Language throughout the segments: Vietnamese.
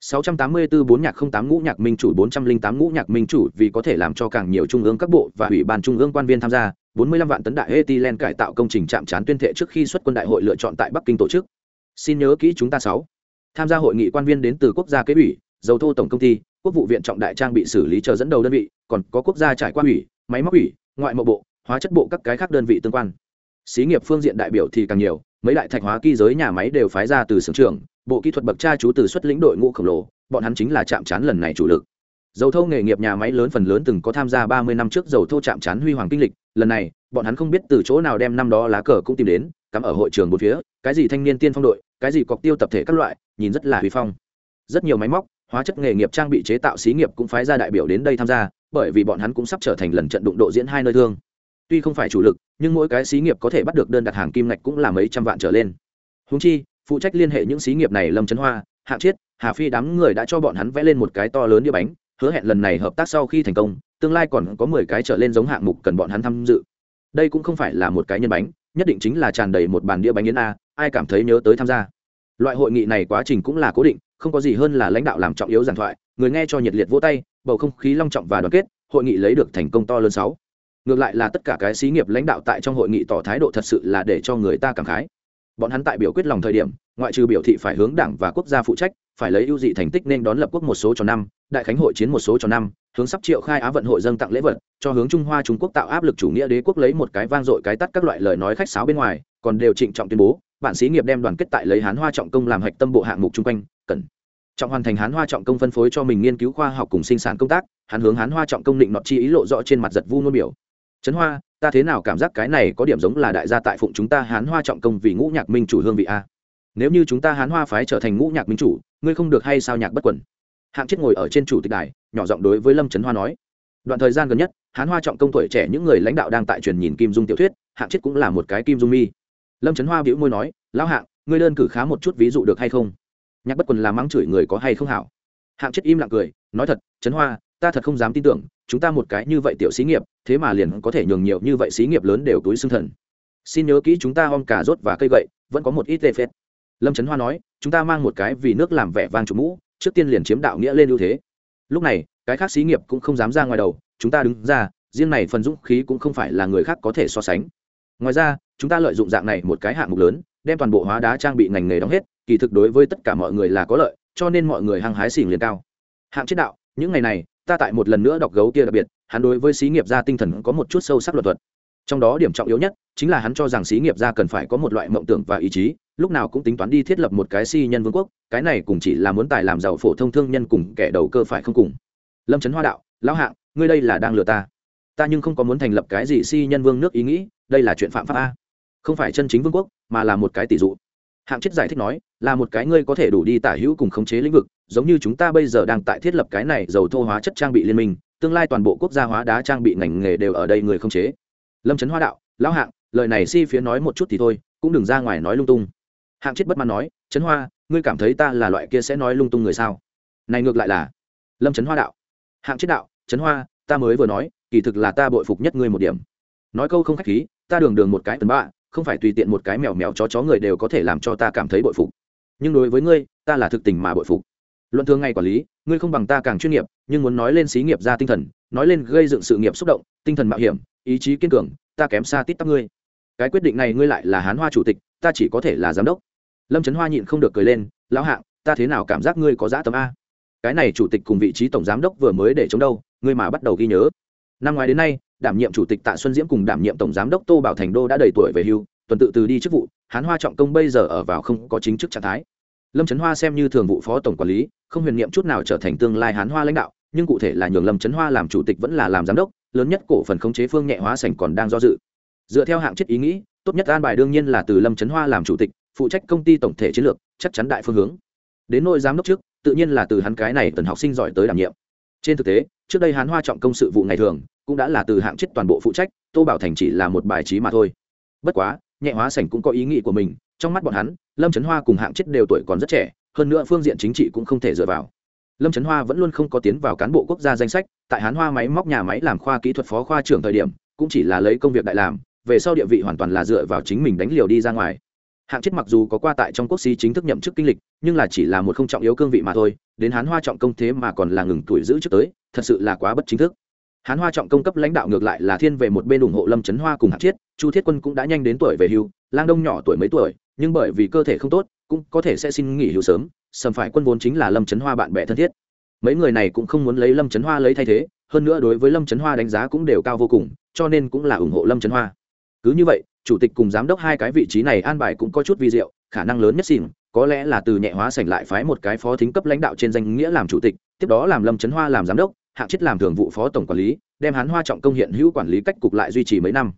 684 bốn nhạc 08 ngũ nhạc minh chủ 408 ngũ nhạc minh chủ vì có thể làm cho càng nhiều trung ương các bộ và ủy ban trung ương quan viên tham gia 45 vạn tấn đại ethylene cải tạo công trình chạm trán tuyên thệ trước khi xuất quân đại hội lựa chọn tại Bắc Kinh tổ chức. Xin nhớ kỹ chúng ta 6. Tham gia hội nghị quan viên đến từ quốc gia kế ủy, dầu thô tổng công ty, quốc vụ viện trọng đại trang bị xử lý chờ dẫn đầu đơn vị, còn có quốc gia trải qua ủy, máy móc ủy, ngoại mậu bộ, hóa chất bộ các cái khác đơn vị tương quan. Xí nghiệp phương diện đại biểu thì càng nhiều, mấy đại thạch hóa kỳ giới nhà máy đều phái ra từ xưởng trưởng, bộ kỹ thuật bậc cha chú từ xuất lĩnh đội ngũ khổng lồ, bọn hắn chính là chạm chán lần này chủ lực. Dầu thô nghề nghiệp nhà máy lớn phần lớn từng có tham gia ba mươi năm trước dầu thô chạm chán huy hoàng kinh lịch lần này bọn hắn không biết từ chỗ nào đem năm đó lá cờ cũng tìm đến cắm ở hội trường một phía cái gì thanh niên tiên phong đội cái gì cọc tiêu tập thể các loại nhìn rất là huy phong. Rất nhiều máy móc hóa chất nghề nghiệp trang bị chế tạo xí nghiệp cũng phái ra đại biểu đến đây tham gia bởi vì bọn hắn cũng sắp trở thành lần trận đụng độ diễn hai nơi thương tuy không phải chủ lực, nhưng mỗi cái xí nghiệp có thể bắt được đơn đặt hàng kim ngạch cũng là mấy trăm vạn trở lên. Húng chi, phụ trách liên hệ những xí nghiệp này lâm trấn hoa hạng chiết, hà phi đám người đã cho bọn hắn vẽ lên một cái to lớn đĩa bánh, hứa hẹn lần này hợp tác sau khi thành công, tương lai còn có mười cái trở lên giống hạng mục cần bọn hắn tham dự. Đây cũng không phải là một cái nhân bánh, nhất định chính là tràn đầy một bàn đĩa bánh yến a, ai cảm thấy nhớ tới tham gia. Loại hội nghị này quá trình cũng là cố định, không có gì hơn là lãnh đạo làm trọng yếu giảng thoại, người nghe cho nhiệt liệt vỗ tay, bầu không khí long trọng và đoàn kết, hội nghị lấy được thành công to lớn sáu ngược lại là tất cả cái xí nghiệp lãnh đạo tại trong hội nghị tỏ thái độ thật sự là để cho người ta cảm khái. Bọn hắn tại biểu quyết lòng thời điểm, ngoại trừ biểu thị phải hướng đảng và quốc gia phụ trách, phải lấy ưu dị thành tích nên đón lập quốc một số cho năm, đại khánh hội chiến một số cho năm, hướng sắp triệu khai á vận hội dâng tặng lễ vật, cho hướng trung hoa trung quốc tạo áp lực chủ nghĩa đế quốc lấy một cái vang dội cái tắt các loại lời nói khách sáo bên ngoài, còn đều trịnh trọng tuyên bố bản xí nghiệp đem đoàn kết tại lấy hán hoa trọng công làm hạch tâm bộ hạng mục chung quanh, cần trọng hoàn thành hán hoa trọng công phân phối cho mình nghiên cứu khoa học cùng sinh sản công tác, hắn hướng hán hoa trọng công định nọ chi ý lộ rõ trên mặt giật vu nôn biểu trấn hoa, ta thế nào cảm giác cái này có điểm giống là đại gia tại phụng chúng ta hán hoa trọng công vì ngũ nhạc minh chủ hương vị a? Nếu như chúng ta hán hoa phái trở thành ngũ nhạc minh chủ, ngươi không được hay sao nhạc bất quẩn? Hạng chết ngồi ở trên chủ tịch đài, nhỏ giọng đối với lâm trấn hoa nói. Đoạn thời gian gần nhất, hán hoa trọng công tuổi trẻ những người lãnh đạo đang tại truyền nhìn kim dung tiểu thuyết, hạng chết cũng là một cái kim dung mi. Lâm trấn hoa bĩu môi nói, lão hạng, ngươi đơn cử khá một chút ví dụ được hay không? Nhạc bất quần làm mắng chửi người có hay không hảo? Hạng chết im lặng cười, nói thật, trấn hoa ta thật không dám tin tưởng, chúng ta một cái như vậy tiểu xí nghiệp, thế mà liền có thể nhường nhiều như vậy xí nghiệp lớn đều túi xương thần. Xin nhớ kỹ chúng ta om cà rốt và cây gậy, vẫn có một ít lê phết. Lâm trấn hoa nói, chúng ta mang một cái vì nước làm vẻ vang chủ mũ, trước tiên liền chiếm đạo nghĩa lên ưu thế. Lúc này, cái khác xí nghiệp cũng không dám ra ngoài đầu, chúng ta đứng ra, riêng này phần dũng khí cũng không phải là người khác có thể so sánh. Ngoài ra, chúng ta lợi dụng dạng này một cái hạng mục lớn, đem toàn bộ hóa đá trang bị ngành nghề đóng hết, kỳ thực đối với tất cả mọi người là có lợi, cho nên mọi người hăng hái xỉn liền cao. Hạng chết đạo, những ngày này ta tại một lần nữa đọc gấu kia đặc biệt, hắn đối với xí nghiệp gia tinh thần có một chút sâu sắc luật thuật. Trong đó điểm trọng yếu nhất chính là hắn cho rằng xí nghiệp gia cần phải có một loại mộng tưởng và ý chí, lúc nào cũng tính toán đi thiết lập một cái si nhân vương quốc, cái này cũng chỉ là muốn tài làm giàu phổ thông thương nhân cùng kẻ đầu cơ phải không cùng. Lâm trấn hoa đạo, lão hạng, ngươi đây là đang lừa ta. Ta nhưng không có muốn thành lập cái gì si nhân vương nước ý nghĩ, đây là chuyện phạm pháp a. Không phải chân chính vương quốc, mà là một cái tỷ dụ hạng chết giải thích nói, là một cái ngươi có thể đủ đi tả hữu cùng khống chế lĩnh vực, giống như chúng ta bây giờ đang tại thiết lập cái này dầu thô hóa chất trang bị liên minh, tương lai toàn bộ quốc gia hóa đá trang bị ngành nghề đều ở đây người khống chế. Lâm trấn hoa đạo, lão hạng, lời này si phía nói một chút thì thôi, cũng đừng ra ngoài nói lung tung. Hạng chết bất mãn nói trấn hoa, ngươi cảm thấy ta là loại kia sẽ nói lung tung người sao? Này ngược lại là, lâm trấn hoa đạo, hạng chết đạo trấn hoa, ta mới vừa nói, kỳ thực là ta bội phục nhất ngươi một điểm. Nói câu không khách khí, ta đường đường một cái tần bạ không phải tùy tiện một cái mèo mèo chó chó người đều có thể làm cho ta cảm thấy bội phục. Nhưng đối với ngươi, ta là thực tình mà bội phục. Luận thường ngày quản lý, ngươi không bằng ta càng chuyên nghiệp, nhưng muốn nói lên xí nghiệp ra tinh thần, nói lên gây dựng sự nghiệp xúc động, tinh thần mạo hiểm, ý chí kiên cường, ta kém xa tít tắp ngươi. Cái quyết định này ngươi lại là hán hoa chủ tịch, ta chỉ có thể là giám đốc. Lâm trấn hoa nhịn không được cười lên, lão hạng, ta thế nào cảm giác ngươi có dã tâm a? Cái này chủ tịch cùng vị trí tổng giám đốc vừa mới để chống đâu, ngươi mà bắt đầu ghi nhớ. Năm ngoái đến nay đảm nhiệm chủ tịch tạ xuân diễm cùng đảm nhiệm tổng giám đốc tô bảo thành đô đã đầy tuổi về hưu, tuần tự từ đi chức vụ, hán hoa trọng công bây giờ ở vào không có chính chức trạng thái. Lâm trấn hoa xem như thường vụ phó tổng quản lý, không huyền nhiệm chút nào trở thành tương lai hán hoa lãnh đạo, nhưng cụ thể là nhường lâm trấn hoa làm chủ tịch vẫn là làm giám đốc, lớn nhất cổ phần khống chế phương nhẹ hóa sảnh còn đang do dự. Dựa theo hạng chất ý nghĩ, tốt nhất an bài đương nhiên là từ lâm trấn hoa làm chủ tịch, phụ trách công ty tổng thể chiến lược, chắc chắn đại phương hướng. Đến nội giám đốc trước, tự nhiên là từ hắn cái này tần học sinh giỏi tới đảm nhiệm. Trên thực tế, trước đây Hán hoa trọng công sự vụ ngày thường cũng đã là từ hạng chết toàn bộ phụ trách, tô bảo thành chỉ là một bài trí mà thôi. Bất quá, nhẹ hóa sảnh cũng có ý nghĩ của mình, trong mắt bọn hắn, lâm trấn hoa cùng hạng chết đều tuổi còn rất trẻ, hơn nữa phương diện chính trị cũng không thể dựa vào. Lâm trấn hoa vẫn luôn không có tiến vào cán bộ quốc gia danh sách, tại hán hoa máy móc nhà máy làm khoa kỹ thuật phó khoa trưởng thời điểm, cũng chỉ là lấy công việc đại làm, về sau địa vị hoàn toàn là dựa vào chính mình đánh liều đi ra ngoài. Hạng chết mặc dù có qua tại trong quốc xí chính thức nhậm chức kinh lịch, nhưng là chỉ là một không trọng yếu cương vị mà thôi, đến hán hoa trọng công thế mà còn là ngừng tuổi giữ trước tới, thật sự là quá bất chính thức hán hoa trọng công cấp lãnh đạo ngược lại là thiên về một bên ủng hộ lâm trấn hoa cùng hạt chiết, chu thiết quân cũng đã nhanh đến tuổi về hưu, lang đông nhỏ tuổi mấy tuổi, nhưng bởi vì cơ thể không tốt, cũng có thể sẽ xin nghỉ hưu sớm, sầm phải quân vốn chính là lâm trấn hoa bạn bè thân thiết. Mấy người này cũng không muốn lấy lâm trấn hoa lấy thay thế, hơn nữa đối với lâm trấn hoa đánh giá cũng đều cao vô cùng, cho nên cũng là ủng hộ lâm trấn hoa. Cứ như vậy, chủ tịch cùng giám đốc hai cái vị trí này an bài cũng có chút vi diệu, khả năng lớn nhất xin có lẽ là từ nhẹ hóa sảnh lại phái một cái phó thính cấp lãnh đạo trên danh nghĩa làm chủ tịch, tiếp đó làm lâm trấn hoa làm giám đốc hạng chết làm thường vụ phó tổng quản lý, đem hắn hoa trọng công hiện hữu quản lý cách cục lại duy trì mấy năm.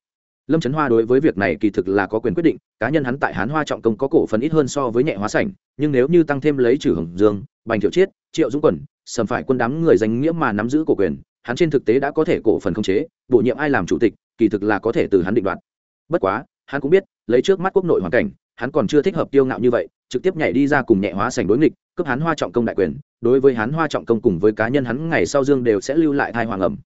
Lâm trấn hoa đối với việc này kỳ thực là có quyền quyết định, cá nhân hắn tại hán hoa trọng công có cổ phần ít hơn so với nhẹ hóa sảnh, nhưng nếu như tăng thêm lấy trừ hồng dương, bành thiệu chiết, triệu dũng quần, sầm phải quân đám người danh nghĩa mà nắm giữ cổ quyền, hắn trên thực tế đã có thể cổ phần không chế, bổ nhiệm ai làm chủ tịch, kỳ thực là có thể từ hắn định đoạt. Bất quá, hắn cũng biết, lấy trước mắt quốc nội hoàn cảnh, hắn còn chưa thích hợp tiêu ngạo như vậy trực tiếp nhảy đi ra cùng nhẹ hóa sành đối nghịch, cướp hắn hoa trọng công đại quyền, đối với hắn hoa trọng công cùng với cá nhân hắn ngày sau dương đều sẽ lưu lại thai hoàng ẩm.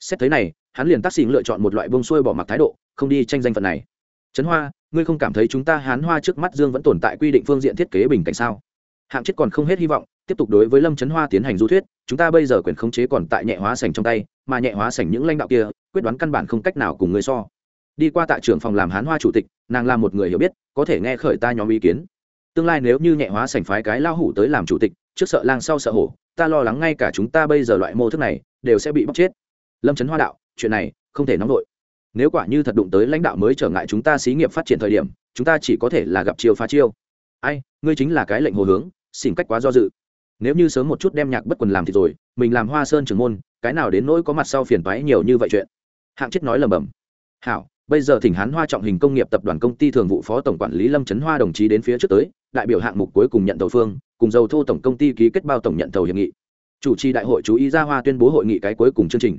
Xét thế này, hắn liền tác xỉn lựa chọn một loại bông xuôi bỏ mặc thái độ, không đi tranh danh phận này. Trấn hoa, ngươi không cảm thấy chúng ta hán hoa trước mắt dương vẫn tồn tại quy định phương diện thiết kế bình cảnh sao? Hạng chết còn không hết hy vọng, tiếp tục đối với lâm trấn hoa tiến hành du thuyết, chúng ta bây giờ quyền khống chế còn tại nhẹ hóa sành trong tay, mà nhẹ hóa sành những lãnh đạo kia, quyết đoán căn bản không cách nào cùng người so. Đi qua tại trưởng phòng làm hán hoa chủ tịch, nàng là một người hiểu biết, có thể nghe khởi ta nhóm ý kiến tương lai nếu như nhẹ hóa sành phái cái lao hủ tới làm chủ tịch, trước sợ lang sau sợ hổ, ta lo lắng ngay cả chúng ta bây giờ loại mô thức này, đều sẽ bị bóc chết. Lâm trấn hoa đạo, chuyện này, không thể nóng vội. Nếu quả như thật đụng tới lãnh đạo mới trở ngại chúng ta xí nghiệp phát triển thời điểm, chúng ta chỉ có thể là gặp chiêu phá chiêu. Ai, ngươi chính là cái lệnh hồ hướng, xỉn cách quá do dự. Nếu như sớm một chút đem nhạc bất quần làm thì rồi, mình làm hoa sơn trưởng môn, cái nào đến nỗi có mặt sau phiền toái nhiều như vậy chuyện? Hạng chết nói lầm bầm hảo, bây giờ thỉnh hán hoa trọng hình công nghiệp tập đoàn công ty thường vụ phó tổng quản lý lâm trấn hoa đồng chí đến phía trước tới đại biểu hạng mục cuối cùng nhận tàu phương, cùng dầu thô tổng công ty ký kết bao tổng nhận tàu hiệp nghị. Chủ trì đại hội chú ý ra hoa tuyên bố hội nghị cái cuối cùng chương trình.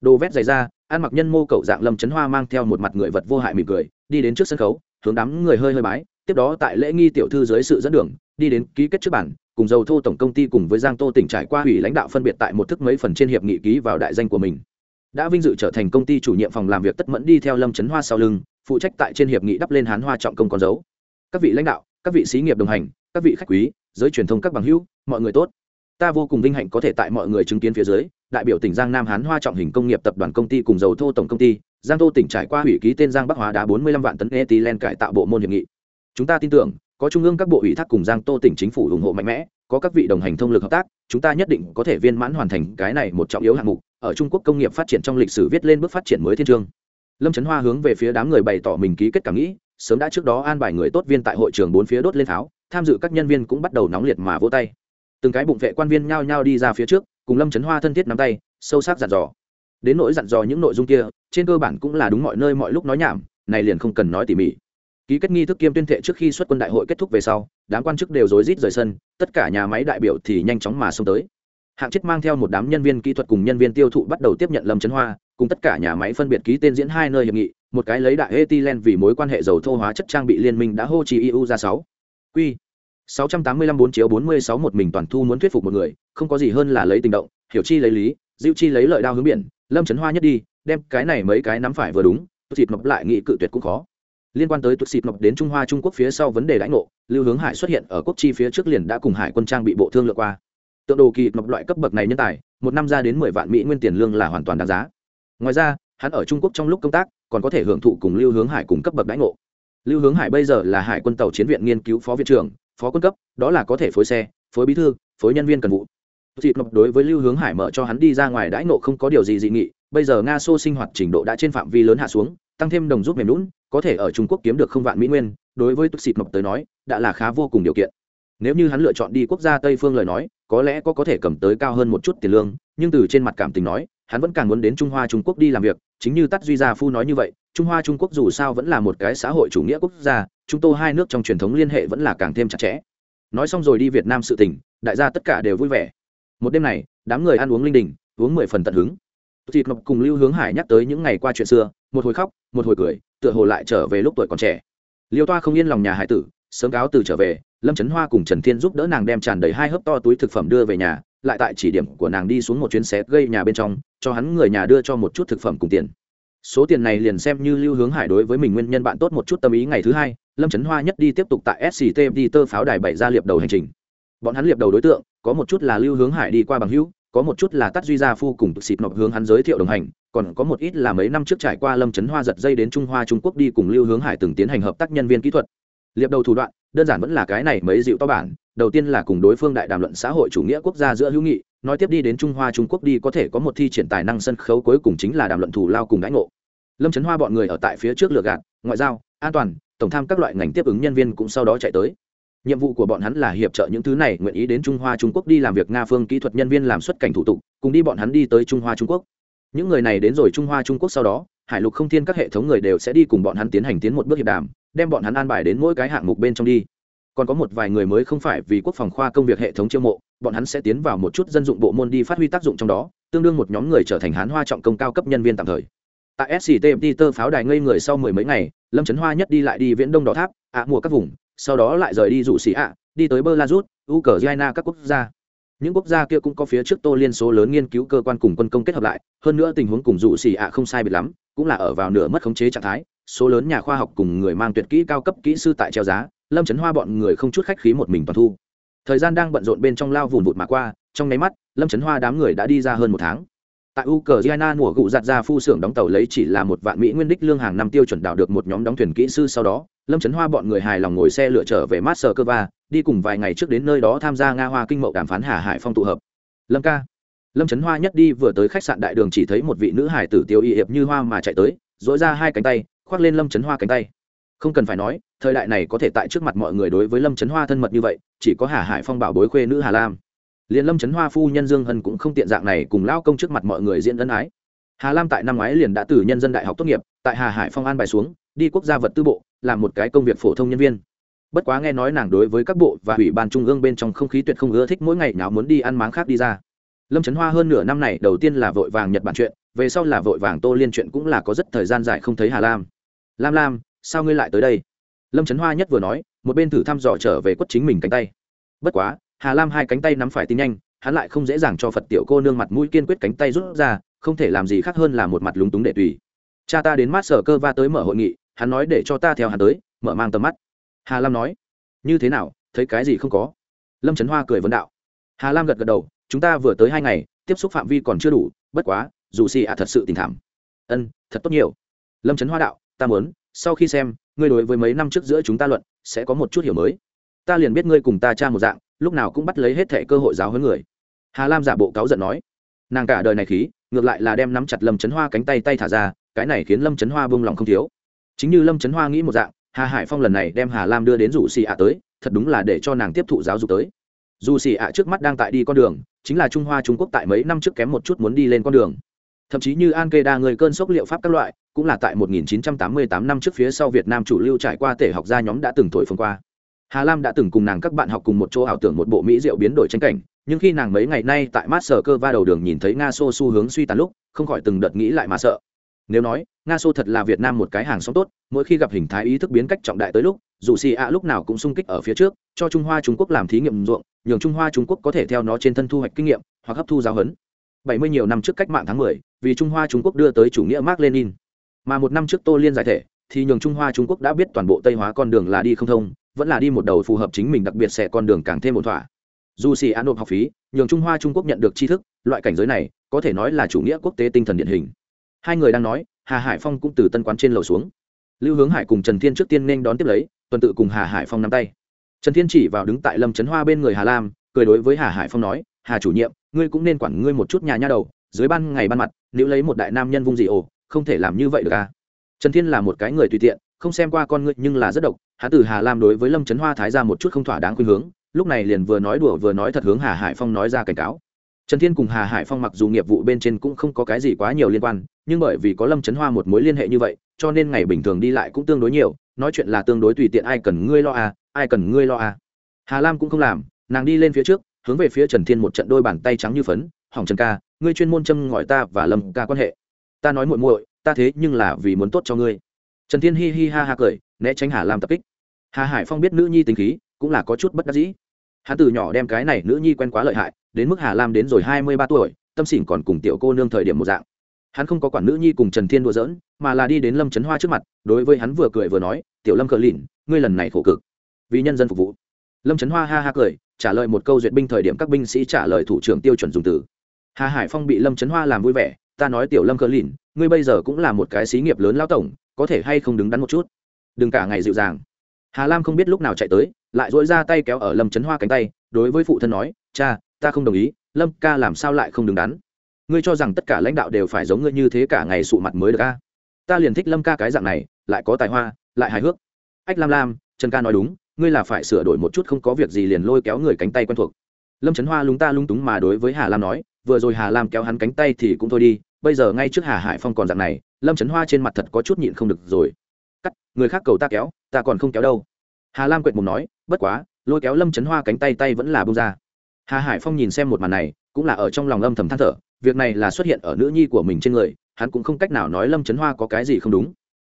Đồ vét dày ra ăn mặc nhân mô cậu dạng lâm chấn hoa mang theo một mặt người vật vô hại mỉm cười, đi đến trước sân khấu, hướng đám người hơi hơi bái, tiếp đó tại lễ nghi tiểu thư dưới sự dẫn đường, đi đến ký kết trước bản cùng dầu thô tổng công ty cùng với giang tô tỉnh trải qua ủy lãnh đạo phân biệt tại một thức mấy phần trên hiệp nghị ký vào đại danh của mình. Đã vinh dự trở thành công ty chủ nhiệm phòng làm việc tất mẫn đi theo lâm trấn hoa sau lưng, phụ trách tại trên hiệp nghị đắp lên hán hoa trọng công con dấu. Các vị lãnh đạo các vị sĩ nghiệp đồng hành, các vị khách quý, giới truyền thông các bằng hữu, mọi người tốt. Ta vô cùng vinh hạnh có thể tại mọi người chứng kiến phía dưới, đại biểu tỉnh giang nam hán hoa trọng hình công nghiệp tập đoàn công ty cùng dầu thô tổng công ty, giang thô tỉnh trải qua hủy ký tên giang bắc hóa đá bốn mươi lăm vạn tấn ethylene cải tạo bộ môn hiệp nghị. Chúng ta tin tưởng, có trung ương các bộ ủy thác cùng giang tô tỉnh chính phủ ủng hộ mạnh mẽ, có các vị đồng hành thông lực hợp tác, chúng ta nhất định có thể viên mãn hoàn thành cái này một trọng yếu hạng mục, ở trung quốc công nghiệp phát triển trong lịch sử viết lên bước phát triển mới thiên trương lâm trấn hoa hướng về phía đám người bày tỏ mình ký kết cảm nghĩ sớm đã trước đó an bài người tốt viên tại hội trường bốn phía đốt lên tháo, tham dự các nhân viên cũng bắt đầu nóng liệt mà vỗ tay. Từng cái bụng vệ quan viên nhao nhao đi ra phía trước, cùng lâm trấn hoa thân thiết nắm tay, sâu sắc dặn dò. Đến nỗi dặn dò những nội dung kia, trên cơ bản cũng là đúng mọi nơi mọi lúc nói nhảm, này liền không cần nói tỉ mỉ. Ký kết nghi thức kiêm tuyên thệ trước khi xuất quân đại hội kết thúc về sau, đám quan chức đều rối rít rời sân, tất cả nhà máy đại biểu thì nhanh chóng mà xông tới. Hạng chết mang theo một đám nhân viên kỹ thuật cùng nhân viên tiêu thụ bắt đầu tiếp nhận lâm trấn hoa, cùng tất cả nhà máy phân biệt ký tên diễn hai nơi hiệp nghị một cái lấy đại ethylene vì mối quan hệ dầu thô hóa chất trang bị liên minh đã hô chi eu ra sáu. Q 685 bốn chiếu 46 một mình toàn thu muốn thuyết phục một người, không có gì hơn là lấy tình động, hiểu chi lấy lý diệu chi lấy lợi đao hướng biển, lâm trấn hoa nhất đi, đem cái này mấy cái nắm phải vừa đúng thịt mập lại nghị cự tuyệt cũng khó. Liên quan tới tụt xịt mập đến trung hoa trung quốc phía sau vấn đề lãnh ngộ, lưu hướng hải xuất hiện ở quốc chi phía trước liền đã cùng hải quân trang bị bộ thương lựa qua. Tượng đồ kỳ mập loại cấp bậc này nhân tài, một năm ra đến mười vạn mỹ nguyên tiền lương là hoàn toàn đáng giá. Ngoài ra, hắn ở trung quốc trong lúc công tác còn có thể hưởng thụ cùng lưu hướng hải cùng cấp bậc đãi ngộ. Lưu hướng hải bây giờ là hải quân tàu chiến viện nghiên cứu phó viện trưởng, phó quân cấp, đó là có thể phối xe, phối bí thư, phối nhân viên cần vụ. Thịt ngọc đối với lưu hướng hải mở cho hắn đi ra ngoài đãi ngộ không có điều gì dị nghị, bây giờ nga xô sinh hoạt trình độ đã trên phạm vi lớn hạ xuống, tăng thêm đồng rút mềm lún có thể ở trung quốc kiếm được không vạn mỹ nguyên, đối với tức xịt mập tới nói, đã là khá vô cùng điều kiện. Nếu như hắn lựa chọn đi quốc gia tây phương lời nói, có lẽ có có thể cầm tới cao hơn một chút tiền lương, nhưng từ trên mặt cảm tình nói, hắn vẫn càng muốn đến trung hoa trung quốc đi làm việc chính như tắt duy gia phu nói như vậy, trung hoa trung quốc dù sao vẫn là một cái xã hội chủ nghĩa quốc gia, chúng tôi hai nước trong truyền thống liên hệ vẫn là càng thêm chặt chẽ. Nói xong rồi đi việt nam sự tình, đại gia tất cả đều vui vẻ. Một đêm này, đám người ăn uống linh đình, uống mười phần tận hứng. Thịt ngọc cùng lưu hướng hải nhắc tới những ngày qua chuyện xưa, một hồi khóc, một hồi cười, tựa hồ lại trở về lúc tuổi còn trẻ. Liêu toa không yên lòng nhà hải tử, sớm cáo từ trở về, lâm trấn hoa cùng trần thiên giúp đỡ nàng đem tràn đầy hai hớp to túi thực phẩm đưa về nhà lại tại chỉ điểm của nàng đi xuống một chuyến xé gây nhà bên trong, cho hắn người nhà đưa cho một chút thực phẩm cùng tiền. Số tiền này liền xem như lưu hướng hải đối với mình nguyên nhân bạn tốt một chút tâm ý ngày thứ hai, lâm trấn hoa nhất đi tiếp tục tại sct tơ pháo đài bảy ra liệp đầu hành trình. Bọn hắn liệp đầu đối tượng, có một chút là lưu hướng hải đi qua bằng hữu, có một chút là tắt duy gia phu cùng xịt nộp hướng hắn giới thiệu đồng hành, còn có một ít là mấy năm trước trải qua lâm trấn hoa giật dây đến trung hoa trung quốc đi cùng lưu hướng hải từng tiến hành hợp tác nhân viên kỹ thuật. Liệp đầu thủ đoạn, đơn giản vẫn là cái này mấy dịu to bản đầu tiên là cùng đối phương đại đàm luận xã hội chủ nghĩa quốc gia giữa hữu nghị, nói tiếp đi đến trung hoa trung quốc đi có thể có một thi triển tài năng sân khấu cuối cùng chính là đàm luận thủ lao cùng đãi ngộ. Lâm trấn hoa bọn người ở tại phía trước lựa gạt, ngoại giao, an toàn, tổng tham các loại ngành tiếp ứng nhân viên cũng sau đó chạy tới. Nhiệm vụ của bọn hắn là hiệp trợ những thứ này nguyện ý đến trung hoa trung quốc đi làm việc nga phương kỹ thuật nhân viên làm xuất cảnh thủ tục, cùng đi bọn hắn đi tới trung hoa trung quốc. Những người này đến rồi trung hoa trung quốc sau đó, hải lục không thiên các hệ thống người đều sẽ đi cùng bọn hắn tiến hành tiến một bước hiệp đàm, đem bọn hắn an bài đến mỗi cái hạng mục bên trong đi còn có một vài người mới không phải vì quốc phòng khoa công việc hệ thống chiêu mộ, bọn hắn sẽ tiến vào một chút dân dụng bộ môn đi phát huy tác dụng trong đó, tương đương một nhóm người trở thành hán hoa trọng công cao cấp nhân viên tạm thời. Tại sct tơ pháo đài ngây người sau mười mấy ngày, lâm trấn hoa nhất đi lại đi viễn đông đỏ tháp, ạ, mùa các vùng, sau đó lại rời đi rủ xì ạ, đi tới bơ la rút, ukraine các quốc gia. Những quốc gia kia cũng có phía trước tô liên số lớn nghiên cứu cơ quan cùng quân công kết hợp lại, hơn nữa tình huống cùng rủ xì ạ không sai biệt lắm, cũng là ở vào nửa mất khống chế trạng thái, số lớn nhà khoa học cùng người mang tuyệt kỹ cao cấp kỹ sư tại treo giá lâm trấn hoa bọn người không chút khách khí một mình toàn thu. Thời gian đang bận rộn bên trong lao vùn vụt mà qua, trong nháy mắt, lâm trấn hoa đám người đã đi ra hơn một tháng. Tại ukraine, mùa gụ giặt ra phu xưởng đóng tàu lấy chỉ là một vạn mỹ nguyên đích lương hàng năm tiêu chuẩn đạo được một nhóm đóng thuyền kỹ sư sau đó, lâm trấn hoa bọn người hài lòng ngồi xe lựa trở về moscow, đi cùng vài ngày trước đến nơi đó tham gia nga hoa kinh mậu đàm phán hà hải phong tụ hợp. Lâm ca. Lâm trấn hoa nhất đi vừa tới khách sạn đại đường chỉ thấy một vị nữ hải tử tiêu y hiệp như hoa mà chạy tới dỗi ra hai cánh tay, khoác lên lâm trấn hoa cánh tay không cần phải nói, thời đại này có thể tại trước mặt mọi người đối với lâm trấn hoa thân mật như vậy, chỉ có hà hải phong bảo bối khuê nữ hà lam. Liền lâm trấn hoa phu nhân dương hân cũng không tiện dạng này cùng lao công trước mặt mọi người diễn ân ái. Hà lam tại năm ngoái liền đã từ nhân dân đại học tốt nghiệp, tại hà hải phong an bài xuống, đi quốc gia vật tư bộ, làm một cái công việc phổ thông nhân viên. Bất quá nghe nói nàng đối với các bộ và ủy ban trung ương bên trong không khí tuyệt không ưa thích mỗi ngày nào muốn đi ăn máng khác đi ra. Lâm trấn hoa hơn nửa năm này đầu tiên là vội vàng nhật bản chuyện, về sau là vội vàng tô liên chuyện cũng là có rất thời gian dài không thấy hà lam. Lam lam sao ngươi lại tới đây? Lâm trấn hoa nhất vừa nói, một bên thử thăm dò trở về quất chính mình cánh tay. Bất quá, hà lam hai cánh tay nắm phải tin nhanh, hắn lại không dễ dàng cho phật tiểu cô nương mặt mũi kiên quyết cánh tay rút ra, không thể làm gì khác hơn là một mặt lúng túng để tùy. Cha ta đến mát sở cơ va tới mở hội nghị, hắn nói để cho ta theo hắn tới, mở mang tầm mắt. Hà lam nói, như thế nào, thấy cái gì không có? Lâm trấn hoa cười vấn đạo. Hà lam gật gật đầu, chúng ta vừa tới hai ngày, tiếp xúc phạm vi còn chưa đủ, bất quá, dù xì ạ thật sự tình thảm. Ân, thật tốt nhiều. Lâm trấn hoa đạo, ta muốn sau khi xem, ngươi đối với mấy năm trước giữa chúng ta luận, sẽ có một chút hiểu mới. Ta liền biết ngươi cùng ta cha một dạng, lúc nào cũng bắt lấy hết thẻ cơ hội giáo hơn người. Hà lam giả bộ cáu giận nói. Nàng cả đời này khí, ngược lại là đem nắm chặt lâm trấn hoa cánh tay tay thả ra, cái này khiến lâm trấn hoa bông lòng không thiếu. Chính như lâm trấn hoa nghĩ một dạng, hà hải phong lần này đem hà lam đưa đến rủ xì ạ tới, thật đúng là để cho nàng tiếp thụ giáo dục tới. Dù xì ạ trước mắt đang tại đi con đường, chính là trung hoa trung quốc tại mấy năm trước kém một chút muốn đi lên con đường thậm chí như an kê đa người cơn sốc liệu pháp các loại cũng là tại 1988 năm trước phía sau việt nam chủ lưu trải qua tể học gia nhóm đã từng thổi phồng qua. Hà lam đã từng cùng nàng các bạn học cùng một chỗ ảo tưởng một bộ mỹ diệu biến đổi tranh cảnh nhưng khi nàng mấy ngày nay tại mát sở cơ va đầu đường nhìn thấy nga xô xu hướng suy tàn lúc không khỏi từng đợt nghĩ lại mà sợ. Nếu nói nga xô thật là việt nam một cái hàng xóm tốt mỗi khi gặp hình thái ý thức biến cách trọng đại tới lúc dù xì ạ lúc nào cũng sung kích ở phía trước cho trung hoa trung quốc làm thí nghiệm ruộng nhường trung hoa trung quốc có thể theo nó trên thân thu hoạch kinh nghiệm hoặc hấp thu giáo huấn. Bảy mươi nhiều năm trước cách mạng tháng mười, vì trung hoa trung quốc đưa tới chủ nghĩa mark lenin. Mà một năm trước tô liên giải thể, thì nhường trung hoa trung quốc đã biết toàn bộ tây hóa con đường là đi không thông, vẫn là đi một đầu phù hợp chính mình đặc biệt sẽ con đường càng thêm một thỏa. Dù xì án nộp học phí, nhường trung hoa trung quốc nhận được tri thức, loại cảnh giới này, có thể nói là chủ nghĩa quốc tế tinh thần điển hình. Hai người đang nói, hà hải phong cũng từ tân quán trên lầu xuống. Lưu hướng hải cùng trần thiên trước tiên nên đón tiếp lấy, tuần tự cùng hà hải phong nắm tay. Trần thiên chỉ vào đứng tại lâm trấn hoa bên người hà lam, cười đối với hà hải phong nói, hà chủ nhiệm, ngươi cũng nên quản ngươi một chút nhà nha đầu dưới ban ngày ban mặt nếu lấy một đại nam nhân vung gì ồ không thể làm như vậy được à? Trần thiên là một cái người tùy tiện, không xem qua con ngươi nhưng là rất độc hắn từ hà lam đối với lâm trấn hoa thái ra một chút không thỏa đáng khuyên hướng, lúc này liền vừa nói đùa vừa nói thật hướng hà hải phong nói ra cảnh cáo. Trần thiên cùng hà hải phong mặc dù nghiệp vụ bên trên cũng không có cái gì quá nhiều liên quan, nhưng bởi vì có lâm trấn hoa một mối liên hệ như vậy, cho nên ngày bình thường đi lại cũng tương đối nhiều, nói chuyện là tương đối tùy tiện, ai cần ngươi lo à ai cần ngươi lo à. Hà lam cũng không làm, nàng đi lên phía trước, hướng về phía trần thiên một trận đôi bàn tay trắng như phấn, hỏng trần ca ngươi chuyên môn châm ngòi ta và lâm ca quan hệ. Ta nói muội muội, ta thế nhưng là vì muốn tốt cho ngươi. Trần thiên hi hi ha ha cười, né tránh hà lam tập kích. Hà hải phong biết nữ nhi tính khí, cũng là có chút bất đắc dĩ. Hắn từ nhỏ đem cái này nữ nhi quen quá lợi hại, đến mức hà lam đến rồi hai mươi ba tuổi, tâm xỉn còn cùng tiểu cô nương thời điểm một dạng. Hắn không có quản nữ nhi cùng trần thiên đùa giỡn, mà là đi đến lâm trấn hoa trước mặt, đối với hắn vừa cười vừa nói, tiểu lâm cờ lìn, ngươi lần này khổ cực. Vì nhân dân phục vụ. Lâm trấn hoa ha ha cười, trả lời một câu duyệt binh thời điểm các binh sĩ trả lời thủ trưởng tiêu chuẩn dùng từ hà hải phong bị lâm trấn hoa làm vui vẻ, ta nói tiểu lâm cờ lìn, ngươi bây giờ cũng là một cái xí nghiệp lớn lao tổng, có thể hay không đứng đắn một chút? Đừng cả ngày dịu dàng. Hà lam không biết lúc nào chạy tới, lại dỗi ra tay kéo ở lâm trấn hoa cánh tay, đối với phụ thân nói, cha, ta không đồng ý, lâm ca làm sao lại không đứng đắn? Ngươi cho rằng tất cả lãnh đạo đều phải giống ngươi như thế cả ngày sụ mặt mới được ca ta liền thích lâm ca cái dạng này, lại có tài hoa, lại hài hước. Ách lam lam, trần ca nói đúng, ngươi là phải sửa đổi một chút không có việc gì liền lôi kéo người cánh tay quen thuộc. Lâm trấn hoa lúng ta lung túng mà đối với hà lam nói vừa rồi hà lam kéo hắn cánh tay thì cũng thôi đi, bây giờ ngay trước hà hải phong còn dạng này, lâm trấn hoa trên mặt thật có chút nhịn không được rồi. Cắt, người khác cầu ta kéo, ta còn không kéo đâu. Hà lam quệt mồm nói, bất quá, lôi kéo lâm trấn hoa cánh tay tay vẫn là bông ra. Hà hải phong nhìn xem một màn này, cũng là ở trong lòng âm thầm than thở, việc này là xuất hiện ở nữ nhi của mình trên người, hắn cũng không cách nào nói lâm trấn hoa có cái gì không đúng.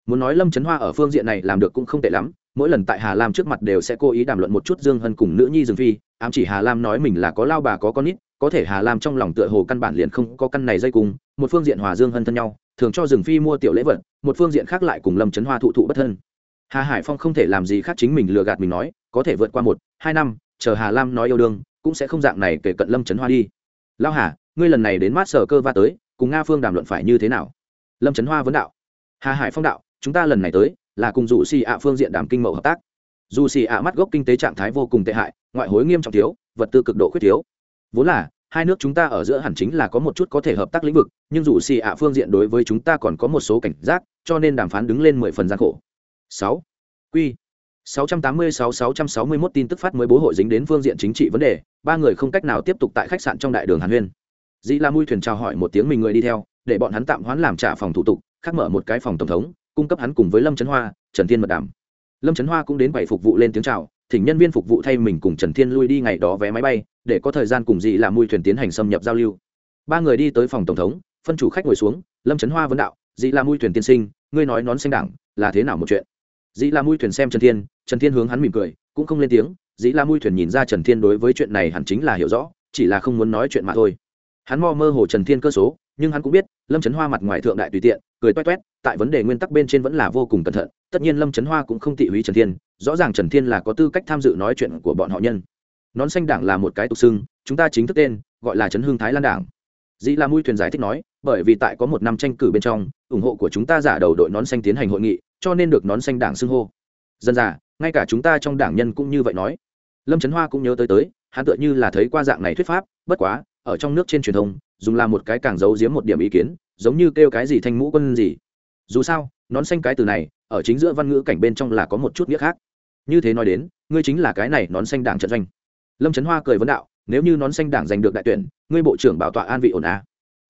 Muốn nói lâm trấn hoa ở phương diện này làm được cũng không tệ lắm mỗi lần tại hà lam trước mặt đều sẽ cố ý đàm luận một chút dương hân cùng nữ nhi dương phi, ám chỉ hà lam nói mình là có lao bà có con nít, có thể hà lam trong lòng tựa hồ căn bản liền không có căn này dây cùng, một phương diện hòa dương hân thân nhau, thường cho dương phi mua tiểu lễ vật, một phương diện khác lại cùng lâm trấn hoa thụ thụ bất thân. Hà hải phong không thể làm gì khác chính mình lừa gạt mình nói, có thể vượt qua một, hai năm, chờ hà lam nói yêu đương, cũng sẽ không dạng này kể cận lâm trấn hoa đi. Lao hà, ngươi lần này đến mát sở cơ va tới, cùng nga phương đàm luận phải như thế nào? Lâm trấn hoa vấn đạo. Hà hải phong đạo, chúng ta lần này tới là cùng dù xì ạ phương diện đàm kinh mậu hợp tác. Dù xì ạ mắt gốc kinh tế trạng thái vô cùng tệ hại ngoại hối nghiêm trọng thiếu vật tư cực độ khuyết thiếu. Vốn là hai nước chúng ta ở giữa hẳn chính là có một chút có thể hợp tác lĩnh vực nhưng dù xì ạ phương diện đối với chúng ta còn có một số cảnh giác cho nên đàm phán đứng lên mười phần gian khổ. Sáu. Q 686-661 tin tức phát mới bố hội dính đến phương diện chính trị vấn đề, ba người không cách nào tiếp tục tại khách sạn trong đại đường Hàn Huyên. Dĩ La Mui thuyền chào hỏi một tiếng mình người đi theo, để bọn hắn tạm hoãn làm trả phòng thủ tục, khác mở một cái phòng tổng thống, cung cấp hắn cùng với Lâm Chấn Hoa, Trần Thiên mật đàm. Lâm Chấn Hoa cũng đến bảy phục vụ lên tiếng chào, thỉnh nhân viên phục vụ thay mình cùng Trần Thiên lui đi ngày đó vé máy bay, để có thời gian cùng Dĩ La Mui thuyền tiến hành xâm nhập giao lưu. Ba người đi tới phòng tổng thống, phân chủ khách ngồi xuống, Lâm Chấn Hoa vấn đạo, Dĩ La Mui thuyền tiên sinh, ngươi nói nón xanh đảng, là thế nào một chuyện? Dĩ La Mui thuyền xem Trần Thiên, trần thiên hướng hắn mỉm cười cũng không lên tiếng dĩ la mui thuyền nhìn ra trần thiên đối với chuyện này hẳn chính là hiểu rõ chỉ là không muốn nói chuyện mà thôi hắn mò mơ hồ trần thiên cơ số nhưng hắn cũng biết lâm trấn hoa mặt ngoài thượng đại tùy tiện, cười toét toét, tại vấn đề nguyên tắc bên trên vẫn là vô cùng cẩn thận. Tất nhiên lâm trấn hoa cũng không tị húy trần thiên, rõ ràng trần thiên là có tư cách tham dự nói chuyện của bọn họ nhân. Nón xanh đảng là một cái tục xưng, chúng ta chính thức tên, gọi là trấn hương thái lan đảng. Dĩ la mui thuyền giải thích nói, bởi vì tại có một năm tranh cử bên trong, ủng hộ của chúng ta giả đầu đội nón xanh tiến hành hội nghị, cho nên được nón xanh đảng xưng hô. Dân giả, ngay cả chúng ta trong đảng nhân cũng như vậy nói. Lâm trấn hoa cũng nhớ tới tới, hắn tựa như là thấy qua dạng này thuyết pháp, bất quá, ở trong nước trên truyền thông dùng là một cái càng giấu giếm một điểm ý kiến, giống như kêu cái gì thanh mũ quân gì. Dù sao, nón xanh cái từ này, ở chính giữa văn ngữ cảnh bên trong là có một chút nghĩa khác. Như thế nói đến, ngươi chính là cái này nón xanh đảng trận doanh. Lâm trấn hoa cười vấn đạo, nếu như nón xanh đảng giành được đại tuyển, ngươi bộ trưởng bảo tọa an vị ổn à.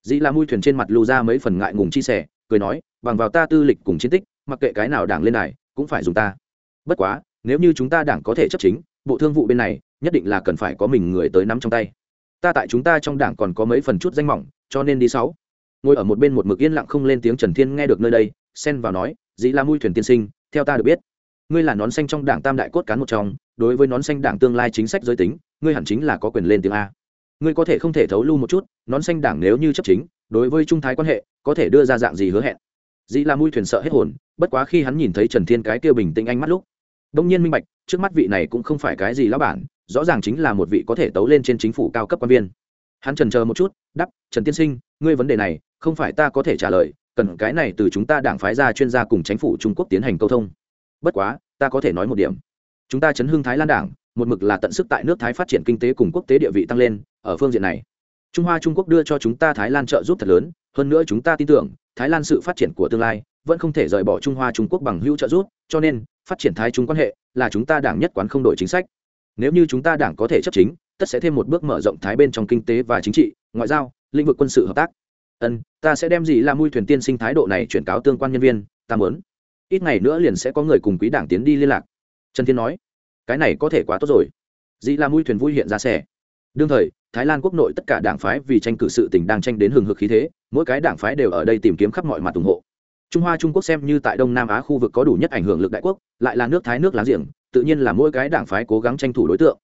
dĩ là mui thuyền trên mặt lưu ra mấy phần ngại ngùng chia sẻ, cười nói, bằng vào ta tư lịch cùng chiến tích, mặc kệ cái nào đảng lên này, cũng phải dùng ta. Bất quá, nếu như chúng ta đảng có thể chấp chính, bộ thương vụ bên này, nhất định là cần phải có mình người tới nắm trong tay ta tại chúng ta trong đảng còn có mấy phần chút danh mỏng, cho nên đi sáu. Ngồi ở một bên một mực yên lặng không lên tiếng trần thiên nghe được nơi đây, xen vào nói, dĩ la mui thuyền tiên sinh, theo ta được biết, ngươi là nón xanh trong đảng tam đại cốt cán một trong, đối với nón xanh đảng tương lai chính sách giới tính, ngươi hẳn chính là có quyền lên tiếng a. Ngươi có thể không thể thấu lưu một chút, nón xanh đảng nếu như chấp chính, đối với trung thái quan hệ, có thể đưa ra dạng gì hứa hẹn? Dĩ la mui thuyền sợ hết hồn, bất quá khi hắn nhìn thấy trần thiên cái kia bình tĩnh anh mắt lúc, đông nhiên minh bạch, trước mắt vị này cũng không phải cái gì lão bản rõ ràng chính là một vị có thể tấu lên trên chính phủ cao cấp quan viên. Hắn trần chờ một chút đắp trần tiên sinh, ngươi vấn đề này, không phải ta có thể trả lời, cần cái này từ chúng ta đảng phái ra chuyên gia cùng chính phủ trung quốc tiến hành câu thông. Bất quá, ta có thể nói một điểm. Chúng ta chấn hưng thái lan đảng, một mực là tận sức tại nước thái phát triển kinh tế cùng quốc tế địa vị tăng lên, ở phương diện này, trung hoa trung quốc đưa cho chúng ta thái lan trợ giúp thật lớn, hơn nữa chúng ta tin tưởng, thái lan sự phát triển của tương lai vẫn không thể rời bỏ trung hoa trung quốc bằng hữu trợ giúp, cho nên, phát triển thái trung quan hệ là chúng ta đảng nhất quán không đổi chính sách nếu như chúng ta đảng có thể chấp chính, tất sẽ thêm một bước mở rộng thái bên trong kinh tế và chính trị, ngoại giao, lĩnh vực quân sự hợp tác. Ân, ta sẽ đem gì là mui thuyền tiên sinh thái độ này chuyển cáo tương quan nhân viên, ta muốn. Ít ngày nữa liền sẽ có người cùng quý đảng tiến đi liên lạc. Trần thiên nói, cái này có thể quá tốt rồi. Dĩ là mui thuyền vui hiện ra xe. Đương thời, thái lan quốc nội tất cả đảng phái vì tranh cử sự tỉnh đang tranh đến hừng hực khí thế, mỗi cái đảng phái đều ở đây tìm kiếm khắp mọi mặt ủng hộ. Trung hoa trung quốc xem như tại đông nam á khu vực có đủ nhất ảnh hưởng lực đại quốc, lại là nước thái nước láng giềng tự nhiên là mỗi cái đảng phái cố gắng tranh thủ đối tượng.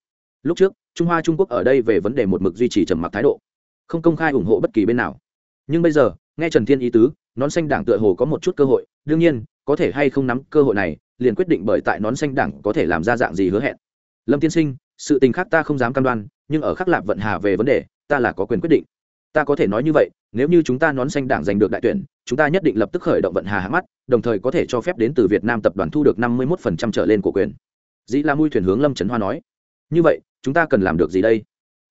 Lúc trước, trung hoa trung quốc ở đây về vấn đề một mực duy trì trầm mặc thái độ, không công khai ủng hộ bất kỳ bên nào. Nhưng bây giờ, nghe trần thiên ý tứ, nón xanh đảng tựa hồ có một chút cơ hội, đương nhiên, có thể hay không nắm cơ hội này, liền quyết định bởi tại nón xanh đảng có thể làm ra dạng gì hứa hẹn. Lâm tiên sinh, sự tình khác ta không dám cam đoan, nhưng ở khắc lạc vận hà về vấn đề, ta là có quyền quyết định. Ta có thể nói như vậy, nếu như chúng ta nón xanh đảng giành được đại tuyển, chúng ta nhất định lập tức khởi động vận hà hạ mắt, đồng thời có thể cho phép đến từ việt nam tập đoàn thu được năm mươi một trở lên của quyền dĩ la mui thuyền hướng lâm trấn hoa nói. Như vậy, chúng ta cần làm được gì đây?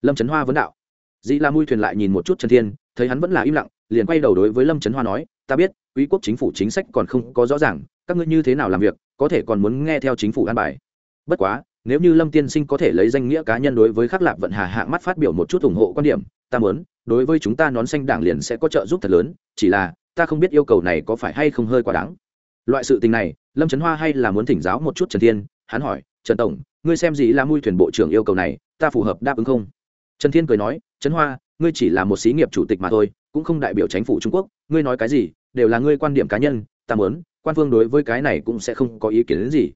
Lâm trấn hoa vấn đạo. Dĩ la mui thuyền lại nhìn một chút trần thiên, thấy hắn vẫn là im lặng, liền quay đầu đối với lâm trấn hoa nói, ta biết, quý quốc chính phủ chính sách còn không có rõ ràng, các ngươi như thế nào làm việc, có thể còn muốn nghe theo chính phủ an bài. Bất quá, nếu như lâm tiên sinh có thể lấy danh nghĩa cá nhân đối với khắc lạc vận hà hạng mắt phát biểu một chút ủng hộ quan điểm, ta muốn, đối với chúng ta nón xanh đảng liền sẽ có trợ giúp thật lớn, chỉ là, ta không biết yêu cầu này có phải hay không hơi quá đáng. Loại sự tình này, lâm trấn hoa hay là muốn thỉnh giáo một chút trần thiên hắn hỏi, trần tổng, ngươi xem gì là mui thuyền bộ trưởng yêu cầu này, ta phù hợp đáp ứng không? Trần thiên cười nói, trấn hoa, ngươi chỉ là một xí nghiệp chủ tịch mà thôi, cũng không đại biểu chính phủ trung quốc, ngươi nói cái gì, đều là ngươi quan điểm cá nhân, ta muốn, quan phương đối với cái này cũng sẽ không có ý kiến đến gì.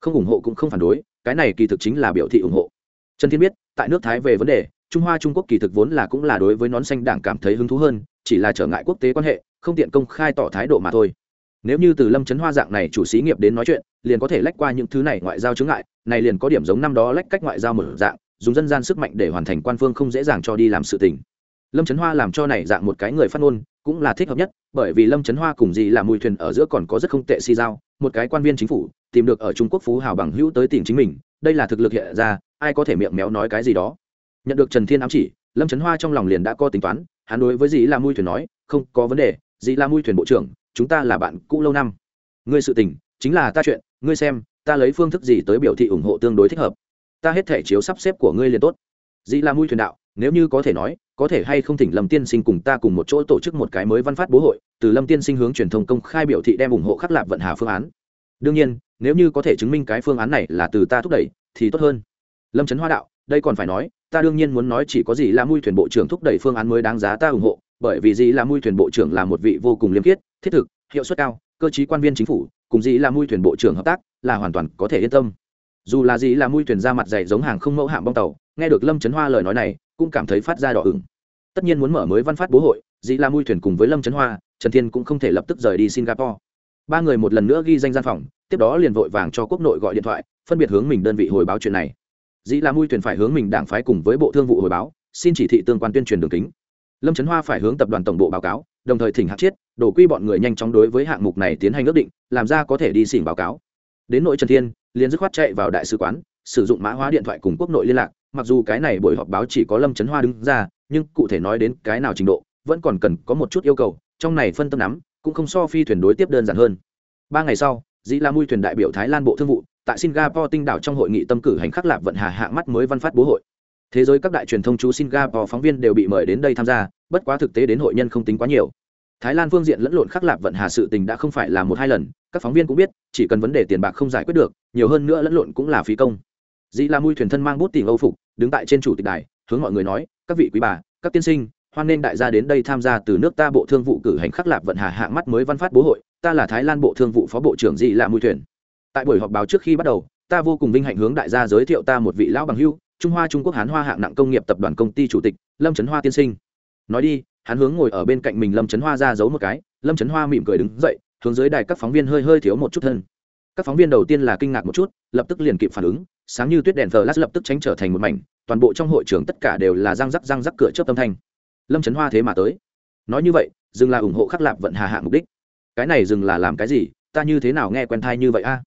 Không ủng hộ cũng không phản đối, cái này kỳ thực chính là biểu thị ủng hộ. Trần thiên biết, tại nước thái về vấn đề, trung hoa trung quốc kỳ thực vốn là cũng là đối với nón xanh đảng cảm thấy hứng thú hơn, chỉ là trở ngại quốc tế quan hệ, không tiện công khai tỏ thái độ mà thôi nếu như từ lâm trấn hoa dạng này chủ xí nghiệp đến nói chuyện, liền có thể lách qua những thứ này ngoại giao chướng ngại, này liền có điểm giống năm đó lách cách ngoại giao mở dạng, dùng dân gian sức mạnh để hoàn thành quan phương không dễ dàng cho đi làm sự tình. Lâm trấn hoa làm cho này dạng một cái người phát ngôn, cũng là thích hợp nhất, bởi vì lâm trấn hoa cùng gì là mùi thuyền ở giữa còn có rất không tệ si giao, một cái quan viên chính phủ, tìm được ở trung quốc phú hào bằng hữu tới tìm chính mình, đây là thực lực hiện ra, ai có thể miệng méo nói cái gì đó. Nhận được trần thiên ám chỉ, lâm trấn hoa trong lòng liền đã có tính toán, hắn đối với dĩ là mui thuyền nói, không có vấn đề dĩ là mui thuyền bộ trưởng chúng ta là bạn cũ lâu năm. Ngươi sự tình, chính là ta chuyện, ngươi xem, ta lấy phương thức gì tới biểu thị ủng hộ tương đối thích hợp. Ta hết thể chiếu sắp xếp của ngươi liền tốt. Dĩ la mui thuyền đạo, nếu như có thể nói, có thể hay không thỉnh lâm tiên sinh cùng ta cùng một chỗ tổ chức một cái mới văn phát bố hội, từ lâm tiên sinh hướng truyền thông công khai biểu thị đem ủng hộ khắc lạc vận hà phương án. Đương nhiên, nếu như có thể chứng minh cái phương án này là từ ta thúc đẩy, thì tốt hơn. Lâm trấn hoa đạo, đây còn phải nói, ta đương nhiên muốn nói chỉ có gì là mui thuyền bộ trưởng thúc đẩy phương án mới đáng giá ta ủng hộ, bởi vì gì là mui thuyền bộ trưởng là một vị vô cùng liêm khiết thiết thực, hiệu suất cao, cơ chí quan viên chính phủ, cùng gì là mui thuyền bộ trưởng hợp tác, là hoàn toàn có thể yên tâm. Dù là gì là mui thuyền ra mặt dày giống hàng không mẫu hạm bong tàu, nghe được lâm trấn hoa lời nói này, cũng cảm thấy phát ra đỏ ửng. Tất nhiên muốn mở mới văn phát bố hội, dĩ là mui thuyền cùng với lâm trấn hoa, trần thiên cũng không thể lập tức rời đi singapore. Ba người một lần nữa ghi danh gian phòng, tiếp đó liền vội vàng cho quốc nội gọi điện thoại, phân biệt hướng mình đơn vị hồi báo chuyện này. Dĩ là mui thuyền phải hướng mình đảng phái cùng với bộ thương vụ hồi báo, xin chỉ thị tương quan tuyên truyền đường kính. Lâm trấn hoa phải hướng tập đoàn tổng bộ báo cáo đồng thời thỉnh hạc chiết, đổ quy bọn người nhanh chóng đối với hạng mục này tiến hành ước định, làm ra có thể đi xỉn báo cáo. Đến nội trần thiên, liền dứt khoát chạy vào đại sứ quán, sử dụng mã hóa điện thoại cùng quốc nội liên lạc, mặc dù cái này buổi họp báo chỉ có lâm trấn hoa đứng ra, nhưng cụ thể nói đến cái nào trình độ, vẫn còn cần có một chút yêu cầu, trong này phân tâm nắm cũng không so phi thuyền đối tiếp đơn giản hơn. Ba ngày sau, dĩ la mui thuyền đại biểu thái lan bộ thương vụ, tại singapore tinh đảo trong hội nghị tâm cử hành khắc lạc vận hà hạ mắt mới văn phát bố hội thế giới các đại truyền thông chú singapore phóng viên đều bị mời đến đây tham gia, bất quá thực tế đến hội nhân không tính quá nhiều. Thái lan phương diện lẫn lộn khắc lạp vận hà sự tình đã không phải là một hai lần, các phóng viên cũng biết, chỉ cần vấn đề tiền bạc không giải quyết được, nhiều hơn nữa lẫn lộn cũng là phí công. Dĩ la mui thuyền thân mang bút tìm âu phục, đứng tại trên chủ tịch đài, hướng mọi người nói, các vị quý bà, các tiên sinh, hoan nên đại gia đến đây tham gia từ nước ta bộ thương vụ cử hành khắc lạp vận hà hạng mắt mới văn phát bố hội, ta là thái lan bộ thương vụ phó bộ trưởng dĩ la mui thuyền. Tại buổi họp báo trước khi bắt đầu, ta vô cùng vinh hạnh hướng đại gia giới thiệu ta một vị lão bằng hưu trung hoa trung quốc hán hoa hạng nặng công nghiệp tập đoàn công ty chủ tịch lâm trấn hoa tiên sinh. Nói đi, hắn hướng ngồi ở bên cạnh mình lâm trấn hoa ra giấu một cái, lâm trấn hoa mỉm cười đứng dậy, hướng dưới đài các phóng viên hơi hơi thiếu một chút thân. Các phóng viên đầu tiên là kinh ngạc một chút, lập tức liền kịp phản ứng, sáng như tuyết đèn thờ lát lập tức tránh trở thành một mảnh, toàn bộ trong hội trường tất cả đều là răng rắc răng rắc cửa chớp âm thanh. Lâm trấn hoa thế mà tới. Nói như vậy, dừng là ủng hộ khắc lạp vận hà hạng mục đích. Cái này dừng là làm cái gì? Ta như thế nào nghe quen thai như vậy a?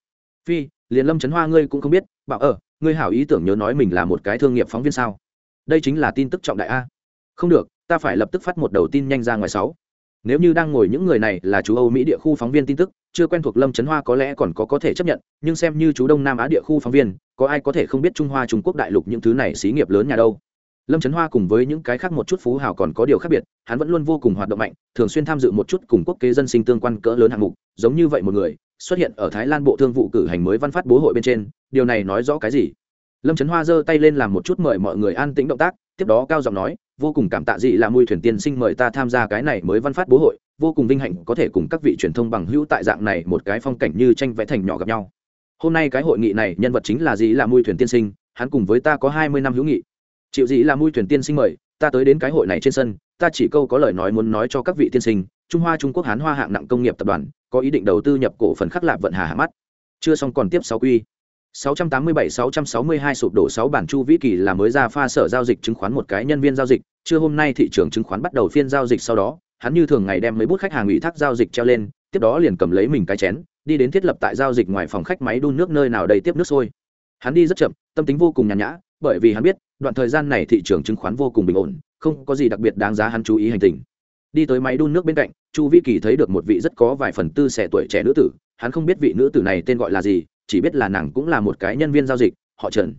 Phi, liền lâm trấn hoa ngươi cũng không biết, bảo ở ngươi hảo ý tưởng nhớ nói mình là một cái thương nghiệp phóng viên sao? Đây chính là tin tức trọng đại a. Không được, ta phải lập tức phát một đầu tin nhanh ra ngoài sáu. Nếu như đang ngồi những người này là chú âu mỹ địa khu phóng viên tin tức, chưa quen thuộc lâm trấn hoa có lẽ còn có có thể chấp nhận, nhưng xem như chú đông nam á địa khu phóng viên, có ai có thể không biết trung hoa, trung quốc đại lục những thứ này xí nghiệp lớn nhà đâu? Lâm trấn hoa cùng với những cái khác một chút phú hào còn có điều khác biệt, hắn vẫn luôn vô cùng hoạt động mạnh, thường xuyên tham dự một chút cùng quốc kế dân sinh tương quan cỡ lớn hạng mục, giống như vậy một người xuất hiện ở thái lan bộ thương vụ cử hành mới văn phát bố hội bên trên, điều này nói rõ cái gì? Lâm trấn hoa giơ tay lên làm một chút mời mọi người an tĩnh động tác, tiếp đó cao giọng nói, vô cùng cảm tạ dị là mùi thuyền tiên sinh mời ta tham gia cái này mới văn phát bố hội, vô cùng vinh hạnh có thể cùng các vị truyền thông bằng hữu tại dạng này một cái phong cảnh như tranh vẽ thành nhỏ gặp nhau. Hôm nay cái hội nghị này, nhân vật chính là dị là mùi thuyền tiên sinh, hắn cùng với ta có hai mươi năm hữu nghị. Chịu dị là mùi thuyền tiên sinh mời, ta tới đến cái hội này trên sân, ta chỉ câu có lời nói muốn nói cho các vị tiên sinh trung hoa trung quốc hán hoa hạng nặng công nghiệp tập đoàn có ý định đầu tư nhập cổ phần khắc lạp vận hà hạ mắt chưa xong còn tiếp sáu quy 687-662 sụp đổ 6 bản chu vĩ kỳ là mới ra pha sở giao dịch chứng khoán một cái nhân viên giao dịch, chưa hôm nay thị trường chứng khoán bắt đầu phiên giao dịch sau đó, hắn như thường ngày đem mấy bút khách hàng ủy thác giao dịch treo lên, tiếp đó liền cầm lấy mình cái chén, đi đến thiết lập tại giao dịch ngoài phòng khách máy đun nước nơi nào đầy tiếp nước sôi. Hắn đi rất chậm, tâm tính vô cùng nhàn nhã, bởi vì hắn biết, đoạn thời gian này thị trường chứng khoán vô cùng bình ổn, không có gì đặc biệt đáng giá hắn chú ý hành tình. Đi tới máy đun nước bên cạnh, Chu Vĩ Kỳ thấy được một vị rất có vài phần tư trẻ tuổi trẻ nữ tử, hắn không biết vị nữ tử này tên gọi là gì, chỉ biết là nàng cũng là một cái nhân viên giao dịch họ trần.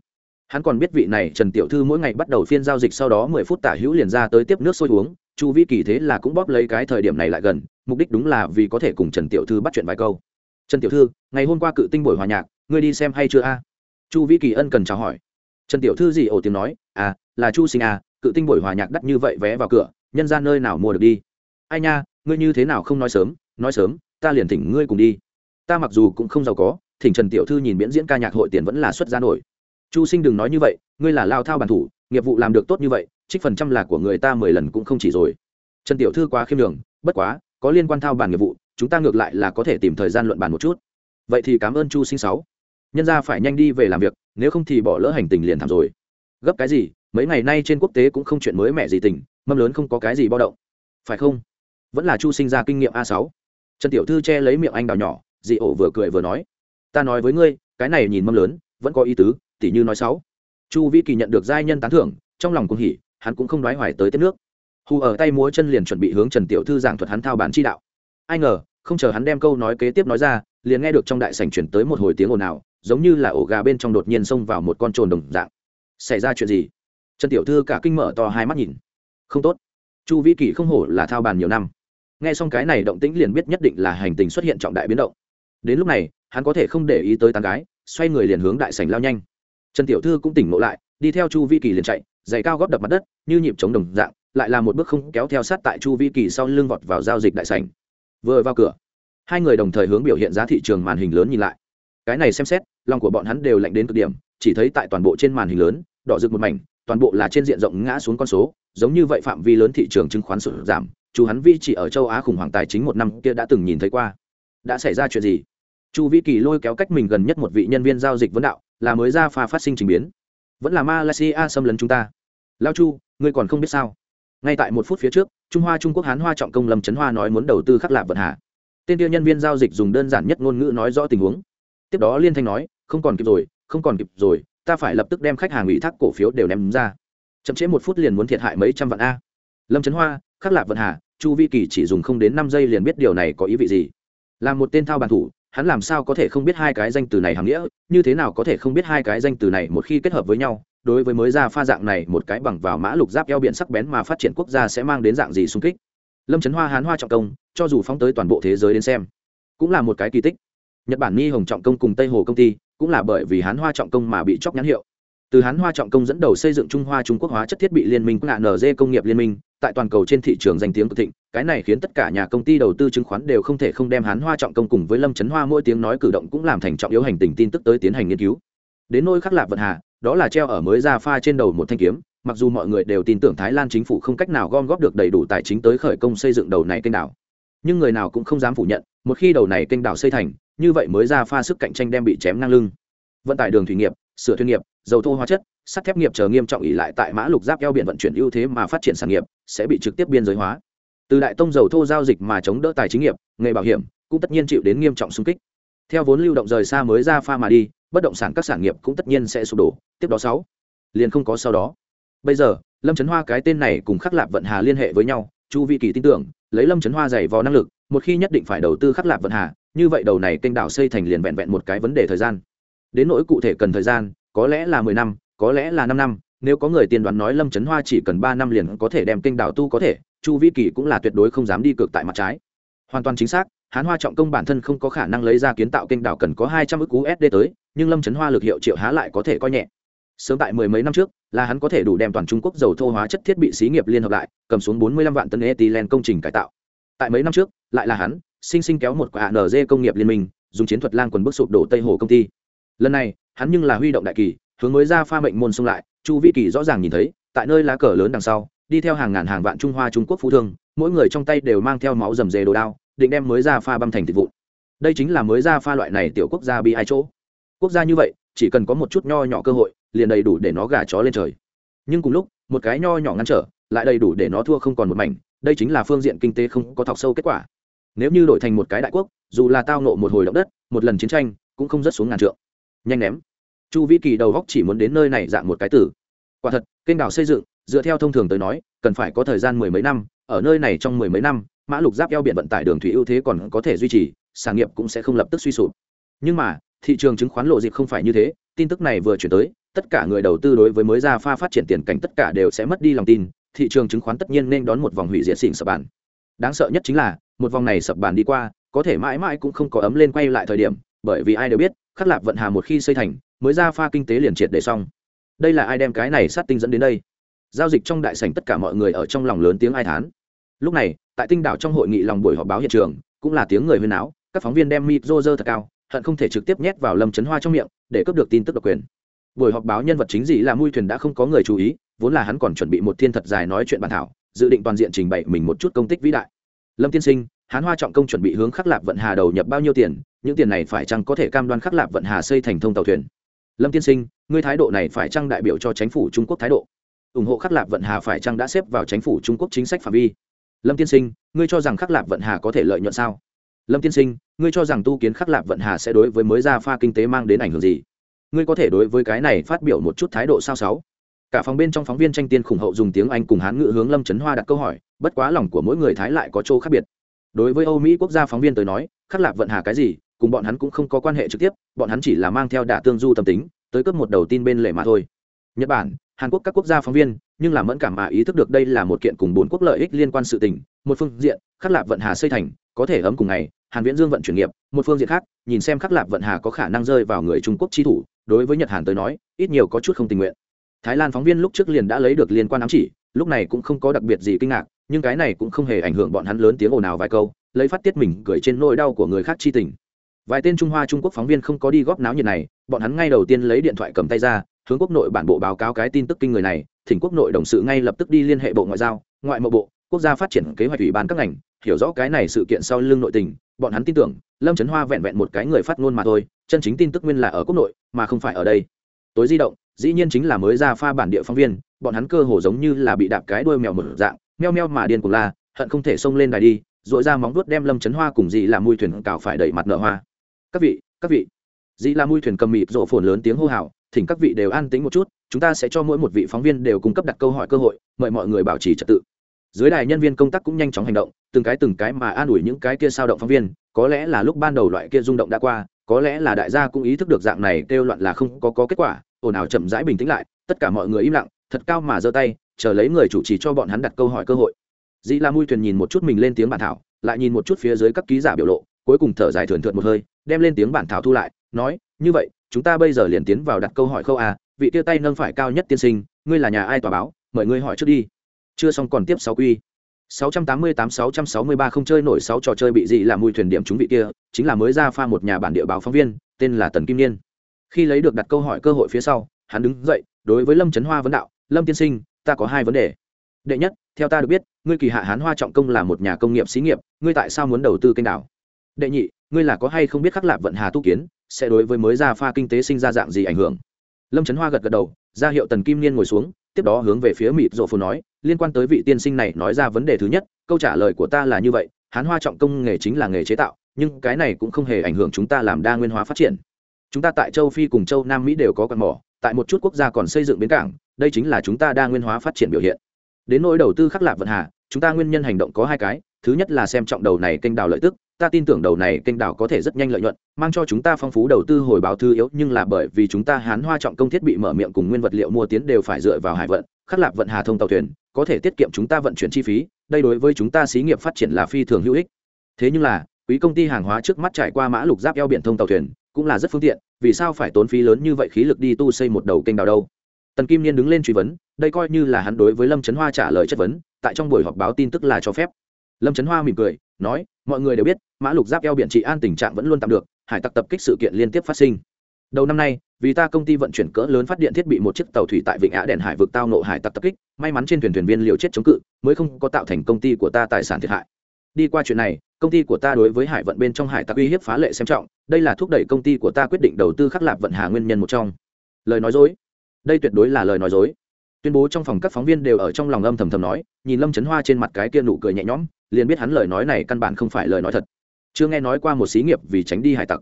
Hắn còn biết vị này trần tiểu thư mỗi ngày bắt đầu phiên giao dịch sau đó mười phút tả hữu liền ra tới tiếp nước sôi uống chu vĩ kỳ thế là cũng bóp lấy cái thời điểm này lại gần mục đích đúng là vì có thể cùng trần tiểu thư bắt chuyện vài câu. Trần tiểu thư ngày hôm qua cự tinh buổi hòa nhạc ngươi đi xem hay chưa a? Chu vĩ kỳ ân cần chào hỏi. Trần tiểu thư gì ổ tiếng nói à là chu sinh à cự tinh buổi hòa nhạc đắt như vậy vé vào cửa nhân ra nơi nào mua được đi. Ai nha, ngươi như thế nào không nói sớm nói sớm, ta liền thỉnh ngươi cùng đi. Ta mặc dù cũng không giàu có, thỉnh trần tiểu thư nhìn miễn diễn ca nhạc hội tiền vẫn là xuất ra nổi. Chu sinh đừng nói như vậy, ngươi là lao thao bản thủ, nghiệp vụ làm được tốt như vậy, trích phần trăm là của người ta mười lần cũng không chỉ rồi. Trần tiểu thư quá khiêm đường bất quá, có liên quan thao bản nghiệp vụ, chúng ta ngược lại là có thể tìm thời gian luận bàn một chút. Vậy thì cảm ơn chu sinh sáu. Nhân ra phải nhanh đi về làm việc, nếu không thì bỏ lỡ hành tình liền thảm rồi. Gấp cái gì mấy ngày nay trên quốc tế cũng không chuyện mới mẻ gì tình, mâm lớn không có cái gì bao động. Phải không? Vẫn là chu sinh ra kinh nghiệm a sáu. Trần tiểu thư che lấy miệng anh đào nhỏ, dị ổ vừa cười vừa nói, ta nói với ngươi, cái này nhìn mâm lớn, vẫn có ý tứ, tỉ như nói sáu chu vĩ kỳ nhận được giai nhân tán thưởng, trong lòng cũng hỉ, hắn cũng không đoái hoài tới tiếp nước. Hù ở tay múa chân liền chuẩn bị hướng trần tiểu thư giảng thuật hắn thao bản chi đạo. Ai ngờ, không chờ hắn đem câu nói kế tiếp nói ra, liền nghe được trong đại sảnh chuyển tới một hồi tiếng ồn ào, giống như là ổ gà bên trong đột nhiên xông vào một con trồn đồng dạng. Xảy ra chuyện gì? Trần tiểu thư cả kinh mở to hai mắt nhìn. Không tốt. Chu vĩ kỳ không hổ là thao bàn nhiều năm. Nghe xong cái này động tĩnh liền biết nhất định là hành tình xuất hiện trọng đại biến động. Đến lúc này, hắn có thể không để ý tới tán gái, xoay người liền hướng đại sảnh lao nhanh. Trần tiểu thư cũng tỉnh ngộ lại, đi theo chu vi kỳ liền chạy, giày cao góp đập mặt đất, như nhịp chống đồng dạng, lại là một bước không kéo theo sát tại chu vi kỳ sau lưng vọt vào giao dịch đại sảnh. Vừa vào cửa, hai người đồng thời hướng biểu hiện giá thị trường màn hình lớn nhìn lại. Cái này xem xét, lòng của bọn hắn đều lạnh đến cực điểm, chỉ thấy tại toàn bộ trên màn hình lớn, đỏ rực một mảnh toàn bộ là trên diện rộng ngã xuống con số, giống như vậy phạm vi lớn thị trường chứng khoán sụt giảm chú hắn vi chỉ ở châu á khủng hoảng tài chính một năm kia đã từng nhìn thấy qua. Đã xảy ra chuyện gì? Chu vĩ kỳ lôi kéo cách mình gần nhất một vị nhân viên giao dịch vấn đạo, là mới ra pha phát sinh trình biến. Vẫn là malaysia xâm lấn chúng ta. Lao chu, ngươi còn không biết sao? Ngay tại một phút phía trước, trung hoa trung quốc hán hoa trọng công lâm trấn hoa nói muốn đầu tư khắc lạc vận hạ tên tiêu nhân viên giao dịch dùng đơn giản nhất ngôn ngữ nói rõ tình huống. Tiếp đó liên thanh nói, không còn kịp rồi, không còn kịp rồi ta phải lập tức đem khách hàng ủy thác cổ phiếu đều ném ra. Chậm chế một phút liền muốn thiệt hại mấy trăm vạn a. Lâm trấn hoa, khắc lạp vận hà, chu vi kỳ chỉ dùng không đến năm giây liền biết điều này có ý vị gì. Là một tên thao bàn thủ, hắn làm sao có thể không biết hai cái danh từ này hàm nghĩa, như thế nào có thể không biết hai cái danh từ này một khi kết hợp với nhau, đối với mới ra pha dạng này một cái bằng vào mã lục giáp eo biển sắc bén mà phát triển quốc gia sẽ mang đến dạng gì xung kích. Lâm trấn hoa hán hoa trọng công, cho dù phóng tới toàn bộ thế giới đến xem, cũng là một cái kỳ tích. Nhật bản ni hồng trọng công cùng tây hồ công ty cũng là bởi vì hán hoa trọng công mà bị chóc nhãn hiệu. Từ hán hoa trọng công dẫn đầu xây dựng trung hoa trung quốc hóa chất thiết bị liên minh là nz công nghiệp liên minh, tại toàn cầu trên thị trường danh tiếng cực thịnh, cái này khiến tất cả nhà công ty đầu tư chứng khoán đều không thể không đem hán hoa trọng công cùng với lâm trấn hoa mỗi tiếng nói cử động cũng làm thành trọng yếu hành tình tin tức tới tiến hành nghiên cứu. Đến nôi khắc lạc vận hà, đó là treo ở mới ra pha trên đầu một thanh kiếm, mặc dù mọi người đều tin tưởng thái lan chính phủ không cách nào gom góp được đầy đủ tài chính tới khởi công xây dựng đầu này kênh đảo, nhưng người nào cũng không dám phủ nhận, một khi đầu này kênh đảo xây thành như vậy mới ra pha sức cạnh tranh đem bị chém ngang lưng. Vận tải đường thủy nghiệp, sửa thuyền nghiệp, dầu thô hóa chất, sắt thép nghiệp chờ nghiêm trọng ỉ lại tại mã lục giáp eo biển vận chuyển ưu thế mà phát triển sản nghiệp, sẽ bị trực tiếp biên giới hóa. Từ đại tông dầu thô giao dịch mà chống đỡ tài chính nghiệp, nghề bảo hiểm, cũng tất nhiên chịu đến nghiêm trọng xung kích. Theo vốn lưu động rời xa mới ra pha mà đi, bất động sản các sản nghiệp cũng tất nhiên sẽ sụp đổ. Tiếp đó sáu, liền không có sau đó. Bây giờ, lâm trấn hoa cái tên này cùng khắc lạp vận hà liên hệ với nhau, chu vi kỳ tin tưởng, lấy lâm trấn hoa dày vò năng lực, một khi nhất định phải đầu tư khắc lạp vận hà như vậy đầu này kênh đảo xây thành liền vẹn vẹn một cái vấn đề thời gian. Đến nỗi cụ thể cần thời gian, có lẽ là mười năm, có lẽ là năm năm, nếu có người tiên đoán nói lâm trấn hoa chỉ cần ba năm liền có thể đem kênh đảo tu có thể, chu vi kỳ cũng là tuyệt đối không dám đi cược tại mặt trái. Hoàn toàn chính xác, hán hoa trọng công bản thân không có khả năng lấy ra kiến tạo kênh đảo cần có hai trăm ước usd tới, nhưng lâm trấn hoa lực hiệu triệu há lại có thể coi nhẹ. Sớm tại mười mấy năm trước, là hắn có thể đủ đem toàn trung quốc dầu thô hóa chất thiết bị xí nghiệp liên hợp lại, cầm xuống bốn mươi lăm vạn tấn ethylene công trình cải tạo. Tại mấy năm trước, lại là hắn sinh sinh kéo một quả nz công nghiệp liên minh, dùng chiến thuật lang quần bước sụp đổ tây hồ công ty. Lần này, hắn nhưng là huy động đại kỳ, hướng mới ra pha mệnh môn xung lại, chu vi kỳ rõ ràng nhìn thấy, tại nơi lá cờ lớn đằng sau, đi theo hàng ngàn hàng vạn trung hoa trung quốc phú thương, mỗi người trong tay đều mang theo máu rầm rề đồ đao, định đem mới ra pha băm thành thịt vụn. Đây chính là mới ra pha loại này tiểu quốc gia bị ai chỗ. Quốc gia như vậy, chỉ cần có một chút nho nhỏ cơ hội, liền đầy đủ để nó gà chó lên trời. Nhưng cùng lúc, một cái nho nhỏ ngăn trở, lại đầy đủ để nó thua không còn một mảnh, đây chính là phương diện kinh tế không có thọc sâu kết quả nếu như đổi thành một cái đại quốc, dù là tao nộ một hồi động đất, một lần chiến tranh, cũng không rất xuống ngàn trượng. Nhanh ném. Chu vĩ kỳ đầu góc chỉ muốn đến nơi này dạng một cái tử. Quả thật, kênh đảo xây dựng, dựa theo thông thường tới nói, cần phải có thời gian mười mấy năm, ở nơi này trong mười mấy năm, mã lục giáp eo biển vận tải đường thủy ưu thế còn có thể duy trì, sản nghiệp cũng sẽ không lập tức suy sụp. Nhưng mà, thị trường chứng khoán lộ dịp không phải như thế, tin tức này vừa chuyển tới, tất cả người đầu tư đối với mới ra pha phát triển tiền cảnh tất cả đều sẽ mất đi lòng tin, thị trường chứng khoán tất nhiên nên đón một vòng hủy diệt xỉn sập bản đáng sợ nhất chính là, một vòng này sập bàn đi qua, có thể mãi mãi cũng không có ấm lên quay lại thời điểm, bởi vì ai đều biết, khắc lạp vận hà một khi xây thành, mới ra pha kinh tế liền triệt để xong. Đây là ai đem cái này sát tinh dẫn đến đây? Giao dịch trong đại sảnh tất cả mọi người ở trong lòng lớn tiếng ai thán. Lúc này, tại tinh đảo trong hội nghị lòng buổi họp báo hiện trường, cũng là tiếng người huyên áo các phóng viên đem mịt rô rơ thật cao, hận không thể trực tiếp nhét vào lâm chấn hoa trong miệng, để cướp được tin tức độc quyền. Buổi họp báo nhân vật chính gì là mui thuyền đã không có người chú ý, vốn là hắn còn chuẩn bị một thiên thật dài nói chuyện bàn thảo dự định toàn diện trình bày mình một chút công tích vĩ đại. Lâm tiên sinh, hán hoa trọng công chuẩn bị hướng khắc lạp vận hà đầu nhập bao nhiêu tiền? Những tiền này phải chăng có thể cam đoan khắc lạp vận hà xây thành thông tàu thuyền? Lâm tiên sinh, ngươi thái độ này phải chăng đại biểu cho chính phủ trung quốc thái độ? Ủng hộ khắc lạp vận hà phải chăng đã xếp vào chính phủ trung quốc chính sách phạm vi? Lâm tiên sinh, ngươi cho rằng khắc lạp vận hà có thể lợi nhuận sao? Lâm tiên sinh, ngươi cho rằng tu kiến khắc lạp vận hà sẽ đối với mới ra pha kinh tế mang đến ảnh hưởng gì? Ngươi có thể đối với cái này phát biểu một chút thái độ sao sáu? Cả phòng bên trong phóng viên tranh tiên khủng hậu dùng tiếng anh cùng hán ngữ hướng lâm trấn hoa đặt câu hỏi, bất quá lòng của mỗi người thái lại có chỗ khác biệt. Đối với âu mỹ quốc gia phóng viên tới nói, khắc lạp vận hà cái gì, cùng bọn hắn cũng không có quan hệ trực tiếp, bọn hắn chỉ là mang theo đả tương du tâm tính, tới cấp một đầu tin bên lề mà thôi. Nhật bản, hàn quốc các quốc gia phóng viên, nhưng là mẫn cảm mà ý thức được đây là một kiện cùng bốn quốc lợi ích liên quan sự tình, một phương diện, khắc lạp vận hà xây thành, có thể ấm cùng ngày, hàn viễn dương vận chuyển nghiệp, một phương diện khác, nhìn xem khắc lạp vận hà có khả năng rơi vào người trung quốc chi thủ, đối với nhật hàn tới nói, ít nhiều có chút không tình nguyện thái lan phóng viên lúc trước liền đã lấy được liên quan ám chỉ, lúc này cũng không có đặc biệt gì kinh ngạc, nhưng cái này cũng không hề ảnh hưởng bọn hắn lớn tiếng ồn ào vài câu, lấy phát tiết mình cười trên nỗi đau của người khác chi tình. Vài tên trung hoa trung quốc phóng viên không có đi góp náo nhiệt này, bọn hắn ngay đầu tiên lấy điện thoại cầm tay ra, hướng quốc nội bản bộ báo cáo cái tin tức kinh người này, thỉnh quốc nội đồng sự ngay lập tức đi liên hệ bộ ngoại giao, ngoại mậu bộ, quốc gia phát triển kế hoạch ủy ban các ngành, hiểu rõ cái này sự kiện sau lưng nội tình, bọn hắn tin tưởng, lâm trấn hoa vẹn vẹn một cái người phát ngôn mà thôi, chân chính tin tức nguyên là ở quốc nội, mà không phải ở đây. Tối di động dĩ nhiên chính là mới ra pha bản địa phóng viên bọn hắn cơ hồ giống như là bị đạp cái đuôi mèo mở dạng meo meo mà điên cuồng la hận không thể xông lên đài đi dội ra móng vuốt đem lâm chấn hoa cùng dị là mùi thuyền cào phải đẩy mặt nợ hoa. Các vị các vị. Dị là mùi thuyền cầm mịt rộ phồn lớn tiếng hô hào thỉnh các vị đều an tính một chút chúng ta sẽ cho mỗi một vị phóng viên đều cung cấp đặt câu hỏi cơ hội mời mọi người bảo trì trật tự. Dưới đài nhân viên công tác cũng nhanh chóng hành động từng cái từng cái mà an ủi những cái kia sao động phóng viên có lẽ là lúc ban đầu loại kia rung động đã qua có lẽ là đại gia cũng ý thức được dạng này kêu loạn là không có, có kết quả ồn ào chậm rãi bình tĩnh lại tất cả mọi người im lặng thật cao mà giơ tay chờ lấy người chủ trì cho bọn hắn đặt câu hỏi cơ hội. Dĩ la mui thuyền nhìn một chút mình lên tiếng bản thảo lại nhìn một chút phía dưới các ký giả biểu lộ cuối cùng thở dài thườn thượt một hơi đem lên tiếng bản thảo thu lại nói như vậy chúng ta bây giờ liền tiến vào đặt câu hỏi khâu a vị tia tay nâng phải cao nhất tiên sinh ngươi là nhà ai tòa báo mời ngươi hỏi trước đi. Chưa xong còn tiếp sáu quy. 688-663 không chơi nổi 6 trò chơi bị gì là mùi thuyền điểm chúng vị kia, chính là mới ra pha một nhà bản địa báo phóng viên, tên là Tần Kim Niên. Khi lấy được đặt câu hỏi cơ hội phía sau, hắn đứng dậy, đối với Lâm Chấn Hoa vấn đạo, "Lâm tiên sinh, ta có hai vấn đề. Đệ nhất, theo ta được biết, ngươi kỳ hạ Hán Hoa trọng công là một nhà công nghiệp xí nghiệp, ngươi tại sao muốn đầu tư kênh đảo? Đệ nhị, ngươi là có hay không biết khắc lạc vận hà tu kiến, sẽ đối với mới ra pha kinh tế sinh ra dạng gì ảnh hưởng?" Lâm Chấn Hoa gật gật đầu, ra hiệu Tần Kim Niên ngồi xuống, tiếp đó hướng về phía mịt rộ phù nói liên quan tới vị tiên sinh này nói ra vấn đề thứ nhất câu trả lời của ta là như vậy hán hoa trọng công nghề chính là nghề chế tạo nhưng cái này cũng không hề ảnh hưởng chúng ta làm đa nguyên hóa phát triển chúng ta tại châu phi cùng châu nam mỹ đều có quạt mỏ, tại một chút quốc gia còn xây dựng bến cảng, đây chính là chúng ta đa nguyên hóa phát triển biểu hiện. Đến nỗi đầu tư khắc lạc vận hà, chúng ta nguyên nhân hành động có hai cái, thứ nhất là xem trọng đầu này kênh đào lợi tức, ta tin tưởng đầu này kênh đào có thể rất nhanh lợi nhuận, mang cho chúng ta phong phú đầu tư hồi báo thư yếu, nhưng là bởi vì chúng ta hán hoa trọng công thiết bị mở miệng cùng nguyên vật liệu mua tiến đều phải dựa vào hải vận, khắc lạc vận hà thông tàu thuyền, có thể tiết kiệm chúng ta vận chuyển chi phí, đây đối với chúng ta xí nghiệp phát triển là phi thường hữu ích. Thế nhưng là, quý công ty hàng hóa trước mắt trải qua mã lục giáp eo biển thông tàu thuyền cũng là rất phương tiện, vì sao phải tốn phí lớn như vậy khí lực đi tu xây một đầu kênh đào đâu? Tần kim niên đứng lên truy vấn, đây coi như là hắn đối với lâm trấn hoa trả lời chất vấn, tại trong buổi họp báo tin tức là cho phép. Lâm trấn hoa mỉm cười, nói, mọi người đều biết, mã lục giáp eo biển trị an tình trạng vẫn luôn tạm được, hải tặc tập kích sự kiện liên tiếp phát sinh. Đầu năm nay, vì ta công ty vận chuyển cỡ lớn phát điện thiết bị một chiếc tàu thủy tại vịnh á đèn hải vực tao nộ hải tặc tập kích, may mắn trên thuyền thuyền viên liều chết chống cự, mới không có tạo thành công ty của ta tài sản thiệt hại. Đi qua chuyện này công ty của ta đối với hải vận bên trong hải tặc uy hiếp phá lệ xem trọng, đây là thúc đẩy công ty của ta quyết định đầu tư khắc lạp vận hà nguyên nhân một trong. Lời nói dối. Đây tuyệt đối là lời nói dối. Tuyên bố trong phòng các phóng viên đều ở trong lòng âm thầm thầm nói, nhìn lâm trấn hoa trên mặt cái kia nụ cười nhẹ nhõm, liền biết hắn lời nói này căn bản không phải lời nói thật. Chưa nghe nói qua một xí nghiệp vì tránh đi hải tặc.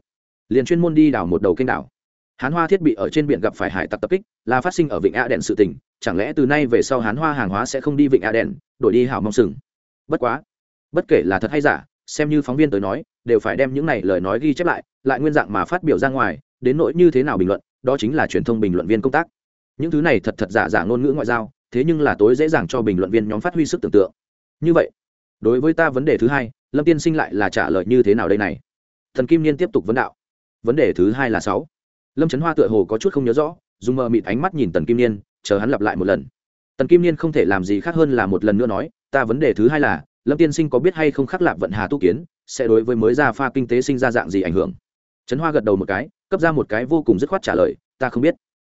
Liền chuyên môn đi đảo một đầu kênh đảo. Hán hoa thiết bị ở trên biển gặp phải hải tặc tập kích, là phát sinh ở vịnh a đèn sự tỉnh chẳng lẽ từ nay về sau hán hoa hàng hóa sẽ không đi vịnh a đèn, đổi đi hảo mong sừng? Bất quá. Bất kể là thật hay giả xem như phóng viên tới nói, đều phải đem những này lời nói ghi chép lại lại nguyên dạng mà phát biểu ra ngoài, đến nỗi như thế nào bình luận, đó chính là truyền thông bình luận viên công tác. Những thứ này thật thật giả giả ngôn ngữ ngoại giao, thế nhưng là tối dễ dàng cho bình luận viên nhóm phát huy sức tưởng tượng. Như vậy, đối với ta vấn đề thứ hai, lâm tiên sinh lại là trả lời như thế nào đây này? Thần kim niên tiếp tục vấn đạo. Vấn đề thứ hai là sáu. Lâm trấn hoa tựa hồ có chút không nhớ rõ, dùng mờ mịt ánh mắt nhìn tần kim niên, chờ hắn lặp lại một lần. Tần kim niên không thể làm gì khác hơn là một lần nữa nói, ta vấn đề thứ hai là lâm tiên sinh có biết hay không khắc lạp vận hà tu kiến, sẽ đối với mới ra pha kinh tế sinh ra dạng gì ảnh hưởng? Trấn hoa gật đầu một cái, cấp ra một cái vô cùng dứt khoát trả lời, ta không biết.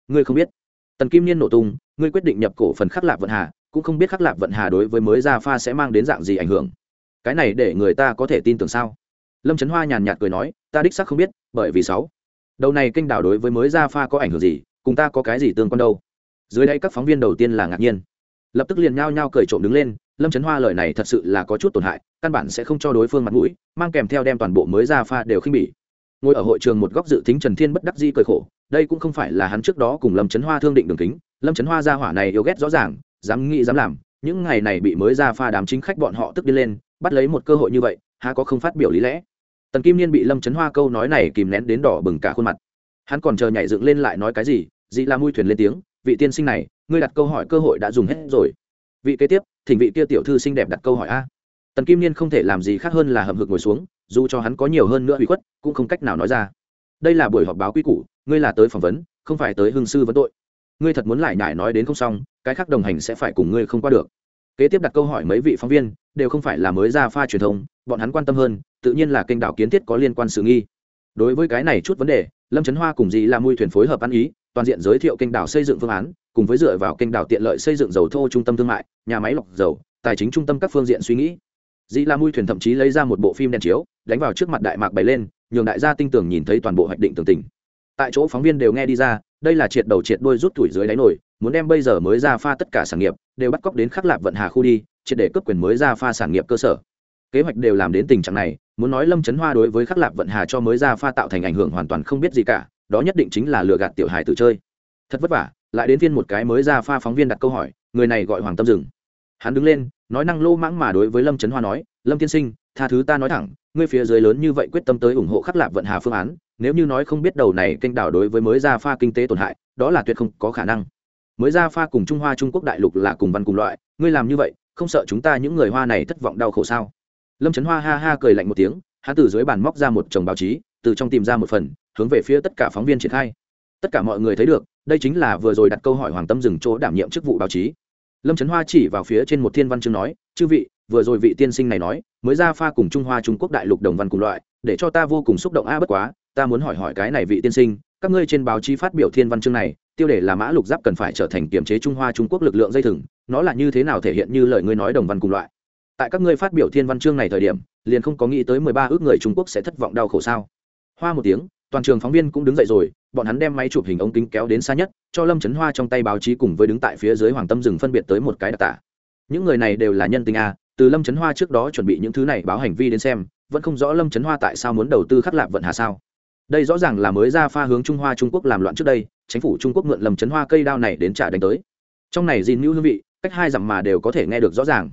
Ngươi không biết? Tần kim niên nổ tung, ngươi quyết định nhập cổ phần khắc lạp vận hà, cũng không biết khắc lạp vận hà đối với mới ra pha sẽ mang đến dạng gì ảnh hưởng. Cái này để người ta có thể tin tưởng sao? Lâm trấn hoa nhàn nhạt cười nói, ta đích xác không biết, bởi vì sáu. Đầu này kênh đảo đối với mới ra pha có ảnh hưởng gì, cùng ta có cái gì tương quan đâu? Dưới đây các phóng viên đầu tiên là ngạc nhiên. Lập tức liền nhao nhao cười trộm đứng lên lâm trấn hoa lời này thật sự là có chút tổn hại, căn bản sẽ không cho đối phương mặt mũi, mang kèm theo đem toàn bộ mới ra pha đều khinh bỉ. Ngồi ở hội trường một góc dự tính trần thiên bất đắc di cười khổ, đây cũng không phải là hắn trước đó cùng lâm trấn hoa thương định đường kính, lâm trấn hoa ra hỏa này yêu ghét rõ ràng, dám nghĩ dám làm, những ngày này bị mới ra pha đám chính khách bọn họ tức đi lên, bắt lấy một cơ hội như vậy, há có không phát biểu lý lẽ. Tần kim niên bị lâm trấn hoa câu nói này kìm nén đến đỏ bừng cả khuôn mặt. Hắn còn chờ nhảy dựng lên lại nói cái gì, dị la mui thuyền lên tiếng, vị tiên sinh này, ngươi đặt câu hỏi cơ hội đã dùng hết rồi. Vị kế tiếp thỉnh vị kia tiểu thư xinh đẹp đặt câu hỏi a. Tần kim niên không thể làm gì khác hơn là hầm hực ngồi xuống, dù cho hắn có nhiều hơn nữa bị khuất, cũng không cách nào nói ra. Đây là buổi họp báo quy củ, ngươi là tới phỏng vấn, không phải tới hương sư vấn tội. Ngươi thật muốn lại nhải nói đến không xong, cái khác đồng hành sẽ phải cùng ngươi không qua được. Kế tiếp đặt câu hỏi mấy vị phóng viên, đều không phải là mới ra pha truyền thông, bọn hắn quan tâm hơn, tự nhiên là kênh đảo kiến thiết có liên quan sự nghi. Đối với cái này chút vấn đề, lâm trấn hoa cùng dì là mui thuyền phối hợp ăn ý toàn diện giới thiệu kênh đảo xây dựng phương án, cùng với dựa vào kênh đảo tiện lợi xây dựng dầu thô trung tâm thương mại, nhà máy lọc dầu, tài chính trung tâm các phương diện suy nghĩ. Dĩ La mui thuyền thậm chí lấy ra một bộ phim đèn chiếu, đánh vào trước mặt đại mạc bày lên, nhường đại gia tinh tưởng nhìn thấy toàn bộ hoạch định tường tình. Tại chỗ phóng viên đều nghe đi ra, đây là triệt đầu triệt đuôi rút tuổi dưới đáy nổi, muốn đem bây giờ mới ra pha tất cả sản nghiệp, đều bắt cóc đến khắc lạc vận hà khu đi, triệt để cấp quyền mới ra pha sản nghiệp cơ sở. Kế hoạch đều làm đến tình trạng này, muốn nói lâm trấn hoa đối với khắc lạc vận hà cho mới ra pha tạo thành ảnh hưởng hoàn toàn không biết gì cả đó nhất định chính là lừa gạt tiểu hài tự chơi. Thật vất vả, lại đến viên một cái mới ra pha phóng viên đặt câu hỏi, người này gọi hoàng tâm dừng. Hắn đứng lên, nói năng lô mãng mà đối với lâm trấn hoa nói, lâm tiên sinh, tha thứ ta nói thẳng, ngươi phía dưới lớn như vậy quyết tâm tới ủng hộ khắc lạc vận hà phương án, nếu như nói không biết đầu này kênh đảo đối với mới ra pha kinh tế tổn hại, đó là tuyệt không có khả năng. Mới ra pha cùng trung hoa trung quốc đại lục là cùng văn cùng loại, ngươi làm như vậy, không sợ chúng ta những người hoa này thất vọng đau khổ sao? Lâm trấn hoa ha ha cười lạnh một tiếng, hắn từ dưới bàn móc ra một chồng báo chí, từ trong tìm ra một phần hướng về phía tất cả phóng viên triển khai. Tất cả mọi người thấy được, đây chính là vừa rồi đặt câu hỏi hoàng tâm dừng chỗ đảm nhiệm chức vụ báo chí. Lâm trấn hoa chỉ vào phía trên một thiên văn chương nói, chư vị, vừa rồi vị tiên sinh này nói, mới ra pha cùng trung hoa trung quốc đại lục đồng văn cùng loại, để cho ta vô cùng xúc động a, bất quá, ta muốn hỏi hỏi cái này vị tiên sinh, các ngươi trên báo chí phát biểu thiên văn chương này, tiêu đề là mã lục giáp cần phải trở thành kiểm chế trung hoa trung quốc lực lượng dây thừng, nó là như thế nào thể hiện như lời ngươi nói đồng văn cùng loại? Tại các ngươi phát biểu thiên văn chương này thời điểm, liền không có nghĩ tới mười ba ước người trung quốc sẽ thất vọng đau khổ sao? Hoa một tiếng toàn trường phóng viên cũng đứng dậy rồi, bọn hắn đem máy chụp hình ống kính kéo đến xa nhất, cho lâm trấn hoa trong tay báo chí cùng với đứng tại phía dưới hoàng tâm rừng phân biệt tới một cái đặc tả. Những người này đều là nhân tình a, từ lâm trấn hoa trước đó chuẩn bị những thứ này báo hành vi đến xem, vẫn không rõ lâm trấn hoa tại sao muốn đầu tư khắc lạp vận hà sao. Đây rõ ràng là mới ra pha hướng trung hoa trung quốc làm loạn trước đây, chính phủ trung quốc mượn lâm trấn hoa cây đao này đến trả đánh tới. Trong này gìn nữ hương vị, cách hai dặm mà đều có thể nghe được rõ ràng.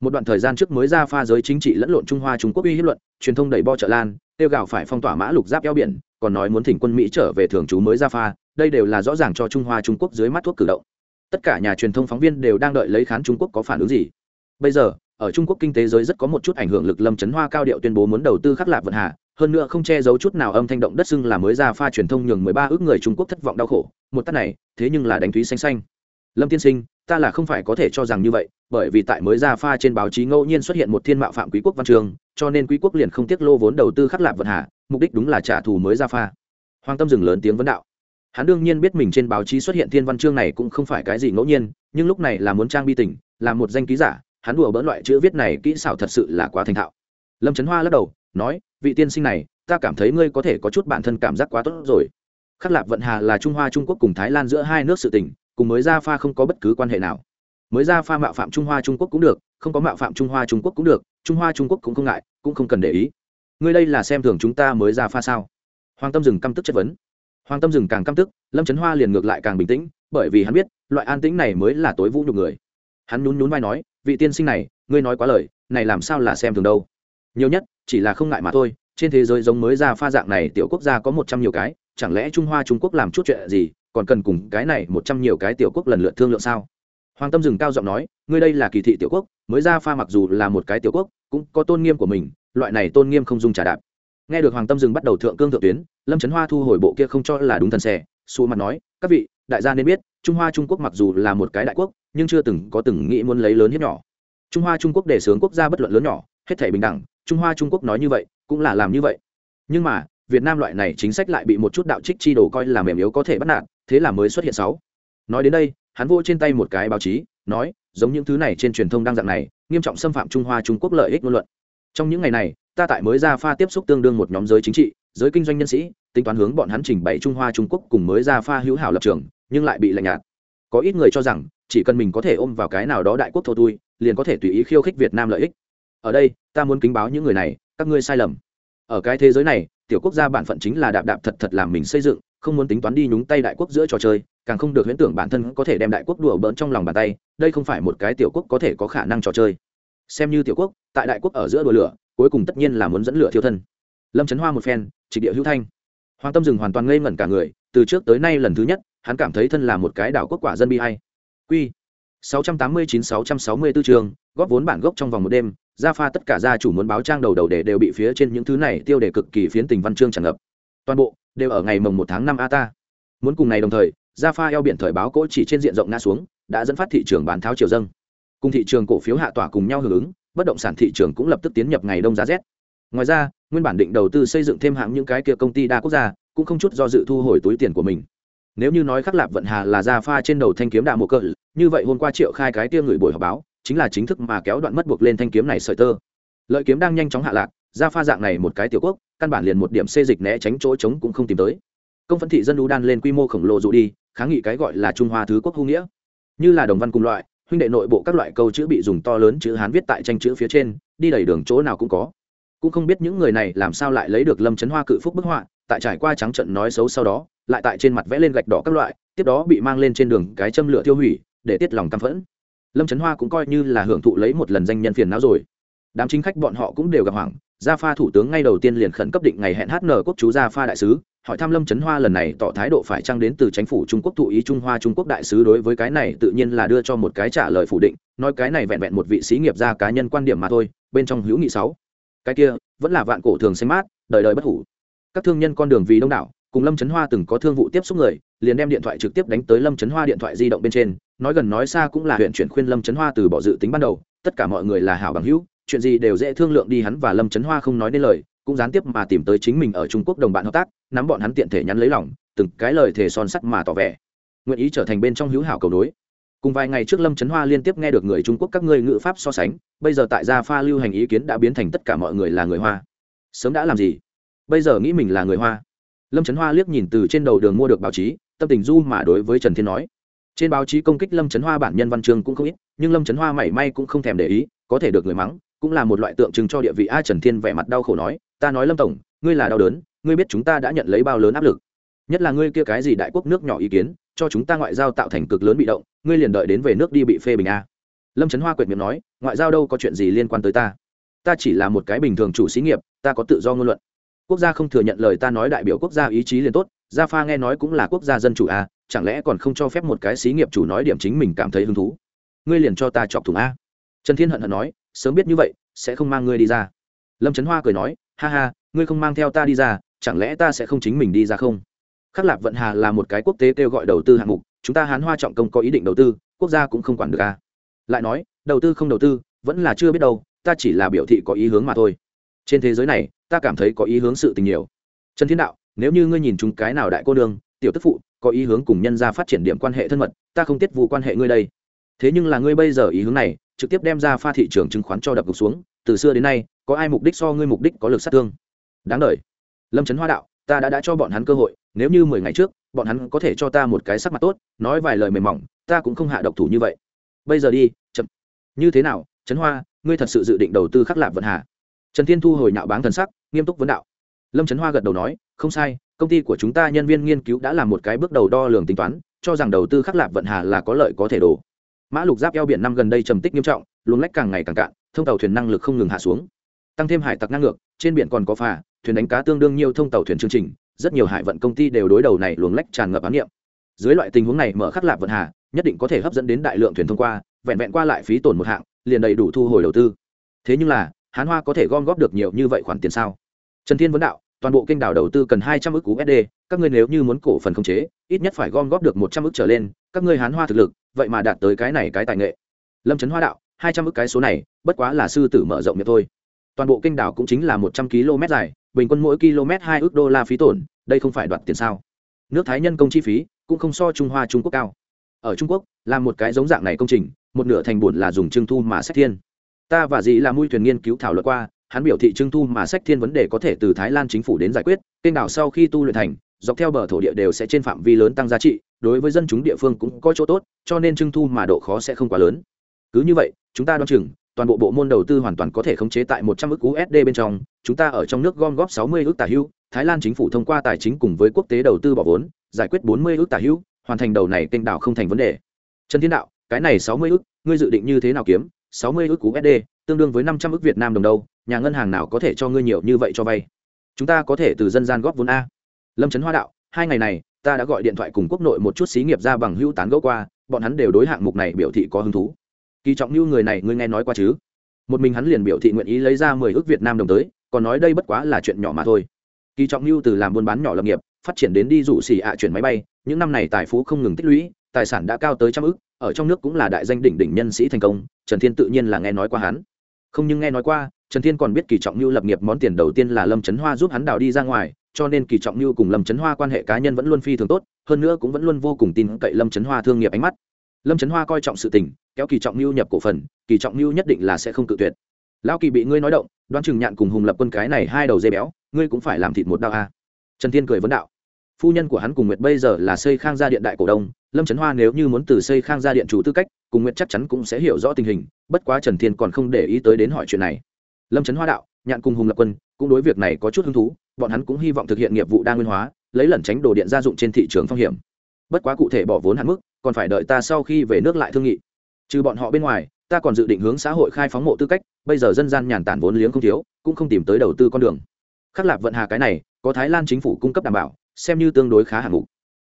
Một đoạn thời gian trước mới ra pha giới chính trị lẫn lộn trung hoa trung quốc uy hiếp luận, truyền thông đẩy bo trợ lan tiêu gạo phải phong tỏa mã lục giáp eo biển, còn nói muốn thỉnh quân mỹ trở về thường trú mới ra pha, đây đều là rõ ràng cho trung hoa trung quốc dưới mắt thuốc cử động. Tất cả nhà truyền thông phóng viên đều đang đợi lấy khán trung quốc có phản ứng gì. Bây giờ, ở trung quốc kinh tế giới rất có một chút ảnh hưởng lực lâm chấn hoa cao điệu tuyên bố muốn đầu tư khắc lạc vận hà, hơn nữa không che giấu chút nào âm thanh động đất xưng là mới ra pha truyền thông nhường mười ba ước người trung quốc thất vọng đau khổ, một tắt này, thế nhưng là đánh thúy xanh xanh. Lâm tiên sinh, ta là không phải có thể cho rằng như vậy, bởi vì tại mới ra pha trên báo chí ngẫu nhiên xuất hiện một thiên mạo phạm quý quốc văn trường cho nên quý quốc liền không tiết lô vốn đầu tư khắc lạp vận hà, mục đích đúng là trả thù mới ra pha. Hoàng tâm dừng lớn tiếng vấn đạo. Hắn đương nhiên biết mình trên báo chí xuất hiện thiên văn chương này cũng không phải cái gì ngẫu nhiên, nhưng lúc này là muốn trang bi tình, là một danh ký giả, hắn đùa bỡn loại chữ viết này kỹ xảo thật sự là quá thành thạo. Lâm trấn hoa lắc đầu, nói, vị tiên sinh này, ta cảm thấy ngươi có thể có chút bản thân cảm giác quá tốt rồi. Khắc lạp vận hà là trung hoa trung quốc cùng thái lan giữa hai nước sự tình, cùng mới ra pha không có bất cứ quan hệ nào. Mới ra pha mạo phạm trung hoa trung quốc cũng được, không có mạo phạm trung hoa trung quốc cũng được trung hoa trung quốc cũng không ngại, cũng không cần để ý. Ngươi đây là xem thường chúng ta mới ra pha sao? Hoàng tâm dừng căm tức chất vấn. Hoàng tâm dừng càng căm tức, lâm trấn hoa liền ngược lại càng bình tĩnh, bởi vì hắn biết, loại an tĩnh này mới là tối vũ nhục người. Hắn nhún nhún vai nói, vị tiên sinh này, ngươi nói quá lời, này làm sao là xem thường đâu? Nhiều nhất, chỉ là không ngại mà thôi, trên thế giới giống mới ra pha dạng này tiểu quốc gia có một trăm nhiều cái, chẳng lẽ trung hoa trung quốc làm chút chuyện gì, còn cần cùng cái này một trăm nhiều cái tiểu quốc lần lượt thương lượng sao? Hoàng tâm dừng cao giọng nói, ngươi đây là kỳ thị tiểu quốc, mới ra pha mặc dù là một cái tiểu quốc cũng có tôn nghiêm của mình, loại này tôn nghiêm không dùng trả đạp. Nghe được hoàng tâm dừng bắt đầu thượng cương thượng tuyến, lâm trấn hoa thu hồi bộ kia không cho là đúng thần xẻ xù mặt nói, các vị, đại gia nên biết, trung hoa trung quốc mặc dù là một cái đại quốc, nhưng chưa từng có từng nghĩ muốn lấy lớn hiếp nhỏ. Trung hoa trung quốc đề xướng quốc gia bất luận lớn nhỏ, hết thể bình đẳng, trung hoa trung quốc nói như vậy, cũng là làm như vậy. Nhưng mà, việt nam loại này chính sách lại bị một chút đạo trích chi đồ coi là mềm yếu có thể bắt nạt, thế là mới xuất hiện sáu. Nói đến đây, hắn vô trên tay một cái báo chí, nói giống những thứ này trên truyền thông đang dạng này, nghiêm trọng xâm phạm trung hoa, trung quốc lợi ích ngôn luận. Trong những ngày này, ta tại mới ra pha tiếp xúc tương đương một nhóm giới chính trị, giới kinh doanh nhân sĩ, tính toán hướng bọn hắn trình bày trung hoa, trung quốc cùng mới ra pha hữu hảo lập trường, nhưng lại bị lạnh nhạt. Có ít người cho rằng, chỉ cần mình có thể ôm vào cái nào đó đại quốc thô tui, liền có thể tùy ý khiêu khích việt nam lợi ích. Ở đây, ta muốn kính báo những người này, các ngươi sai lầm. Ở cái thế giới này, tiểu quốc gia bản phận chính là đạp đạp thật thật làm mình xây dựng không muốn tính toán đi nhúng tay đại quốc giữa trò chơi, càng không được huyễn tưởng bản thân có thể đem đại quốc đùa bỡn trong lòng bàn tay, đây không phải một cái tiểu quốc có thể có khả năng trò chơi. Xem như tiểu quốc, tại đại quốc ở giữa đùa lửa, cuối cùng tất nhiên là muốn dẫn lửa thiêu thân. Lâm trấn hoa một phen trịch địa hữu thanh. Hoàng tâm dừng hoàn toàn ngây ngẩn cả người, từ trước tới nay lần thứ nhất, hắn cảm thấy thân là một cái đảo quốc quả dân bi hay quy 689-664 trường, góp vốn bản gốc trong vòng một đêm, gia pha tất cả gia chủ muốn báo trang đầu đầu để đều bị phía trên những thứ này tiêu đề cực kỳ phiến tình văn chương tràn ngập. Toàn bộ đều ở ngày mồng một tháng năm a ta. Muốn cùng ngày đồng thời Ra pha eo biển thời báo cỗ chỉ trên diện rộng ngã xuống, đã dẫn phát thị trường bán tháo chiều dâng. Cùng thị trường cổ phiếu hạ tỏa cùng nhau hưởng ứng, bất động sản thị trường cũng lập tức tiến nhập ngày đông giá rét. Ngoài ra, nguyên bản định đầu tư xây dựng thêm hạng những cái kia công ty đa quốc gia, cũng không chút do dự thu hồi túi tiền của mình. Nếu như nói khắc lạp vận hà là Ra pha trên đầu thanh kiếm đạ một cỡ, như vậy hôm qua triệu khai cái tia người buổi họp báo, chính là chính thức mà kéo đoạn mất buộc lên thanh kiếm này sợi tơ. Lợi kiếm đang nhanh chóng hạ lạc gia pha dạng này một cái tiểu quốc, căn bản liền một điểm xê dịch né tránh chỗ trống cũng không tìm tới. Công phân thị dân đu đan lên quy mô khổng lồ dụ đi, kháng nghị cái gọi là trung hoa thứ quốc hữu nghĩa. Như là đồng văn cùng loại, huynh đệ nội bộ các loại câu chữ bị dùng to lớn chữ hán viết tại tranh chữ phía trên, đi đầy đường chỗ nào cũng có. Cũng không biết những người này làm sao lại lấy được lâm chấn hoa cự phúc bức họa, tại trải qua trắng trận nói xấu sau đó, lại tại trên mặt vẽ lên gạch đỏ các loại, tiếp đó bị mang lên trên đường cái châm lửa tiêu hủy, để tiết lòng căm phẫn. Lâm trấn hoa cũng coi như là hưởng thụ lấy một lần danh nhân phiền não rồi. Đám chính khách bọn họ cũng đều gặp hoảng gia pha thủ tướng ngay đầu tiên liền khẩn cấp định ngày hẹn hn quốc chú gia pha đại sứ, hỏi thăm lâm trấn hoa lần này tỏ thái độ phải trăng đến từ chính phủ trung quốc thụ ý trung hoa trung quốc đại sứ đối với cái này tự nhiên là đưa cho một cái trả lời phủ định, nói cái này vẹn vẹn một vị sĩ nghiệp gia cá nhân quan điểm mà thôi, bên trong hữu nghị sáu. Cái kia, vẫn là vạn cổ thường xanh mát, đời đời bất hủ. Các thương nhân con đường vì đông đảo, cùng lâm trấn hoa từng có thương vụ tiếp xúc người, liền đem điện thoại trực tiếp đánh tới lâm trấn hoa điện thoại di động bên trên, nói gần nói xa cũng là huyện chuyển khuyên lâm trấn hoa từ bỏ dự tính ban đầu, tất cả mọi người là hảo bằng hữu chuyện gì đều dễ thương lượng đi, hắn và lâm trấn hoa không nói nên lời, cũng gián tiếp mà tìm tới chính mình ở trung quốc đồng bạn hợp tác, nắm bọn hắn tiện thể nhắn lấy lòng, từng cái lời thề son sắt mà tỏ vẻ. Nguyện ý trở thành bên trong hữu hảo cầu đối cùng vài ngày trước lâm trấn hoa liên tiếp nghe được người trung quốc các ngươi ngữ pháp so sánh, bây giờ tại gia pha lưu hành ý kiến đã biến thành tất cả mọi người là người hoa. Sớm đã làm gì? Bây giờ nghĩ mình là người hoa. Lâm trấn hoa liếc nhìn từ trên đầu đường mua được báo chí, tâm tình du mà đối với trần thiên nói. Trên báo chí công kích lâm trấn hoa bản nhân văn chương cũng không ít, nhưng lâm trấn hoa mảy may cũng không thèm để ý, có thể được người mắng cũng là một loại tượng trưng cho địa vị a trần thiên vẻ mặt đau khổ nói, ta nói lâm tổng, ngươi là đau đớn, ngươi biết chúng ta đã nhận lấy bao lớn áp lực. Nhất là ngươi kia cái gì đại quốc nước nhỏ ý kiến, cho chúng ta ngoại giao tạo thành cực lớn bị động, ngươi liền đợi đến về nước đi bị phê bình a. Lâm trấn hoa quyệt miệng nói, ngoại giao đâu có chuyện gì liên quan tới ta. Ta chỉ là một cái bình thường chủ xí nghiệp, ta có tự do ngôn luận. Quốc gia không thừa nhận lời ta nói đại biểu quốc gia ý chí liền tốt, gia pha nghe nói cũng là quốc gia dân chủ a, chẳng lẽ còn không cho phép một cái xí nghiệp chủ nói điểm chính mình cảm thấy hứng thú? Ngươi liền cho ta chọc thủng a. Trần thiên hận hận nói sớm biết như vậy, sẽ không mang ngươi đi ra. Lâm trấn hoa cười nói, ha ha, ngươi không mang theo ta đi ra, chẳng lẽ ta sẽ không chính mình đi ra không? Khắc lạp vận hà là một cái quốc tế kêu gọi đầu tư hạng mục, chúng ta hán hoa trọng công có ý định đầu tư, quốc gia cũng không quản được à. lại nói, đầu tư không đầu tư, vẫn là chưa biết đâu, ta chỉ là biểu thị có ý hướng mà thôi. Trên thế giới này, ta cảm thấy có ý hướng sự tình nhiều. Trần thiên đạo, nếu như ngươi nhìn chúng cái nào đại cô nương, tiểu tức phụ, có ý hướng cùng nhân ra phát triển điểm quan hệ thân mật, ta không tiết vụ quan hệ ngươi đây. Thế nhưng là ngươi bây giờ ý hướng này trực tiếp đem ra pha thị trường chứng khoán cho đập gục xuống, từ xưa đến nay, có ai mục đích so ngươi mục đích có lực sát thương? Đáng đời lâm trấn hoa đạo, ta đã đã cho bọn hắn cơ hội, nếu như mười ngày trước, bọn hắn có thể cho ta một cái sắc mặt tốt, nói vài lời mềm mỏng, ta cũng không hạ độc thủ như vậy. Bây giờ đi, chậm. Như thế nào trấn hoa, ngươi thật sự dự định đầu tư khắc lạp vận hà? Trần thiên thu hồi nạo báng thần sắc, nghiêm túc vấn đạo. Lâm trấn hoa gật đầu nói, không sai, công ty của chúng ta nhân viên nghiên cứu đã làm một cái bước đầu đo lường tính toán, cho rằng đầu tư khắc lạp vận hà là có lợi có thể đổ mã lục giáp eo biển năm gần đây trầm tích nghiêm trọng, luồng lách càng ngày càng cạn, thông tàu thuyền năng lực không ngừng hạ xuống. Tăng thêm hải tặc năng ngược, trên biển còn có phà, thuyền đánh cá tương đương nhiều thông tàu thuyền chương trình, rất nhiều hải vận công ty đều đối đầu này luồng lách tràn ngập ám niệm. Dưới loại tình huống này mở khắc lạp vận hà, nhất định có thể hấp dẫn đến đại lượng thuyền thông qua, vẹn vẹn qua lại phí tổn một hạng, liền đầy đủ thu hồi đầu tư. Thế nhưng là, hán hoa có thể gom góp được nhiều như vậy khoản tiền sao? Trần thiên vấn đạo, toàn bộ kênh đảo đầu tư cần hai trăm ước usd các ngươi nếu như muốn cổ phần khống chế, ít nhất phải gom góp được một trăm ước trở lên, các ngươi hán hoa thực lực vậy mà đạt tới cái này cái tài nghệ. Lâm trấn hoa đạo, hai trăm ước cái số này, bất quá là sư tử mở rộng miệng thôi. Toàn bộ kênh đảo cũng chính là một trăm km dài, bình quân mỗi km hai ước đô la phí tổn, đây không phải đoạt tiền sao? Nước thái nhân công chi phí cũng không so trung hoa trung quốc cao. Ở trung quốc, làm một cái giống dạng này công trình, một nửa thành bổn là dùng trưng thu mà sách thiên. Ta và dì là mui thuyền nghiên cứu thảo luận qua, hắn biểu thị trưng thu mà sách thiên vấn đề có thể từ thái lan chính phủ đến giải quyết kênh đảo sau khi tu luyện thành dọc theo bờ thổ địa đều sẽ trên phạm vi lớn tăng giá trị đối với dân chúng địa phương cũng có chỗ tốt cho nên trưng thu mà độ khó sẽ không quá lớn cứ như vậy chúng ta đoán chừng toàn bộ bộ môn đầu tư hoàn toàn có thể khống chế tại một trăm ước USD bên trong, chúng ta ở trong nước gom góp sáu mươi ước tả hữu, Thái Lan chính phủ thông qua tài chính cùng với quốc tế đầu tư bỏ vốn, giải quyết bốn mươi ước tả hữu, hoàn thành đầu này kênh đảo không thành vấn đề. Trần Thiên Đạo, cái này sáu mươi ước, ngươi dự định như thế nào kiếm? Sáu mươi ước USD, tương đương với năm trăm ước Việt Nam đồng đâu, nhà ngân hàng nào có thể cho ngươi nhiều như vậy cho vay? Chúng ta có thể từ dân gian góp vốn a. Lâm Trấn Hoa đạo, hai ngày này, ta đã gọi điện thoại cùng quốc nội một chút xí nghiệp ra bằng hữu tán gẫu qua, bọn hắn đều đối hạng mục này biểu thị có hứng thú. Kỳ trọng như người này ngươi nghe nói qua chứ? Một mình hắn liền biểu thị nguyện ý lấy ra mười ước việt nam đồng tới còn nói đây bất quá là chuyện nhỏ mà thôi. Kỳ trọng như từ làm buôn bán nhỏ lập nghiệp phát triển đến đi rủ xì ạ chuyển máy bay những năm này tài phú không ngừng tích lũy tài sản đã cao tới trăm ước ở trong nước cũng là đại danh đỉnh đỉnh nhân sĩ thành công trần thiên tự nhiên là nghe nói qua hắn. Không nhưng nghe nói qua trần thiên còn biết kỳ trọng như lập nghiệp món tiền đầu tiên là lâm trấn hoa giúp hắn đào đi ra ngoài cho nên kỳ trọng như cùng lâm trấn hoa quan hệ cá nhân vẫn luôn phi thường tốt, hơn nữa cũng vẫn luôn vô cùng tin cậy lâm trấn hoa thương nghiệp ánh mắt. Lâm trấn hoa coi trọng sự tình, kéo kỳ trọng mưu nhập cổ phần, kỳ trọng mưu nhất định là sẽ không tự tuyệt. Lão kỳ bị ngươi nói động, đoán chừng nhạn cùng hùng lập quân cái này hai đầu dây béo, ngươi cũng phải làm thịt một đao a. Trần thiên cười vấn đạo. Phu nhân của hắn cùng nguyệt bây giờ là xây khang gia điện đại cổ đông, lâm trấn hoa nếu như muốn từ xây khang gia điện chủ tư cách, cùng nguyệt chắc chắn cũng sẽ hiểu rõ tình hình, bất quá trần thiên còn không để ý tới đến hỏi chuyện này. Lâm trấn hoa đạo, nhạn cùng hùng lập quân, cũng đối việc này có chút hứng thú bọn hắn cũng hy vọng thực hiện nghiệp vụ đa nguyên hóa, lấy lẩn tránh đồ điện gia dụng trên thị trường phong hiểm. Bất quá cụ thể bỏ vốn hạn mức, còn phải đợi ta sau khi về nước lại thương nghị. Trừ bọn họ bên ngoài, ta còn dự định hướng xã hội khai phóng mộ tư cách, bây giờ dân gian nhàn tản vốn liếng không thiếu, cũng không tìm tới đầu tư con đường. Khắc lạp vận hà cái này, có thái lan chính phủ cung cấp đảm bảo, xem như tương đối khá hạng mục.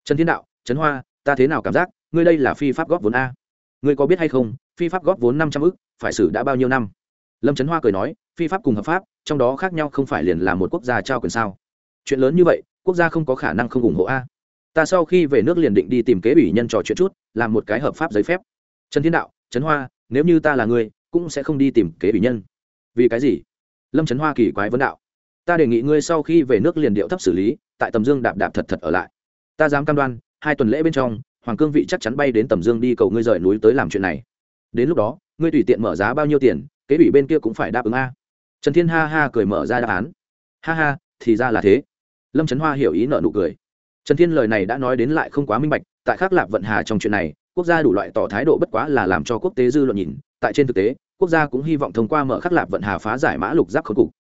Trần thiên đạo trấn hoa, ta thế nào cảm giác, ngươi đây là phi pháp góp vốn a. Ngươi có biết hay không, phi pháp góp vốn năm trăm ư c phải xử đã bao nhiêu năm? Lâm trấn hoa cười nói, phi pháp cùng hợp pháp, trong đó khác nhau không phải liền là một quốc gia trao quyền sao? Chuyện lớn như vậy, quốc gia không có khả năng không ủng hộ a. Ta sau khi về nước liền định đi tìm kế ủy nhân trò chuyện chút, làm một cái hợp pháp giấy phép. Trần thiên đạo, trấn hoa, nếu như ta là người, cũng sẽ không đi tìm kế ủy nhân. Vì cái gì? Lâm trấn hoa kỳ quái vấn đạo. Ta đề nghị ngươi sau khi về nước liền điệu thấp xử lý, tại tầm dương đạp đạp thật thật ở lại. Ta dám cam đoan, hai tuần lễ bên trong, hoàng cương vị chắc chắn bay đến tầm dương đi cầu ngươi rời núi tới làm chuyện này. Đến lúc đó, ngươi tùy tiện mở giá bao nhiêu tiền kế ủy bên kia cũng phải đáp ứng a. Trần thiên ha ha cười mở ra đáp án. Ha ha, thì ra là thế. Lâm trấn hoa hiểu ý nợ nụ cười. Trần thiên lời này đã nói đến lại không quá minh bạch, tại Khác Lạc vận hà trong chuyện này, quốc gia đủ loại tỏ thái độ bất quá là làm cho quốc tế dư luận nhìn. Tại trên thực tế, quốc gia cũng hy vọng thông qua mở khắc Lạc vận hà phá giải mã lục giáp khớp cục.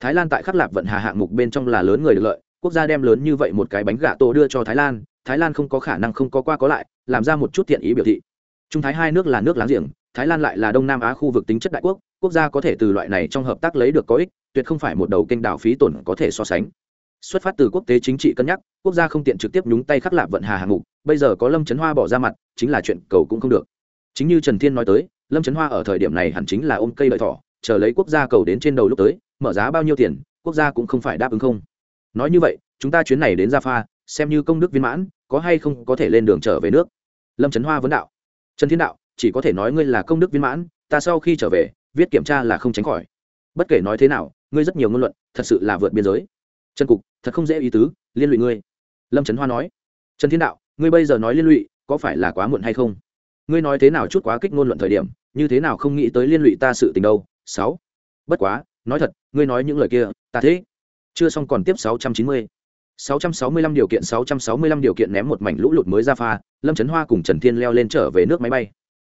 Thái lan tại khắc Lạc vận hà hạng mục bên trong là lớn người được lợi, quốc gia đem lớn như vậy một cái bánh gà tô đưa cho thái lan thái lan không có khả năng không có qua có lại, làm ra một chút thiện ý biểu thị. Trung thái hai nước là nước láng giềng, thái lan lại là đông nam á khu vực tính chất đại quốc quốc gia có thể từ loại này trong hợp tác lấy được có ích, tuyệt không phải một đầu kênh đảo phí tổn có thể so sánh. Xuất phát từ quốc tế chính trị cân nhắc, quốc gia không tiện trực tiếp nhúng tay khắc lạc vận hà hạng mục, bây giờ có lâm trấn hoa bỏ ra mặt, chính là chuyện cầu cũng không được. Chính như trần thiên nói tới, lâm trấn hoa ở thời điểm này hẳn chính là ôm cây lợi thỏ, chờ lấy quốc gia cầu đến trên đầu lúc tới, mở giá bao nhiêu tiền, quốc gia cũng không phải đáp ứng không. Nói như vậy, chúng ta chuyến này đến gia pha xem như công đức viên mãn, có hay không có thể lên đường trở về nước? Lâm trấn hoa vấn đạo. Trần thiên đạo, chỉ có thể nói ngươi là công đức viên mãn, ta sau khi trở về viết kiểm tra là không tránh khỏi. Bất kể nói thế nào, ngươi rất nhiều ngôn luận, thật sự là vượt biên giới. Trần cục, thật không dễ ý tứ, liên lụy ngươi. Lâm trấn hoa nói. Trần thiên đạo, ngươi bây giờ nói liên lụy, có phải là quá muộn hay không? Ngươi nói thế nào chút quá kích ngôn luận thời điểm, như thế nào không nghĩ tới liên lụy ta sự tình đâu? Sáu. Bất quá, nói thật, ngươi nói những lời kia, ta thế. Chưa xong còn tiếp 690. 665 điều kiện 665 điều kiện ném một mảnh lũ lụt mới ra pha, lâm trấn hoa cùng trần thiên leo lên trở về nước máy bay.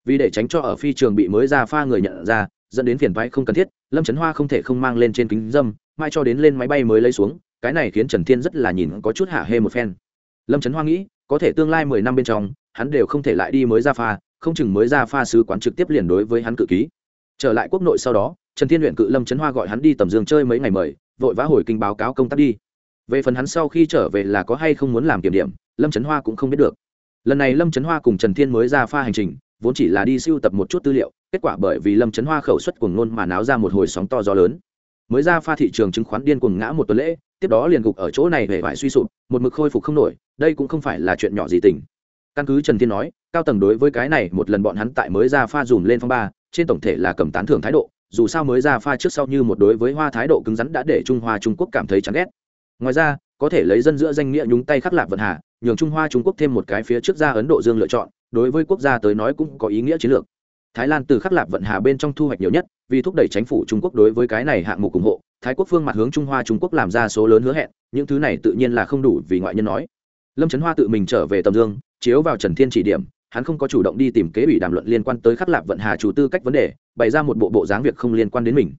Vì để tránh cho ở phi trường bị mới ra pha người nhận ra dẫn đến phiền toái không cần thiết, lâm trấn hoa không thể không mang lên trên kính dâm, mai cho đến lên máy bay mới lấy xuống, cái này khiến trần thiên rất là nhìn có chút hạ hê một phen. Lâm trấn hoa nghĩ, có thể tương lai mười năm bên trong, hắn đều không thể lại đi mới ra pha, không chừng mới ra pha sứ quán trực tiếp liền đối với hắn cự ký. Trở lại quốc nội sau đó, trần thiên luyện cự lâm trấn hoa gọi hắn đi tầm dương chơi mấy ngày mời, vội vã hồi kinh báo cáo công tác đi. Về phần hắn sau khi trở về là có hay không muốn làm kiểm điểm, lâm trấn hoa cũng không biết được. Lần này lâm trấn hoa cùng trần thiên mới ra pha hành trình vốn chỉ là đi siêu tập một chút tư liệu, kết quả bởi vì lâm trấn hoa khẩu suất cuồng nôn mà náo ra một hồi sóng to gió lớn. Mới ra pha thị trường chứng khoán điên cuồng ngã một tuần lễ, tiếp đó liền gục ở chỗ này về vải suy sụp, một mực khôi phục không nổi, đây cũng không phải là chuyện nhỏ gì tình. Căn cứ trần thiên nói, cao tầng đối với cái này một lần bọn hắn tại mới ra pha dùm lên phong ba, trên tổng thể là cầm tán thưởng thái độ, dù sao mới ra pha trước sau như một đối với hoa thái độ cứng rắn đã để trung hoa trung quốc cảm thấy chán ghét. Ngoài ra, có thể lấy dân giữa danh nghĩa nhúng tay khắc lạc vận hà, nhường trung hoa trung quốc thêm một cái phía trước ra ấn độ dương lựa chọn đối với quốc gia tới nói cũng có ý nghĩa chiến lược. Thái lan từ khắc lạc vận hà bên trong thu hoạch nhiều nhất, vì thúc đẩy chính phủ trung quốc đối với cái này hạng mục ủng hộ, thái quốc phương mặt hướng trung hoa trung quốc làm ra số lớn hứa hẹn, những thứ này tự nhiên là không đủ vì ngoại nhân nói. Lâm trấn hoa tự mình trở về tầm dương, chiếu vào trần thiên chỉ điểm, hắn không có chủ động đi tìm kế ủy đàm luận liên quan tới khắc lạc vận hà chủ tư cách vấn đề, bày ra một bộ bộ dáng việc không liên quan đến mình.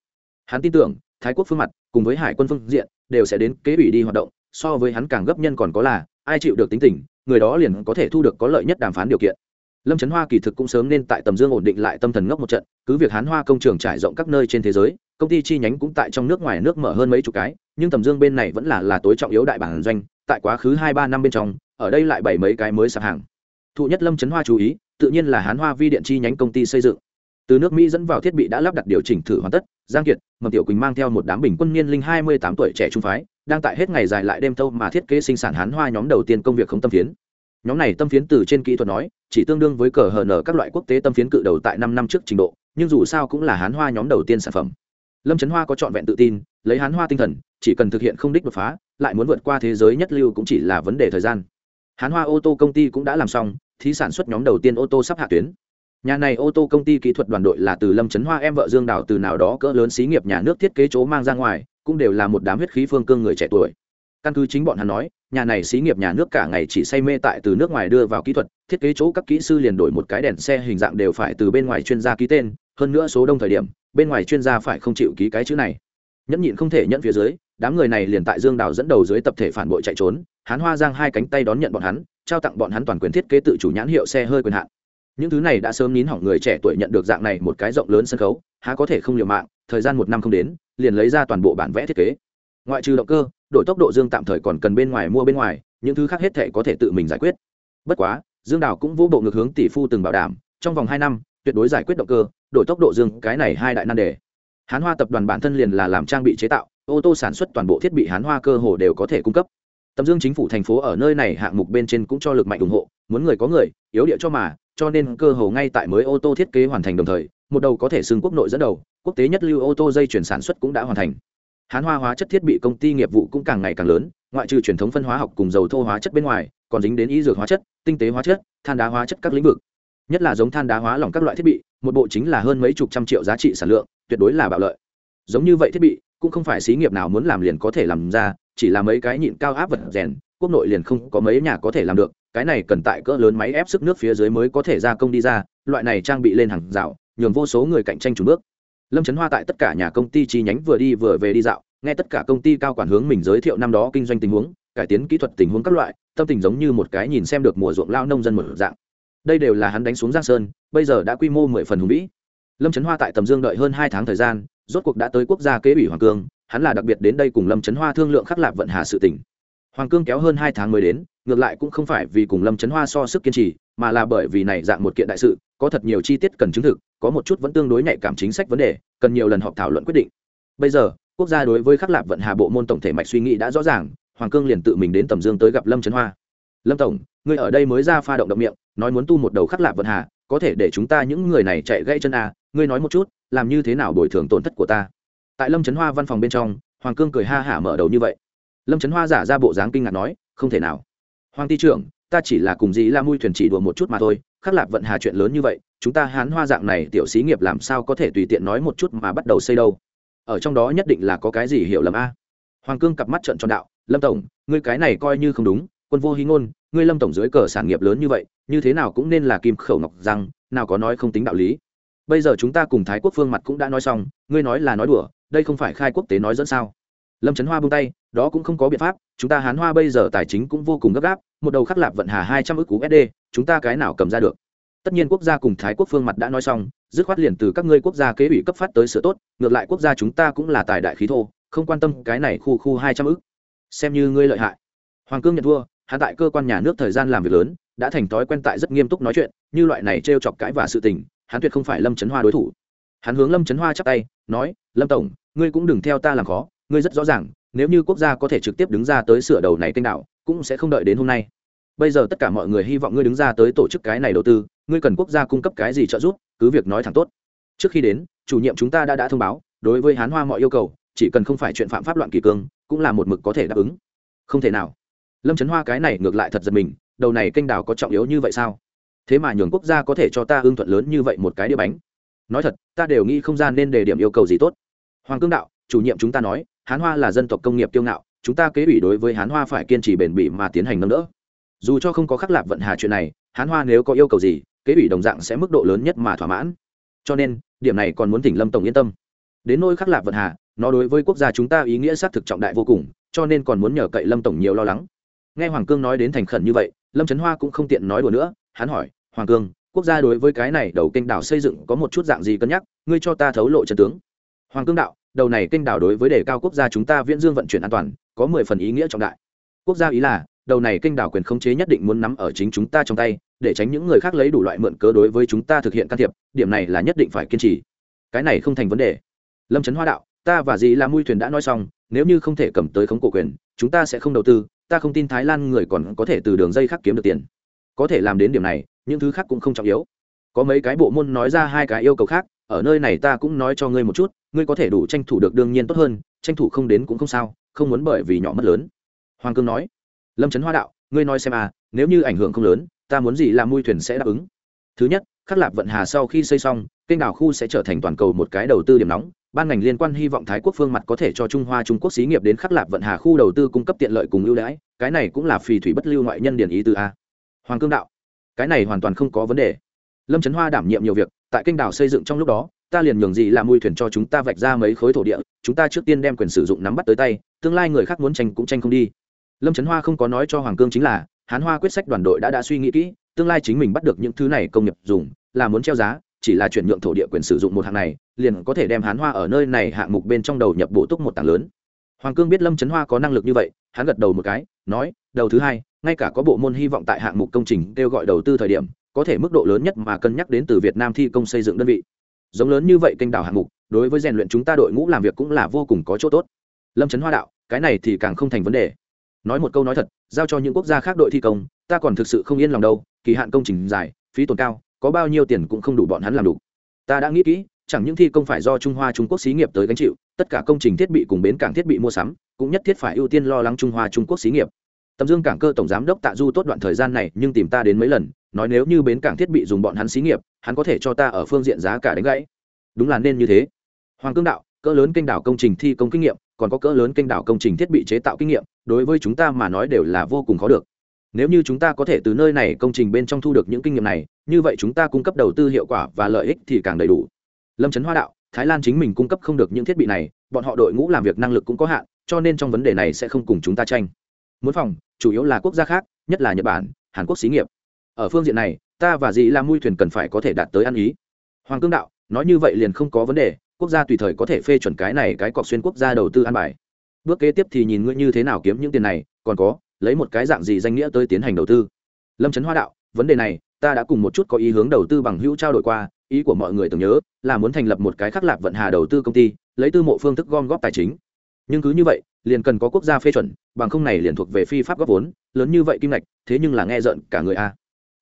Hắn tin tưởng, thái quốc phương mặt, cùng với hải quân phương diện, đều sẽ đến kế ủy đi hoạt động, so với hắn càng gấp nhân còn có là, ai chịu được tính tình người đó liền có thể thu được có lợi nhất đàm phán điều kiện. Lâm trấn hoa kỳ thực cũng sớm nên tại tầm dương ổn định lại tâm thần ngốc một trận, cứ việc hán hoa công trường trải rộng các nơi trên thế giới, công ty chi nhánh cũng tại trong nước ngoài nước mở hơn mấy chục cái, nhưng tầm dương bên này vẫn là là tối trọng yếu đại bản doanh, tại quá khứ hai ba năm bên trong, ở đây lại bảy mấy cái mới sạp hàng. Thụ nhất lâm trấn hoa chú ý, tự nhiên là hán hoa vi điện chi nhánh công ty xây dựng. Từ nước mỹ dẫn vào thiết bị đã lắp đặt điều chỉnh thử hoàn tất, giang kiệt, mầm tiểu quỳnh mang theo một đám bình quân niên linh hai mươi tám tuổi trẻ trung phái đang tại hết ngày dài lại đêm thâu mà thiết kế sinh sản hán hoa nhóm đầu tiên công việc không tâm phiến. Nhóm này tâm phiến từ trên kỹ thuật nói, chỉ tương đương với cờ hờ nở các loại quốc tế tâm phiến cự đầu tại năm năm trước trình độ, nhưng dù sao cũng là hán hoa nhóm đầu tiên sản phẩm. Lâm trấn hoa có trọn vẹn tự tin, lấy hán hoa tinh thần, chỉ cần thực hiện không đích đột phá, lại muốn vượt qua thế giới nhất lưu cũng chỉ là vấn đề thời gian. Hán hoa ô tô công ty cũng đã làm xong, thí sản xuất nhóm đầu tiên ô tô sắp hạ tuyến. Nhà này ô tô công ty kỹ thuật đoàn đội là từ lâm trấn hoa em vợ dương đào từ nào đó cỡ lớn xí nghiệp nhà nước thiết kế chỗ mang ra ngoài cũng đều là một đám huyết khí phương cương người trẻ tuổi. Căn cứ chính bọn hắn nói, nhà này xí nghiệp nhà nước cả ngày chỉ say mê tại từ nước ngoài đưa vào kỹ thuật, thiết kế chỗ các kỹ sư liền đổi một cái đèn xe hình dạng đều phải từ bên ngoài chuyên gia ký tên, hơn nữa số đông thời điểm, bên ngoài chuyên gia phải không chịu ký cái chữ này. Nhẫn nhịn không thể nhận phía dưới, đám người này liền tại dương đào dẫn đầu dưới tập thể phản bội chạy trốn hắn hoa giang hai cánh tay đón nhận bọn hắn, trao tặng bọn hắn toàn quyền thiết kế tự chủ nhãn hiệu xe hơi quyền hạn những thứ này đã sớm nín hỏng người trẻ tuổi nhận được dạng này một cái rộng lớn sân khấu, há có thể không liều mạng, thời gian một năm không đến, liền lấy ra toàn bộ bản vẽ thiết kế. Ngoại trừ động cơ, đổi tốc độ dương tạm thời còn cần bên ngoài mua bên ngoài, những thứ khác hết thể có thể tự mình giải quyết. Bất quá, dương đào cũng vũ bộ ngược hướng tỷ phu từng bảo đảm, trong vòng hai năm, tuyệt đối giải quyết động cơ, đổi tốc độ dương, cái này hai đại nan đề. Hán hoa tập đoàn bản thân liền là làm trang bị chế tạo, ô tô sản xuất toàn bộ thiết bị hán hoa cơ hồ đều có thể cung cấp. Tầm dương chính phủ thành phố ở nơi này hạng mục bên trên cũng cho lực mạnh ủng hộ muốn người có người, yếu địa cho mà, cho nên cơ hồ ngay tại mới ô tô thiết kế hoàn thành đồng thời, một đầu có thể xưng quốc nội dẫn đầu, quốc tế nhất lưu ô tô dây chuyển sản xuất cũng đã hoàn thành. Hán hoa hóa chất thiết bị công ty nghiệp vụ cũng càng ngày càng lớn, ngoại trừ truyền thống phân hóa học cùng dầu thô hóa chất bên ngoài, còn dính đến y dược hóa chất, tinh tế hóa chất, than đá hóa chất các lĩnh vực. Nhất là giống than đá hóa lỏng các loại thiết bị, một bộ chính là hơn mấy chục trăm triệu giá trị sản lượng, tuyệt đối là bạo lợi. Giống như vậy thiết bị, cũng không phải xí nghiệp nào muốn làm liền có thể làm ra, chỉ là mấy cái nhịn cao áp vật rèn, quốc nội liền không có mấy nhà có thể làm được cái này cần tại cỡ lớn máy ép sức nước phía dưới mới có thể gia công đi ra, loại này trang bị lên hàng rào, nhường vô số người cạnh tranh chủ bước. Lâm trấn hoa tại tất cả nhà công ty chi nhánh vừa đi vừa về đi dạo, nghe tất cả công ty cao quản hướng mình giới thiệu năm đó kinh doanh tình huống, cải tiến kỹ thuật tình huống các loại, tâm tình giống như một cái nhìn xem được mùa ruộng lao nông dân một dạng. Đây đều là hắn đánh xuống giang sơn, bây giờ đã quy mô mười phần hùng vĩ. Lâm trấn hoa tại tầm dương đợi hơn hai tháng thời gian, rốt cuộc đã tới quốc gia kế ủy hoàng cương, hắn là đặc biệt đến đây cùng lâm trấn hoa thương lượng khắc lạc vận hà sự tỉnh hoàng cương kéo hơn hai tháng mới đến ngược lại cũng không phải vì cùng lâm trấn hoa so sức kiên trì mà là bởi vì này dạng một kiện đại sự có thật nhiều chi tiết cần chứng thực có một chút vẫn tương đối nhạy cảm chính sách vấn đề cần nhiều lần họp thảo luận quyết định. Bây giờ quốc gia đối với khắc lạp vận hà bộ môn tổng thể mạch suy nghĩ đã rõ ràng hoàng cương liền tự mình đến tầm dương tới gặp lâm trấn hoa. Lâm tổng người ở đây mới ra pha động động miệng nói muốn tu một đầu khắc lạp vận hà có thể để chúng ta những người này chạy gãy chân à, ngươi nói một chút làm như thế nào bồi thường tổn thất của ta? Tại lâm trấn hoa văn phòng bên trong hoàng cương cười ha hả mở đầu như vậy. Lâm trấn hoa giả ra bộ dáng kinh ngạc nói không thể nào hoàng ty trưởng, ta chỉ là cùng dĩ la mui thuyền chỉ đùa một chút mà thôi, khắc lạp vận hà chuyện lớn như vậy, chúng ta hán hoa dạng này tiểu xí nghiệp làm sao có thể tùy tiện nói một chút mà bắt đầu xây đâu? Ở trong đó nhất định là có cái gì hiểu lầm a? Hoàng cương cặp mắt trận tròn đạo, lâm tổng, ngươi cái này coi như không đúng, quân vô hí ngôn, ngươi lâm tổng dưới cờ sản nghiệp lớn như vậy, như thế nào cũng nên là kim khẩu ngọc rằng nào có nói không tính đạo lý. Bây giờ chúng ta cùng thái quốc phương mặt cũng đã nói xong, ngươi nói là nói đùa, đây không phải khai quốc tế nói dẫn sao? Lâm trấn hoa buông tay đó cũng không có biện pháp, chúng ta hán hoa bây giờ tài chính cũng vô cùng gấp gáp, một đầu khắc lạp vận hà hai trăm ước cú sd chúng ta cái nào cầm ra được? Tất nhiên quốc gia cùng thái quốc phương mặt đã nói xong, dứt khoát liền từ các ngươi quốc gia kế ủy cấp phát tới sửa tốt, ngược lại quốc gia chúng ta cũng là tài đại khí thô, không quan tâm cái này khu khu hai trăm ước xem như ngươi lợi hại. Hoàng cương nhận thua hạ tại cơ quan nhà nước thời gian làm việc lớn, đã thành thói quen tại rất nghiêm túc nói chuyện, như loại này t r e o chọc cãi và sự tình, hắn tuyệt không phải lâm trấn hoa đối thủ. Hắn hướng lâm trấn hoa chắp tay, nói, lâm tổng, ngươi cũng đừng theo ta làm khó, ngươi rất rõ ràng nếu như quốc gia có thể trực tiếp đứng ra tới sửa đầu này kênh đạo cũng sẽ không đợi đến hôm nay. Bây giờ tất cả mọi người hy vọng ngươi đứng ra tới tổ chức cái này đầu tư, ngươi cần quốc gia cung cấp cái gì trợ giúp, cứ việc nói thẳng tốt. Trước khi đến, chủ nhiệm chúng ta đã đã thông báo, đối với hán hoa mọi yêu cầu, chỉ cần không phải chuyện phạm pháp loạn kỳ cương, cũng là một mực có thể đáp ứng. Không thể nào. Lâm trấn hoa cái này ngược lại thật giật mình, đầu này kênh đào có trọng yếu như vậy sao? Thế mà nhường quốc gia có thể cho ta hưng thuận lớn như vậy một cái đĩa bánh. Nói thật, ta đều nghĩ không gian nên đề điểm yêu cầu gì tốt. Hoàng cương đạo, chủ nhiệm chúng ta nói hán hoa là dân tộc công nghiệp kiêu ngạo, chúng ta kế ủy đối với hán hoa phải kiên trì bền bỉ mà tiến hành nâng đỡ. Dù cho không có khắc lạc vận hà chuyện này, hán hoa nếu có yêu cầu gì, kế ủy đồng dạng sẽ mức độ lớn nhất mà thỏa mãn. Cho nên, điểm này còn muốn tỉnh lâm tổng yên tâm. Đến nôi khắc lạc vận hà, nó đối với quốc gia chúng ta ý nghĩa xác thực trọng đại vô cùng, cho nên còn muốn nhờ cậy lâm tổng nhiều lo lắng. Nghe hoàng cương nói đến thành khẩn như vậy, lâm trấn hoa cũng không tiện nói đùa nữa, hắn hỏi, hoàng cương, quốc gia đối với cái này đầu kênh đảo xây dựng có một chút dạng gì cân nhắc, ngươi cho ta thấu lộ trần tướng. Hoàng cương đạo đầu này kênh đảo đối với đề cao quốc gia chúng ta viễn dương vận chuyển an toàn, có mười phần ý nghĩa trọng đại. Quốc gia ý là, đầu này kênh đảo quyền khống chế nhất định muốn nắm ở chính chúng ta trong tay, để tránh những người khác lấy đủ loại mượn cớ đối với chúng ta thực hiện can thiệp, điểm này là nhất định phải kiên trì. Cái này không thành vấn đề. Lâm trấn hoa đạo, ta và dì là mui thuyền đã nói xong, nếu như không thể cầm tới khống cổ quyền, chúng ta sẽ không đầu tư, ta không tin thái lan người còn có thể từ đường dây khác kiếm được tiền. Có thể làm đến điểm này, những thứ khác cũng không trọng yếu. Có mấy cái bộ môn nói ra hai cái yêu cầu khác ở nơi này ta cũng nói cho ngươi một chút, ngươi có thể đủ tranh thủ được đương nhiên tốt hơn, tranh thủ không đến cũng không sao, không muốn bởi vì nhỏ mất lớn. Hoàng cương nói. Lâm trấn hoa đạo, ngươi nói xem à nếu như ảnh hưởng không lớn, ta muốn gì là mui thuyền sẽ đáp ứng. Thứ nhất, khắc lạp vận hà sau khi xây xong, kênh đảo khu sẽ trở thành toàn cầu một cái đầu tư điểm nóng, ban ngành liên quan hy vọng thái quốc phương mặt có thể cho trung hoa trung quốc xí nghiệp đến khắc lạp vận hà khu đầu tư cung cấp tiện lợi cùng ưu đãi, cái này cũng là phì thủy bất lưu ngoại nhân điển ý từ a. Hoàng cương đạo. Cái này hoàn toàn không có vấn đề lâm trấn hoa đảm nhiệm nhiều việc, tại kênh đảo xây dựng trong lúc đó, ta liền nhường gì làm mui thuyền cho chúng ta vạch ra mấy khối thổ địa, chúng ta trước tiên đem quyền sử dụng nắm bắt tới tay, tương lai người khác muốn tranh cũng tranh không đi. Lâm trấn hoa không có nói cho hoàng cương chính là, hán hoa quyết sách đoàn đội đã đã suy nghĩ kỹ, tương lai chính mình bắt được những thứ này công nghiệp dùng, là muốn treo giá, chỉ là chuyển nhượng thổ địa quyền sử dụng một hạng này, liền có thể đem hán hoa ở nơi này hạng mục bên trong đầu nhập bổ túc một tảng lớn. Hoàng cương biết lâm trấn hoa có năng lực như vậy, hắn gật đầu một cái, nói, đầu thứ hai, ngay cả có bộ môn hy vọng tại hạng mục công trình kêu gọi đầu tư thời điểm có thể mức độ lớn nhất mà cân nhắc đến từ việt nam thi công xây dựng đơn vị. Giống lớn như vậy kênh đào hạng mục, đối với rèn luyện chúng ta đội ngũ làm việc cũng là vô cùng có chỗ tốt. Lâm trấn hoa đạo, cái này thì càng không thành vấn đề. Nói một câu nói thật, giao cho những quốc gia khác đội thi công, ta còn thực sự không yên lòng đâu, kỳ hạn công trình dài, phí tổn cao, có bao nhiêu tiền cũng không đủ bọn hắn làm đủ. Ta đã nghĩ kỹ, chẳng những thi công phải do trung hoa trung quốc xí nghiệp tới gánh chịu, tất cả công trình thiết bị cùng bến cảng thiết bị mua sắm, cũng nhất thiết phải ưu tiên lo lắng trung hoa trung quốc xí nghiệp. Tầm dương cảng cơ tổng giám đốc tạ du tốt đoạn thời gian này, nhưng tìm ta đến mấy lần nói nếu như bến cảng thiết bị dùng bọn hắn xí nghiệp, hắn có thể cho ta ở phương diện giá cả đánh gãy. Đúng là nên như thế. Hoàng cương đạo, cỡ lớn kênh đảo công trình thi công kinh nghiệm, còn có cỡ lớn kênh đảo công trình thiết bị chế tạo kinh nghiệm, đối với chúng ta mà nói đều là vô cùng khó được. Nếu như chúng ta có thể từ nơi này công trình bên trong thu được những kinh nghiệm này, như vậy chúng ta cung cấp đầu tư hiệu quả và lợi ích thì càng đầy đủ. Lâm trấn hoa đạo, thái lan chính mình cung cấp không được những thiết bị này, bọn họ đội ngũ làm việc năng lực cũng có hạn, cho nên trong vấn đề này sẽ không cùng chúng ta tranh. Muốn phòng, chủ yếu là quốc gia khác, nhất là nhật bản, hàn quốc xí nghiệp ở phương diện này, ta và dì la mui thuyền cần phải có thể đạt tới ăn ý. Hoàng cương đạo, nói như vậy liền không có vấn đề, quốc gia tùy thời có thể phê chuẩn cái này cái cọc xuyên quốc gia đầu tư ăn bài. Bước kế tiếp thì nhìn ngươi như thế nào kiếm những tiền này, còn có, lấy một cái dạng gì danh nghĩa tới tiến hành đầu tư. Lâm trấn hoa đạo, vấn đề này, ta đã cùng một chút có ý hướng đầu tư bằng hữu trao đổi qua, ý của mọi người tưởng nhớ, là muốn thành lập một cái khắc lạc vận hà đầu tư công ty, lấy tư mộ phương thức gom góp tài chính. Nhưng cứ như vậy, liền cần có quốc gia phê chuẩn, bằng không này liền thuộc về phi pháp góp vốn, lớn như vậy kim ngạch, thế nhưng là nghe rợn cả người a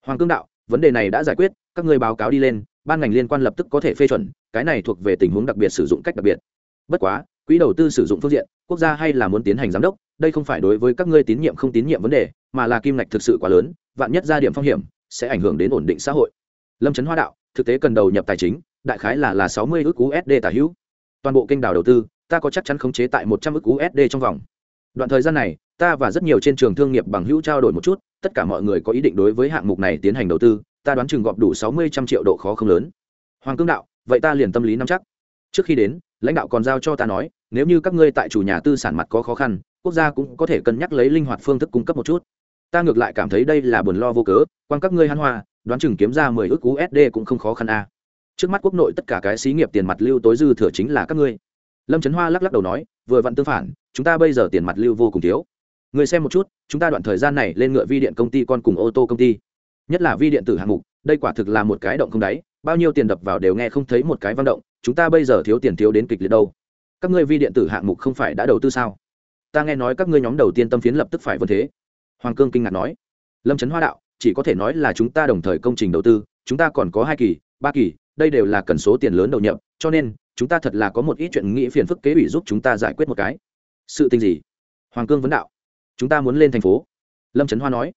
hoàng cương đạo, vấn đề này đã giải quyết, các người báo cáo đi lên, ban ngành liên quan lập tức có thể phê chuẩn, cái này thuộc về tình huống đặc biệt sử dụng cách đặc biệt. Bất quá, quỹ đầu tư sử dụng phương diện, quốc gia hay là muốn tiến hành giám đốc, đây không phải đối với các ngươi tín nhiệm không tín nhiệm vấn đề, mà là kim ngạch thực sự quá lớn, vạn nhất ra điểm phong hiểm, sẽ ảnh hưởng đến ổn định xã hội. Lâm trấn hoa đạo, thực tế cần đầu nhập tài chính, đại khái là là sáu mươi ước cú sd tả hữu. Toàn bộ kênh đào đầu tư, ta có chắc chắn khống chế tại một trăm ước usd trong vòng. Đoạn thời gian này ta và rất nhiều trên trường thương nghiệp bằng hữu trao đổi một chút, tất cả mọi người có ý định đối với hạng mục này tiến hành đầu tư, ta đoán chừng gọp đủ sáu mươi trăm triệu độ khó không lớn. Hoàng cương đạo, vậy ta liền tâm lý nắm chắc. Trước khi đến, lãnh đạo còn giao cho ta nói, nếu như các ngươi tại chủ nhà tư sản mặt có khó khăn, quốc gia cũng có thể cân nhắc lấy linh hoạt phương thức cung cấp một chút. Ta ngược lại cảm thấy đây là buồn lo vô cớ, quan các ngươi hắn hoa, đoán chừng kiếm ra mười ước usd cũng không khó khăn a. Trước mắt quốc nội tất cả cái xí nghiệp tiền mặt lưu tối dư thừa chính là các ngươi. Lâm trấn hoa lắc lắc đầu nói, vừa vặn tương phản, chúng ta bây giờ tiền mặt lưu vô cùng thiếu người xem một chút, chúng ta đoạn thời gian này lên ngựa vi điện công ty con cùng ô tô công ty. Nhất là vi điện tử hạng mục, đây quả thực là một cái động không đáy, bao nhiêu tiền đập vào đều nghe không thấy một cái văn động, chúng ta bây giờ thiếu tiền thiếu đến kịch liệt đâu. Các ngươi vi điện tử hạng mục không phải đã đầu tư sao? Ta nghe nói các ngươi nhóm đầu tiên tâm phiến lập tức phải vân thế. Hoàng cương kinh ngạc nói. Lâm trấn hoa đạo, chỉ có thể nói là chúng ta đồng thời công trình đầu tư, chúng ta còn có hai kỳ, ba kỳ, đây đều là cần số tiền lớn đầu nhập, cho nên, chúng ta thật là có một ít chuyện nghĩ phiền phức kế ủy giúp chúng ta giải quyết một cái. Sự tình gì? Hoàng cương vấn đạo chúng ta muốn lên thành phố lâm trấn hoa nói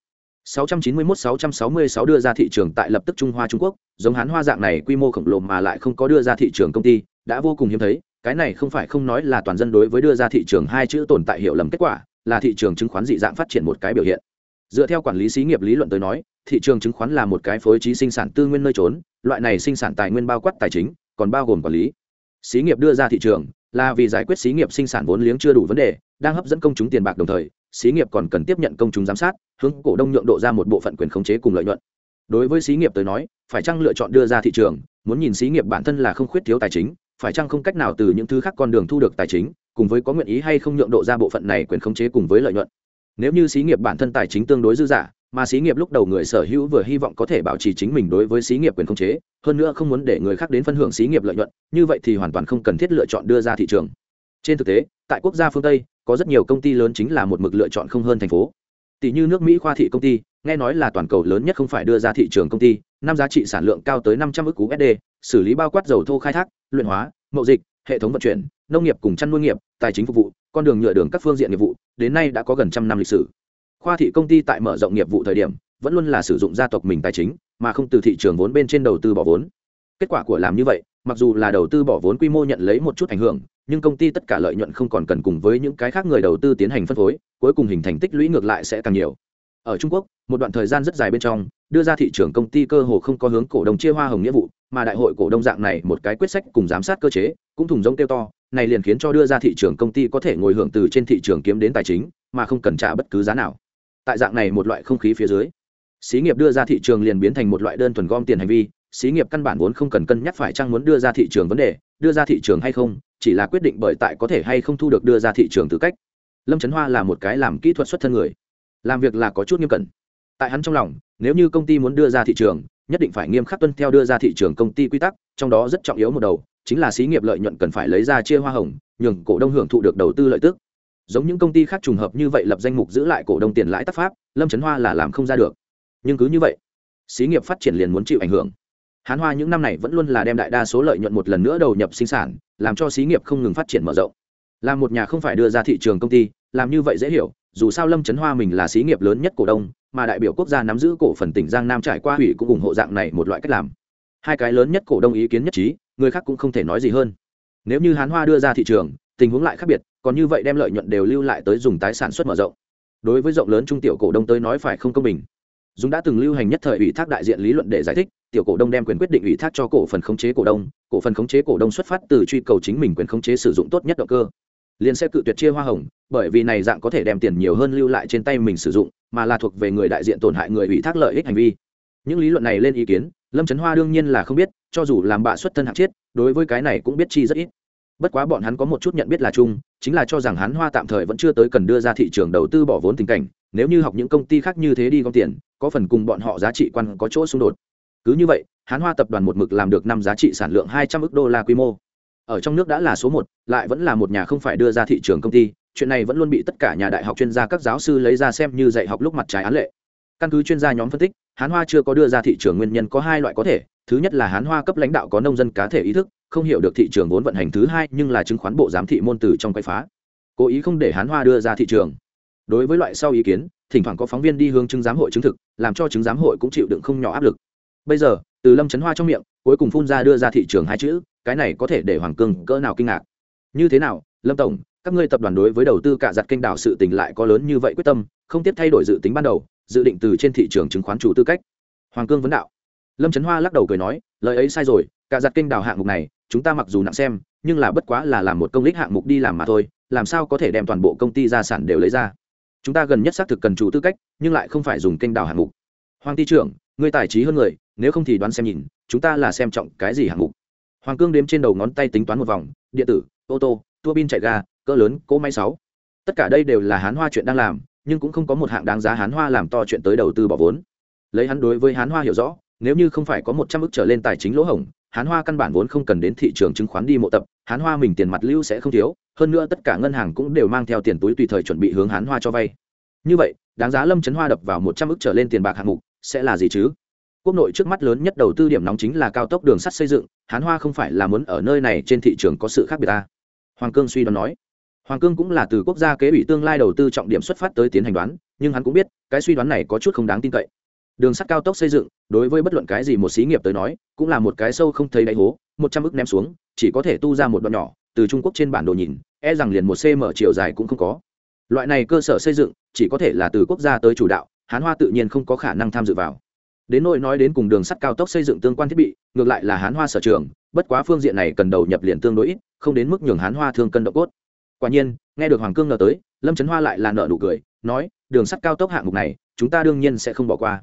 691-666 đưa ra thị trường tại lập tức Trung Hoa Trung Quốc, giống hán hoa dạng này quy mô khổng lồ mà lại không có đưa ra thị trường công ty, đã vô cùng hiếm thấy, cái này không phải không nói là toàn dân đối với đưa ra thị trường hai chữ tồn tại hiểu lầm kết quả, là thị trường chứng khoán dị dạng phát triển một cái biểu hiện. Dựa theo quản lý xí nghiệp lý luận tới nói, thị trường chứng khoán là một cái phối trí sinh sản tư nguyên nơi trốn, loại này sinh sản tài nguyên bao quát tài chính, còn bao gồm quản lý. Xí nghiệp đưa ra thị trường là vì giải quyết xí nghiệp sinh sản vốn liếng chưa đủ vấn đề, đang hấp dẫn công chúng tiền bạc đồng thời, xí nghiệp còn cần tiếp nhận công chúng giám sát, hướng cổ đông nhượng độ ra một bộ phận quyền khống chế cùng lợi nhuận. Đối với xí nghiệp tới nói, phải chăng lựa chọn đưa ra thị trường, muốn nhìn xí nghiệp bản thân là không khuyết thiếu tài chính, phải chăng không cách nào từ những thứ khác con đường thu được tài chính, cùng với có nguyện ý hay không nhượng độ ra bộ phận này quyền khống chế cùng với lợi nhuận. Nếu như xí nghiệp bản thân tài chính tương đối dư giả mà xí nghiệp lúc đầu người sở hữu vừa hy vọng có thể bảo trì chính mình đối với xí nghiệp quyền khống chế, hơn nữa không muốn để người khác đến phân hưởng xí nghiệp lợi nhuận, như vậy thì hoàn toàn không cần thiết lựa chọn đưa ra thị trường trên thực tế, tại quốc gia phương tây, có rất nhiều công ty lớn chính là một mực lựa chọn không hơn thành phố. Tỷ như nước mỹ khoa thị công ty, nghe nói là toàn cầu lớn nhất không phải đưa ra thị trường công ty, năm giá trị sản lượng cao tới năm trăm ước cú sd xử lý bao quát dầu thô khai thác, luyện hóa, mậu dịch, hệ thống vận chuyển, nông nghiệp cùng chăn nuôi nghiệp, tài chính phục vụ, con đường nhựa đường các phương diện nghiệp vụ, đến nay đã có gần trăm năm lịch sử. Khoa thị công ty tại mở rộng nghiệp vụ thời điểm, vẫn luôn là sử dụng gia tộc mình tài chính, mà không từ thị trường vốn bên trên đầu tư bỏ vốn. Kết quả của làm như vậy, mặc dù là đầu tư bỏ vốn quy mô nhận lấy một chút ảnh hưởng nhưng công ty tất cả lợi nhuận không còn cần cùng với những cái khác người đầu tư tiến hành phân phối, cuối cùng hình thành tích lũy ngược lại sẽ càng nhiều. Ở trung quốc, một đoạn thời gian rất dài bên trong, đưa ra thị trường công ty cơ hồ không có hướng cổ đông chia hoa hồng nghĩa vụ, mà đại hội cổ đông dạng này một cái quyết sách cùng giám sát cơ chế, cũng thùng rỗng kêu to, này liền khiến cho đưa ra thị trường công ty có thể ngồi hưởng từ trên thị trường kiếm đến tài chính, mà không cần trả bất cứ giá nào. Tại dạng này một loại không khí phía dưới, xí nghiệp đưa ra thị trường liền biến thành một loại đơn thuần gom tiền hành vi xí nghiệp căn bản vốn không cần cân nhắc phải chăng muốn đưa ra thị trường vấn đề, đưa ra thị trường hay không, chỉ là quyết định bởi tại có thể hay không thu được đưa ra thị trường tư cách. Lâm trấn hoa là một cái làm kỹ thuật xuất thân người, làm việc là có chút nghiêm cẩn. Tại hắn trong lòng, nếu như công ty muốn đưa ra thị trường, nhất định phải nghiêm khắc tuân theo đưa ra thị trường công ty quy tắc, trong đó rất trọng yếu một đầu, chính là xí nghiệp lợi nhuận cần phải lấy ra chia hoa hồng, nhường cổ đông hưởng thụ được đầu tư lợi tức. Giống những công ty khác trùng hợp như vậy lập danh mục giữ lại cổ đông tiền lãi tác pháp, lâm trấn hoa là làm không ra được. Nhưng cứ như vậy, xí nghiệp phát triển liền muốn chịu ảnh hưởng hán hoa những năm này vẫn luôn là đem đại đa số lợi nhuận một lần nữa đầu nhập sinh sản, làm cho xí nghiệp không ngừng phát triển mở rộng. Là một nhà không phải đưa ra thị trường công ty, làm như vậy dễ hiểu, dù sao lâm trấn hoa mình là xí nghiệp lớn nhất cổ đông, mà đại biểu quốc gia nắm giữ cổ phần tỉnh giang nam trải qua hủy cũng ủng hộ dạng này một loại cách làm. Hai cái lớn nhất cổ đông ý kiến nhất trí, người khác cũng không thể nói gì hơn. Nếu như hán hoa đưa ra thị trường, tình huống lại khác biệt, còn như vậy đem lợi nhuận đều lưu lại tới dùng tái sản xuất mở rộng. Đối với rộng lớn trung tiểu cổ đông tới nói phải không công bình dùng đã từng lưu hành nhất thời ủy thác đại diện lý luận để giải thích tiểu cổ đông đem quyền quyết định ủy thác cho cổ phần khống chế cổ đông cổ phần khống chế cổ đông xuất phát từ truy cầu chính mình quyền khống chế sử dụng tốt nhất động cơ. Liên sẽ cự tuyệt chia hoa hồng bởi vì này dạng có thể đem tiền nhiều hơn lưu lại trên tay mình sử dụng mà là thuộc về người đại diện tổn hại người ủy thác lợi ích hành vi. Những lý luận này lên ý kiến lâm trấn hoa đương nhiên là không biết cho dù làm bạ xuất thân hạng chết, đối với cái này cũng biết chi rất ít. Bất quá bọn hắn có một chút nhận biết là chung chính là cho rằng hắn hoa tạm thời vẫn chưa tới cần đưa ra thị trường đầu tư bỏ vốn tình cảnh nếu như học những công ty khác như thế đi gom tiền, có phần cùng bọn họ giá trị quan có chỗ xung đột. Cứ như vậy, hán hoa tập đoàn một mực làm được năm giá trị sản lượng hai trăm ước đô la quy mô. Ở trong nước đã là số một, lại vẫn là một nhà không phải đưa ra thị trường công ty, chuyện này vẫn luôn bị tất cả nhà đại học chuyên gia các giáo sư lấy ra xem như dạy học lúc mặt trái án lệ. Căn cứ chuyên gia nhóm phân tích, hán hoa chưa có đưa ra thị trường nguyên nhân có hai loại có thể, thứ nhất là hán hoa cấp lãnh đạo có nông dân cá thể ý thức, không hiểu được thị trường vốn vận hành thứ hai nhưng là chứng khoán bộ giám thị môn từ trong quay phá. Cố ý không để hán hoa đưa ra thị trường đối với loại sau ý kiến, thỉnh thoảng có phóng viên đi hướng chứng giám hội chứng thực, làm cho chứng giám hội cũng chịu đựng không nhỏ áp lực. Bây giờ, từ lâm trấn hoa trong miệng, cuối cùng phun ra đưa ra thị trường hai chữ, cái này có thể để hoàng cương cỡ nào kinh ngạc. Như thế nào, lâm tổng, các ngươi tập đoàn đối với đầu tư cả giặt kênh đảo sự tình lại có lớn như vậy quyết tâm, không tiếp thay đổi dự tính ban đầu, dự định từ trên thị trường chứng khoán chủ tư cách. Hoàng cương vấn đạo. Lâm trấn hoa lắc đầu cười nói, lời ấy sai rồi, cả giặt kênh đào hạng mục này, chúng ta mặc dù nặng xem, nhưng là bất quá là làm một công lý hạng mục đi làm mà thôi, làm sao có thể đem toàn bộ công ty gia sản đều lấy ra? Chúng ta gần nhất xác thực cần chủ tư cách, nhưng lại không phải dùng kênh đào hạng mục. Hoàng ty trưởng, ngươi tài trí hơn người, nếu không thì đoán xem nhìn, chúng ta là xem trọng cái gì hạng mục? Hoàng cương đếm trên đầu ngón tay tính toán một vòng, điện tử, ô tô, tua bin chạy ga, cỡ lớn, cỗ máy sáu. Tất cả đây đều là hán hoa chuyện đang làm, nhưng cũng không có một hạng đáng giá hán hoa làm to chuyện tới đầu tư bỏ vốn. Lấy hắn đối với hán hoa hiểu rõ, nếu như không phải có một trăm ức trở lên tài chính lỗ hổng hán hoa căn bản vốn không cần đến thị trường chứng khoán đi mộ tập, hán hoa mình tiền mặt lưu sẽ không thiếu, hơn nữa tất cả ngân hàng cũng đều mang theo tiền túi tùy thời chuẩn bị hướng hán hoa cho vay. Như vậy, đáng giá lâm chấn hoa đập vào một trăm ức trở lên tiền bạc hạng mục, sẽ là gì chứ? Quốc nội trước mắt lớn nhất đầu tư điểm nóng chính là cao tốc đường sắt xây dựng, hán hoa không phải là muốn ở nơi này trên thị trường có sự khác biệt ta. Hoàng cương suy đoán nói. Hoàng cương cũng là từ quốc gia kế ủy tương lai đầu tư trọng điểm xuất phát tới tiến hành đoán, nhưng hắn cũng biết, cái suy đoán này có chút không đáng tin cậy. Đường sắt cao tốc xây dựng đối với bất luận cái gì một xí nghiệp tới nói, cũng là một cái sâu không thấy đáy hố, một trăm ức ném xuống, chỉ có thể tu ra một đoạn nhỏ, từ trung quốc trên bản đồ nhìn e rằng liền một cm chiều dài cũng không có. Loại này cơ sở xây dựng, chỉ có thể là từ quốc gia tới chủ đạo, hán hoa tự nhiên không có khả năng tham dự vào. Đến nỗi nói đến cùng đường sắt cao tốc xây dựng tương quan thiết bị, ngược lại là hán hoa sở trường, bất quá phương diện này cần đầu nhập liền tương đối ít, không đến mức nhường hán hoa thương cân độ cốt. Quả nhiên, nghe được hoàng cương ngờ tới, lâm trấn hoa lại là nợ nụ cười, nói, đường sắt cao tốc hạng mục này, chúng ta đương nhiên sẽ không bỏ qua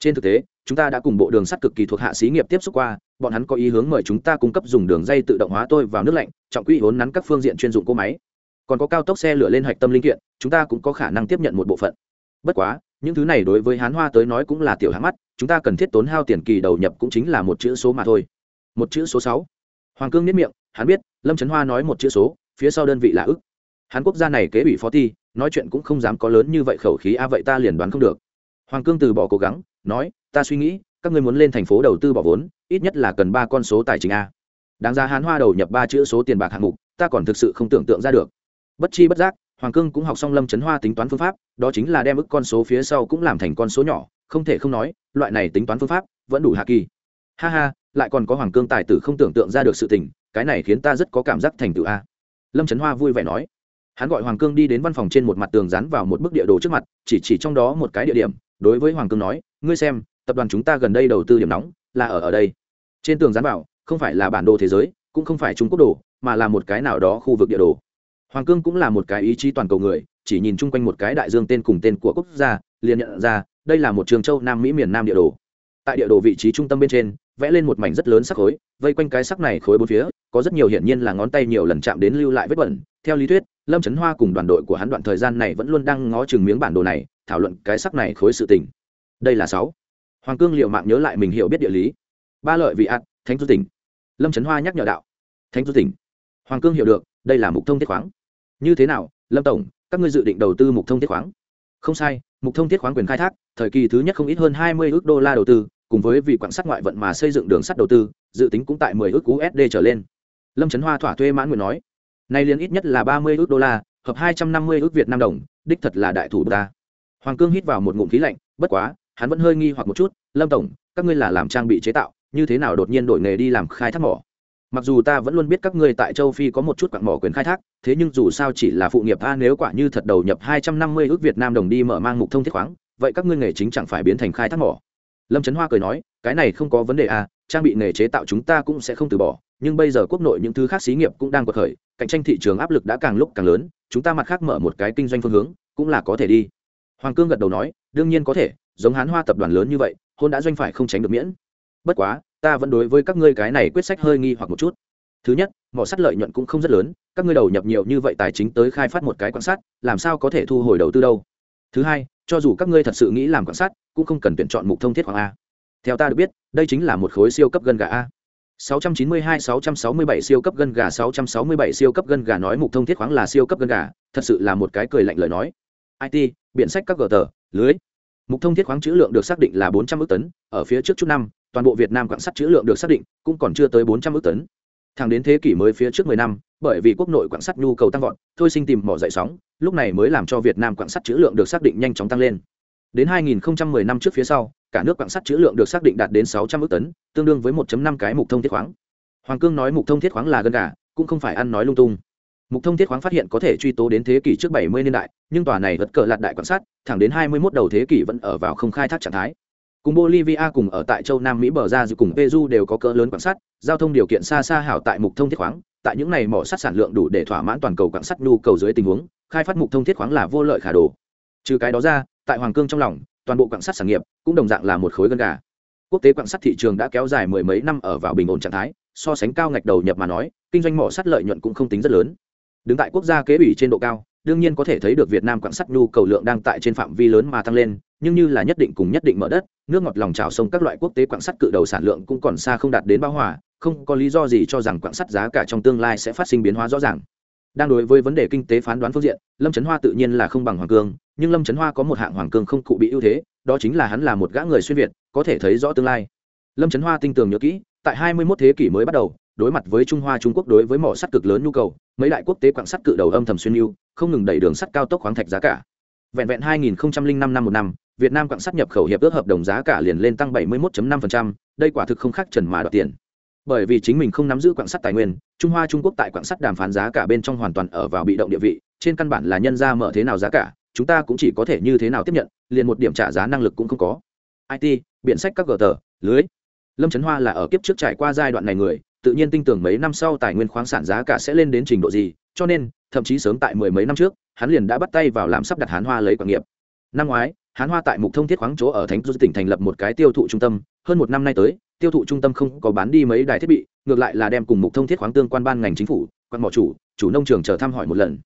trên thực tế, chúng ta đã cùng bộ đường sắt cực kỳ thuộc hạ xí nghiệp tiếp xúc qua, bọn hắn có ý hướng mời chúng ta cung cấp dùng đường dây tự động hóa tôi vào nước lạnh, trọng quỹ vốn nắn các phương diện chuyên dụng cỗ máy. Còn có cao tốc xe lửa lên hạch tâm linh kiện, chúng ta cũng có khả năng tiếp nhận một bộ phận. Bất quá, những thứ này đối với hán hoa tới nói cũng là tiểu hãng mắt, chúng ta cần thiết tốn hao tiền kỳ đầu nhập cũng chính là một chữ số mà thôi. Một chữ số sáu. Hoàng cương nhất miệng, hắn biết, lâm trấn hoa nói một chữ số, phía sau đơn vị là ức. Hắn quốc gia này kế ủy phó ti, nói chuyện cũng không dám có lớn như vậy khẩu khí, a vậy ta liền đoán không được. Hoàng cương từ bỏ cố gắng nói, ta suy nghĩ, các ngươi muốn lên thành phố đầu tư bỏ vốn, ít nhất là cần ba con số tài chính a. Đáng ra hán hoa đầu nhập ba chữ số tiền bạc hạng mục, ta còn thực sự không tưởng tượng ra được. Bất chi bất giác, hoàng cương cũng học xong lâm chấn hoa tính toán phương pháp, đó chính là đem ức con số phía sau cũng làm thành con số nhỏ, không thể không nói, loại này tính toán phương pháp vẫn đủ hạ kỳ. Ha ha, lại còn có hoàng cương tài tử không tưởng tượng ra được sự tình, cái này khiến ta rất có cảm giác thành tựu a. Lâm trấn hoa vui vẻ nói. Hắn gọi hoàng cương đi đến văn phòng trên một mặt tường dán vào một bức địa đồ trước mặt, chỉ chỉ trong đó một cái địa điểm, đối với hoàng cương nói ngươi xem, tập đoàn chúng ta gần đây đầu tư điểm nóng là ở ở đây. Trên tường gián bảo, không phải là bản đồ thế giới, cũng không phải trung quốc đồ, mà là một cái nào đó khu vực địa đồ. Hoàng cương cũng là một cái ý chí toàn cầu người, chỉ nhìn chung quanh một cái đại dương tên cùng tên của quốc gia, liền nhận ra, đây là một trường châu nam mỹ miền nam địa đồ. Tại địa đồ vị trí trung tâm bên trên, vẽ lên một mảnh rất lớn sắc khối, vây quanh cái sắc này khối bốn phía, có rất nhiều hiển nhiên là ngón tay nhiều lần chạm đến lưu lại vết bẩn. Theo lý thuyết, lâm trấn hoa cùng đoàn đội của hắn đoạn thời gian này vẫn luôn đang ngó chừng miếng bản đồ này, thảo luận cái sắc này khối sự tình đây là sáu. Hoàng cương liệu mạng nhớ lại mình hiểu biết địa lý. Ba lợi vị ạt, thánh du tỉnh. Lâm trấn hoa nhắc nhở đạo. Thánh du tỉnh. Hoàng cương hiểu được, đây là mục thông thiết khoáng. Như thế nào, lâm tổng, các ngươi dự định đầu tư mục thông thiết khoáng? Không sai, mục thông thiết khoáng quyền khai thác, thời kỳ thứ nhất không ít hơn hai mươi ước đô la đầu tư, cùng với vị quảng sắt ngoại vận mà xây dựng đường sắt đầu tư, dự tính cũng tại mười ước usd trở lên. Lâm trấn hoa thỏa thuê mãn nguyện nói, nay liền ít nhất là ba mươi ước đô la, hợp hai trăm năm mươi ước việt nam đồng, đích thật là đại thủ ta. Hoàng cương hít vào một ngụm khí lạnh, bất quá hắn vẫn hơi nghi hoặc một chút, lâm tổng, các ngươi là làm trang bị chế tạo, như thế nào đột nhiên đổi nghề đi làm khai thác mỏ? Mặc dù ta vẫn luôn biết các ngươi tại châu phi có một chút quặng mỏ quyền khai thác, thế nhưng dù sao chỉ là phụ nghiệp, a, nếu quả như thật đầu nhập hai trăm năm mươi ước việt nam đồng đi mở mang mục thông thiết khoáng, vậy các ngươi nghề chính chẳng phải biến thành khai thác mỏ? Lâm trấn hoa cười nói, cái này không có vấn đề, a, trang bị nghề chế tạo chúng ta cũng sẽ không từ bỏ, nhưng bây giờ quốc nội những thứ khác xí nghiệp cũng đang có khởi, cạnh tranh thị trường áp lực đã càng lúc càng lớn, chúng ta mặt khác mở một cái kinh doanh phương hướng, cũng là có thể đi. Hoàng cương gật đầu nói, đương nhiên có thể giống hán hoa tập đoàn lớn như vậy, hôn đã doanh phải không tránh được miễn. Bất quá, ta vẫn đối với các ngươi cái này quyết sách hơi nghi hoặc một chút. Thứ nhất, mỏ sắt lợi nhuận cũng không rất lớn, các ngươi đầu nhập nhiều như vậy tài chính tới khai phát một cái quan sát, làm sao có thể thu hồi đầu tư đâu? Thứ hai, cho dù các ngươi thật sự nghĩ làm quan sát, cũng không cần tuyển chọn mục thông thiết hoàng a. Theo ta được biết, đây chính là một khối siêu cấp gân gà a. 692-667 siêu cấp gân gà 667 siêu cấp gân gà nói mục thông thiết khoáng là siêu cấp gân gà, thật sự là một cái cười lạnh lời nói. It biện sách các gờ tờ, lưới mục thông thiết khoáng chữ lượng được xác định là 400 ước tấn ở phía trước chút năm toàn bộ việt nam quặng sắt chữ lượng được xác định cũng còn chưa tới 400 ước tấn. Thẳng đến thế kỷ mới phía trước 10 năm bởi vì quốc nội quặng sắt nhu cầu tăng vọt thôi sinh tìm mỏ dậy sóng lúc này mới làm cho việt nam quặng sắt chữ lượng được xác định nhanh chóng tăng lên. Đến 2010 năm trước phía sau cả nước quặng sắt chữ lượng được xác định đạt đến 600 ước tấn tương đương với 1.5 cái mục thông thiết khoáng. Hoàng cương nói mục thông thiết khoáng là gần cả, cũng không phải ăn nói lung tung mục thông thiết khoáng phát hiện có thể truy tố đến thế kỷ trước 70 niên đại, nhưng tòa này vật cờ lạt đại quan sát, thẳng đến 21 đầu thế kỷ vẫn ở vào không khai thác trạng thái. Cùng bolivia cùng ở tại châu nam mỹ bờ ra dự cùng peru đều có cỡ lớn quan sát, giao thông điều kiện xa xa hảo tại mục thông thiết khoáng, tại những này mỏ sắt sản lượng đủ để thỏa mãn toàn cầu quan sát nhu cầu dưới tình huống, khai phát mục thông thiết khoáng là vô lợi khả đồ. Trừ cái đó ra, tại hoàng cương trong lòng, toàn bộ quan sát sản nghiệp cũng đồng dạng là một khối gân gà. Quốc tế quan sát thị trường đã kéo dài mười mấy năm ở vào bình ổn trạng thái, so sánh cao ngạch đầu nhập mà nói, kinh doanh mỏ sắt lợi nhuận cũng không tính rất lớn đứng tại quốc gia kế ủy trên độ cao, đương nhiên có thể thấy được việt nam quặng sắt nhu cầu lượng đang tại trên phạm vi lớn mà tăng lên, nhưng như là nhất định cùng nhất định mở đất, nước ngọt lòng trào sông các loại quốc tế quặng sắt cự đầu sản lượng cũng còn xa không đạt đến bao hòa, không có lý do gì cho rằng quặng sắt giá cả trong tương lai sẽ phát sinh biến hóa rõ ràng. Đang đối với vấn đề kinh tế phán đoán phương diện, lâm trấn hoa tự nhiên là không bằng hoàng cương, nhưng lâm trấn hoa có một hạng hoàng cương không cụ bị ưu thế, đó chính là hắn là một gã người xuyên việt, có thể thấy rõ tương lai. Lâm trấn hoa tinh tường nhớ kỹ, tại 21 thế kỷ mới bắt đầu đối mặt với trung hoa trung quốc đối với mỏ sắt cực lớn nhu cầu mấy đại quốc tế quặng sắt cự đầu âm thầm xuyên mưu không ngừng đẩy đường sắt cao tốc khoáng thạch giá cả. Vẹn vẹn 2005 năm một năm việt nam quặng sắt nhập khẩu hiệp ước hợp đồng giá cả liền lên tăng 71.5%, đây quả thực không khác trần mà đoạt tiền. Bởi vì chính mình không nắm giữ quặng sắt tài nguyên trung hoa trung quốc tại quặng sắt đàm phán giá cả bên trong hoàn toàn ở vào bị động địa vị trên căn bản là nhân ra mở thế nào giá cả chúng ta cũng chỉ có thể như thế nào tiếp nhận liền một điểm trả giá năng lực cũng không có. It biện sách các gờ tờ lưới. Lâm trấn hoa là ở kiếp trước trải qua giai đoạn này người tự nhiên tin tưởng mấy năm sau tài nguyên khoáng sản giá cả sẽ lên đến trình độ gì, cho nên, thậm chí sớm tại mười mấy năm trước, hắn liền đã bắt tay vào làm sắp đặt hán hoa lấy quản nghiệp. Năm ngoái, hán hoa tại mục thông thiết khoáng chỗ ở thánh du tỉnh thành lập một cái tiêu thụ trung tâm, hơn một năm nay tới, tiêu thụ trung tâm không có bán đi mấy đài thiết bị, ngược lại là đem cùng mục thông thiết khoáng tương quan ban ngành chính phủ, quan mỏ chủ chủ nông trường chờ thăm hỏi một lần.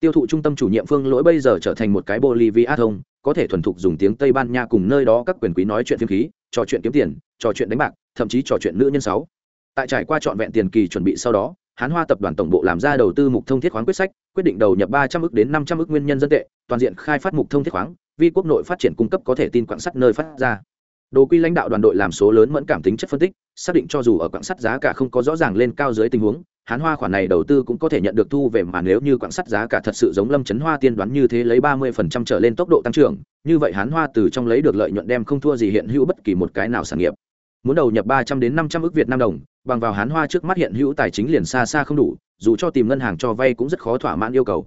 Tiêu thụ trung tâm chủ nhiệm phương lỗi bây giờ trở thành một cái bolivia thông, có thể thuần thục dùng tiếng tây ban nha cùng nơi đó các quyền quý nói chuyện phiếm khí, trò chuyện kiếm tiền, trò chuyện đánh bạc, thậm chí trò chuyện nữ nhân sáu tại trải qua trọn vẹn tiền kỳ chuẩn bị sau đó, hán hoa tập đoàn tổng bộ làm ra đầu tư mục thông thiết khoáng quyết sách, quyết định đầu nhập ba trăm ước đến năm trăm ước nguyên nhân dân tệ, toàn diện khai phát mục thông thiết khoáng vì quốc nội phát triển cung cấp có thể tin quảng sắt nơi phát ra. Đồ quy lãnh đạo đoàn đội làm số lớn mẫn cảm tính chất phân tích, xác định cho dù ở quảng sắt giá cả không có rõ ràng lên cao dưới tình huống, hán hoa khoản này đầu tư cũng có thể nhận được thu về mà nếu như quảng sắt giá cả thật sự giống lâm chấn hoa tiên đoán như thế lấy ba mươi phần trăm trở lên tốc độ tăng trưởng, như vậy hán hoa từ trong lấy được lợi nhuận đem không thua gì hiện hữu bất kỳ một cái nào sản nghiệp. Muốn đầu nhập ba trăm đến năm trăm ước việt nam đồng bằng vào hán hoa trước mắt hiện hữu tài chính liền xa xa không đủ, dù cho tìm ngân hàng cho vay cũng rất khó thỏa mãn yêu cầu.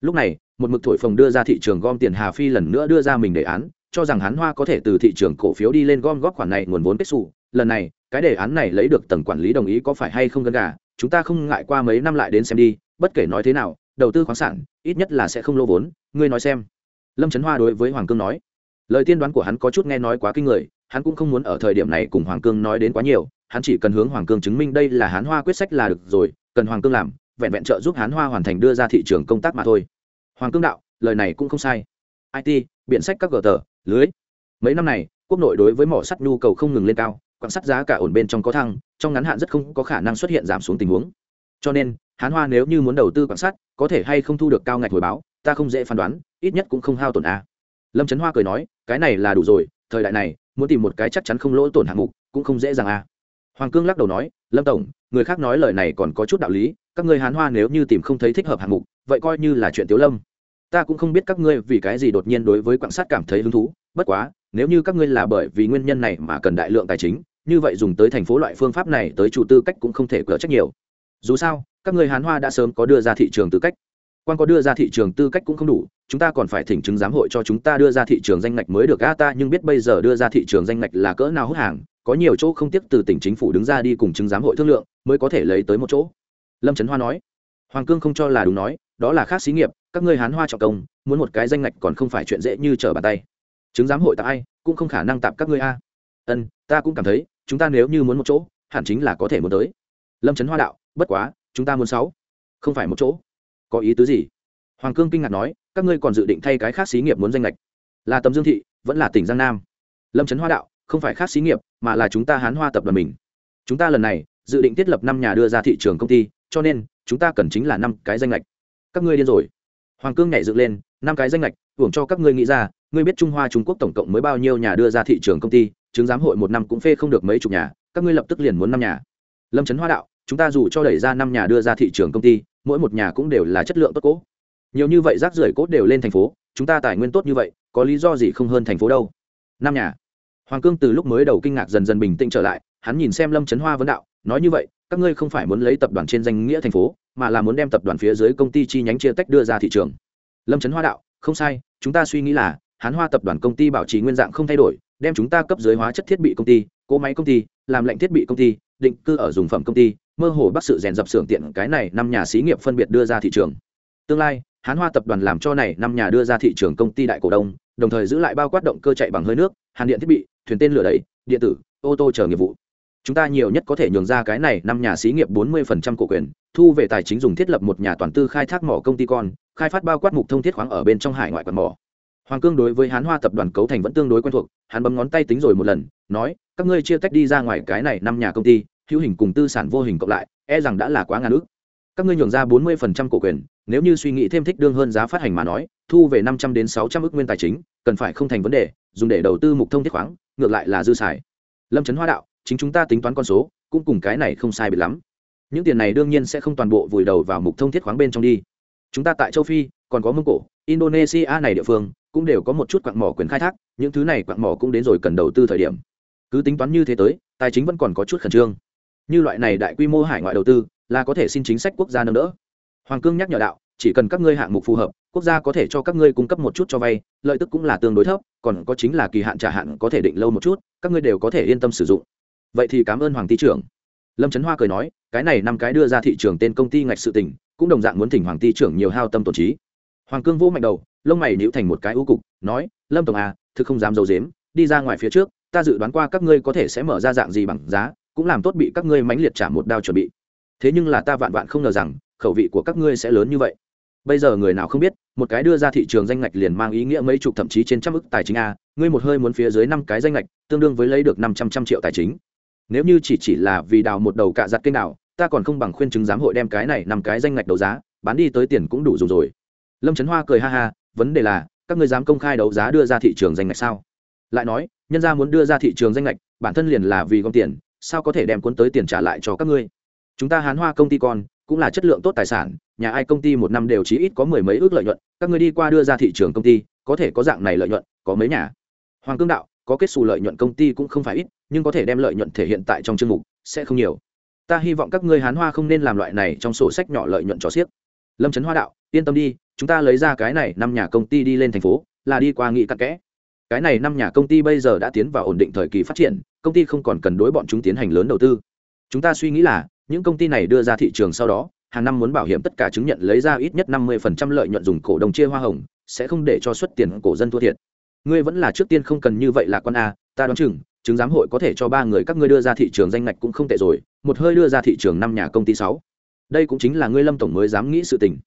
Lúc này, một mực thổi phồng đưa ra thị trường gom tiền hà phi lần nữa đưa ra mình đề án, cho rằng hán hoa có thể từ thị trường cổ phiếu đi lên gom góp khoản này nguồn vốn kết xù. Lần này, cái đề án này lấy được tầng quản lý đồng ý có phải hay không gần gà, chúng ta không ngại qua mấy năm lại đến xem đi, bất kể nói thế nào, đầu tư khoáng sản, ít nhất là sẽ không lô vốn, ngươi nói xem. Lâm trấn hoa đối với hoàng cương nói, lời tiên đoán của hắn có chút nghe nói quá kinh người, hắn cũng không muốn ở thời điểm này cùng hoàng cương nói đến quá nhiều hắn chỉ cần hướng hoàng cương chứng minh đây là hán hoa quyết sách là được rồi, cần hoàng cương làm, vẹn vẹn trợ giúp hán hoa hoàn thành đưa ra thị trường công tác mà thôi. Hoàng cương đạo, lời này cũng không sai. It biện sách các gờ tờ, lưới. Mấy năm này, quốc nội đối với mỏ sắt nhu cầu không ngừng lên cao, quan sát giá cả ổn bên trong có thăng, trong ngắn hạn rất không có khả năng xuất hiện giảm xuống tình huống. Cho nên, hán hoa nếu như muốn đầu tư quan sát, có thể hay không thu được cao ngạch hồi báo, ta không dễ phán đoán, ít nhất cũng không hao tổn a. Lâm trấn hoa cười nói, cái này là đủ rồi, thời đại này, muốn tìm một cái chắc chắn không lỗ tổn hạng mục, cũng không dễ dàng a hoàng cương lắc đầu nói, lâm tổng, người khác nói lời này còn có chút đạo lý, các ngươi hán hoa nếu như tìm không thấy thích hợp hạng mục, vậy coi như là chuyện tiếu lâm. Ta cũng không biết các ngươi vì cái gì đột nhiên đối với quan sát cảm thấy hứng thú, bất quá, nếu như các ngươi là bởi vì nguyên nhân này mà cần đại lượng tài chính, như vậy dùng tới thành phố loại phương pháp này tới chủ tư cách cũng không thể cỡ trách nhiều. Dù sao, các người hán hoa đã sớm có đưa ra thị trường tư cách. Quan có đưa ra thị trường tư cách cũng không đủ chúng ta còn phải thỉnh chứng giám hội cho chúng ta đưa ra thị trường danh ngạch mới được a, ta nhưng biết bây giờ đưa ra thị trường danh ngạch là cỡ nào hút hàng, có nhiều chỗ không tiếc từ tỉnh chính phủ đứng ra đi cùng chứng giám hội thương lượng, mới có thể lấy tới một chỗ. Lâm trấn hoa nói. Hoàng cương không cho là đúng nói, đó là khác xí nghiệp, các ngươi hán hoa trọng công, muốn một cái danh ngạch còn không phải chuyện dễ như trở bàn tay. Chứng giám hội tạp ai, cũng không khả năng tạp các ngươi a. Ân, ta cũng cảm thấy, chúng ta nếu như muốn một chỗ, hẳn chính là có thể muốn tới. Lâm trấn hoa đạo, bất quá, chúng ta muốn sáu, không phải một chỗ. Có ý tứ gì? Hoàng cương kinh ngạc nói các ngươi còn dự định thay cái khác xí nghiệp muốn danh lệch. Là tầm dương thị, vẫn là tỉnh giang nam. Lâm trấn hoa đạo, không phải khác xí nghiệp, mà là chúng ta hán hoa tập đoàn mình. Chúng ta lần này, dự định thiết lập năm nhà đưa ra thị trường công ty, cho nên, chúng ta cần chính là năm cái danh lệch. Các ngươi điên rồi. Hoàng cương nhảy dựng lên, năm cái danh lệch, hưởng cho các ngươi nghĩ ra, ngươi biết trung hoa trung quốc tổng cộng mới bao nhiêu nhà đưa ra thị trường công ty, chứng giám hội một năm cũng phê không được mấy chục nhà, các ngươi lập tức liền muốn năm nhà. Lâm trấn hoa đạo, chúng ta dù cho đẩy ra năm nhà đưa ra thị trường công ty, mỗi một nhà cũng đều là chất lượng tốt cố nhiều như vậy rác rưởi cốt đều lên thành phố, chúng ta tài nguyên tốt như vậy, có lý do gì không hơn thành phố đâu? Năm nhà. Hoàng cương từ lúc mới đầu kinh ngạc dần dần bình tĩnh trở lại, hắn nhìn xem lâm trấn hoa vấn đạo, nói như vậy, các ngươi không phải muốn lấy tập đoàn trên danh nghĩa thành phố, mà là muốn đem tập đoàn phía dưới công ty chi nhánh chia tách đưa ra thị trường. Lâm trấn hoa đạo, không sai, chúng ta suy nghĩ là, hán hoa tập đoàn công ty bảo trì nguyên dạng không thay đổi, đem chúng ta cấp dưới hóa chất thiết bị công ty, cỗ máy công ty, làm lệnh thiết bị công ty, định cư ở dùng phẩm công ty, mơ hồ bắt sự rèn dập xưởng tiện cái này năm nhà xí nghiệp phân biệt đưa ra thị trường. Tương lai hán hoa tập đoàn làm cho này năm nhà đưa ra thị trường công ty đại cổ đông, đồng thời giữ lại bao quát động cơ chạy bằng hơi nước, hàn điện thiết bị, thuyền tên lửa đẩy, điện tử, ô tô chờ nghiệp vụ. Chúng ta nhiều nhất có thể nhường ra cái này năm nhà xí nghiệp 40% cổ quyền, thu về tài chính dùng thiết lập một nhà toàn tư khai thác mỏ công ty con, khai phát bao quát mục thông thiết khoáng ở bên trong hải ngoại quạt mỏ. Hoàng cương đối với hán hoa tập đoàn cấu thành vẫn tương đối quen thuộc, hắn bấm ngón tay tính rồi một lần, nói, các ngươi chia tách đi ra ngoài cái này năm nhà công ty, hữu hình cùng tư sản vô hình cộng lại e rằng đã là quá ngàn ước các ngươi nhường ra 40% cổ quyền, nếu như suy nghĩ thêm thích đương hơn giá phát hành mà nói, thu về 500 đến 600 ước nguyên tài chính, cần phải không thành vấn đề, dùng để đầu tư mục thông thiết khoáng, ngược lại là dư xài. Lâm trấn hoa đạo, chính chúng ta tính toán con số, cũng cùng cái này không sai biệt lắm. Những tiền này đương nhiên sẽ không toàn bộ vùi đầu vào mục thông thiết khoáng bên trong đi. Chúng ta tại châu phi, còn có mông cổ, indonesia này địa phương, cũng đều có một chút quặng mỏ quyền khai thác, những thứ này quặng mỏ cũng đến rồi cần đầu tư thời điểm. Cứ tính toán như thế tới, tài chính vẫn còn có chút khẩn trương. Như loại này đại quy mô hải ngoại đầu tư là có thể xin chính sách quốc gia nâng đỡ. Hoàng cương nhắc nhở đạo, chỉ cần các ngươi hạng mục phù hợp, quốc gia có thể cho các ngươi cung cấp một chút cho vay, lợi tức cũng là tương đối thấp, còn có chính là kỳ hạn trả hạn có thể định lâu một chút, các ngươi đều có thể yên tâm sử dụng. Vậy thì cảm ơn hoàng ty trưởng. Lâm trấn hoa cười nói, cái này năm cái đưa ra thị trường tên công ty ngạch sự tỉnh cũng đồng dạng muốn thỉnh hoàng ty trưởng nhiều hao tâm tổn trí. Hoàng cương vô mạnh đầu, lông mày níu thành một cái ưu cục, nói, lâm tổng à thực không dám d i dếm đi ra ngoài phía trước, ta dự đoán qua các ngươi có thể sẽ mở ra dạng gì bằng giá, cũng làm tốt bị các ngươi mãnh liệt trả một đao chuẩn bị thế nhưng là ta vạn vạn không ngờ rằng, khẩu vị của các ngươi sẽ lớn như vậy. Bây giờ người nào không biết, một cái đưa ra thị trường danh ngạch liền mang ý nghĩa mấy chục thậm chí trên trăm ức tài chính a, ngươi một hơi muốn phía dưới năm cái danh ngạch, tương đương với lấy được năm trăm trăm triệu tài chính. Nếu như chỉ chỉ là vì đào một đầu cạ giặt kênh nào, ta còn không bằng khuyên chứng giám hội đem cái này năm cái danh ngạch đấu giá, bán đi tới tiền cũng đủ dùng rồi. Lâm trấn hoa cười ha ha, vấn đề là, các ngươi dám công khai đấu giá đưa ra thị trường danh ngạch sao? Lại nói, nhân gia muốn đưa ra thị trường danh ngạch, bản thân liền là vì gom tiền, sao có thể đem cuốn tới tiền trả lại cho các ngươi? Chúng ta hán hoa công ty con, cũng là chất lượng tốt tài sản, nhà ai công ty một năm đều chỉ ít có mười mấy ước lợi nhuận, các ngươi đi qua đưa ra thị trường công ty, có thể có dạng này lợi nhuận, có mấy nhà. Hoàng cương đạo, có kết xù lợi nhuận công ty cũng không phải ít, nhưng có thể đem lợi nhuận thể hiện tại trong chương mục, sẽ không nhiều. Ta hy vọng các ngươi hán hoa không nên làm loại này trong sổ sách nhỏ lợi nhuận cho xiếc lâm trấn hoa đạo, yên tâm đi, chúng ta lấy ra cái này năm nhà công ty đi lên thành phố, là đi qua nghị cặn kẽ. Cái này năm nhà công ty bây giờ đã tiến vào ổn định thời kỳ phát triển, công ty không còn cần đối bọn chúng tiến hành lớn đầu tư. Chúng ta suy nghĩ là những công ty này đưa ra thị trường sau đó hàng năm muốn bảo hiểm tất cả chứng nhận lấy ra ít nhất năm mươi lợi nhuận dùng cổ đồng chia hoa hồng sẽ không để cho xuất tiền cổ dân thua thiệt. Ngươi vẫn là trước tiên không cần như vậy là con a ta đoán chừng chứng giám hội có thể cho ba người các ngươi đưa ra thị trường danh ngạch cũng không tệ rồi một hơi đưa ra thị trường năm nhà công ty sáu. Đây cũng chính là ngươi lâm tổng mới dám nghĩ sự tình.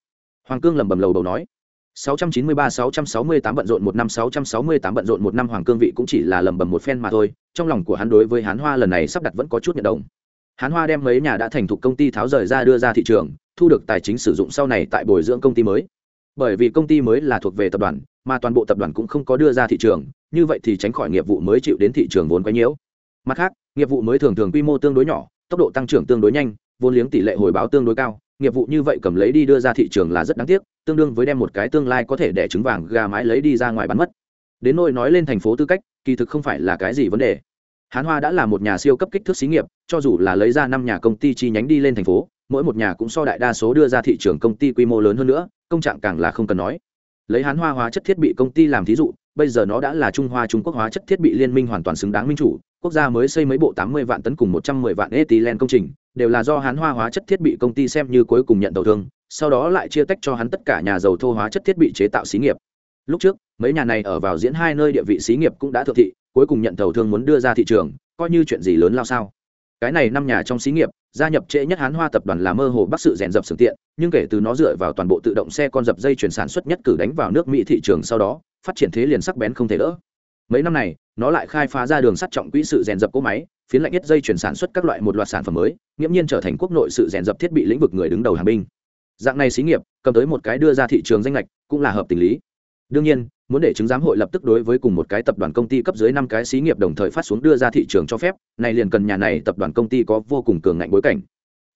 Hoàng cương lẩm bẩm lầu đầu nói. 693-668 bận rộn một năm 668 bận rộn một năm Hoàng Cương vị cũng chỉ là lầm bầm một phen mà thôi, trong lòng của hắn đối với Hán Hoa lần này sắp đặt vẫn có chút nhận động. Hán Hoa đem mấy nhà đã thành thục công ty tháo rời ra đưa ra thị trường, thu được tài chính sử dụng sau này tại bồi dưỡng công ty mới. Bởi vì công ty mới là thuộc về tập đoàn, mà toàn bộ tập đoàn cũng không có đưa ra thị trường, như vậy thì tránh khỏi nghiệp vụ mới chịu đến thị trường vốn quá nhiễu. Mặt khác, nghiệp vụ mới thường thường quy mô tương đối nhỏ, tốc độ tăng trưởng tương đối nhanh, vốn liếng tỷ lệ hồi báo tương đối cao, nghiệp vụ như vậy cầm lấy đi đưa ra thị trường là rất đáng tiếc tương đương với đem một cái tương lai có thể đẻ trứng vàng gà mái lấy đi ra ngoài bán mất đến nỗi nói lên thành phố tư cách kỳ thực không phải là cái gì vấn đề hán hoa đã là một nhà siêu cấp kích thước xí nghiệp, cho dù là lấy ra năm nhà công ty chi nhánh đi lên thành phố, mỗi một nhà cũng so đại đa số đưa ra thị trường công ty quy mô lớn hơn nữa, công trạng càng là không cần nói. Lấy hán hoa hóa chất thiết bị công ty làm thí dụ, bây giờ nó đã là trung hoa trung quốc hóa chất thiết bị liên minh hoàn toàn xứng đáng minh chủ, quốc gia mới xây mấy bộ tám mươi vạn tấn cùng một trăm mười vạn ethylene công trình, đều là do hán hoa hóa chất thiết bị công ty xem như cuối cùng nhận đầu thương, sau đó lại chia tách cho hắn tất cả nhà dầu thô hóa chất thiết bị chế tạo xí nghiệp. Lúc trước, mấy nhà này ở vào diễn hai nơi địa vị xí nghiệp cũng đã thượng thị cuối cùng nhận thầu thương muốn đưa ra thị trường, coi như chuyện gì lớn lao sao. Cái này năm nhà trong xí nghiệp, gia nhập trễ nhất hán hoa tập đoàn là mơ hồ bắc sự rèn dập sự tiện, nhưng kể từ nó dựa vào toàn bộ tự động xe con dập dây chuyển sản xuất nhất cử đánh vào nước mỹ thị trường sau đó, phát triển thế liền sắc bén không thể đỡ. Mấy năm này, nó lại khai phá ra đường sắt trọng quỹ sự rèn dập cỗ máy, phiến lạnh nhất dây chuyển sản xuất các loại một loạt sản phẩm mới, nghiễm nhiên trở thành quốc nội sự rèn dập thiết bị lĩnh vực người đứng đầu hàng binh. Dạng này xí nghiệp, cầm tới một cái đưa ra thị trường danh lệch cũng là hợp tình lý. Đương nhiên muốn để chứng giám hội lập tức đối với cùng một cái tập đoàn công ty cấp dưới năm cái xí nghiệp đồng thời phát xuống đưa ra thị trường cho phép, này liền cần nhà này tập đoàn công ty có vô cùng cường ngạnh bối cảnh.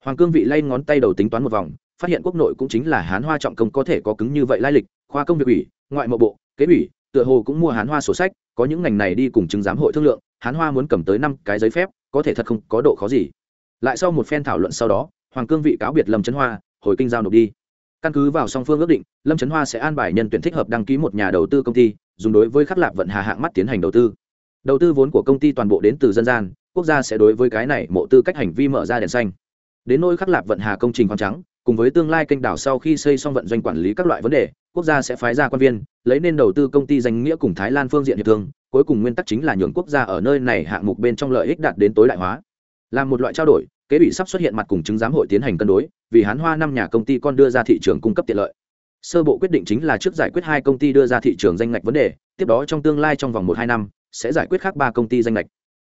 Hoàng cương vị lay ngón tay đầu tính toán một vòng, phát hiện quốc nội cũng chính là hán hoa trọng công có thể có cứng như vậy lai lịch, khoa công việc ủy, ngoại mộ bộ, kế ủy, tựa hồ cũng mua hán hoa sổ sách, có những ngành này đi cùng chứng giám hội thương lượng, hán hoa muốn cầm tới năm cái giấy phép, có thể thật không có độ khó gì. Lại sau một phen thảo luận sau đó, hoàng cương vị cáo biệt lâm trấn hoa, hồi kinh giao nộp đi căn cứ vào song phương ước định, lâm trấn hoa sẽ an bài nhân tuyển thích hợp đăng ký một nhà đầu tư công ty, dùng đối với khắc lạp vận hà hạng mắt tiến hành đầu tư. Đầu tư vốn của công ty toàn bộ đến từ dân gian, quốc gia sẽ đối với cái này mộ tư cách hành vi mở ra đèn xanh. Đến nôi khắc lạp vận hà công trình khoáng trắng, cùng với tương lai kênh đảo sau khi xây xong vận doanh quản lý các loại vấn đề, quốc gia sẽ phái ra quan viên, lấy nên đầu tư công ty danh nghĩa cùng thái lan phương diện hiệp thương, cuối cùng nguyên tắc chính là nhường quốc gia ở nơi này hạng mục bên trong lợi ích đạt đến tối đại hóa. Là một loại trao đổi kế bị sắp xuất hiện mặt cùng chứng giám hội tiến hành cân đối, vì hán hoa năm nhà công ty con đưa ra thị trường cung cấp tiện lợi. Sơ bộ quyết định chính là trước giải quyết hai công ty đưa ra thị trường danh ngạch vấn đề, tiếp đó trong tương lai trong vòng một hai năm, sẽ giải quyết khác ba công ty danh ngạch.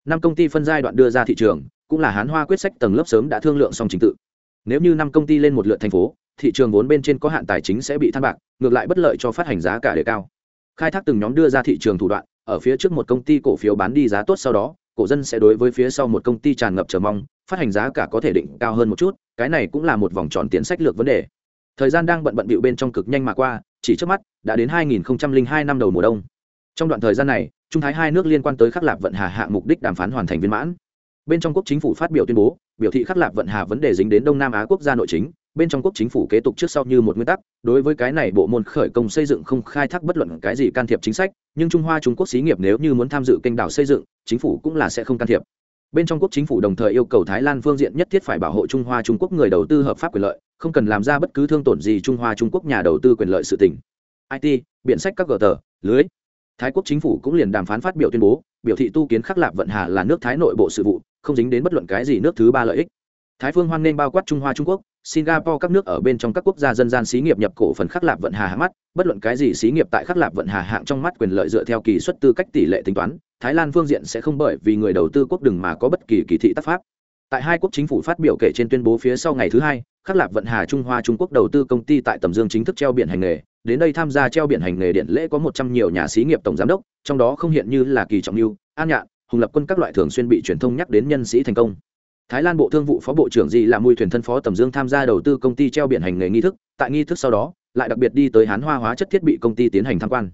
Năm công ty phân giai đoạn đưa ra thị trường, cũng là hán hoa quyết sách tầng lớp sớm đã thương lượng xong trình tự. Nếu như năm công ty lên một lượt thành phố, thị trường vốn bên trên có hạn tài chính sẽ bị than bạc, ngược lại bất lợi cho phát hành giá cả đề cao. Khai thác từng nhóm đưa ra thị trường thủ đoạn, ở phía trước một công ty cổ phiếu bán đi giá tốt sau đó, cổ dân sẽ đối với phía sau một công ty tràn ngập chờ mong phát hành giá cả có thể định cao hơn một chút, cái này cũng là một vòng tròn tiền sách lược vấn đề. Thời gian đang bận bận bịu bên trong cực nhanh mà qua, chỉ trước mắt, đã đến 2002 năm đầu mùa đông. Trong đoạn thời gian này, trung thái hai nước liên quan tới khắc lạp vận hà hạng mục đích đàm phán hoàn thành viên mãn. Bên trong quốc chính phủ phát biểu tuyên bố, biểu thị khắc lạp vận hà vấn đề dính đến đông nam á quốc gia nội chính, bên trong quốc chính phủ kế tục trước sau như một nguyên tắc, đối với cái này bộ môn khởi công xây dựng không khai thác bất luận cái gì can thiệp chính sách, nhưng trung hoa trung quốc xí nghiệp nếu như muốn tham dự kênh đảo xây dựng, chính phủ cũng là sẽ không can thiệp bên trong quốc chính phủ đồng thời yêu cầu thái lan phương diện nhất thiết phải bảo hộ trung hoa trung quốc người đầu tư hợp pháp quyền lợi, không cần làm ra bất cứ thương tổn gì trung hoa trung quốc nhà đầu tư quyền lợi sự tỉnh it biện sách các gờ tờ, lưới. Thái quốc chính phủ cũng liền đàm phán phát biểu tuyên bố, biểu thị tu kiến khắc lạc vận hà là nước thái nội bộ sự vụ, không dính đến bất luận cái gì nước thứ ba lợi ích. Thái phương hoan nên bao quát trung hoa trung quốc singapore các nước ở bên trong các quốc gia dân gian xí nghiệp nhập cổ phần khắc lạp vận hà hạng mắt, bất luận cái gì xí nghiệp tại khắc lạp vận hà hạng trong mắt quyền lợi dựa theo kỳ suất tư cách tỷ lệ tính toán, thái lan phương diện sẽ không bởi vì người đầu tư quốc đừng mà có bất kỳ kỳ thị tác pháp. Tại hai quốc chính phủ phát biểu kể trên tuyên bố phía sau ngày thứ hai, khắc lạp vận hà trung hoa trung quốc đầu tư công ty tại tầm dương chính thức treo biển hành nghề. Đến đây tham gia treo biển hành nghề điện lễ có một trăm nhiều nhà xí nghiệp tổng giám đốc, trong đó không hiện như là kỳ trọng lưu an nhạn, hùng lập quân các loại thường xuyên bị truyền thông nhắc đến nhân sĩ thành công thái lan bộ thương vụ phó bộ trưởng gì là mùi thuyền thân phó tầm dương tham gia đầu tư công ty treo biển hành nghề nghi thức, tại nghi thức sau đó, lại đặc biệt đi tới hán hoa hóa chất thiết bị công ty tiến hành tham quan.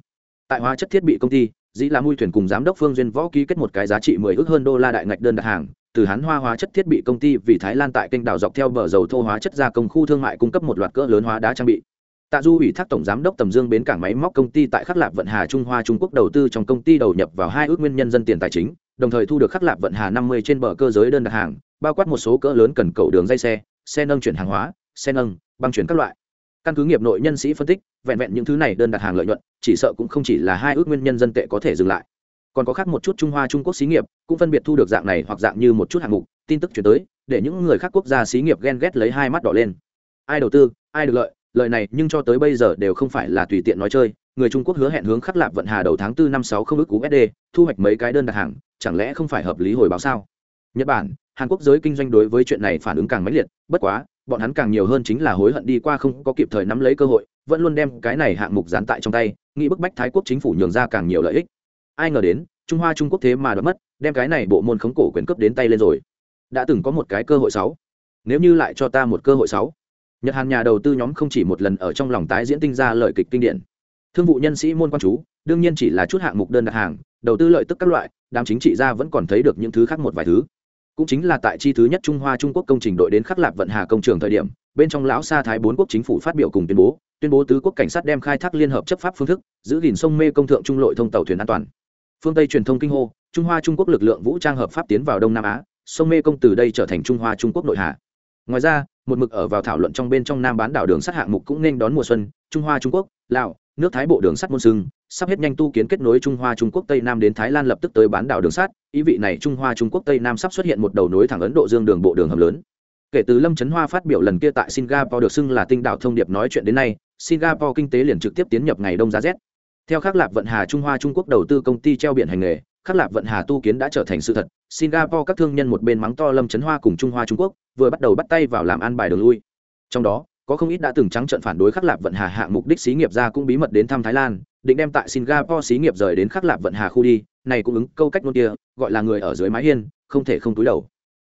Tại hóa chất thiết bị công ty dĩ là Mui thuyền cùng giám đốc phương duyên võ ký kết một cái giá trị mười ước hơn đô la đại ngạch đơn đặt hàng, từ hán hoa hóa chất thiết bị công ty vì thái lan tại kênh đảo dọc theo bờ dầu thô hóa chất gia công khu thương mại cung cấp một loạt cỡ lớn hóa đá trang bị. Tạ du ủy thác tổng giám đốc tầm dương bến cảng máy móc công ty tại khắc lạp vận hà trung hoa trung quốc đầu tư trong công ty đầu nhập vào hai ước nguyên nhân dân tiền tài chính, đồng thời thu được khắc lạp vận hà năm mươi trên bờ cơ giới đơn đặt hàng bao quát một số cỡ lớn cần cầu đường dây xe xe nâng chuyển hàng hóa, xe nâng, băng chuyển các loại. Căn cứ nghiệp nội nhân sĩ phân tích, vẹn vẹn những thứ này đơn đặt hàng lợi nhuận, chỉ sợ cũng không chỉ là hai ước nguyên nhân dân tệ có thể dừng lại. Còn có khác một chút trung hoa trung quốc xí nghiệp, cũng phân biệt thu được dạng này hoặc dạng như một chút hạng mục, tin tức chuyển tới, để những người khác quốc gia xí nghiệp ghen ghét lấy hai mắt đỏ lên. Ai đầu tư, ai được lợi lợi này nhưng cho tới bây giờ đều không phải là tùy tiện nói chơi. Người trung quốc hứa hẹn hướng khắc lạp vận hà đầu tháng tư năm sáu không ước cú sd thu hoạch mấy cái đơn đặt hàng, chẳng lẽ không phải hợp lý hồi báo sao? Nhật bản, hàn quốc giới kinh doanh đối với chuyện này phản ứng càng mãnh liệt, bất quá, bọn hắn càng nhiều hơn chính là hối hận đi qua không có kịp thời nắm lấy cơ hội, vẫn luôn đem cái này hạng mục dán tại trong tay, nghĩ bức bách thái quốc chính phủ nhường ra càng nhiều lợi ích. Ai ngờ đến, trung hoa trung quốc thế mà đã mất, đem cái này bộ môn khống cổ quyền cấp đến tay lên rồi. Đã từng có một cái cơ hội sáu. Nếu như lại cho ta một cơ hội sáu. Nhật hàn nhà đầu tư nhóm không chỉ một lần ở trong lòng tái diễn tinh ra lợi kịch kinh điển. Thương vụ nhân sĩ môn quan chú, đương nhiên chỉ là chút hạng mục đơn đặt hàng, đầu tư lợi tức các loại, đám chính trị gia vẫn còn thấy được những thứ khác một vài thứ cũng chính là tại chi thứ nhất trung hoa trung quốc công trình đội đến khắc lạp vận hà công trường thời điểm, bên trong lão sa thái bốn quốc chính phủ phát biểu cùng tuyên bố tuyên bố tứ quốc cảnh sát đem khai thác liên hợp chấp pháp phương thức, giữ gìn sông mê công thượng trung lội thông tàu thuyền an toàn. Phương tây truyền thông kinh hô, trung hoa trung quốc lực lượng vũ trang hợp pháp tiến vào đông nam á, sông mê công từ đây trở thành trung hoa trung quốc nội hà. Ngoài ra, một mực ở vào thảo luận trong bên trong nam bán đảo đường sắt hạng mục cũng nên đón mùa xuân, trung hoa trung quốc, lào, nước thái bộ đường sắt môn sưng sắp hết nhanh tu kiến kết nối trung hoa trung quốc tây nam đến thái lan lập tức tới bán đảo đường sắt. Ý vị này trung hoa trung quốc tây nam sắp xuất hiện một đầu nối thẳng ấn độ dương đường bộ đường hầm lớn. Kể từ lâm trấn hoa phát biểu lần kia tại singapore được xưng là tinh đảo thông điệp nói chuyện đến nay, singapore kinh tế liền trực tiếp tiến nhập ngày đông giá rét. Theo khắc lạp vận hà trung hoa trung quốc đầu tư công ty treo biển hành nghề, khắc lạp vận hà tu kiến đã trở thành sự thật. Singapore các thương nhân một bên mắng to lâm trấn hoa cùng trung hoa trung quốc, vừa bắt đầu bắt tay vào làm ăn bài đường lui. Trong đó, có không ít đã từng trắng trận phản đối khắc lạp vận hà hạng mục đích xí nghiệp ra cũng bí mật đến thăm thái lan định đem tại singapore xí nghiệp rời đến khắc lạp vận hà khu đi, này cũng ứng câu cách nôn kia, gọi là người ở dưới mái hiên, không thể không túi đầu.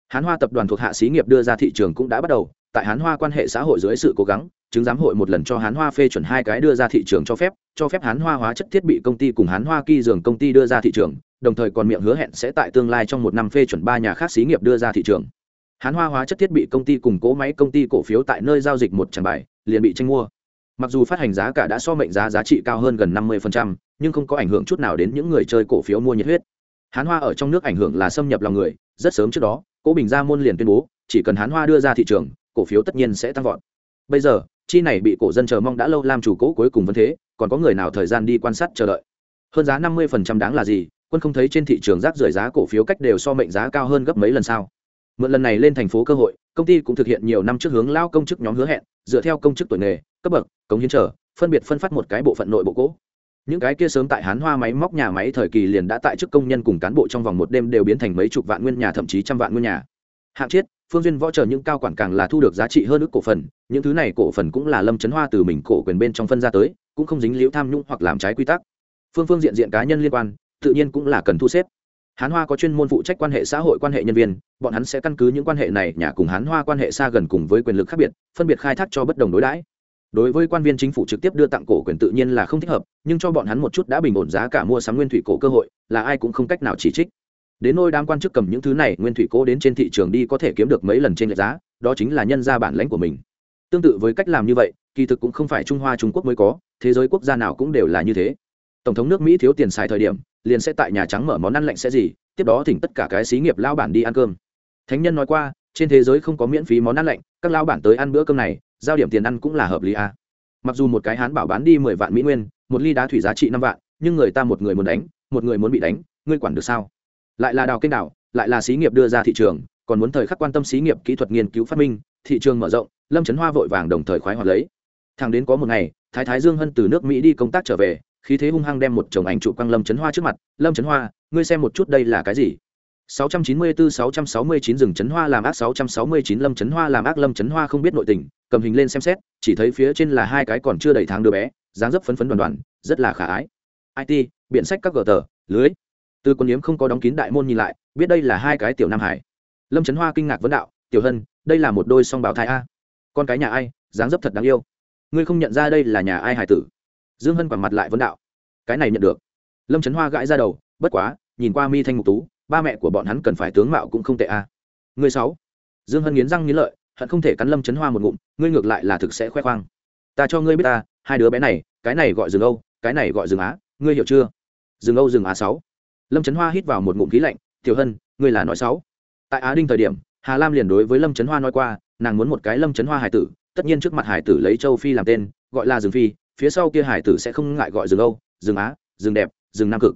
Hán hoa tập đoàn thuộc hạ xí nghiệp đưa ra thị trường cũng đã bắt đầu, tại hán hoa quan hệ xã hội dưới sự cố gắng, chứng giám hội một lần cho hán hoa phê chuẩn hai cái đưa ra thị trường cho phép cho phép hán hoa hóa chất thiết bị công ty cùng hán hoa kỳ dường công ty đưa ra thị trường, đồng thời còn miệng hứa hẹn sẽ tại tương lai trong một năm phê chuẩn ba nhà khác xí nghiệp đưa ra thị trường. Hán hoa hóa chất thiết bị công ty cùng cố máy công ty cổ phiếu tại nơi giao dịch một tràng bài, liền bị tranh mua mặc dù phát hành giá cả đã so mệnh giá giá trị cao hơn gần năm 50%, nhưng không có ảnh hưởng chút nào đến những người chơi cổ phiếu mua nhiệt huyết. Hán hoa ở trong nước ảnh hưởng là xâm nhập lòng người rất sớm trước đó cố bình gia môn liền tuyên bố chỉ cần hán hoa đưa ra thị trường cổ phiếu tất nhiên sẽ tăng vọt. Bây giờ chi này bị cổ dân chờ mong đã lâu làm chủ cố cuối cùng vẫn thế còn có người nào thời gian đi quan sát chờ đợi? Hơn giá năm mươi đáng là gì? Quân không thấy trên thị trường rác rưởi giá cổ phiếu cách đều so mệnh giá cao hơn gấp mấy lần sao? Mượn lần này lên thành phố cơ hội, công ty cũng thực hiện nhiều năm trước hướng lao công chức nhóm hứa hẹn, dựa theo công chức tuổi nghề, cấp bậc, cống hiến trở phân biệt phân phát một cái bộ phận nội bộ cỗ những cái kia sớm tại hán hoa máy móc nhà máy thời kỳ liền đã tại chức công nhân cùng cán bộ trong vòng một đêm đều biến thành mấy chục vạn nguyên nhà, thậm chí trăm vạn nguyên nhà. Hạng chiết, phương duyên võ trợ những cao quản càng là thu được giá trị hơn ước cổ phần, những thứ này cổ phần cũng là lâm chấn hoa từ mình cổ quyền bên trong phân ra tới, cũng không dính liễu tham nhũng hoặc làm trái quy tắc. Phương phương diện diện cá nhân liên quan, tự nhiên cũng là cần thu xếp hán hoa có chuyên môn phụ trách quan hệ xã hội quan hệ nhân viên, bọn hắn sẽ căn cứ những quan hệ này nhà cùng hán hoa quan hệ xa gần cùng với quyền lực khác biệt, phân biệt khai thác cho bất đồng đối đãi. Đối với quan viên chính phủ trực tiếp đưa tặng cổ quyền tự nhiên là không thích hợp, nhưng cho bọn hắn một chút đã bình ổn giá cả mua sắm nguyên thủy cổ cơ hội, là ai cũng không cách nào chỉ trích. Đến nôi đám quan chức cầm những thứ này, nguyên thủy cố đến trên thị trường đi có thể kiếm được mấy lần trên lệch giá, đó chính là nhân ra bản lãnh của mình. Tương tự với cách làm như vậy, kỳ thực cũng không phải trung hoa trung quốc mới có, thế giới quốc gia nào cũng đều là như thế. Tổng thống nước mỹ thiếu tiền xài thời điểm liền sẽ tại nhà trắng mở món ăn lạnh sẽ gì, tiếp đó thỉnh tất cả cái xí nghiệp lao bản đi ăn cơm. Thánh nhân nói qua, trên thế giới không có miễn phí món ăn lạnh, các lao bản tới ăn bữa cơm này, giao điểm tiền ăn cũng là hợp lý à. mặc dù một cái hán bảo bán đi mười vạn mỹ nguyên, một ly đá thủy giá trị năm vạn, nhưng người ta một người muốn đánh, một người muốn bị đánh, ngươi quản được sao? Lại là đào kênh đảo, lại là xí nghiệp đưa ra thị trường, còn muốn thời khắc quan tâm xí nghiệp kỹ thuật nghiên cứu phát minh, thị trường mở rộng, lâm trấn hoa vội vàng đồng thời khoái hoạt lấy. Thằng đến có một ngày, thái thái dương hân từ nước mỹ đi công tác trở về khí thế hung hăng đem một chồng ảnh trụ quang lâm trấn hoa trước mặt, lâm trấn hoa, ngươi xem một chút đây là cái gì? 694-669 rừng chấn hoa làm ác 669 lâm chấn hoa làm ác. Lâm chấn hoa không biết nội tình, cầm hình lên xem xét, chỉ thấy phía trên là hai cái còn chưa đầy tháng đứa bé, dáng dấp phấn phấn đoàn đoàn, rất là khả ái. It biện sách các gờ tờ, lưới. Từ quân yếm không có đóng kín đại môn nhìn lại, biết đây là hai cái tiểu nam hải. Lâm trấn hoa kinh ngạc vấn đạo, tiểu hân, đây là một đôi song bảo thai a. Con cái nhà ai, dáng dấp thật đáng yêu. Ngươi không nhận ra đây là nhà ai hải tử? Dương hân quẳng mặt lại vấn đạo. Cái này nhận được. Lâm trấn hoa gãi ra đầu, bất quá, nhìn qua mi thanh ngục tú, ba mẹ của bọn hắn cần phải tướng mạo cũng không tệ a. Ngươi sáu. Dương hân nghiến răng nghiến lợi, hận không thể cắn lâm trấn hoa một ngụm, ngươi ngược lại là thực sẽ khoe khoang. Ta cho ngươi biết ta, hai đứa bé này, cái này gọi rừng âu, cái này gọi rừng á, ngươi hiểu chưa? Rừng âu rừng á sáu. Lâm trấn hoa hít vào một ngụm khí lạnh, tiểu hân, ngươi là nói sáu. Tại á đinh thời điểm, hà lam liền đối với lâm trấn hoa nói qua, nàng muốn một cái lâm trấn hoa hải tử, tất nhiên trước mặt hải tử lấy châu phi làm tên, gọi là rừng phi phía sau kia hải tử sẽ không ngại gọi rừng âu, rừng á, rừng đẹp, rừng nam cực.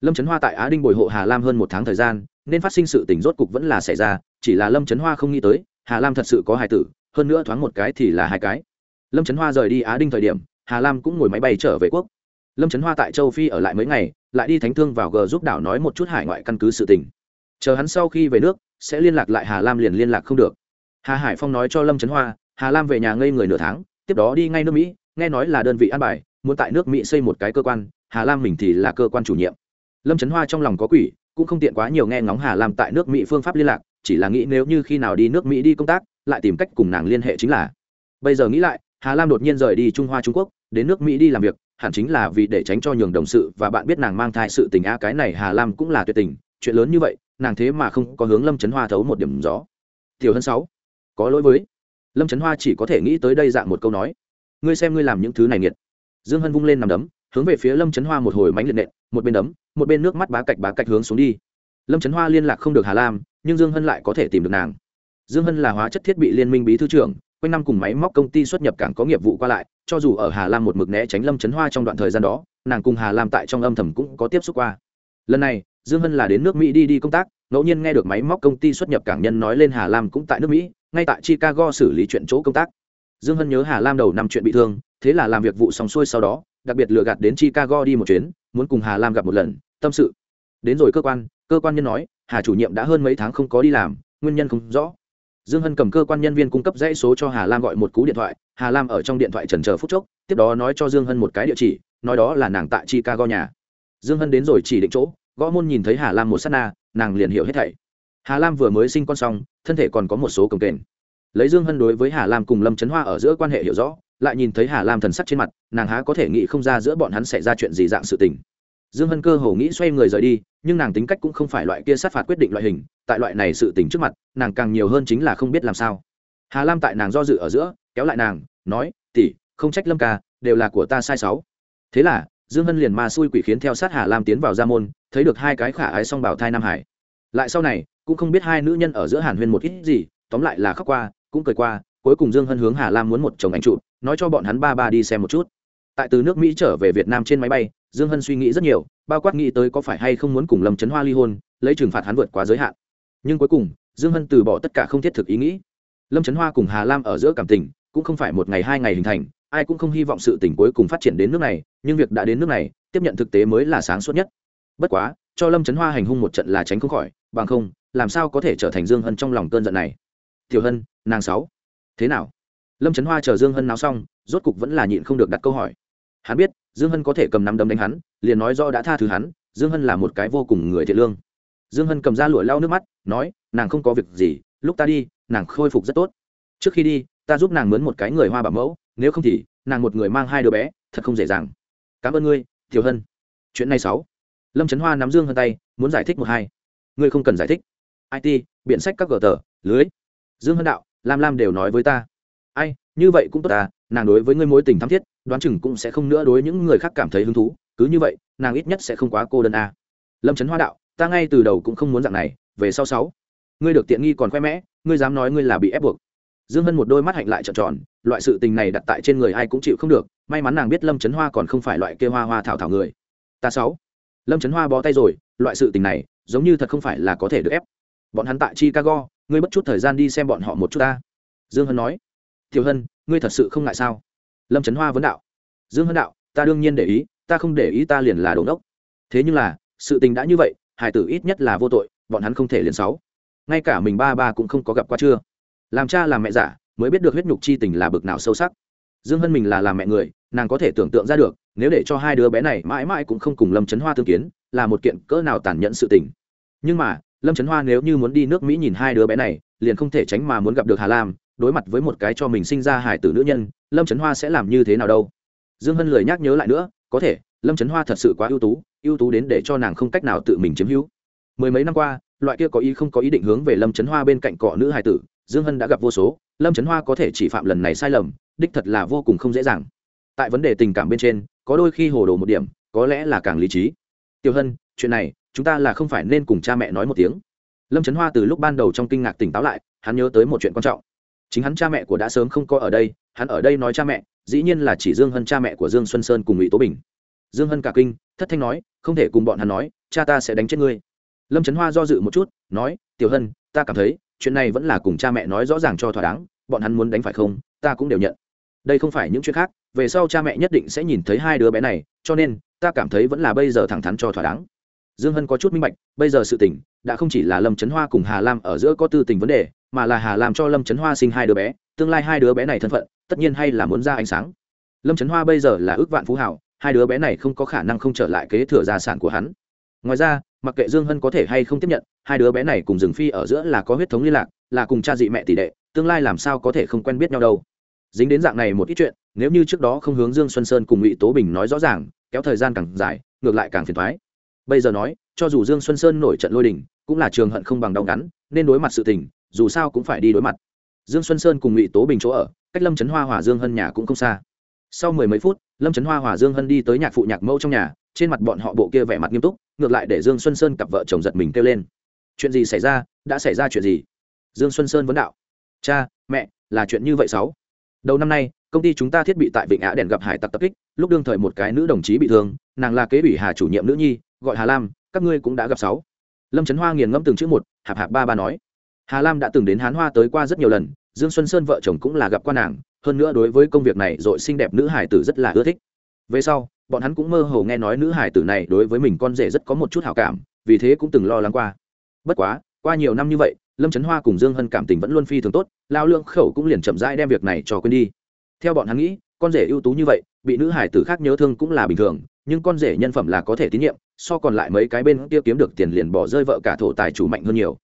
Lâm trấn hoa tại á đinh bồi hộ hà lam hơn một tháng thời gian, nên phát sinh sự tình rốt cục vẫn là xảy ra, chỉ là lâm trấn hoa không nghĩ tới, hà lam thật sự có hải tử, hơn nữa thoáng một cái thì là hai cái. Lâm trấn hoa rời đi á đinh thời điểm, hà lam cũng ngồi máy bay trở về quốc. Lâm trấn hoa tại châu phi ở lại mấy ngày, lại đi thánh thương vào g giúp đảo nói một chút hải ngoại căn cứ sự tình. Chờ hắn sau khi về nước, sẽ liên lạc lại hà lam liền liên lạc không được. Hà hải phong nói cho lâm trấn hoa, hà lam về nhà ngây người nửa tháng, tiếp đó đi ngay nước mỹ nghe nói là đơn vị an bài, muốn tại nước mỹ xây một cái cơ quan, hà lam mình thì là cơ quan chủ nhiệm. Lâm trấn hoa trong lòng có quỷ, cũng không tiện quá nhiều nghe ngóng hà lam tại nước mỹ phương pháp liên lạc, chỉ là nghĩ nếu như khi nào đi nước mỹ đi công tác, lại tìm cách cùng nàng liên hệ chính là. Bây giờ nghĩ lại, hà lam đột nhiên rời đi trung hoa trung quốc, đến nước mỹ đi làm việc, hẳn chính là vì để tránh cho nhường đồng sự và bạn biết nàng mang thai sự tình a cái này hà lam cũng là tuyệt tình, chuyện lớn như vậy, nàng thế mà không có hướng lâm trấn hoa thấu một điểm gió. Tiểu hơn sáu, có lỗi với. Lâm trấn hoa chỉ có thể nghĩ tới đây dạng một câu nói ngươi xem ngươi làm những thứ này nghiệt. Dương hân vung lên nằm đấm, hướng về phía lâm trấn hoa một hồi mánh liệt nện, một bên đấm, một bên nước mắt bá cạch bá cạch hướng xuống đi. Lâm trấn hoa liên lạc không được hà lam, nhưng dương hân lại có thể tìm được nàng. Dương hân là hóa chất thiết bị liên minh bí thư trưởng, quanh năm cùng máy móc công ty xuất nhập cảng có nghiệp vụ qua lại, cho dù ở hà lam một mực né tránh lâm trấn hoa trong đoạn thời gian đó, nàng cùng hà lam tại trong âm thầm cũng có tiếp xúc qua. Lần này, dương hân là đến nước mỹ đi đi công tác, ngẫu nhiên nghe được máy móc công ty xuất nhập cảng nhân nói lên hà lam cũng tại nước mỹ, ngay tại chicago xử lý chuyện chỗ công tác dương hân nhớ hà lam đầu năm chuyện bị thương, thế là làm việc vụ xong xuôi sau đó, đặc biệt lừa gạt đến chicago đi một chuyến, muốn cùng hà lam gặp một lần, tâm sự. Đến rồi cơ quan cơ quan nhân nói, hà chủ nhiệm đã hơn mấy tháng không có đi làm, nguyên nhân không rõ. Dương hân cầm cơ quan nhân viên cung cấp dãy số cho hà lam gọi một cú điện thoại, hà lam ở trong điện thoại trần chờ phút chốc, tiếp đó nói cho dương hân một cái địa chỉ, nói đó là nàng tại chicago nhà. Dương hân đến rồi chỉ định chỗ, gõ môn nhìn thấy hà lam một s á t na, nàng liền hiểu hết thảy. Hà lam vừa mới sinh con xong, thân thể còn có một số cồng kềnh lấy dương hân đối với hà lam cùng lâm trấn hoa ở giữa quan hệ hiểu rõ, lại nhìn thấy hà lam thần sắc trên mặt, nàng há có thể nghĩ không ra giữa bọn hắn xảy ra chuyện gì dạng sự tình. Dương hân cơ hồ nghĩ xoay người rời đi, nhưng nàng tính cách cũng không phải loại kia sát phạt quyết định loại hình, tại loại này sự tình trước mặt, nàng càng nhiều hơn chính là không biết làm sao. Hà lam tại nàng do dự ở giữa, kéo lại nàng, nói tỉ không trách lâm ca, đều là của ta sai sáu. Thế là, dương hân liền ma xui quỷ khiến theo sát hà lam tiến vào gia môn, thấy được hai cái khả ái song bảo thai nam hải. Lại sau này, cũng không biết hai nữ nhân ở giữa hàn huyên một ít gì, tóm lại là khóc qua cũng cười qua, cuối cùng dương hân hướng hà lam muốn một chồng ảnh trụ nói cho bọn hắn ba ba đi xem một chút. Tại từ nước mỹ trở về việt nam trên máy bay, dương hân suy nghĩ rất nhiều, bao quát nghĩ tới có phải hay không muốn cùng lâm trấn hoa ly hôn, lấy trừng phạt hắn vượt quá giới hạn. Nhưng cuối cùng, dương hân từ bỏ tất cả không thiết thực ý nghĩ. Lâm trấn hoa cùng hà lam ở giữa cảm tình, cũng không phải một ngày hai ngày hình thành, ai cũng không hy vọng sự tình cuối cùng phát triển đến nước này, nhưng việc đã đến nước này, tiếp nhận thực tế mới là sáng suốt nhất. Bất quá, cho lâm trấn hoa hành hung một trận là tránh không khỏi, bằng không, làm sao có thể trở thành dương hân trong lòng cơn giận này? Tiểu hân, nàng sáu. Thế nào? Lâm trấn hoa chờ dương hân náo xong, rốt cục vẫn là nhịn không được đặt câu hỏi. Hắn biết, dương hân có thể cầm nắm đấm đánh hắn, liền nói do đã tha thứ hắn, dương hân là một cái vô cùng người thiện lương. Dương hân cầm ra lụa lau nước mắt, nói, nàng không có việc gì, lúc ta đi, nàng khôi phục rất tốt. Trước khi đi, ta giúp nàng mướn một cái người hoa bảo mẫu, nếu không thì, nàng một người mang hai đứa bé, thật không dễ dàng. Cảm ơn ngươi, tiểu hân. Chuyện này sáu. Lâm trấn hoa nắm dương hân tay, muốn giải thích một hai. Ngươi không cần giải thích. It biện sách các gờ tờ, lưới dương hân đạo, lam lam đều nói với ta. Ai, như vậy cũng tốt ta nàng đối với ngươi mối tình thắm thiết, đoán chừng cũng sẽ không nữa đối những người khác cảm thấy hứng thú, cứ như vậy, nàng ít nhất sẽ không quá cô đơn a lâm trấn hoa đạo, ta ngay từ đầu cũng không muốn dạng này, về sau sáu. Ngươi được tiện nghi còn khoe mẽ, ngươi dám nói ngươi là bị ép buộc. Dương hân một đôi mắt hạnh lại trợn tròn, loại sự tình này đặt tại trên người ai cũng chịu không được, may mắn nàng biết lâm trấn hoa còn không phải loại kê hoa hoa thảo thảo người. Ta sáu. Lâm trấn hoa bó tay rồi, loại sự tình này, giống như thật không phải là có thể được ép. Bọn hắn tại chicago ngươi mất chút thời gian đi xem bọn họ một chút ta. Dương hân nói. Tiểu hân, ngươi thật sự không ngại sao? Lâm trấn hoa vấn đạo. Dương hân đạo, ta đương nhiên để ý, ta không để ý ta liền là đồn đốc thế nhưng là, sự tình đã như vậy, hải tử ít nhất là vô tội, bọn hắn không thể liền sáu. Ngay cả mình ba ba cũng không có gặp qua chưa. Làm cha làm mẹ giả, mới biết được huyết nhục chi tình là bực nào sâu sắc. Dương hân mình là làm mẹ người, nàng có thể tưởng tượng ra được, nếu để cho hai đứa bé này mãi mãi cũng không cùng lâm trấn hoa tương kiến, là một kiện cỡ nào tàn nhẫn sự tình. Nhưng mà lâm trấn hoa nếu như muốn đi nước mỹ nhìn hai đứa bé này, liền không thể tránh mà muốn gặp được hà lam, đối mặt với một cái cho mình sinh ra hải tử nữ nhân, lâm trấn hoa sẽ làm như thế nào đâu? Dương hân lời nhắc nhớ lại nữa, có thể, lâm trấn hoa thật sự quá ưu tú ưu tú đến để cho nàng không cách nào tự mình chiếm hữu. Mười mấy năm qua, loại kia có ý không có ý định hướng về lâm trấn hoa bên cạnh cọ nữ hải tử, dương hân đã gặp vô số, lâm trấn hoa có thể chỉ phạm lần này sai lầm, đích thật là vô cùng không dễ dàng. Tại vấn đề tình cảm bên trên, có đôi khi hồ đồ một điểm, có lẽ là càng lý trí. Tiểu hân chuyện này, chúng ta là không phải nên cùng cha mẹ nói một tiếng. Lâm trấn hoa từ lúc ban đầu trong kinh ngạc tỉnh táo lại, hắn nhớ tới một chuyện quan trọng. Chính hắn cha mẹ của đã sớm không có ở đây, hắn ở đây nói cha mẹ, dĩ nhiên là chỉ dương hân cha mẹ của dương xuân sơn cùng ngụy tố bình. Dương hân cả kinh, thất thanh nói, không thể cùng bọn hắn nói, cha ta sẽ đánh chết ngươi. Lâm trấn hoa do dự một chút, nói, tiểu hân, ta cảm thấy, chuyện này vẫn là cùng cha mẹ nói rõ ràng cho thỏa đáng, bọn hắn muốn đánh phải không, ta cũng đều nhận. Đây không phải những chuyện khác, về sau cha mẹ nhất định sẽ nhìn thấy hai đứa bé này, cho nên, ta cảm thấy vẫn là bây giờ thẳng thắn cho thỏa đáng dương hân có chút minh bạch, bây giờ sự tình, đã không chỉ là lâm trấn hoa cùng hà lam ở giữa có tư tình vấn đề, mà là hà lam cho lâm trấn hoa sinh hai đứa bé, tương lai hai đứa bé này thân phận, tất nhiên hay là muốn ra ánh sáng. Lâm trấn hoa bây giờ là ước vạn phú hảo, hai đứa bé này không có khả năng không trở lại kế thừa gia sản của hắn. Ngoài ra, mặc kệ dương hân có thể hay không tiếp nhận, hai đứa bé này cùng rừng phi ở giữa là có huyết thống liên lạc, là cùng cha dị mẹ tỷ đệ, tương lai làm sao có thể không quen biết nhau đâu. Dính đến dạng này một ít chuyện, nếu như trước đó không hướng dương xuân sơn cùng ngụy tố bình nói rõ ràng, kéo thời gian càng dài, ngược lại càng phiền thoái bây giờ nói, cho dù dương xuân sơn nổi trận lôi đình, cũng là trường hận không bằng đau ngắn, nên đối mặt sự tình, dù sao cũng phải đi đối mặt. Dương xuân sơn cùng ngụy tố bình chỗ ở, cách lâm trấn hoa hòa dương hân nhà cũng không xa. Sau mười mấy phút, lâm trấn hoa hòa dương hân đi tới nhạc phụ nhạc mẫu trong nhà, trên mặt bọn họ bộ kia vẻ mặt nghiêm túc, ngược lại để dương xuân sơn cặp vợ chồng giật mình kêu lên. Chuyện gì xảy ra? Đã xảy ra chuyện gì? Dương xuân sơn vấn đạo. Cha, mẹ, là chuyện như vậy sáu. Đầu năm nay, công ty chúng ta thiết bị tại vịnh á đèn gặp hải tặc tập kích, lúc đương thời một cái nữ đồng chí bị thương, nàng là kế ủy hà chủ nhiệm nữ nhi gọi hà lam các ngươi cũng đã gặp sáu lâm trấn hoa nghiền ngẫm từng chữ một hạp hạp ba ba nói hà lam đã từng đến hán hoa tới qua rất nhiều lần dương xuân sơn vợ chồng cũng là gặp qua nàng hơn nữa đối với công việc này dội xinh đẹp nữ hải tử rất là ưa thích về sau bọn hắn cũng mơ hồ nghe nói nữ hải tử này đối với mình con rể rất có một chút hảo cảm vì thế cũng từng lo lắng qua bất quá qua nhiều năm như vậy lâm trấn hoa cùng dương hân cảm tình vẫn luôn phi thường tốt lao lượng khẩu cũng liền chậm rãi đem việc này cho quên đi theo bọn hắn nghĩ con rể ưu tú như vậy bị nữ hải tử khác nhớ thương cũng là bình thường nhưng con rể nhân phẩm là có thể tín nhiệm, so còn lại mấy cái bên kia kiếm được tiền liền bỏ rơi vợ cả thổ tài chủ mạnh hơn nhiều.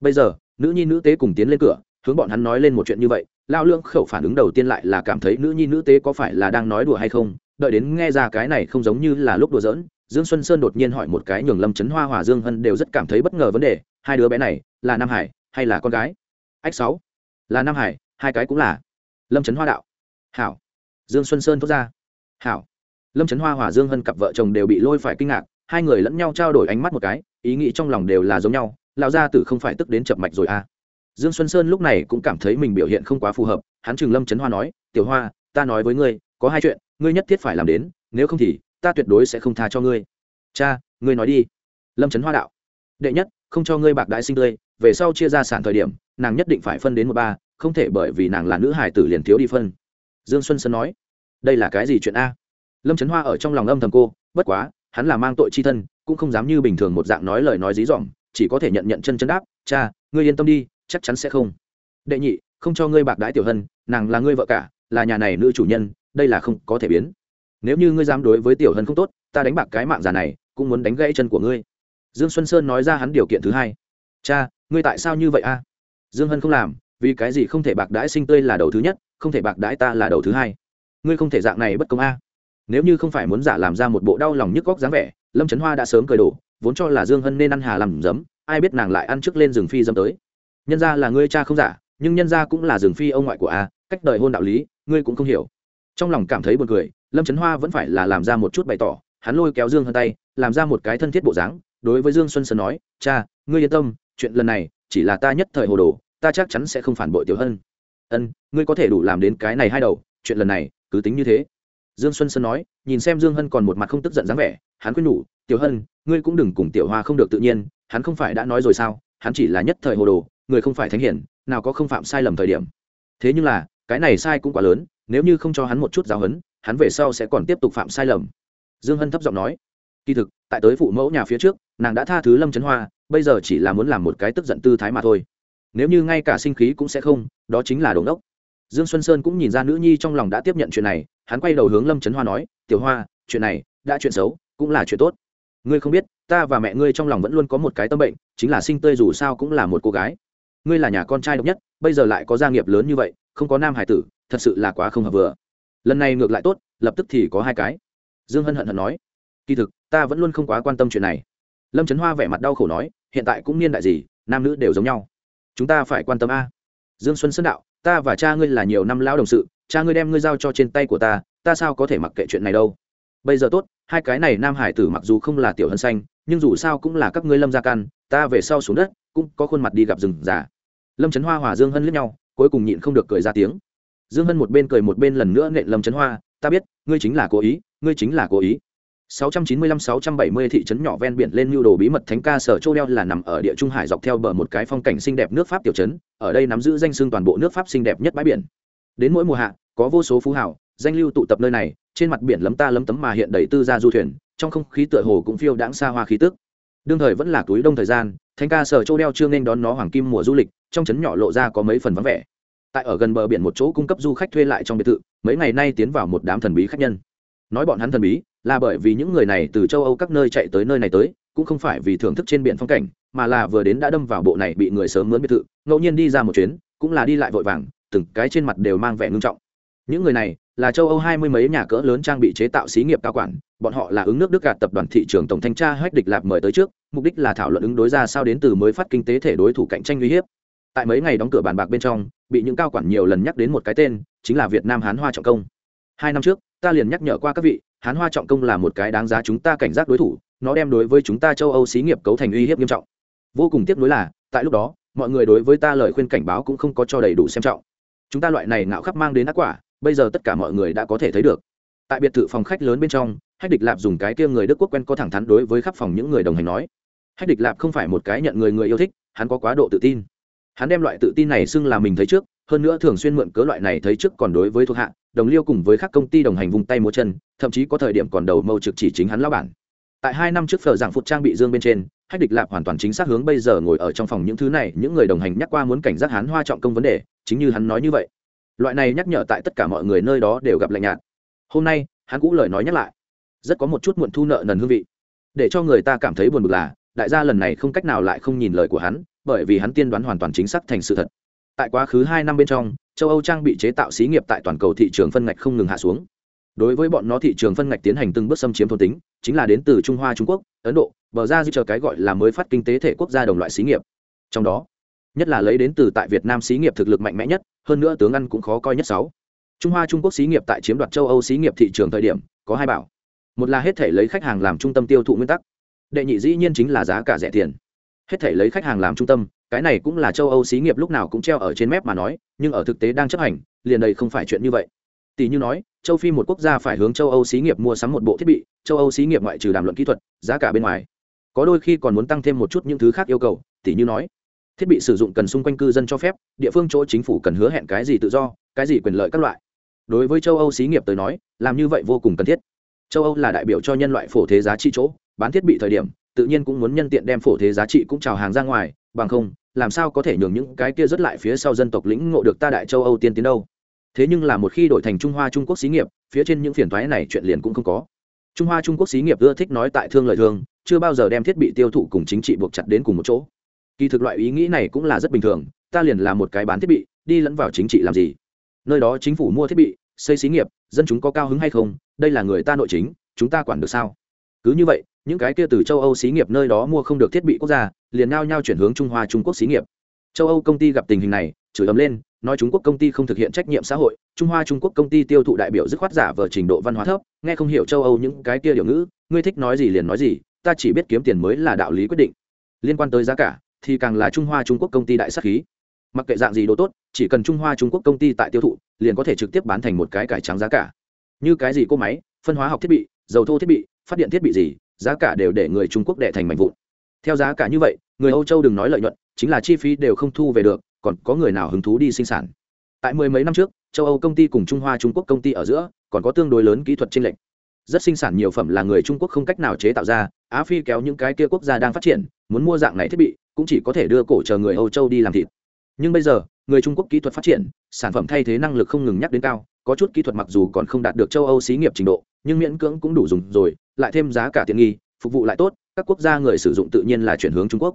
Bây giờ, nữ nhi nữ tế cùng tiến lên cửa, hướng bọn hắn nói lên một chuyện như vậy, lao lương khẩu phản ứng đầu tiên lại là cảm thấy nữ nhi nữ tế có phải là đang nói đùa hay không, đợi đến nghe ra cái này không giống như là lúc đùa giỡn, dương xuân sơn đột nhiên hỏi một cái nhường lâm trấn hoa, hòa dương hân đều rất cảm thấy bất ngờ vấn đề, hai đứa bé này, là nam hải hay là con gái? Ách sáu, là nam hải, hai cái cũng là. Lâm trấn hoa đạo. Hảo. Dương xuân sơn thốt ra. Hảo lâm trấn hoa, hòa dương hân cặp vợ chồng đều bị lôi phải kinh ngạc, hai người lẫn nhau trao đổi ánh mắt một cái, ý nghĩ trong lòng đều là giống nhau, lão gia tử không phải tức đến chập mạch rồi à. Dương xuân sơn lúc này cũng cảm thấy mình biểu hiện không quá phù hợp, hắn chừng lâm trấn hoa nói, tiểu hoa, ta nói với ngươi, có hai chuyện, ngươi nhất thiết phải làm đến, nếu không thì, ta tuyệt đối sẽ không tha cho ngươi. Cha, ngươi nói đi. Lâm trấn hoa đạo, đệ nhất, không cho ngươi bạc đại sinh tươi, về sau chia ra sản thời điểm, nàng nhất định phải phân đến một ba, không thể bởi vì nàng là nữ hải tử liền thiếu đi phân. Dương xuân sơn nói, đây là cái gì chuyện a? Lâm trấn hoa ở trong lòng âm thầm cô, bất quá, hắn là mang tội chi thân, cũng không dám như bình thường một dạng nói lời nói dí dỏm, chỉ có thể nhận nhận chân chân đáp, cha, ngươi yên tâm đi, chắc chắn sẽ không. Đệ nhị, không cho ngươi bạc đãi tiểu hân, nàng là ngươi vợ cả, là nhà này nữ chủ nhân, đây là không có thể biến. Nếu như ngươi dám đối với tiểu hân không tốt, ta đánh bạc cái mạng già này, cũng muốn đánh gãy chân của ngươi. Dương xuân sơn nói ra hắn điều kiện thứ hai. Cha, ngươi tại sao như vậy a? Dương hân không làm, vì cái gì không thể bạc đãi sinh tươi là đầu thứ nhất, không thể bạc đãi ta là đầu thứ hai. Ngươi không thể dạng này bất công a nếu như không phải muốn giả làm ra một bộ đau lòng nhức góc dáng vẻ, lâm trấn hoa đã sớm cười đổ, vốn cho là dương hân nên ăn hà làm giấm, ai biết nàng lại ăn trước lên rừng phi dâm tới. Nhân ra là ngươi cha không giả, nhưng nhân ra cũng là rừng phi ông ngoại của a, cách đời hôn đạo lý, ngươi cũng không hiểu. Trong lòng cảm thấy buồn cười, lâm trấn hoa vẫn phải là làm ra một chút bày tỏ, hắn lôi kéo dương hân tay, làm ra một cái thân thiết bộ dáng, đối với dương xuân sơn nói, cha, ngươi yên tâm, chuyện lần này chỉ là ta nhất thời hồ đồ, ta chắc chắn sẽ không phản bội tiểu hân. Ân, ngươi có thể đủ làm đến cái này hai đầu, chuyện lần này cứ tính như thế dương xuân sơn nói, nhìn xem dương hân còn một mặt không tức giận dáng vẻ, hắn khuyên nhủ, tiểu hân, ngươi cũng đừng cùng tiểu hoa không được tự nhiên, hắn không phải đã nói rồi sao, hắn chỉ là nhất thời hồ đồ, người không phải thánh hiển, nào có không phạm sai lầm thời điểm. Thế nhưng là, cái này sai cũng quá lớn, nếu như không cho hắn một chút giáo hấn hắn về sau sẽ còn tiếp tục phạm sai lầm. Dương hân thấp giọng nói, kỳ thực, tại tới phụ mẫu nhà phía trước, nàng đã tha thứ lâm trấn hoa, bây giờ chỉ là muốn làm một cái tức giận tư thái mà thôi. Nếu như ngay cả sinh khí cũng sẽ không, đó chính là đồn đốc dương xuân sơn cũng nhìn ra nữ nhi trong lòng đã tiếp nhận chuyện này, hắn quay đầu hướng lâm trấn hoa nói, tiểu hoa, chuyện này, đã chuyện xấu, cũng là chuyện tốt. Ngươi không biết, ta và mẹ ngươi trong lòng vẫn luôn có một cái tâm bệnh, chính là sinh tươi dù sao cũng là một cô gái. Ngươi là nhà con trai độc nhất, bây giờ lại có gia nghiệp lớn như vậy, không có nam hải tử, thật sự là quá không hợp vừa. Lần này ngược lại tốt, lập tức thì có hai cái. Dương hân hận hận nói, kỳ thực, ta vẫn luôn không quá quan tâm chuyện này. Lâm trấn hoa vẻ mặt đau khổ nói, hiện tại cũng niên đại gì, nam nữ đều giống nhau. Chúng ta phải quan tâm a. Dương xuân sơn đạo ta và cha ngươi là nhiều năm lao đồng sự, cha ngươi đem ngươi giao cho trên tay của ta ta sao có thể mặc kệ chuyện này đâu? Bây giờ tốt, hai cái này nam hải tử mặc dù không là tiểu hân xanh, nhưng dù sao cũng là các ngươi lâm gia căn ta về sau xuống đất, cũng có khuôn mặt đi gặp rừng già. Lâm trấn hoa hòa dương hân lướt nhau, cuối cùng nhịn không được cười ra tiếng. Dương hân một bên cười một bên lần nữa nện lâm trấn hoa, ta biết, ngươi chính là cố ý, ngươi chính là cố ý. 695-670 thị trấn nhỏ ven biển lên nhu đồ bí mật thánh ca sở châu đeo là nằm ở địa trung hải dọc theo bờ một cái phong cảnh xinh đẹp nước pháp tiểu trấn, ở đây nắm giữ danh xưng toàn bộ nước pháp xinh đẹp nhất bãi biển. Đến mỗi mùa hạ, có vô số phú hảo danh lưu tụ tập nơi này, trên mặt biển lấm ta lấm tấm mà hiện đầy tư gia du thuyền, trong không khí tựa hồ cũng phiêu đãng xa hoa khí tức. Đương thời vẫn là túi đông thời gian, thánh ca sở châu đeo chưa nên đón nó hoàng kim mùa du lịch, trong trấn nhỏ lộ ra có mấy phần vắng vẻ. Tại ở gần bờ biển một chỗ cung cấp du khách thuê lại trong biệt thự, mấy ngày nay tiến vào một đám thần bí khách nhân. Nói bọn hắn thần bí là bởi vì những người này từ châu âu các nơi chạy tới nơi này tới, cũng không phải vì thưởng thức trên biển phong cảnh, mà là vừa đến đã đâm vào bộ này bị người sớm mướn biệt thự, ngẫu nhiên đi ra một chuyến, cũng là đi lại vội vàng, từng cái trên mặt đều mang vẻ ngưng trọng. Những người này là châu âu hai mươi mấy nhà cỡ lớn trang bị chế tạo xí nghiệp cao quản, bọn họ là ứng nước đức gạt tập đoàn thị trường tổng thanh tra hách địch lạp mời tới trước, mục đích là thảo luận ứng đối ra sao đến từ mới phát kinh tế thể đối thủ cạnh tranh uy hiếp. Tại mấy ngày đóng cửa bàn bạc bên trong, bị những cao quản nhiều lần nhắc đến một cái tên, chính là việt nam hán hoa trọng công. Hai năm trước, ta liền nhắc nhở qua các vị hán hoa trọng công là một cái đáng giá chúng ta cảnh giác đối thủ, nó đem đối với chúng ta châu âu xí nghiệp cấu thành uy hiếp nghiêm trọng. Vô cùng tiếc nuối là, tại lúc đó, mọi người đối với ta lời khuyên cảnh báo cũng không có cho đầy đủ xem trọng. Chúng ta loại này ngạo khắp mang đến ác quả, bây giờ tất cả mọi người đã có thể thấy được. Tại biệt thự phòng khách lớn bên trong, hách địch lạp dùng cái kia người đức quốc quen có thẳng thắn đối với khắp phòng những người đồng hành nói. Hách địch lạp không phải một cái nhận người người yêu thích, hắn có quá độ tự tin. Hắn đem loại tự tin này xưng là mình thấy trước, hơn nữa thường xuyên mượn cớ loại này thấy trước còn đối với thuộc hạ đồng liêu cùng với các công ty đồng hành vùng tay múa chân, thậm chí có thời điểm còn đầu mâu trực chỉ chính hắn lao bản. Tại hai năm trước phở giảng phục trang bị dương bên trên, hách địch lạp hoàn toàn chính xác hướng bây giờ ngồi ở trong phòng những thứ này, những người đồng hành nhắc qua muốn cảnh giác hắn hoa trọng công vấn đề, chính như hắn nói như vậy. Loại này nhắc nhở tại tất cả mọi người nơi đó đều gặp lạnh nhạt. Hôm nay, hắn cũng lời nói nhắc lại. Rất có một chút muộn thu nợ nần hương vị. Để cho người ta cảm thấy buồn bực là, đại gia lần này không cách nào lại không nhìn lời của hắn, bởi vì hắn tiên đoán hoàn toàn chính xác thành sự thật. Tại quá khứ hai năm bên trong châu âu trang bị chế tạo xí nghiệp tại toàn cầu thị trường phân ngạch không ngừng hạ xuống. Đối với bọn nó, thị trường phân ngạch tiến hành từng bước xâm chiếm thôn tính, chính là đến từ trung hoa, trung quốc, ấn độ, bờ ra dư chờ cái gọi là mới phát kinh tế thể quốc gia đồng loại xí nghiệp. Trong đó, nhất là lấy đến từ tại việt nam xí nghiệp thực lực mạnh mẽ nhất, hơn nữa tướng ăn cũng khó coi nhất sáu. Trung hoa, trung quốc xí nghiệp tại chiếm đoạt châu âu xí nghiệp thị trường thời điểm, có hai bảo. Một là hết thể lấy khách hàng làm trung tâm tiêu thụ nguyên tắc. Đệ nhị dĩ nhiên chính là giá cả rẻ tiền hết thể lấy khách hàng làm trung tâm, cái này cũng là châu âu xí nghiệp lúc nào cũng treo ở trên mép mà nói, nhưng ở thực tế đang chấp hành, liền đây không phải chuyện như vậy. Tỷ như nói, châu phi một quốc gia phải hướng châu âu xí nghiệp mua sắm một bộ thiết bị, châu âu xí nghiệp ngoại trừ đàm luận kỹ thuật, giá cả bên ngoài. Có đôi khi còn muốn tăng thêm một chút những thứ khác yêu cầu, tỷ như nói, thiết bị sử dụng cần xung quanh cư dân cho phép, địa phương chỗ chính phủ cần hứa hẹn cái gì tự do, cái gì quyền lợi các loại. Đối với châu âu xí nghiệp tới nói, làm như vậy vô cùng cần thiết. Châu âu là đại biểu cho nhân loại phổ thế giá trị chỗ, bán thiết bị thời điểm tự nhiên cũng muốn nhân tiện đem phổ thế giá trị cũng trào hàng ra ngoài, bằng không, làm sao có thể nhường những cái kia rất lại phía sau dân tộc lĩnh ngộ được ta đại châu âu tiên tiến đâu. Thế nhưng là một khi đổi thành trung hoa trung quốc xí nghiệp, phía trên những phiền thoái này chuyện liền cũng không có. Trung hoa trung quốc xí nghiệp ưa thích nói tại thương lợi thương chưa bao giờ đem thiết bị tiêu thụ cùng chính trị buộc chặt đến cùng một chỗ. Kỳ thực loại ý nghĩ này cũng là rất bình thường, ta liền là một cái bán thiết bị, đi lẫn vào chính trị làm gì? Nơi đó chính phủ mua thiết bị, xây xí nghiệp, dân chúng có cao hứng hay không, đây là người ta nội chính, chúng ta quản được sao? Cứ như vậy những cái kia từ châu âu xí nghiệp nơi đó mua không được thiết bị quốc gia, liền nao nhau chuyển hướng trung hoa trung quốc xí nghiệp. Châu âu công ty gặp tình hình này, chửi ấm lên, nói trung quốc công ty không thực hiện trách nhiệm xã hội, trung hoa trung quốc công ty tiêu thụ đại biểu dứt khoát giả vờ trình độ văn hóa thấp, nghe không hiểu châu âu những cái kia điều ngữ, ngươi thích nói gì liền nói gì, ta chỉ biết kiếm tiền mới là đạo lý quyết định. Liên quan tới giá cả, thì càng là trung hoa trung quốc công ty đại sắc khí. Mặc kệ dạng gì đồ tốt, chỉ cần trung hoa trung quốc công ty tại tiêu thụ, liền có thể trực tiếp bán thành một cái cải trắng giá cả. Như cái gì cô máy, phân hóa học thiết bị, dầu thô thiết bị, phát điện thiết bị gì giá cả đều để người trung quốc đệ thành mảnh vụn. Theo giá cả như vậy, người âu châu đừng nói lợi nhuận, chính là chi phí đều không thu về được, còn có người nào hứng thú đi sinh sản? Tại mười mấy năm trước, châu âu công ty cùng trung hoa trung quốc công ty ở giữa, còn có tương đối lớn kỹ thuật trên lệch. Rất sinh sản nhiều phẩm là người trung quốc không cách nào chế tạo ra, á phi kéo những cái kia quốc gia đang phát triển, muốn mua dạng này thiết bị, cũng chỉ có thể đưa cổ chờ người âu châu đi làm thịt. Nhưng bây giờ, người trung quốc kỹ thuật phát triển, sản phẩm thay thế năng lực không ngừng nhắc đến cao có chút kỹ thuật mặc dù còn không đạt được châu âu xí nghiệp trình độ, nhưng miễn cưỡng cũng đủ dùng rồi, lại thêm giá cả tiện nghi, phục vụ lại tốt, các quốc gia người sử dụng tự nhiên là chuyển hướng trung quốc.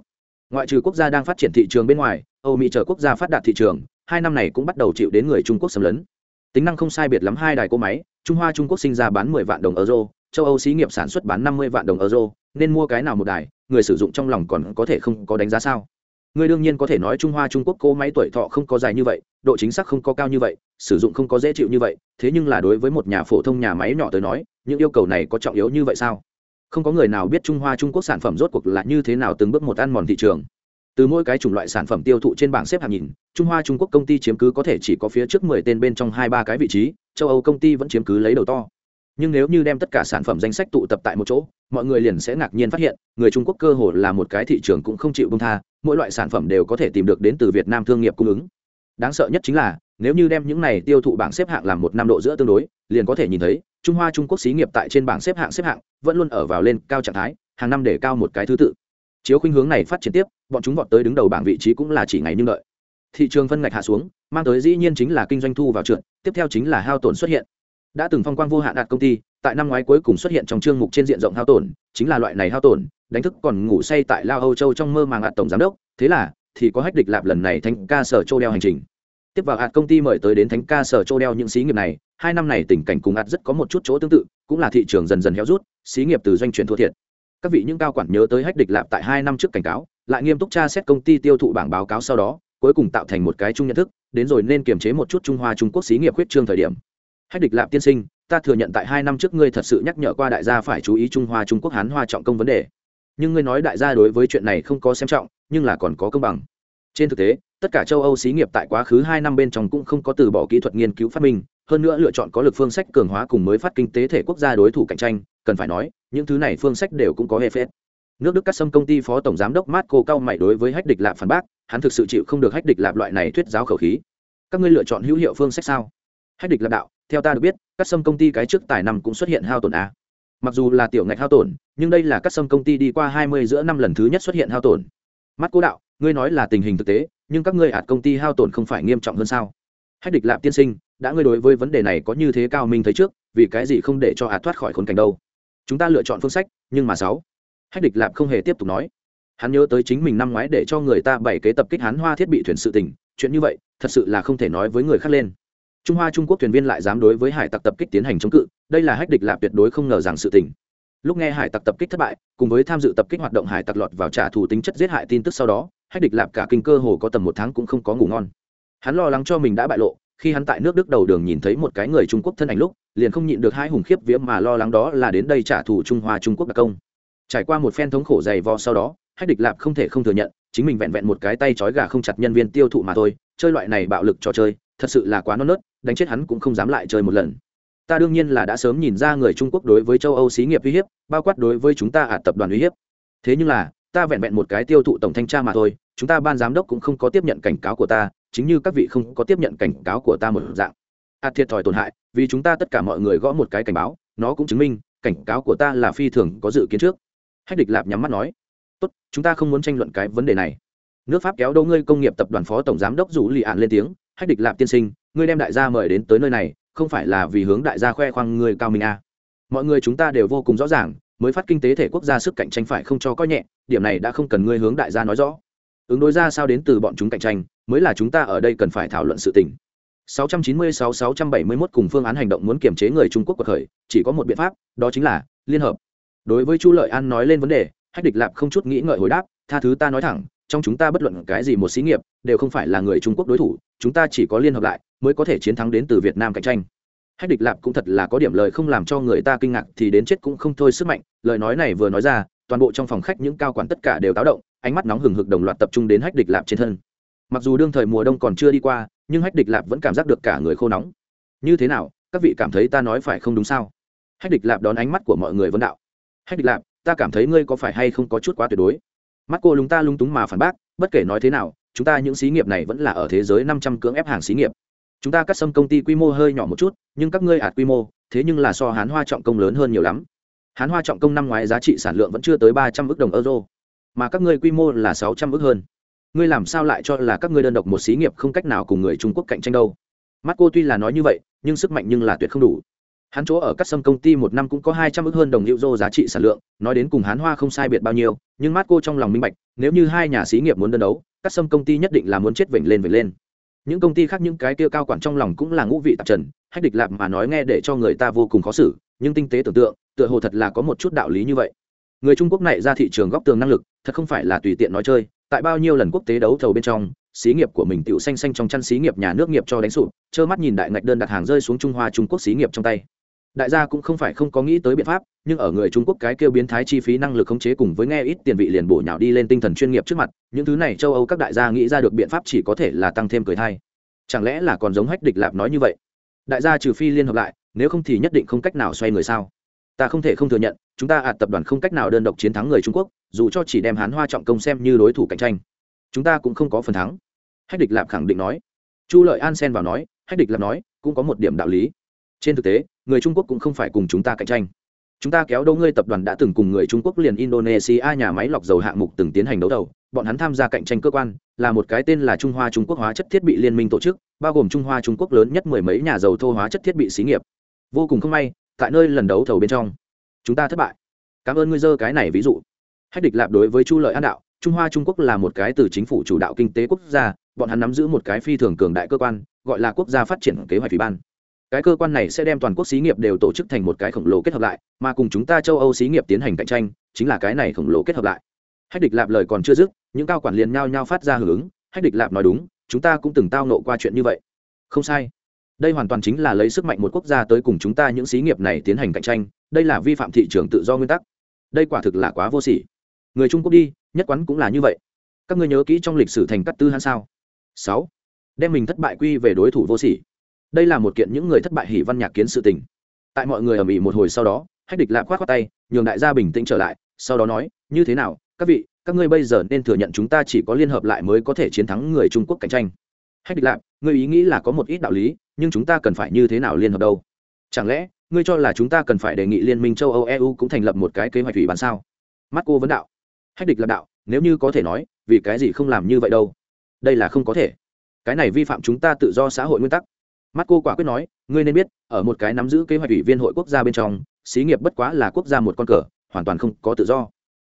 Ngoại trừ quốc gia đang phát triển thị trường bên ngoài, âu mỹ chờ quốc gia phát đạt thị trường, hai năm này cũng bắt đầu chịu đến người trung quốc xâm lấn. Tính năng không sai biệt lắm, hai đài cỗ máy, trung hoa trung quốc sinh ra bán mười vạn đồng euro, châu âu xí nghiệp sản xuất bán năm mươi vạn đồng euro, nên mua cái nào một đài, người sử dụng trong lòng còn có thể không có đánh giá sao? Người đương nhiên có thể nói trung hoa trung quốc cô máy tuổi thọ không có dài như vậy, độ chính xác không có cao như vậy, sử dụng không có dễ chịu như vậy, thế nhưng là đối với một nhà phổ thông nhà máy nhỏ tới nói, những yêu cầu này có trọng yếu như vậy sao? Không có người nào biết trung hoa trung quốc sản phẩm rốt cuộc là như thế nào từng bước một ăn mòn thị trường. Từ mỗi cái chủng loại sản phẩm tiêu thụ trên bảng xếp hạng nhìn, trung hoa trung quốc công ty chiếm cứ có thể chỉ có phía trước mười tên bên trong hai ba cái vị trí, châu âu công ty vẫn chiếm cứ lấy đầu to nhưng nếu như đem tất cả sản phẩm danh sách tụ tập tại một chỗ, mọi người liền sẽ ngạc nhiên phát hiện, người trung quốc cơ hồ là một cái thị trường cũng không chịu bông tha, mỗi loại sản phẩm đều có thể tìm được đến từ việt nam thương nghiệp cung ứng. Đáng sợ nhất chính là, nếu như đem những này tiêu thụ bảng xếp hạng làm một năm độ giữa tương đối, liền có thể nhìn thấy, trung hoa trung quốc xí nghiệp tại trên bảng xếp hạng xếp hạng, vẫn luôn ở vào lên cao trạng thái, hàng năm để cao một cái thứ tự. Chiếu khuynh hướng này phát triển tiếp, bọn chúng vọt tới đứng đầu bảng vị trí cũng là chỉ ngày nhưng đợi. Thị trường phân ngạch hạ xuống, mang tới dĩ nhiên chính là kinh doanh thu vào trượt, tiếp theo chính là hao tổn xuất hiện đã từng phong quang vô hạn đạt công ty, tại năm ngoái cuối cùng xuất hiện trong chương mục trên diện rộng hao tổn, chính là loại này hao tổn, đánh thức còn ngủ say tại lao âu châu trong mơ màng hạt tổng giám đốc, thế là, thì có hách địch lạp lần này thành ca sở châu đeo hành trình. Tiếp vào hạt công ty mời tới đến thánh ca sở châu đeo những xí nghiệp này, hai năm này tình cảnh cùng hạt rất có một chút chỗ tương tự, cũng là thị trường dần dần héo rút, xí nghiệp từ doanh chuyển thua thiệt. Các vị những cao quản nhớ tới hách địch lạp tại hai năm trước cảnh cáo, lại nghiêm túc tra xét công ty tiêu thụ bảng báo cáo sau đó, cuối cùng tạo thành một cái chung nhận thức, đến rồi nên kiềm chế một chút trung hoa trung quốc xí nghiệp khuyết trương thời điểm hách địch lạp tiên sinh, ta thừa nhận tại hai năm trước ngươi thật sự nhắc nhở qua đại gia phải chú ý trung hoa trung quốc hán hoa trọng công vấn đề. Nhưng ngươi nói đại gia đối với chuyện này không có xem trọng, nhưng là còn có công bằng. Trên thực tế, tất cả châu âu xí nghiệp tại quá khứ hai năm bên trong cũng không có từ bỏ kỹ thuật nghiên cứu phát minh, hơn nữa lựa chọn có lực phương sách cường hóa cùng mới phát kinh tế thể quốc gia đối thủ cạnh tranh, cần phải nói, những thứ này phương sách đều cũng có hệ phết. Nước đức cắt xâm công ty phó tổng giám đốc marco cao mày đối với hách địch lạp phản bác, hắn thực sự chịu không được hách địch lạp loại này thuyết giáo khẩu khí. Các ngươi lựa chọn hữu hiệu phương sách sao? Hách địch lạp đạo theo ta được biết cắt xâm công ty cái trước tài năm cũng xuất hiện hao tổn a. Mặc dù là tiểu ngạch hao tổn, nhưng đây là cắt xâm công ty đi qua hai mươi giữa năm lần thứ nhất xuất hiện hao tổn. Mắt cố đạo, ngươi nói là tình hình thực tế, nhưng các ngươi ạt công ty hao tổn không phải nghiêm trọng hơn sao? Hách địch lạp tiên sinh, đã ngươi đối với vấn đề này có như thế cao minh thấy trước, vì cái gì không để cho ạt thoát khỏi khốn cảnh đâu? Chúng ta lựa chọn phương sách, nhưng mà sáu. Hách địch lạp không hề tiếp tục nói. Hắn nhớ tới chính mình năm ngoái để cho người ta bày kế tập kích hắn hoa thiết bị thuyền sự tình, chuyện như vậy, thật sự là không thể nói với người khác lên trung hoa trung quốc thuyền viên lại dám đối với hải tặc tập kích tiến hành chống cự, đây là hách địch lạp tuyệt đối không ngờ rằng sự tình. Lúc nghe hải tặc tập kích thất bại, cùng với tham dự tập kích hoạt động hải tặc lọt vào trả thù tính chất giết hại tin tức sau đó, hách địch lạp cả kinh cơ hồ có tầm một tháng cũng không có ngủ ngon. Hắn lo lắng cho mình đã bại lộ, khi hắn tại nước đức đầu đường nhìn thấy một cái người trung quốc thân ảnh lúc, liền không nhịn được hai hùng khiếp vía mà lo lắng đó là đến đây trả thù trung hoa trung quốc đặc công. Trải qua một phen thống khổ dày vò sau đó, hách địch lạp không thể không thừa nhận, chính mình vẹn vẹn một cái tay trói gà không chặt nhân viên tiêu thụ mà thôi, chơi loại này bạo lực trò chơi thật sự là quá non nớt, đánh chết hắn cũng không dám lại chơi một lần. Ta đương nhiên là đã sớm nhìn ra người trung quốc đối với châu âu xí nghiệp uy hiếp, bao quát đối với chúng ta ả tập đoàn uy hiếp. Thế nhưng là, ta vẹn vẹn một cái tiêu thụ tổng thanh tra mà thôi, chúng ta ban giám đốc cũng không có tiếp nhận cảnh cáo của ta, chính như các vị không có tiếp nhận cảnh cáo của ta một dạng. Ạt thiệt thòi tổn hại, vì chúng ta tất cả mọi người gõ một cái cảnh báo, nó cũng chứng minh, cảnh cáo của ta là phi thường có dự kiến trước. Hách địch lạp nhắm mắt nói, tốt, chúng ta không muốn tranh luận cái vấn đề này. Nước pháp kéo đâu ngươi công nghiệp tập đoàn phó tổng giám đốc rủ lì ạn lên tiếng hách địch lạp tiên sinh ngươi đem đại gia mời đến tới nơi này không phải là vì hướng đại gia khoe khoang người cao minh a à. mọi người chúng ta đều vô cùng rõ ràng mới phát kinh tế thể quốc gia sức cạnh tranh phải không cho coi nhẹ điểm này đã không cần ngươi hướng đại gia nói rõ ứng đối ra sao đến từ bọn chúng cạnh tranh mới là chúng ta ở đây cần phải thảo luận sự tình 696-671 cùng phương án hành động muốn kiểm chế người Trung Quốc quật khởi, chỉ có một biện pháp, đó chính là liên hợp. Đối với Chu Lợi An nói lên vấn đề, Hách Địch Lạp không chút nghĩ ngợi hồi đáp, tha thứ ta nói thẳng, trong chúng ta bất luận cái gì một xí nghiệp, đều không phải là người Trung Quốc đối thủ, chúng ta chỉ có liên hợp lại, mới có thể chiến thắng đến từ Việt Nam cạnh tranh. Hách Địch Lạp cũng thật là có điểm lời không làm cho người ta kinh ngạc thì đến chết cũng không thôi sức mạnh, lời nói này vừa nói ra, toàn bộ trong phòng khách những cao quản tất cả đều táo động, ánh mắt nóng hừng hực đồng loạt tập trung đến Hách Địch Lạp trên thân. Mặc dù đương thời mùa đông còn chưa đi qua nhưng hách địch lạp vẫn cảm giác được cả người khô nóng. Như thế nào các vị cảm thấy ta nói phải không đúng sao? Hách địch lạp đón ánh mắt của mọi người vấn đạo. Hách địch lạp ta cảm thấy ngươi có phải hay không có chút quá tuyệt đối? Mắt cô lúng ta lúng túng mà phản bác, bất kể nói thế nào, chúng ta những xí nghiệp này vẫn là ở thế giới năm trăm cưỡng ép hàng xí nghiệp. Chúng ta cắt xâm công ty quy mô hơi nhỏ một chút, nhưng các ngươi ạt quy mô, thế nhưng là so hán hoa trọng công lớn hơn nhiều lắm. Hán hoa trọng công năm ngoái giá trị sản lượng vẫn chưa tới ba trăm ước đồng euro, mà các ngươi quy mô là sáu trăm ước hơn. Ngươi làm sao lại cho là các ngươi đơn độc một xí nghiệp không cách nào cùng người trung quốc cạnh tranh đâu? Mắt cô tuy là nói như vậy, nhưng sức mạnh nhưng là tuyệt không đủ hắn chỗ ở các sâm công ty một năm cũng có hai trăm ước hơn đồng hữu dô giá trị sản lượng, nói đến cùng hán hoa không sai biệt bao nhiêu, nhưng mắt cô trong lòng minh bạch, nếu như hai nhà xí nghiệp muốn đơn đấu các sâm công ty nhất định là muốn chết vểnh lên vểnh lên. Những công ty khác những cái kia cao quản trong lòng cũng là ngũ vị tạp trần, hách địch lạp mà nói nghe để cho người ta vô cùng khó xử, nhưng tinh tế tưởng tượng, tựa hồ thật là có một chút đạo lý như vậy. Người trung quốc này ra thị trường góc tường năng lực, thật không phải là tùy tiện nói chơi, tại bao nhiêu lần quốc tế đấu thầu bên trong, xí nghiệp của mình tựu xanh xanh trong chăn xí nghiệp nhà nước nghiệp cho đánh sụp, trơ mắt nhìn đại ngạch đơn đặt hàng rơi xuống trung hoa trung quốc xí nghiệp trong tay đại gia cũng không phải không có nghĩ tới biện pháp, nhưng ở người trung quốc cái kêu biến thái chi phí năng lực khống chế cùng với nghe ít tiền vị liền bổ nhào đi lên tinh thần chuyên nghiệp trước mặt, những thứ này châu âu các đại gia nghĩ ra được biện pháp chỉ có thể là tăng thêm cười thai chẳng lẽ là còn giống hách địch lạp nói như vậy? Đại gia trừ phi liên hợp lại, nếu không thì nhất định không cách nào xoay người sao? Ta không thể không thừa nhận, chúng ta ạt tập đoàn không cách nào đơn độc chiến thắng người trung quốc, dù cho chỉ đem hán hoa trọng công xem như đối thủ cạnh tranh. Chúng ta cũng không có phần thắng. Hách địch lạp khẳng định nói. Chu lợi an xen vào nói, hách địch lạp nói, cũng có một điểm đạo lý trên thực tế, người trung quốc cũng không phải cùng chúng ta cạnh tranh. Chúng ta kéo đâu ngươi tập đoàn đã từng cùng người trung quốc liền indonesia nhà máy lọc dầu hạng mục từng tiến hành đấu thầu. Bọn hắn tham gia cạnh tranh cơ quan là một cái tên là trung hoa trung quốc hóa chất thiết bị liên minh tổ chức, bao gồm trung hoa trung quốc lớn nhất mười mấy nhà dầu thô hóa chất thiết bị xí nghiệp. Vô cùng không may, tại nơi lần đấu thầu bên trong, chúng ta thất bại. Cảm ơn ngươi dơ cái này ví dụ. Hách địch lạp đối với chu lợi an đạo, trung hoa trung quốc là một cái từ chính phủ chủ đạo kinh tế quốc gia, bọn hắn nắm giữ một cái phi thường cường đại cơ quan, gọi là quốc gia phát triển kế hoạch ủy ban cái cơ quan này sẽ đem toàn quốc xí nghiệp đều tổ chức thành một cái khổng lồ kết hợp lại, mà cùng chúng ta châu âu xí nghiệp tiến hành cạnh tranh, chính là cái này khổng lồ kết hợp lại. Hách địch lạp lời còn chưa dứt, những cao quản liền nhao nhao phát ra hưởng ứng, hách địch lạp nói đúng, chúng ta cũng từng tao nộ qua chuyện như vậy. Không sai. Đây hoàn toàn chính là lấy sức mạnh một quốc gia tới cùng chúng ta những xí nghiệp này tiến hành cạnh tranh, đây là vi phạm thị trường tự do nguyên tắc. Đây quả thực là quá vô sỉ. Người trung quốc đi, nhất quán cũng là như vậy. Các ngươi nhớ kỹ trong lịch sử thành cắt tư hãn sao? Sáu. Đem mình thất bại quy về đối thủ vô sỉ đây là một kiện những người thất bại hỉ văn nhạc kiến sự tình. Tại mọi người ở mỹ một hồi sau đó, hách địch lạp khoát khoát tay, nhường đại gia bình tĩnh trở lại, sau đó nói, như thế nào, các vị, các ngươi bây giờ nên thừa nhận chúng ta chỉ có liên hợp lại mới có thể chiến thắng người trung quốc cạnh tranh. Hách địch lạp, ngươi ý nghĩ là có một ít đạo lý, nhưng chúng ta cần phải như thế nào liên hợp đâu? Chẳng lẽ, ngươi cho là chúng ta cần phải đề nghị liên minh châu âu eu cũng thành lập một cái kế hoạch ủy bán sao? Mắt cô vấn đạo. Hách địch là đạo, nếu như có thể nói, vì cái gì không làm như vậy đâu? Đây là không có thể. Cái này vi phạm chúng ta tự do xã hội nguyên tắc mắt cô quả quyết nói, ngươi nên biết, ở một cái nắm giữ kế hoạch ủy viên hội quốc gia bên trong, xí nghiệp bất quá là quốc gia một con cờ, hoàn toàn không có tự do.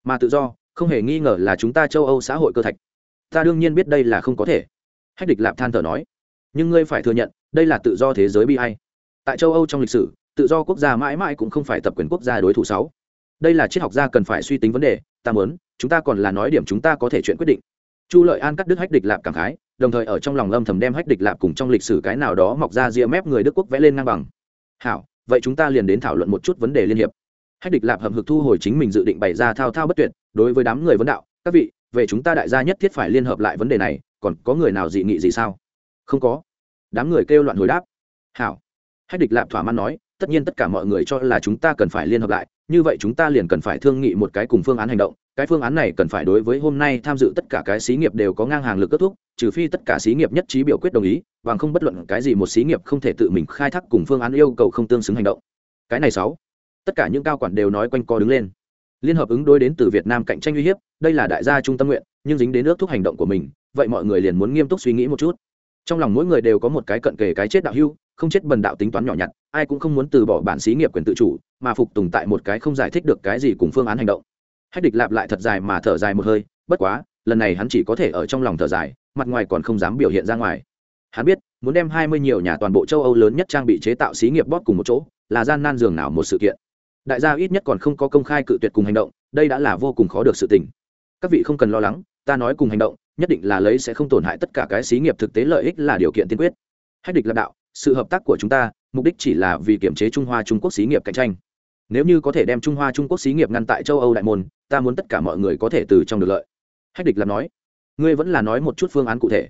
Mà tự do, không hề nghi ngờ là chúng ta châu âu xã hội cơ thạch. Ta đương nhiên biết đây là không có thể. Hách địch lạp than thở nói, nhưng ngươi phải thừa nhận, đây là tự do thế giới bi hay tại châu âu trong lịch sử, tự do quốc gia mãi mãi cũng không phải tập quyền quốc gia đối thủ sáu. Đây là triết học gia cần phải suy tính vấn đề, ta muốn, chúng ta còn là nói điểm chúng ta có thể chuyện quyết định. Chu lợi an cắt đứt hách địch lạp cảm khái đồng thời ở trong lòng âm thầm đem hách địch lạp cùng trong lịch sử cái nào đó mọc ra ria mép người đức quốc vẽ lên ngang bằng. Hảo, vậy chúng ta liền đến thảo luận một chút vấn đề liên hiệp. Hách địch lạp hầm hực thu hồi chính mình dự định bày ra thao thao bất tuyệt, đối với đám người vấn đạo, các vị, về chúng ta đại gia nhất thiết phải liên hợp lại vấn đề này, còn có người nào dị nghị gì sao? Không có. Đám người kêu loạn hồi đáp. Hảo. Hách địch lạp thỏa mãn nói, tất nhiên tất cả mọi người cho là chúng ta cần phải liên hợp lại, như vậy chúng ta liền cần phải thương nghị một cái cùng phương án hành động, cái phương án này cần phải đối với hôm nay tham dự tất cả cái xí nghiệp đều có ngang hàng lực kết thúc trừ phi tất cả xí nghiệp nhất trí biểu quyết đồng ý và không bất luận cái gì một xí nghiệp không thể tự mình khai thác cùng phương án yêu cầu không tương xứng hành động. Cái này sáu, tất cả những cao quản đều nói quanh co đứng lên. Liên hợp ứng đối đến từ việt nam cạnh tranh uy hiếp, đây là đại gia trung tâm nguyện, nhưng dính đến nước thúc hành động của mình, vậy mọi người liền muốn nghiêm túc suy nghĩ một chút. Trong lòng mỗi người đều có một cái cận kề cái chết đạo hưu, không chết bần đạo tính toán nhỏ nhặt, ai cũng không muốn từ bỏ bản xí nghiệp quyền tự chủ, mà phục tùng tại một cái không giải thích được cái gì cùng phương án hành động. Hách địch lạp lại thật dài mà thở dài một hơi, bất quá lần này hắn chỉ có thể ở trong lòng thở dài, mặt ngoài còn không dám biểu hiện ra ngoài. Hắn biết, muốn đem hai mươi nhiều nhà toàn bộ châu âu lớn nhất trang bị chế tạo xí nghiệp bóp cùng một chỗ, là gian nan dường nào một sự kiện. Đại gia ít nhất còn không có công khai cự tuyệt cùng hành động, đây đã là vô cùng khó được sự tình. Các vị không cần lo lắng, ta nói cùng hành động, nhất định là lấy sẽ không tổn hại tất cả cái xí nghiệp thực tế lợi ích là điều kiện tiên quyết. Hách địch lạc đạo, sự hợp tác của chúng ta, mục đích chỉ là vì kiểm chế trung hoa trung quốc xí nghiệp cạnh tranh. Nếu như có thể đem trung hoa trung quốc xí nghiệp ngăn tại châu âu đại môn, ta muốn tất cả mọi người có thể từ trong được lợi hách địch lạp nói, ngươi vẫn là nói một chút phương án cụ thể.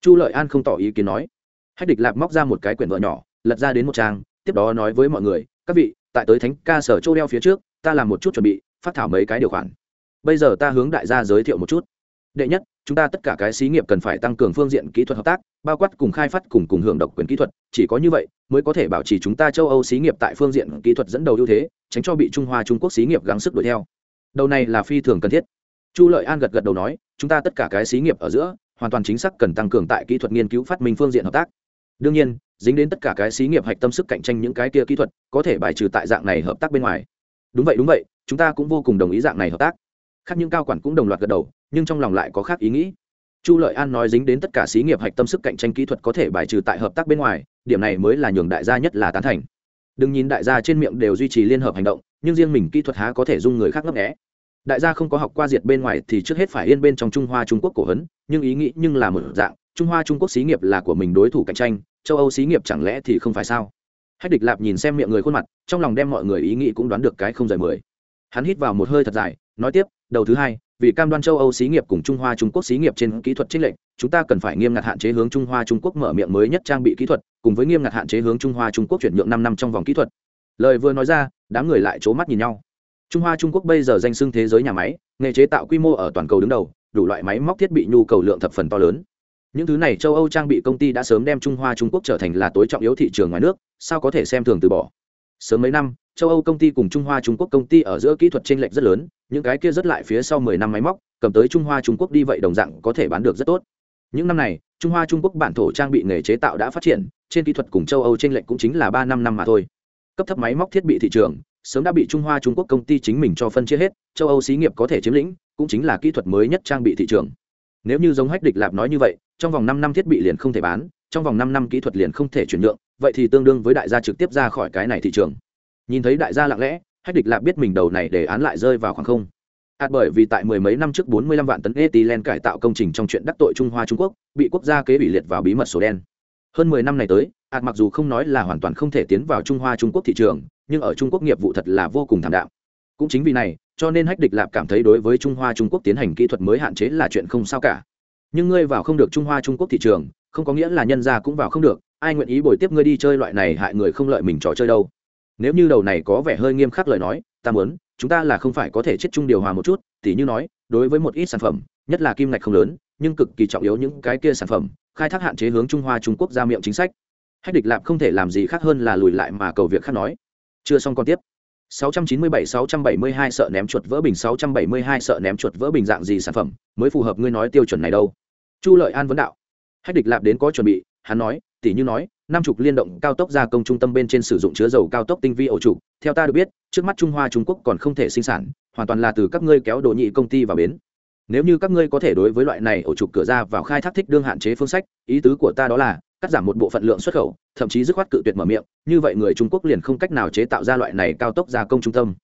Chu lợi an không tỏ ý kiến nói, hách địch lạp móc ra một cái quyển vợ nhỏ, lật ra đến một trang, tiếp đó nói với mọi người, các vị, tại tới thánh ca sở châu đeo phía trước, ta làm một chút chuẩn bị, phát thảo mấy cái điều khoản. Bây giờ ta hướng đại gia giới thiệu một chút. Đệ nhất, chúng ta tất cả cái xí nghiệp cần phải tăng cường phương diện kỹ thuật hợp tác, bao quát cùng khai phát cùng cùng hưởng độc quyền kỹ thuật, chỉ có như vậy mới có thể bảo trì chúng ta châu âu xí nghiệp tại phương diện kỹ thuật dẫn đầu ưu thế, tránh cho bị trung hoa trung quốc xí nghiệp gắng sức đuổi theo. Đầu này là phi thường cần thiết chu lợi an gật gật đầu nói, chúng ta tất cả cái xí nghiệp ở giữa, hoàn toàn chính xác cần tăng cường tại kỹ thuật nghiên cứu phát minh phương diện hợp tác. Đương nhiên, dính đến tất cả cái xí nghiệp hạch tâm sức cạnh tranh những cái kia kỹ thuật, có thể bài trừ tại dạng này hợp tác bên ngoài. Đúng vậy đúng vậy, chúng ta cũng vô cùng đồng ý dạng này hợp tác. Khác những cao quản cũng đồng loạt gật đầu, nhưng trong lòng lại có khác ý nghĩ. Chu lợi an nói dính đến tất cả xí nghiệp hạch tâm sức cạnh tranh kỹ thuật có thể bài trừ tại hợp tác bên ngoài, điểm này mới là nhường đại gia nhất là tán thành. Đừng nhìn đại gia trên miệng đều duy trì liên hợp hành động, nhưng riêng mình kỹ thuật há có thể dung người khác ngấp nghẽ đại gia không có học qua diệt bên ngoài thì trước hết phải yên bên trong trung hoa trung quốc cổ hấn, nhưng ý nghĩ nhưng là một dạng, trung hoa trung quốc xí nghiệp là của mình đối thủ cạnh tranh, châu âu xí nghiệp chẳng lẽ thì không phải sao? Hách địch lạp nhìn xem miệng người khuôn mặt, trong lòng đem mọi người ý nghĩ cũng đoán được cái không rời mười. Hắn hít vào một hơi thật dài, nói tiếp, đầu thứ hai, vì cam đoan châu âu xí nghiệp cùng trung hoa trung quốc xí nghiệp trên kỹ thuật trích lệnh chúng ta cần phải nghiêm ngặt hạn chế hướng trung hoa trung quốc mở miệng mới nhất trang bị kỹ thuật, cùng với nghiêm ngặt hạn chế hướng trung hoa trung quốc chuyển nhượng năm năm trong vòng kỹ thuật. Lời vừa nói ra, đám người lại c mắt nhìn nhau trung hoa trung quốc bây giờ danh xưng thế giới nhà máy, nghề chế tạo quy mô ở toàn cầu đứng đầu, đủ loại máy móc thiết bị nhu cầu lượng thập phần to lớn. Những thứ này châu âu trang bị công ty đã sớm đem trung hoa trung quốc trở thành là tối trọng yếu thị trường ngoài nước, sao có thể xem thường từ bỏ? Sớm mấy năm, châu âu công ty cùng trung hoa trung quốc công ty ở giữa kỹ thuật t r ê n lệch rất lớn, những cái kia rất lại phía sau mười năm máy móc, cầm tới trung hoa trung quốc đi vậy đồng dạng có thể bán được rất tốt. Những năm này, trung hoa trung quốc bản thổ trang bị nghề chế tạo đã phát triển, trên kỹ thuật cùng châu âu t r ê n lệch cũng chính là ba năm năm mà thôi. Cấp thấp máy móc thiết bị thị trường sớm đã bị trung hoa trung quốc công ty chính mình cho phân chia hết, châu âu xí nghiệp có thể chiếm lĩnh, cũng chính là kỹ thuật mới nhất trang bị thị trường. Nếu như giống hách địch lạp nói như vậy, trong vòng năm năm thiết bị liền không thể bán, trong vòng năm năm kỹ thuật liền không thể chuyển nhượng, vậy thì tương đương với đại gia trực tiếp ra khỏi cái này thị trường. Nhìn thấy đại gia lặng lẽ, hách địch lạp biết mình đầu này để án lại rơi vào khoảng không. Hạt bởi vì tại mười mấy năm trước bốn mươi lăm vạn tấn ethylene cải tạo công trình trong chuyện đắc tội trung hoa trung quốc, bị quốc gia kế bị liệt vào bí mật sổ đen. Hơn mười năm này tới, hạt mặc dù không nói là hoàn toàn không thể tiến vào trung hoa trung quốc thị trường nhưng ở trung quốc nghiệp vụ thật là vô cùng thảm đạm. Cũng chính vì này, cho nên hách địch lạp cảm thấy đối với trung hoa trung quốc tiến hành kỹ thuật mới hạn chế là chuyện không sao cả. Nhưng ngươi vào không được trung hoa trung quốc thị trường, không có nghĩa là nhân gia cũng vào không được, ai nguyện ý bồi tiếp ngươi đi chơi loại này hại người không lợi mình trò chơi đâu. Nếu như đầu này có vẻ hơi nghiêm khắc lời nói, ta muốn, chúng ta là không phải có thể chết chung điều hòa một chút, tỉ như nói, đối với một ít sản phẩm, nhất là kim ngạch không lớn, nhưng cực kỳ trọng yếu những cái kia sản phẩm, khai thác hạn chế hướng trung hoa trung quốc ra miệng chính sách. Hách địch lạp không thể làm gì khác hơn là lùi lại mà cầu việc khác nói chưa xong còn tiếp. 697-672 sợ ném chuột vỡ bình 672 sợ ném chuột vỡ bình dạng gì sản phẩm, mới phù hợp ngươi nói tiêu chuẩn này đâu. Chu lợi an vấn đạo. Hách địch lạp đến có chuẩn bị, hắn nói tỷ như nói, năm chục liên động cao tốc gia công trung tâm bên trên sử dụng chứa dầu cao tốc tinh vi ổ trục theo ta được biết, trước mắt trung hoa trung quốc còn không thể sinh sản, hoàn toàn là từ các ngươi kéo đồ nhị công ty vào bến. Nếu như các ngươi có thể đối với loại này ổ trục cửa ra vào khai thác thích đương hạn chế phương sách, ý tứ của ta đó là cắt giảm một bộ phận lượng xuất khẩu, thậm chí dứt khoát cự tuyệt mở miệng, như vậy người trung quốc liền không cách nào chế tạo ra loại này cao tốc gia công trung tâm.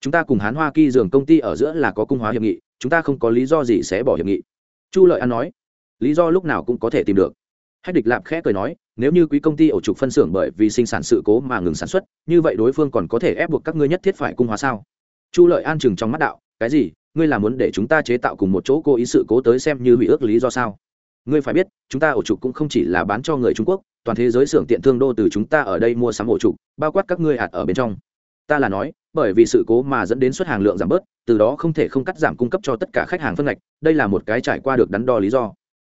Chúng ta cùng hán hoa kỳ dường công ty ở giữa là có cung hóa hiệp nghị, chúng ta không có lý do gì sẽ bỏ hiệp nghị. Chu lợi an nói, lý do lúc nào cũng có thể tìm được. Hách địch lạp khẽ cười nói, nếu như quý công ty ổ trục phân xưởng bởi vì sinh sản sự cố mà ngừng sản xuất, như vậy đối phương còn có thể ép buộc các ngươi nhất thiết phải cung hóa sao? Chu lợi an chừng trong mắt đạo, cái gì? Ngươi là muốn để chúng ta chế tạo cùng một chỗ cố ý sự cố tới xem như hủy ước lý do sao? Ngươi phải biết, chúng ta ổ trục cũng không chỉ là bán cho người trung quốc, toàn thế giới xưởng tiện thương đô từ chúng ta ở đây mua sắm ổ trục, bao quát các ngươi hạt ở bên trong. Ta là nói, bởi vì sự cố mà dẫn đến xuất hàng lượng giảm bớt, từ đó không thể không cắt giảm cung cấp cho tất cả khách hàng phân ngạch, đây là một cái trải qua được đắn đo lý do.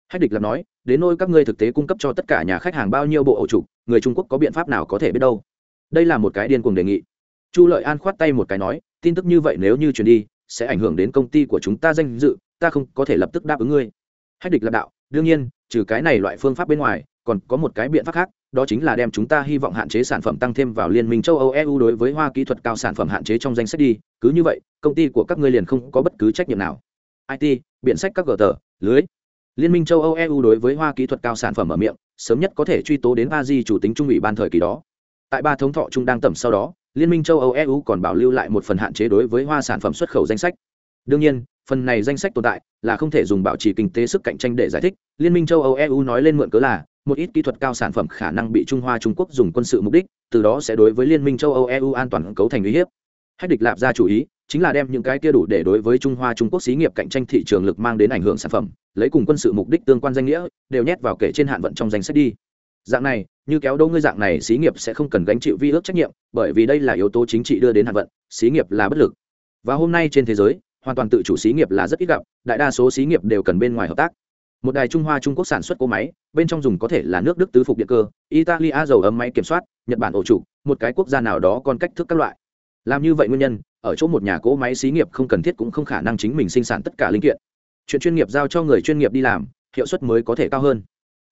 Hách địch làm nói, đến nôi các ngươi thực tế cung cấp cho tất cả nhà khách hàng bao nhiêu bộ ổ trục, người trung quốc có biện pháp nào có thể biết đâu? Đây là một cái điên cuồng đề nghị. Chu lợi an khoát tay một cái nói, tin tức như vậy nếu như truyền đi, sẽ ảnh hưởng đến công ty của chúng ta danh dự, ta không có thể lập tức đáp ứng ngươi. Hách địch lập đạo đương nhiên, trừ cái này loại phương pháp bên ngoài, còn có một cái biện pháp khác, đó chính là đem chúng ta hy vọng hạn chế sản phẩm tăng thêm vào liên minh châu âu eu đối với hoa kỹ thuật cao sản phẩm hạn chế trong danh sách đi. Cứ như vậy, công ty của các ngươi liền không có bất cứ trách nhiệm nào. It biện sách các gờ tờ, lưới. Liên minh châu âu eu đối với hoa kỹ thuật cao sản phẩm ở miệng, sớm nhất có thể truy tố đến a di chủ tính trung ủy ban thời kỳ đó. Tại ba thống thọ trung đang tầm sau đó, liên minh châu âu eu còn bảo lưu lại một phần hạn chế đối với hoa sản phẩm xuất khẩu danh sách. Đương nhiên phần này danh sách tồn tại là không thể dùng bảo trì kinh tế sức cạnh tranh để giải thích. Liên minh châu âu eu nói lên mượn cớ là, một ít kỹ thuật cao sản phẩm khả năng bị trung hoa trung quốc dùng quân sự mục đích, từ đó sẽ đối với liên minh châu âu eu an toàn cấu thành uy hiếp. Hách địch lạp ra chủ ý, chính là đem những cái kia đủ để đối với trung hoa trung quốc xí nghiệp cạnh tranh thị trường lực mang đến ảnh hưởng sản phẩm, lấy cùng quân sự mục đích tương quan danh nghĩa, đều nhét vào kể trên hạn vận trong danh sách đi. Dạng này, như kéo đâu ngươi dạng này, xí nghiệp sẽ không cần gánh chịu vi ước trách nhiệm, bởi vì đây là yếu tố chính trị đưa đến hạn vận, xí nghiệp là bất lực. Và hôm nay trên thế giới hoàn toàn tự chủ xí nghiệp là rất ít gặp, đại đa số xí nghiệp đều cần bên ngoài hợp tác. Một đài trung hoa trung quốc sản xuất cỗ máy, bên trong dùng có thể là nước đức tứ phục điện cơ, italia dầu ấm máy kiểm soát, nhật bản ổ trụ, một cái quốc gia nào đó còn cách thức các loại. Làm như vậy nguyên nhân, ở chỗ một nhà cỗ máy xí nghiệp không cần thiết cũng không khả năng chính mình sinh sản tất cả linh kiện. Chuyện chuyên nghiệp giao cho người chuyên nghiệp đi làm, hiệu suất mới có thể cao hơn.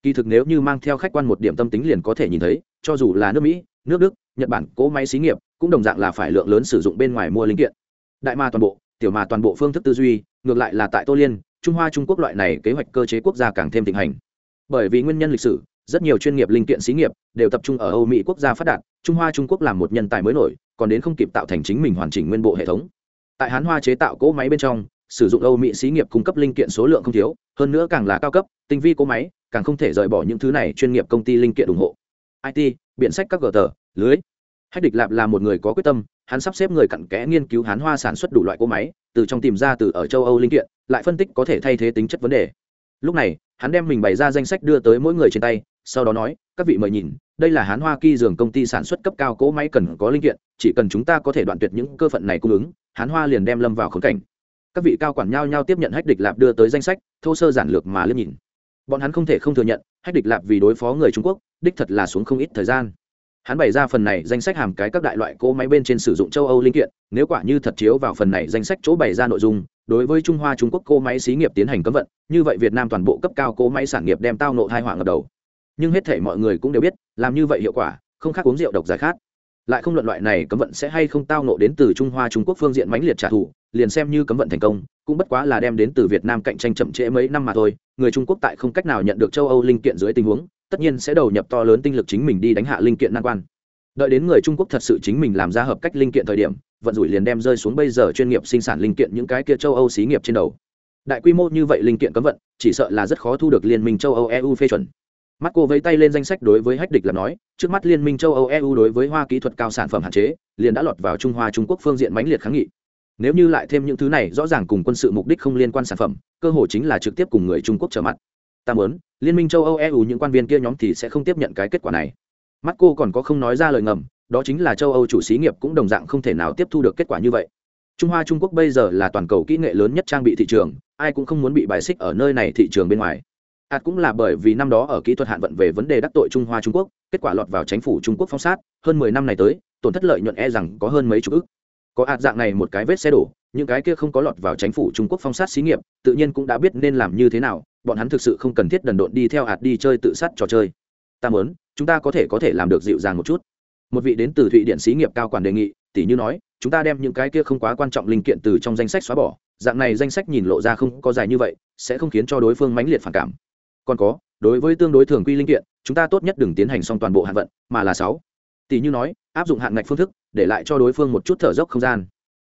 Kỳ thực nếu như mang theo khách quan một điểm tâm tính liền có thể nhìn thấy, cho dù là nước mỹ, nước đức, nhật bản cỗ máy xí nghiệp, cũng đồng dạng là phải lượng lớn sử dụng bên ngoài mua linh kiện. Đại ma toàn bộ tiểu mà toàn bộ phương thức tư duy, ngược lại là tại tô liên, trung hoa trung quốc loại này kế hoạch cơ chế quốc gia càng thêm thịnh hành. Bởi vì nguyên nhân lịch sử, rất nhiều chuyên nghiệp linh kiện xí nghiệp đều tập trung ở âu mỹ quốc gia phát đạt, trung hoa trung quốc làm một nhân tài mới nổi, còn đến không kịp tạo thành chính mình hoàn chỉnh nguyên bộ hệ thống. Tại hán hoa chế tạo cỗ máy bên trong, sử dụng âu mỹ xí nghiệp cung cấp linh kiện số lượng không thiếu, hơn nữa càng là cao cấp, tinh vi cỗ máy, càng không thể rời bỏ những thứ này chuyên nghiệp công ty linh kiện ủng hộ. It biện sách các gờ tờ, lưới hách địch lạp là một người có quyết tâm, hắn sắp xếp người cặn kẽ nghiên cứu hán hoa sản xuất đủ loại cỗ máy, từ trong tìm ra từ ở châu âu linh kiện, lại phân tích có thể thay thế tính chất vấn đề. Lúc này, hắn đem mình bày ra danh sách đưa tới mỗi người trên tay, sau đó nói, các vị mời nhìn, đây là hán hoa kỳ dường công ty sản xuất cấp cao cỗ máy cần có linh kiện, chỉ cần chúng ta có thể đoạn tuyệt những cơ phận này cung ứng, hán hoa liền đem lâm vào khống cảnh. Các vị cao quản nhau nhau tiếp nhận hách địch lạp đưa tới danh sách, thô sơ giản lược mà liếc nhìn. Bọn hắn không thể không thừa nhận, hách địch lạp vì đối phó người trung quốc, đích thật là xuống không ít thời gian hắn bày ra phần này danh sách hàm cái các đại loại cỗ máy bên trên sử dụng châu âu linh kiện, nếu quả như thật chiếu vào phần này danh sách chỗ bày ra nội dung, đối với trung hoa trung quốc cỗ máy xí nghiệp tiến hành cấm vận, như vậy việt nam toàn bộ cấp cao cỗ máy sản nghiệp đem tao nộ hai hỏa ngập đầu. Nhưng hết thể mọi người cũng đều biết, làm như vậy hiệu quả, không khác uống rượu độc giải khát. Lại không luận loại này cấm vận sẽ hay không tao nộ đến từ trung hoa trung quốc phương diện mãnh liệt trả thù, liền xem như cấm vận thành công, cũng bất quá là đem đến từ việt nam cạnh tranh chậm trễ mấy năm mà thôi, người trung quốc tại không cách nào nhận được châu âu linh kiện dưới tình huống tất nhiên sẽ đầu nhập to lớn tinh lực chính mình đi đánh hạ linh kiện nan quan. Đợi đến người trung quốc thật sự chính mình làm ra hợp cách linh kiện thời điểm, vận rủi liền đem rơi xuống bây giờ chuyên nghiệp sinh sản linh kiện những cái kia châu âu xí nghiệp trên đầu. Đại quy mô như vậy linh kiện cấm vận, chỉ sợ là rất khó thu được liên minh châu âu eu phê chuẩn. Mắt cô vẫy tay lên danh sách đối với hách địch là nói, trước mắt liên minh châu âu eu đối với hoa kỹ thuật cao sản phẩm hạn chế, liền đã lọt vào trung hoa trung quốc phương diện mãnh liệt kháng nghị. Nếu như lại thêm những thứ này, rõ ràng cùng quân sự mục đích không liên quan sản phẩm, cơ hội chính là trực tiếp cùng người trung quốc trở mặt ta muốn, liên minh châu âu eu những quan viên kia nhóm thì sẽ không tiếp nhận cái kết quả này. Mắt cô còn có không nói ra lời ngầm, đó chính là châu âu chủ xí nghiệp cũng đồng dạng không thể nào tiếp thu được kết quả như vậy. Trung hoa trung quốc bây giờ là toàn cầu kỹ nghệ lớn nhất trang bị thị trường, ai cũng không muốn bị bài xích ở nơi này thị trường bên ngoài. Ạt cũng là bởi vì năm đó ở kỹ thuật hạn vận về vấn đề đắc tội trung hoa trung quốc, kết quả lọt vào chính phủ trung quốc phong sát, hơn mười năm này tới, tổn thất lợi nhuận e rằng có hơn mấy chục ức. Có ạt dạng này một cái vết xe đổ, những cái kia không có lọt vào chính phủ trung quốc phong sát xí nghiệp, tự nhiên cũng đã biết nên làm như thế nào bọn hắn thực sự không cần thiết đần độn đi theo hạt đi chơi tự sát trò chơi. Ta muốn, chúng ta có thể có thể làm được dịu dàng một chút. Một vị đến từ thụy điện xí nghiệp cao quản đề nghị tỷ như nói, chúng ta đem những cái kia không quá quan trọng linh kiện từ trong danh sách xóa bỏ. Dạng này danh sách nhìn lộ ra không có dài như vậy, sẽ không khiến cho đối phương mãnh liệt phản cảm. Còn có, đối với tương đối thường quy linh kiện, chúng ta tốt nhất đừng tiến hành xong toàn bộ hạn vận, mà là sáu. Tỷ như nói, áp dụng hạn ngạch phương thức, để lại cho đối phương một chút thở dốc không gian.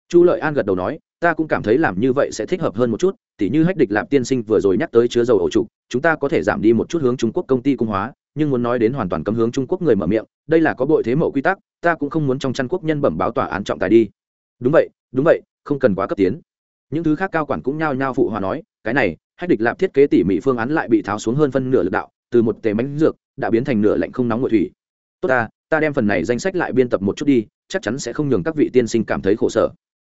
Chu lợi an gật đầu nói ta cũng cảm thấy làm như vậy sẽ thích hợp hơn một chút tỷ như hách địch lạp tiên sinh vừa rồi nhắc tới chứa dầu ổ trục, chúng ta có thể giảm đi một chút hướng trung quốc công ty cung hóa, nhưng muốn nói đến hoàn toàn cấm hướng trung quốc người mở miệng, đây là có bội thế mẫu quy tắc, ta cũng không muốn trong chăn quốc nhân bẩm báo tòa án trọng tài đi. Đúng vậy đúng vậy, không cần quá cấp tiến. Những thứ khác cao quản cũng nhao nhao phụ hòa nói, cái này, hách địch lạp thiết kế tỉ mỉ phương án lại bị tháo xuống hơn phân nửa lực đạo, từ một tề mánh dược, đã biến thành nửa lạnh không nóng ngội thủy. Tốt ta ta đem phần này danh sách lại biên tập một chút đi, chắc chắn sẽ không nhường các vị tiên sinh cảm thấy khổ sở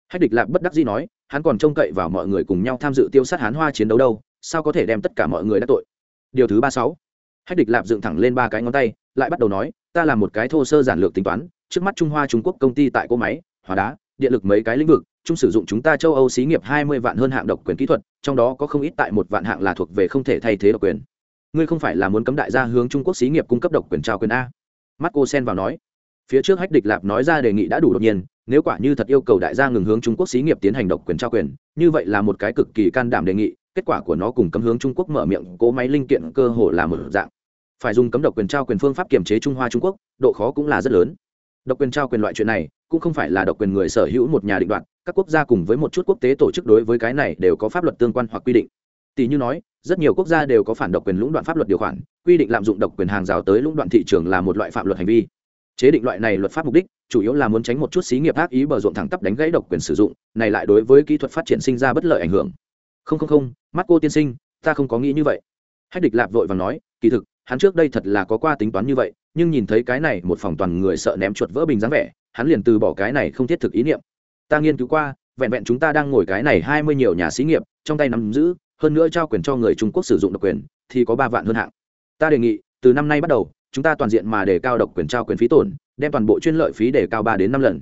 hách địch lạp bất đắc dĩ nói, hắn còn trông cậy vào mọi người cùng nhau tham dự tiêu sát hán hoa chiến đấu đâu, sao có thể đem tất cả mọi người đã tội? Điều thứ ba sáu. Hách địch lạp dựng thẳng lên ba cái ngón tay, lại bắt đầu nói, ta làm một cái thô sơ giản lược tính toán, trước mắt trung hoa trung quốc công ty tại cỗ máy, hóa đá, điện lực mấy cái lĩnh vực, chung sử dụng chúng ta châu âu xí nghiệp hai mươi vạn hơn hạng độc quyền kỹ thuật, trong đó có không ít tại một vạn hạng là thuộc về không thể thay thế độc quyền. Ngươi không phải là muốn cấm đại gia hướng trung quốc xí nghiệp cung cấp độc quyền trao quyền a. Mắt cô sen vào nói. Phía trước hách địch lạp nói ra đề nghị đã đủ đột nhiên nếu quả như thật yêu cầu đại gia ngừng hướng trung quốc xí nghiệp tiến hành độc quyền trao quyền, như vậy là một cái cực kỳ can đảm đề nghị, kết quả của nó cùng cấm hướng trung quốc mở miệng, cố máy linh kiện cơ hồ là một dạng. Phải dùng cấm độc quyền trao quyền phương pháp kiểm chế trung hoa trung quốc, độ khó cũng là rất lớn. Độc quyền trao quyền loại chuyện này, cũng không phải là độc quyền người sở hữu một nhà định đoạt, các quốc gia cùng với một chút quốc tế tổ chức đối với cái này đều có pháp luật tương quan hoặc quy định. Tỷ như nói, rất nhiều quốc gia đều có phản độc quyền lũng đoạn pháp luật điều khoản, quy định lạm dụng độc quyền hàng rào tới lũng đoạn thị trường là một loại phạm luật hành vi chế định loại này luật pháp mục đích, chủ yếu là muốn tránh một chút xí nghiệp ác ý bờ ruộng thẳng tắp đánh gãy độc quyền sử dụng, này lại đối với kỹ thuật phát triển sinh ra bất lợi ảnh hưởng. Không không không, mắt cô tiên sinh, ta không có nghĩ như vậy. Hách địch lạp vội và nói, kỳ thực, hắn trước đây thật là có qua tính toán như vậy, nhưng nhìn thấy cái này một phòng toàn người sợ ném chuột vỡ bình dáng vẻ, hắn liền từ bỏ cái này không thiết thực ý niệm. Ta nghiên cứu qua, vẹn vẹn chúng ta đang ngồi cái này hai mươi nhiều nhà xí nghiệp, trong tay nắm giữ, hơn nữa trao quyền cho người trung quốc sử dụng độc quyền, thì có ba vạn hơn hạng. Ta đề nghị, từ năm nay bắt đầu chúng ta toàn diện mà đề cao độc quyền trao quyền phí tổn, đem toàn bộ chuyên lợi phí đề cao ba đến năm lần.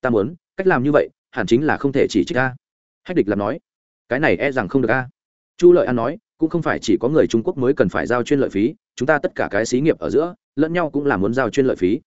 Ta muốn, cách làm như vậy, hẳn chính là không thể chỉ trích a. Hách địch làm nói. Cái này e rằng không được a. Chu lợi an nói, cũng không phải chỉ có người trung quốc mới cần phải giao chuyên lợi phí, chúng ta tất cả cái xí nghiệp ở giữa, lẫn nhau cũng là muốn giao chuyên lợi phí.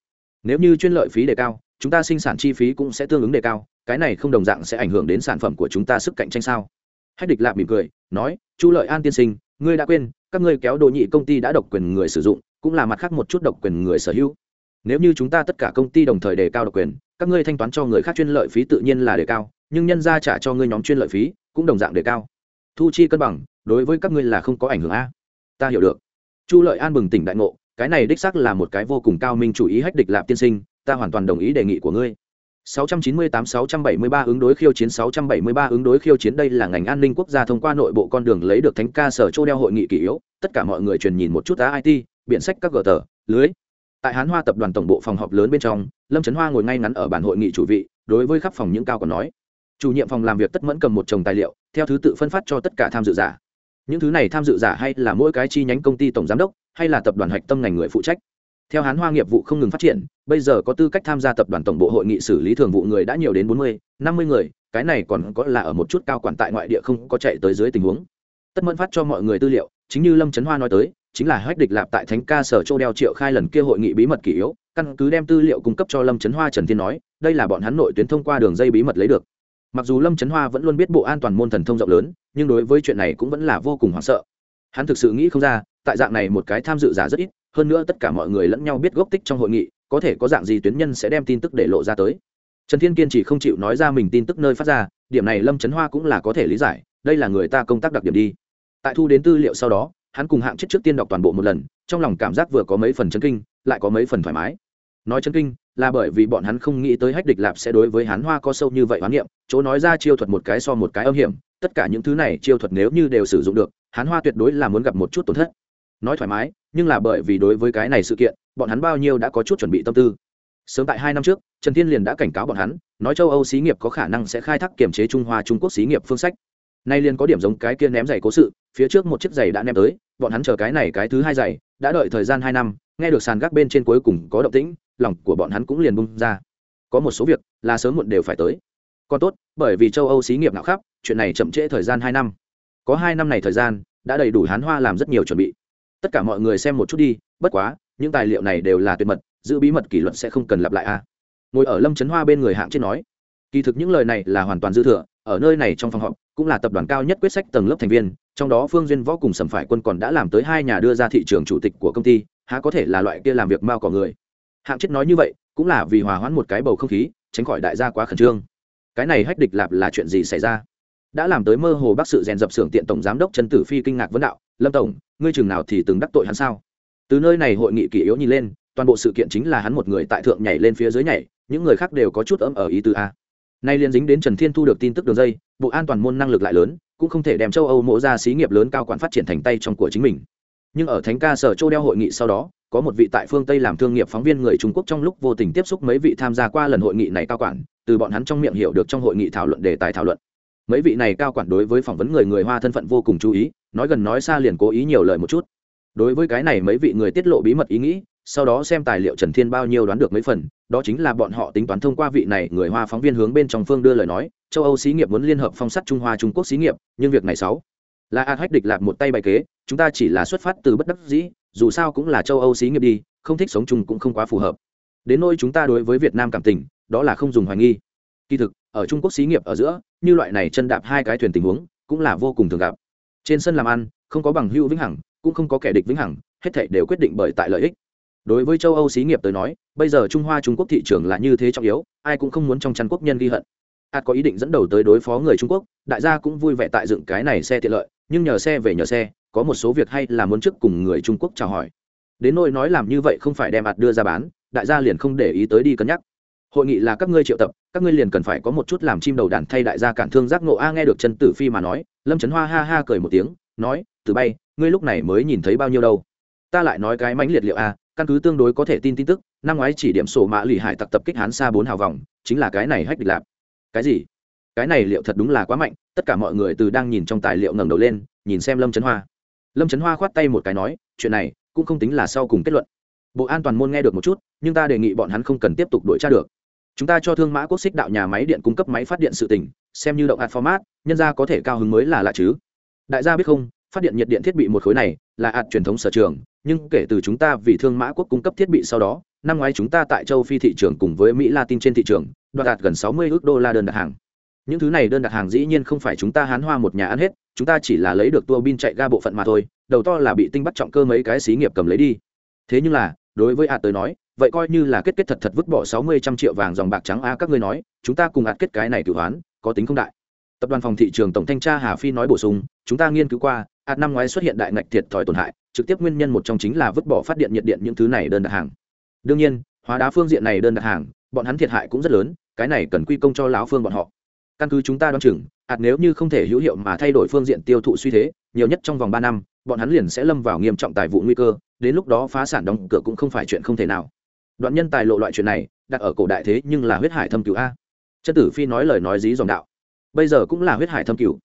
Nếu như chuyên lợi phí đề cao, chúng ta sinh sản chi phí cũng sẽ tương ứng đề cao, cái này không đồng dạng sẽ ảnh hưởng đến sản phẩm của chúng ta sức cạnh tranh sao? Hách địch lạp mỉm cười, nói, chu lợi an tiên sinh, ngươi đã quên, các ngươi kéo đồ nhị công ty đã độc quyền người sử dụng cũng là mặt khác một chút độc quyền người sở hữu. Nếu như chúng ta tất cả công ty đồng thời đề cao độc quyền, các ngươi thanh toán cho người khác chuyên lợi phí tự nhiên là đề cao, nhưng nhân ra trả cho ngươi nhóm chuyên lợi phí cũng đồng dạng đề cao. Thu chi cân bằng, đối với các ngươi là không có ảnh hưởng a. Ta hiểu được. Chu lợi an bừng tỉnh đại ngộ, cái này đích xác là một cái vô cùng cao minh chủ ý hách địch lạp tiên sinh, ta hoàn toàn đồng ý đề nghị của ngươi. 698-673 ứng đối khiêu chiến 673 ứng đối khiêu chiến, đây là ngành an ninh quốc gia thông qua nội bộ con đường lấy được thánh ca sở châu đeo hội nghị kỷ yếu, tất cả mọi người truyền nhìn một chút á it biện sách các gờ tờ, lưới. Tại hán hoa tập đoàn tổng bộ phòng họp lớn bên trong, lâm trấn hoa ngồi ngay ngắn ở bản hội nghị chủ vị, đối với khắp phòng những cao còn nói. Chủ nhiệm phòng làm việc tất mẫn cầm một chồng tài liệu, theo thứ tự phân phát cho tất cả tham dự giả. Những thứ này tham dự giả hay là mỗi cái chi nhánh công ty tổng giám đốc, hay là tập đoàn hạch tâm ngành người phụ trách. Theo hán hoa nghiệp vụ không ngừng phát triển, bây giờ có tư cách tham gia tập đoàn tổng bộ hội nghị xử lý thường vụ người đã nhiều đến bốn mươi, năm mươi người, cái này còn có là ở một chút cao quản tại ngoại địa không có chạy tới dưới tình huống. Tất mẫn phát cho mọi người tư liệu, chính như lâm trấn hoa nói tới chính là hách địch lạp tại thánh ca sở châu đeo triệu khai lần kia hội nghị bí mật kỷ yếu, căn cứ đem tư liệu cung cấp cho lâm trấn hoa trần thiên nói, đây là bọn hắn nội tuyến thông qua đường dây bí mật lấy được. Mặc dù lâm trấn hoa vẫn luôn biết bộ an toàn môn thần thông rộng lớn, nhưng đối với chuyện này cũng vẫn là vô cùng hoảng sợ. Hắn thực sự nghĩ không ra, tại dạng này một cái tham dự giả rất ít, hơn nữa tất cả mọi người lẫn nhau biết gốc tích trong hội nghị, có thể có dạng gì tuyến nhân sẽ đem tin tức để lộ ra tới. Trần thiên kiên chỉ không chịu nói ra mình tin tức nơi phát ra, điểm này lâm trấn hoa cũng là có thể lý giải, đây là người ta công tác đặc điểm đi. Tại thu đến tư liệu sau đó hắn cùng hạng chết trước tiên đọc toàn bộ một lần, trong lòng cảm giác vừa có mấy phần chấn kinh, lại có mấy phần thoải mái. Nói chấn kinh, là bởi vì bọn hắn không nghĩ tới hách địch lạp sẽ đối với hắn hoa có sâu như vậy hoán niệm, chỗ nói ra chiêu thuật một cái so một cái âm hiểm, tất cả những thứ này chiêu thuật nếu như đều sử dụng được, hắn hoa tuyệt đối là muốn gặp một chút tổn thất. Nói thoải mái, nhưng là bởi vì đối với cái này sự kiện, bọn hắn bao nhiêu đã có chút chuẩn bị tâm tư. Sớm tại hai năm trước, trần thiên liền đã cảnh cáo bọn hắn, nói châu âu xí nghiệp có khả năng sẽ khai thác kiểm chế trung hoa trung quốc xí nghiệp phương sách. Nay liền có điểm giống cái kia ném giày cố sự, phía trước một chiếc giày đã ném tới bọn hắn chờ cái này cái thứ hai giày, đã đợi thời gian hai năm, nghe được sàn gác bên trên cuối cùng có động tĩnh, lòng của bọn hắn cũng liền bung ra. Có một số việc là sớm muộn đều phải tới. Còn tốt, bởi vì châu âu xí nghiệp nào khắp, chuyện này chậm trễ thời gian hai năm. Có hai năm này thời gian, đã đầy đủ hán hoa làm rất nhiều chuẩn bị. Tất cả mọi người xem một chút đi, bất quá, những tài liệu này đều là tuyệt mật, giữ bí mật kỷ luật sẽ không cần lặp lại a. Ngồi ở lâm trấn hoa bên người hạng trên nói, kỳ thực những lời này là hoàn toàn dư thừa, ở nơi này trong phòng họp cũng là tập đoàn cao nhất quyết sách tầng lớp thành viên, trong đó phương duyên võ cùng sầm phải quân còn đã làm tới hai nhà đưa ra thị trường chủ tịch của công ty, há có thể là loại kia làm việc mao cỏ người. Hạng chết nói như vậy, cũng là vì hòa hoãn một cái bầu không khí, tránh khỏi đại gia quá khẩn trương. Cái này hách địch lạp là chuyện gì xảy ra? Đã làm tới mơ hồ bác sự rèn dập xưởng tiện tổng giám đốc trần tử phi kinh ngạc vấn đạo, lâm tổng, ngươi chừng nào thì từng đắc tội hắn sao? Từ nơi này hội nghị kỷ yếu nhìn lên, toàn bộ sự kiện chính là hắn một người tại thượng nhảy lên phía dưới nhảy, những người khác đều có chút ấm ở ý tư a nay liên dính đến trần thiên thu được tin tức đường dây, bộ an toàn môn năng lực lại lớn, cũng không thể đem châu âu mộ ra xí nghiệp lớn cao quản phát triển thành tay trong của chính mình. Nhưng ở thánh ca sở châu đeo hội nghị sau đó, có một vị tại phương tây làm thương nghiệp phóng viên người trung quốc trong lúc vô tình tiếp xúc mấy vị tham gia qua lần hội nghị này cao quản, từ bọn hắn trong miệng hiểu được trong hội nghị thảo luận đề tài thảo luận. Mấy vị này cao quản đối với phỏng vấn người người hoa thân phận vô cùng chú ý, nói gần nói xa liền cố ý nhiều lời một chút. Đối với cái này mấy vị người tiết lộ bí mật ý nghĩ, sau đó xem tài liệu trần thiên bao nhiêu đoán được mấy phần đó chính là bọn họ tính toán thông qua vị này người hoa phóng viên hướng bên trong phương đưa lời nói, châu âu xí nghiệp muốn liên hợp phong sắt trung hoa trung quốc xí nghiệp, nhưng việc này sáu là a hách địch lạc một tay bài kế, chúng ta chỉ là xuất phát từ bất đắc dĩ, dù sao cũng là châu âu xí nghiệp đi, không thích sống chung cũng không quá phù hợp. Đến nỗi chúng ta đối với việt nam cảm tình, đó là không dùng hoài nghi. Kỳ thực, ở trung quốc xí nghiệp ở giữa, như loại này chân đạp hai cái thuyền tình huống, cũng là vô cùng thường gặp. Trên sân làm ăn, không có bằng hữu vĩnh hằng, cũng không có kẻ địch vĩnh hằng, hết thảy đều quyết định bởi tại lợi ích đối với châu âu xí nghiệp tới nói, bây giờ trung hoa, trung quốc thị trường là như thế trọng yếu, ai cũng không muốn trong chăn quốc nhân ghi hận. Ạt có ý định dẫn đầu tới đối phó người trung quốc, đại gia cũng vui vẻ tại dựng cái này xe tiện lợi, nhưng nhờ xe về nhờ xe, có một số việc hay là muốn trước cùng người trung quốc chào hỏi. Đến nỗi nói làm như vậy không phải đem ạt đưa ra bán, đại gia liền không để ý tới đi cân nhắc. Hội nghị là các ngươi triệu tập, các ngươi liền cần phải có một chút làm chim đầu đàn thay đại gia cản thương giác ngộ. A, nghe được chân tử phi mà nói, lâm trấn hoa ha ha cười một tiếng, nói, từ bay, ngươi lúc này mới nhìn thấy bao nhiêu đâu? Ta lại nói cái mãnh liệt liệu a căn cứ tương đối có thể tin tin tức, năm ngoái chỉ điểm sổ mã lì hải tặc tập kích hán xa bốn hào vòng, chính là cái này hách địch lạp. Cái gì? Cái này liệu thật đúng là quá mạnh, tất cả mọi người từ đang nhìn trong tài liệu ngẩng đầu lên, nhìn xem lâm trấn hoa. Lâm trấn hoa khoát tay một cái nói, chuyện này cũng không tính là sau cùng kết luận. Bộ an toàn môn nghe được một chút, nhưng ta đề nghị bọn hắn không cần tiếp tục đổi tra được. Chúng ta cho thương mã quốc xích đạo nhà máy điện cung cấp máy phát điện sự tỉnh xem như động hạt format, nhân ra có thể cao hứng mới là lạ chứ. Đại gia biết không phát điện nhiệt điện thiết bị một khối này là ạt truyền thống sở trường, nhưng kể từ chúng ta vì thương mã quốc cung cấp thiết bị sau đó, năm ngoái chúng ta tại châu phi thị trường cùng với mỹ latin trên thị trường, đoạt đạt gần sáu mươi ước đô la đơn đặt hàng. Những thứ này đơn đặt hàng dĩ nhiên không phải chúng ta hán hoa một nhà ăn hết, chúng ta chỉ là lấy được tua bin chạy ga bộ phận mà thôi, đầu to là bị tinh bắt trọng cơ mấy cái xí nghiệp cầm lấy đi. Thế nhưng là, đối với ạt tới nói, vậy coi như là kết kết thật thật vứt bỏ sáu mươi trăm triệu vàng dòng bạc trắng a các ngươi nói, chúng ta cùng ạt kết cái này cửu hoán, có tính không đại. Tập đoàn phòng thị trường tổng thanh tra hà phi nói bổ sung, chúng ta nghiên cứu qua ạt năm ngoái xuất hiện đại ngạch thiệt thòi tổn hại, trực tiếp nguyên nhân một trong chính là vứt bỏ phát điện nhiệt điện những thứ này đơn đặt hàng. Đương nhiên, hóa đá phương diện này đơn đặt hàng, bọn hắn thiệt hại cũng rất lớn, cái này cần quy công cho lão phương bọn họ. Căn cứ chúng ta đoán chừng ạt nếu như không thể hữu hiệu mà thay đổi phương diện tiêu thụ suy thế, nhiều nhất trong vòng ba năm, bọn hắn liền sẽ lâm vào nghiêm trọng tài vụ nguy cơ, đến lúc đó phá sản đóng cửa cũng không phải chuyện không thể nào. Đoạn nhân tài lộ loại chuyện này, đặt ở cổ đại thế nhưng là huyết hải thâm cứu a. Chân tử phi nói lời nói dí dòng đạo. Bây giờ cũng là huyết hải thâm cứu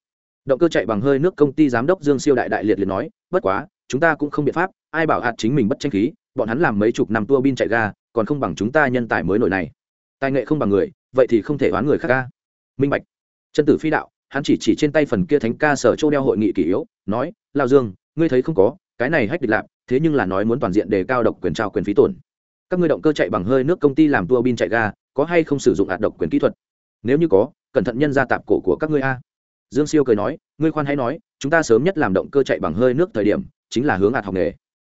động cơ chạy bằng hơi nước công ty giám đốc dương siêu đại đại liệt liệt nói, bất quá, chúng ta cũng không biện pháp, ai bảo hạt chính mình bất tranh khí, bọn hắn làm mấy chục năm tua bin chạy ga, còn không bằng chúng ta nhân tài mới nổi này. Tài nghệ không bằng người, vậy thì không thể đoán người khác ca. Minh bạch. Chân tử phi đạo, hắn chỉ chỉ trên tay phần kia thánh ca sở châu đeo hội nghị kỷ yếu, nói lao dương, ngươi thấy không có, cái này hách địch lạp, thế nhưng là nói muốn toàn diện đề cao độc quyền trao quyền phí tổn. Các ngươi động cơ chạy bằng hơi nước công ty làm tua bin chạy ga, có hay không sử dụng hạt độc quyền kỹ thuật? Nếu như có, cẩn thận nhân ra tạp cổ của các ngươi a dương siêu cười nói, ngươi khoan hãy nói, chúng ta sớm nhất làm động cơ chạy bằng hơi nước thời điểm, chính là hướng hạt học nghề.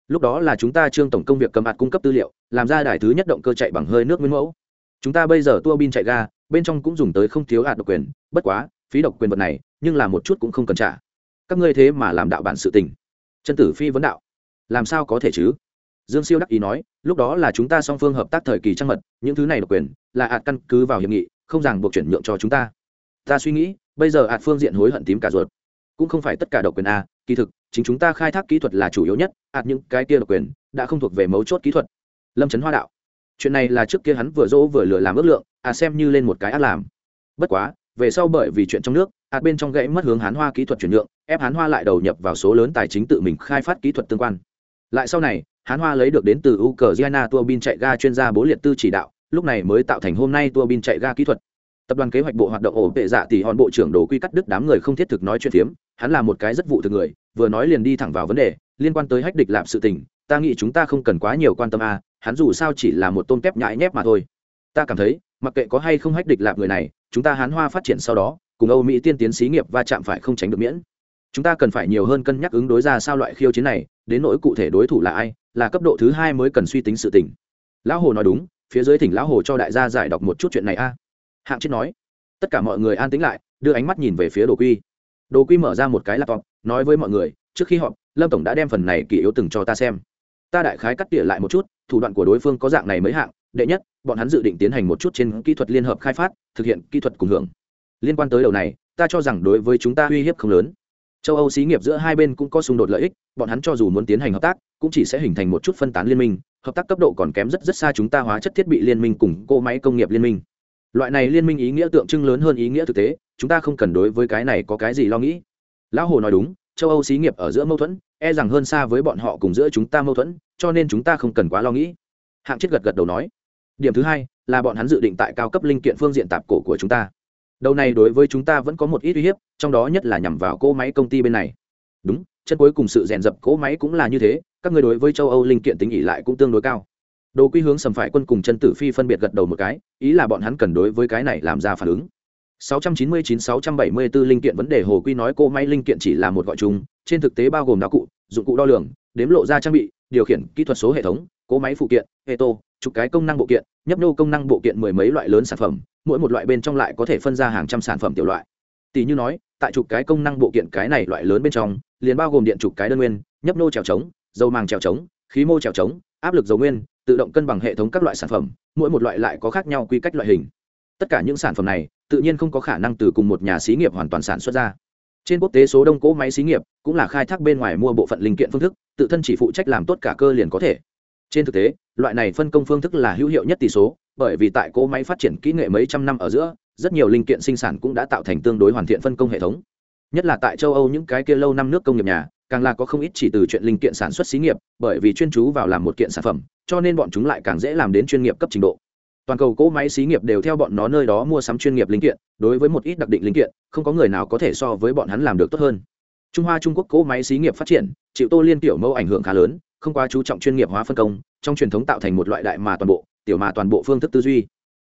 Lúc đó là chúng ta trương tổng công việc cầm hạt cung cấp tư liệu, làm ra đài thứ nhất động cơ chạy bằng hơi nước nguyên mẫu. Chúng ta bây giờ tua bin chạy ga, bên trong cũng dùng tới không thiếu hạt độc quyền, bất quá, phí độc quyền vật này, nhưng là một chút cũng không cần trả. Các ngươi thế mà làm đạo bản sự tình. Chân tử phi vấn đạo. Làm sao có thể chứ? Dương siêu đắc ý nói, lúc đó là chúng ta song phương hợp tác thời kỳ trăng mật, những thứ này độc quyền, là ạt căn cứ vào hiệp nghị, không ràng buộc chuyển nhượng cho chúng ta ta suy nghĩ, bây giờ ạt phương diện hối hận tím cả ruột. Cũng không phải tất cả độc quyền a, kỳ thực, chính chúng ta khai thác kỹ thuật là chủ yếu nhất, ạt những cái kia độc quyền đã không thuộc về mấu chốt kỹ thuật. Lâm trấn hoa đạo, chuyện này là trước kia hắn vừa dỗ vừa lừa làm ước lượng à xem như lên một cái ác làm. Bất quá, về sau bởi vì chuyện trong nước, ạt bên trong gãy mất hướng hán hoa kỹ thuật chuyển nhượng, ép hán hoa lại đầu nhập vào số lớn tài chính tự mình khai phát kỹ thuật tương quan. Lại sau này, hán hoa lấy được đến từ ukraine tua bin chạy ga chuyên gia bố liệt tư chỉ đạo, lúc này mới tạo thành hôm nay tua bin chạy ga kỹ thuật tập đoàn kế hoạch bộ hoạt động ổ tệ dạ tỷ hòn bộ trưởng đồ quy cắt đứt đám người không thiết thực nói chuyện phiếm. Hắn là một cái rất vụ thực người, vừa nói liền đi thẳng vào vấn đề, liên quan tới hách địch lạp sự tình. Ta nghĩ chúng ta không cần quá nhiều quan tâm a hắn dù sao chỉ là một tôm kép nhãi nhép mà thôi. Ta cảm thấy, mặc kệ có hay không hách địch lạp người này, chúng ta hán hoa phát triển sau đó, cùng âu mỹ tiên tiến xí nghiệp va chạm phải không tránh được miễn. Chúng ta cần phải nhiều hơn cân nhắc ứng đối ra sao loại khiêu chiến này, đến nỗi cụ thể đối thủ là ai, là cấp độ thứ hai mới cần suy tính sự tình. Lão hồ nói đúng, phía dưới thỉnh lão hồ cho đại gia giải đọc một chút chuyện này a hạng chết nói. Tất cả mọi người an tĩnh lại, đưa ánh mắt nhìn về phía đồ quy. Đồ quy mở ra một cái laptop, nói với mọi người, trước khi họp, lâm tổng đã đem phần này kỷ yếu từng cho ta xem. Ta đại khái cắt tỉa lại một chút, thủ đoạn của đối phương có dạng này mấy hạng, đệ nhất, bọn hắn dự định tiến hành một chút trên kỹ thuật liên hợp khai phát, thực hiện kỹ thuật cùng hưởng. Liên quan tới đầu này, ta cho rằng đối với chúng ta uy hiếp không lớn. Châu âu xí nghiệp giữa hai bên cũng có xung đột lợi ích, bọn hắn cho dù muốn tiến hành hợp tác, cũng chỉ sẽ hình thành một chút phân tán liên minh, hợp tác cấp độ còn kém rất rất xa chúng ta hóa chất thiết bị liên minh cùng cỗ máy công nghiệp liên minh loại này liên minh ý nghĩa tượng trưng lớn hơn ý nghĩa thực tế, chúng ta không cần đối với cái này có cái gì lo nghĩ. Lão hồ nói đúng, châu âu xí nghiệp ở giữa mâu thuẫn e rằng hơn xa với bọn họ cùng giữa chúng ta mâu thuẫn, cho nên chúng ta không cần quá lo nghĩ. Hạng chết gật gật đầu nói. Điểm thứ hai, là bọn hắn dự định tại cao cấp linh kiện phương diện tạp cổ của chúng ta. Đầu này đối với chúng ta vẫn có một ít uy hiếp, trong đó nhất là nhằm vào cỗ máy công ty bên này. Đúng, chân cuối cùng sự rèn dập cỗ máy cũng là như thế, các người đối với châu âu linh kiện tính ỉ lại cũng tương đối cao đồ quy hướng sầm phải quân cùng chân tử phi phân biệt gật đầu một cái, ý là bọn hắn cần đối với cái này làm ra phản ứng. 699-674 linh kiện vấn đề hồ quy nói cô máy linh kiện chỉ là một gọi chung, trên thực tế bao gồm đạo cụ, dụng cụ đo lường, đếm lộ ra trang bị, điều khiển kỹ thuật số hệ thống, cố máy phụ kiện, hệ tô chục cái công năng bộ kiện, nhấp nô công năng bộ kiện mười mấy loại lớn sản phẩm, mỗi một loại bên trong lại có thể phân ra hàng trăm sản phẩm tiểu loại. Tỷ như nói, tại chục cái công năng bộ kiện cái này loại lớn bên trong, liền bao gồm điện chục cái đơn nguyên, nhấp nô trèo trống, dầu màng trèo trống, khí mô trèo trống áp lực dầu nguyên, tự động cân bằng hệ thống các loại sản phẩm, mỗi một loại lại có khác nhau quy cách loại hình. Tất cả những sản phẩm này, tự nhiên không có khả năng từ cùng một nhà xí nghiệp hoàn toàn sản xuất ra. Trên quốc tế số đông cỗ máy xí nghiệp cũng là khai thác bên ngoài mua bộ phận linh kiện phương thức, tự thân chỉ phụ trách làm tốt cả cơ liền có thể. Trên thực tế, loại này phân công phương thức là hữu hiệu nhất tỷ số, bởi vì tại cỗ máy phát triển kỹ nghệ mấy trăm năm ở giữa, rất nhiều linh kiện sinh sản cũng đã tạo thành tương đối hoàn thiện phân công hệ thống. Nhất là tại châu âu những cái kia lâu năm nước công nghiệp nhà càng là có không ít chỉ từ chuyện linh kiện sản xuất xí nghiệp, bởi vì chuyên chú vào làm một kiện sản phẩm, cho nên bọn chúng lại càng dễ làm đến chuyên nghiệp cấp trình độ. Toàn cầu cỗ máy xí nghiệp đều theo bọn nó nơi đó mua sắm chuyên nghiệp linh kiện, đối với một ít đặc định linh kiện, không có người nào có thể so với bọn hắn làm được tốt hơn. Trung hoa trung quốc cỗ máy xí nghiệp phát triển, chịu tô liên tiểu mẫu ảnh hưởng khá lớn, không quá chú trọng chuyên nghiệp hóa phân công, trong truyền thống tạo thành một loại đại mà toàn bộ, tiểu mà toàn bộ phương thức tư duy.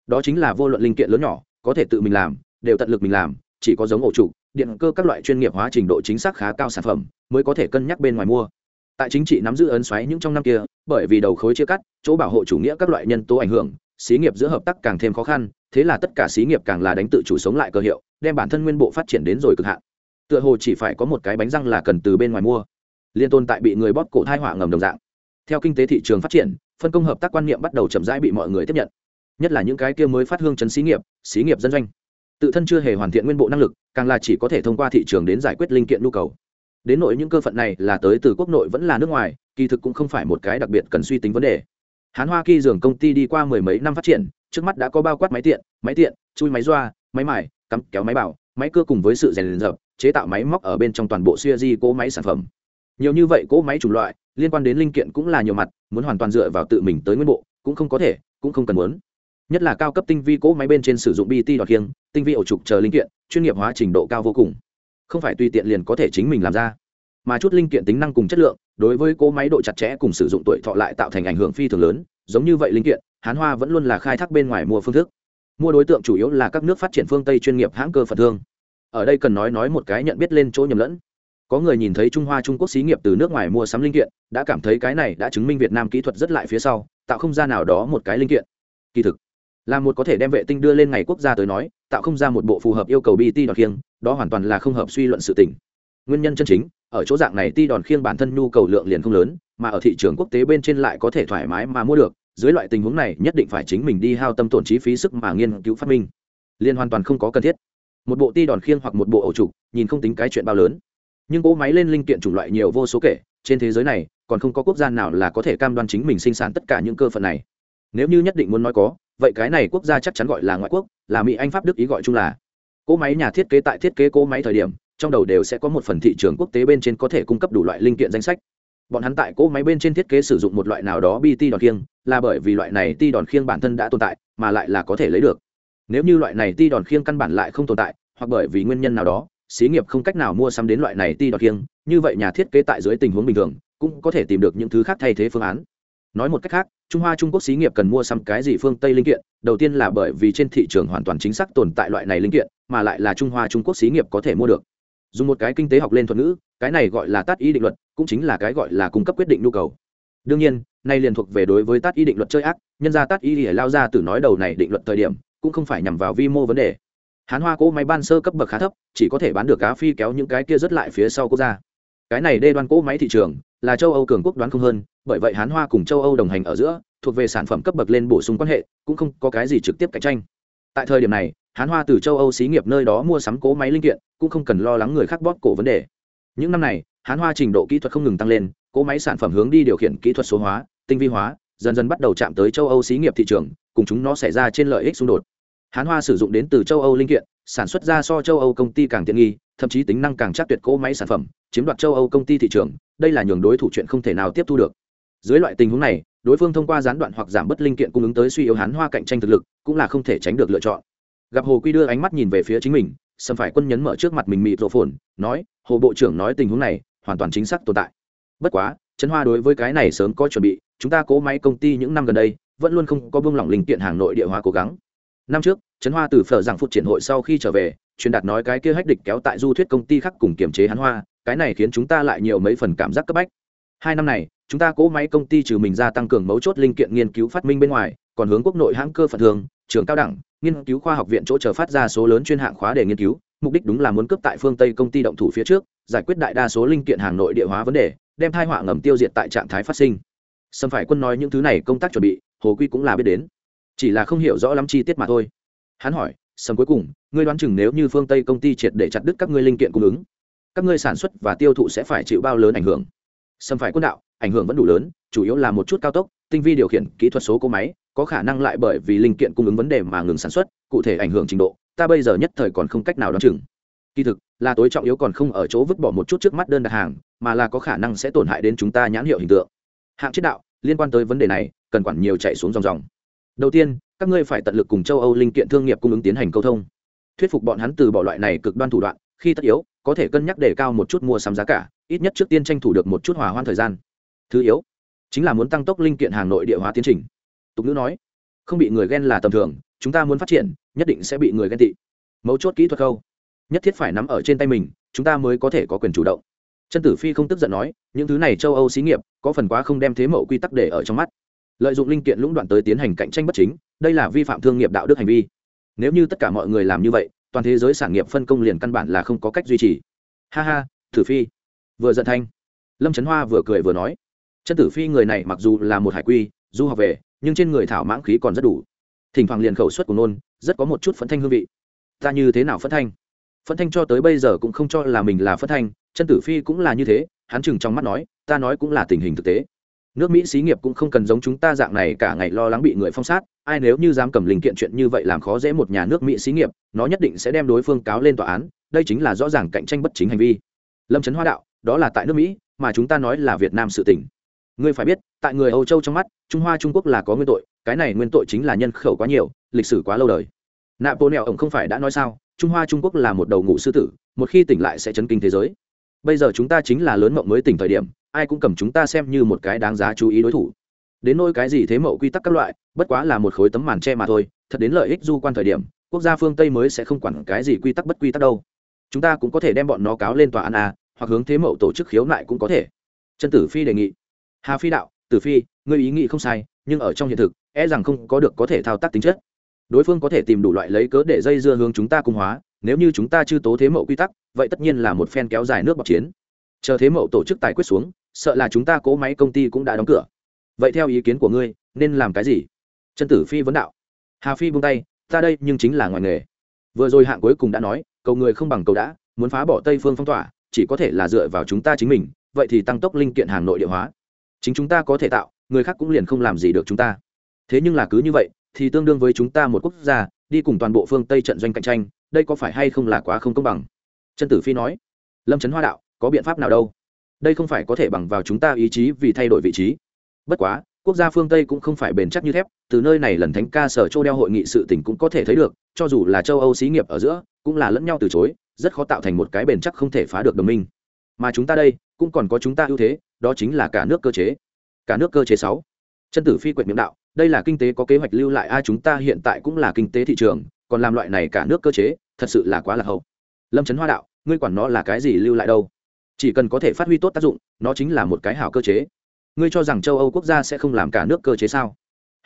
Đó chính là vô luận linh kiện lớn nhỏ, có thể tự mình làm, đều tận lực mình làm, chỉ có giống ổ trụ điện cơ các loại chuyên nghiệp hóa trình độ chính xác khá cao sản phẩm, mới có thể cân nhắc bên ngoài mua. Tại chính trị nắm giữ ấn xoáy những trong năm kia, bởi vì đầu khối chia cắt, chỗ bảo hộ chủ nghĩa các loại nhân tố ảnh hưởng, xí nghiệp giữa hợp tác càng thêm khó khăn, thế là tất cả xí nghiệp càng là đánh tự chủ sống lại cơ hiệu, đem bản thân nguyên bộ phát triển đến rồi cực hạn. Tựa hồ chỉ phải có một cái bánh răng là cần từ bên ngoài mua. Liên tồn tại bị người bóp cổ thai họa ngầm đồng dạng. Theo kinh tế thị trường phát triển, phân công hợp tác quan niệm bắt đầu chậm rãi bị mọi người tiếp nhận. Nhất là những cái kia mới phát hương chấn xí nghiệp xí nghiệp dân doanh tự thân chưa hề hoàn thiện nguyên bộ năng lực, càng là chỉ có thể thông qua thị trường đến giải quyết linh kiện nhu cầu. Đến nội những cơ phận này là tới từ quốc nội vẫn là nước ngoài, kỳ thực cũng không phải một cái đặc biệt cần suy tính vấn đề. Hán hoa kỳ dường công ty đi qua mười mấy năm phát triển, trước mắt đã có bao quát máy tiện máy tiện, chui máy doa, máy mài, cắm, kéo máy bảo, máy cơ cùng với sự rèn dập chế tạo máy móc ở bên trong toàn bộ siêu di cỗ máy sản phẩm. Nhiều như vậy cỗ máy chủng loại, liên quan đến linh kiện cũng là nhiều mặt, muốn hoàn toàn dựa vào tự mình tới nguyên bộ, cũng không có thể, cũng không cần muốn. Nhất là cao cấp tinh vi cỗ máy bên trên sử dụng bt đọt kiêng tinh vi ổ trục chờ linh kiện, chuyên nghiệp hóa trình độ cao vô cùng. Không phải tùy tiện liền có thể chính mình làm ra, mà chút linh kiện tính năng cùng chất lượng, đối với cỗ máy độ chặt chẽ cùng sử dụng tuổi thọ lại tạo thành ảnh hưởng phi thường lớn, giống như vậy linh kiện, hán hoa vẫn luôn là khai thác bên ngoài mua phương thức. Mua đối tượng chủ yếu là các nước phát triển phương tây chuyên nghiệp hãng cơ phật thương. Ở đây cần nói nói một cái nhận biết lên chỗ nhầm lẫn. Có người nhìn thấy trung hoa trung quốc xí nghiệp từ nước ngoài mua sắm linh kiện, đã cảm thấy cái này đã chứng minh việt nam kỹ thuật rất lại phía sau, tạo không ra nào đó một cái linh kiện. Kỳ thực, là một có thể đem vệ tinh đưa lên ngày quốc gia tới nói tạo không ra một bộ phù hợp yêu cầu bt đòn khiêng, đó hoàn toàn là không hợp suy luận sự tình. nguyên nhân chân chính, ở chỗ dạng này ti đòn khiêng bản thân nhu cầu lượng liền không lớn, mà ở thị trường quốc tế bên trên lại có thể thoải mái mà mua được, dưới loại tình huống này nhất định phải chính mình đi hao tâm tổn chi phí sức mà nghiên cứu phát minh. Liên hoàn toàn không có cần thiết. Một bộ ti đòn khiêng hoặc một bộ ổ trục, nhìn không tính cái chuyện bao lớn. Nhưng cỗ máy lên linh kiện chủng loại nhiều vô số kể, trên thế giới này, còn không có quốc gia nào là có thể cam đoan chính mình sinh sản tất cả những cơ phận này. Nếu như nhất định muốn nói có vậy cái này quốc gia chắc chắn gọi là ngoại quốc, là mỹ, anh, pháp, đức ý gọi chung là cỗ máy nhà thiết kế tại thiết kế cỗ máy thời điểm, trong đầu đều sẽ có một phần thị trường quốc tế bên trên có thể cung cấp đủ loại linh kiện danh sách. Bọn hắn tại cỗ máy bên trên thiết kế sử dụng một loại nào đó bt đòn khiêng, là bởi vì loại này ti đòn khiêng bản thân đã tồn tại, mà lại là có thể lấy được. Nếu như loại này ti đòn khiêng căn bản lại không tồn tại, hoặc bởi vì nguyên nhân nào đó, xí nghiệp không cách nào mua sắm đến loại này ti đòn khiêng, như vậy nhà thiết kế tại dưới tình huống bình thường, cũng có thể tìm được những thứ khác thay thế phương án nói một cách khác, trung hoa trung quốc xí nghiệp cần mua xăm cái gì phương tây linh kiện? Đầu tiên là bởi vì trên thị trường hoàn toàn chính xác tồn tại loại này linh kiện, mà lại là trung hoa trung quốc xí nghiệp có thể mua được. Dùng một cái kinh tế học lên thuật ngữ, cái này gọi là tát ý định luật, cũng chính là cái gọi là cung cấp quyết định nhu cầu. Đương nhiên, nay liền thuộc về đối với tát ý định luật chơi ác, nhân ra tát ý để lao ra từ nói đầu này định luật thời điểm, cũng không phải nhằm vào vi mô vấn đề. Hán hoa cỗ máy ban sơ cấp bậc khá thấp, chỉ có thể bán được cá phi kéo những cái kia rất lại phía sau quốc gia cái này đê đoan cỗ máy thị trường là châu âu cường quốc đoán không hơn, bởi vậy hán hoa cùng châu âu đồng hành ở giữa, thuộc về sản phẩm cấp bậc lên bổ sung quan hệ, cũng không có cái gì trực tiếp cạnh tranh. Tại thời điểm này, hán hoa từ châu âu xí nghiệp nơi đó mua sắm cỗ máy linh kiện, cũng không cần lo lắng người khác bóp cổ vấn đề. Những năm này, hán hoa trình độ kỹ thuật không ngừng tăng lên, cỗ máy sản phẩm hướng đi điều khiển kỹ thuật số hóa, tinh vi hóa, dần dần bắt đầu chạm tới châu âu xí nghiệp thị trường, cùng chúng nó xảy ra trên lợi ích xung đột. Hán hoa sử dụng đến từ châu âu linh kiện, sản xuất ra so châu âu công ty càng tiện nghi thậm chí tính năng càng chắc tuyệt cỗ máy sản phẩm, chiếm đoạt châu âu công ty thị trường, đây là nhường đối thủ chuyện không thể nào tiếp thu được. Dưới loại tình huống này, đối phương thông qua gián đoạn hoặc giảm bớt linh kiện cung ứng tới suy yếu hán hoa cạnh tranh thực lực, cũng là không thể tránh được lựa chọn. Gặp hồ quy đưa ánh mắt nhìn về phía chính mình, sầm phải quân nhấn mở trước mặt mình mịt rộ phồn, nói, hồ bộ trưởng nói tình huống này, hoàn toàn chính xác tồn tại. Bất quá, trấn hoa đối với cái này sớm có chuẩn bị, chúng ta cố máy công ty những năm gần đây, vẫn luôn không có buông lỏng linh kiện hàng nội địa hóa cố gắng. Năm trước, trấn hoa từ phở giảng phụt triển hội sau khi trở về truyền đạt nói cái kia hách địch kéo tại du thuyết công ty khác cùng kiềm chế hắn hoa, cái này khiến chúng ta lại nhiều mấy phần cảm giác cấp bách. Hai năm này, chúng ta cố máy công ty trừ mình ra tăng cường mấu chốt linh kiện nghiên cứu phát minh bên ngoài, còn hướng quốc nội hãng cơ phận thường, trường cao đẳng, nghiên cứu khoa học viện chỗ chờ phát ra số lớn chuyên hạng khóa để nghiên cứu, mục đích đúng là muốn cấp tại phương tây công ty động thủ phía trước, giải quyết đại đa số linh kiện hàng nội địa hóa vấn đề, đem thai họa ngầm tiêu diệt tại trạng thái phát sinh. Sâm phải quân nói những thứ này công tác chuẩn bị, hồ quy cũng là biết đến. Chỉ là không hiểu rõ lắm chi tiết mà thôi. Hắn hỏi sầm cuối cùng, ngươi đoán chừng nếu như phương tây công ty triệt để chặt đứt các ngươi linh kiện cung ứng, các ngươi sản xuất và tiêu thụ sẽ phải chịu bao lớn ảnh hưởng. Sầm phải quân đạo, ảnh hưởng vẫn đủ lớn, chủ yếu là một chút cao tốc, tinh vi điều khiển, kỹ thuật số cỗ máy, có khả năng lại bởi vì linh kiện cung ứng vấn đề mà ngừng sản xuất, cụ thể ảnh hưởng trình độ, ta bây giờ nhất thời còn không cách nào đoán chừng. Kỳ thực, là tối trọng yếu còn không ở chỗ vứt bỏ một chút trước mắt đơn đặt hàng, mà là có khả năng sẽ tổn hại đến chúng ta nhãn hiệu hình tượng. Hạng chế đạo, liên quan tới vấn đề này, cần quản nhiều chạy xuống dòng dòng. Đầu tiên các ngươi phải tận lực cùng châu âu linh kiện thương nghiệp cung ứng tiến hành câu thông. Thuyết phục bọn hắn từ bỏ loại này cực đoan thủ đoạn, khi tất yếu, có thể cân nhắc để cao một chút mua sắm giá cả, ít nhất trước tiên tranh thủ được một chút hòa hoãn thời gian. Thứ yếu, chính là muốn tăng tốc linh kiện hàng nội địa hóa tiến trình. Tục ngữ nói, không bị người ghen là tầm thường, chúng ta muốn phát triển, nhất định sẽ bị người ghen tị. Mấu chốt kỹ thuật khâu, nhất thiết phải nắm ở trên tay mình, chúng ta mới có thể có quyền chủ động. Chân tử phi không tức giận nói, những thứ này châu âu xí nghiệp, có phần quá không đem thế mẫu quy tắc để ở trong mắt lợi dụng linh kiện lũng đoạn tới tiến hành cạnh tranh bất chính, đây là vi phạm thương nghiệp đạo đức hành vi. Nếu như tất cả mọi người làm như vậy, toàn thế giới sản nghiệp phân công liền căn bản là không có cách duy trì. Ha ha, tử phi. Vừa giận thanh, lâm trấn hoa vừa cười vừa nói, chân tử phi người này mặc dù là một hải quy, du học về, nhưng trên người thảo mãng khí còn rất đủ. Thỉnh thoảng liền khẩu suất của nôn, rất có một chút phấn thanh hương vị. Ta như thế nào phấn thanh? Phấn thanh cho tới bây giờ cũng không cho là mình là phấn thanh, chân tử phi cũng là như thế, hắn chừng trong mắt nói, ta nói cũng là tình hình thực tế nước mỹ xí nghiệp cũng không cần giống chúng ta dạng này cả ngày lo lắng bị người phong sát, ai nếu như dám cầm linh kiện chuyện như vậy làm khó dễ một nhà nước mỹ xí nghiệp, nó nhất định sẽ đem đối phương cáo lên tòa án, đây chính là rõ ràng cạnh tranh bất chính hành vi. Lâm trấn hoa đạo, đó là tại nước mỹ, mà chúng ta nói là việt nam sự tỉnh ngươi phải biết, tại người âu châu trong mắt, trung hoa trung quốc là có nguyên tội, cái này nguyên tội chính là nhân khẩu quá nhiều, lịch sử quá lâu đời. Napoleon ổng không phải đã nói sao, trung hoa trung quốc là một đầu ngũ sư tử, một khi tỉnh lại sẽ chấn kinh thế giới. Bây giờ chúng ta chính là lớn mộng mới tỉnh thời điểm ai cũng cầm chúng ta xem như một cái đáng giá chú ý đối thủ. Đến nôi cái gì thế mậu quy tắc các loại, bất quá là một khối tấm màn che mà thôi, thật đến lợi ích du quan thời điểm, quốc gia phương tây mới sẽ không quản cái gì quy tắc bất quy tắc đâu. Chúng ta cũng có thể đem bọn nó cáo lên tòa án a, hoặc hướng thế mậu tổ chức khiếu nại cũng có thể. Trần tử phi đề nghị. Hà phi đạo, tử phi, ngươi ý nghĩ không sai, nhưng ở trong hiện thực e rằng không có được có thể thao tác tính chất. Đối phương có thể tìm đủ loại lấy cớ để dây dưa hướng chúng ta cung hóa, nếu như chúng ta chưa tố thế mậu quy tắc, vậy tất nhiên là một phen kéo dài nước bọc chiến chờ thế mậu tổ chức tài quyết xuống, sợ là chúng ta cố máy công ty cũng đã đóng cửa. Vậy theo ý kiến của ngươi, nên làm cái gì? Chân tử phi vấn đạo. Hà phi buông tay, ta đây nhưng chính là ngoài nghề. Vừa rồi hạng cuối cùng đã nói, cầu người không bằng cầu đã, muốn phá bỏ tây phương phong tỏa, chỉ có thể là dựa vào chúng ta chính mình, vậy thì tăng tốc linh kiện hàng nội địa hóa. Chính chúng ta có thể tạo, người khác cũng liền không làm gì được chúng ta. Thế nhưng là cứ như vậy, thì tương đương với chúng ta một quốc gia, đi cùng toàn bộ phương tây trận doanh cạnh tranh, đây có phải hay không là quá không công bằng? Chân tử phi nói. Lâm trấn hoa đạo có biện pháp nào đâu. Đây không phải có thể bằng vào chúng ta ý chí vì thay đổi vị trí. Bất quá, quốc gia phương tây cũng không phải bền chắc như thép, từ nơi này lần thánh ca sở châu đeo hội nghị sự tỉnh cũng có thể thấy được, cho dù là châu âu xí nghiệp ở giữa, cũng là lẫn nhau từ chối, rất khó tạo thành một cái bền chắc không thể phá được đồng minh. Mà chúng ta đây, cũng còn có chúng ta ưu thế, đó chính là cả nước cơ chế. Cả nước cơ chế sáu. Chân tử phi quyệt miệng đạo, đây là kinh tế có kế hoạch lưu lại ai chúng ta hiện tại cũng là kinh tế thị trường, còn làm loại này cả nước cơ chế, thật sự là quá là hậu. Lâm trấn hoa đạo, ngươi quản nó là cái gì lưu lại đâu? Chỉ cần có thể phát huy tốt tác dụng, nó chính là một cái hảo cơ chế. Ngươi cho rằng châu âu quốc gia sẽ không làm cả nước cơ chế sao?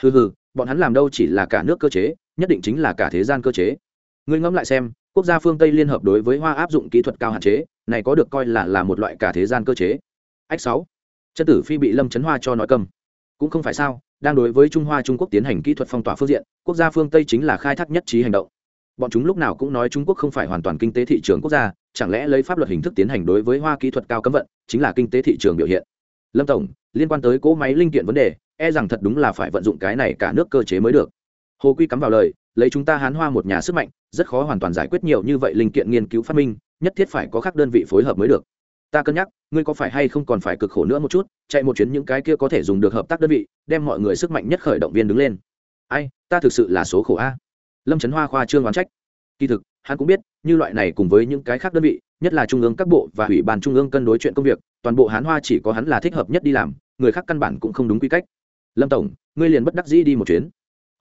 Hừ hừ, bọn hắn làm đâu chỉ là cả nước cơ chế, nhất định chính là cả thế gian cơ chế. Ngươi ngẫm lại xem, quốc gia phương tây liên hợp đối với hoa áp dụng kỹ thuật cao hạn chế, này có được coi là là một loại cả thế gian cơ chế. Ách sáu. Chân tử phi bị lâm Chấn hoa cho nói cầm. Cũng không phải sao, đang đối với trung hoa trung quốc tiến hành kỹ thuật phong tỏa phương diện, quốc gia phương tây chính là khai thác nhất trí hành động bọn chúng lúc nào cũng nói trung quốc không phải hoàn toàn kinh tế thị trường quốc gia, chẳng lẽ lấy pháp luật hình thức tiến hành đối với hoa kỹ thuật cao cấm vận chính là kinh tế thị trường biểu hiện? Lâm tổng, liên quan tới cỗ máy linh kiện vấn đề e rằng thật đúng là phải vận dụng cái này cả nước cơ chế mới được. Hồ quy cắm vào lời, lấy chúng ta hán hoa một nhà sức mạnh, rất khó hoàn toàn giải quyết nhiều như vậy linh kiện nghiên cứu phát minh, nhất thiết phải có các đơn vị phối hợp mới được. Ta cân nhắc, ngươi có phải hay không còn phải cực khổ nữa một chút, chạy một chuyến những cái kia có thể dùng được hợp tác đơn vị, đem mọi người sức mạnh nhất khởi động viên đứng lên. Ai, ta thực sự là số khổ a lâm trấn hoa khoa trương oán trách. Kỳ thực, hắn cũng biết, như loại này cùng với những cái khác đơn vị, nhất là trung ương các bộ và ủy ban trung ương cân đối chuyện công việc, toàn bộ hán hoa chỉ có hắn là thích hợp nhất đi làm, người khác căn bản cũng không đúng quy cách. Lâm tổng, ngươi liền bất đắc dĩ đi một chuyến.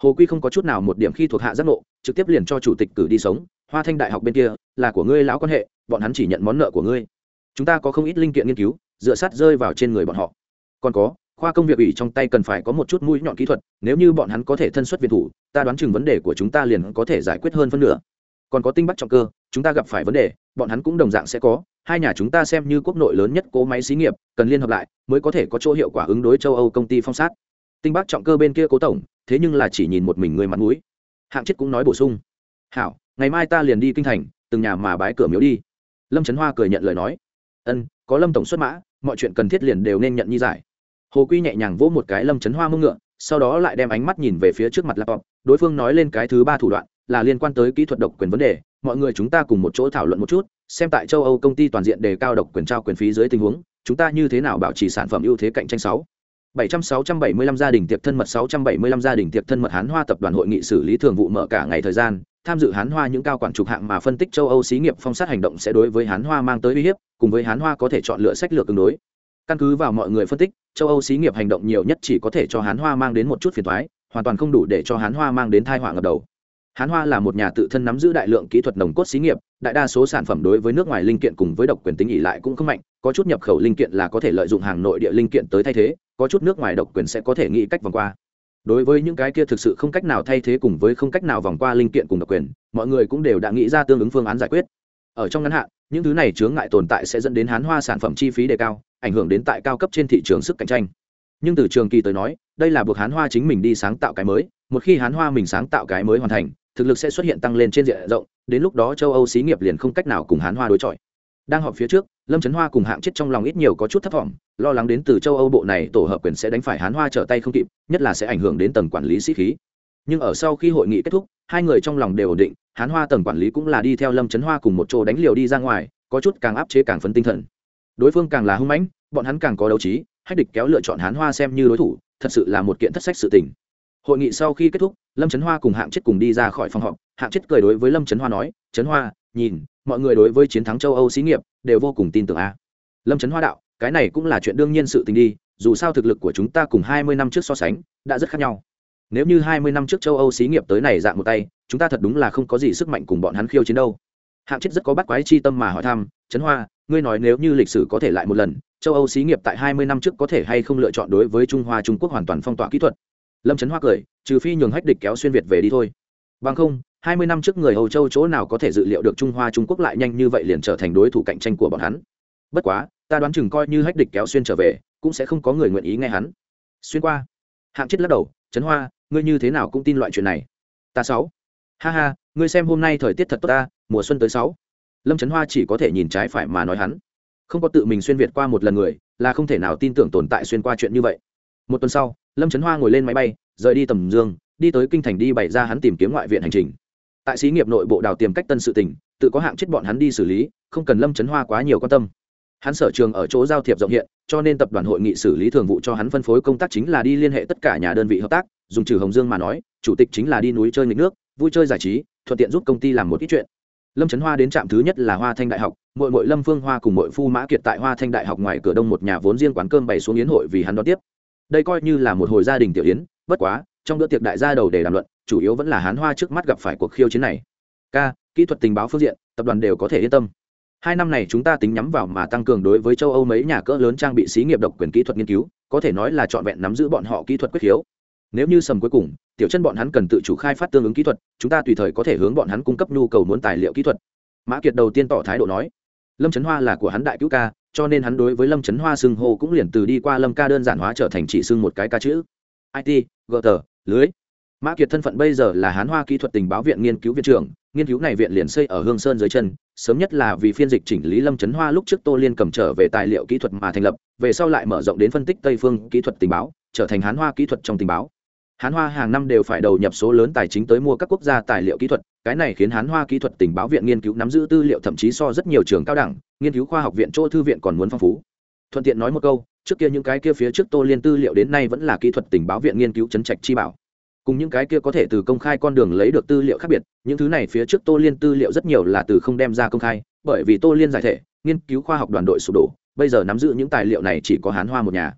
Hồ quy không có chút nào một điểm khi thuộc hạ giác ngộ, trực tiếp liền cho chủ tịch cử đi sống, hoa thanh đại học bên kia, là của ngươi lão quan hệ, bọn hắn chỉ nhận món nợ của ngươi. Chúng ta có không ít linh kiện nghiên cứu, dựa sát rơi vào trên người bọn họ. Còn có khoa công việc ủy trong tay cần phải có một chút mũi nhọn kỹ thuật, nếu như bọn hắn có thể thân xuất việt thủ, ta đoán chừng vấn đề của chúng ta liền có thể giải quyết hơn phân nửa. Còn có tinh bắc trọng cơ, chúng ta gặp phải vấn đề, bọn hắn cũng đồng dạng sẽ có, hai nhà chúng ta xem như quốc nội lớn nhất cố máy xí nghiệp, cần liên hợp lại, mới có thể có chỗ hiệu quả ứng đối châu âu công ty phong sát. Tinh bắc trọng cơ bên kia cố tổng, thế nhưng là chỉ nhìn một mình người mặt mũi. Hạng chết cũng nói bổ sung. Hảo, ngày mai ta liền đi kinh thành, từng nhà mà bái cửa miếu đi. Lâm trấn hoa cười nhận lời nói. Ân, có lâm tổng xuất mã, mọi chuyện cần thiết liền đều nên nhận nhi giải hồ quy nhẹ nhàng vỗ một cái lâm chấn hoa mưng ngựa sau đó lại đem ánh mắt nhìn về phía trước mặt laptop. Đối phương nói lên cái thứ ba thủ đoạn là liên quan tới kỹ thuật độc quyền vấn đề. Mọi người chúng ta cùng một chỗ thảo luận một chút xem tại châu âu công ty toàn diện đề cao độc quyền trao quyền phí dưới tình huống chúng ta như thế nào bảo trì sản phẩm ưu thế cạnh tranh sáu. 700-675 gia đình tiệc thân mật 675 gia đình tiệc thân mật Hán Hoa tập đoàn hội nghị xử lý thường vụ mở cả ngày thời gian, tham dự Hán Hoa những cao quản trục hạng mà phân tích châu Âu xí nghiệp phong sát hành động sẽ đối với Hán Hoa mang tới uy hiếp, cùng với Hán Hoa có thể chọn lựa sách lược tương đối. Căn cứ vào mọi người phân tích, châu Âu xí nghiệp hành động nhiều nhất chỉ có thể cho Hán Hoa mang đến một chút phiền toái, hoàn toàn không đủ để cho Hán Hoa mang đến tai họa ngập đầu. Hán Hoa là một nhà tự thân nắm giữ đại lượng kỹ thuật nồng cốt xí nghiệp, đại đa số sản phẩm đối với nước ngoài linh kiện cùng với độc quyền tính ỉ lại cũng không mạnh, có chút nhập khẩu linh kiện là có thể lợi dụng hàng nội địa linh kiện tới thay thế, có chút nước ngoài độc quyền sẽ có thể nghĩ cách vòng qua. Đối với những cái kia thực sự không cách nào thay thế cùng với không cách nào vòng qua linh kiện cùng độc quyền, mọi người cũng đều đã nghĩ ra tương ứng phương án giải quyết. Ở trong ngắn hạn, những thứ này chướng ngại tồn tại sẽ dẫn đến Hán Hoa sản phẩm chi phí đề cao, ảnh hưởng đến tại cao cấp trên thị trường sức cạnh tranh. Nhưng từ trường kỳ tới nói, đây là buộc Hán Hoa chính mình đi sáng tạo cái mới, một khi Hán Hoa mình sáng tạo cái mới hoàn thành, thực lực sẽ xuất hiện tăng lên trên diện rộng đến lúc đó châu âu xí nghiệp liền không cách nào cùng hán hoa đối chọi đang họp phía trước lâm trấn hoa cùng hạng chết trong lòng ít nhiều có chút thất vọng lo lắng đến từ châu âu bộ này tổ hợp quyền sẽ đánh phải hán hoa trở tay không kịp nhất là sẽ ảnh hưởng đến tầng quản lý sĩ khí nhưng ở sau khi hội nghị kết thúc, hai người trong lòng đều ổn định, hán hoa tầng quản lý cũng là đi theo lâm trấn hoa cùng một chỗ đánh liều đi ra ngoài, có chút càng áp chế càng phấn tinh thần. Đối phương càng là hưng mãnh, bọn hắn càng có đấu trí, hách địch kéo lựa chọn hán hoa xem như đối thủ, thật sự là một kiện thất sách sự tình. Hội nghị sau khi kết thúc, lâm trấn hoa cùng hạng chết cùng đi ra khỏi phòng họp, hạng chết cười đối với lâm trấn hoa nói trấn hoa, nhìn, mọi người đối với chiến thắng châu âu xí nghiệp đều vô cùng tin tưởng a. Lâm trấn hoa đạo, cái này cũng là chuyện đương nhiên sự tình đi, dù sao thực lực của chúng ta cùng hai mươi năm trước so sánh, đã rất khác nhau nếu như hai mươi năm trước châu âu xí nghiệp tới này dạng một tay, chúng ta thật đúng là không có gì sức mạnh cùng bọn hắn khiêu chiến đâu. Hạng chết rất có bắt quái chi tâm mà hỏi thăm, trấn hoa, ngươi nói nếu như lịch sử có thể lại một lần, châu âu xí nghiệp tại hai mươi năm trước có thể hay không lựa chọn đối với trung hoa trung quốc hoàn toàn phong tỏa kỹ thuật? Lâm trấn hoa cười, trừ phi nhường hách địch kéo xuyên việt về đi thôi. Bằng không, hai mươi năm trước người âu châu chỗ nào có thể dự liệu được trung hoa trung quốc lại nhanh như vậy liền trở thành đối thủ cạnh tranh của bọn hắn? Bất quá, ta đoán chừng coi như hách địch kéo xuyên trở về, cũng sẽ không có người nguyện ý nghe hắn. Xuyên qua, hạng chết lắc đầu, trấn hoa ngươi như thế nào cũng tin loại chuyện này. Ta sáu. Ha ha, ngươi xem hôm nay thời tiết thật tốt ta, mùa xuân tới sáu. Lâm trấn hoa chỉ có thể nhìn trái phải mà nói hắn. Không có tự mình xuyên việt qua một lần người, là không thể nào tin tưởng tồn tại xuyên qua chuyện như vậy. Một tuần sau, lâm trấn hoa ngồi lên máy bay, rời đi tầm dương, đi tới kinh thành đi bày ra hắn tìm kiếm ngoại viện hành trình. Tại xí nghiệp nội bộ đào tiềm cách tân sự tỉnh, tự có hạng chết bọn hắn đi xử lý, không cần lâm trấn hoa quá nhiều quan tâm. Hắn sở trường ở chỗ giao thiệp rộng hiện, cho nên tập đoàn hội nghị xử lý thường vụ cho hắn phân phối công tác chính là đi liên hệ tất cả nhà đơn vị hợp tác dùng trừ hồng dương mà nói, chủ tịch chính là đi núi chơi nghịch nước, vui chơi giải trí, thuận tiện giúp công ty làm một ít chuyện. Lâm trấn hoa đến trạm thứ nhất là hoa thanh đại học mội mội lâm phương hoa cùng mội phu mã kiệt tại hoa thanh đại học ngoài cửa đông một nhà vốn riêng quán cơm bày xuống yến hội vì hắn đón tiếp. Đây coi như là một hồi gia đình tiểu yến, bất quá, trong bữa tiệc đại gia đầu để đàm luận, chủ yếu vẫn là hán hoa trước mắt gặp phải cuộc khiêu chiến này. K kỹ thuật tình báo phương diện, tập đoàn đều có thể yên tâm. Hai năm này chúng ta tính nhắm vào mà tăng cường đối với châu âu mấy nhà cỡ lớn trang bị xí nghiệp độc quyền kỹ thuật nghiên cứu, có thể nói là trọn vẹn nắm giữ bọn họ kỹ thuật quyết khiếu nếu như sầm cuối cùng, tiểu chân bọn hắn cần tự chủ khai phát tương ứng kỹ thuật, chúng ta tùy thời có thể hướng bọn hắn cung cấp nhu cầu muốn tài liệu kỹ thuật. Mã kiệt đầu tiên tỏ thái độ nói, lâm trấn hoa là của hắn đại cứu ca, cho nên hắn đối với lâm trấn hoa xưng hô cũng liền từ đi qua lâm ca đơn giản hóa trở thành chỉ xưng một cái ca chữ. It gờ tờ lưới. Mã kiệt thân phận bây giờ là hán hoa kỹ thuật tình báo viện nghiên cứu viện trưởng, nghiên cứu này viện liền xây ở hương sơn dưới chân, sớm nhất là vì phiên dịch chỉnh lý lâm trấn hoa lúc trước tô liên cầm trở về tài liệu kỹ thuật mà thành lập, về sau lại mở rộng đến phân tích tây phương kỹ thuật tình báo, trở thành hán hoa kỹ thuật trong tình báo hán hoa hàng năm đều phải đầu nhập số lớn tài chính tới mua các quốc gia tài liệu kỹ thuật, cái này khiến hán hoa kỹ thuật tình báo viện nghiên cứu nắm giữ tư liệu thậm chí so rất nhiều trường cao đẳng, nghiên cứu khoa học viện chỗ thư viện còn muốn phong phú. Thuận tiện nói một câu, trước kia những cái kia phía trước tô liên tư liệu đến nay vẫn là kỹ thuật tình báo viện nghiên cứu chấn trạch chi bảo. Cùng những cái kia có thể từ công khai con đường lấy được tư liệu khác biệt, những thứ này phía trước tô liên tư liệu rất nhiều là từ không đem ra công khai, bởi vì tô liên giải thể, nghiên cứu khoa học đoàn đội sụp đổ, bây giờ nắm giữ những tài liệu này chỉ có hán hoa một nhà.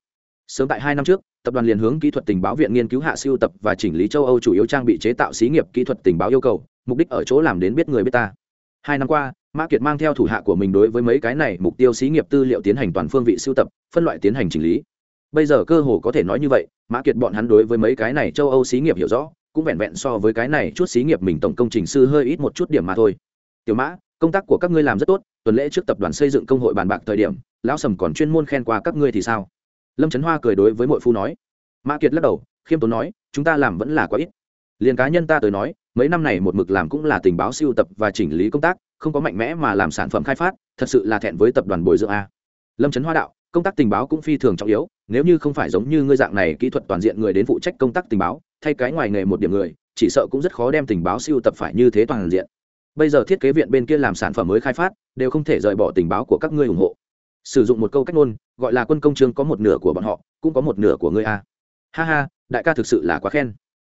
Sớm tại hai năm trước tập đoàn liền hướng kỹ thuật tình báo viện nghiên cứu hạ siêu tập và chỉnh lý châu âu chủ yếu trang bị chế tạo xí nghiệp kỹ thuật tình báo yêu cầu, mục đích ở chỗ làm đến biết người biết ta. Hai năm qua, mã kiệt mang theo thủ hạ của mình đối với mấy cái này mục tiêu xí nghiệp tư liệu tiến hành toàn phương vị siêu tập, phân loại tiến hành chỉnh lý. Bây giờ cơ hồ có thể nói như vậy, mã kiệt bọn hắn đối với mấy cái này châu âu xí nghiệp hiểu rõ, cũng vẹn vẹn so với cái này chút xí nghiệp mình tổng công trình sư hơi ít một chút điểm mà thôi. Tiểu mã, công tác của các ngươi làm rất tốt, tuần lễ trước tập đoàn xây dựng công hội bàn bạc thời điểm, lão sầm còn chuyên môn khen qua các ngươi thì sao? Lâm trấn hoa cười đối với mội phu nói, mã kiệt lắc đầu, khiêm tốn nói, chúng ta làm vẫn là quá ít. liền cá nhân ta tới nói, mấy năm này một mực làm cũng là tình báo siêu tập và chỉnh lý công tác, không có mạnh mẽ mà làm sản phẩm khai phát, thật sự là thẹn với tập đoàn bồi dưỡng a. lâm trấn hoa đạo, công tác tình báo cũng phi thường trọng yếu, nếu như không phải giống như ngươi dạng này kỹ thuật toàn diện người đến phụ trách công tác tình báo, thay cái ngoài nghề một điểm người, chỉ sợ cũng rất khó đem tình báo siêu tập phải như thế toàn diện. bây giờ thiết kế viện bên kia làm sản phẩm mới khai phát, đều không thể rời bỏ tình báo của các ngươi ủng hộ sử dụng một câu cách ngôn, gọi là quân công trương có một nửa của bọn họ, cũng có một nửa của ngươi a. Ha ha, đại ca thực sự là quá khen.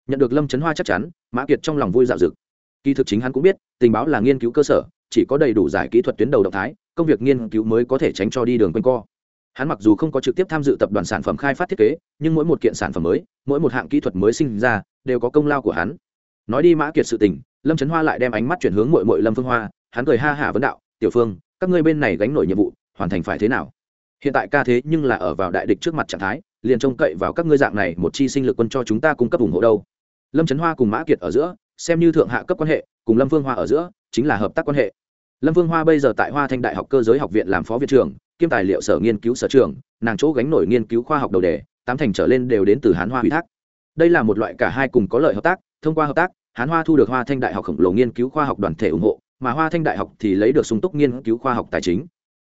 Nhận được lâm trấn hoa chắc chắn, mã kiệt trong lòng vui dạo dực. Kỳ thực chính hắn cũng biết, tình báo là nghiên cứu cơ sở, chỉ có đầy đủ giải kỹ thuật tuyến đầu động thái, công việc nghiên cứu mới có thể tránh cho đi đường quanh co. Hắn mặc dù không có trực tiếp tham dự tập đoàn sản phẩm khai phát thiết kế, nhưng mỗi một kiện sản phẩm mới, mỗi một hạng kỹ thuật mới sinh ra, đều có công lao của hắn. Nói đi mã kiệt sự tình, lâm trấn hoa lại đem ánh mắt chuyển hướng mội mội lâm phương hoa, hắn cười ha hả vấn đạo, tiểu phương, các ngươi bên này gánh nổi nhiệm vụ hoàn thành phải thế nào? Hiện tại ca thế nhưng là ở vào đại địch trước mặt trạng thái, liền trông cậy vào các ngươi dạng này, một chi sinh lực quân cho chúng ta cung cấp ủng hộ đâu. Lâm trấn hoa cùng mã kiệt ở giữa, xem như thượng hạ cấp quan hệ, cùng lâm Vương hoa ở giữa, chính là hợp tác quan hệ. Lâm Vương hoa bây giờ tại hoa thanh đại học cơ giới học viện làm phó viện trưởng, kiêm tài liệu sở nghiên cứu sở trường, nàng chỗ gánh nổi nghiên cứu khoa học đầu đề, tám thành trở lên đều đến từ hán hoa ủy thác. Đây là một loại cả hai cùng có lợi hợp tác, thông qua hợp tác, hán hoa thu được hoa thanh đại học khổng lồ nghiên cứu khoa học đoàn thể ủng hộ, mà hoa thanh đại học thì lấy được sung túc nghiên cứu khoa học tài chính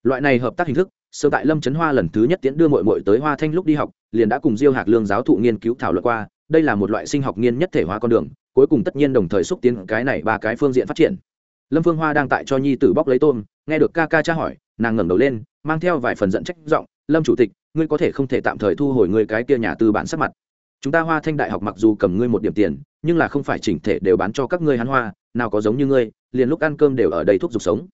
loại này hợp tác hình thức, sơ tại lâm trấn hoa lần thứ nhất tiễn đưa mội mội tới hoa thanh lúc đi học, liền đã cùng diêu hạc lương giáo thụ nghiên cứu thảo luận qua, đây là một loại sinh học nghiên nhất thể hóa con đường, cuối cùng tất nhiên đồng thời xúc tiến cái này ba cái phương diện phát triển. Lâm phương hoa đang tại cho nhi tử bóc lấy tôm, nghe được ca ca tra hỏi, nàng ngẩng đầu lên, mang theo vài phần dẫn trách giọng, lâm chủ tịch, ngươi có thể không thể tạm thời thu hồi ngươi cái kia nhà tư bản sắc mặt. Chúng ta hoa thanh đại học mặc dù cầm ngươi một điểm tiền, nhưng là không phải chỉnh thể đều bán cho các ngươi hắn hoa, nào có giống như ngươi, liền lúc ăn cơm đều ở đây thuốc dục sống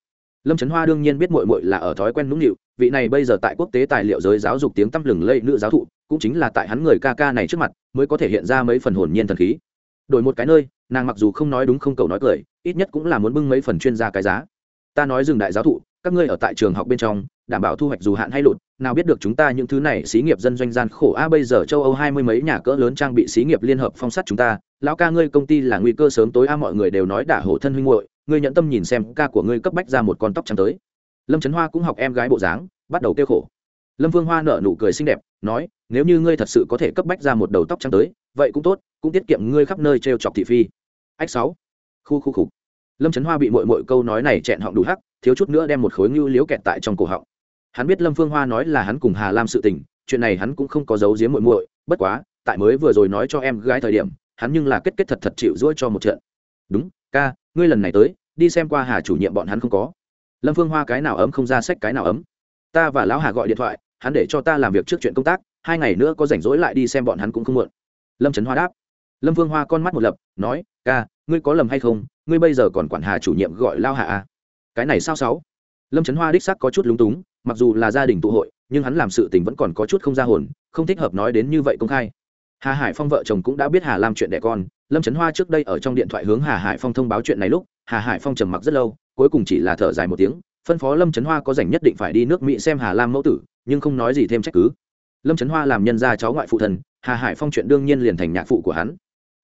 lâm trấn hoa đương nhiên biết mội mội là ở thói quen nũng nịu, vị này bây giờ tại quốc tế tài liệu giới giáo dục tiếng tăm lừng lây nữ giáo thụ, cũng chính là tại hắn người ca ca này trước mặt, mới có thể hiện ra mấy phần hồn nhiên thần khí. Đổi một cái nơi, nàng mặc dù không nói đúng không cầu nói cười, ít nhất cũng là muốn bưng mấy phần chuyên gia cái giá. Ta nói dừng đại giáo thụ, các ngươi ở tại trường học bên trong, đảm bảo thu hoạch dù hạn hay lụt, nào biết được chúng ta những thứ này xí nghiệp dân doanh gian khổ a, bây giờ châu âu hai mươi mấy nhà cỡ lớn trang bị xí nghiệp liên hợp phong sát chúng ta, lão ca ngươi công ty là nguy cơ sớm tối a, mọi người đều nói đả hổ thân huynh hội ngươi nhận tâm nhìn xem ca của ngươi cấp bách ra một con tóc trắng tới. Lâm trấn hoa cũng học em gái bộ dáng, bắt đầu kêu khổ. Lâm vương hoa nở nụ cười xinh đẹp, nói, nếu như ngươi thật sự có thể cấp bách ra một đầu tóc trắng tới, vậy cũng tốt, cũng tiết kiệm ngươi khắp nơi t r e o chọc thị phi. Ách sáu. Khu khu khục lâm trấn hoa bị mội mội câu nói này chẹn họng đủ hắc, thiếu chút nữa đem một khối ngưu liếu kẹt tại trong cổ họng. Hắn biết lâm phương hoa nói là hắn cùng hà lam sự tình, chuyện này hắn cũng không có giấu giếm muội muội, bất quá, tại mới vừa rồi nói cho em gái thời điểm, hắn nhưng là kết kết thật thật chịu rỗi cho một trận. Đúng ca, ngươi lần này tới, đi xem qua hà chủ nhiệm bọn hắn không có. Lâm phương hoa cái nào ấm không ra sách cái nào ấm. Ta và lão hà gọi điện thoại, hắn để cho ta làm việc trước chuyện công tác, hai ngày nữa có rảnh rỗi lại đi xem bọn hắn cũng không muộn. Lâm trấn hoa đáp. Lâm phương hoa con mắt một lập, nói, ca, ngươi có lầm hay không? Ngươi bây giờ còn quản hà chủ nhiệm gọi lao hà à? cái này sao sáu? Lâm trấn hoa đích sắc có chút lúng túng, mặc dù là gia đình tụ hội, nhưng hắn làm sự tình vẫn còn có chút không ra hồn, không thích hợp nói đến như vậy công khai. Hà hải phong vợ chồng cũng đã biết hà làm chuyện đẻ con lâm trấn hoa trước đây ở trong điện thoại hướng hà hải phong thông báo chuyện này lúc, hà hải phong trầm mặc rất lâu, cuối cùng chỉ là thở dài một tiếng, phân phó lâm trấn hoa có rảnh nhất định phải đi nước mỹ xem hà lam mẫu tử, nhưng không nói gì thêm trách cứ. Lâm trấn hoa làm nhân gia cháu ngoại phụ thần, hà hải phong chuyện đương nhiên liền thành nhạc phụ của hắn.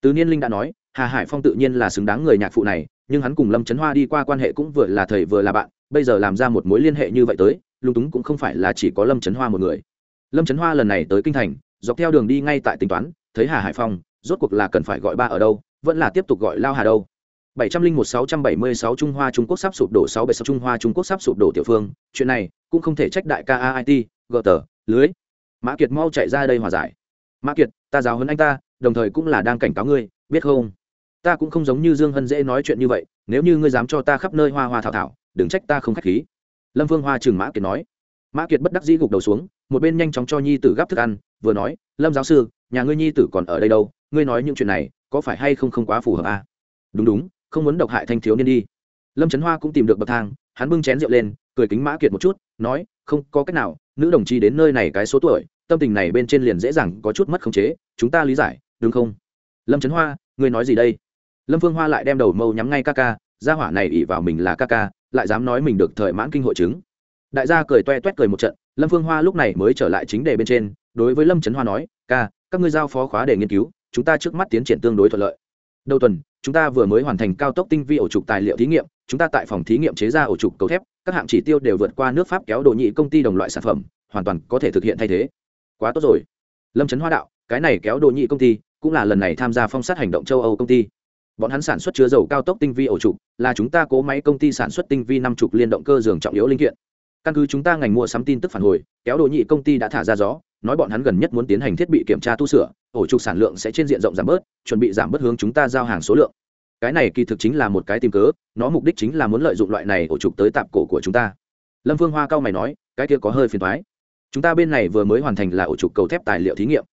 Từ niên linh đã nói, hà hải phong tự nhiên là xứng đáng người nhạc phụ này, nhưng hắn cùng lâm trấn hoa đi qua quan hệ cũng vừa là thầy vừa là bạn, bây giờ làm ra một mối liên hệ như vậy tới lung túng cũng không phải là chỉ có lâm trấn hoa một người. Lâm trấn hoa lần này tới kinh thành, dọc theo đường đi ngay tại tính toán, thấy hà hải phong rốt cuộc là cần phải gọi ba ở đâu vẫn là tiếp tục gọi lao hà đâu bảy trăm linh một sáu trăm bảy mươi sáu Trung Hoa Trung Quốc sắp sụp đổ sáu bảy sáu Trung Hoa Trung Quốc sắp sụp đổ tiểu phương, chuyện này cũng không thể trách đại ca AIT, gờ tờ, lưới. Mã Kiệt mau chạy ra đây hòa giải. Mã Kiệt, ta giáo huấn anh ta, đồng thời cũng là đang cảnh cáo ngươi, biết không? Ta cũng không giống như Dương Hân dễ nói chuyện như vậy, nếu như ngươi dám cho ta khắp nơi hoa hoa thảo thảo, đừng trách ta không khách khí. Lâm Vương Hoa trừng Mã Kiệt nói. Mã Kiệt bất đắc dĩ gục đầu xuống, một bên nhanh chóng cho nhi tử gắp thức ăn, vừa nói, "Lâm giáo sư, nhà ngươi nhi tử còn ở đây đâu, ngươi nói những chuyện này, có phải hay không không quá phù hợp à?" "Đúng đúng, không muốn độc hại thanh thiếu niên đi. Lâm trấn hoa cũng tìm được bậc thang hắn bưng chén rượu lên cười kính mã kiệt một chút nói không có cách nào nữ đồng chí đến nơi này cái số tuổi tâm tình này bên trên liền dễ dàng có chút mất khống chế chúng ta lý giải đúng không? Lâm trấn hoa ngươi nói gì đây? Lâm phương hoa lại đem đầu mâu nhắm ngay ca ca gia hỏa này ỉ vào mình là ca ca lại dám nói mình được thời mãn kinh hội chứng. Đại gia cười toe toét cười một trận lâm phương hoa lúc này mới trở lại chính đề bên trên đối với lâm trấn hoa nói ca các ngươi giao phó khóa để nghiên cứu chúng ta trước mắt tiến triển tương đối thuận lợi. Đầu tuần, chúng ta vừa mới hoàn thành cao tốc tinh vi ổ trục tài liệu thí nghiệm, chúng ta tại phòng thí nghiệm chế ra ổ trục cầu thép, các hạng chỉ tiêu đều vượt qua nước pháp kéo đồ nhị công ty đồng loại sản phẩm, hoàn toàn có thể thực hiện thay thế. Quá tốt rồi. Lâm trấn hoa đạo, cái này kéo đồ nhị công ty, cũng là lần này tham gia phong sát hành động châu âu công ty. Bọn hắn sản xuất chứa dầu cao tốc tinh vi ổ trục, là chúng ta cố máy công ty sản xuất tinh vi năm trục liên động cơ giường trọng yếu linh kiện căn cứ chúng ta ngành mua sắm tin tức phản hồi, kéo đồ nhị công ty đã thả ra gió, nói bọn hắn gần nhất muốn tiến hành thiết bị kiểm tra tu sửa, ổ trục sản lượng sẽ trên diện rộng giảm bớt, chuẩn bị giảm bớt hướng chúng ta giao hàng số lượng. Cái này kỳ thực chính là một cái tìm cớ, nó mục đích chính là muốn lợi dụng loại này ổ trục tới tạp cổ của chúng ta. Lâm phương hoa cao mày nói, cái kia có hơi phiền thoái chúng ta bên này vừa mới hoàn thành là ổ trục cầu thép tài liệu thí nghiệm.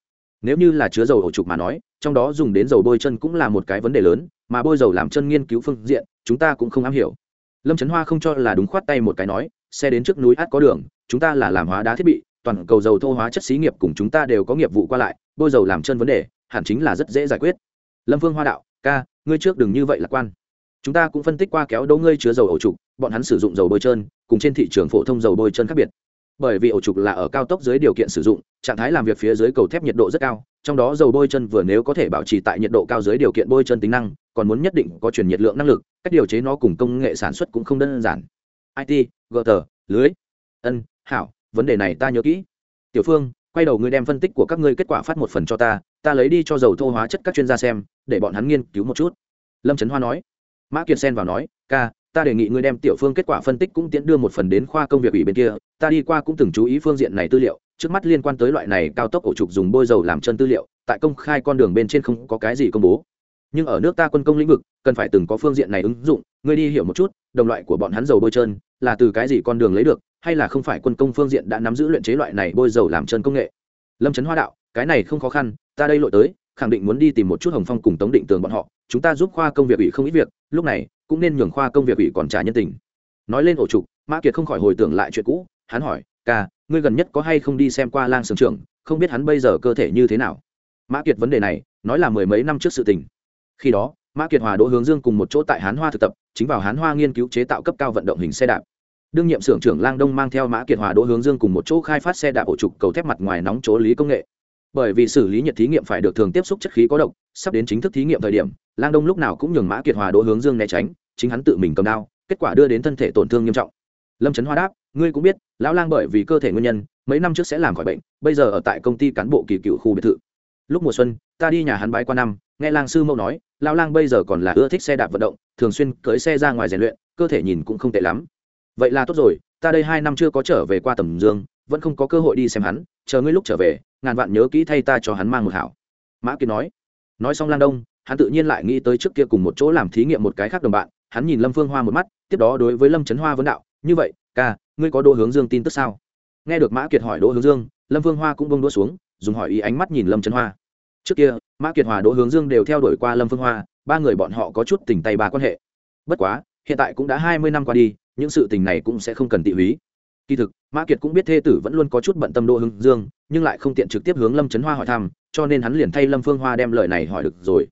Nếu như là chứa dầu ổ trục mà nói, trong đó dùng đến dầu bôi chân cũng là một cái vấn đề lớn, mà bôi dầu làm chân nghiên cứu phương diện, chúng ta cũng không am hiểu. Lâm trấn hoa không cho là đúng khoát tay một cái nói xe đến trước núi át có đường, chúng ta là làm hóa đá thiết bị, toàn cầu dầu thô hóa chất xí nghiệp cùng chúng ta đều có nghiệp vụ qua lại, bôi dầu làm chân vấn đề, hẳn chính là rất dễ giải quyết. Lâm vương hoa đạo, ca, ngươi trước đừng như vậy lạc quan. Chúng ta cũng phân tích qua kéo đấu ngươi chứa dầu ổ trục, bọn hắn sử dụng dầu bôi trơn, cùng trên thị trường phổ thông dầu bôi trơn khác biệt. Bởi vì ổ trục là ở cao tốc dưới điều kiện sử dụng, trạng thái làm việc phía dưới cầu thép nhiệt độ rất cao, trong đó dầu bôi chân vừa nếu có thể bảo trì tại nhiệt độ cao dưới điều kiện bôi chân tính năng, còn muốn nhất định có truyền nhiệt lượng năng lực, cách điều chế nó cùng công nghệ sản xuất cũng không đơn giản it gờ tờ lưới. Ân, hảo, vấn đề này ta nhớ kỹ. Tiểu phương, quay đầu ngươi đem phân tích của các ngươi kết quả phát một phần cho ta ta lấy đi cho dầu thô hóa chất các chuyên gia xem, để bọn hắn nghiên cứu một chút. Lâm trấn hoa nói. Mã kiệt xen vào nói, ca, ta đề nghị ngươi đem tiểu phương kết quả phân tích cũng tiễn đưa một phần đến khoa công việc ủy bên kia, ta đi qua cũng từng chú ý phương diện này tư liệu, trước mắt liên quan tới loại này cao tốc ổ trục dùng bôi dầu làm chân tư liệu, tại công khai con đường bên trên không có cái gì công bố nhưng ở nước ta quân công lĩnh vực, cần phải từng có phương diện này ứng dụng, ngươi đi hiểu một chút, đồng loại của bọn hắn dầu bôi trơn là từ cái gì con đường lấy được, hay là không phải quân công phương diện đã nắm giữ luyện chế loại này bôi dầu làm chân công nghệ. Lâm trấn hoa đạo, cái này không khó khăn, ta đây lội tới, khẳng định muốn đi tìm một chút hồng phong cùng tống định tường bọn họ, chúng ta giúp khoa công việc ủy không ít việc, lúc này, cũng nên nhường khoa công việc ủy còn trả nhân tình. Nói lên ổ trục, mã kiệt không khỏi hồi tưởng lại chuyện cũ, hắn hỏi, ca, ngươi gần nhất có hay không đi xem qua lang sưởng trưởng, không biết hắn bây giờ cơ thể như thế nào? Mã kiệt vấn đề này, nói là mười mấy năm trước sự tình khi đó, mã kiệt hòa đỗ hướng dương cùng một chỗ tại hán hoa thực tập, chính vào hán hoa nghiên cứu chế tạo cấp cao vận động hình xe đạp. Đương nhiệm xưởng trưởng lang đông mang theo mã kiệt hòa đỗ hướng dương cùng một chỗ khai phát xe đạp ổ trục cầu thép mặt ngoài nóng chỗ lý công nghệ. Bởi vì xử lý nhiệt thí nghiệm phải được thường tiếp xúc chất khí có độc, sắp đến chính thức thí nghiệm thời điểm, lang đông lúc nào cũng nhường mã kiệt hòa đỗ hướng dương né tránh, chính hắn tự mình cầm đao, kết quả đưa đến thân thể tổn thương nghiêm trọng. Lâm trấn hoa đáp, ngươi cũng biết, lão lang bởi vì cơ thể nguyên nhân, mấy năm trước sẽ làm khỏi bệnh, bây giờ ở tại công ty cán bộ kỳ cựu khu biệt thự. Lúc mùa xuân, ta đi nhà hắn bãi qua năm, nghe lang sư mẫu nói Lao lang bây giờ còn là ưa thích xe đạp vận động, thường xuyên cưới xe ra ngoài rèn luyện, cơ thể nhìn cũng không tệ lắm. Vậy là tốt rồi, ta đây hai năm chưa có trở về qua tầm dương, vẫn không có cơ hội đi xem hắn, chờ ngươi lúc trở về, ngàn vạn nhớ kỹ thay ta cho hắn mang một hảo. Mã kiệt nói. Nói xong lang đông, hắn tự nhiên lại nghĩ tới trước kia cùng một chỗ làm thí nghiệm một cái khác đồng bạn, hắn nhìn lâm phương hoa một mắt, tiếp đó đối với lâm trấn hoa vấn đạo, như vậy, ca, ngươi có đỗ hướng dương tin tức sao? Nghe được mã kiệt hỏi đỗ hướng dương, lâm phương hoa cũng bông đũa xuống, dùng hỏi ý ánh mắt nhìn lâm trấn hoa. Trước kia mã kiệt hòa, đỗ hướng dương đều theo đuổi qua lâm phương hoa, ba người bọn họ có chút tình tay ba quan hệ. Bất quá, hiện tại cũng đã hai mươi năm qua đi, những sự tình này cũng sẽ không cần tị húy. Kỳ thực, mã kiệt cũng biết thê tử vẫn luôn có chút bận tâm đỗ hướng dương, nhưng lại không tiện trực tiếp hướng lâm trấn hoa hỏi thăm, cho nên hắn liền thay lâm phương hoa đem lời này hỏi được rồi.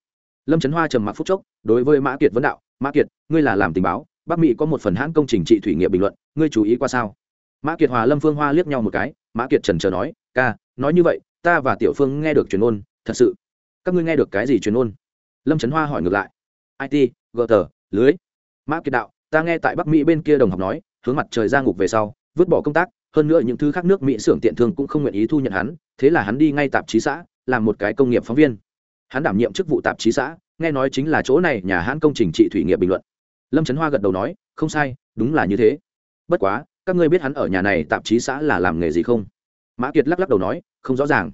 Lâm trấn hoa trầm mặc phúc chốc, đối với mã kiệt vấn đạo, mã kiệt, ngươi là làm tình báo, bắc mỹ có một phần hãng công trình trị thủy nghiệp bình luận, ngươi chú ý qua sao? Mã kiệt hòa, lâm phương hoa liếc nhau một cái, mã kiệt trần trờ nói, ca, nói như vậy, ta và tiểu phương nghe được truyền ôn, thật sự các ngươi nghe được cái gì truyền ôn lâm trấn hoa hỏi ngược lại. It gờ tờ lưới. Mã kiệt đạo, ta nghe tại bắc mỹ bên kia đồng học nói, hướng mặt trời ra ngục về sau, vứt bỏ công tác, hơn nữa những thứ khác nước mỹ xưởng tiện thương cũng không nguyện ý thu nhận hắn, thế là hắn đi ngay tạp chí xã, làm một cái công nghiệp phóng viên. Hắn đảm nhiệm chức vụ tạp chí xã, nghe nói chính là chỗ này nhà hãn công trình trị thủy nghiệp bình luận. Lâm trấn hoa gật đầu nói, không sai, đúng là như thế. Bất quá, các ngươi biết hắn ở nhà này tạp chí xã là làm nghề gì không? Mã kiệt lắc lắc đầu nói, không rõ ràng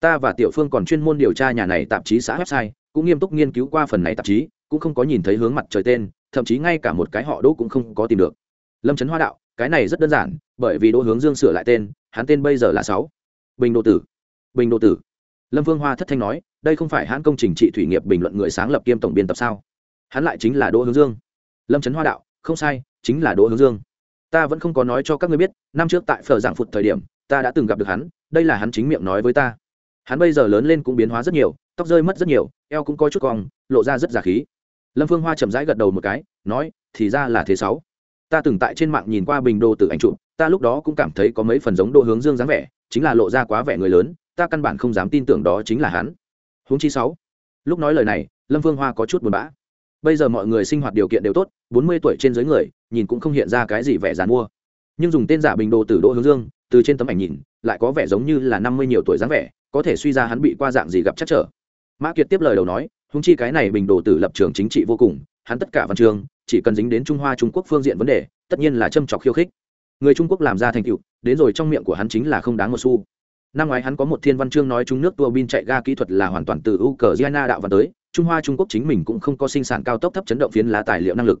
ta và tiểu phương còn chuyên môn điều tra nhà này tạp chí xã website, cũng nghiêm túc nghiên cứu qua phần này tạp chí, cũng không có nhìn thấy hướng mặt trời tên, thậm chí ngay cả một cái họ đỗ cũng không có tìm được. Lâm trấn hoa đạo, cái này rất đơn giản, bởi vì đỗ hướng dương sửa lại tên, hắn tên bây giờ là sáu. Bình đô tử. Bình đô tử. Lâm vương hoa thất thanh nói, đây không phải hãn công trình trị thủy nghiệp bình luận người sáng lập kiêm tổng biên tập sao? Hắn lại chính là đỗ hướng dương. Lâm trấn hoa đạo, không sai, chính là đỗ hướng dương. Ta vẫn không có nói cho các ngươi biết, năm trước tại phở giảng phụt thời điểm, ta đã từng gặp được hắn, đây là hắn chính miệng nói với ta hắn bây giờ lớn lên cũng biến hóa rất nhiều, tóc rơi mất rất nhiều, eo cũng có chút cong, lộ ra rất giả khí. Lâm phương hoa chậm rãi gật đầu một cái, nói, thì ra là thế sáu. Ta từng tại trên mạng nhìn qua bình Đô từ ảnh trụ ta lúc đó cũng cảm thấy có mấy phần giống Đô hướng dương dáng vẻ, chính là lộ ra quá vẻ người lớn, ta căn bản không dám tin tưởng đó chính là hắn. Huống chi sáu. Lúc nói lời này, lâm phương hoa có chút buồn bã. Bây giờ mọi người sinh hoạt điều kiện đều tốt, bốn mươi tuổi trên dưới người, nhìn cũng không hiện ra cái gì vẻ dàn mua nhưng dùng tên giả bình đồ từ đỗ hướng dương, từ trên tấm ảnh nhìn, lại có vẻ giống như là năm mươi nhiều tuổi dáng vẻ có thể suy ra hắn bị qua dạng gì gặp chắc trở. Mã kiệt tiếp lời đầu nói húng chi cái này bình đồ tử lập trường chính trị vô cùng, hắn tất cả văn trường chỉ cần dính đến trung hoa trung quốc phương diện vấn đề, tất nhiên là châm trọc khiêu khích. Người trung quốc làm ra thành tựu, đến rồi trong miệng của hắn chính là không đáng một xu. Năm ngoái hắn có một thiên văn chương nói trung nước tua bin chạy ga kỹ thuật là hoàn toàn từ ukraine đạo và tới, trung hoa trung quốc chính mình cũng không có sinh sản cao tốc thấp chấn động phiến lá tài liệu năng lực.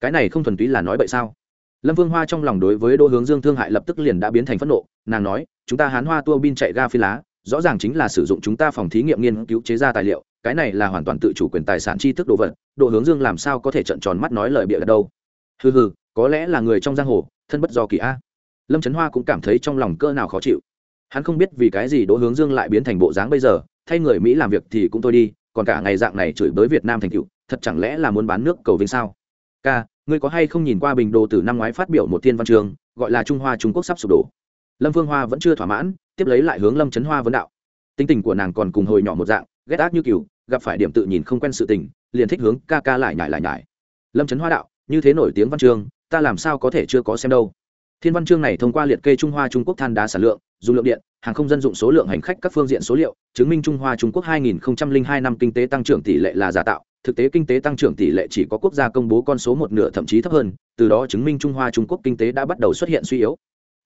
Cái này không thuần túy là nói bậy sao? Lâm vương hoa trong lòng đối với đô hướng dương thương hại lập tức liền đã biến thành phẫn nộ, nàng nói, chúng ta hán hoa tua bin chạy ga phi lá rõ ràng chính là sử dụng chúng ta phòng thí nghiệm nghiên cứu chế ra tài liệu, cái này là hoàn toàn tự chủ quyền tài sản tri thức đồ vật độ hướng dương làm sao có thể trận tròn mắt nói lời bịa đặt đâu? Hừ hừ, có lẽ là người trong giang hồ, thân bất do kỳ a. Lâm trấn hoa cũng cảm thấy trong lòng cơ nào khó chịu. Hắn không biết vì cái gì đỗ hướng dương lại biến thành bộ dáng bây giờ, thay người mỹ làm việc thì cũng thôi đi, còn cả ngày dạng này chửi bới việt nam thành cựu thật chẳng lẽ là muốn bán nước cầu vinh sao? Ca, ngươi có hay không nhìn qua bình đồ từ năm ngoái phát biểu một thiên văn trường gọi là trung hoa trung quốc sắp sụp đổ? Lâm phương hoa vẫn chưa thỏa mãn tiếp lấy lại hướng lâm trấn hoa vấn đạo. Tính tình của nàng còn cùng hồi nhỏ một dạng, ghét ác như cừu, gặp phải điểm tự nhìn không quen sự tình, liền thích hướng ca ca lại nhải lại nhải. Lâm trấn hoa đạo, như thế nổi tiếng văn chương, ta làm sao có thể chưa có xem đâu. Thiên văn chương này thông qua liệt kê trung hoa trung quốc than đá sản lượng dung lượng điện, hàng không dân dụng số lượng hành khách các phương diện số liệu, chứng minh trung hoa trung quốc 2002 năm kinh tế tăng trưởng tỷ lệ là giả tạo, thực tế kinh tế tăng trưởng tỷ lệ chỉ có quốc gia công bố con số một nửa, thậm chí thấp hơn, từ đó chứng minh trung hoa trung quốc kinh tế đã bắt đầu xuất hiện suy yếu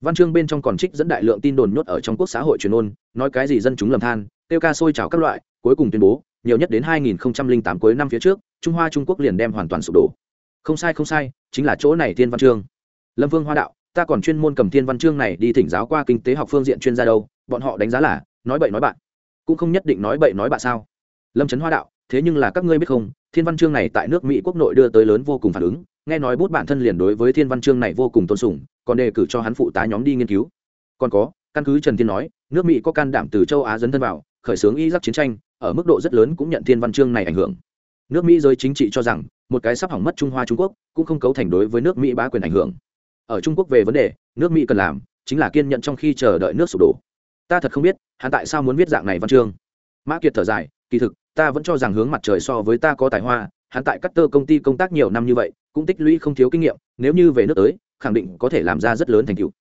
văn chương bên trong còn trích dẫn đại lượng tin đồn nhốt ở trong quốc xã hội truyền ôn, nói cái gì dân chúng lầm than tiêu ca sôi trào các loại, cuối cùng tuyên bố, nhiều nhất đến 2008 cuối năm phía trước, trung hoa trung quốc liền đem hoàn toàn sụp đổ. Không sai không sai, chính là chỗ này thiên văn chương. Lâm vương hoa đạo, ta còn chuyên môn cầm thiên văn chương này đi thỉnh giáo qua kinh tế học phương diện chuyên gia đâu, bọn họ đánh giá là, nói bậy nói bạn. Cũng không nhất định nói bậy nói bạn sao. Lâm trấn hoa đạo, thế nhưng là các ngươi biết không, thiên văn chương này tại nước mỹ quốc nội đưa tới lớn vô cùng phản ứng, nghe nói bút bản thân liền đối với thiên văn chương này vô cùng tôn sùng còn đề cử cho hắn phụ tá nhóm đi nghiên cứu. Còn có, căn cứ trần thiên nói, nước mỹ có can đảm từ châu á dấn thân vào, khởi xướng y giáp chiến tranh, ở mức độ rất lớn cũng nhận thiên văn chương này ảnh hưởng. Nước mỹ giới chính trị cho rằng, một cái sắp hỏng mất trung hoa trung quốc cũng không cấu thành đối với nước mỹ bá quyền ảnh hưởng. Ở trung quốc về vấn đề, nước mỹ cần làm chính là kiên nhẫn trong khi chờ đợi nước sụp đổ. Ta thật không biết, hắn tại sao muốn viết dạng này văn chương. Mã kiệt thở dài, kỳ thực, ta vẫn cho rằng hướng mặt trời so với ta có tài hoa, hắn tại cắt tơ công ty công tác nhiều năm như vậy cũng tích lũy không thiếu kinh nghiệm, nếu như về nước tới, khẳng định có thể làm ra rất lớn thành tựu.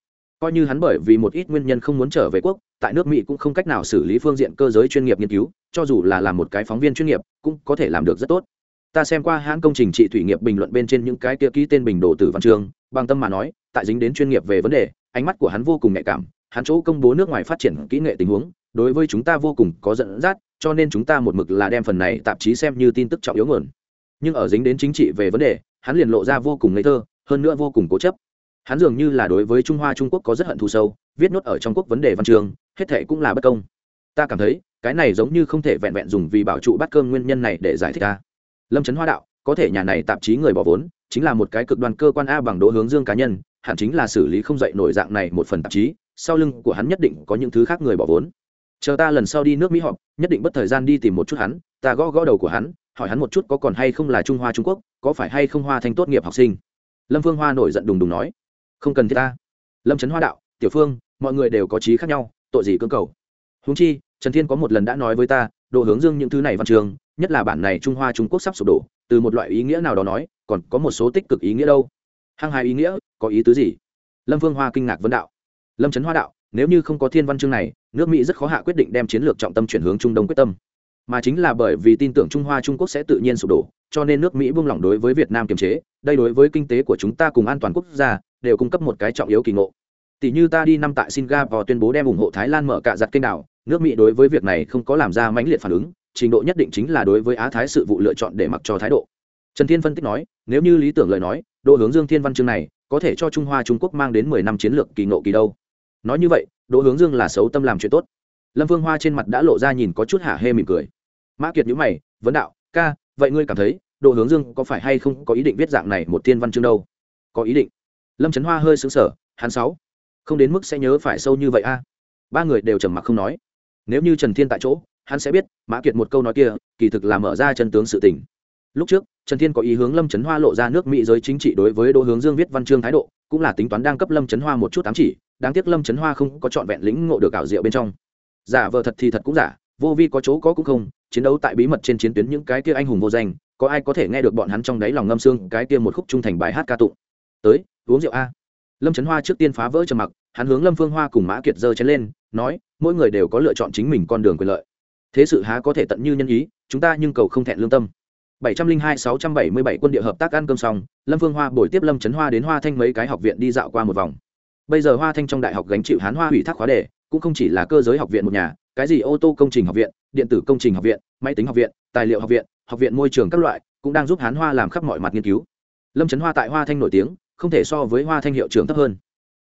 Coi như hắn bởi vì một ít nguyên nhân không muốn trở về quốc, tại nước mỹ cũng không cách nào xử lý phương diện cơ giới chuyên nghiệp nghiên cứu, cho dù là làm một cái phóng viên chuyên nghiệp, cũng có thể làm được rất tốt. Ta xem qua hãng công trình trị thủy nghiệp bình luận bên trên những cái kia ký tên bình đồ tử văn chương, bằng tâm mà nói, tại dính đến chuyên nghiệp về vấn đề, ánh mắt của hắn vô cùng nhạy cảm, hắn chỗ công bố nước ngoài phát triển kỹ nghệ tình huống, đối với chúng ta vô cùng có dẫn dắt, cho nên chúng ta một mực là đem phần này tạp chí xem như tin tức trọng yếu nguồn. Nhưng ở dính đến chính trị về vấn đề hắn liền lộ ra vô cùng ngây thơ, hơn nữa vô cùng cố chấp. Hắn dường như là đối với trung hoa trung quốc có rất hận thù sâu, viết nốt ở trong quốc vấn đề văn trường, hết thệ cũng là bất công. Ta cảm thấy, cái này giống như không thể vẹn vẹn dùng vì bảo trụ bát cơm nguyên nhân này để giải thích ta. Lâm trấn hoa đạo, có thể nhà này tạp chí người bỏ vốn, chính là một cái cực đoan cơ quan a bằng đỗ hướng dương cá nhân, hẳn chính là xử lý không dậy nổi dạng này một phần tạp chí, sau lưng của hắn nhất định có những thứ khác người bỏ vốn. Chờ ta lần sau đi nước mỹ họp, nhất định bất thời gian đi tìm một chút hắn, ta gõ gõ đầu của hắn hỏi hắn một chút có còn hay không là trung hoa trung quốc, có phải hay không hoa thanh tốt nghiệp học sinh? Lâm phương hoa nổi giận đùng đùng nói. Không cần thiết ta. Lâm trấn hoa đạo, tiểu phương, mọi người đều có trí khác nhau, tội gì cưỡng cầu? Húng chi, trần thiên có một lần đã nói với ta độ hướng dương những thứ này văn trường, nhất là bản này trung hoa trung quốc sắp sụp đổ, từ một loại ý nghĩa nào đó nói, còn có một số tích cực ý nghĩa đâu. Hăng hai ý nghĩa, có ý tứ gì? Lâm phương hoa kinh ngạc vấn đạo. Lâm trấn hoa đạo, nếu như không có thiên văn chương này, nước mỹ rất khó hạ quyết định đem chiến lược trọng tâm chuyển hướng trung đông quyết tâm mà chính là bởi vì tin tưởng trung hoa trung quốc sẽ tự nhiên sụp đổ, cho nên nước mỹ buông lỏng đối với việt nam kiềm chế, đây đối với kinh tế của chúng ta cùng an toàn quốc gia, đều cung cấp một cái trọng yếu kỳ ngộ. Tỷ như ta đi năm tại singapore tuyên bố đem ủng hộ thái lan mở cả giặt kênh đảo, nước mỹ đối với việc này không có làm ra mãnh liệt phản ứng, trình độ nhất định chính là đối với á thái sự vụ lựa chọn để mặc cho thái độ. Trần thiên phân tích nói, nếu như lý tưởng lời nói độ hướng dương thiên văn chương này, có thể cho trung hoa trung quốc mang đến mười năm chiến lược kỳ ngộ kỳ đâu. Nói như vậy, đỗ hướng dương là xấu tâm làm chuyện tốt. Lâm vương hoa trên mặt đã lộ ra nhìn có chút hả hê mỉm cười mã kiệt nhữ mày, vấn đạo, ca, vậy ngươi cảm thấy đồ hướng dương có phải hay không có ý định viết dạng này một tiên văn chương đâu? Có ý định. Lâm trấn hoa hơi xứng sở hắn sáu, không đến mức sẽ nhớ phải sâu như vậy a. Ba người đều trầm mặc không nói. Nếu như trần thiên tại chỗ, hắn sẽ biết mã kiệt một câu nói kia kỳ thực là mở ra chân tướng sự tình. Lúc trước, trần thiên có ý hướng lâm trấn hoa lộ ra nước mỹ giới chính trị đối với đỗ hướng dương viết văn chương thái độ, cũng là tính toán đang cấp lâm trấn hoa một chút ám chỉ, đáng tiếc lâm trấn hoa không có trọn vẹn lĩnh ngộ được ảo diệu bên trong. Giả vờ thật thì thật cũng giả vô vi có chỗ có cũng không, chiến đấu tại bí mật trên chiến tuyến những cái kia anh hùng vô danh, có ai có thể nghe được bọn hắn trong đáy lòng ngâm xương cái kia một khúc trung thành bài hát ca tụng? Tới, uống rượu a. Lâm trấn hoa trước tiên phá vỡ trầm mặc, hắn hướng lâm phương hoa cùng mã kiệt dơ chén lên, nói, mỗi người đều có lựa chọn chính mình con đường quyền lợi. Thế sự há có thể tận như nhân ý, chúng ta nhưng cầu không thẹn lương tâm. 702-677 quân địa hợp tác ăn cơm xong, lâm phương hoa bồi tiếp lâm trấn hoa đến hoa thanh mấy cái học viện đi dạo qua một vòng. Bây giờ hoa thanh trong đại học gánh chịu hán hoa ủy thác khóa đề cũng không chỉ là cơ giới học viện một nhà, cái gì ô tô công trình học viện, điện tử công trình học viện, máy tính học viện, tài liệu học viện học viện môi trường các loại, cũng đang giúp hán hoa làm khắp mọi mặt nghiên cứu. Lâm trấn hoa tại hoa thanh nổi tiếng, không thể so với hoa thanh hiệu trưởng thấp hơn.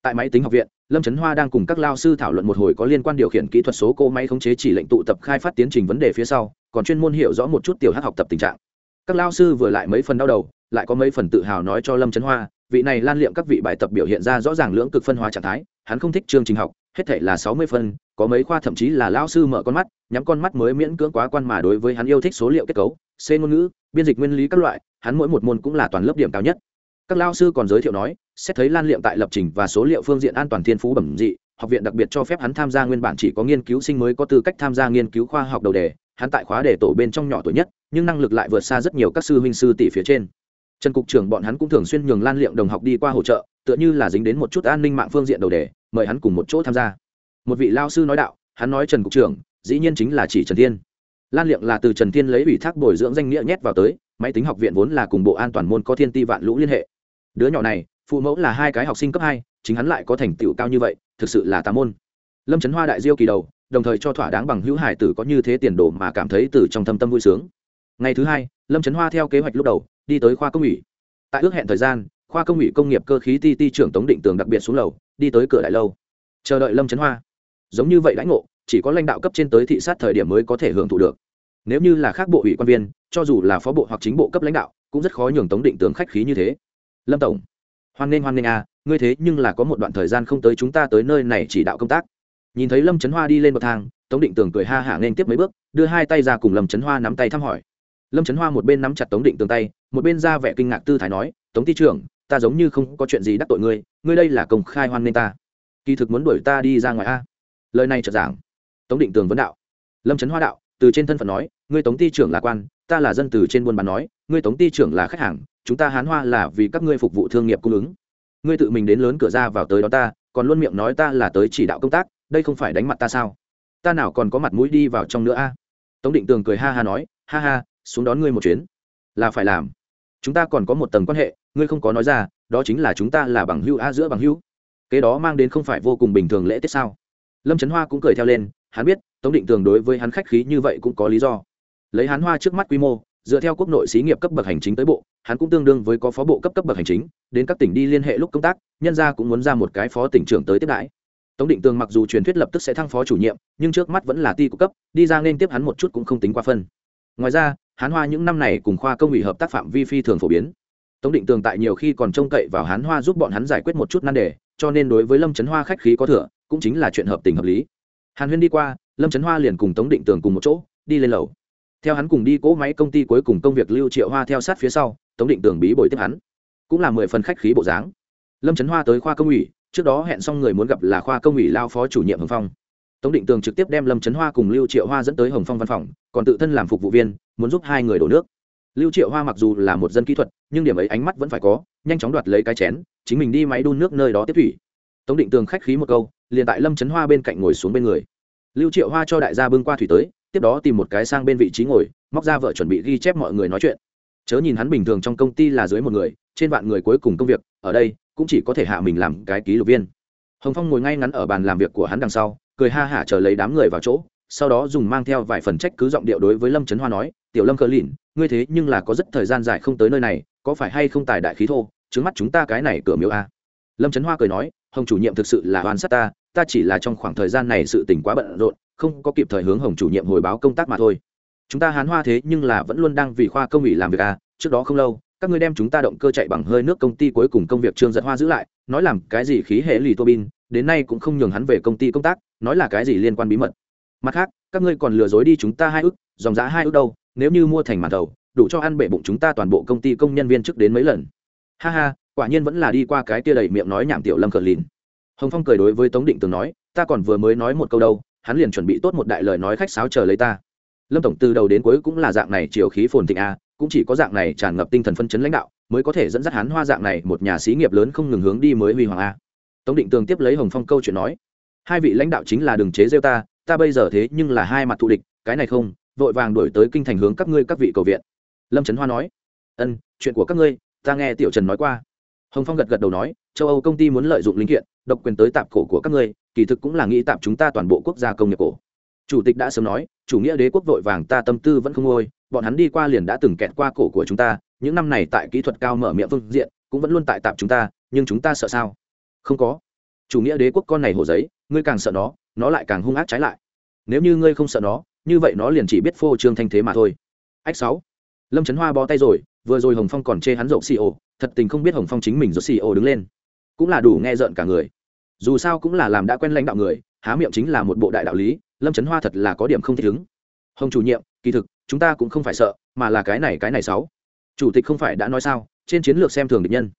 Tại máy tính học viện, lâm trấn hoa đang cùng các lao sư thảo luận một hồi có liên quan điều khiển kỹ thuật số cô máy khống chế chỉ lệnh tụ tập khai phát tiến trình vấn đề phía sau, còn chuyên môn hiểu rõ một chút tiểu hát học tập tình trạng. Các lao sư vừa lại mấy phần đau đầu, lại có mấy phần tự hào nói cho lâm trấn hoa, vị này lan liệm các vị bài tập biểu hiện ra rõ ràng lưỡng cực phân hóa trạng thái hắn không thích chương trình học, hết thể là sáu mươi phân, có mấy khoa thậm chí là lao sư mở con mắt, nhắm con mắt mới miễn cưỡng quá quan mà đối với hắn yêu thích số liệu kết cấu, c ngôn ngữ, biên dịch nguyên lý các loại, hắn mỗi một môn cũng là toàn lớp điểm cao nhất. Các lao sư còn giới thiệu nói, xét thấy lan liệm tại lập trình và số liệu phương diện an toàn thiên phú bẩm dị, học viện đặc biệt cho phép hắn tham gia nguyên bản chỉ có nghiên cứu sinh mới có tư cách tham gia nghiên cứu khoa học đầu đề, hắn tại khóa đề tổ bên trong nhỏ tuổi nhất, nhưng năng lực lại vượt xa rất nhiều các sư huynh sư tỷ phía trên. Trần cục trưởng bọn hắn cũng thường xuyên nhường lan liệm đồng học đi qua hỗ trợ tựa như là dính đến một chút an ninh mạng phương diện đầu đề, mời hắn cùng một chỗ tham gia. Một vị lao sư nói đạo, hắn nói trần cục trưởng, dĩ nhiên chính là chỉ trần thiên. Lan liệng là từ trần thiên lấy ủy thác bồi dưỡng danh nghĩa nhét vào tới, máy tính học viện vốn là cùng bộ an toàn môn có thiên ti vạn lũ liên hệ. Đứa nhỏ này, phụ mẫu là hai cái học sinh cấp hai, chính hắn lại có thành tựu cao như vậy, thực sự là tà môn. Lâm trấn hoa đại diêu kỳ đầu, đồng thời cho thỏa đáng bằng hữu hải tử có như thế tiền đồ mà cảm thấy từ trong thâm tâm vui sướng. Ngày thứ hai, lâm trấn hoa theo kế hoạch lúc đầu, đi tới khoa công ủy. Tại ước hẹn thời gian khoa công ủy công nghiệp cơ khí ti ti trưởng tống định tường đặc biệt xuống lầu, đi tới cửa đại lâu. Chờ đợi lâm trấn hoa. Giống như vậy lãnh ngộ, chỉ có lãnh đạo cấp trên tới thị sát thời điểm mới có thể hưởng thụ được. Nếu như là khác bộ ủy quan viên, cho dù là phó bộ hoặc chính bộ cấp lãnh đạo, cũng rất khó nhường tống định tường khách khí như thế. Lâm tổng, hoan nghênh hoan nghênh à ngươi thế nhưng là có một đoạn thời gian không tới chúng ta tới nơi này chỉ đạo công tác. Nhìn thấy lâm trấn hoa đi lên bậc thang, tống định tường cười ha hả nên tiếp mấy bước, đưa hai tay ra cùng lâm trấn hoa nắm tay thăm hỏi. Lâm trấn hoa một bên nắm chặt tống định tường tay, một bên ra vẻ kinh ngạc tư thái nói, tống ty trưởng ta giống như không có chuyện gì đắc tội ngươi ngươi đây là công khai hoan nghênh ta. Kỳ thực muốn đuổi ta đi ra ngoài a. Lời này chợt giảng. Tống định tường vấn đạo. Lâm trấn hoa đạo, từ trên thân phận nói, ngươi tống ty trưởng là quan, ta là dân từ trên buôn bán nói, ngươi tống ty trưởng là khách hàng, chúng ta hán hoa là vì các ngươi phục vụ thương nghiệp cung ứng. Ngươi tự mình đến lớn cửa ra vào tới đó ta, còn luôn miệng nói ta là tới chỉ đạo công tác, đây không phải đánh mặt ta sao? Ta nào còn có mặt mũi đi vào trong nữa a? Tống định tường cười ha ha nói, ha ha, xuống đón ngươi một chuyến. Là phải làm chúng ta còn có một tầng quan hệ, ngươi không có nói ra, đó chính là chúng ta là bằng hưu a giữa bằng hưu kế đó mang đến không phải vô cùng bình thường lễ tết sao? Lâm trấn hoa cũng cười theo lên, hắn biết, tống định tường đối với hắn khách khí như vậy cũng có lý do. Lấy hắn hoa trước mắt quy mô, dựa theo quốc nội xí nghiệp cấp bậc hành chính tới bộ, hắn cũng tương đương với có phó bộ cấp cấp bậc hành chính, đến các tỉnh đi liên hệ lúc công tác, nhân ra cũng muốn ra một cái phó tỉnh trưởng tới tiếp đãi. Tống định tường mặc dù truyền thuyết lập tức sẽ thăng phó chủ nhiệm, nhưng trước mắt vẫn là ti của cấp, đi ra nên tiếp hắn một chút cũng không tính qua phân. Ngoài ra Hán hoa những năm này cùng khoa công ủy hợp tác phạm vi phi thường phổ biến. Tống định tường tại nhiều khi còn trông cậy vào hán hoa giúp bọn hắn giải quyết một chút nan đề, cho nên đối với lâm trấn hoa khách khí có thừa, cũng chính là chuyện hợp tình hợp lý. Hàn huyên đi qua, lâm trấn hoa liền cùng tống định tường cùng một chỗ, đi lên lầu. Theo hắn cùng đi cỗ máy công ty cuối cùng công việc lưu triệu hoa theo sát phía sau, tống định tường bí bồi tiếp hắn. Cũng là mười phần khách khí bộ dáng. Lâm trấn hoa tới khoa công ủy, trước đó hẹn xong người muốn gặp là khoa công ủy lao phó chủ nhiệm hồng phong tống định tường trực tiếp đem lâm trấn hoa cùng lưu triệu hoa dẫn tới hồng phong văn phòng, còn tự thân làm phục vụ viên, muốn giúp hai người đổ nước. Lưu triệu hoa mặc dù là một dân kỹ thuật, nhưng điểm ấy ánh mắt vẫn phải có, nhanh chóng đoạt lấy cái chén, chính mình đi máy đun nước nơi đó tiếp thủy. Tống định tường khách khí một câu, liền tại lâm trấn hoa bên cạnh ngồi xuống bên người. Lưu triệu hoa cho đại gia bưng qua thủy tới, tiếp đó tìm một cái sang bên vị trí ngồi, móc ra vợ chuẩn bị ghi chép mọi người nói chuyện. Chớ nhìn hắn bình thường trong công ty là dưới một người, trên vạn người cuối cùng công việc, ở đây, cũng chỉ có thể hạ mình làm cái ký lục viên. Hồng phong ngồi ngay ngắn ở bàn làm việc của hắn đằng sau cười ha hả chờ lấy đám người vào chỗ, sau đó dùng mang theo vài phần trách cứ giọng điệu đối với lâm trấn hoa nói, tiểu lâm cờ lìn, ngươi thế nhưng là có rất thời gian dài không tới nơi này, có phải hay không tài đại khí thô, trứng mắt chúng ta cái này cửa miếu a? Lâm trấn hoa cười nói, hồng chủ nhiệm thực sự là oan sát ta ta chỉ là trong khoảng thời gian này sự tình quá bận rộn, không có kịp thời hướng hồng chủ nhiệm hồi báo công tác mà thôi. Chúng ta hán hoa thế nhưng là vẫn luôn đang vì khoa công ủy làm việc à trước đó không lâu, các ngươi đem chúng ta động cơ chạy bằng hơi nước công ty cuối cùng công việc trương dẫn hoa giữ lại, nói làm cái gì khí hệ lì tô bin, đến nay cũng không nhường hắn về công ty công tác nói là cái gì liên quan bí mật. Mặt khác, các ngươi còn lừa dối đi chúng ta hai ước, dòng giá hai ước đâu, nếu như mua thành màn thầu, đủ cho ăn bể bụng chúng ta toàn bộ công ty công nhân viên trước đến mấy lần. Ha ha, quả nhiên vẫn là đi qua cái tia đầy miệng nói nhảm tiểu lâm cờ lìn. Hồng phong cười đối với tống định tường nói, ta còn vừa mới nói một câu đâu, hắn liền chuẩn bị tốt một đại lời nói khách sáo chờ lấy ta. Lâm tổng từ đầu đến cuối cũng là dạng này chiều khí phồn thịnh a, cũng chỉ có dạng này tràn ngập tinh thần phân chấn lãnh đạo, mới có thể dẫn dắt hắn hoa dạng này một nhà xí nghiệp lớn không ngừng hướng đi mới huy hoàng a. Tống định tường tiếp lấy hồng phong câu chuyện nói hai vị lãnh đạo chính là đường chế rêu ta ta bây giờ thế nhưng là hai mặt thù địch, cái này không, vội vàng đổi tới kinh thành hướng các ngươi các vị cầu viện. Lâm trấn hoa nói, ân, chuyện của các ngươi, ta nghe tiểu trần nói qua. Hồng phong gật gật đầu nói, châu âu công ty muốn lợi dụng linh kiện, độc quyền tới tạp cổ của các ngươi, kỳ thực cũng là nghĩ tạp chúng ta toàn bộ quốc gia công nghiệp cổ. Chủ tịch đã sớm nói, chủ nghĩa đế quốc vội vàng, ta tâm tư vẫn không ngôi bọn hắn đi qua liền đã từng kẹt qua cổ của chúng ta, những năm này tại kỹ thuật cao mở miệng phương diện, cũng vẫn luôn tại tạp chúng ta, nhưng chúng ta sợ sao? Không có chủ nghĩa đế quốc con này hồ giấy, ngươi càng sợ nó nó lại càng hung ác trái lại. Nếu như ngươi không sợ nó, như vậy nó liền chỉ biết phô trương thanh thế mà thôi. Ách sáu. Lâm trấn hoa bó tay rồi, vừa rồi hồng phong còn chê hắn rộng xì ồ thật tình không biết hồng phong chính mình rộng xì ồ đứng lên. Cũng là đủ nghe rợn cả người. Dù sao cũng là làm đã quen lãnh đạo người, há miệng chính là một bộ đại đạo lý, lâm trấn hoa thật là có điểm không thích ứng. Hồng chủ nhiệm, kỳ thực, chúng ta cũng không phải sợ, mà là cái này cái này sáu. Chủ tịch không phải đã nói sao, trên chiến lược xem thường địch nhân.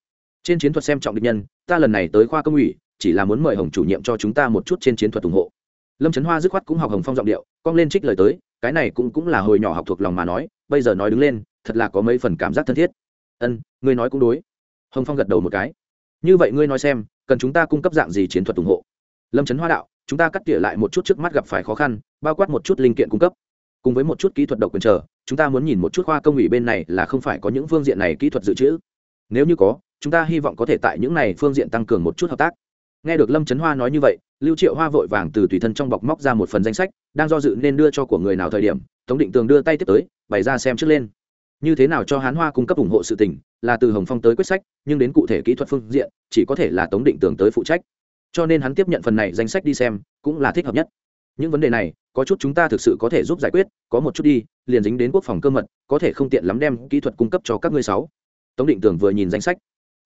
Trên chiến thuật xem trọng địch nhân, ta lần này tới khoa công ủy chỉ là muốn mời hồng chủ nhiệm cho chúng ta một chút trên chiến thuật ủng hộ. Lâm trấn hoa dứt khoát cũng học hồng phong giọng điệu, cong lên trích lời tới, cái này cũng cũng là hồi nhỏ học thuộc lòng mà nói, bây giờ nói đứng lên, thật là có mấy phần cảm giác thân thiết. Ân, ngươi nói cũng đối. Hồng phong gật đầu một cái. Như vậy ngươi nói xem, cần chúng ta cung cấp dạng gì chiến thuật ủng hộ? Lâm trấn hoa đạo, chúng ta cắt tỉa lại một chút trước mắt gặp phải khó khăn, bao quát một chút linh kiện cung cấp. Cùng với một chút kỹ thuật độc quyền chờ, chúng ta muốn nhìn một chút khoa công ủy bên này là không phải có những phương diện này kỹ thuật dự trữ. Nếu như có, chúng ta hy vọng có thể tại những này phương diện tăng cường một chút hợp tác nghe được lâm trấn hoa nói như vậy, lưu triệu hoa vội vàng từ tùy thân trong bọc móc ra một phần danh sách, đang do dự nên đưa cho của người nào thời điểm, tống định tường đưa tay tiếp tới, bày ra xem trước lên. Như thế nào cho hán hoa cung cấp ủng hộ sự tình, là từ hồng phong tới quyết sách, nhưng đến cụ thể kỹ thuật phương diện, chỉ có thể là tống định tường tới phụ trách. Cho nên hắn tiếp nhận phần này danh sách đi xem, cũng là thích hợp nhất. Những vấn đề này, có chút chúng ta thực sự có thể giúp giải quyết, có một chút đi, liền dính đến quốc phòng cơ mật, có thể không tiện lắm đem kỹ thuật cung cấp cho các ngươi sáu. Tống định tường vừa nhìn danh sách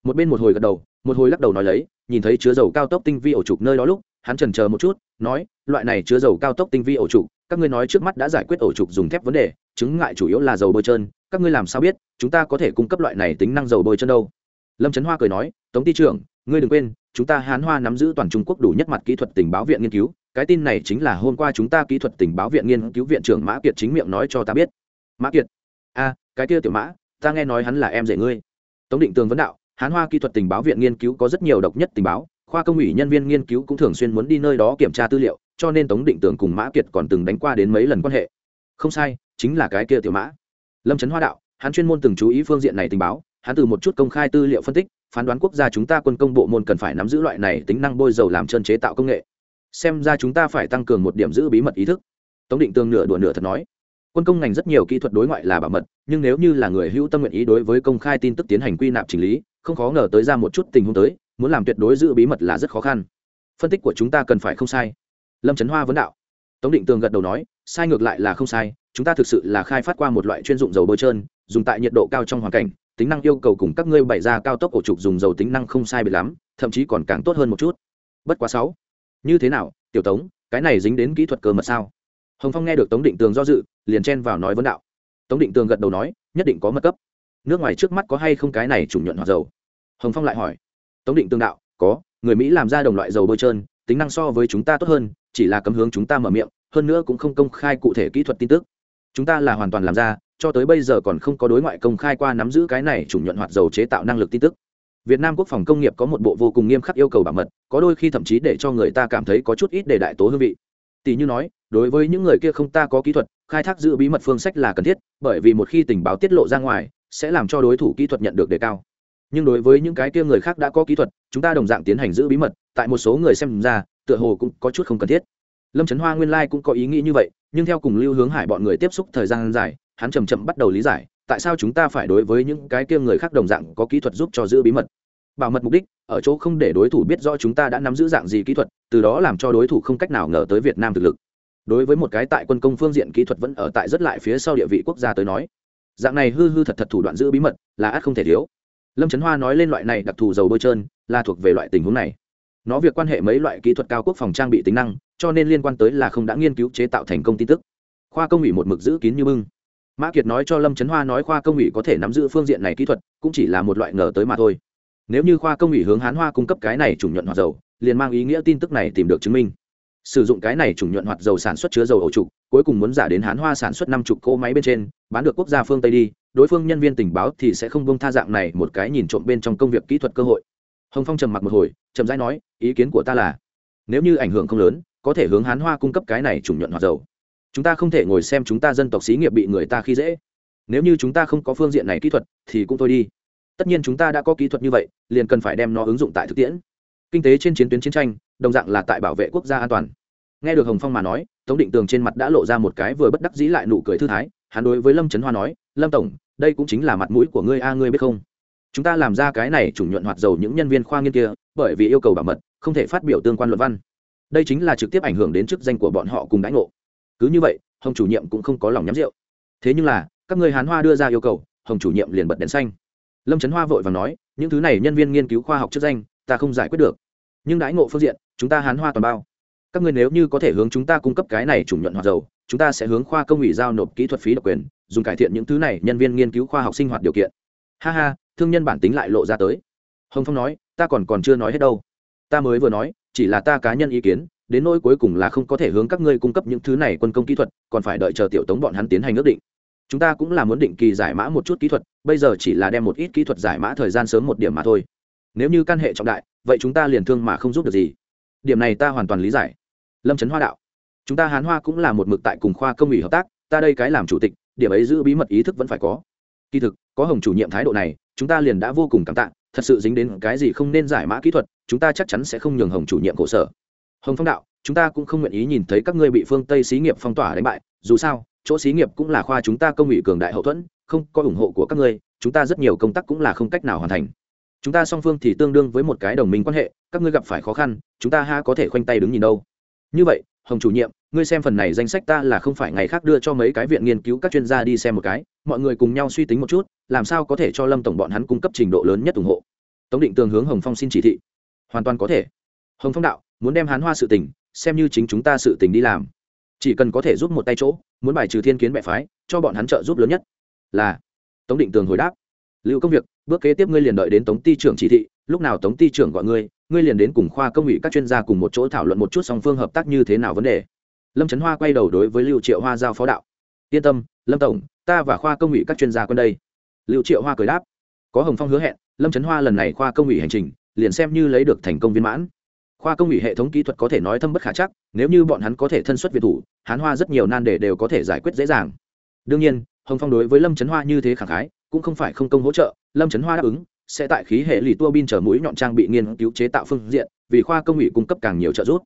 một bên một hồi gật đầu, một hồi lắc đầu nói lấy, nhìn thấy chứa dầu cao tốc tinh vi ổ trục nơi đó lúc, hắn trần chờ một chút, nói, loại này chứa dầu cao tốc tinh vi ổ trục, các ngươi nói trước mắt đã giải quyết ổ trục dùng thép vấn đề, chứng ngại chủ yếu là dầu bôi trơn, các ngươi làm sao biết, chúng ta có thể cung cấp loại này tính năng dầu bôi trơn đâu? Lâm trấn hoa cười nói, tống ty trưởng, ngươi đừng quên, chúng ta hán hoa nắm giữ toàn trung quốc đủ nhất mặt kỹ thuật tình báo viện nghiên cứu, cái tin này chính là hôm qua chúng ta kỹ thuật tình báo viện nghiên cứu viện trưởng mã kiệt chính miệng nói cho ta biết. Mã kiệt? A, cái kia tiểu mã, ta nghe nói hắn là em rể ngươi. Tống định tường vấn đạo hán hoa kỹ thuật tình báo viện nghiên cứu có rất nhiều độc nhất tình báo, khoa công ủy nhân viên nghiên cứu cũng thường xuyên muốn đi nơi đó kiểm tra tư liệu, cho nên tống định tường cùng mã kiệt còn từng đánh qua đến mấy lần quan hệ. Không sai, chính là cái kia tiểu mã. Lâm trấn hoa đạo, hắn chuyên môn từng chú ý phương diện này tình báo, hắn từ một chút công khai tư liệu phân tích, phán đoán quốc gia chúng ta quân công bộ môn cần phải nắm giữ loại này tính năng bôi dầu làm chân chế tạo công nghệ. Xem ra chúng ta phải tăng cường một điểm giữ bí mật ý thức. Tống định tường nửa đùa nửa thật nói, quân công ngành rất nhiều kỹ thuật đối ngoại là bảo mật, nhưng nếu như là người hữu tâm nguyện ý đối với công khai tin tức tiến hành quy nạp chỉnh lý không khó ngờ tới ra một chút tình huống tới, muốn làm tuyệt đối giữ bí mật là rất khó khăn. Phân tích của chúng ta cần phải không sai. Lâm trấn hoa vấn đạo. Tống định tường gật đầu nói, sai ngược lại là không sai, chúng ta thực sự là khai phát qua một loại chuyên dụng dầu bôi trơn, dùng tại nhiệt độ cao trong hoàn cảnh, tính năng yêu cầu cùng các ngươi bày ra cao tốc ổ trục dùng dầu tính năng không sai bị lắm, thậm chí còn càng tốt hơn một chút. Bất quá sáu. Như thế nào, tiểu tống, cái này dính đến kỹ thuật cơ mật sao? Hồng phong nghe được tống định tường do dự, liền chen vào nói vấn đạo. Tống định tường gật đầu nói, nhất định có mật cấp nước ngoài trước mắt có hay không cái này chủ nhuận hoặc dầu? Hồng phong lại hỏi. Tống định tương đạo, có, người mỹ làm ra đồng loại dầu bôi trơn, tính năng so với chúng ta tốt hơn, chỉ là cấm hướng chúng ta mở miệng, hơn nữa cũng không công khai cụ thể kỹ thuật tin tức. Chúng ta là hoàn toàn làm ra, cho tới bây giờ còn không có đối ngoại công khai qua nắm giữ cái này chủ nhuận hoạt dầu chế tạo năng lực tin tức. Việt nam quốc phòng công nghiệp có một bộ vô cùng nghiêm khắc yêu cầu bảo mật, có đôi khi thậm chí để cho người ta cảm thấy có chút ít để đại tố hương vị. Tỷ như nói, đối với những người kia không ta có kỹ thuật, khai thác giữ bí mật phương sách là cần thiết, bởi vì một khi tình báo tiết lộ ra ngoài sẽ làm cho đối thủ kỹ thuật nhận được đề cao. Nhưng đối với những cái kia người khác đã có kỹ thuật, chúng ta đồng dạng tiến hành giữ bí mật, tại một số người xem ra, tựa hồ cũng có chút không cần thiết. Lâm trấn hoa nguyên lai、like、cũng có ý nghĩ như vậy, nhưng theo cùng lưu hướng hải bọn người tiếp xúc thời gian dài, hắn chầm chậm bắt đầu lý giải, tại sao chúng ta phải đối với những cái kia người khác đồng dạng có kỹ thuật giúp cho giữ bí mật. Bảo mật mục đích, ở chỗ không để đối thủ biết rõ chúng ta đã nắm giữ dạng gì kỹ thuật, từ đó làm cho đối thủ không cách nào ngờ tới việt nam thực lực. Đối với một cái tại quân công phương diện kỹ thuật vẫn ở tại rất lại phía sau địa vị quốc gia tới nói dạng này hư hư thật thật thủ đoạn giữ bí mật, là ắt không thể thiếu. Lâm trấn hoa nói lên loại này đặc thù dầu bôi trơn, là thuộc về loại tình huống này. Nó việc quan hệ mấy loại kỹ thuật cao quốc phòng trang bị tính năng, cho nên liên quan tới là không đã nghiên cứu chế tạo thành công tin tức. Khoa công ủy một mực giữ kín như bưng. Mã kiệt nói cho lâm trấn hoa nói khoa công ủy có thể nắm giữ phương diện này kỹ thuật, cũng chỉ là một loại ngờ tới mà thôi. Nếu như khoa công ủy hướng hán hoa cung cấp cái này chủng nhuận hoạt dầu, liền mang ý nghĩa tin tức này tìm được chứng minh sử dụng cái này chủng nhuận hoạt dầu sản xuất chứa dầu ổ trục, cuối cùng muốn giả đến hán hoa sản xuất năm chục cỗ máy bên trên, bán được quốc gia phương tây đi, đối phương nhân viên tình báo thì sẽ không bông tha dạng này một cái nhìn trộm bên trong công việc kỹ thuật cơ hội. Hồng phong trầm mặc một hồi trầm rãi nói, ý kiến của ta là, nếu như ảnh hưởng không lớn, có thể hướng hán hoa cung cấp cái này chủng nhuận hoạt dầu. Chúng ta không thể ngồi xem chúng ta dân tộc xí nghiệp bị người ta khi dễ. Nếu như chúng ta không có phương diện này kỹ thuật, thì cũng thôi đi. Tất nhiên chúng ta đã có kỹ thuật như vậy, liền cần phải đem nó ứng dụng tại thực tiễn. Kinh tế trên chiến tuyến chiến tranh đồng dạng là tại bảo vệ quốc gia an toàn. Nghe được hồng phong mà nói, tống định tường trên mặt đã lộ ra một cái vừa bất đắc dĩ lại nụ cười thư thái, hắn đối với lâm trấn hoa nói, lâm tổng, đây cũng chính là mặt mũi của ngươi a, ngươi biết không? Chúng ta làm ra cái này chủ nhuận hoạt dầu những nhân viên khoa nghiên kia, bởi vì yêu cầu bảo mật, không thể phát biểu tương quan luận văn. Đây chính là trực tiếp ảnh hưởng đến chức danh của bọn họ cùng đãi ngộ. Cứ như vậy, hồng chủ nhiệm cũng không có lòng nhắm rượu. Thế nhưng là, các người hán hoa đưa ra yêu cầu, hồng chủ nhiệm liền bật đèn xanh. Lâm trấn hoa vội và nói, những thứ này nhân viên nghiên cứu khoa học chức danh, ta không giải quyết được. Nhưng đãi ngộ phương diện chúng ta hán hoa toàn bao. Các người nếu như có thể hướng chúng ta cung cấp cái này chủ nhuận hoạt dầu, chúng ta sẽ hướng khoa công ủy giao nộp kỹ thuật phí độc quyền, dùng cải thiện những thứ này nhân viên nghiên cứu khoa học sinh hoạt điều kiện. Ha ha, thương nhân bản tính lại lộ ra tới. Hồng phong nói, ta còn còn chưa nói hết đâu. Ta mới vừa nói, chỉ là ta cá nhân ý kiến, đến nỗi cuối cùng là không có thể hướng các ngươi cung cấp những thứ này quân công kỹ thuật, còn phải đợi chờ tiểu tống bọn hắn tiến hành ước định. Chúng ta cũng là muốn định kỳ giải mã một chút kỹ thuật, bây giờ chỉ là đem một ít kỹ thuật giải mã thời gian sớm một điểm mà thôi. Nếu như căn hệ trọng đại, vậy chúng ta liền thương mà không giúp được gì điểm này ta hoàn toàn lý giải. Lâm trấn hoa đạo, chúng ta hán hoa cũng là một mực tại cùng khoa công ủy hợp tác, ta đây cái làm chủ tịch, điểm ấy giữ bí mật ý thức vẫn phải có. Kỳ thực, có hồng chủ nhiệm thái độ này, chúng ta liền đã vô cùng cảm tạ, thật sự dính đến cái gì không nên giải mã kỹ thuật, chúng ta chắc chắn sẽ không nhường hồng chủ nhiệm khổ sở. Hồng phong đạo, chúng ta cũng không nguyện ý nhìn thấy các ngươi bị phương tây xí nghiệp phong tỏa đánh bại, dù sao, chỗ xí nghiệp cũng là khoa chúng ta công ủy cường đại hậu thuẫn, không có ủng hộ của các ngươi, chúng ta rất nhiều công tác cũng là không cách nào hoàn thành chúng ta song phương thì tương đương với một cái đồng minh quan hệ, các ngươi gặp phải khó khăn, chúng ta ha có thể khoanh tay đứng nhìn đâu. Như vậy, hồng chủ nhiệm, ngươi xem phần này danh sách ta là không phải ngày khác đưa cho mấy cái viện nghiên cứu các chuyên gia đi xem một cái, mọi người cùng nhau suy tính một chút, làm sao có thể cho lâm tổng bọn hắn cung cấp trình độ lớn nhất ủng hộ. Tống định tường hướng hồng phong xin chỉ thị. Hoàn toàn có thể. Hồng phong đạo, muốn đem hán hoa sự tình, xem như chính chúng ta sự tình đi làm. Chỉ cần có thể giúp một tay chỗ, muốn bài trừ thiên kiến bệ phái, cho bọn hắn trợ giúp lớn nhất. Là, tống định tường hồi đáp. Lưu công việc bước kế tiếp ngươi liền đợi đến tống ty trưởng chỉ thị, lúc nào tống ty trưởng gọi ngươi ngươi liền đến cùng khoa công ủy các chuyên gia cùng một chỗ thảo luận một chút song phương hợp tác như thế nào vấn đề. Lâm trấn hoa quay đầu đối với lưu triệu hoa giao phó đạo. Yên tâm, lâm tổng, ta và khoa công ủy các chuyên gia quân đây. Lưu triệu hoa cười đáp. Có hồng phong hứa hẹn, lâm trấn hoa lần này khoa công ủy hành trình, liền xem như lấy được thành công viên mãn. Khoa công ủy hệ thống kỹ thuật có thể nói thâm bất khả chắc, nếu như bọn hắn có thể thân xuất việt thủ hán hoa rất nhiều nan đề đều có thể giải quyết dễ dàng. Đương nhiên, hồng phong đối với lâm trấn hoa như thế khẳng khái cũng không phải không công hỗ trợ, lâm trấn hoa đáp ứng, sẽ tại khí hệ lì tua bin chở mũi nhọn trang bị nghiên cứu chế tạo phương diện, vì khoa công ủy cung cấp càng nhiều trợ giúp.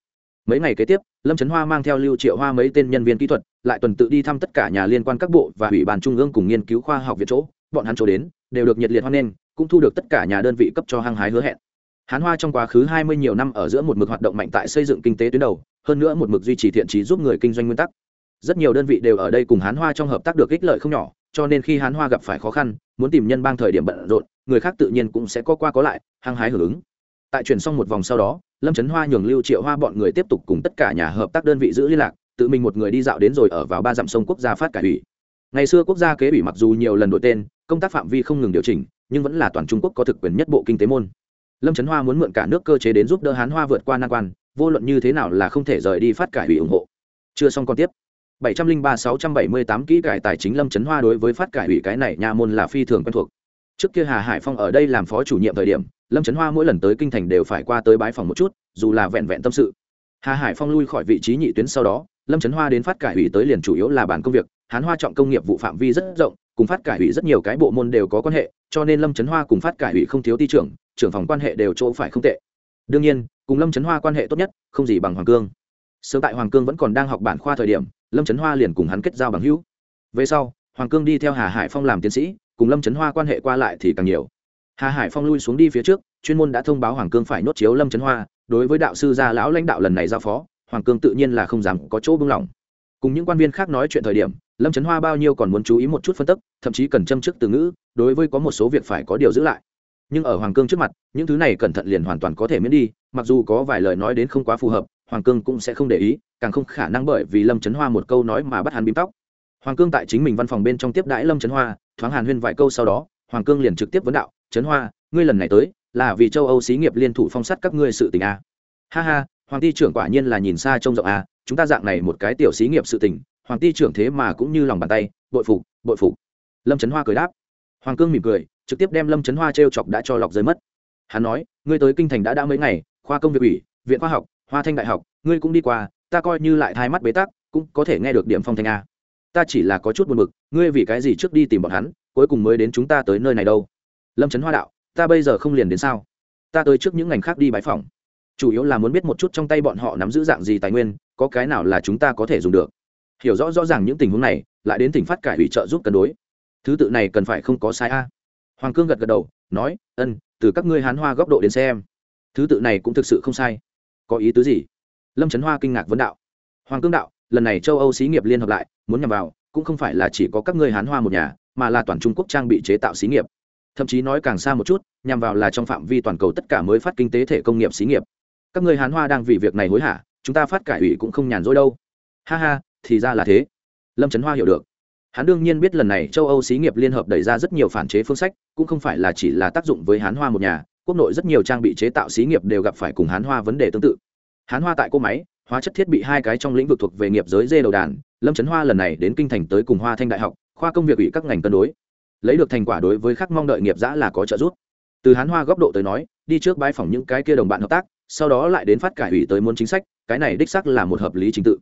Mấy ngày kế tiếp, lâm trấn hoa mang theo lưu triệu hoa mấy tên nhân viên kỹ thuật, lại tuần tự đi thăm tất cả nhà liên quan các bộ và ủy ban trung ương cùng nghiên cứu khoa học việt chỗ. Bọn hắn chỗ đến, đều được nhiệt liệt hoan nghênh, cũng thu được tất cả nhà đơn vị cấp cho hăng hái hứa hẹn. Hán hoa trong quá khứ hai mươi nhiều năm ở giữa một mực hoạt động mạnh tại xây dựng kinh tế tuyến đầu, hơn nữa một mực duy trì thiện trí giúp người kinh doanh nguyên tắc. Rất nhiều đơn vị đều ở đây cùng hán hoa trong hợp tác được ích lợi không nhỏ cho nên khi hán hoa gặp phải khó khăn, muốn tìm nhân bang thời điểm bận rộn, người khác tự nhiên cũng sẽ có qua có lại, hăng hái hưởng ứng. Tại chuyển xong một vòng sau đó, lâm trấn hoa nhường lưu triệu hoa bọn người tiếp tục cùng tất cả nhà hợp tác đơn vị giữ liên lạc, tự mình một người đi dạo đến rồi ở vào ba dặm sông quốc gia phát cải ủy. Ngày xưa quốc gia kế ủy mặc dù nhiều lần đổi tên, công tác phạm vi không ngừng điều chỉnh, nhưng vẫn là toàn trung quốc có thực quyền nhất bộ kinh tế môn. Lâm trấn hoa muốn mượn cả nước cơ chế đến giúp đỡ hán hoa vượt qua nan quan, vô luận như thế nào là không thể rời đi phát cải ủy ủng hộ. Chưa xong còn tiếp. 703-678 kỹ cải tài chính lâm trấn hoa đối với phát cải ủy cái này nha môn là phi thường quen thuộc. Trước kia hà hải phong ở đây làm phó chủ nhiệm thời điểm, lâm trấn hoa mỗi lần tới kinh thành đều phải qua tới bái phòng một chút, dù là vẹn vẹn tâm sự. Hà hải phong lui khỏi vị trí nhị tuyến sau đó, lâm trấn hoa đến phát cải ủy tới liền chủ yếu là bản công việc, hán hoa trọng công nghiệp vụ phạm vi rất rộng, cùng phát cải ủy rất nhiều cái bộ môn đều có quan hệ, cho nên lâm trấn hoa cùng phát cải ủy không thiếu ti trưởng trưởng phòng quan hệ đều chỗ phải không tệ. Đương nhiên, cùng lâm trấn hoa quan hệ tốt nhất, không gì bằng hoàng cương sớm tại hoàng cương vẫn còn đang học bản khoa thời điểm, lâm trấn hoa liền cùng hắn kết giao bằng hữu. Về sau, hoàng cương đi theo hà hải phong làm tiến sĩ, cùng lâm trấn hoa quan hệ qua lại thì càng nhiều. Hà hải phong lui xuống đi phía trước, chuyên môn đã thông báo hoàng cương phải nhốt chiếu lâm trấn hoa, đối với đạo sư gia lão lãnh đạo lần này giao phó, hoàng cương tự nhiên là không dám có chỗ bưng lỏng. Cùng những quan viên khác nói chuyện thời điểm, lâm trấn hoa bao nhiêu còn muốn chú ý một chút phân tức thậm chí cần châm chức từ ngữ, đối với có một số việc phải có điều giữ lại. Nhưng ở hoàng cương trước mặt, những thứ này cẩn thận liền hoàn toàn có thể miễn đi, mặc dù có vài lời nói đến không quá phù hợp hoàng cương cũng sẽ không để ý, càng không khả năng bởi vì lâm trấn hoa một câu nói mà bắt hắn bím tóc. Hoàng cương tại chính mình văn phòng bên trong tiếp đãi lâm trấn hoa, thoáng hàn huyên vài câu sau đó, hoàng cương liền trực tiếp vấn đạo trấn hoa, ngươi lần này tới là vì châu âu xí nghiệp liên thủ phong sát các ngươi sự tình a ha ha, hoàng ty trưởng quả nhiên là nhìn xa trông rộng a chúng ta dạng này một cái tiểu xí nghiệp sự tình, hoàng ty trưởng thế mà cũng như lòng bàn tay, bội phục bội phục. Lâm trấn hoa cười đáp. Hoàng cương mỉm cười, trực tiếp đem lâm trấn hoa t r e o chọc đã cho lọc rơi mất. Hắn nói, ngươi tới kinh thành đã đã mấy ngày, khoa công việc ủy, viện khoa học hoa thanh đại học, ngươi cũng đi qua, ta coi như lại thai mắt bế tắc, cũng có thể nghe được điểm phong thanh a. Ta chỉ là có chút buồn b ự c ngươi vì cái gì trước đi tìm bọn hắn, cuối cùng mới đến chúng ta tới nơi này đâu? Lâm trấn hoa đạo, ta bây giờ không liền đến sao? Ta tới trước những ngành khác đi bãi phòng chủ yếu là muốn biết một chút trong tay bọn họ nắm giữ dạng gì tài nguyên, có cái nào là chúng ta có thể dùng được. Hiểu rõ rõ ràng những tình huống này, lại đến tỉnh phát cải ủy trợ giúp cân đối. Thứ tự này cần phải không có sai a. Hoàng cương gật gật đầu, nói, ân, từ các ngươi hán hoa góc độ đến xem, thứ tự này cũng thực sự không sai có ý tứ gì? Lâm trấn hoa kinh ngạc vấn đạo. Hoàng cương đạo, lần này châu âu xí nghiệp liên hợp lại, muốn nhằm vào, cũng không phải là chỉ có các ngươi hán hoa một nhà, mà là toàn trung quốc trang bị chế tạo xí nghiệp. Thậm chí nói càng xa một chút, nhằm vào là trong phạm vi toàn cầu tất cả mới phát kinh tế thể công nghiệp xí nghiệp. Các ngươi hán hoa đang vì việc này hối hả, chúng ta phát cải ủy cũng không nhàn rỗi đâu. Ha ha, thì ra là thế. Lâm trấn hoa hiểu được. Hắn đương nhiên biết lần này châu âu xí nghiệp liên hợp đẩy ra rất nhiều phản chế phương sách, cũng không phải là chỉ là tác dụng với hán hoa một nhà quốc nội rất nhiều trang bị chế tạo xí nghiệp đều gặp phải cùng hán hoa vấn đề tương tự. Hán hoa tại cỗ máy, hóa chất thiết bị hai cái trong lĩnh vực thuộc về nghiệp giới dê đầu đàn, lâm trấn hoa lần này đến kinh thành tới cùng hoa thanh đại học, khoa công việc ủy các ngành cân đối. Lấy được thành quả đối với khắc mong đợi nghiệp giã là có trợ giúp. Từ hán hoa góc độ tới nói, đi trước bãi phỏng những cái kia đồng bạn hợp tác, sau đó lại đến phát cải ủy tới muốn chính sách, cái này đích xác là một hợp lý trình tự.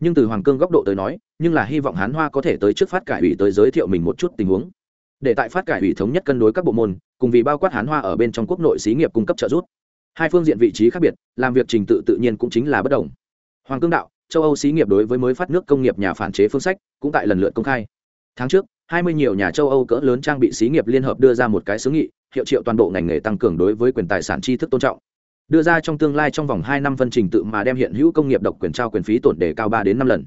Nhưng từ hoàng cương góc độ tới nói, nhưng là hy vọng hán hoa có thể tới trước phát cải ủy tới giới thiệu mình một chút tình huống để tại phát cải ủy thống nhất cân đối các bộ môn, cùng vì bao quát hán hoa ở bên trong quốc nội xí nghiệp cung cấp trợ giúp. Hai phương diện vị trí khác biệt, làm việc trình tự tự nhiên cũng chính là bất đồng. Hoàng cương đạo, châu âu xí nghiệp đối với mới phát nước công nghiệp nhà phản chế phương sách, cũng tại lần lượt công khai. Tháng trước, hai mươi nhiều nhà châu âu cỡ lớn trang bị xí nghiệp liên hợp đưa ra một cái xứ nghị, hiệu triệu toàn bộ ngành nghề tăng cường đối với quyền tài sản tri thức tôn trọng. Đưa ra trong tương lai trong vòng hai năm phân trình tự mà đem hiện hữu công nghiệp độc quyền trao quyền phí tổn đề cao ba đến năm lần.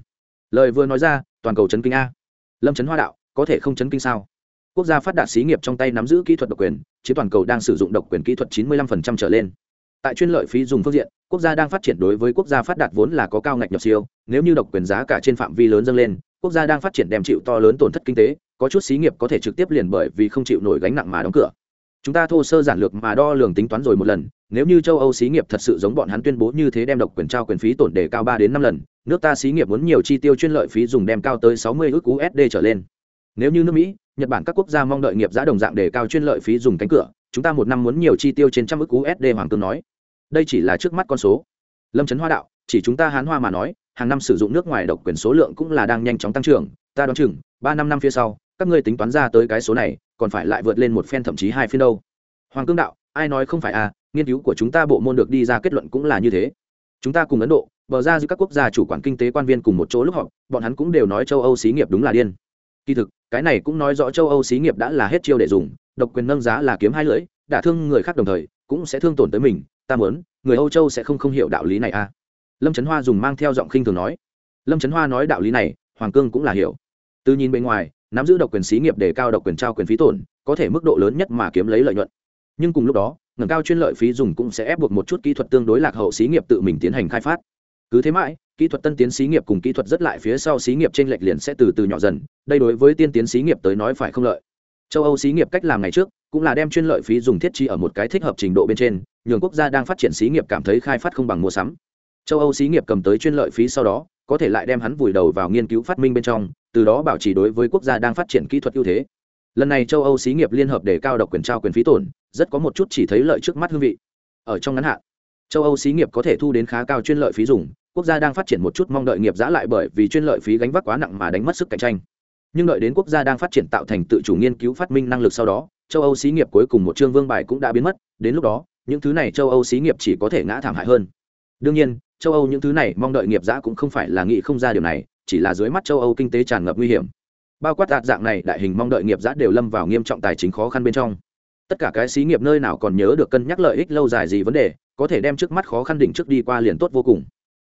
Lời vừa nói ra, toàn cầu chấn kinh a. Lâm chấn hoa đạo, có thể không chấn kinh sao? Quốc gia phát đạt xí nghiệp trong tay nắm giữ kỹ thuật độc quyền chứ toàn cầu đang sử dụng độc quyền kỹ thuật 95% trở lên. Tại chuyên lợi phí dùng phương diện, quốc gia đang phát triển đối với quốc gia phát đạt vốn là có cao ngạch nhập siêu, nếu như độc quyền giá cả trên phạm vi lớn dâng lên, quốc gia đang phát triển đem chịu to lớn tổn thất kinh tế, có chút xí nghiệp có thể trực tiếp liền bởi vì không chịu nổi gánh nặng mà đóng cửa. Chúng ta thô sơ giản lược mà đo lường tính toán rồi một lần, nếu như châu âu xí nghiệp thật sự giống bọn hắn tuyên bố như thế đem độc quyền trao quyền phí tổn đề cao ba đến năm lần, nước ta xí nghiệp muốn nhiều chi tiêu chuyên lợi phí dùng đem cao tới sáu mươi ước usd trở lên. Nếu như nước mỹ nhật bản các quốc gia mong đợi nghiệp giá đồng dạng đề cao chuyên lợi phí dùng cánh cửa. Chúng ta một năm muốn nhiều chi tiêu trên trăm ức usd hoàng cương nói. Đây chỉ là trước mắt con số. Lâm trấn hoa đạo, chỉ chúng ta hán hoa mà nói, hàng năm sử dụng nước ngoài độc quyền số lượng cũng là đang nhanh chóng tăng trưởng. Ta đoán chừng, ba năm năm phía sau, các ngươi tính toán ra tới cái số này, còn phải lại vượt lên một phen thậm chí hai phiên đâu. Hoàng cương đạo, ai nói không phải à nghiên cứu của chúng ta bộ môn được đi ra kết luận cũng là như thế. Chúng ta cùng ấn độ, bờ ra giữa các quốc gia chủ quản kinh tế quan viên cùng một chỗ lúc họp, bọn hắn cũng đều nói châu âu xí nghiệp đúng là điên kỳ thực, cái này cũng nói rõ châu âu xí nghiệp đã là hết chiêu để dùng, độc quyền nâng giá là kiếm hai lưỡi, đả thương người khác đồng thời, cũng sẽ thương tổn tới mình, ta muốn, người âu châu sẽ không không hiểu đạo lý này à? Lâm trấn hoa dùng mang theo giọng khinh thường nói. Lâm trấn hoa nói đạo lý này, hoàng cương cũng là hiểu. Từ nhìn bên ngoài, nắm giữ độc quyền xí nghiệp để cao độc quyền trao quyền phí tổn, có thể mức độ lớn nhất mà kiếm lấy lợi nhuận. Nhưng cùng lúc đó ngẩng cao chuyên lợi phí dùng cũng sẽ ép buộc một chút kỹ thuật tương đối lạc hậu xí nghiệp tự mình tiến hành khai phát. Cứ thế mãi kỹ thuật tân tiến xí nghiệp cùng kỹ thuật rất lại phía sau xí nghiệp trên lệch liền sẽ từ từ nhỏ dần, đây đối với tiên tiến xí nghiệp tới nói phải không lợi. Châu âu xí nghiệp cách làm ngày trước, cũng là đem chuyên lợi phí dùng thiết chi ở một cái thích hợp trình độ bên trên, nhường quốc gia đang phát triển xí nghiệp cảm thấy khai phát không bằng mua sắm. Châu âu xí nghiệp cầm tới chuyên lợi phí sau đó, có thể lại đem hắn vùi đầu vào nghiên cứu phát minh bên trong, từ đó bảo trì đối với quốc gia đang phát triển kỹ thuật ưu thế. Lần này châu âu xí nghiệp liên hợp để cao độc quyền trao quyền phí tổn, rất có một chút chỉ thấy lợi trước mắt hương vị. Ở trong ngắn hạn, châu âu xí nghiệp có thể thu đến khá cao chuyên lợi phí dùng quốc gia đang phát triển một chút mong đợi nghiệp giã lại bởi vì chuyên lợi phí gánh vác quá nặng mà đánh mất sức cạnh tranh. Nhưng đợi đến quốc gia đang phát triển tạo thành tự chủ nghiên cứu phát minh năng lực sau đó, châu âu xí nghiệp cuối cùng một chương vương bài cũng đã biến mất, đến lúc đó, những thứ này châu âu xí nghiệp chỉ có thể ngã thảm hại hơn. Đương nhiên, châu âu những thứ này mong đợi nghiệp giã cũng không phải là nghĩ không ra điều này, chỉ là dưới mắt châu âu kinh tế tràn ngập nguy hiểm. Bao quát đạt dạng này, đại hình mong đợi nghiệp giã đều lâm vào nghiêm trọng tài chính khó khăn bên trong. Tất cả cái xí nghiệp nơi nào còn nhớ được cân nhắc lợi ích lâu dài gì vấn đề, có thể đem trước mắt khó khăn đỉnh trước đi qua liền tốt vô cùng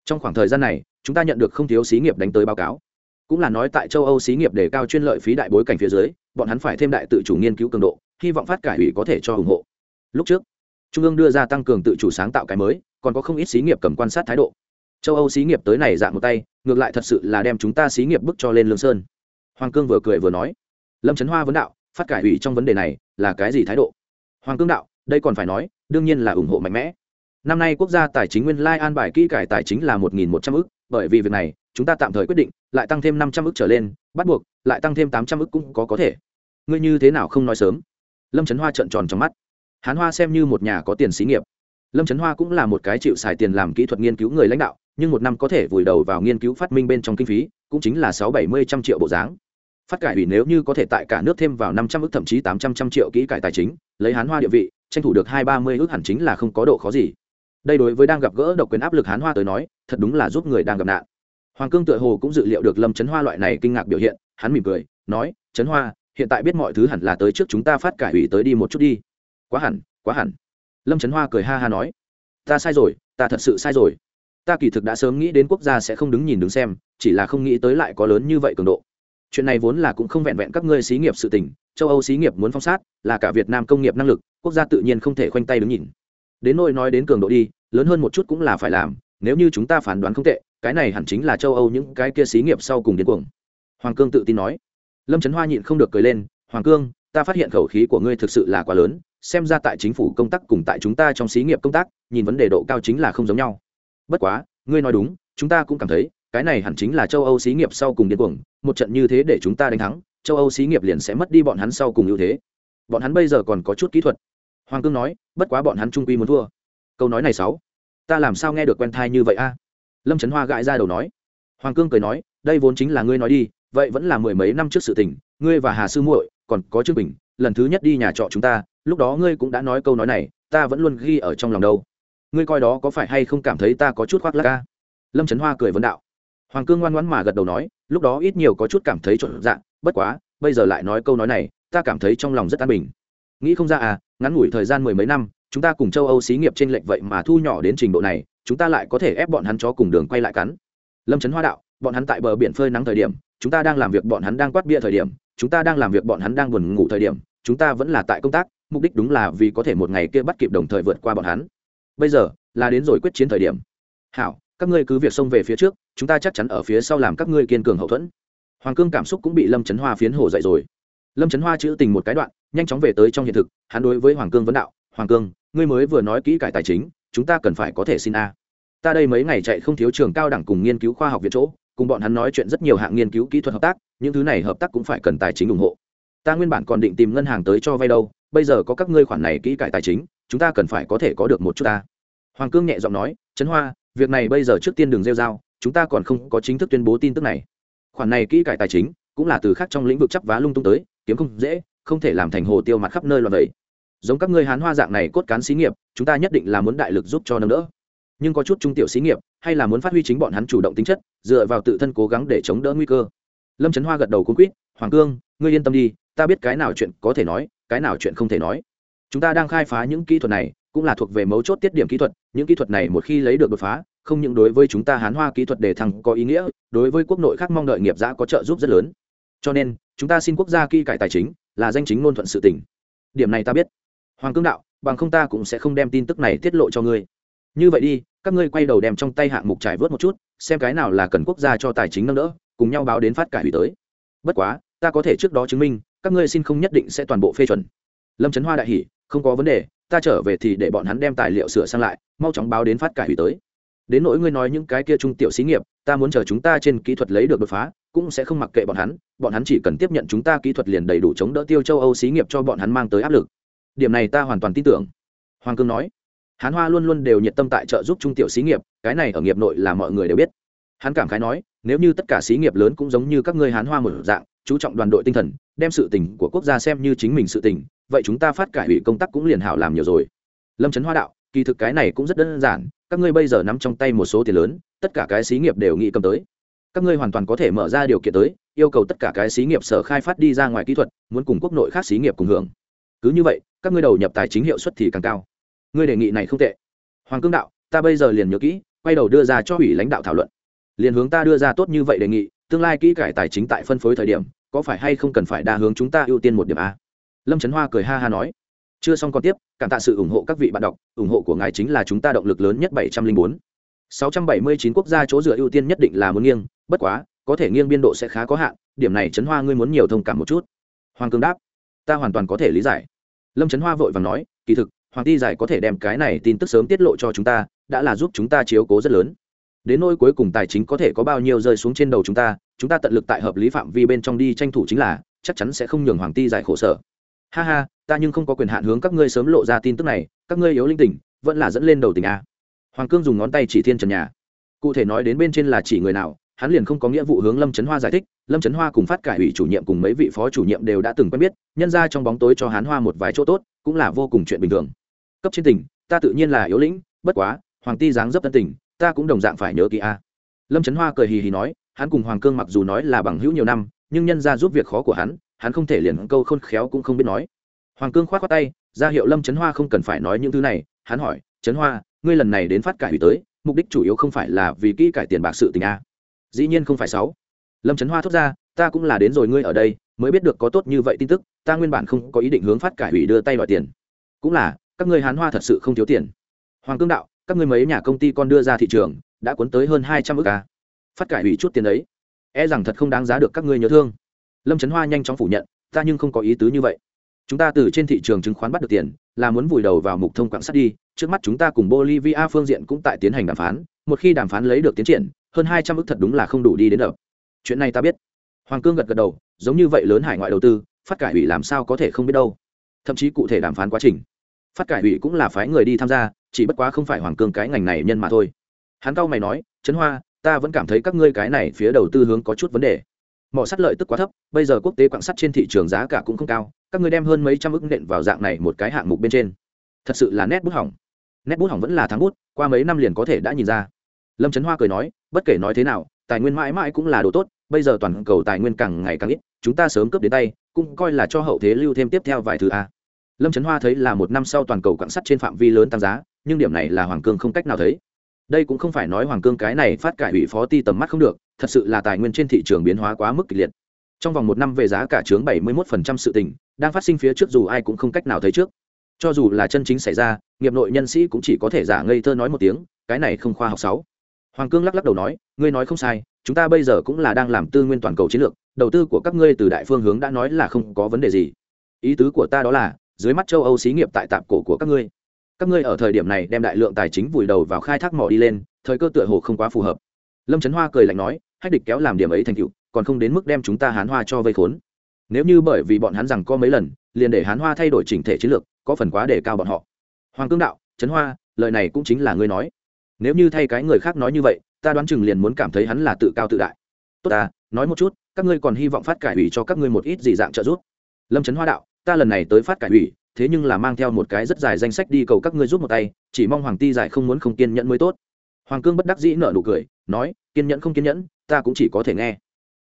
trong khoảng thời gian này, chúng ta nhận được không thiếu xí nghiệp đánh tới báo cáo. Cũng là nói tại châu âu xí nghiệp đề cao chuyên lợi phí đại bối cảnh phía dưới, bọn hắn phải thêm đại tự chủ nghiên cứu cường độ, hy vọng phát cải ủy có thể cho ủng hộ. Lúc trước, trung ương đưa ra tăng cường tự chủ sáng tạo cái mới, còn có không ít xí nghiệp cầm quan sát thái độ. Châu âu xí nghiệp tới này dạng một tay, ngược lại thật sự là đem chúng ta xí nghiệp bức cho lên lương sơn. Hoàng cương vừa cười vừa nói, lâm trấn hoa vấn đạo, phát cải ủy trong vấn đề này là cái gì thái độ? Hoàng cương đạo, đây còn phải nói, đương nhiên là ủng hộ mạnh mẽ năm nay quốc gia tài chính nguyên lai an bài kỹ cải tài chính là một nghìn một trăm ức, bởi vì việc này chúng ta tạm thời quyết định lại tăng thêm năm trăm ức trở lên bắt buộc lại tăng thêm tám trăm ức cũng có có thể. Ngươi như thế nào không nói sớm? Lâm trấn hoa trợn tròn trong mắt. Hán hoa xem như một nhà có tiền xí nghiệp. Lâm trấn hoa cũng là một cái chịu xài tiền làm kỹ thuật nghiên cứu người lãnh đạo nhưng một năm có thể vùi đầu vào nghiên cứu phát minh bên trong kinh phí cũng chính là sáu bảy mươi trăm triệu bộ dáng. Phát cải ủy nếu như có thể tại cả nước thêm vào năm trăm ước thậm chí tám trăm trăm triệu kỹ cải tài chính lấy hán hoa địa vị tranh thủ được hai ba mươi ước hẳn chính là không có độ khó gì đây đối với đang gặp gỡ độc quyền áp lực hán hoa tới nói, thật đúng là giúp người đang gặp nạn. Hoàng cương tựa hồ cũng dự liệu được lâm trấn hoa loại này kinh ngạc biểu hiện, hắn mỉm cười, nói trấn hoa, hiện tại biết mọi thứ hẳn là tới trước chúng ta phát cải ủy tới đi một chút đi. Quá hẳn quá hẳn. Lâm trấn hoa cười ha ha nói, ta sai rồi, ta thật sự sai rồi. Ta kỳ thực đã sớm nghĩ đến quốc gia sẽ không đứng nhìn đứng xem, chỉ là không nghĩ tới lại có lớn như vậy cường độ. Chuyện này vốn là cũng không vẹn vẹn các ngươi xí nghiệp sự tình, châu âu xí nghiệp muốn phong sát, là cả việt nam công nghiệp năng lực, quốc gia tự nhiên không thể khoanh tay đứng nhìn đến nỗi nói đến cường độ đi, lớn hơn một chút cũng là phải làm, nếu như chúng ta phán đoán không tệ, cái này hẳn chính là châu âu những cái kia xí nghiệp sau cùng điên cuồng. Hoàng cương tự tin nói. Lâm trấn hoa nhịn không được cười lên, hoàng cương, ta phát hiện khẩu khí của ngươi thực sự là quá lớn, xem ra tại chính phủ công tác cùng tại chúng ta trong xí nghiệp công tác, nhìn vấn đề độ cao chính là không giống nhau. Bất quá, ngươi nói đúng, chúng ta cũng cảm thấy, cái này hẳn chính là châu âu xí nghiệp sau cùng điên cuồng, một trận như thế để chúng ta đánh thắng, châu âu xí nghiệp liền sẽ mất đi bọn hắn sau cùng ưu thế. Bọn hắn bây giờ còn có chút kỹ thuật hoàng cương nói, bất quá bọn hắn trung quy muốn thua. Câu nói này sáu. Ta làm sao nghe được quen thai như vậy a? Lâm trấn hoa gãi ra đầu nói. Hoàng cương cười nói, đây vốn chính là ngươi nói đi, vậy vẫn là mười mấy năm trước sự tình, ngươi và hà sư muội, còn có trương bình, lần thứ nhất đi nhà trọ chúng ta, lúc đó ngươi cũng đã nói câu nói này, ta vẫn luôn ghi ở trong lòng đâu. Ngươi coi đó có phải hay không cảm thấy ta có chút khoác lác ca lâm trấn hoa cười vấn đạo. Hoàng cương ngoan ngoãn mà gật đầu nói, lúc đó ít nhiều có chút cảm thấy trộn dạng bất quá, bây giờ lại nói câu nói này, ta cảm thấy trong lòng rất an bình nghĩ không ra à ngắn ngủi thời gian mười mấy năm, chúng ta cùng châu âu xí nghiệp trên lệnh vậy mà thu nhỏ đến trình độ này, chúng ta lại có thể ép bọn hắn cho cùng đường quay lại cắn. Lâm trấn hoa đạo, bọn hắn tại bờ biển phơi nắng thời điểm, chúng ta đang làm việc bọn hắn đang quát bia thời điểm, chúng ta đang làm việc bọn hắn đang buồn ngủ thời điểm, chúng ta vẫn là tại công tác, mục đích đúng là vì có thể một ngày kia bắt kịp đồng thời vượt qua bọn hắn. Bây giờ, là đến rồi quyết chiến thời điểm. Hảo, các ngươi cứ việc xông về phía trước, chúng ta chắc chắn ở phía sau làm các ngươi kiên cường hậu thuẫn. Hoàng cương cảm xúc cũng bị lâm trấn hoa phiến hồ dậy rồi lâm trấn hoa chữ tình một cái đoạn, nhanh chóng về tới trong hiện thực, hắn đối với hoàng cương vấn đạo, hoàng cương, ngươi mới vừa nói kỹ cải tài chính, chúng ta cần phải có thể xin a. Ta đây mấy ngày chạy không thiếu trường cao đẳng cùng nghiên cứu khoa học viện chỗ, cùng bọn hắn nói chuyện rất nhiều hạng nghiên cứu kỹ thuật hợp tác, những thứ này hợp tác cũng phải cần tài chính ủng hộ. Ta nguyên bản còn định tìm ngân hàng tới cho vay đâu, bây giờ có các ngươi khoản này kỹ cải tài chính, chúng ta cần phải có thể có được một chút ta hoàng cương nhẹ giọng nói trấn hoa, việc này bây giờ trước tiên đường rêu dao chúng ta còn không có chính thức tuyên bố tin tức này. Khoản này kỹ cải tài chính cũng là từ khác trong lĩnh vực chấp vá lung tung tới kiếm không dễ, không thể làm thành hồ tiêu mặt khắp nơi loạn vậy. Giống các ngươi hán hoa dạng này cốt cán xí nghiệp, chúng ta nhất định là muốn đại lực giúp cho nâng đỡ. Nhưng có chút trung tiểu xí nghiệp, hay là muốn phát huy chính bọn hắn chủ động tính chất, dựa vào tự thân cố gắng để chống đỡ nguy cơ. Lâm trấn hoa gật đầu cuốn quýt, hoàng cương, ngươi yên tâm đi, ta biết cái nào chuyện có thể nói, cái nào chuyện không thể nói. Chúng ta đang khai phá những kỹ thuật này, cũng là thuộc về mấu chốt tiết điểm kỹ thuật, những kỹ thuật này một khi lấy được đột phá, không những đối với chúng ta hán hoa kỹ thuật đề thăng có ý nghĩa, đối với quốc nội khác mong đợi nghiệp giã có trợ giúp rất lớn. Cho nên chúng ta xin quốc gia kỹ cải tài chính, là danh chính ngôn thuận sự tỉnh điểm này ta biết. Hoàng cương đạo, bằng không ta cũng sẽ không đem tin tức này tiết lộ cho ngươi. Như vậy đi, các ngươi quay đầu đem trong tay hạng mục trải vớt một chút, xem cái nào là cần quốc gia cho tài chính nâng đỡ, cùng nhau báo đến phát cải hủy tới. Bất quá, ta có thể trước đó chứng minh, các ngươi xin không nhất định sẽ toàn bộ phê chuẩn. Lâm trấn hoa đại hỉ, không có vấn đề, ta trở về thì để bọn hắn đem tài liệu sửa sang lại, mau chóng báo đến phát cải hủy tới đến nỗi ngươi nói những cái kia trung tiểu xí nghiệp, ta muốn chờ chúng ta trên kỹ thuật lấy được đột phá, cũng sẽ không mặc kệ bọn hắn bọn hắn chỉ cần tiếp nhận chúng ta kỹ thuật liền đầy đủ chống đỡ tiêu châu âu xí nghiệp cho bọn hắn mang tới áp lực. Điểm này ta hoàn toàn tin tưởng. Hoàng cương nói. Hắn hoa luôn luôn đều nhiệt tâm tại trợ giúp trung tiểu xí nghiệp, cái này ở nghiệp nội là mọi người đều biết. Hắn cảm khái nói, nếu như tất cả xí nghiệp lớn cũng giống như các ngươi hán hoa một dạng, chú trọng đoàn đội tinh thần, đem sự tình của quốc gia xem như chính mình sự tình, vậy chúng ta phát cải ủy công tác cũng liền hảo làm nhiều rồi. Lâm trấn hoa đạo, kỳ thực cái này cũng rất đơn giản các ngươi bây giờ nắm trong tay một số tiền lớn, tất cả cái xí nghiệp đều nghĩ cầm tới. Các ngươi hoàn toàn có thể mở ra điều kiện tới, yêu cầu tất cả cái xí nghiệp sở khai phát đi ra ngoài kỹ thuật, muốn cùng quốc nội khác xí nghiệp cùng hưởng. Cứ như vậy, các ngươi đầu nhập tài chính hiệu suất thì càng cao. Ngươi đề nghị này không tệ. Hoàng cương đạo, ta bây giờ liền nhớ kỹ, quay đầu đưa ra cho ủy lãnh đạo thảo luận. Liền hướng ta đưa ra tốt như vậy đề nghị, tương lai kỹ cải tài chính tại phân phối thời điểm, có phải hay không cần phải đa hướng chúng ta ưu tiên một điểm a? Lâm trấn hoa cười ha ha nói chưa xong còn tiếp, cảm tạ sự ủng hộ các vị bạn đọc, ủng hộ của ngài chính là chúng ta động lực lớn nhất bảy trăm linh bốn. sáu trăm bảy mươi chín quốc gia chỗ dựa ưu tiên nhất định là muốn nghiêng, bất quá, có thể nghiêng biên độ sẽ khá có hạn, điểm này trấn hoa ngươi muốn nhiều thông cảm một chút. Hoàng cương đáp, ta hoàn toàn có thể lý giải. Lâm trấn hoa vội vàng nói, kỳ thực, hoàng ti giải có thể đem cái này tin tức sớm tiết lộ cho chúng ta, đã là giúp chúng ta chiếu cố rất lớn. Đến nỗi cuối cùng tài chính có thể có bao nhiêu rơi xuống trên đầu chúng ta chúng ta tận lực tại hợp lý phạm vi bên trong đi tranh thủ chính là, chắc chắn sẽ không nhường hoàng ti giải khổ sở. Ha ha ta nhưng không có quyền hạn hướng các ngươi sớm lộ ra tin tức này, các ngươi yếu linh tỉnh, vẫn là dẫn lên đầu tỉnh a. Hoàng cương dùng ngón tay chỉ thiên trần nhà. Cụ thể nói đến bên trên là chỉ người nào, hắn liền không có nghĩa vụ hướng lâm trấn hoa giải thích, lâm trấn hoa cùng phát cải ủy chủ nhiệm cùng mấy vị phó chủ nhiệm đều đã từng quen biết, nhân ra trong bóng tối cho hắn hoa một vài chỗ tốt, cũng là vô cùng chuyện bình thường. Cấp trên tỉnh, ta tự nhiên là yếu lĩnh, bất quá, hoàng ti dáng dấp tân tỉnh, ta cũng đồng dạng phải nhớ kỹ a. Lâm trấn hoa cười hì hì nói, hắn cùng hoàng cương mặc dù nói là bằng hữu nhiều năm, nhưng nhân ra giúp việc khó của hắn hắn không thể liền câu khôn khéo cũng không biết nói hoàng cương k h o á t khoác tay ra hiệu lâm trấn hoa không cần phải nói những thứ này. Hắn hỏi trấn hoa ngươi lần này đến phát cải hủy tới mục đích chủ yếu không phải là vì kỹ cải tiền bạc sự tình a dĩ nhiên không phải sáu. Lâm trấn hoa thốt ra ta cũng là đến rồi ngươi ở đây mới biết được có tốt như vậy tin tức ta nguyên bản không có ý định hướng phát cải hủy đưa tay đòi tiền. Cũng là các ngươi hán hoa thật sự không thiếu tiền. Hoàng cương đạo các ngươi mấy nhà công ty con đưa ra thị trường đã cuốn tới hơn hai trăm ước ca phát cải hủy chút tiền ấy, e rằng thật không đáng giá được các ngươi nhớ thương. Lâm trấn hoa nhanh chóng phủ nhận ta nhưng không có ý tứ như vậy chúng ta từ trên thị trường chứng khoán bắt được tiền, là muốn vùi đầu vào mục thông quảng sắt đi, trước mắt chúng ta cùng bolivia phương diện cũng tại tiến hành đàm phán, một khi đàm phán lấy được tiến triển, hơn hai trăm ước thật đúng là không đủ đi đến đâu. chuyện này ta biết. Hoàng cương gật gật đầu, giống như vậy lớn hải ngoại đầu tư, phát cải ủy làm sao có thể không biết đâu. Thậm chí cụ thể đàm phán quá trình. Phát cải ủy cũng là phái người đi tham gia, chỉ bất quá không phải hoàng cương cái ngành này nhân mà thôi. Hắn cao mày nói, trấn hoa, ta vẫn cảm thấy các ngươi cái này phía đầu tư hướng có chút vấn đề. Mỏ sắt lợi tức quá thấp, bây giờ quốc tế quạng sắt trên thị trường giá cả cũng không cao các ngươi đem hơn mấy trăm ức nện vào dạng này một cái hạng mục bên trên. Thật sự là nét bút hỏng. Nét bút hỏng vẫn là thắng bút, qua mấy năm liền có thể đã nhìn ra. Lâm trấn hoa cười nói, bất kể nói thế nào, tài nguyên mãi mãi cũng là đồ tốt, bây giờ toàn cầu tài nguyên càng ngày càng ít, chúng ta sớm cướp đến tay, cũng coi là cho hậu thế lưu thêm tiếp theo vài thứ a. Lâm trấn hoa thấy là một năm sau toàn cầu quạng sắt trên phạm vi lớn tăng giá, nhưng điểm này là hoàng cương không cách nào thấy. Đây cũng không phải nói hoàng cương cái này phát cải ủy phó ti tầm mắt không được, thật sự là tài nguyên trên thị trường biến hóa quá mức kịch liệt trong vòng một năm về giá cả chướng bảy mươi 71% sự tình, đang phát sinh phía trước dù ai cũng không cách nào thấy trước. Cho dù là chân chính xảy ra, nghiệp nội nhân sĩ cũng chỉ có thể giả ngây thơ nói một tiếng, cái này không khoa học sáu. Hoàng cương lắc lắc đầu nói, ngươi nói không sai, chúng ta bây giờ cũng là đang làm tư nguyên toàn cầu chiến lược, đầu tư của các ngươi từ đại phương hướng đã nói là không có vấn đề gì. Ý tứ của ta đó là, dưới mắt châu âu xí nghiệp tại tạp cổ của các ngươi. Các ngươi ở thời điểm này đem đại lượng tài chính vùi đầu vào khai thác mỏ đi lên, thời cơ tựa hồ không quá phù hợp. Lâm trấn hoa cười lạnh nói, hách địch kéo làm điểm ấy thành tựu còn không đến mức đem chúng ta hán hoa cho vây khốn. Nếu như bởi vì bọn hắn rằng có mấy lần, liền để hán hoa thay đổi chỉnh thể chiến lược, có phần quá để cao bọn họ. Hoàng cương đạo, trấn hoa, lời này cũng chính là ngươi nói. Nếu như thay cái người khác nói như vậy, ta đoán chừng liền muốn cảm thấy hắn là tự cao tự đại. Tốt ta, nói một chút, các ngươi còn hy vọng phát cải ủy cho các ngươi một ít gì dạng trợ giúp. Lâm trấn hoa đạo, ta lần này tới phát cải ủy, thế nhưng là mang theo một cái rất dài danh sách đi cầu các ngươi giúp một tay, chỉ mong hoàng ti giải không muốn không kiên nhẫn mới tốt. Hoàng cương bất đắc dĩ nở nụ cười, nói, kiên nhẫn không kiên nhẫn, ta cũng chỉ có thể nghe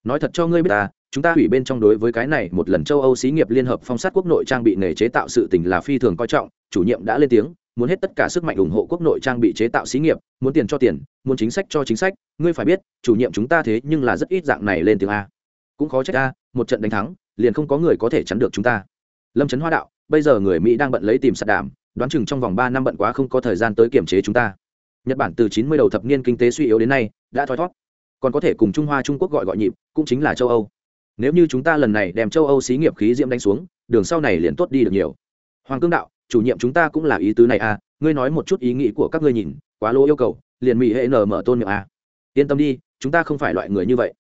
nói thật cho ngươi biết ta, chúng ta hủy bên trong đối với cái này một lần châu âu xí nghiệp liên hợp phong sát quốc nội trang bị nghề chế tạo sự tình là phi thường coi trọng, chủ nhiệm đã lên tiếng, muốn hết tất cả sức mạnh ủng hộ quốc nội trang bị chế tạo xí nghiệp, muốn tiền cho tiền, muốn chính sách cho chính sách, ngươi phải biết, chủ nhiệm chúng ta thế nhưng là rất ít dạng này lên tiếng a. Cũng khó trách a, một trận đánh thắng, liền không có người có thể chắn được chúng ta. Lâm trấn hoa đạo, bây giờ người mỹ đang bận lấy tìm sạt đảm đoán chừng trong vòng ba năm bận quá không có thời gian tới kiểm chế chúng ta. Nhật bản từ chín mươi đầu thập niên kinh tế suy yếu đến nay, đã thoi thót còn có thể cùng trung hoa trung quốc gọi gọi nhịp, cũng chính là châu âu. Nếu như chúng ta lần này đem châu âu xí nghiệp khí diễm đánh xuống, đường sau này liền tốt đi được nhiều. Hoàng cương đạo, chủ nhiệm chúng ta cũng là ý tứ này à ngươi nói một chút ý nghĩ của các ngươi nhìn, quá lỗ yêu cầu, liền mỹ hệ nở mở tôn miệng à. yên tâm đi, chúng ta không phải loại người như vậy.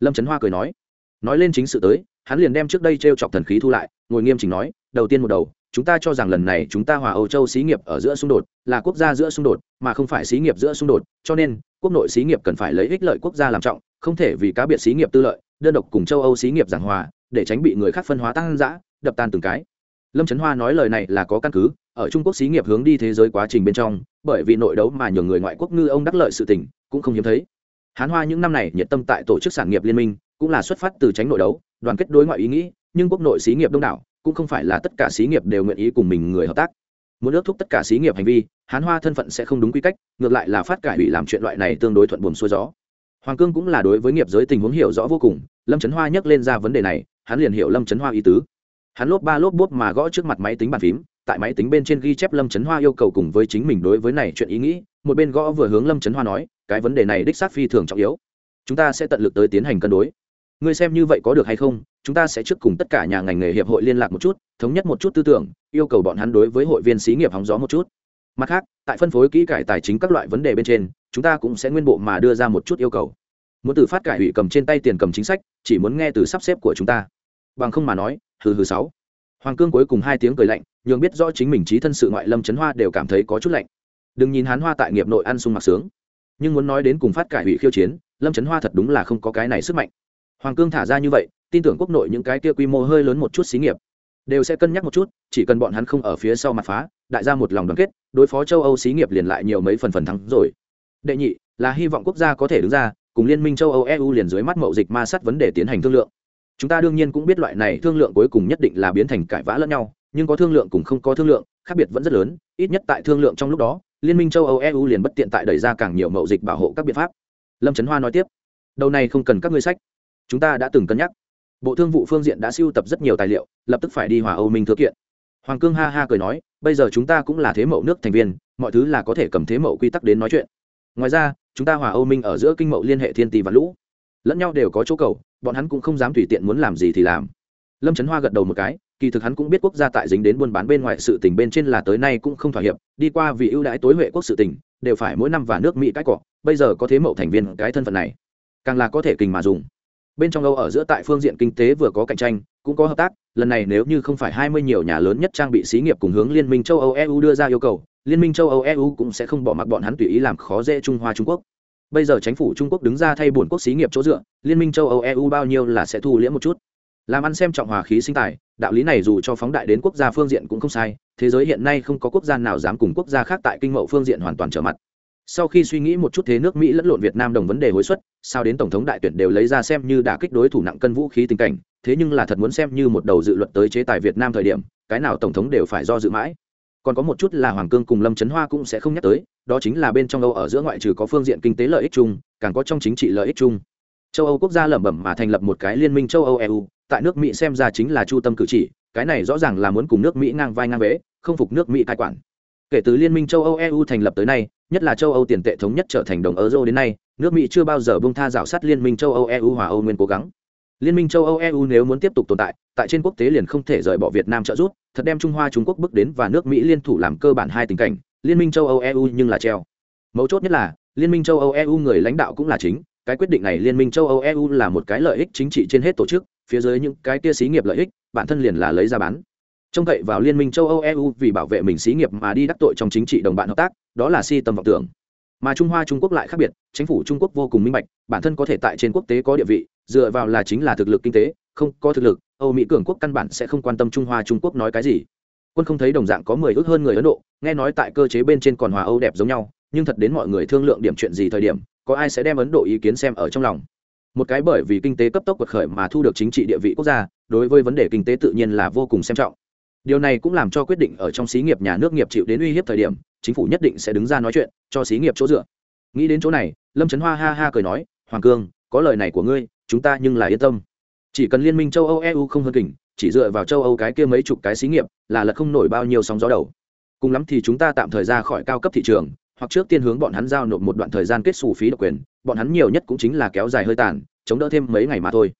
Lâm trấn hoa cười nói. Nói lên chính sự tới, hắn liền đem trước đây t r e o chọc thần khí thu lại, ngồi nghiêm chỉnh nói, đầu tiên một đầu chúng ta cho rằng lần này chúng ta hòa âu châu xí nghiệp ở giữa xung đột là quốc gia giữa xung đột mà không phải xí nghiệp giữa xung đột cho nên quốc nội xí nghiệp cần phải lấy ích lợi quốc gia làm trọng không thể vì cá biệt xí nghiệp tư lợi đơn độc cùng châu âu xí nghiệp giảng hòa để tránh bị người khác phân hóa tăng dã, đập tan từng cái. Lâm trấn hoa nói lời này là có căn cứ ở trung quốc xí nghiệp hướng đi thế giới quá trình bên trong bởi vì nội đấu mà nhiều người ngoại quốc ngư ông đắc lợi sự tình cũng không hiếm thấy. Hán hoa những năm này nhiệt tâm tại tổ chức sản nghiệp liên minh cũng là xuất phát từ tránh nội đấu đoàn kết đối ngoại ý nghĩ nhưng quốc nội xí nghiệp đông đảo cũng không phải là tất cả xí nghiệp đều nguyện ý cùng mình người hợp tác. Muốn ước thúc tất cả xí nghiệp hành vi, hán hoa thân phận sẽ không đúng quy cách, ngược lại là phát cải ủy làm chuyện loại này tương đối thuận buồm xuôi gió. Hoàng cương cũng là đối với nghiệp giới tình huống hiểu rõ vô cùng, lâm trấn hoa nhắc lên ra vấn đề này, hắn liền hiểu lâm trấn hoa ý tứ. Hắn lốp ba lốp bốp mà gõ trước mặt máy tính bàn phím, tại máy tính bên trên ghi chép lâm trấn hoa yêu cầu cùng với chính mình đối với này chuyện ý nghĩ, một bên gõ vừa hướng lâm trấn hoa nói, cái vấn đề này đích xác phi thường trọng yếu. Chúng ta sẽ tận lực tới tiến hành cân đối. Ngươi xem như vậy có được hay không chúng ta sẽ trước cùng tất cả nhà ngành nghề hiệp hội liên lạc một chút, thống nhất một chút tư tưởng, yêu cầu bọn hắn đối với hội viên xí nghiệp hóng gió một chút. Mặt khác, tại phân phối kỹ cải tài chính các loại vấn đề bên trên, chúng ta cũng sẽ nguyên bộ mà đưa ra một chút yêu cầu. Muốn từ phát cải ủy cầm trên tay tiền cầm chính sách, chỉ muốn nghe từ sắp xếp của chúng ta. Bằng không mà nói, hừ hừ sáu. Hoàng cương cuối cùng hai tiếng cười lạnh, nhường biết rõ chính mình trí thân sự ngoại lâm trấn hoa đều cảm thấy có chút lạnh. Đừng nhìn hán hoa tại nghiệp nội ăn sung mặc sướng, nhưng muốn nói đến cùng phát cải ủy khiêu chiến, lâm trấn hoa thật đúng là không có cái này sức mạnh. Hoàng cương thả ra như vậy tin tưởng quốc nội những cái kia quy mô hơi lớn một chút xí nghiệp đều sẽ cân nhắc một chút, chỉ cần bọn hắn không ở phía sau mặt phá, đại ra một lòng đoàn kết, đối phó châu âu xí nghiệp liền lại nhiều mấy phần phần thắng rồi. Đệ nhị, là hy vọng quốc gia có thể đứng ra, cùng liên minh châu âu eu liền dưới mắt mậu dịch ma sát vấn đề tiến hành thương lượng. Chúng ta đương nhiên cũng biết loại này thương lượng cuối cùng nhất định là biến thành cãi vã lẫn nhau, nhưng có thương lượng cùng không có thương lượng, khác biệt vẫn rất lớn, ít nhất tại thương lượng trong lúc đó, liên minh châu âu eu liền bất tiện tại đẩy ra càng nhiều mậu dịch bảo hộ các biện pháp. Lâm trấn hoa nói tiếp, đầu này không cần các ngươi sách, chúng ta đã từng cân nhắc bộ thương vụ phương diện đã siêu tập rất nhiều tài liệu, lập tức phải đi hòa âu minh thư kiện. Hoàng cương ha ha cười nói, bây giờ chúng ta cũng là thế mậu nước thành viên, mọi thứ là có thể cầm thế mậu quy tắc đến nói chuyện. Ngoài ra, chúng ta hòa âu minh ở giữa kinh mậu liên hệ thiên tì và lũ. Lẫn nhau đều có chỗ cầu, bọn hắn cũng không dám tùy tiện muốn làm gì thì làm. Lâm trấn hoa gật đầu một cái, kỳ thực hắn cũng biết quốc gia tại dính đến buôn bán bên ngoài sự tình bên trên là tới nay cũng không thỏa hiệp, đi qua vì ưu đãi tối huệ quốc sự tình, đều phải mỗi năm và nước mỹ cãi cọ, bây giờ có thế mậu thành viên cái thân phận này, càng là có thể kình mà dùng bên trong âu ở giữa tại phương diện kinh tế vừa có cạnh tranh, cũng có hợp tác, lần này nếu như không phải hai mươi nhiều nhà lớn nhất trang bị xí nghiệp cùng hướng liên minh châu âu eu đưa ra yêu cầu, liên minh châu âu eu cũng sẽ không bỏ mặc bọn hắn tùy ý làm khó dễ trung hoa trung quốc. Bây giờ chính phủ trung quốc đứng ra thay bổn quốc xí nghiệp chỗ dựa, liên minh châu âu eu bao nhiêu là sẽ thu liễm một chút. Làm ăn xem trọng hòa khí sinh tài, đạo lý này dù cho phóng đại đến quốc gia phương diện cũng không sai, thế giới hiện nay không có quốc gia nào dám cùng quốc gia khác tại kinh mậu phương diện hoàn toàn trở mặt sau khi suy nghĩ một chút thế nước mỹ lẫn lộn việt nam đồng vấn đề hối suất, sao đến tổng thống đại tuyển đều lấy ra xem như đả kích đối thủ nặng cân vũ khí tình cảnh, thế nhưng là thật muốn xem như một đầu dự luật tới chế tài việt nam thời điểm, cái nào tổng thống đều phải do dự mãi. Còn có một chút là hoàng cương cùng lâm trấn hoa cũng sẽ không nhắc tới, đó chính là bên trong âu ở giữa ngoại trừ có phương diện kinh tế lợi ích chung, càng có trong chính trị lợi ích chung. Châu âu quốc gia lẩm bẩm mà thành lập một cái liên minh châu âu eu tại nước mỹ xem ra chính là chu tâm cử chỉ, cái này rõ ràng là muốn cùng nước mỹ ngang vai ngang vế, không phục nước mỹ cai quản kể từ liên minh châu âu eu thành lập tới nay, nhất là châu âu tiền tệ thống nhất trở thành đồng euro đến nay, nước mỹ chưa bao giờ bông tha rào sát liên minh châu âu eu hòa âu nguyên cố gắng. Liên minh châu âu eu nếu muốn tiếp tục tồn tại tại trên quốc tế liền không thể rời bỏ việt nam trợ giúp, thật đem trung hoa trung quốc bước đến và nước mỹ liên thủ làm cơ bản hai tình cảnh, liên minh châu âu eu nhưng là treo. Mấu chốt nhất là, liên minh châu âu eu người lãnh đạo cũng là chính, cái quyết định này liên minh châu âu eu là một cái lợi ích chính trị trên hết tổ chức, phía dưới những cái tia xí nghiệp lợi ích, bản thân liền là lấy ra bán trông cậy vào liên minh châu âu eu vì bảo vệ mình xí nghiệp mà đi đắc tội trong chính trị đồng bạn hợp tác, đó là si tầm vọng tưởng. Mà trung hoa, trung quốc lại khác biệt, chính phủ trung quốc vô cùng minh bạch, bản thân có thể tại trên quốc tế có địa vị, dựa vào là chính là thực lực kinh tế, không có thực lực, âu mỹ cường quốc căn bản sẽ không quan tâm trung hoa, trung quốc nói cái gì. Quân không thấy đồng dạng có mười ước hơn người ấn độ, nghe nói tại cơ chế bên trên còn hòa âu đẹp giống nhau, nhưng thật đến mọi người thương lượng điểm chuyện gì thời điểm, có ai sẽ đem ấn độ ý kiến xem ở trong lòng. Một cái bởi vì kinh tế cấp tốc quật khởi mà thu được chính trị địa vị quốc gia, đối với vấn đề kinh tế tự nhiên là vô cùng xem trọng điều này cũng làm cho quyết định ở trong xí nghiệp nhà nước nghiệp chịu đến uy hiếp thời điểm, chính phủ nhất định sẽ đứng ra nói chuyện, cho xí nghiệp chỗ dựa. Nghĩ đến chỗ này, lâm trấn hoa ha ha cười nói, hoàng cương, có lời này của ngươi, chúng ta nhưng là yên tâm. Chỉ cần liên minh châu âu eu không hơn kỉnh, chỉ dựa vào châu âu cái kia mấy chục cái xí nghiệp, là lật không nổi bao nhiêu sóng gió đầu. Cùng lắm thì chúng ta tạm thời ra khỏi cao cấp thị trường, hoặc trước tiên hướng bọn hắn giao nộp một đoạn thời gian kết xù phí độc quyền, bọn hắn nhiều nhất cũng chính là kéo dài hơi tàn, chống đỡ thêm mấy ngày mà thôi.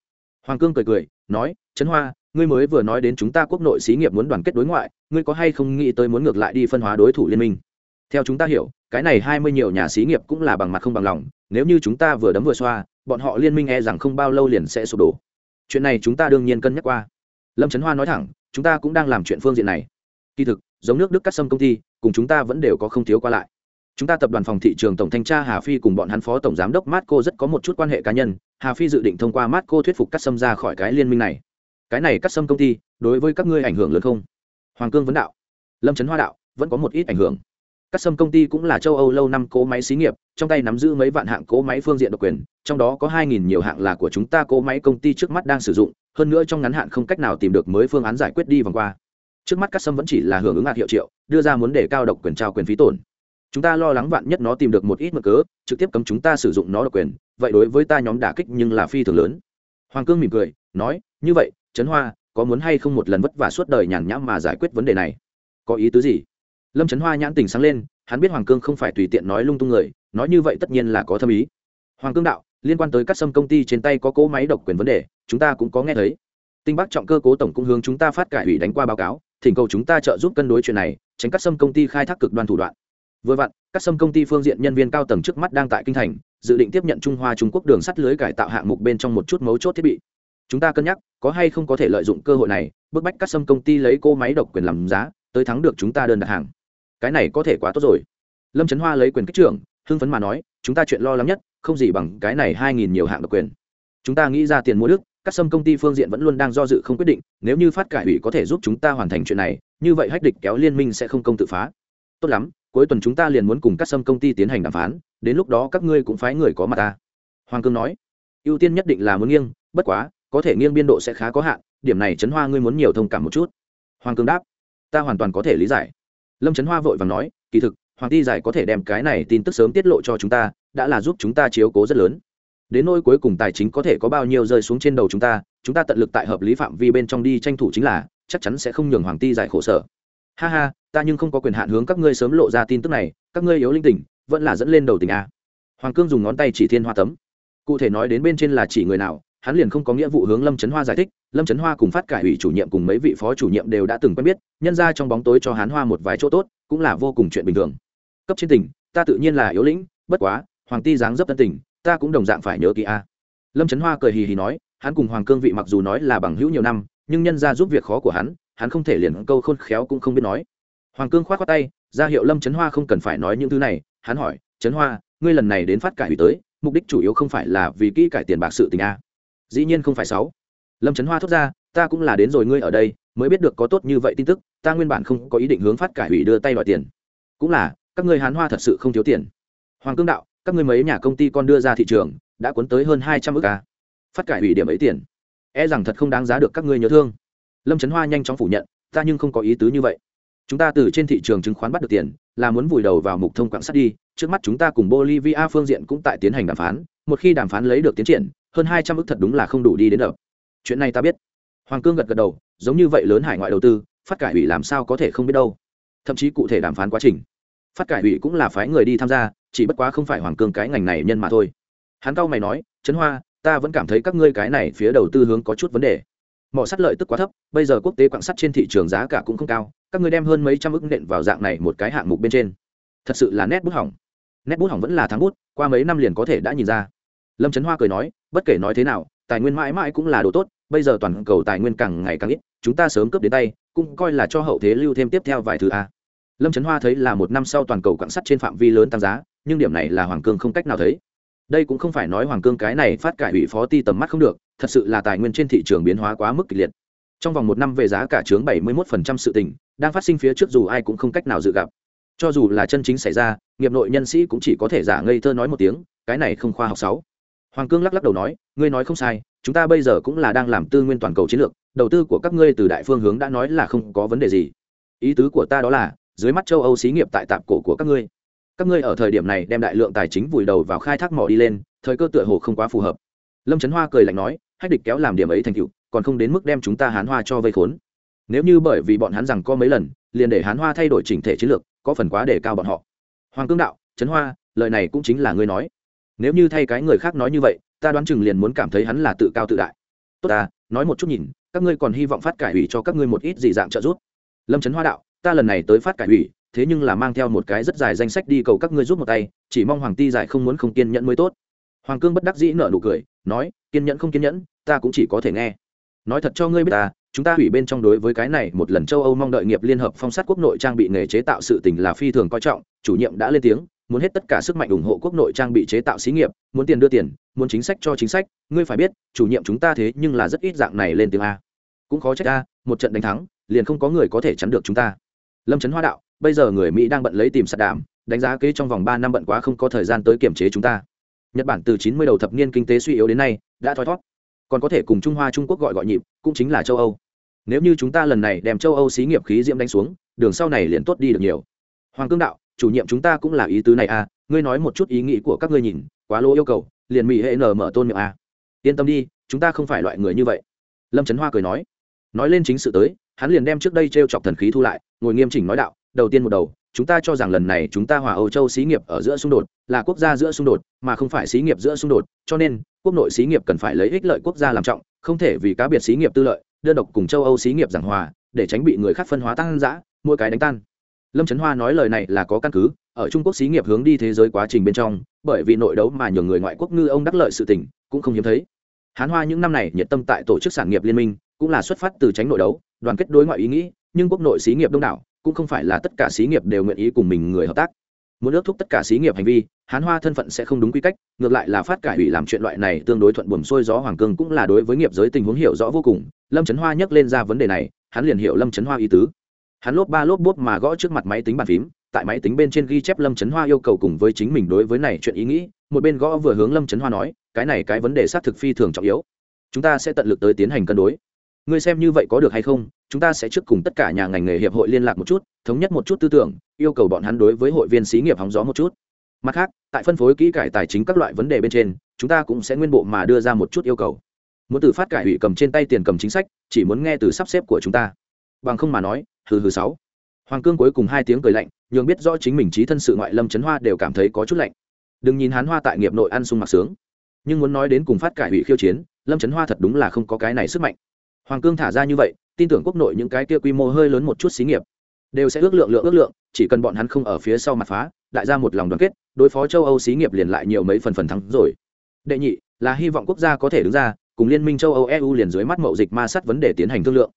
Hoàng cương cười cười, nói, trấn hoa ngươi mới vừa nói đến chúng ta quốc nội xí nghiệp muốn đoàn kết đối ngoại, ngươi có hay không nghĩ tới muốn ngược lại đi phân hóa đối thủ liên minh? Theo chúng ta hiểu, cái này hai mươi nhiều nhà xí nghiệp cũng là bằng mặt không bằng lòng, nếu như chúng ta vừa đấm vừa xoa, bọn họ liên minh e rằng không bao lâu liền sẽ sụp đổ. Chuyện này chúng ta đương nhiên cân nhắc qua. Lâm trấn hoa nói thẳng, chúng ta cũng đang làm chuyện phương diện này. Kỳ thực, giống nước đức cắt sâm công ty, cùng chúng ta vẫn đều có không thiếu qua lại. Chúng ta tập đoàn phòng thị trường tổng thanh tra hà phi cùng bọn hắn phó tổng giám đốc Marco rất có một chút quan hệ cá nhân, hà phi dự định thông qua Marco thuyết phục cắt sâm ra khỏi cái liên minh này cái này cắt sâm công ty đối với các ngươi ảnh hưởng lớn không? Hoàng cương vấn đạo. Lâm trấn hoa đạo, vẫn có một ít ảnh hưởng. Cắt sâm công ty cũng là châu âu lâu năm cố máy xí nghiệp, trong tay nắm giữ mấy vạn hạng cố máy phương diện độc quyền, trong đó có hai nghìn nhiều hạng là của chúng ta cố máy công ty trước mắt đang sử dụng, hơn nữa trong ngắn hạn không cách nào tìm được mới phương án giải quyết đi vòng qua. Trước mắt cắt sâm vẫn chỉ là hưởng ứng hạt hiệu triệu, đưa ra muốn để cao độc quyền trao quyền phí tổn. Chúng ta lo lắng vạn nhất nó tìm được một ít mực cớ, trực tiếp cấm chúng ta sử dụng nó độc quyền, vậy đối với ta nhóm đả kích nhưng là phi thường lớn. Hoàng cương mỉm cười, nói, như vậy trấn hoa, có muốn hay không một lần vất vả suốt đời nhàn nhãm mà giải quyết vấn đề này? Có ý tứ gì? Lâm trấn hoa nhãn tình sáng lên, hắn biết hoàng cương không phải tùy tiện nói lung tung người, nói như vậy tất nhiên là có thâm ý. Hoàng cương đạo, liên quan tới các sâm công ty trên tay có cỗ máy độc quyền vấn đề, chúng ta cũng có nghe thấy. Tinh bắc trọng cơ cố tổng cũng hướng chúng ta phát cải ủy đánh qua báo cáo, thỉnh cầu chúng ta trợ giúp cân đối chuyện này, tránh các sâm công ty khai thác cực đoan thủ đoạn. Vừa vặn các sâm công ty phương diện nhân viên cao tầng trước mắt đang tại kinh thành, dự định tiếp nhận trung hoa trung quốc đường sắt lưới cải tạo hạng mục bên trong một chút mấu chốt thiết bị chúng ta cân nhắc, có hay không có thể lợi dụng cơ hội này, bức bách các sâm công ty lấy cô máy độc quyền làm giá, tới thắng được chúng ta đơn đặt hàng. Cái này có thể quá tốt rồi. Lâm trấn hoa lấy quyền kích trưởng, hưng phấn mà nói, chúng ta chuyện lo lắng nhất, không gì bằng cái này hai nghìn nhiều hạng độc quyền. Chúng ta nghĩ ra tiền mua đức các sâm công ty phương diện vẫn luôn đang do dự không quyết định, nếu như phát cải ủy có thể giúp chúng ta hoàn thành chuyện này, như vậy hách địch kéo liên minh sẽ không công tự phá. Tốt lắm, cuối tuần chúng ta liền muốn cùng các sâm công ty tiến hành đàm phán, đến lúc đó các ngươi cũng phái người có mặt ta. Hoàng cương nói, ưu tiên nhất định là muốn nghiêng, bất quá có thể nghiêng biên độ sẽ khá có hạn, điểm này chấn hoa ngươi muốn nhiều thông cảm một chút. Hoàng cương đáp, ta hoàn toàn có thể lý giải. Lâm trấn hoa vội và nói, kỳ thực, hoàng ti giải có thể đem cái này tin tức sớm tiết lộ cho chúng ta, đã là giúp chúng ta chiếu cố rất lớn. Đến nỗi cuối cùng tài chính có thể có bao nhiêu rơi xuống trên đầu chúng ta chúng ta tận lực tại hợp lý phạm vi bên trong đi tranh thủ chính là, chắc chắn sẽ không nhường hoàng ti giải khổ sở. Ha ha, ta nhưng không có quyền hạn hướng các ngươi sớm lộ ra tin tức này, các ngươi yếu linh tỉnh, vẫn là dẫn lên đầu tỉnh a. Hoàng cương dùng ngón tay chỉ thiên hoa tấm. Cụ thể nói đến bên trên là chỉ người nào hắn liền không có nghĩa vụ hướng lâm trấn hoa giải thích, lâm trấn hoa cùng phát cải ủy chủ nhiệm cùng mấy vị phó chủ nhiệm đều đã từng quen biết, nhân ra trong bóng tối cho hắn hoa một vài chỗ tốt, cũng là vô cùng chuyện bình thường. Cấp trên tỉnh, ta tự nhiên là yếu lĩnh, bất quá, hoàng ti dáng dấp tân tỉnh ta cũng đồng dạng phải nhớ kỹ a. Lâm trấn hoa cười hì hì nói, hắn cùng hoàng cương vị mặc dù nói là bằng hữu nhiều năm, nhưng nhân ra giúp việc khó của hắn hắn không thể liền câu khôn khéo cũng không biết nói. Hoàng cương k h o á t k tay, ra hiệu lâm trấn hoa không cần phải nói những thứ này, hắn hỏi trấn hoa, ngươi lần này đến phát cải ủy tới, mục đích chủ yếu không phải là vì kỹ cải tiền bạc sự tình a? Dĩ nhiên không phải sáu. Lâm trấn hoa thốt ra, ta cũng là đến rồi ngươi ở đây, mới biết được có tốt như vậy tin tức, ta nguyên bản không có ý định hướng phát cải hủy đưa tay đòi tiền. Cũng là, các ngươi hán hoa thật sự không thiếu tiền. Hoàng cương đạo, các ngươi mấy nhà công ty con đưa ra thị trường, đã cuốn tới hơn hai trăm ước ca phát cải hủy điểm ấy tiền. E rằng thật không đáng giá được các ngươi nhớ thương. Lâm trấn hoa nhanh chóng phủ nhận, ta nhưng không có ý tứ như vậy. Chúng ta từ trên thị trường chứng khoán bắt được tiền, là muốn vùi đầu vào mục thông quạng sắt đi, trước mắt chúng ta cùng bolivia phương diện cũng tại tiến hành đàm phán, một khi đàm phán lấy được tiến triển hơn hai trăm ức thật đúng là không đủ đi đến đập. Chuyện này ta biết. Hoàng cương gật gật đầu, giống như vậy lớn hải ngoại đầu tư, phát cải ủy làm sao có thể không biết đâu. Thậm chí cụ thể đàm phán quá trình. Phát cải ủy cũng là phái người đi tham gia, chỉ bất quá không phải hoàng cương cái ngành này nhân mà thôi. Hắn cao mày nói, trấn hoa, ta vẫn cảm thấy các ngươi cái này phía đầu tư hướng có chút vấn đề. Mỏ sắt lợi tức quá thấp, bây giờ quốc tế quạng sắt trên thị trường giá cả cũng không cao, các ngươi đem hơn mấy trăm ức nện vào dạng này một cái hạng mục bên trên. Thật sự là nét bút hỏng. Nét bút hỏng vẫn là thắng bút, qua mấy năm liền có thể đã nhìn ra lâm trấn hoa cười nói, bất kể nói thế nào, tài nguyên mãi mãi cũng là đồ tốt, bây giờ toàn cầu tài nguyên càng ngày càng ít, chúng ta sớm cướp đến tay, cũng coi là cho hậu thế lưu thêm tiếp theo vài thứ a. Lâm trấn hoa thấy là một năm sau toàn cầu quạng sắt trên phạm vi lớn tăng giá, nhưng điểm này là hoàng cương không cách nào thấy. Đây cũng không phải nói hoàng cương cái này phát cải ủy phó ti tầm mắt không được, thật sự là tài nguyên trên thị trường biến hóa quá mức kịch liệt. Trong vòng một năm về giá cả chướng 71% sự tình, đang phát sinh phía trước dù ai cũng không cách nào dự gặp. Cho dù là chân chính xảy ra, nghiệp nội nhân sĩ cũng chỉ có thể giả ngây thơ nói một tiếng, cái này không khoa học sáu hoàng cương lắc lắc đầu nói, ngươi nói không sai, chúng ta bây giờ cũng là đang làm tư nguyên toàn cầu chiến lược, đầu tư của các ngươi từ đại phương hướng đã nói là không có vấn đề gì. Ý tứ của ta đó là, dưới mắt châu âu xí nghiệp tại tạp cổ của các ngươi. Các ngươi ở thời điểm này đem đại lượng tài chính vùi đầu vào khai thác mỏ đi lên, thời cơ tựa hồ không quá phù hợp. Lâm trấn hoa cười lạnh nói, hách địch kéo làm điểm ấy thành tựu, còn không đến mức đem chúng ta hán hoa cho vây khốn. Nếu như bởi vì bọn hắn rằng có mấy lần, liền để hán hoa thay đổi chỉnh thể chiến lược, có phần quá để cao bọn họ. Hoàng cương đạo trấn hoa, lời này cũng chính là ngươi nói nếu như thay cái người khác nói như vậy, ta đoán chừng liền muốn cảm thấy hắn là tự cao tự đại. Tốt ta, nói một chút nhìn, các ngươi còn hy vọng phát cải ủy cho các ngươi một ít gì dạng trợ giúp? Lâm trấn hoa đạo, ta lần này tới phát cải ủy, thế nhưng là mang theo một cái rất dài danh sách đi cầu các ngươi giúp một tay, chỉ mong hoàng ti giải không muốn không kiên nhẫn mới tốt. Hoàng cương bất đắc dĩ nở nụ cười, nói, kiên nhẫn không kiên nhẫn, ta cũng chỉ có thể nghe. Nói thật cho ngươi biết ta, chúng ta hủy bên trong đối với cái này một lần châu âu mong đợi nghiệp liên hợp phong sát quốc nội trang bị nghề chế tạo sự tình là phi thường coi trọng, chủ nhiệm đã lên tiếng muốn hết tất cả sức mạnh ủng hộ quốc nội trang bị chế tạo xí nghiệp, muốn tiền đưa tiền, muốn chính sách cho chính sách, ngươi phải biết, chủ nhiệm chúng ta thế nhưng là rất ít dạng này lên tiếng a. Cũng khó trách a, một trận đánh thắng, liền không có người có thể chắn được chúng ta. Lâm trấn hoa đạo, bây giờ người mỹ đang bận lấy tìm sạt đảm đánh giá kế trong vòng ba năm bận quá không có thời gian tới kiểm chế chúng ta. Nhật bản từ chín mươi đầu thập niên kinh tế suy yếu đến nay, đã thoi thót. Còn có thể cùng trung hoa trung quốc gọi gọi nhịp, cũng chính là châu âu. Nếu như chúng ta lần này đem châu âu xí nghiệp khí diễm đánh xuống, đường sau này liền tốt đi được nhiều. Hoàng cương đạo chủ nhiệm chúng ta cũng là ý tứ này à ngươi nói một chút ý nghĩ của các ngươi nhìn, quá lỗ yêu cầu, liền mỹ hệ nở mở tôn miệng à. yên tâm đi, chúng ta không phải loại người như vậy. Lâm trấn hoa cười nói. Nói lên chính sự tới, hắn liền đem trước đây t r e o chọc thần khí thu lại, ngồi nghiêm chỉnh nói đạo, đầu tiên một đầu, chúng ta cho rằng lần này chúng ta hòa âu châu xí nghiệp ở giữa xung đột, là quốc gia giữa xung đột, mà không phải xí nghiệp giữa xung đột, cho nên, quốc nội xí nghiệp cần phải lấy ích lợi quốc gia làm trọng, không thể vì cá biệt xí nghiệp tư lợi, đơn độc cùng châu âu xí nghiệp giảng hòa, để tránh bị người khác phân hóa tăng giã mỗi cái đánh tan lâm trấn hoa nói lời này là có căn cứ, ở trung quốc xí nghiệp hướng đi thế giới quá trình bên trong, bởi vì nội đấu mà nhiều người ngoại quốc ngư ông đắc lợi sự tình, cũng không hiếm thấy. Hán hoa những năm này nhiệt tâm tại tổ chức sản nghiệp liên minh, cũng là xuất phát từ tránh nội đấu, đoàn kết đối ngoại ý nghĩ, nhưng quốc nội xí nghiệp đông đảo, cũng không phải là tất cả xí nghiệp đều nguyện ý cùng mình người hợp tác. Muốn ước thúc tất cả xí nghiệp hành vi, hán hoa thân phận sẽ không đúng quy cách, ngược lại là phát cải ủy làm chuyện loại này tương đối thuận buồm xuôi gió hoàng cương cũng là đối với nghiệp giới tình huống hiểu rõ vô cùng. Lâm trấn hoa nhắc lên ra vấn đề này, hắn liền hiểu lâm trấn hoa ý tứ hắn lốp ba lốp bốp mà gõ trước mặt máy tính bàn phím, tại máy tính bên trên ghi chép lâm trấn hoa yêu cầu cùng với chính mình đối với này chuyện ý nghĩ, một bên gõ vừa hướng lâm trấn hoa nói, cái này cái vấn đề xác thực phi thường trọng yếu. Chúng ta sẽ tận lực tới tiến hành cân đối. Ngươi xem như vậy có được hay không, chúng ta sẽ trước cùng tất cả nhà ngành nghề hiệp hội liên lạc một chút, thống nhất một chút tư tưởng, yêu cầu bọn hắn đối với hội viên xí nghiệp hóng gió một chút. Mặt khác, tại phân phối kỹ cải tài chính các loại vấn đề bên trên, chúng ta cũng sẽ nguyên bộ mà đưa ra một chút yêu cầu. Muốn từ phát cải ủy cầm trên tay tiền cầm chính sách, chỉ muốn nghe từ sắp xếp của chúng ta bằng không mà nói, hừ hừ sáu. Hoàng cương cuối cùng hai tiếng cười lạnh, nhường biết rõ chính mình trí thân sự ngoại lâm trấn hoa đều cảm thấy có chút lạnh. Đừng nhìn hán hoa tại nghiệp nội ăn sung mặc sướng, nhưng muốn nói đến cùng phát cải ủy khiêu chiến, lâm trấn hoa thật đúng là không có cái này sức mạnh. Hoàng cương thả ra như vậy, tin tưởng quốc nội những cái kia quy mô hơi lớn một chút xí nghiệp, đều sẽ ước lượng lượng ước lượng, chỉ cần bọn hắn không ở phía sau mặt phá, đại ra một lòng đoàn kết, đối phó châu âu xí nghiệp liền lại nhiều mấy phần phần thắng rồi. Đệ nhị, là hy vọng quốc gia có thể đứng ra, cùng liên minh châu âu eu liền dưới mắt mậu dịch ma sát vấn đề tiến hành thương lượng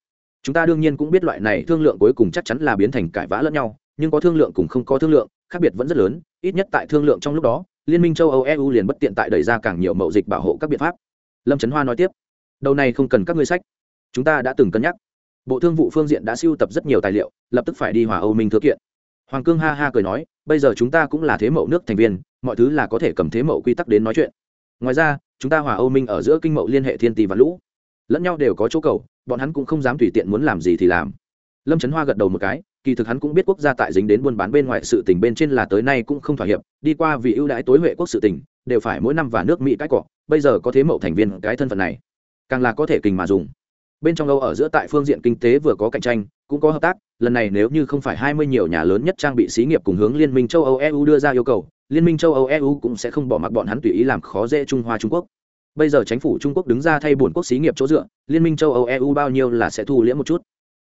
chúng ta đương nhiên cũng biết loại này thương lượng cuối cùng chắc chắn là biến thành cãi vã lẫn nhau, nhưng có thương lượng cùng không có thương lượng, khác biệt vẫn rất lớn, ít nhất tại thương lượng trong lúc đó, liên minh châu âu eu liền bất tiện tại đẩy ra càng nhiều mậu dịch bảo hộ các biện pháp. Lâm trấn hoa nói tiếp, đầu này không cần các ngươi sách. Chúng ta đã từng cân nhắc. Bộ thương vụ phương diện đã siêu tập rất nhiều tài liệu, lập tức phải đi hòa âu minh thư kiện. Hoàng cương ha ha cười nói, bây giờ chúng ta cũng là thế mậu nước thành viên, mọi thứ là có thể cầm thế mậu quy tắc đến nói chuyện. Ngoài ra, chúng ta hòa âu minh ở giữa kinh mậu liên hệ thiên tỷ và lũ. Lẫn nhau đều có chỗ cầu bọn hắn cũng không dám tùy tiện muốn làm gì thì làm. Lâm trấn hoa gật đầu một cái, kỳ thực hắn cũng biết quốc gia tại dính đến buôn bán bên ngoài sự tình bên trên là tới nay cũng không thỏa hiệp, đi qua vì ưu đãi tối huệ quốc sự tình, đều phải mỗi năm và nước mỹ cãi cọ, bây giờ có thế mậu thành viên cái thân phận này, càng là có thể kình mà dùng. Bên trong âu ở giữa tại phương diện kinh tế vừa có cạnh tranh, cũng có hợp tác, lần này nếu như không phải hai mươi nhiều nhà lớn nhất trang bị xí nghiệp cùng hướng liên minh châu âu eu đưa ra yêu cầu, liên minh châu âu eu cũng sẽ không bỏ mặc bọn hắn tùy ý làm khó dễ trung hoa trung quốc bây giờ chính phủ trung quốc đứng ra thay bổn quốc xí nghiệp chỗ dựa, liên minh châu âu eu bao nhiêu là sẽ thu liễm một chút.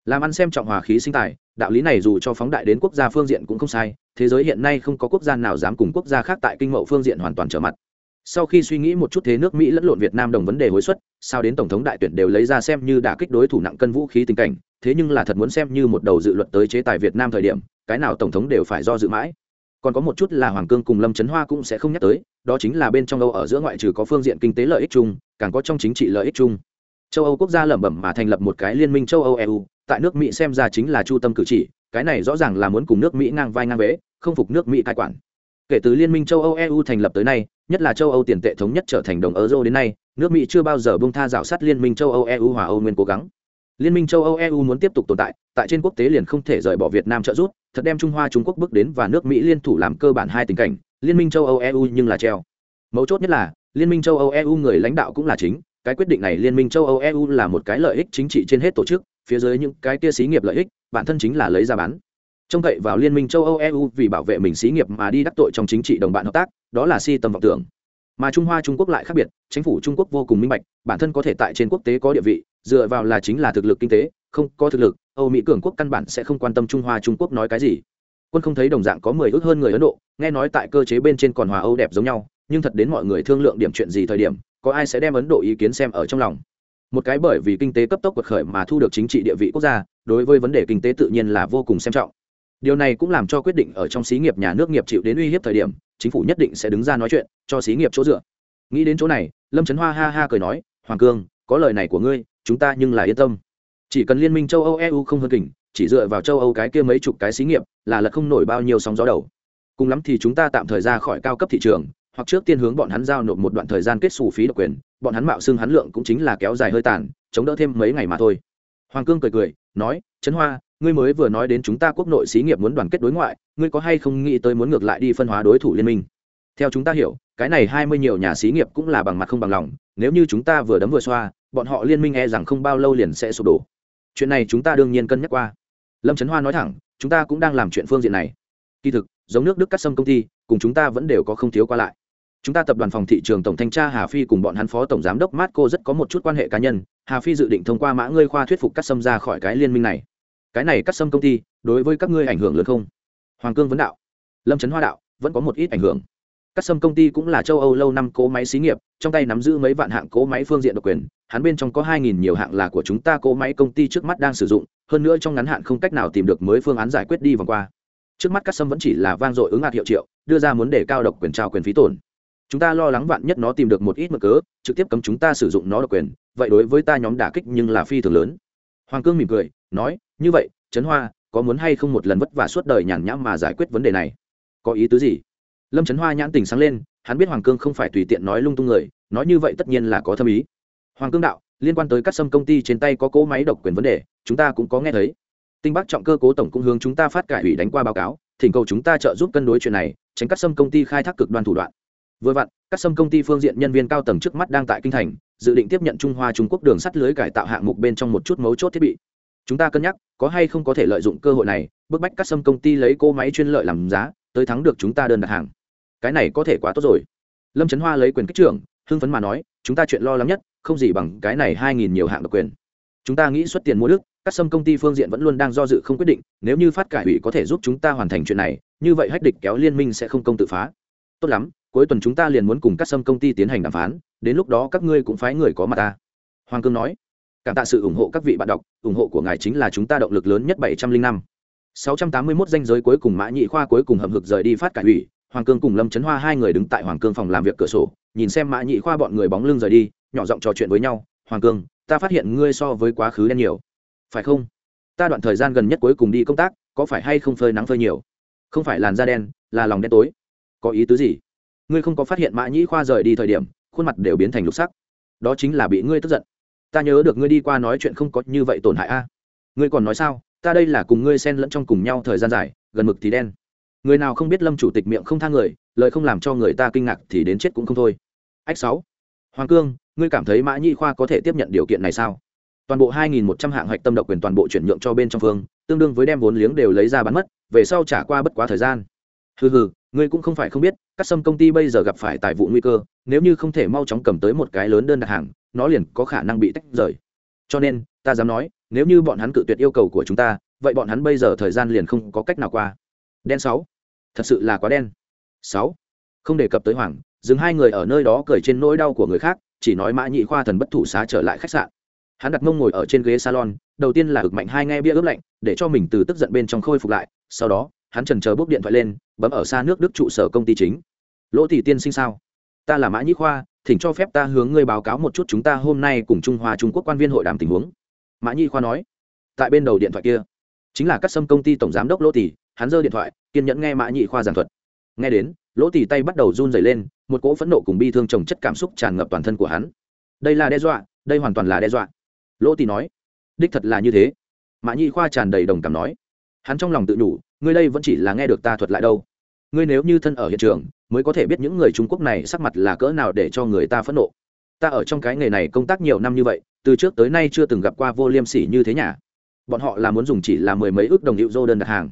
Làm ăn xem trọng hòa khí sinh tài, đạo lý này dù cho phóng đại đến quốc gia phương diện cũng không sai, thế giới hiện nay không có quốc gia nào dám cùng quốc gia khác tại kinh mậu phương diện hoàn toàn trở mặt. Sau khi suy nghĩ một chút thế nước mỹ lẫn lộn việt nam đồng vấn đề hối suất, sao đến tổng thống đại tuyển đều lấy ra xem như đã kích đối thủ nặng cân vũ khí tình cảnh, thế nhưng là thật muốn xem như một đầu dự luật tới chế tài việt nam thời điểm, cái nào tổng thống đều phải do dự mãi còn có một chút là hoàng cương cùng lâm trấn hoa cũng sẽ không nhắc tới, đó chính là bên trong âu ở giữa ngoại trừ có phương diện kinh tế lợi ích chung, càng có trong chính trị lợi ích chung. Châu âu quốc gia lẩm bẩm mà thành lập một cái liên minh châu âu eu tại nước mỹ xem ra chính là chu tâm cử chỉ, cái này rõ ràng là muốn cùng nước mỹ ngang vai ngang vế, không phục nước mỹ cai quản. Kể từ liên minh châu âu eu thành lập tới nay, nhất là châu âu tiền tệ thống nhất trở thành đồng euro đến nay, nước mỹ chưa bao giờ bông tha rào sát liên minh châu âu eu hòa âu nguyên cố gắng liên minh châu âu eu muốn tiếp tục tồn tại tại trên quốc tế liền không thể rời bỏ việt nam trợ giúp, thật đem trung hoa trung quốc bước đến và nước mỹ liên thủ làm cơ bản hai tình cảnh, liên minh châu âu eu nhưng là treo. Mấu chốt nhất là, liên minh châu âu eu người lãnh đạo cũng là chính, cái quyết định này liên minh châu âu eu là một cái lợi ích chính trị trên hết tổ chức, phía dưới những cái tia xí nghiệp lợi ích, bản thân chính là lấy ra bán. Trông cậy vào liên minh châu âu eu vì bảo vệ mình xí nghiệp mà đi đắc tội trong chính trị đồng bạn hợp tác, đó là si tầm vọng tưởng mà trung hoa trung quốc lại khác biệt, chính phủ trung quốc vô cùng minh bạch, bản thân có thể tại trên quốc tế có địa vị, dựa vào là chính là thực lực kinh tế, không có thực lực, âu mỹ cường quốc căn bản sẽ không quan tâm trung hoa trung quốc nói cái gì. Quân không thấy đồng dạng có mười ước hơn người ấn độ, nghe nói tại cơ chế bên trên còn hòa âu đẹp giống nhau, nhưng thật đến mọi người thương lượng điểm chuyện gì thời điểm, có ai sẽ đem ấn độ ý kiến xem ở trong lòng. Một cái bởi vì kinh tế cấp tốc quật khởi mà thu được chính trị địa vị quốc gia, đối với vấn đề kinh tế tự nhiên là vô cùng xem trọng. Điều này cũng làm cho quyết định ở trong xí nghiệp nhà nước nghiệp chịu đến uy hiếp thời điểm chính phủ nhất định sẽ đứng ra nói chuyện, cho xí nghiệp chỗ dựa. Nghĩ đến chỗ này, lâm trấn hoa ha ha cười nói, hoàng cương, có lời này của ngươi, chúng ta nhưng là yên tâm. Chỉ cần liên minh châu âu eu không hơn kỉnh, chỉ dựa vào châu âu cái kia mấy chục cái xí nghiệp, là lật không nổi bao nhiêu sóng gió đầu. Cùng lắm thì chúng ta tạm thời ra khỏi cao cấp thị trường, hoặc trước tiên hướng bọn hắn giao nộp một đoạn thời gian kết xù phí độc quyền, bọn hắn mạo xưng hắn lượng cũng chính là kéo dài hơi tàn, chống đỡ thêm mấy ngày mà thôi. Hoàng cương cười cười, nói trấn hoa ngươi mới vừa nói đến chúng ta quốc nội xí nghiệp muốn đoàn kết đối ngoại, ngươi có hay không nghĩ tới muốn ngược lại đi phân hóa đối thủ liên minh? Theo chúng ta hiểu, cái này hai mươi nhiều nhà xí nghiệp cũng là bằng mặt không bằng lòng, nếu như chúng ta vừa đấm vừa xoa, bọn họ liên minh e rằng không bao lâu liền sẽ sụp đổ. Chuyện này chúng ta đương nhiên cân nhắc qua. Lâm trấn hoa nói thẳng, chúng ta cũng đang làm chuyện phương diện này. Kỳ thực, giống nước đức cắt sâm công ty, cùng chúng ta vẫn đều có không thiếu qua lại. Chúng ta tập đoàn phòng thị trường tổng thanh tra hà phi cùng bọn hắn phó tổng giám đốc mát cô rất có một chút quan hệ cá nhân, hà phi dự định thông qua mã ngươi khoa thuyết phục cắt sâm ra khỏi cái liên minh này cái này cắt sâm công ty đối với các ngươi ảnh hưởng lớn không? Hoàng cương vấn đạo. Lâm trấn hoa đạo, vẫn có một ít ảnh hưởng. Cắt sâm công ty cũng là châu âu lâu năm cố máy xí nghiệp, trong tay nắm giữ mấy vạn hạng cố máy phương diện độc quyền, hắn bên trong có hai nghìn nhiều hạng là của chúng ta cố máy công ty trước mắt đang sử dụng, hơn nữa trong ngắn hạn không cách nào tìm được mới phương án giải quyết đi vòng qua. Trước mắt cắt sâm vẫn chỉ là vang dội ứng hạt hiệu triệu, đưa ra muốn để cao độc quyền trao quyền phí tổn. Chúng ta lo lắng vạn nhất nó tìm được một ít mực cớ, trực tiếp cấm chúng ta sử dụng nó độc quyền, vậy đối với ta nhóm đả kích nhưng là phi thường lớn hoàng cương mỉm cười, nói, như vậy, trấn hoa, có muốn hay không một lần vất vả suốt đời nhàn nhã mà giải quyết vấn đề này? Có ý tứ gì? Lâm trấn hoa nhãn tình sáng lên, hắn biết hoàng cương không phải tùy tiện nói lung tung người, nói như vậy tất nhiên là có thâm ý. Hoàng cương đạo, liên quan tới các sâm công ty trên tay có cỗ máy độc quyền vấn đề, chúng ta cũng có nghe thấy. Tinh bắc trọng cơ cố tổng cũng hướng chúng ta phát cải ủy đánh qua báo cáo, thỉnh cầu chúng ta trợ giúp cân đối chuyện này, tránh các sâm công ty khai thác cực đoan thủ đoạn. Vừa vặn các sâm công ty phương diện nhân viên cao tầng trước mắt đang tại kinh thành dự định tiếp nhận trung hoa trung quốc đường sắt lưới cải tạo hạng mục bên trong một chút mấu chốt thiết bị. Chúng ta cân nhắc, có hay không có thể lợi dụng cơ hội này, bức bách các sâm công ty lấy cô máy chuyên lợi làm giá, tới thắng được chúng ta đơn đặt hàng. Cái này có thể quá tốt rồi. Lâm trấn hoa lấy quyền kích trưởng, hưng phấn mà nói, chúng ta chuyện lo lắng nhất, không gì bằng cái này hai nghìn nhiều hạng độc quyền. Chúng ta nghĩ xuất tiền mua đức, các sâm công ty phương diện vẫn luôn đang do dự không quyết định, nếu như phát cải ủy có thể giúp chúng ta hoàn thành chuyện này, như vậy hách địch kéo liên minh sẽ không công tự phá. Tốt lắm, cuối tuần chúng ta liền muốn cùng các sâm công ty tiến hành đàm phán đến lúc đó các ngươi cũng phái người có mặt ta. Hoàng cương nói, cảm tạ sự ủng hộ các vị bạn đọc, ủng hộ của ngài chính là chúng ta động lực lớn nhất bảy trăm linh năm. sáu trăm tám mươi mốt danh giới cuối cùng mã nhị khoa cuối cùng hầm hực rời đi phát cải ủy, hoàng cương cùng lâm trấn hoa hai người đứng tại hoàng cương phòng làm việc cửa sổ, nhìn xem mã nhị khoa bọn người bóng lưng rời đi, nhỏ giọng trò chuyện với nhau, hoàng cương, ta phát hiện ngươi so với quá khứ đen nhiều. Phải không? Ta đoạn thời gian gần nhất cuối cùng đi công tác, có phải hay không phơi nắng phơi nhiều? Không phải làn da đen, là lòng đen tối. Có ý tứ gì? Ngươi không có phát hiện mã nhĩ khoa rời đi thời điểm khuôn mặt đều biến thành lục sắc. Đó chính là bị ngươi tức giận. Ta nhớ được ngươi đi qua nói chuyện không có như vậy tổn hại a. Ngươi còn nói sao? Ta đây là cùng ngươi xen lẫn trong cùng nhau thời gian dài, gần mực thì đen. Người nào không biết lâm chủ tịch miệng không tha người, lời không làm cho người ta kinh ngạc thì đến chết cũng không thôi. Ách sáu. Hoàng cương, ngươi cảm thấy mã nhị khoa có thể tiếp nhận điều kiện này sao? Toàn bộ 2.100 hạng hạch tâm độc quyền toàn bộ chuyển nhượng cho bên trong phương, tương đương với đem vốn liếng đều lấy ra bán mất, về sau trả qua bất quá thời gian. Hừ hừ ngươi cũng không phải không biết các sâm công ty bây giờ gặp phải tài vụ nguy cơ, nếu như không thể mau chóng cầm tới một cái lớn đơn đặt hàng, nó liền có khả năng bị tách rời. Cho nên, ta dám nói, nếu như bọn hắn cự tuyệt yêu cầu của chúng ta, vậy bọn hắn bây giờ thời gian liền không có cách nào qua. Đen sáu. Thật sự là quá đen. Sáu. Không đề cập tới hoàng, dừng hai người ở nơi đó cười trên nỗi đau của người khác, chỉ nói mã nhị khoa thần bất thủ xá trở lại khách sạn. Hắn đặt mông ngồi ở trên ghế salon, đầu tiên là ực mạnh hai nghe bia ướp lạnh, để cho mình từ tức giận bên trong khôi phục lại, sau đó hắn trần chờ bốc điện thoại lên, bấm ở xa nước đức trụ sở công ty chính. Lỗ thị tiên sinh sao? Ta là mã nhĩ khoa, thỉnh cho phép ta hướng ngươi báo cáo một chút chúng ta hôm nay cùng trung hoa trung quốc quan viên hội đàm tình huống. Mã nhĩ khoa nói. Tại bên đầu điện thoại kia, chính là các sâm công ty tổng giám đốc lỗ tỷ, hắn giơ điện thoại, kiên nhẫn nghe mã nhĩ khoa giảng thuật. Nghe đến, lỗ tỷ tay bắt đầu run rẩy lên, một cỗ phẫn nộ cùng bi thương trồng chất cảm xúc tràn ngập toàn thân của hắn. Đây là đe dọa, đây hoàn toàn là đe dọa. Lỗ tỷ nói. Đích thật là như thế. Mã nhĩ khoa tràn đầy đồng cảm nói. Hắn trong lòng tự nhủ ngươi đây vẫn chỉ là nghe được ta thuật lại đâu. Ngươi nếu như thân ở hiện trường, mới có thể biết những người trung quốc này sắc mặt là cỡ nào để cho người ta phẫn nộ. Ta ở trong cái nghề này công tác nhiều năm như vậy, từ trước tới nay chưa từng gặp qua vô liêm sỉ như thế nhà. Bọn họ là muốn dùng chỉ là mười mấy ước đồng hữu dô đơn đặt hàng.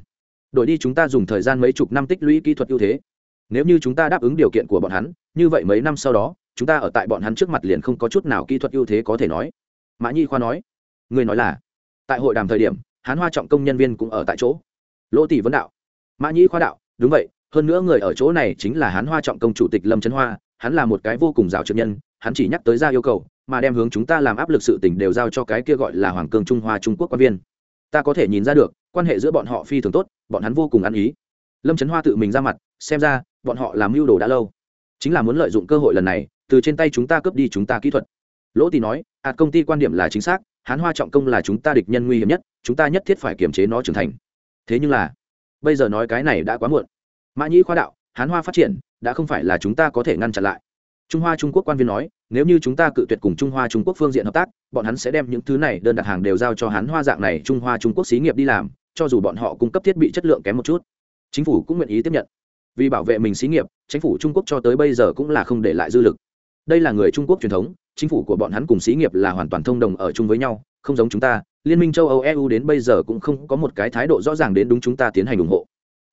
Đổi đi chúng ta dùng thời gian mấy chục năm tích lũy kỹ thuật ưu thế. Nếu như chúng ta đáp ứng điều kiện của bọn hắn, như vậy mấy năm sau đó, chúng ta ở tại bọn hắn trước mặt liền không có chút nào kỹ thuật ưu thế có thể nói. Mã nhi khoa nói. Người nói là, tại hội đàm thời điểm, hán hoa trọng công nhân viên cũng ở tại chỗ lỗ tỷ vấn đạo. Mã Nhĩ khoa đạo, đúng vậy, hơn nữa người ở chỗ này chính là hán hoa trọng công chủ tịch lâm trấn hoa, hắn là một cái vô cùng rào trực nhân, hắn chỉ nhắc tới ra yêu cầu, mà đem hướng chúng ta làm áp lực sự tình đều giao cho cái kia gọi là hoàng cương trung hoa trung quốc quan viên. Ta có thể nhìn ra được, quan hệ giữa bọn họ phi thường tốt, bọn hắn vô cùng ăn ý. Lâm trấn hoa tự mình ra mặt, xem ra, bọn họ làm mưu đồ đã lâu. Chính là muốn lợi dụng cơ hội lần này, từ trên tay chúng ta cướp đi chúng ta kỹ thuật. Lỗ Tỷ nói ạt công ty quan điểm là chính xác, hán hoa trọng công là chúng ta địch nhân nguy hiểm nhất, chúng ta nhất thiết phải kiềm chế nó trưởng thành thế nhưng là, bây giờ nói cái này đã quá muộn. Mã nhĩ khoa đạo, hán hoa phát triển, đã không phải là chúng ta có thể ngăn chặn lại. Trung hoa trung quốc quan viên nói, nếu như chúng ta cự tuyệt cùng trung hoa trung quốc phương diện hợp tác, bọn hắn sẽ đem những thứ này đơn đặt hàng đều giao cho hán hoa dạng này trung hoa trung quốc xí nghiệp đi làm, cho dù bọn họ cung cấp thiết bị chất lượng kém một chút. Chính phủ cũng nguyện ý tiếp nhận. Vì bảo vệ mình xí nghiệp, chính phủ trung quốc cho tới bây giờ cũng là không để lại dư lực. Đây là người trung quốc truyền thống, chính phủ của bọn hắn cùng xí nghiệp là hoàn toàn thông đồng ở chung với nhau không giống chúng ta, liên minh châu âu eu đến bây giờ cũng không có một cái thái độ rõ ràng đến đúng chúng ta tiến hành ủng hộ.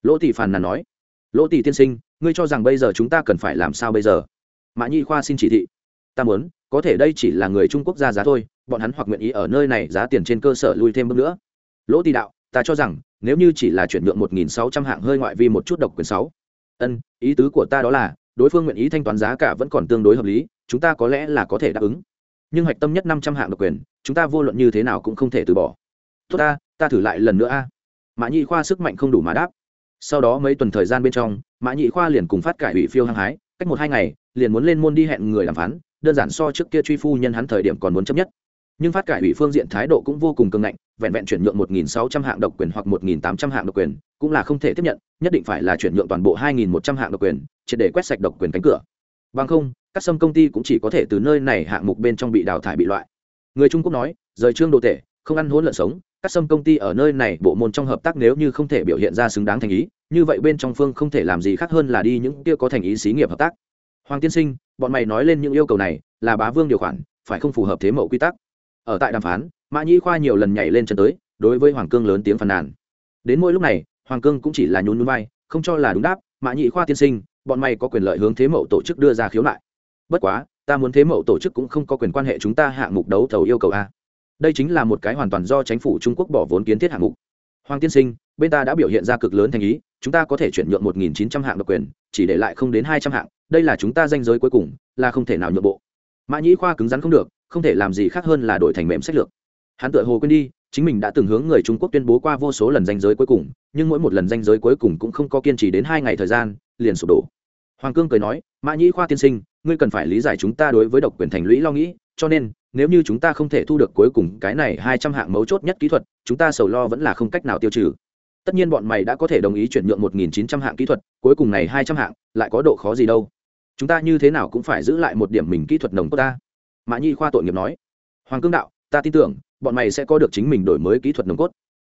Lỗ tỷ phàn nàn nói. Lỗ tỷ tiên sinh, ngươi cho rằng bây giờ chúng ta cần phải làm sao bây giờ? Mã nhi khoa xin chỉ thị. Ta muốn, có thể đây chỉ là người trung quốc ra giá thôi, bọn hắn hoặc nguyện ý ở nơi này giá tiền trên cơ sở lui thêm bước nữa. Lỗ tỷ đạo, ta cho rằng, nếu như chỉ là chuyển nhượng một nghìn sáu trăm hạng hơi ngoại vi một chút độc quyền sáu, ân, ý tứ của ta đó là, đối phương nguyện ý thanh toán giá cả vẫn còn tương đối hợp lý, chúng ta có lẽ là có thể đáp ứng nhưng hạch tâm nhất năm trăm hạng độc quyền, chúng ta vô luận như thế nào cũng không thể từ bỏ. Tốt ta ta thử lại lần nữa a. Mã nhị khoa sức mạnh không đủ mà đáp. Sau đó mấy tuần thời gian bên trong, mã nhị khoa liền cùng phát cải ủy phiêu hăng hái, cách một hai ngày, liền muốn lên môn đi hẹn người đàm phán, đơn giản so trước kia truy phu nhân hắn thời điểm còn muốn chấp nhất. Nhưng phát cải ủy phương diện thái độ cũng vô cùng cứng ngạnh, vẹn vẹn chuyển nhượng 1.600 hạng độc quyền hoặc 1.800 hạng độc quyền, cũng là không thể tiếp nhận, nhất định phải là chuyển nhượng toàn bộ 2.100 hạng độc quyền, triệt để quét sạch độc quyền cánh cửa. Bằng không các sâm công ty cũng chỉ có thể từ nơi này hạng mục bên trong bị đào thải bị loại. Người trung quốc nói, rời trương đồ tệ không ăn hỗn lợn sống, các sâm công ty ở nơi này bộ môn trong hợp tác nếu như không thể biểu hiện ra xứng đáng thành ý, như vậy bên trong phương không thể làm gì khác hơn là đi những kia có thành ý xí nghiệp hợp tác. Hoàng tiên sinh, bọn mày nói lên những yêu cầu này, là bá vương điều khoản, phải không phù hợp thế mẫu quy tắc? Ở tại đàm phán, mã nhĩ khoa nhiều lần nhảy lên chân tới, đối với hoàng cương lớn tiếng phàn nàn. Đến mỗi lúc này, hoàng cương cũng chỉ là nhún nhún vai, không cho là đúng đáp, mã nhĩ khoa tiên sinh, bọn mày có quyền lợi hướng thế mẫu tổ chức đưa ra khiếu nại bất quá, ta muốn thế mậu tổ chức cũng không có quyền quan hệ chúng ta hạng mục đấu thầu yêu cầu a. Đây chính là một cái hoàn toàn do chính phủ trung quốc bỏ vốn kiến thiết hạng mục. Hoàng tiên sinh, bên ta đã biểu hiện ra cực lớn thành ý, chúng ta có thể chuyển nhượng một nghìn chín trăm hạng độc quyền, chỉ để lại không đến hai trăm hạng, đây là chúng ta danh giới cuối cùng, là không thể nào nhượng bộ. Mã nhĩ khoa cứng rắn không được, không thể làm gì khác hơn là đổi thành mềm sách lược. Hắn tự hồ quên đi, chính mình đã từng hướng người trung quốc tuyên bố qua vô số lần danh giới cuối cùng, nhưng mỗi một lần danh giới cuối cùng cũng không có kiên trì đến hai ngày thời gian, liền sụp đổ. Hoàng cương cười nói, mã nhĩ khoa tiên sinh ngươi cần phải lý giải chúng ta đối với độc quyền thành lũy lo nghĩ, cho nên, nếu như chúng ta không thể thu được cuối cùng cái này hai trăm hạng mấu chốt nhất kỹ thuật, chúng ta sầu lo vẫn là không cách nào tiêu trừ. Tất nhiên bọn mày đã có thể đồng ý chuyển nhượng một nghìn chín trăm hạng kỹ thuật, cuối cùng này hai trăm hạng, lại có độ khó gì đâu? Chúng ta như thế nào cũng phải giữ lại một điểm mình kỹ thuật nồng cốt ta? Mã nhi khoa tội nghiệp nói. Hoàng cương đạo, ta tin tưởng, bọn mày sẽ có được chính mình đổi mới kỹ thuật nồng cốt.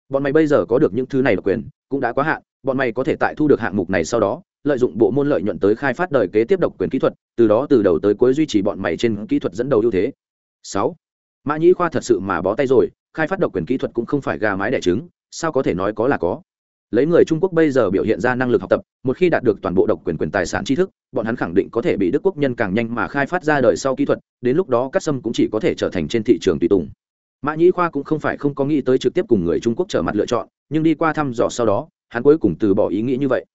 Bọn mày bây giờ có được những thứ này độc quyền, cũng đã quá hạn, bọn mày có thể tại thu được hạng mục này sau đó lợi dụng bộ môn lợi nhuận tới khai phát đời kế tiếp độc quyền kỹ thuật, từ đó từ đầu tới cuối duy trì bọn mày trên kỹ thuật dẫn đầu ưu thế. Sáu, mã nhĩ khoa thật sự mà bó tay rồi, khai phát độc quyền kỹ thuật cũng không phải gà mái đẻ trứng, sao có thể nói có là có? Lấy người trung quốc bây giờ biểu hiện ra năng lực học tập, một khi đạt được toàn bộ độc quyền quyền tài sản tri thức, bọn hắn khẳng định có thể bị đức quốc nhân càng nhanh mà khai phát ra đời sau kỹ thuật, đến lúc đó cắt sâm cũng chỉ có thể trở thành trên thị trường tùy tùng. Mã nhĩ khoa cũng không phải không có nghĩ tới trực tiếp cùng người trung quốc trở mặt lựa chọn, nhưng đi qua thăm dò sau đó, hắn cuối cùng từ bỏ ý nghĩ như vậy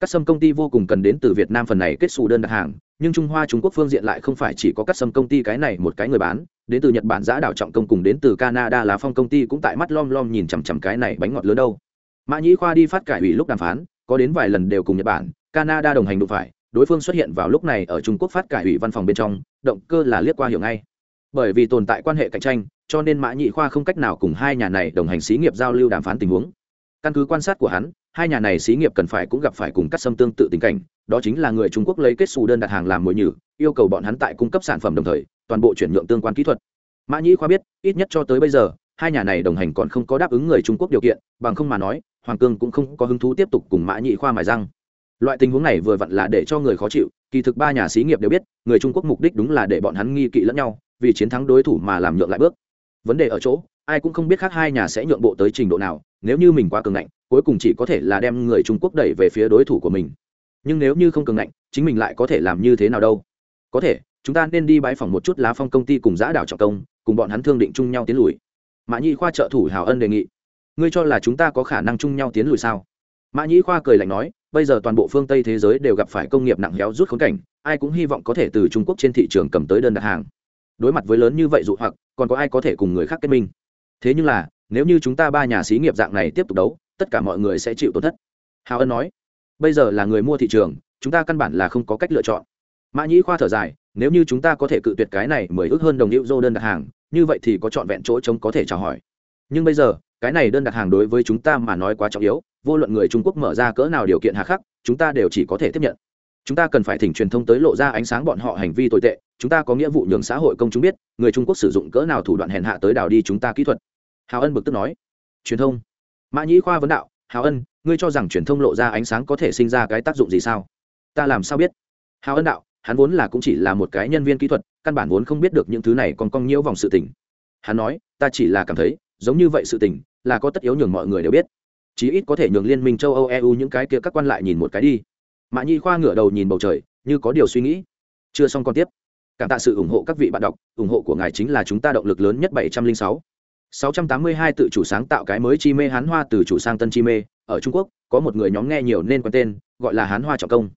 cắt sâm công ty vô cùng cần đến từ việt nam phần này kết xù đơn đặt hàng, nhưng trung hoa, trung quốc phương diện lại không phải chỉ có cắt sâm công ty cái này một cái người bán, đến từ nhật bản giã đảo trọng công cùng đến từ canada lá phong công ty cũng tại mắt lom lom nhìn chằm chằm cái này bánh ngọt lớn đâu. Mã nhĩ khoa đi phát cải ủy lúc đàm phán, có đến vài lần đều cùng nhật bản, canada đồng hành đụng phải, đối phương xuất hiện vào lúc này ở trung quốc phát cải ủy văn phòng bên trong, động cơ là liếc qua hiểu ngay. Bởi vì tồn tại quan hệ cạnh tranh, cho nên mã nhị khoa không cách nào cùng hai nhà này đồng hành xí nghiệp giao lưu đàm phán tình huống. Căn cứ quan sát của hắn hai nhà này xí nghiệp cần phải cũng gặp phải cùng cắt xâm tương tự tình cảnh, đó chính là người trung quốc lấy kết xù đơn đặt hàng làm mồi nhử, yêu cầu bọn hắn tại cung cấp sản phẩm đồng thời, toàn bộ chuyển nhượng tương quan kỹ thuật. Mã nhĩ khoa biết, ít nhất cho tới bây giờ, hai nhà này đồng hành còn không có đáp ứng người trung quốc điều kiện, bằng không mà nói, hoàng cương cũng không có hứng thú tiếp tục cùng mã Nhĩ khoa mài răng. Loại tình huống này vừa vặn là để cho người khó chịu, kỳ thực ba nhà xí nghiệp đều biết, người trung quốc mục đích đúng là để bọn hắn nghi kỵ lẫn nhau, vì chiến thắng đối thủ mà làm nhượng lại bước. Vấn đề ở chỗ, ai cũng không biết khác hai nhà sẽ nhượng bộ tới trình độ nào nếu như mình quá cường ngạnh, cuối cùng chỉ có thể là đem người trung quốc đẩy về phía đối thủ của mình. Nhưng nếu như không cường ngạnh, chính mình lại có thể làm như thế nào đâu? Có thể, chúng ta nên đi bãi phòng một chút lá phong công ty cùng giã đảo trọng công, cùng bọn hắn thương định chung nhau tiến lùi. Mã nhĩ khoa trợ thủ hào ân đề nghị. Ngươi cho là chúng ta có khả năng chung nhau tiến lùi sao? Mã nhĩ khoa cười lạnh nói, bây giờ toàn bộ phương tây thế giới đều gặp phải công nghiệp nặng héo rút khốn cảnh, ai cũng hy vọng có thể từ trung quốc trên thị trường cầm tới đơn đặt hàng. Đối mặt với lớn như vậy dụ hoặc, còn có ai có thể cùng người khác kết minh? Thế nhưng là nếu như chúng ta ba nhà xí nghiệp dạng này tiếp tục đấu, tất cả mọi người sẽ chịu tổn thất. Hào ân nói. Bây giờ là người mua thị trường, chúng ta căn bản là không có cách lựa chọn. Mã nhĩ khoa thở dài, nếu như chúng ta có thể cự tuyệt cái này mới ước hơn đồng hữu dô đơn đặt hàng, như vậy thì có trọn vẹn chỗ chống có thể chào hỏi. Nhưng bây giờ, cái này đơn đặt hàng đối với chúng ta mà nói quá trọng yếu, vô luận người trung quốc mở ra cỡ nào điều kiện hạ khắc, chúng ta đều chỉ có thể tiếp nhận. Chúng ta cần phải thỉnh truyền thông tới lộ ra ánh sáng bọn họ hành vi tồi tệ, chúng ta có nghĩa vụ nhường xã hội công chúng biết, người trung quốc sử dụng cỡ nào thủ đoạn hèn hạ tới đào đi chúng ta kỹ thuật hào ân bực tức nói, truyền thông, mã nhĩ khoa vấn đạo, hào ân, ngươi cho rằng truyền thông lộ ra ánh sáng có thể sinh ra cái tác dụng gì sao? Ta làm sao biết? Hào ân đạo, hắn vốn là cũng chỉ là một cái nhân viên kỹ thuật, căn bản vốn không biết được những thứ này còn cong nhiễu vòng sự tình. Hắn nói, ta chỉ là cảm thấy, giống như vậy sự tình, là có tất yếu nhường mọi người đều biết. Chí ít có thể nhường liên minh châu âu eu những cái kia các quan lại nhìn một cái đi. Mã nhi khoa ngửa đầu nhìn bầu trời, như có điều suy nghĩ. Chưa xong còn tiếp. Cảm tạ sự ủng hộ các vị bạn đọc, ủng hộ của ngài chính là chúng ta động lực lớn nhất bảy trăm linh sáu sáu trăm tám mươi hai tự chủ sáng tạo cái mới chi mê hán hoa từ chủ sang tân chi mê, ở trung quốc, có một người nhóm nghe nhiều nên quen tên, gọi là hán hoa trọng công.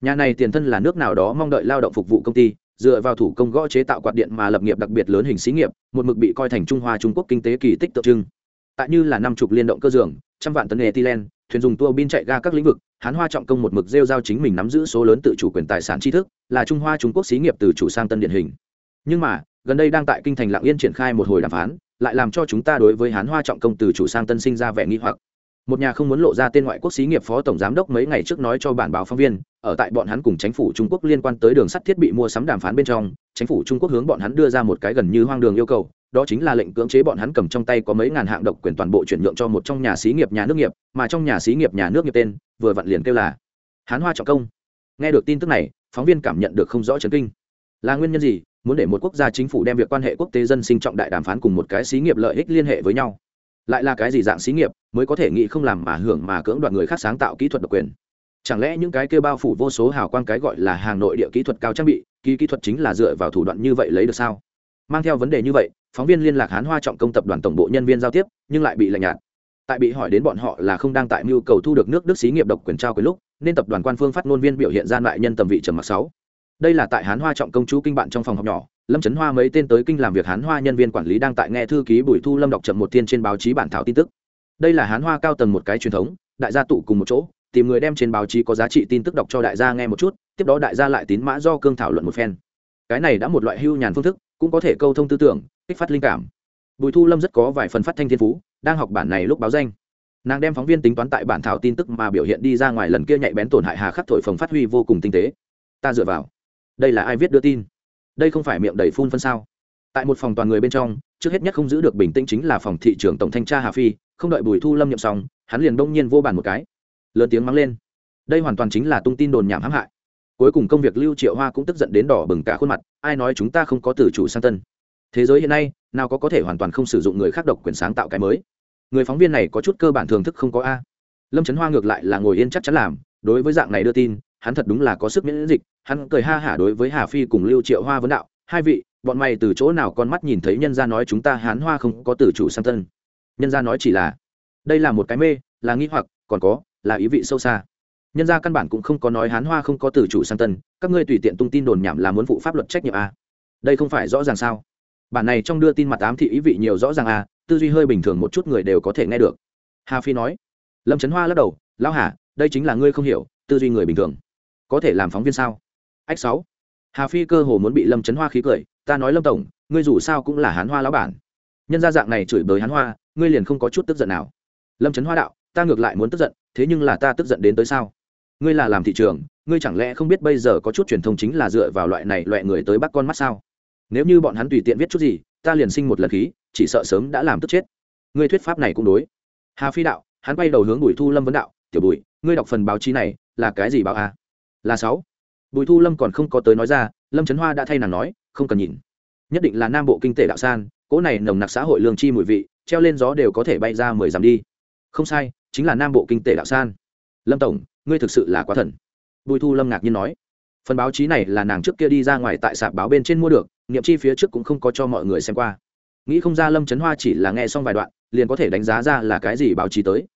Nhà này tiền thân là nước nào đó mong đợi lao động phục vụ công ty, dựa vào thủ công gõ chế tạo quạt điện mà lập nghiệp đặc biệt lớn hình xí nghiệp, một mực bị coi thành trung hoa trung quốc kinh tế kỳ tích tượng trưng. Tại như là năm chục liên động cơ dường trăm vạn tấn ethylene, thuyền dùng tua bin chạy ga các lĩnh vực, hán hoa trọng công một mực rêu giao chính mình nắm giữ số lớn tự chủ quyền tài sản tri thức, là trung hoa trung quốc xí nghiệp từ chủ sang tân điển hình. Nhưng mà, gần đây đang tại kinh thành lạng yên triển khai một hồi đàm phán lại làm cho chúng ta đối với hán hoa trọng công từ chủ sang tân sinh ra vẻ nghi hoặc. Một nhà không muốn lộ ra tên ngoại quốc xí nghiệp phó tổng giám đốc mấy ngày trước nói cho bản báo phóng viên, ở tại bọn hắn cùng chính phủ trung quốc liên quan tới đường sắt thiết bị mua sắm đàm phán bên trong, chính phủ trung quốc hướng bọn hắn đưa ra một cái gần như hoang đường yêu cầu, đó chính là lệnh cưỡng chế bọn hắn cầm trong tay có mấy ngàn hạng độc quyền toàn bộ chuyển nhượng cho một trong nhà xí nghiệp nhà nước nghiệp, mà trong nhà xí nghiệp nhà nước nghiệp tên, vừa vặn liền kêu là hán hoa trọng công. Nghe được tin tức này, phóng viên cảm nhận được không rõ chấn kinh. Là nguyên nhân gì? Muốn để một quốc gia chính phủ đem việc quan hệ quốc tế dân sinh trọng đại đàm phán cùng một cái xí nghiệp lợi ích liên hệ với nhau. Lại là cái gì dạng xí nghiệp mới có thể nghĩ không làm mà hưởng mà cưỡng đoạt người khác sáng tạo kỹ thuật độc quyền? Chẳng lẽ những cái kêu bao phủ vô số hào quang cái gọi là hàng nội địa kỹ thuật cao trang bị kỹ kỹ thuật chính là dựa vào thủ đoạn như vậy lấy được sao? Mang theo vấn đề như vậy, phóng viên liên lạc hán hoa trọng công tập đoàn tổng bộ nhân viên giao tiếp, nhưng lại bị lạnh nhạt. Tại bị hỏi đến bọn họ là không đang tại mưu cầu thu được nước đức xí nghiệp độc quyền trao quyền lúc, nên tập đoàn quan phương phát ngôn viên biểu hiện gian lại nhân tầm vị trầm mặc sáu đây là tại hán hoa trọng công chú kinh bạn trong phòng học nhỏ, lâm trấn hoa mấy tên tới kinh làm việc hán hoa nhân viên quản lý đang tại nghe thư ký bùi thu lâm đọc chậm một tiên trên báo chí bản thảo tin tức. Đây là hán hoa cao tầng một cái truyền thống, đại gia tụ cùng một chỗ, tìm người đem trên báo chí có giá trị tin tức đọc cho đại gia nghe một chút, tiếp đó đại gia lại tín mã do cương thảo luận một phen. Cái này đã một loại hưu nhàn phương thức, cũng có thể câu thông tư tưởng, kích phát linh cảm. Bùi thu lâm rất có vài phần phát thanh thiên phú, đang học bản này lúc báo danh. Nàng đem phóng viên tính toán tại bản thảo tin tức mà biểu hiện đi ra ngoài lần kia nhạy bén tổn hại hà khắc thổi phồng phát huy vô cùng tinh tế. Ta dựa vào đây là ai viết đưa tin? Đây không phải miệng đầy phun phân sao? Tại một phòng toàn người bên trong, trước hết nhất không giữ được bình tĩnh chính là phòng thị trưởng tổng thanh tra hà phi, không đợi bùi thu lâm nhậm xong, hắn liền đông nhiên vô bàn một cái. Lớn tiếng mắng lên. Đây hoàn toàn chính là tung tin đồn nhảm hãm hại. Cuối cùng công việc lưu triệu hoa cũng tức giận đến đỏ bừng cả khuôn mặt, ai nói chúng ta không có từ chủ sang tân? Thế giới hiện nay, nào có có thể hoàn toàn không sử dụng người khác độc quyền sáng tạo cái mới? Người phóng viên này có chút cơ bản thường thức không có a. Lâm trấn hoa ngược lại là ngồi yên chắc chắn làm, đối với dạng này đưa tin, hắn thật đúng là có sức miễn dịch hắn cười ha hả đối với hà phi cùng lưu triệu hoa vấn đạo, hai vị, bọn mày từ chỗ nào con mắt nhìn thấy nhân gia nói chúng ta hán hoa không có từ chủ sang tân? Nhân gia nói chỉ là, đây là một cái mê, là nghi hoặc, còn có, là ý vị sâu xa. Nhân gia căn bản cũng không có nói hán hoa không có từ chủ sang tân, các ngươi tùy tiện tung tin đồn nhảm là muốn phụ pháp luật trách nhiệm à đây không phải rõ ràng sao? Bản này trong đưa tin mặt ám thị ý vị nhiều rõ ràng a, tư duy hơi bình thường một chút người đều có thể nghe được. Hà phi nói, lâm trấn hoa lắc đầu, lão hà, đây chính là ngươi không hiểu, tư duy người bình thường. Có thể làm phóng viên sao? Ách sáu. Hà phi cơ hồ muốn bị lâm trấn hoa khí cười, ta nói lâm tổng, ngươi dù sao cũng là hán hoa lão bản. Nhân gia dạng này chửi bới hán hoa, ngươi liền không có chút tức giận nào. Lâm trấn hoa đạo, ta ngược lại muốn tức giận, thế nhưng là ta tức giận đến tới sao? Ngươi là làm thị trường, ngươi chẳng lẽ không biết bây giờ có chút truyền thông chính là dựa vào loại này loại người tới bắt con mắt sao? Nếu như bọn hắn tùy tiện viết chút gì, ta liền sinh một lần khí, chỉ sợ sớm đã làm tức chết. Ngươi thuyết pháp này cũng đối. Hà phi đạo, hắn quay đầu hướng bùi thu lâm vấn đạo, tiểu bùi, ngươi đọc phần báo chí này là cái gì báo a? Là sáu bùi thu lâm còn không có tới nói ra, lâm trấn hoa đã thay nàng nói, không cần nhìn. Nhất định là nam bộ kinh tế đạo san, cỗ này nồng nặc xã hội lương chi mùi vị, treo lên gió đều có thể bay ra mười dặm đi. Không sai, chính là nam bộ kinh tế đạo san. Lâm tổng, ngươi thực sự là quá thần. Bùi thu lâm ngạc nhiên nói. Phần báo chí này là nàng trước kia đi ra ngoài tại sạp báo bên trên mua được, nghiệm chi phía trước cũng không có cho mọi người xem qua. Nghĩ không ra lâm trấn hoa chỉ là nghe xong vài đoạn, liền có thể đánh giá ra là cái gì báo chí tới.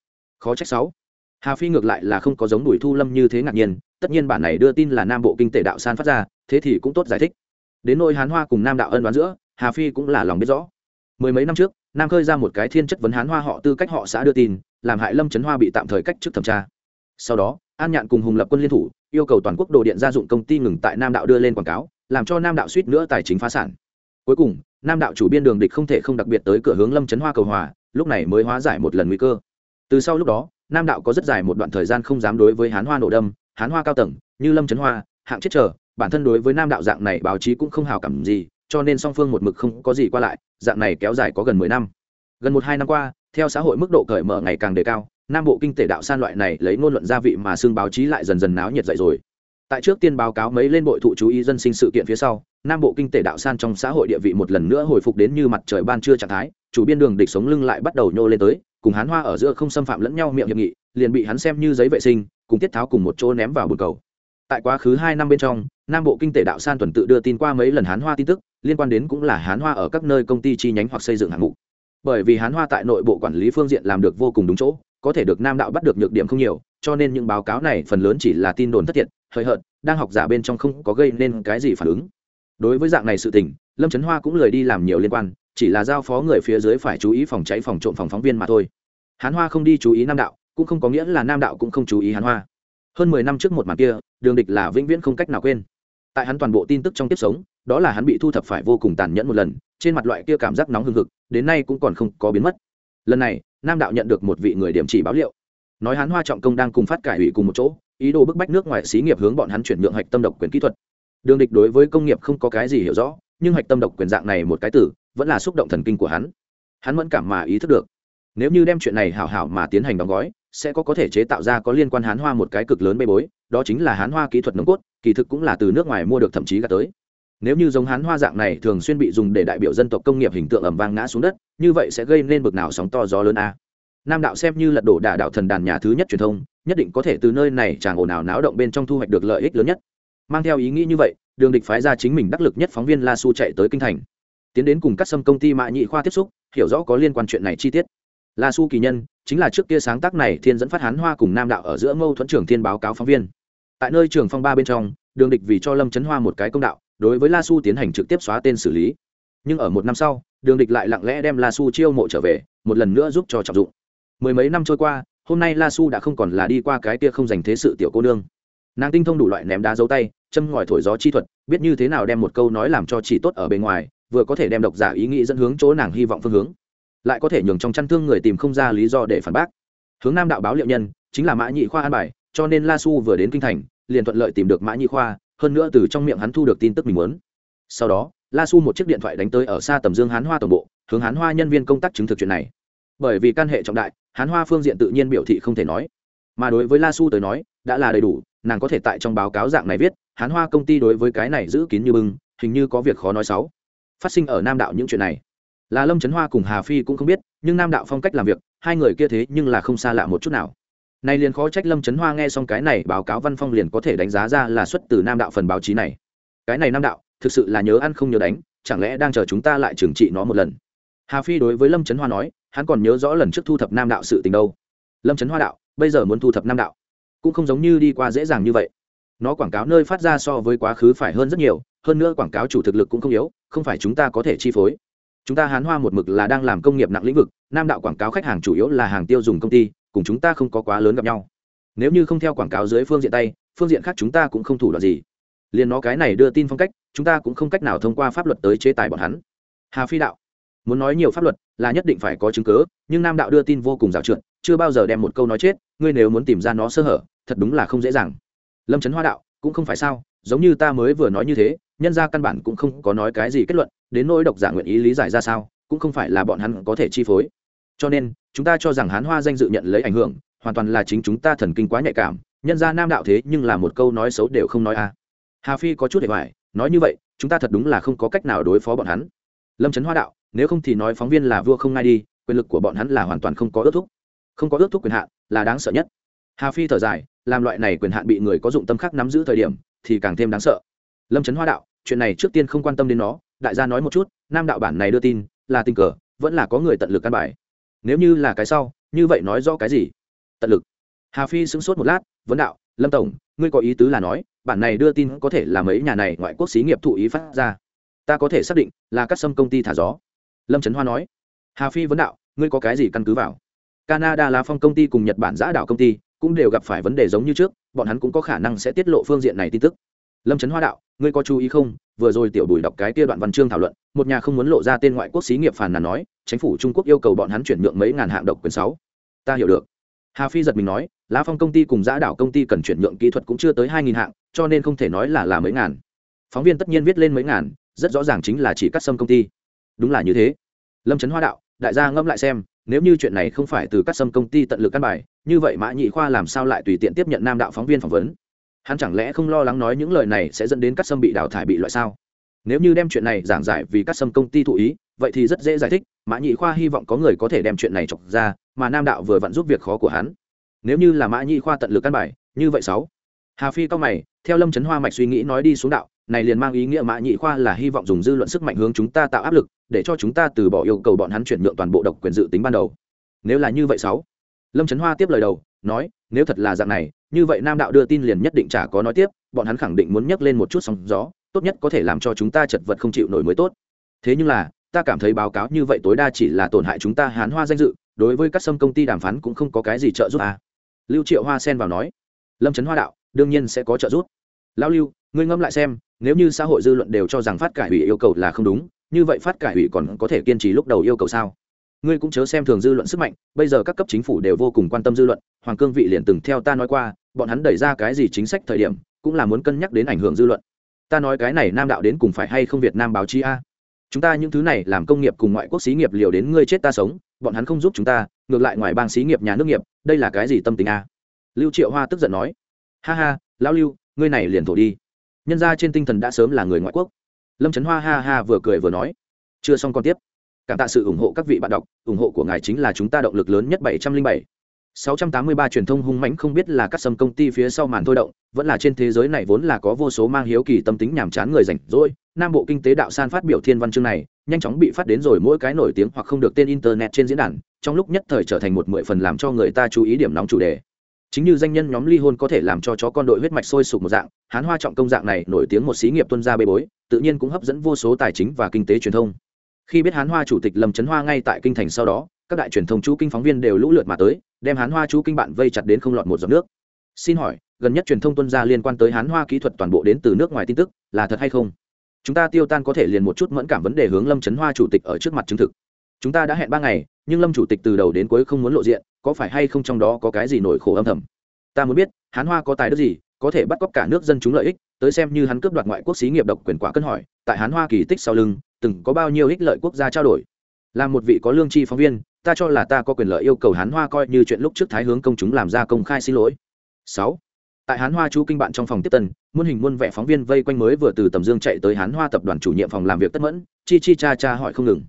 Khó trách sáu hà phi ngược lại là không có giống bùi thu lâm như thế ngạc nhiên, tất nhiên bản này đưa tin là nam bộ kinh tế đạo san phát ra, thế thì cũng tốt giải thích. Đến nỗi hán hoa cùng nam đạo ân đoán giữa, hà phi cũng là lòng biết rõ. Mười mấy năm trước, nam khơi ra một cái thiên chất vấn hán hoa họ tư cách họ xã đưa tin, làm hại lâm trấn hoa bị tạm thời cách chức thẩm tra. Sau đó, an nhạn cùng hùng lập quân liên thủ, yêu cầu toàn quốc đồ điện gia dụng công ty ngừng tại nam đạo đưa lên quảng cáo, làm cho nam đạo suýt nữa tài chính phá sản. Cuối cùng, nam đạo chủ biên đường địch không thể không đặc biệt tới cửa hướng lâm trấn hoa cầu hòa, lúc này mới hóa giải một lần nguy cơ. Từ sau lúc đó nam đạo có rất dài một đoạn thời gian không dám đối với hán hoa nổ đâm, hán hoa cao tầng, như lâm trấn hoa, hạng chết trở bản thân đối với nam đạo dạng này báo chí cũng không hào cảm gì, cho nên song phương một mực không có gì qua lại, dạng này kéo dài có gần mười năm. Gần một hai năm qua, theo xã hội mức độ cởi mở ngày càng đề cao, nam bộ kinh tế đạo san loại này lấy ngôn luận gia vị mà xương báo chí lại dần dần náo nhiệt dậy rồi. Tại trước tiên báo cáo mấy lên bội thụ chú ý dân sinh sự kiện phía sau, nam bộ kinh tế đạo san trong xã hội địa vị một lần nữa hồi phục đến như mặt trời ban trưa trạng thái, chủ biên đường địch sống lưng lại bắt đầu nhô lên tới cùng hán hoa ở giữa không xâm phạm lẫn nhau miệng hiệp nghị, liền bị hắn xem như giấy vệ sinh, cùng tiết tháo cùng một chỗ ném vào bồn cầu. Tại quá khứ hai năm bên trong, nam bộ kinh tế đạo san tuần tự đưa tin qua mấy lần hán hoa tin tức, liên quan đến cũng là hán hoa ở các nơi công ty chi nhánh hoặc xây dựng hạng mục. Bởi vì hán hoa tại nội bộ quản lý phương diện làm được vô cùng đúng chỗ, có thể được nam đạo bắt được nhược điểm không nhiều, cho nên những báo cáo này phần lớn chỉ là tin đồn thất thiệt, hời hợt, đang học giả bên trong không có gây nên cái gì phản ứng. Đối với dạng này sự tình, lâm trấn hoa cũng lười đi làm nhiều liên quan chỉ là giao phó người phía dưới phải chú ý phòng cháy phòng trộm phòng phóng viên mà thôi. Hán hoa không đi chú ý nam đạo, cũng không có nghĩa là nam đạo cũng không chú ý hán hoa. Hơn mười năm trước một màn kia, đường địch là vĩnh viễn không cách nào quên. Tại hắn toàn bộ tin tức trong tiếp sống, đó là hắn bị thu thập phải vô cùng tàn nhẫn một lần, trên mặt loại kia cảm giác nóng hừng hực, đến nay cũng còn không có biến mất. Lần này, nam đạo nhận được một vị người điểm chỉ báo liệu. Nói hắn hoa trọng công đang cùng phát cải ủy cùng một chỗ, ý đồ bức bách nước ngoài xí nghiệp hướng bọn hắn chuyển nhượng hạch tâm độc quyền kỹ thuật. Đường địch đối với công nghiệp không có cái gì hiểu rõ, nhưng hạch tâm độc quyền dạng này một cái tử vẫn là xúc động thần kinh của hắn. Hắn vẫn cảm mà ý thức được. Nếu như đem chuyện này hảo hảo mà tiến hành đóng gói, sẽ có có thể chế tạo ra có liên quan hán hoa một cái cực lớn bê bối, đó chính là hán hoa kỹ thuật nồng cốt, kỳ thực cũng là từ nước ngoài mua được thậm chí cả tới. Nếu như giống hán hoa dạng này thường xuyên bị dùng để đại biểu dân tộc công nghiệp hình tượng ẩm vang ngã xuống đất, như vậy sẽ gây nên bực nào sóng to gió lớn a. Nam đạo xem như lật đổ đả đạo thần đàn nhà thứ nhất truyền thông, nhất định có thể từ nơi này chàng ồn ào náo động bên trong thu hoạch được lợi ích lớn nhất. Mang theo ý nghĩ như vậy, đường địch phái ra chính mình đắc lực nhất phóng viên la su chạy tới kinh thành tiến đến cùng các xâm công ty mạ nhị khoa tiếp xúc, hiểu rõ có liên quan chuyện này chi tiết. La su kỳ nhân, chính là trước kia sáng tác này thiên dẫn phát hán hoa cùng nam đạo ở giữa mâu thuẫn trưởng thiên báo cáo phóng viên. Tại nơi trường phong ba bên trong, đường địch vì cho lâm trấn hoa một cái công đạo, đối với la su tiến hành trực tiếp xóa tên xử lý. Nhưng ở một năm sau, đường địch lại lặng lẽ đem la su chiêu mộ trở về, một lần nữa giúp cho trọng dụng. Mười mấy năm trôi qua, hôm nay la su đã không còn là đi qua cái kia không dành thế sự tiểu cô nương. Nàng tinh thông đủ loại ném đá dấu tay, châm ngòi thổi gió chi thuật, biết như thế nào đem một câu nói làm cho chỉ tốt ở bề ngoài vừa có thể đem độc giả ý nghĩ dẫn hướng chỗ nàng hy vọng phương hướng, lại có thể nhường trong chăn thương người tìm không ra lý do để phản bác. Hướng nam đạo báo liệu nhân chính là mã nhị khoa an bài, cho nên la su vừa đến kinh thành, liền thuận lợi tìm được mã nhị khoa, hơn nữa từ trong miệng hắn thu được tin tức mình muốn. Sau đó, la su một chiếc điện thoại đánh tới ở xa tầm dương hán hoa tổng bộ, hướng hán hoa nhân viên công tác chứng thực chuyện này. Bởi vì căn hệ trọng đại, hán hoa phương diện tự nhiên biểu thị không thể nói. Mà đối với la su tới nói, đã là đầy đủ, nàng có thể tại trong báo cáo dạng này viết, hán hoa công ty đối với cái này giữ kín như bưng, hình như có việc khó nói xấu phát sinh ở nam đạo những chuyện này. Là lâm trấn hoa cùng hà phi cũng không biết, nhưng nam đạo phong cách làm việc, hai người kia thế nhưng là không xa lạ một chút nào. Này liền khó trách lâm trấn hoa nghe xong cái này báo cáo văn phong liền có thể đánh giá ra là xuất từ nam đạo phần báo chí này. Cái này nam đạo, thực sự là nhớ ăn không nhớ đánh, chẳng lẽ đang chờ chúng ta lại trừng trị nó một lần? Hà phi đối với lâm trấn hoa nói, hắn còn nhớ rõ lần trước thu thập nam đạo sự tình đâu. Lâm trấn hoa đạo, bây giờ muốn thu thập nam đạo, cũng không giống như đi qua dễ dàng như vậy. Nó quảng cáo nơi phát ra so với quá khứ phải hơn rất nhiều, hơn nữa quảng cáo chủ thực lực cũng không yếu không phải chúng ta có thể chi phối. Chúng ta hán hoa một mực là đang làm công nghiệp nặng lĩnh vực nam đạo quảng cáo khách hàng chủ yếu là hàng tiêu dùng công ty cùng chúng ta không có quá lớn gặp nhau. Nếu như không theo quảng cáo dưới phương diện tay phương diện khác chúng ta cũng không thủ đoạn gì. Liền nó cái này đưa tin phong cách chúng ta cũng không cách nào thông qua pháp luật tới chế tài bọn hắn. Hà phi đạo muốn nói nhiều pháp luật là nhất định phải có chứng cứ, nhưng nam đạo đưa tin vô cùng rào trượt chưa bao giờ đem một câu nói chết ngươi nếu muốn tìm ra nó sơ hở thật đúng là không dễ dàng. Lâm trấn hoa đạo cũng không phải sao giống như ta mới vừa nói như thế nhân ra căn bản cũng không có nói cái gì kết luận, đến nỗi độc giả nguyện ý lý giải ra sao, cũng không phải là bọn hắn có thể chi phối. Cho nên, chúng ta cho rằng hán hoa danh dự nhận lấy ảnh hưởng, hoàn toàn là chính chúng ta thần kinh quá nhạy cảm, nhân ra nam đạo thế nhưng là một câu nói xấu đều không nói à hà phi có chút để hoài, nói như vậy, chúng ta thật đúng là không có cách nào đối phó bọn hắn. Lâm trấn hoa đạo, nếu không thì nói phóng viên là vua không ngay đi, quyền lực của bọn hắn là hoàn toàn không có ước thúc. Không có ước thúc quyền hạn, là đáng sợ nhất. Hà phi thở dài, làm loại này quyền hạn bị người có dụng tâm khác nắm giữ thời điểm, thì càng thêm đáng sợ. Lâm trấn hoa đạo chuyện này trước tiên không quan tâm đến nó, đại gia nói một chút, nam đạo bản này đưa tin, là tình cờ, vẫn là có người tận lực căn bài. Nếu như là cái sau, như vậy nói rõ cái gì? Tận lực. Hà phi sững sốt một lát, vấn đạo, lâm tổng, ngươi có ý tứ là nói, bản này đưa tin có thể là mấy nhà này ngoại quốc xí nghiệp thụ ý phát ra. Ta có thể xác định là các sâm công ty thả gió. Lâm trấn hoa nói. Hà phi, vấn đạo, ngươi có cái gì căn cứ vào? Canada là phong công ty cùng nhật bản giã đảo công ty, cũng đều gặp phải vấn đề giống như trước, bọn hắn cũng có khả năng sẽ tiết lộ phương diện này tin tức lâm trấn hoa đạo, ngươi có chú ý không? Vừa rồi tiểu bùi đọc cái kia đoạn văn chương thảo luận, một nhà không muốn lộ ra tên ngoại quốc xí nghiệp phàn nàn nói, chính phủ trung quốc yêu cầu bọn hắn chuyển nhượng mấy ngàn hạng độc quyền sáu. Ta hiểu được. Hà phi giật mình nói, lá phong công ty cùng giã đảo công ty cần chuyển nhượng kỹ thuật cũng chưa tới hai nghìn hạng, cho nên không thể nói là là mấy ngàn. Phóng viên tất nhiên viết lên mấy ngàn, rất rõ ràng chính là chỉ cắt xâm công ty. Đúng là như thế. Lâm trấn hoa đạo, đại gia ngẫm lại xem, nếu như chuyện này không phải từ cắt xâm công ty tận lực căn bài, như vậy mã nhị khoa làm sao lại tùy tiện tiếp nhận nam đạo phóng viên phỏng vấn? Hắn chẳng lẽ không lo lắng nói những lời này sẽ dẫn đến các sâm bị đào thải bị loại sao? Nếu như đem chuyện này giảng giải vì các sâm công ty thụ ý, vậy thì rất dễ giải thích, mã nhị khoa hy vọng có người có thể đem chuyện này chọc ra, mà nam đạo vừa vặn giúp việc khó của hắn. Nếu như là mã nhị khoa tận lực căn bài, như vậy sáu. Hà phi cao mày, theo lâm trấn hoa mạch suy nghĩ nói đi xuống đạo, này liền mang ý nghĩa mã nhị khoa là hy vọng dùng dư luận sức mạnh hướng chúng ta tạo áp lực, để cho chúng ta từ bỏ yêu cầu bọn hắn chuyển nhượng toàn bộ độc quyền dự tính ban đầu. Nếu là như vậy sáu. Lâm trấn hoa tiếp lời đầu, nói nếu thật là dạng này, như vậy nam đạo đưa tin liền nhất định chả có nói tiếp, bọn hắn khẳng định muốn nhắc lên một chút sóng gió, tốt nhất có thể làm cho chúng ta chật vật không chịu nổi mới tốt. Thế nhưng là, ta cảm thấy báo cáo như vậy tối đa chỉ là tổn hại chúng ta hán hoa danh dự, đối với các sâm công ty đàm phán cũng không có cái gì trợ giúp à. lưu triệu hoa Sen vào nói, lâm trấn hoa đạo, đương nhiên sẽ có trợ giúp. Lão lưu, ngươi ngẫm lại xem, nếu như xã hội dư luận đều cho rằng phát cải ủy yêu cầu là không đúng, như vậy phát cải ủy còn có thể kiên trì lúc đầu yêu cầu sao? Ngươi cũng chớ xem thường dư luận sức mạnh, bây giờ các cấp chính phủ đều vô cùng quan tâm dư luận, hoàng cương vị liền từng theo ta nói qua, bọn hắn đẩy ra cái gì chính sách thời điểm, cũng là muốn cân nhắc đến ảnh hưởng dư luận. Ta nói cái này nam đạo đến cùng phải hay không việt nam báo chí a? Chúng ta những thứ này làm công nghiệp cùng ngoại quốc xí nghiệp liều đến ngươi chết ta sống, bọn hắn không giúp chúng ta, ngược lại ngoài bang xí nghiệp, nhà nước nghiệp, đây là cái gì tâm tình a? Lưu triệu hoa tức giận nói. Ha ha, lão lưu, ngươi này liền thổ đi. Nhân ra trên tinh thần đã sớm là người ngoại quốc. Lâm trấn hoa ha ha vừa cười vừa nói. Chưa xong còn tiếp cảm tạ sự ủng hộ các vị bạn đọc, ủng hộ của ngài chính là chúng ta động lực lớn nhất bảy trăm linh bảy. sáu trăm tám mươi ba truyền thông hung mãnh không biết là các sâm công ty phía sau màn thôi động, vẫn là trên thế giới này vốn là có vô số mang hiếu kỳ tâm tính nhàm chán người rảnh rỗi, nam bộ kinh tế đạo san phát biểu thiên văn chương này, nhanh chóng bị phát đến rồi mỗi cái nổi tiếng hoặc không được tên internet trên diễn đàn, trong lúc nhất thời trở thành một mười phần làm cho người ta chú ý điểm nóng chủ đề. Chính như danh nhân nhóm ly hôn có thể làm cho chó con đội huyết mạch sôi sục một dạng, hán hoa trọng công dạng này nổi tiếng một xí nghiệp tuân gia bê bối, tự nhiên cũng hấp dẫn vô số tài chính và kinh tế truyền thông khi biết hán hoa chủ tịch lâm trấn hoa ngay tại kinh thành sau đó, các đại truyền thông chú kinh phóng viên đều lũ lượt mà tới, đem hán hoa chú kinh bạn vây chặt đến không lọt một giọt nước. Xin hỏi, gần nhất truyền thông tuân gia liên quan tới hán hoa kỹ thuật toàn bộ đến từ nước ngoài tin tức, là thật hay không? Chúng ta tiêu tan có thể liền một chút mẫn cảm vấn đề hướng lâm trấn hoa chủ tịch ở trước mặt chứng thực. Chúng ta đã hẹn ba ngày, nhưng lâm chủ tịch từ đầu đến cuối không muốn lộ diện, có phải hay không trong đó có cái gì nổi khổ âm thầm? Ta muốn biết, hán hoa có tài đức gì có thể bắt cóc cả nước dân chúng lợi ích, tới xem như hắn cướp đoạt ngoại quốc xí nghiệp độc quyền quả cân hỏi, tại hán hoa kỳ tích sau lưng, từng có bao nhiêu ích lợi quốc gia trao đổi. Là một vị có lương tri phóng viên, ta cho là ta có quyền lợi yêu cầu hán hoa coi như chuyện lúc trước thái hướng công chúng làm ra công khai xin lỗi. Sáu. Tại hán hoa chú kinh bạn trong phòng tiếp tân, muôn hình muôn vẻ phóng viên vây quanh mới vừa từ tầm dương chạy tới hán hoa tập đoàn chủ nhiệm phòng làm việc tất mẫn, chi chi cha cha hỏi không ngừng.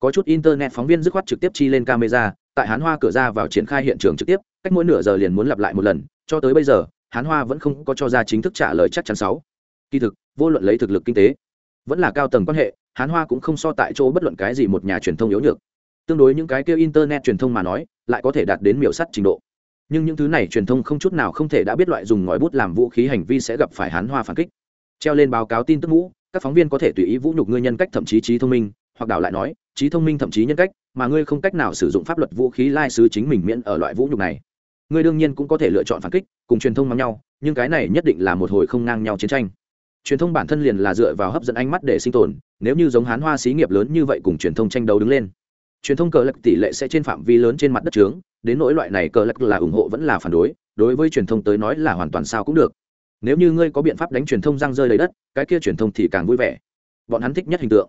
Có chút internet phóng viên dứt khoát trực tiếp chi lên camera, tại hán hoa cửa ra vào triển khai hiện trường trực tiếp, cách mỗi nửa giờ liền muốn lặp lại một lần, cho tới bây giờ hán hoa vẫn không có cho ra chính thức trả lời chắc chắn sáu. Kỳ thực, vô luận lấy thực lực kinh tế, vẫn là cao tầng quan hệ, hán hoa cũng không so tại chỗ bất luận cái gì một nhà truyền thông yếu nhược. Tương đối những cái kêu internet truyền thông mà nói, lại có thể đạt đến miểu sắt trình độ. Nhưng những thứ này truyền thông không chút nào không thể đã biết loại dùng ngòi bút làm vũ khí hành vi sẽ gặp phải hán hoa phản kích. Treo lên báo cáo tin tức mũ, các phóng viên có thể tùy ý vũ nhục ngươi nhân cách thậm chí trí thông minh, hoặc đảo lại nói, trí thông minh thậm chí nhân cách, mà ngươi không cách nào sử dụng pháp luật vũ khí lai sứ chính mình miễn ở loại vũ nhục này ngươi đương nhiên cũng có thể lựa chọn phản kích, cùng truyền thông mắm nhau, nhưng cái này nhất định là một hồi không ngang nhau chiến tranh. Truyền thông bản thân liền là dựa vào hấp dẫn ánh mắt để sinh tồn, nếu như giống hán hoa xí nghiệp lớn như vậy cùng truyền thông tranh đấu đứng lên, truyền thông cờ lạc tỷ lệ sẽ trên phạm vi lớn trên mặt đất trướng, đến nỗi loại này cờ lạc là ủng hộ vẫn là phản đối đối với truyền thông tới nói là hoàn toàn sao cũng được. Nếu như ngươi có biện pháp đánh truyền thông răng rơi lấy đất, cái kia truyền thông thì càng vui vẻ. Bọn hắn thích nhất hình tượng,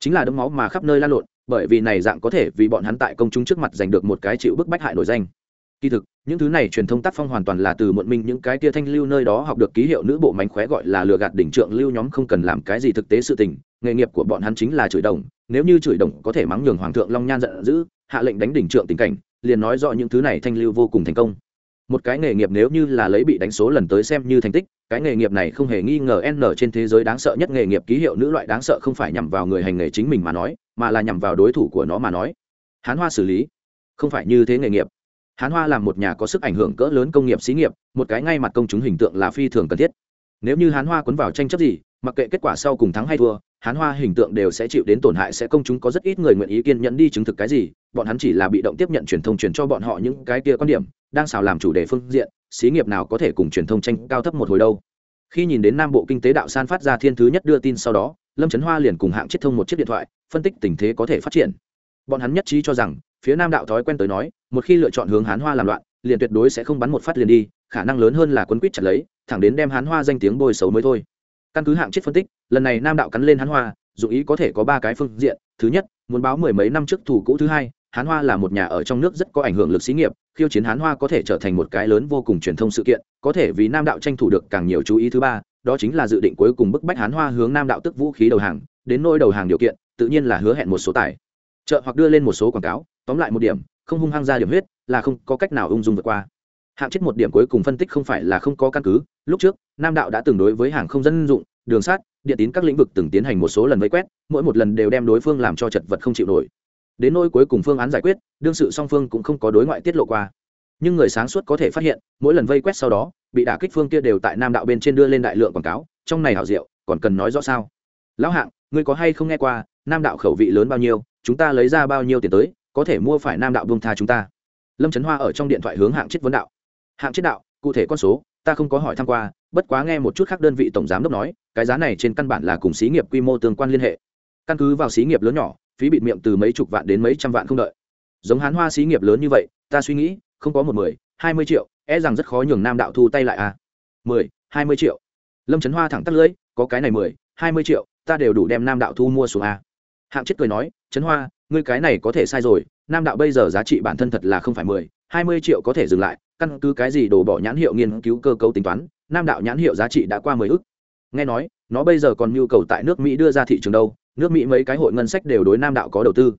chính là đấm máu mà khắp nơi lan lộn, bởi vì này dạng có thể vì bọn hắn tại công chúng trước mặt giành được một cái chịu bức bách hại nổi danh. Kỳ thực những thứ này truyền thông tác phong hoàn toàn là từ muộn minh, những cái tia thanh lưu nơi đó học được ký hiệu nữ bộ mánh khóe gọi là lừa gạt đỉnh trượng lưu nhóm không cần làm cái gì thực tế sự tình, nghề nghiệp của bọn hắn chính là chửi đồng, nếu như chửi đồng có thể mắng nhường hoàng thượng long nhan giận dữ, hạ lệnh đánh đỉnh trượng tình cảnh, liền nói rõ những thứ này thanh lưu vô cùng thành công. Một cái nghề nghiệp nếu như là lấy bị đánh số lần tới xem như thành tích, cái nghề nghiệp này không hề nghi ngờ n trên thế giới đáng sợ nhất nghề nghiệp ký hiệu nữ loại đáng sợ không phải nhằm vào người hành nghề chính mình mà nói, mà là nhằm vào đối thủ của nó mà nói. Hán hoa xử lý, không phải như thế nghề nghiệp hán hoa là một nhà có sức ảnh hưởng cỡ lớn công nghiệp xí nghiệp, một cái ngay mặt công chúng hình tượng là phi thường cần thiết. Nếu như hán hoa cuốn vào tranh chấp gì, mặc kệ kết quả sau cùng thắng hay thua, hán hoa hình tượng đều sẽ chịu đến tổn hại sẽ công chúng có rất ít người nguyện ý kiên nhẫn đi chứng thực cái gì, bọn hắn chỉ là bị động tiếp nhận truyền thông truyền cho bọn họ những cái kia quan điểm, đang xào làm chủ đề phương diện, xí nghiệp nào có thể cùng truyền thông tranh cao thấp một hồi đâu. Khi nhìn đến nam bộ kinh tế đạo san phát ra thiên thứ nhất đưa tin sau đó, lâm trấn hoa liền cùng hạng chiết thông một chiếc điện thoại, phân tích tình thế có thể phát triển. Bọn hắn nhất trí cho rằng phía nam đạo thói quen tới nói, một khi lựa chọn hướng hán hoa làm loạn, liền tuyệt đối sẽ không bắn một phát liền đi, khả năng lớn hơn là quấn quýt chặt lấy, thẳng đến đem hán hoa danh tiếng bôi xấu mới thôi. Căn cứ hạng chết phân tích, lần này nam đạo cắn lên hán hoa, dù ý có thể có ba cái phương diện, thứ nhất, muốn báo mười mấy năm trước thủ cũ, thứ hai, hán hoa là một nhà ở trong nước rất có ảnh hưởng lực xí nghiệp, khiêu chiến hán hoa có thể trở thành một cái lớn vô cùng truyền thông sự kiện, có thể vì nam đạo tranh thủ được càng nhiều chú ý. Thứ ba, đó chính là dự định cuối cùng bức bách hán hoa hướng nam đạo tức vũ khí đầu hàng, đến nôi đầu hàng điều kiện, tự nhiên là hứa hẹn một số tài trợ hoặc đưa lên một số quảng cáo, tóm lại một điểm, không hung hăng ra điểm huyết, là không có cách nào ung dung vượt qua. Hạng chết một điểm cuối cùng phân tích không phải là không có căn cứ. Lúc trước, nam đạo đã từng đối với hàng không dân dụng, đường sát điện tín các lĩnh vực từng tiến hành một số lần vây quét, mỗi một lần đều đem đối phương làm cho chật vật không chịu nổi. Đến nỗi cuối cùng phương án giải quyết, đương sự song phương cũng không có đối ngoại tiết lộ qua. Nhưng người sáng suốt có thể phát hiện, mỗi lần vây quét sau đó, bị đả kích phương kia đều tại nam đạo bên trên đưa lên đại lượng quảng cáo, trong này hảo diệu, còn cần nói rõ sao? Lão hạng, ngươi có hay không nghe qua, nam đạo khẩu vị lớn bao nhiêu? Chúng ta lấy ra bao nhiêu tiền tới, có thể mua phải nam đạo buông tha chúng ta. Lâm trấn hoa ở trong điện thoại hướng hạng chết vấn đạo. Hạng chết đạo, cụ thể con số, ta không có hỏi tham q u a bất quá nghe một chút khác đơn vị tổng giám đốc nói, cái giá này trên căn bản là cùng xí nghiệp quy mô tương quan liên hệ. Căn cứ vào xí nghiệp lớn nhỏ, phí bịt miệng từ mấy chục vạn đến mấy trăm vạn không đợi. Giống hán hoa xí nghiệp lớn như vậy, ta suy nghĩ, không có một mười, hai mươi triệu e rằng rất khó nhường nam đạo thu tay lại à. mười, hai mươi triệu. Lâm trấn hoa thẳng tắt lưỡi, có cái này mười, hai mươi triệu, ta đều đủ đem nam đạo thu mua xuống à hạng chết cười nói, trấn hoa, ngươi cái này có thể sai rồi, nam đạo bây giờ giá trị bản thân thật là không phải mười, hai mươi triệu có thể dừng lại, căn cứ cái gì đổ bỏ nhãn hiệu nghiên cứu cơ cấu tính toán, nam đạo nhãn hiệu giá trị đã qua mười ước nghe nói, nó bây giờ còn nhu cầu tại nước mỹ đưa ra thị trường đâu, nước mỹ mấy cái hội ngân sách đều đối nam đạo có đầu tư.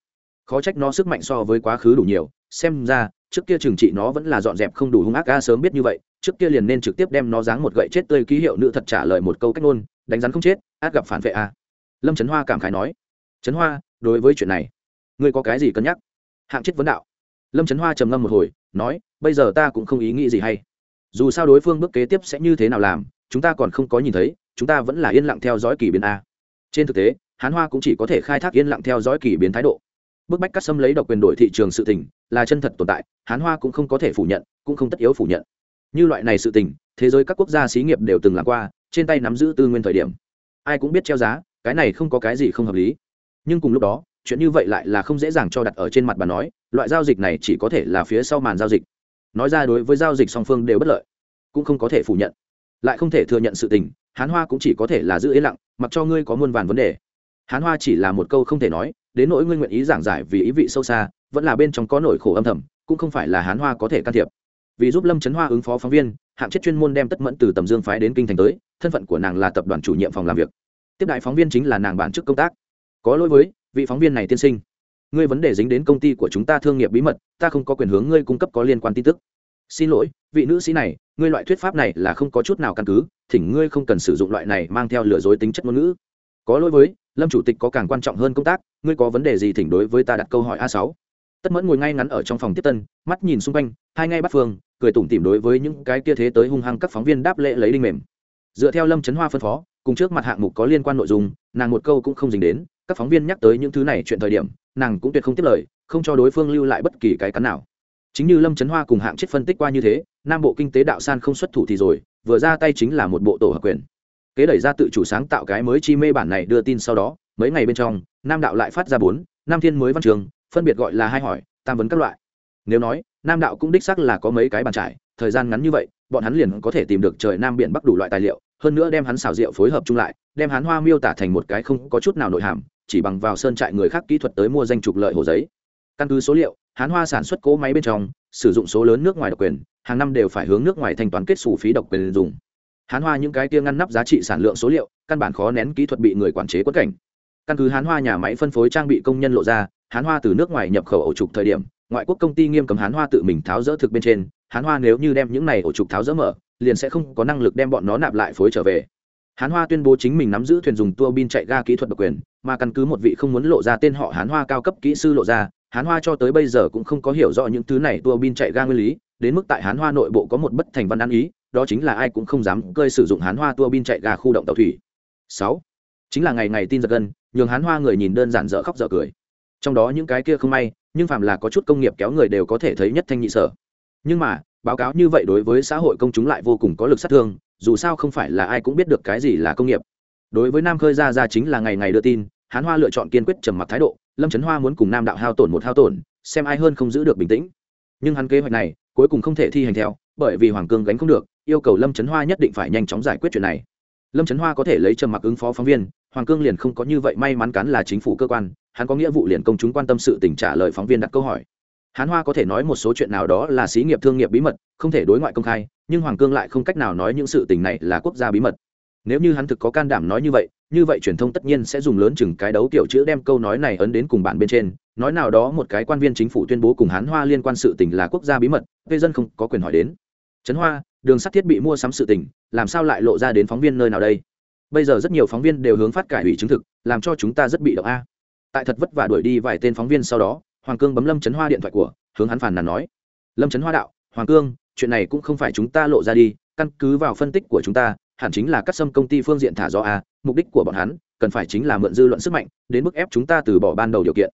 Khó trách nó sức mạnh so với quá khứ đủ nhiều, xem ra, trước kia trừng trị nó vẫn là dọn dẹp không đủ hung ác Ga sớm biết như vậy, trước kia liền nên trực tiếp đem nó dáng một gậy chết tươi ký hiệu nữ thật trả lời một câu cách ngôn, đánh rắn không chết, át gặp phản vệ, a. Lâm trấn hoa cảm khái nói trấn hoa, đối với chuyện này, ngươi có cái gì cân nhắc? Hạng chết vấn đạo. Lâm trấn hoa trầm ngâm một hồi, nói, bây giờ ta cũng không ý nghĩ gì hay. Dù sao đối phương bước kế tiếp sẽ như thế nào làm, chúng ta còn không có nhìn thấy, chúng ta vẫn là yên lặng theo dõi kỳ biến a. Trên thực tế, hán hoa cũng chỉ có thể khai thác yên lặng theo dõi kỳ biến thái độ. Bức bách cắt xâm lấy độc quyền đổi thị trường sự tình là chân thật tồn tại, hán hoa cũng không có thể phủ nhận, cũng không tất yếu phủ nhận. Như loại này sự tình, thế giới các quốc gia xí nghiệp đều từng làm qua, trên tay nắm giữ tư nguyên thời điểm. Ai cũng biết treo giá, cái này không có cái gì không hợp lý nhưng cùng lúc đó, chuyện như vậy lại là không dễ dàng cho đặt ở trên mặt bà nói, loại giao dịch này chỉ có thể là phía sau màn giao dịch. Nói ra đối với giao dịch song phương đều bất lợi, cũng không có thể phủ nhận. Lại không thể thừa nhận sự tình, hán hoa cũng chỉ có thể là giữ yên lặng, mặc cho ngươi có muôn vàn vấn đề. Hán hoa chỉ là một câu không thể nói, đến nỗi ngươi nguyện ý giảng giải vì ý vị sâu xa, vẫn là bên trong có nỗi khổ âm thầm, cũng không phải là hán hoa có thể can thiệp. Vì giúp lâm trấn hoa ứng phó phóng viên, hạng chết chuyên môn đem tất mẫn từ tầm dương phái đến kinh thành tới, thân phận của nàng là tập đoàn chủ nhiệm phòng làm việc. Tiếp đại phóng viên chính là nàng bản chức công tác có lỗi với vị phóng viên này tiên sinh. Ngươi vấn đề dính đến công ty của chúng ta thương nghiệp bí mật, ta không có quyền hướng ngươi cung cấp có liên quan tin tức. Xin lỗi, vị nữ sĩ này, ngươi loại thuyết pháp này là không có chút nào căn cứ, thỉnh ngươi không cần sử dụng loại này mang theo lừa dối tính chất ngôn ngữ. Có lỗi với, lâm chủ tịch có càng quan trọng hơn công tác, ngươi có vấn đề gì thỉnh đối với ta đặt câu hỏi a sáu. Tất mẫn ngồi ngay ngắn ở trong phòng tiếp tân, mắt nhìn xung quanh, hai ngay bắt phương, cười tủm tỉm đối với những cái kia thế tới hung hăng các phóng viên đáp lễ lấy đinh mềm. Dựa theo lâm trấn hoa phân phó, cùng trước mặt hạng mục có liên quan nội dung, nàng một câu cũng không dính đến các phóng viên nhắc tới những thứ này chuyện thời điểm, nàng cũng tuyệt không tiếp lời, không cho đối phương lưu lại bất kỳ cái cắn nào. Chính như lâm trấn hoa cùng hạng chết phân tích qua như thế, nam bộ kinh tế đạo san không xuất thủ thì rồi, vừa ra tay chính là một bộ tổ hợp quyền. Kế đẩy ra tự chủ sáng tạo cái mới chi mê bản này đưa tin sau đó, mấy ngày bên trong, nam đạo lại phát ra bốn, nam thiên mới văn trường, phân biệt gọi là hai hỏi, tam vấn các loại. Nếu nói, nam đạo cũng đích xác là có mấy cái bàn trải, thời gian ngắn như vậy, bọn hắn liền có thể tìm được trời nam biển bắc đủ loại tài liệu, hơn nữa đem hắn xào rượu phối hợp chung lại, đem hắn hoa miêu tả thành một cái không có chút nào nội hàm chỉ bằng vào sơn trại người khác kỹ thuật tới mua danh trục lợi hồ giấy. Căn cứ số liệu, hán hoa sản xuất cỗ máy bên trong, sử dụng số lớn nước ngoài độc quyền, hàng năm đều phải hướng nước ngoài thanh toán kết xù phí độc quyền dùng. Hán hoa những cái kia ngăn nắp giá trị sản lượng số liệu, căn bản khó nén kỹ thuật bị người quản chế quất cảnh. Căn cứ hán hoa nhà máy phân phối trang bị công nhân lộ ra, hán hoa từ nước ngoài nhập khẩu ổ trục thời điểm, ngoại quốc công ty nghiêm cấm hán hoa tự mình tháo rỡ thực bên trên, hán hoa nếu như đem những này ổ trục tháo rỡ mở, liền sẽ không có năng lực đem bọn nó nạp lại phối trở về. Hán hoa tuyên bố chính mình nắm giữ thuyền dùng tua bin chạy ga kỹ thuật độc quyền mà căn cứ một vị không muốn lộ ra tên họ hán hoa cao cấp kỹ sư lộ ra, hán hoa cho tới bây giờ cũng không có hiểu rõ những thứ này tua bin chạy ga nguyên lý, đến mức tại hán hoa nội bộ có một bất thành văn ăn ý, đó chính là ai cũng không dám cơi sử dụng hán hoa tua bin chạy ga khu động tàu thủy. Sáu, chính là ngày ngày tin giật gân, nhường hán hoa người nhìn đơn giản dở khóc dở cười. Trong đó những cái kia không may, nhưng phạm là có chút công nghiệp kéo người đều có thể thấy nhất thanh nhị sở. Nhưng mà, báo cáo như vậy đối với xã hội công chúng lại vô cùng có lực sát thương, dù sao không phải là ai cũng biết được cái gì là công nghiệp. Đối với nam khơi Ra ra chính là ngày ngày đưa tin hán hoa lựa chọn kiên quyết trầm mặc thái độ, lâm trấn hoa muốn cùng nam đạo hao tổn một hao tổn, xem ai hơn không giữ được bình tĩnh. Nhưng hắn kế hoạch này, cuối cùng không thể thi hành theo, bởi vì hoàng cương gánh không được, yêu cầu lâm trấn hoa nhất định phải nhanh chóng giải quyết chuyện này. Lâm trấn hoa có thể lấy trầm mặc ứng phó phóng viên, hoàng cương liền không có như vậy may mắn cắn là chính phủ cơ quan, hắn có nghĩa vụ liền công chúng quan tâm sự tình trả lời phóng viên đặt câu hỏi. Hán hoa có thể nói một số chuyện nào đó là xí nghiệp thương nghiệp bí mật, không thể đối ngoại công khai, nhưng hoàng cương lại không cách nào nói những sự tình này là quốc gia bí mật. Nếu như hắn thực có can đảm nói như vậy như vậy truyền thông tất nhiên sẽ dùng lớn chừng cái đấu kiểu chữ đem câu nói này ấn đến cùng bản bên trên. Nói nào đó một cái quan viên chính phủ tuyên bố cùng hán hoa liên quan sự tình là quốc gia bí mật gây dân không có quyền hỏi đến. Trấn hoa, đường sắt thiết bị mua sắm sự tình, làm sao lại lộ ra đến phóng viên nơi nào đây? Bây giờ rất nhiều phóng viên đều hướng phát cải ủy chứng thực, làm cho chúng ta rất bị động a. Tại thật vất vả đuổi đi vài tên phóng viên sau đó, hoàng cương bấm lâm trấn hoa điện thoại của, hướng hắn phàn nàn nói. Lâm trấn hoa đạo, hoàng cương, chuyện này cũng không phải chúng ta lộ ra đi, căn cứ vào phân tích của chúng ta hẳn chính là cắt xâm công ty phương diện thả do a, mục đích của bọn hắn cần phải chính là mượn dư luận sức mạnh, đến mức ép chúng ta từ bỏ ban đầu điều kiện.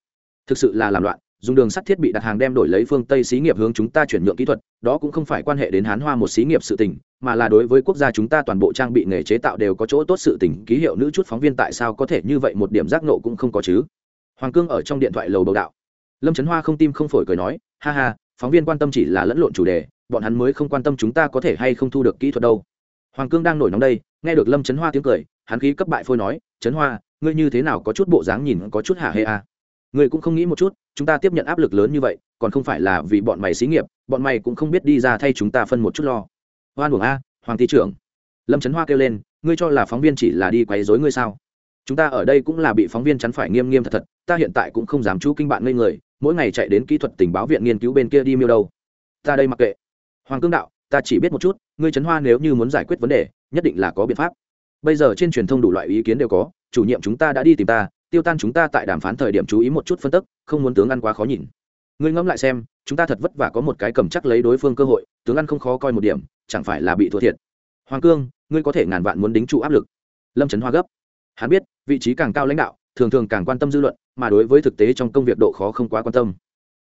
Thực sự là làm loạn, dùng đường sắt thiết bị đặt hàng đem đổi lấy phương tây xí nghiệp hướng chúng ta chuyển nhượng kỹ thuật, đó cũng không phải quan hệ đến hán hoa một xí nghiệp sự tình, mà là đối với quốc gia chúng ta toàn bộ trang bị nghề chế tạo đều có chỗ tốt sự tình, ký hiệu nữ chút phóng viên tại sao có thể như vậy một điểm giác nộ cũng không có chứ. Hoàng cương ở trong điện thoại lầu bầu đạo. Lâm trấn hoa không tim không phổi cười nói, ha ha, phóng viên quan tâm chỉ là lẫn lộn chủ đề, bọn hắn mới không quan tâm chúng ta có thể hay không thu được kỹ thuật đâu hoàng cương đang nổi nóng đây, nghe được lâm trấn hoa tiếng cười, hắn khí cấp bại phôi nói trấn hoa, ngươi như thế nào có chút bộ dáng nhìn có chút hả hê à. ngươi cũng không nghĩ một chút, chúng ta tiếp nhận áp lực lớn như vậy, còn không phải là vì bọn mày xí nghiệp, bọn mày cũng không biết đi ra thay chúng ta phân một chút lo. Hoan buồng a, hoàng thị trưởng. Lâm trấn hoa kêu lên, ngươi cho là phóng viên chỉ là đi quấy dối ngươi sao? Chúng ta ở đây cũng là bị phóng viên chắn phải nghiêm nghiêm thật thật, ta hiện tại cũng không dám chú kinh bạn ngây người, mỗi ngày chạy đến kỹ thuật tình báo viện nghiên cứu bên kia đi miêu đâu. Ta đây mặc kệ. Hoàng cương đạo ta chỉ biết một chút, ngươi trấn hoa nếu như muốn giải quyết vấn đề, nhất định là có biện pháp. Bây giờ trên truyền thông đủ loại ý kiến đều có, chủ nhiệm chúng ta đã đi tìm ta, tiêu tan chúng ta tại đàm phán thời điểm chú ý một chút phân tức không muốn tướng ăn quá khó nhìn. Ngươi ngẫm lại xem, chúng ta thật vất vả có một cái cầm chắc lấy đối phương cơ hội, tướng ăn không khó coi một điểm, chẳng phải là bị thua thiệt. Hoàng cương, ngươi có thể ngàn vạn muốn đính trụ áp lực. Lâm trấn hoa gấp. Hắn biết, vị trí càng cao lãnh đạo, thường thường càng quan tâm dư luận, mà đối với thực tế trong công việc độ khó không quá quan tâm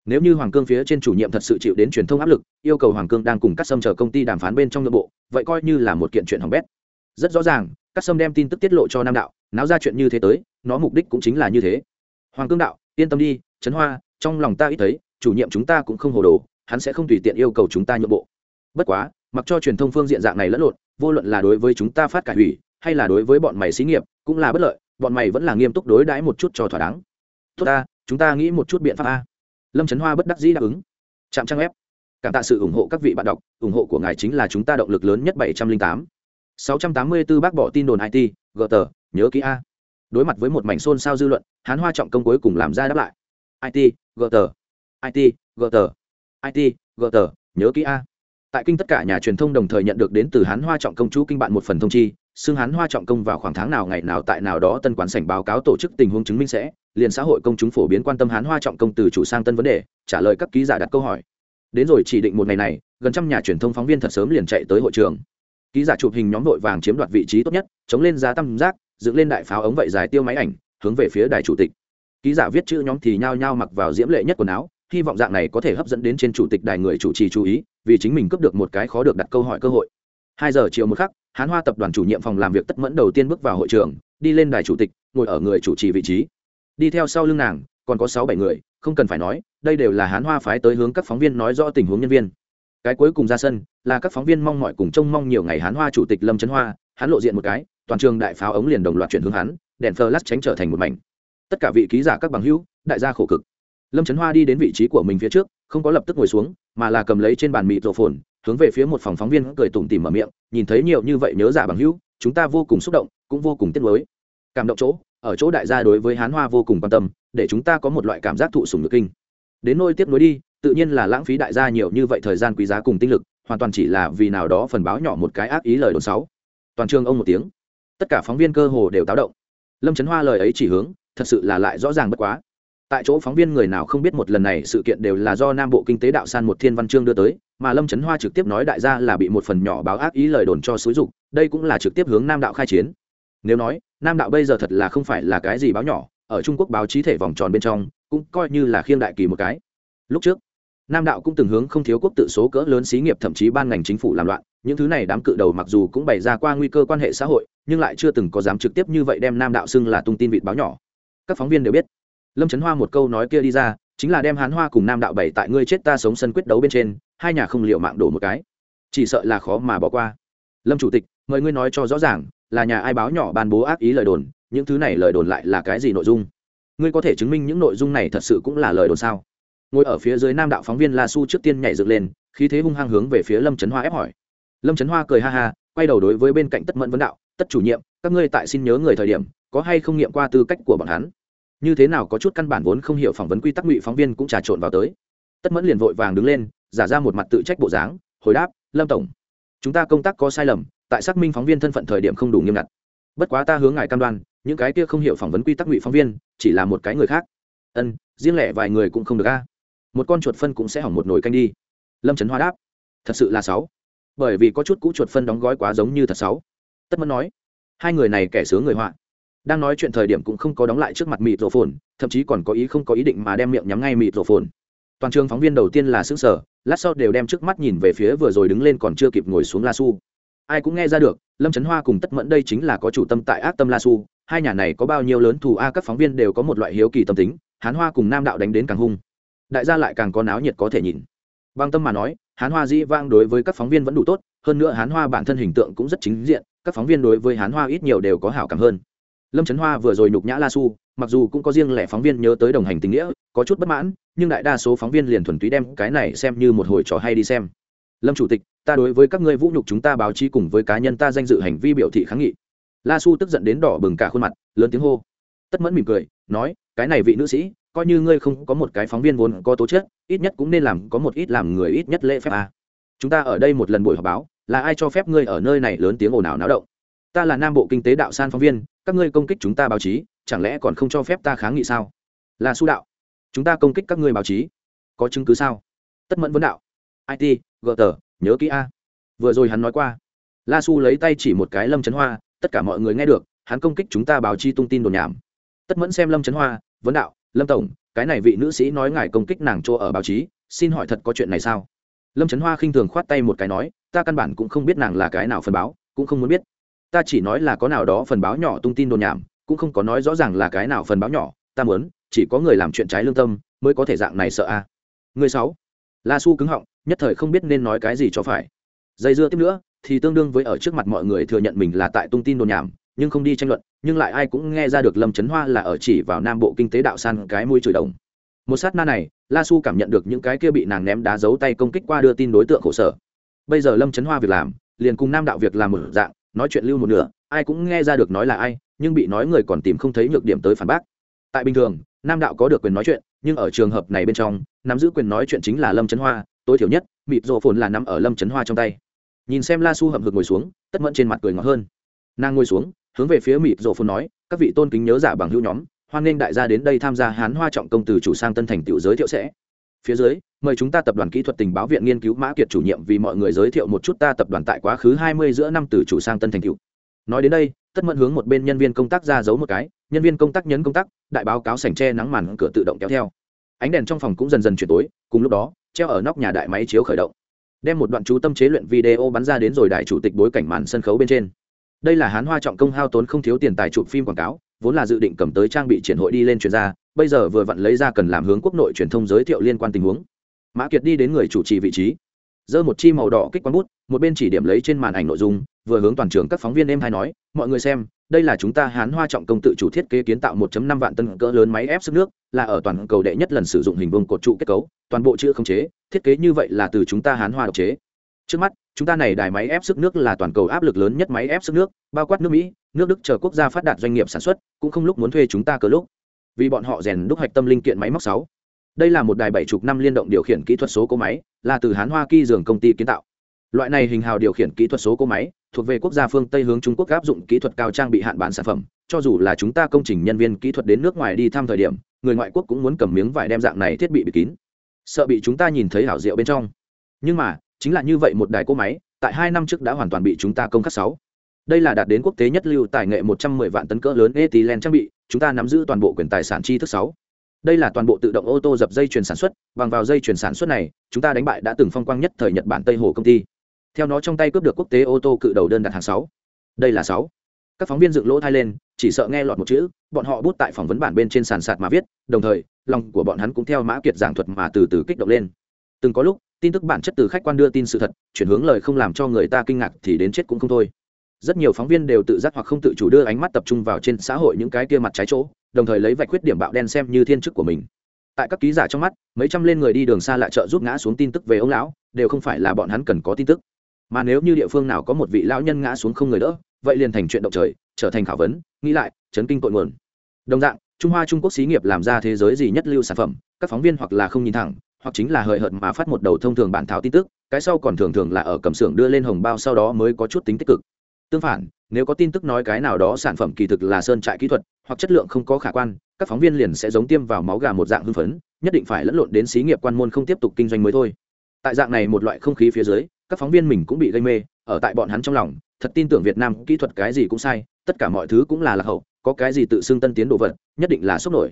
nếu như hoàng cương phía trên chủ nhiệm thật sự chịu đến truyền thông áp lực, yêu cầu hoàng cương đang cùng các sâm chờ công ty đàm phán bên trong nội bộ, vậy coi như là một kiện chuyện hỏng bét. Rất rõ ràng các sâm đem tin tức tiết lộ cho nam đạo, náo ra chuyện như thế tới, nó mục đích cũng chính là như thế. Hoàng cương đạo, yên tâm đi, trấn hoa, trong lòng ta ít thấy, chủ nhiệm chúng ta cũng không hồ đồ, hắn sẽ không tùy tiện yêu cầu chúng ta nhượng bộ. Bất quá, mặc cho truyền thông phương diện dạng này lẫn lộn, vô luận là đối với chúng ta phát cải hủy, hay là đối với bọn mày xí nghiệp, cũng là bất lợi, bọn mày vẫn là nghiêm túc đối đãi một chút cho thỏa đáng. Tốt ta, chúng ta nghĩ một chút biện pháp a lâm trấn hoa bất đắc dĩ đáp ứng. Trạm trang web. Cảm tạ sự ủng hộ các vị bạn đọc, ủng hộ của ngài chính là chúng ta động lực lớn nhất bảy trăm linh tám. sáu trăm tám mươi 684 bác bỏ tin đồn it gờ tờ, nhớ kỹ a. Đối mặt với một mảnh xôn xao dư luận, hán hoa trọng công cuối cùng làm ra đáp lại. It gờ tờ. It gờ tờ. It gờ tờ, nhớ kỹ a. Tại kinh tất cả nhà truyền thông đồng thời nhận được đến từ hán hoa trọng công chú kinh bạn một phần thông chi xưng hán hoa trọng công vào khoảng tháng nào ngày nào tại nào đó tân quán sảnh báo cáo tổ chức tình huống chứng minh sẽ, liền xã hội công chúng phổ biến quan tâm hán hoa trọng công từ chủ sang tân vấn đề, trả lời các ký giả đặt câu hỏi. Đến rồi chỉ định một ngày này, gần trăm nhà truyền thông phóng viên thật sớm liền chạy tới hội trường. Ký giả chụp hình nhóm đội vàng chiếm đoạt vị trí tốt nhất, chống lên giá tam giác, dựng lên đại pháo ống vậy dài tiêu máy ảnh, hướng về phía đài chủ tịch. Ký giả viết chữ nhóm thì nhao nhao mặc vào diễm lệ nhất quần áo, hy vọng dạng này có thể hấp dẫn đến trên chủ tịch đài người chủ trì chú ý, vì chính mình cướp được một cái khó được đặt câu hỏi cơ hội hai giờ chiều một khắc, hán hoa tập đoàn chủ nhiệm phòng làm việc tất mẫn đầu tiên bước vào hội trường, đi lên đài chủ tịch, ngồi ở người chủ trì vị trí. Đi theo sau lưng nàng, còn có sáu bảy người, không cần phải nói, đây đều là hán hoa phái tới hướng các phóng viên nói rõ tình huống nhân viên. Cái cuối cùng ra sân, là các phóng viên mong mọi cùng trông mong nhiều ngày hán hoa chủ tịch lâm trấn hoa, hắn lộ diện một cái, toàn trường đại pháo ống liền đồng loạt chuyển hướng hắn, đèn flash tránh trở thành một mảnh. Tất cả vị ký giả các bằng hữu, đại gia khổ cực. Lâm trấn hoa đi đến vị trí của mình phía trước, không có lập tức ngồi xuống, mà là cầm lấy trên bàn mịt rổ phồn hướng về phía một phòng phóng viên cười tủm tỉm mở miệng, nhìn thấy nhiều như vậy nhớ giả bằng hữu, chúng ta vô cùng xúc động, cũng vô cùng tiếc nuối. Cảm động chỗ, ở chỗ đại gia đối với hán hoa vô cùng quan tâm, để chúng ta có một loại cảm giác thụ sùng nhược kinh. Đến nôi tiếc nuối đi, tự nhiên là lãng phí đại gia nhiều như vậy thời gian quý giá cùng tinh lực, hoàn toàn chỉ là vì nào đó phần báo nhỏ một cái ác ý lời đồn sáu toàn trường ông một tiếng. Tất cả phóng viên cơ hồ đều táo động. Lâm trấn hoa lời ấy chỉ hướng, thật sự là lại rõ ràng bất quá. Tại chỗ phóng viên người nào không biết một lần này sự kiện đều là do nam bộ kinh tế đạo san một thiên văn chương đưa tới mà lâm trấn hoa trực tiếp nói đại gia là bị một phần nhỏ báo ác ý lời đồn cho xúi dục, đây cũng là trực tiếp hướng nam đạo khai chiến. Nếu nói, nam đạo bây giờ thật là không phải là cái gì báo nhỏ, ở trung quốc báo chí thể vòng tròn bên trong, cũng coi như là khiêng đại kỳ một cái. Lúc trước, nam đạo cũng từng hướng không thiếu quốc tự số cỡ lớn xí nghiệp thậm chí ban ngành chính phủ làm loạn, những thứ này đám cự đầu mặc dù cũng bày ra qua nguy cơ quan hệ xã hội, nhưng lại chưa từng có dám trực tiếp như vậy đem nam đạo xưng là tung tin vịt báo nhỏ. Các phóng viên đều biết, lâm trấn hoa một câu nói kia đi ra, chính là đem hán hoa cùng nam đạo bày tại ngươi chết ta sống sân quyết đấu bên trên hai nhà không liệu mạng đổ một cái. Chỉ sợ là khó mà bỏ qua. Lâm chủ tịch, mời ngươi nói cho rõ ràng, là nhà ai báo nhỏ ban bố ác ý lời đồn, những thứ này lời đồn lại là cái gì nội dung? Ngươi có thể chứng minh những nội dung này thật sự cũng là lời đồn sao? Ngồi ở phía dưới nam đạo phóng viên la su trước tiên nhảy dựng lên, khí thế hung hăng hướng về phía lâm trấn hoa ép hỏi. Lâm trấn hoa cười ha ha, quay đầu đối với bên cạnh tất mẫn vấn đạo, tất chủ nhiệm, các ngươi tại xin nhớ người thời điểm, có hay không nghiệm qua tư cách của bọn hắn? Như thế nào có chút căn bản vốn không hiểu phỏng vấn quy tắc ngụy phóng viên cũng trà trộn vào tới. Tất mẫn liền vội vàng đứng lên giả ra một mặt tự trách bộ dáng, hồi đáp, lâm tổng, chúng ta công tác có sai lầm, tại xác minh phóng viên thân phận thời điểm không đủ nghiêm ngặt. Bất quá ta hướng ngài cam đoan, những cái kia không hiểu phỏng vấn quy tắc ngụy phóng viên, chỉ là một cái người khác. Ân, riêng lẻ vài người cũng không được a. Một con chuột phân cũng sẽ hỏng một nồi canh đi. Lâm trấn hoa đáp. Thật sự là sáu. Bởi vì có chút cũ chuột phân đóng gói quá giống như thật sáu. Tất mẫn nói. Hai người này kẻ sướng người họa. Đang nói chuyện thời điểm cũng không có đóng lại trước mặt mịt rổ phồn, thậm chí còn có ý không có ý định mà đem miệng nhắm ngay mịt rổ phồn. Toàn trường phóng viên đầu tiên là xứ sở lát sau đều đem trước mắt nhìn về phía vừa rồi đứng lên còn chưa kịp ngồi xuống la su. Ai cũng nghe ra được, lâm trấn hoa cùng tất mẫn đây chính là có chủ tâm tại ác tâm la su. Hai nhà này có bao nhiêu lớn thù a, các phóng viên đều có một loại hiếu kỳ tâm tính, hán hoa cùng nam đạo đánh đến càng hung. Đại gia lại càng có náo nhiệt có thể nhìn. Bằng tâm mà nói, hán hoa dĩ vang đối với các phóng viên vẫn đủ tốt, hơn nữa hán hoa bản thân hình tượng cũng rất chính diện, các phóng viên đối với hán hoa ít nhiều đều có hảo cảm hơn. Lâm trấn hoa vừa rồi nhục nhã la su mặc dù cũng có riêng lẻ phóng viên nhớ tới đồng hành tình nghĩa, có chút bất mãn, nhưng đại đa số phóng viên liền thuần túy đem cái này xem như một hồi trò hay đi xem. Lâm chủ tịch, ta đối với các ngươi vũ nhục chúng ta báo chí cùng với cá nhân ta danh dự hành vi biểu thị kháng nghị. La su tức giận đến đỏ bừng cả khuôn mặt, lớn tiếng hô. Tất mẫn mỉm cười, nói, cái này vị nữ sĩ, coi như ngươi không có một cái phóng viên vốn có tố chất, ít nhất cũng nên làm có một ít làm người ít nhất lễ phép à. chúng ta ở đây một lần buổi họp báo, là ai cho phép ngươi ở nơi này lớn tiếng ồn ào náo động? Ta là nam bộ kinh tế đạo san phóng viên, các ngươi công kích chúng ta báo chí chẳng lẽ còn không cho phép ta kháng nghị sao? Là su đạo. Chúng ta công kích các ngươi báo chí. Có chứng cứ sao? Tất mẫn vấn đạo. It gờ tờ nhớ kỹ a. Vừa rồi hắn nói qua. La su lấy tay chỉ một cái lâm trấn hoa, tất cả mọi người nghe được, hắn công kích chúng ta báo chi tung tin đồn nhảm. Tất mẫn xem lâm trấn hoa, vấn đạo, lâm tổng, cái này vị nữ sĩ nói ngài công kích nàng chỗ ở báo chí, xin hỏi thật có chuyện này sao? Lâm trấn hoa khinh thường khoát tay một cái nói, ta căn bản cũng không biết nàng là cái nào phần báo, cũng không muốn biết. Ta chỉ nói là có nào đó phần báo nhỏ tung tin đồn nhảm cũng không có nói rõ ràng là cái nào phần báo nhỏ, ta muốn, chỉ có người làm chuyện trái lương tâm, mới có thể dạng này sợ a. À. người sáu, la su cứng họng, nhất thời không biết nên nói cái gì cho phải. Dây dưa tiếp nữa, thì tương đương với ở trước mặt mọi người thừa nhận mình là tại tung tin đồn nhảm, nhưng không đi tranh luận, nhưng lại ai cũng nghe ra được lâm trấn hoa là ở chỉ vào nam bộ kinh tế đạo san cái mũi chửi đồng. Một sát na này, la su cảm nhận được những cái kia bị nàng ném đá giấu tay công kích qua đưa tin đối tượng khổ sở. Bây giờ lâm trấn hoa việc làm, liền cùng nam đạo việc làm một dạng, nói chuyện lưu một nửa ai cũng nghe ra được nói là ai, nhưng bị nói người còn tìm không thấy nhược điểm tới phản bác. Tại bình thường, nam đạo có được quyền nói chuyện, nhưng ở trường hợp này bên trong, nắm giữ quyền nói chuyện chính là lâm trấn hoa, tối thiểu nhất, mịt rộ phồn là nắm ở lâm trấn hoa trong tay. Nhìn xem la su hậm hực ngồi xuống, tất mẫn trên mặt cười ngọt hơn. Nàng ngồi xuống, hướng về phía mịt rộ phồn nói, các vị tôn kính nhớ giả bằng hữu nhóm, hoan nghênh đại gia đến đây tham gia hán hoa trọng công từ chủ sang tân thành Tiểu giới thiệu sẽ. Phía dưới, mời chúng ta tập đoàn kỹ thuật tình báo viện nghiên cứu mã kiệt chủ nhiệm vì mọi người giới thiệu một chút ta tập đoàn tại quá khứ hai mươi giữa năm từ chủ sang tân thành cựu nói đến đây, tất mẫn hướng một bên nhân viên công tác ra giấu một cái, nhân viên công tác nhấn công tác đại báo cáo sảnh tre nắng màn cửa tự động kéo theo. Ánh đèn trong phòng cũng dần dần chuyển tối, cùng lúc đó, treo ở nóc nhà đại máy chiếu khởi động. Đem một đoạn chú tâm chế luyện video bắn ra đến rồi đại chủ tịch bối cảnh màn sân khấu bên trên. Đây là hán hoa trọng công hao tốn không thiếu tiền tài chụp phim quảng cáo, vốn là dự định cầm tới trang bị triển hội đi lên truyền ra, bây giờ vừa vặn lấy ra cần làm hướng quốc nội truyền thông giới thiệu liên quan tình huống. Mã kiệt đi đến người chủ trì vị trí giơ một chi màu đỏ kích quán bút, một bên chỉ điểm lấy trên màn ảnh nội dung, vừa hướng toàn trường các phóng viên em hay nói, mọi người xem, đây là chúng ta hán hoa trọng công tự chủ thiết kế kiến tạo 1.5 vạn tân cỡ lớn máy ép sức nước, là ở toàn cầu đệ nhất lần sử dụng hình vuông cột trụ kết cấu, toàn bộ chữ không chế, thiết kế như vậy là từ chúng ta hán hoa độc chế. Trước mắt, chúng ta này đài máy ép sức nước là toàn cầu áp lực lớn nhất máy ép sức nước, bao quát nước mỹ, nước đức chờ quốc gia phát đạt doanh nghiệp sản xuất, cũng không lúc muốn thuê chúng ta cỡ lúc. Vì bọn họ rèn đúc hạch tâm linh kiện máy móc sáu đây là một đài bảy chục năm liên động điều khiển kỹ thuật số cỗ máy, là từ hán hoa kỳ dường công ty kiến tạo. Loại này hình hào điều khiển kỹ thuật số cỗ máy, thuộc về quốc gia phương tây hướng trung quốc áp dụng kỹ thuật cao trang bị hạn bán sản phẩm. Cho dù là chúng ta công trình nhân viên kỹ thuật đến nước ngoài đi thăm thời điểm, người ngoại quốc cũng muốn cầm miếng vải đem dạng này thiết bị bịt kín. Sợ bị chúng ta nhìn thấy hảo diệu bên trong. Nhưng mà, chính là như vậy một đài cỗ máy, tại hai năm trước đã hoàn toàn bị chúng ta công khắc sáu. Đây là đạt đến quốc tế nhất lưu tài nghệ một trăm mười vạn tấn cỡ lớn ethylene trang bị, chúng ta nắm giữ toàn bộ quyền tài sản chi thức sáu đây là toàn bộ tự động ô tô dập dây chuyền sản xuất, bằng vào dây chuyền sản xuất này, chúng ta đánh bại đã từng phong quang nhất thời nhật bản tây hồ công ty. Theo nó trong tay cướp được quốc tế ô tô cự đầu đơn đặt hàng sáu. Đây là sáu. Các phóng viên dựng lỗ thai lên, chỉ sợ nghe lọt một chữ, bọn họ bút tại phỏng vấn bản bên trên sàn sạt mà viết, đồng thời, lòng của bọn hắn cũng theo mã kiệt giảng thuật mà từ từ kích động lên. Từng có lúc, tin tức bản chất từ khách quan đưa tin sự thật, chuyển hướng lời không làm cho người ta kinh ngạc thì đến chết cũng không thôi. Rất nhiều phóng viên đều tự giác hoặc không tự chủ đưa ánh mắt tập trung vào trên xã hội những cái kia mặt trái chỗ đồng thời lấy vạch khuyết điểm bạo đen xem như thiên chức của mình. Tại các ký giả trong mắt, mấy trăm lên người đi đường xa lại trợ giúp ngã xuống tin tức về ông lão, đều không phải là bọn hắn cần có tin tức. Mà nếu như địa phương nào có một vị lão nhân ngã xuống không người đỡ, vậy liền thành chuyện động trời, trở thành khảo vấn, nghĩ lại, chấn kinh tội nguồn. Đồng dạng, trung hoa trung quốc xí nghiệp làm ra thế giới gì nhất lưu sản phẩm, các phóng viên hoặc là không nhìn thẳng, hoặc chính là hời hợt mà phát một đầu thông thường bản thảo tin tức, cái sau còn thường thường là ở cầm xưởng đưa lên hồng bao sau đó mới có chút tính tích cực. Tương phản, nếu có tin tức nói cái nào đó sản phẩm kỳ thực là sơn trại kỹ thuật hoặc chất lượng không có khả quan, các phóng viên liền sẽ giống tiêm vào máu gà một dạng hưng phấn, nhất định phải lẫn lộn đến xí nghiệp quan môn không tiếp tục kinh doanh mới thôi. Tại dạng này một loại không khí phía dưới, các phóng viên mình cũng bị gây mê, ở tại bọn hắn trong lòng, thật tin tưởng việt nam kỹ thuật cái gì cũng sai, tất cả mọi thứ cũng là lạc hậu, có cái gì tự xưng tân tiến đồ vật, nhất định là sốc nổi.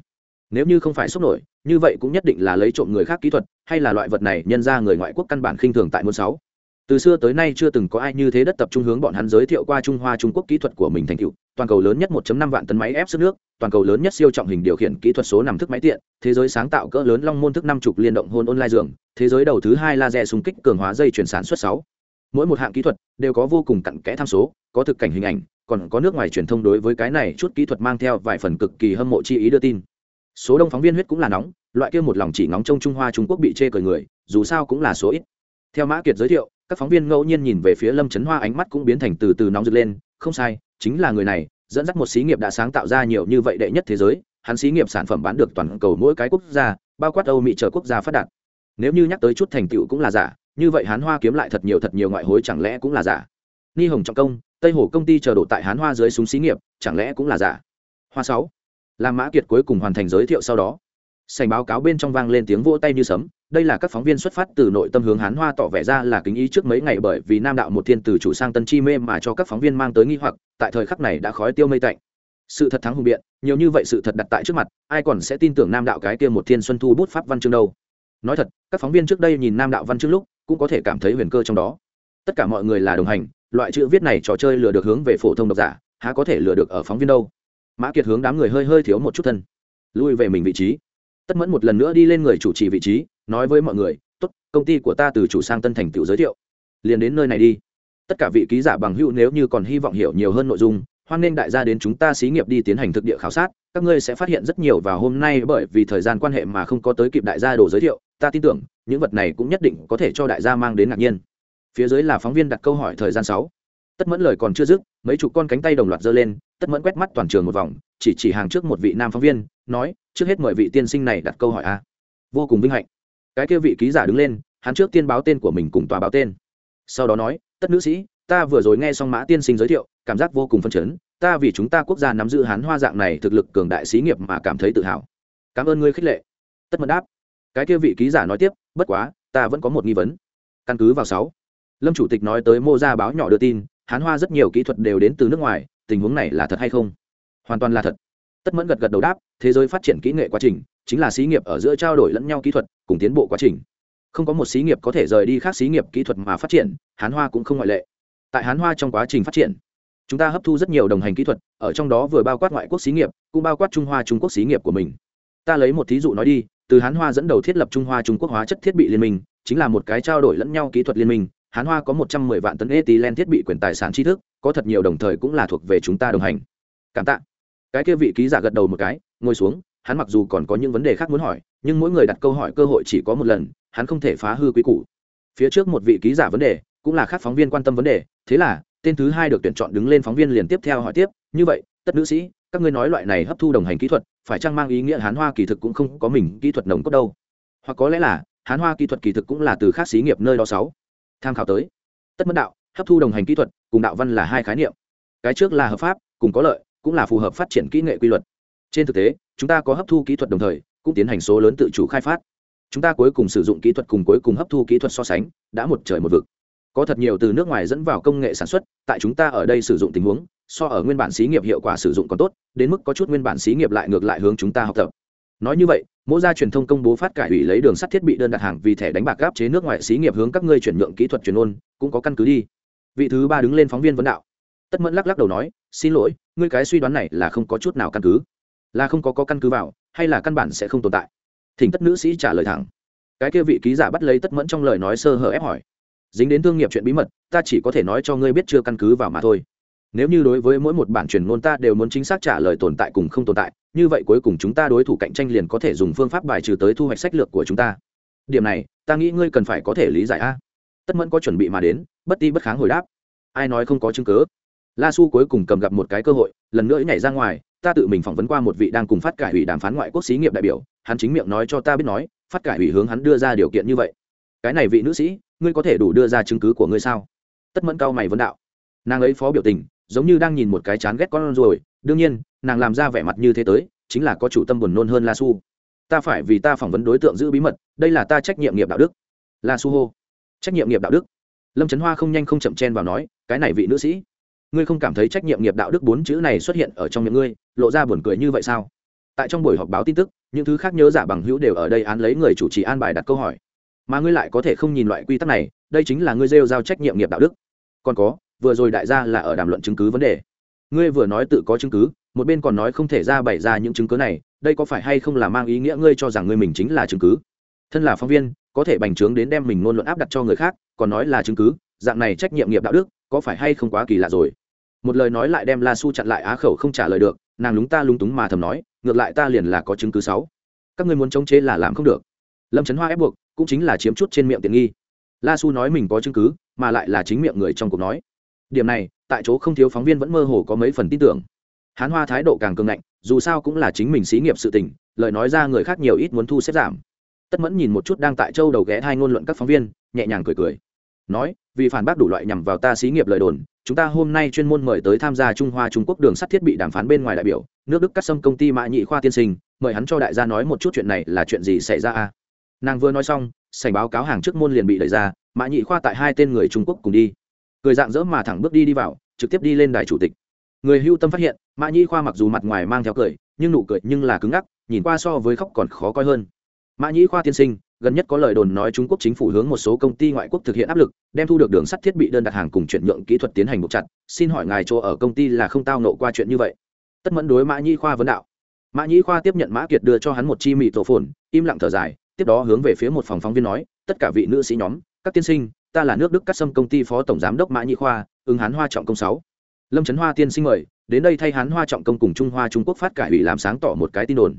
Nếu như không phải sốc nổi, như vậy cũng nhất định là lấy trộm người khác kỹ thuật, hay là loại vật này nhân ra người ngoại quốc căn bản khinh thường tại môn sáu từ xưa tới nay chưa từng có ai như thế đất tập trung hướng bọn hắn giới thiệu qua trung hoa trung quốc kỹ thuật của mình thành tựu. Toàn cầu lớn nhất 1.5 vạn tấn máy ép sức nước, toàn cầu lớn nhất siêu trọng hình điều khiển kỹ thuật số nằm thức máy tiện, thế giới sáng tạo cỡ lớn long môn thức năm chục liên động hôn online giường, thế giới đầu thứ hai laser xung kích cường hóa dây chuyển sản xuất 6. mỗi một hạng kỹ thuật đều có vô cùng cặn kẽ tham số, có thực cảnh hình ảnh, còn có nước ngoài truyền thông đối với cái này chút kỹ thuật mang theo vài phần cực kỳ hâm mộ chi ý đưa tin. Số đông phóng viên huyết cũng là nóng, loại kia một lòng chỉ ngóng trông trung hoa trung quốc bị chê cười người, dù sao cũng là số ít. Theo mã kiệt giới thiệu các phóng viên ngẫu nhiên nhìn về phía lâm trấn hoa ánh mắt cũng biến thành từ từ nóng rực lên, không sai, chính là người này, dẫn dắt một xí nghiệp đã sáng tạo ra nhiều như vậy đệ nhất thế giới, hắn xí nghiệp sản phẩm bán được toàn cầu mỗi cái quốc gia, bao quát âu mỹ chờ quốc gia phát đạt. Nếu như nhắc tới chút thành tựu cũng là giả, như vậy hán hoa kiếm lại thật nhiều thật nhiều ngoại hối chẳng lẽ cũng là giả? Ni hồng trọng công, tây hồ công ty chờ đổ tại hán hoa dưới súng xí nghiệp, chẳng lẽ cũng là giả? Hoa sáu. Làm mã kiệt cuối cùng hoàn thành giới thiệu sau đó. Sành báo cáo bên trong vang lên tiếng vỗ tay như sấm đây là các phóng viên xuất phát từ nội tâm hướng hán hoa tỏ vẻ ra là kính ý trước mấy ngày bởi vì nam đạo một thiên từ chủ sang tân chi mê mà cho các phóng viên mang tới nghi hoặc, tại thời khắc này đã khói tiêu mây tạnh. Sự thật thắng hùng biện, nhiều như vậy sự thật đặt tại trước mặt, ai còn sẽ tin tưởng nam đạo cái kia một thiên xuân thu bút pháp văn chương đâu? Nói thật, các phóng viên trước đây nhìn nam đạo văn chương lúc, cũng có thể cảm thấy huyền cơ trong đó. Tất cả mọi người là đồng hành, loại chữ viết này trò chơi lừa được hướng về phổ thông độc giả, há có thể lừa được ở phóng viên đâu? Mã kiệt hướng đám người hơi hơi thiếu một chút thân, lui về mình vị trí. Tất mẫn một lần nữa đi lên người chủ trì vị trí nói với mọi người, tốt, công ty của ta từ chủ sang tân thành tựu giới thiệu. Liền đến nơi này đi. Tất cả vị ký giả bằng hữu nếu như còn hy vọng hiểu nhiều hơn nội dung, hoan nghênh đại gia đến chúng ta xí nghiệp đi tiến hành thực địa khảo sát. Các ngươi sẽ phát hiện rất nhiều vào hôm nay bởi vì thời gian quan hệ mà không có tới kịp đại gia đồ giới thiệu, ta tin tưởng, những vật này cũng nhất định có thể cho đại gia mang đến ngạc nhiên. Phía dưới là phóng viên đặt câu hỏi thời gian sáu. Tất mẫn lời còn chưa dứt, mấy chục con cánh tay đồng loạt giơ lên, tất mẫn quét mắt toàn trường một vòng, chỉ chỉ hàng trước một vị nam phóng viên, nói, trước hết mời vị tiên sinh này đặt câu hỏi a. Vô cùng vinh hạnh cái kia vị ký giả đứng lên, hắn trước tiên báo tên của mình cùng tòa báo tên. Sau đó nói, tất nữ sĩ, ta vừa rồi nghe xong mã tiên sinh giới thiệu, cảm giác vô cùng phân chấn, ta vì chúng ta quốc gia nắm giữ hán hoa dạng này thực lực cường đại xí nghiệp mà cảm thấy tự hào. Cảm ơn ngươi khích lệ. Tất mẫn đáp. Cái kia vị ký giả nói tiếp, bất quá, ta vẫn có một nghi vấn. Căn cứ vào sáu, lâm chủ tịch nói tới mô gia báo nhỏ đưa tin, hán hoa rất nhiều kỹ thuật đều đến từ nước ngoài, tình huống này là thật hay không? Hoàn toàn là thật. Tất mẫn gật gật đầu đáp, thế giới phát triển kỹ nghệ quá trình chính là xí nghiệp ở giữa trao đổi lẫn nhau kỹ thuật cùng tiến bộ quá trình. Không có một xí nghiệp có thể rời đi khác xí nghiệp kỹ thuật mà phát triển, hán hoa cũng không ngoại lệ. Tại hán hoa trong quá trình phát triển, chúng ta hấp thu rất nhiều đồng hành kỹ thuật, ở trong đó vừa bao quát ngoại quốc xí nghiệp, cũng bao quát trung hoa trung quốc xí nghiệp của mình. Ta lấy một thí dụ nói đi, từ hán hoa dẫn đầu thiết lập trung hoa trung quốc hóa chất thiết bị liên minh, chính là một cái trao đổi lẫn nhau kỹ thuật liên minh, hán hoa có một trăm mười vạn tấn ethylene thiết bị quyền tài sản tri thức, có thật nhiều đồng thời cũng là thuộc về chúng ta đồng hành. Cảm tạ. Cái kia vị ký giả gật đầu một cái, ngồi xuống hắn mặc dù còn có những vấn đề khác muốn hỏi, nhưng mỗi người đặt câu hỏi cơ hội chỉ có một lần, hắn không thể phá hư quy củ. Phía trước một vị ký giả vấn đề, cũng là khác phóng viên quan tâm vấn đề, thế là, tên thứ hai được tuyển chọn đứng lên phóng viên liền tiếp theo hỏi tiếp, như vậy, tất nữ sĩ, các ngươi nói loại này hấp thu đồng hành kỹ thuật, phải chăng mang ý nghĩa hán hoa kỳ thực cũng không có mình kỹ thuật nồng cốt đâu? Hoặc có lẽ là, hán hoa kỹ thuật kỳ thực cũng là từ khác xí nghiệp nơi đó sáu. Tham khảo tới. Tất mất đạo, hấp thu đồng hành kỹ thuật, cùng đạo văn là hai khái niệm. Cái trước là hợp pháp, cùng có lợi, cũng là phù hợp phát triển kỹ nghệ quy luật. Trên thực tế chúng ta có hấp thu kỹ thuật đồng thời, cũng tiến hành số lớn tự chủ khai phát. Chúng ta cuối cùng sử dụng kỹ thuật cùng cuối cùng hấp thu kỹ thuật so sánh, đã một trời một vực. Có thật nhiều từ nước ngoài dẫn vào công nghệ sản xuất, tại chúng ta ở đây sử dụng tình huống, so ở nguyên bản xí nghiệp hiệu quả sử dụng còn tốt, đến mức có chút nguyên bản xí nghiệp lại ngược lại hướng chúng ta học tập. Nói như vậy, mỗi gia truyền thông công bố phát cải ủy lấy đường sắt thiết bị đơn đặt hàng vì thẻ đánh bạc gáp chế nước ngoài xí nghiệp hướng các ngươi chuyển nhượng kỹ thuật truyền ôn, cũng có căn cứ đi. Vị thứ ba đứng lên phóng viên vấn đạo. Tất mẫn lắc lắc đầu nói, xin lỗi, ngươi cái suy đoán này là không có chút nào căn cứ là không có, có căn cứ vào hay là căn bản sẽ không tồn tại? Thỉnh tất nữ sĩ trả lời thẳng. Cái kia vị ký giả bắt lấy tất mẫn trong lời nói sơ hở ép hỏi. Dính đến thương nghiệp chuyện bí mật ta chỉ có thể nói cho ngươi biết chưa căn cứ vào mà thôi. Nếu như đối với mỗi một bản truyền ngôn ta đều muốn chính xác trả lời tồn tại cùng không tồn tại như vậy cuối cùng chúng ta đối thủ cạnh tranh liền có thể dùng phương pháp bài trừ tới thu hoạch sách lược của chúng ta. Điểm này ta nghĩ ngươi cần phải có thể lý giải a. Tất mẫn có chuẩn bị mà đến bất ti bất kháng hồi đáp. Ai nói không có chứng cớ la su cuối cùng cầm gặp một cái cơ hội lần nữa nhảy ra ngoài ta tự mình phỏng vấn qua một vị đang cùng phát cải ủy đàm phán ngoại quốc xí nghiệp đại biểu, hắn chính miệng nói cho ta biết nói, phát cải ủy hướng hắn đưa ra điều kiện như vậy. Cái này vị nữ sĩ, ngươi có thể đủ đưa ra chứng cứ của ngươi sao? Tất mẫn cao mày vấn đạo. Nàng ấy phó biểu tình, giống như đang nhìn một cái chán ghét con rồi đương nhiên, nàng làm ra vẻ mặt như thế tới, chính là có chủ tâm buồn nôn hơn la su. Ta phải vì ta phỏng vấn đối tượng giữ bí mật, đây là ta trách nhiệm nghiệp đạo đức. La su hô. Trách nhiệm nghiệp đạo đức. Lâm trấn hoa không nhanh không chậm chen vào nói, cái này vị nữ sĩ ngươi không cảm thấy trách nhiệm nghiệp đạo đức bốn chữ này xuất hiện ở trong miệng ngươi, lộ ra buồn cười như vậy sao? Tại trong buổi họp báo tin tức, những thứ khác nhớ giả bằng hữu đều ở đây án lấy người chủ trì an bài đặt câu hỏi. Mà ngươi lại có thể không nhìn loại quy tắc này, đây chính là ngươi rêu giao trách nhiệm nghiệp đạo đức. Còn có, vừa rồi đại gia là ở đàm luận chứng cứ vấn đề. Ngươi vừa nói tự có chứng cứ, một bên còn nói không thể ra bày ra những chứng cứ này, đây có phải hay không là mang ý nghĩa ngươi cho rằng ngươi mình chính là chứng cứ? Thân là phóng viên, có thể bành trướng đến đem mình ngôn luận áp đặt cho người khác, còn nói là chứng cứ, dạng này trách nhiệm nghiệp đạo đức có phải hay không quá kỳ lạ rồi? Một lời nói lại đem la su chặn lại á khẩu không trả lời được, nàng lúng ta lúng túng mà thầm nói, ngược lại ta liền là có chứng cứ sáu các ngươi muốn chống chế là làm không được. Lâm trấn hoa ép buộc, cũng chính là chiếm chút trên miệng tiện nghi. La su nói mình có chứng cứ, mà lại là chính miệng người trong cuộc nói. Điểm này, tại chỗ không thiếu phóng viên vẫn mơ hồ có mấy phần tin tưởng. Hán hoa thái độ càng cường ngạnh, dù sao cũng là chính mình xí nghiệp sự tình, lời nói ra người khác nhiều ít muốn thu xếp giảm. Tất mẫn nhìn một chút đang tại châu đầu ghé hai ngôn luận các phóng viên, nhẹ nhàng cười cười nói, vì phản bác đủ loại nhằm vào ta xí nghiệp lời đồn, chúng ta hôm nay chuyên môn mời tới tham gia trung hoa trung quốc đường sắt thiết bị đàm phán bên ngoài đại biểu, nước đức cắt xâm công ty mã nhị khoa tiên sinh, mời hắn cho đại gia nói một chút chuyện này là chuyện gì xảy ra a? Nàng vừa nói xong, sảnh báo cáo hàng trước môn liền bị đẩy ra, mã nhị khoa tại hai tên người trung quốc cùng đi. Cười dạng dỡ mà thẳng bước đi đi vào, trực tiếp đi lên đài chủ tịch. Người hưu tâm phát hiện, mã nhị khoa mặc dù mặt ngoài mang theo cười, nhưng nụ cười nhưng là cứng ngắc, nhìn qua so với khóc còn khó coi hơn. Mã nhị khoa tiên sinh gần nhất có lời đồn nói trung quốc chính phủ hướng một số công ty ngoại quốc thực hiện áp lực, đem thu được đường sắt thiết bị đơn đặt hàng cùng chuyển nhượng kỹ thuật tiến hành buộc chặt. Xin hỏi ngài chỗ ở công ty là không tao nộ qua chuyện như vậy? Tất mẫn đối mã nhĩ khoa vấn đạo. Mã nhĩ khoa tiếp nhận mã kiệt đưa cho hắn một chi mị tổ phồn, im lặng thở dài, tiếp đó hướng về phía một phòng phóng viên nói, tất cả vị nữ sĩ nhóm, các tiên sinh, ta là nước đức cắt sâm công ty phó tổng giám đốc mã nhĩ khoa, ứng hán hoa trọng công sáu. Lâm trấn hoa tiên sinh mời, đến đây thay hán hoa trọng công cùng trung hoa trung quốc phát cải ủy làm sáng tỏ một cái tin đồn.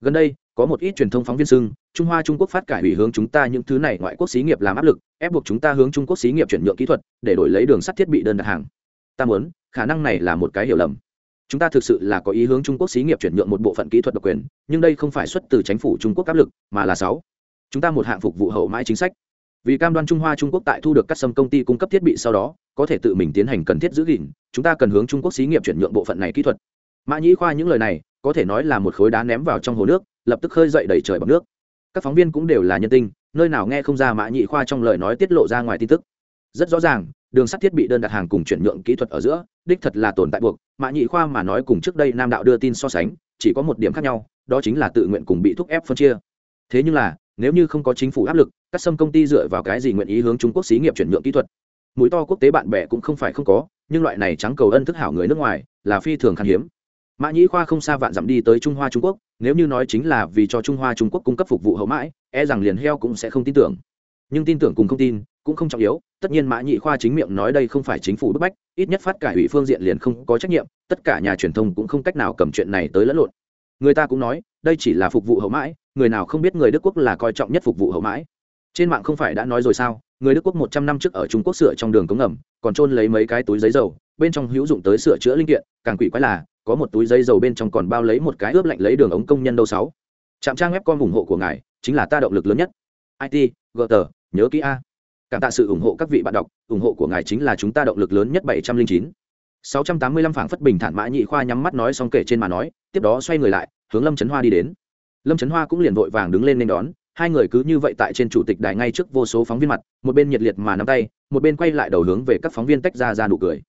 Gần đây, có một ít truyền thông phóng viên xưng trung hoa trung quốc phát cải ủy hướng chúng ta những thứ này ngoại quốc xí nghiệp làm áp lực, ép buộc chúng ta hướng trung quốc xí nghiệp chuyển nhượng kỹ thuật, để đổi lấy đường sắt thiết bị đơn đặt hàng. Ta muốn, khả năng này là một cái hiểu lầm. Chúng ta thực sự là có ý hướng trung quốc xí nghiệp chuyển nhượng một bộ phận kỹ thuật độc quyền, nhưng đây không phải xuất từ chính phủ trung quốc áp lực, mà là sáu. Chúng ta một hạng phục vụ hậu mãi chính sách. Vì cam đoan trung hoa trung quốc tại thu được các sâm công ty cung cấp thiết bị sau đó, có thể tự mình tiến hành cần thiết giữ gìn, chúng ta cần hướng trung quốc xí nghiệp chuyển nhượng bộ phận này kỹ thuật. Mã nhĩ khoa những lời này, có thể nói là một khối đá ném vào trong hồ nước, lập tức khơi dậy đầy trời bằng nước các phóng viên cũng đều là nhân tinh, nơi nào nghe không ra mã nhị khoa trong lời nói tiết lộ ra ngoài tin tức. Rất rõ ràng, đường sắt thiết bị đơn đặt hàng cùng chuyển nhượng kỹ thuật ở giữa, đích thật là tồn tại buộc. Mã nhị khoa mà nói cùng trước đây nam đạo đưa tin so sánh, chỉ có một điểm khác nhau, đó chính là tự nguyện cùng bị thúc ép phân chia. Thế nhưng là, nếu như không có chính phủ áp lực, các sâm công ty dựa vào cái gì nguyện ý hướng trung quốc xí nghiệp chuyển nhượng kỹ thuật? Mũi to quốc tế bạn bè cũng không phải không có, nhưng loại này trắng cầu ân thức hảo người nước ngoài, là phi thường khan hiếm. Mã nhĩ khoa không xa vạn dặm đi tới trung hoa trung quốc nếu như nói chính là vì cho trung hoa trung quốc cung cấp phục vụ hậu mãi e rằng liền heo cũng sẽ không tin tưởng. Nhưng tin tưởng cùng không tin, cũng không trọng yếu, tất nhiên mã nhị khoa chính miệng nói đây không phải chính phủ bức bách, ít nhất phát cải ủy phương diện liền không có trách nhiệm, tất cả nhà truyền thông cũng không cách nào cầm chuyện này tới lẫn lộn. Người ta cũng nói, đây chỉ là phục vụ hậu mãi, người nào không biết người đức quốc là coi trọng nhất phục vụ hậu mãi. Trên mạng không phải đã nói rồi sao, người đức quốc một trăm năm trước ở trung quốc sửa trong đường cống ngầm, còn trôn lấy mấy cái túi giấy dầu, bên trong hữu dụng tới sửa chữa linh kiện, càng quỷ quái là có một túi giấy dầu bên trong còn bao lấy một cái ướp lạnh lấy đường ống công nhân đâu sáu. Trạm trang web con ủng hộ của ngài, chính là ta động lực lớn nhất. It gt nhớ kỹ a. Cảm tạ sự ủng hộ các vị bạn đọc, ủng hộ của ngài chính là chúng ta động lực lớn nhất bảy trăm linh chín. sáu trăm tám mươi lăm phảng phất bình thản mã nhị khoa nhắm mắt nói xong kể trên mà nói, tiếp đó xoay người lại, hướng lâm trấn hoa đi đến. Lâm trấn hoa cũng liền vội vàng đứng lên nên đón, hai người cứ như vậy tại trên chủ tịch đài ngay trước vô số phóng viên mặt, một bên nhiệt liệt mà nắm tay, một bên quay lại đầu hướng về các phóng viên tách ra ra nụ cười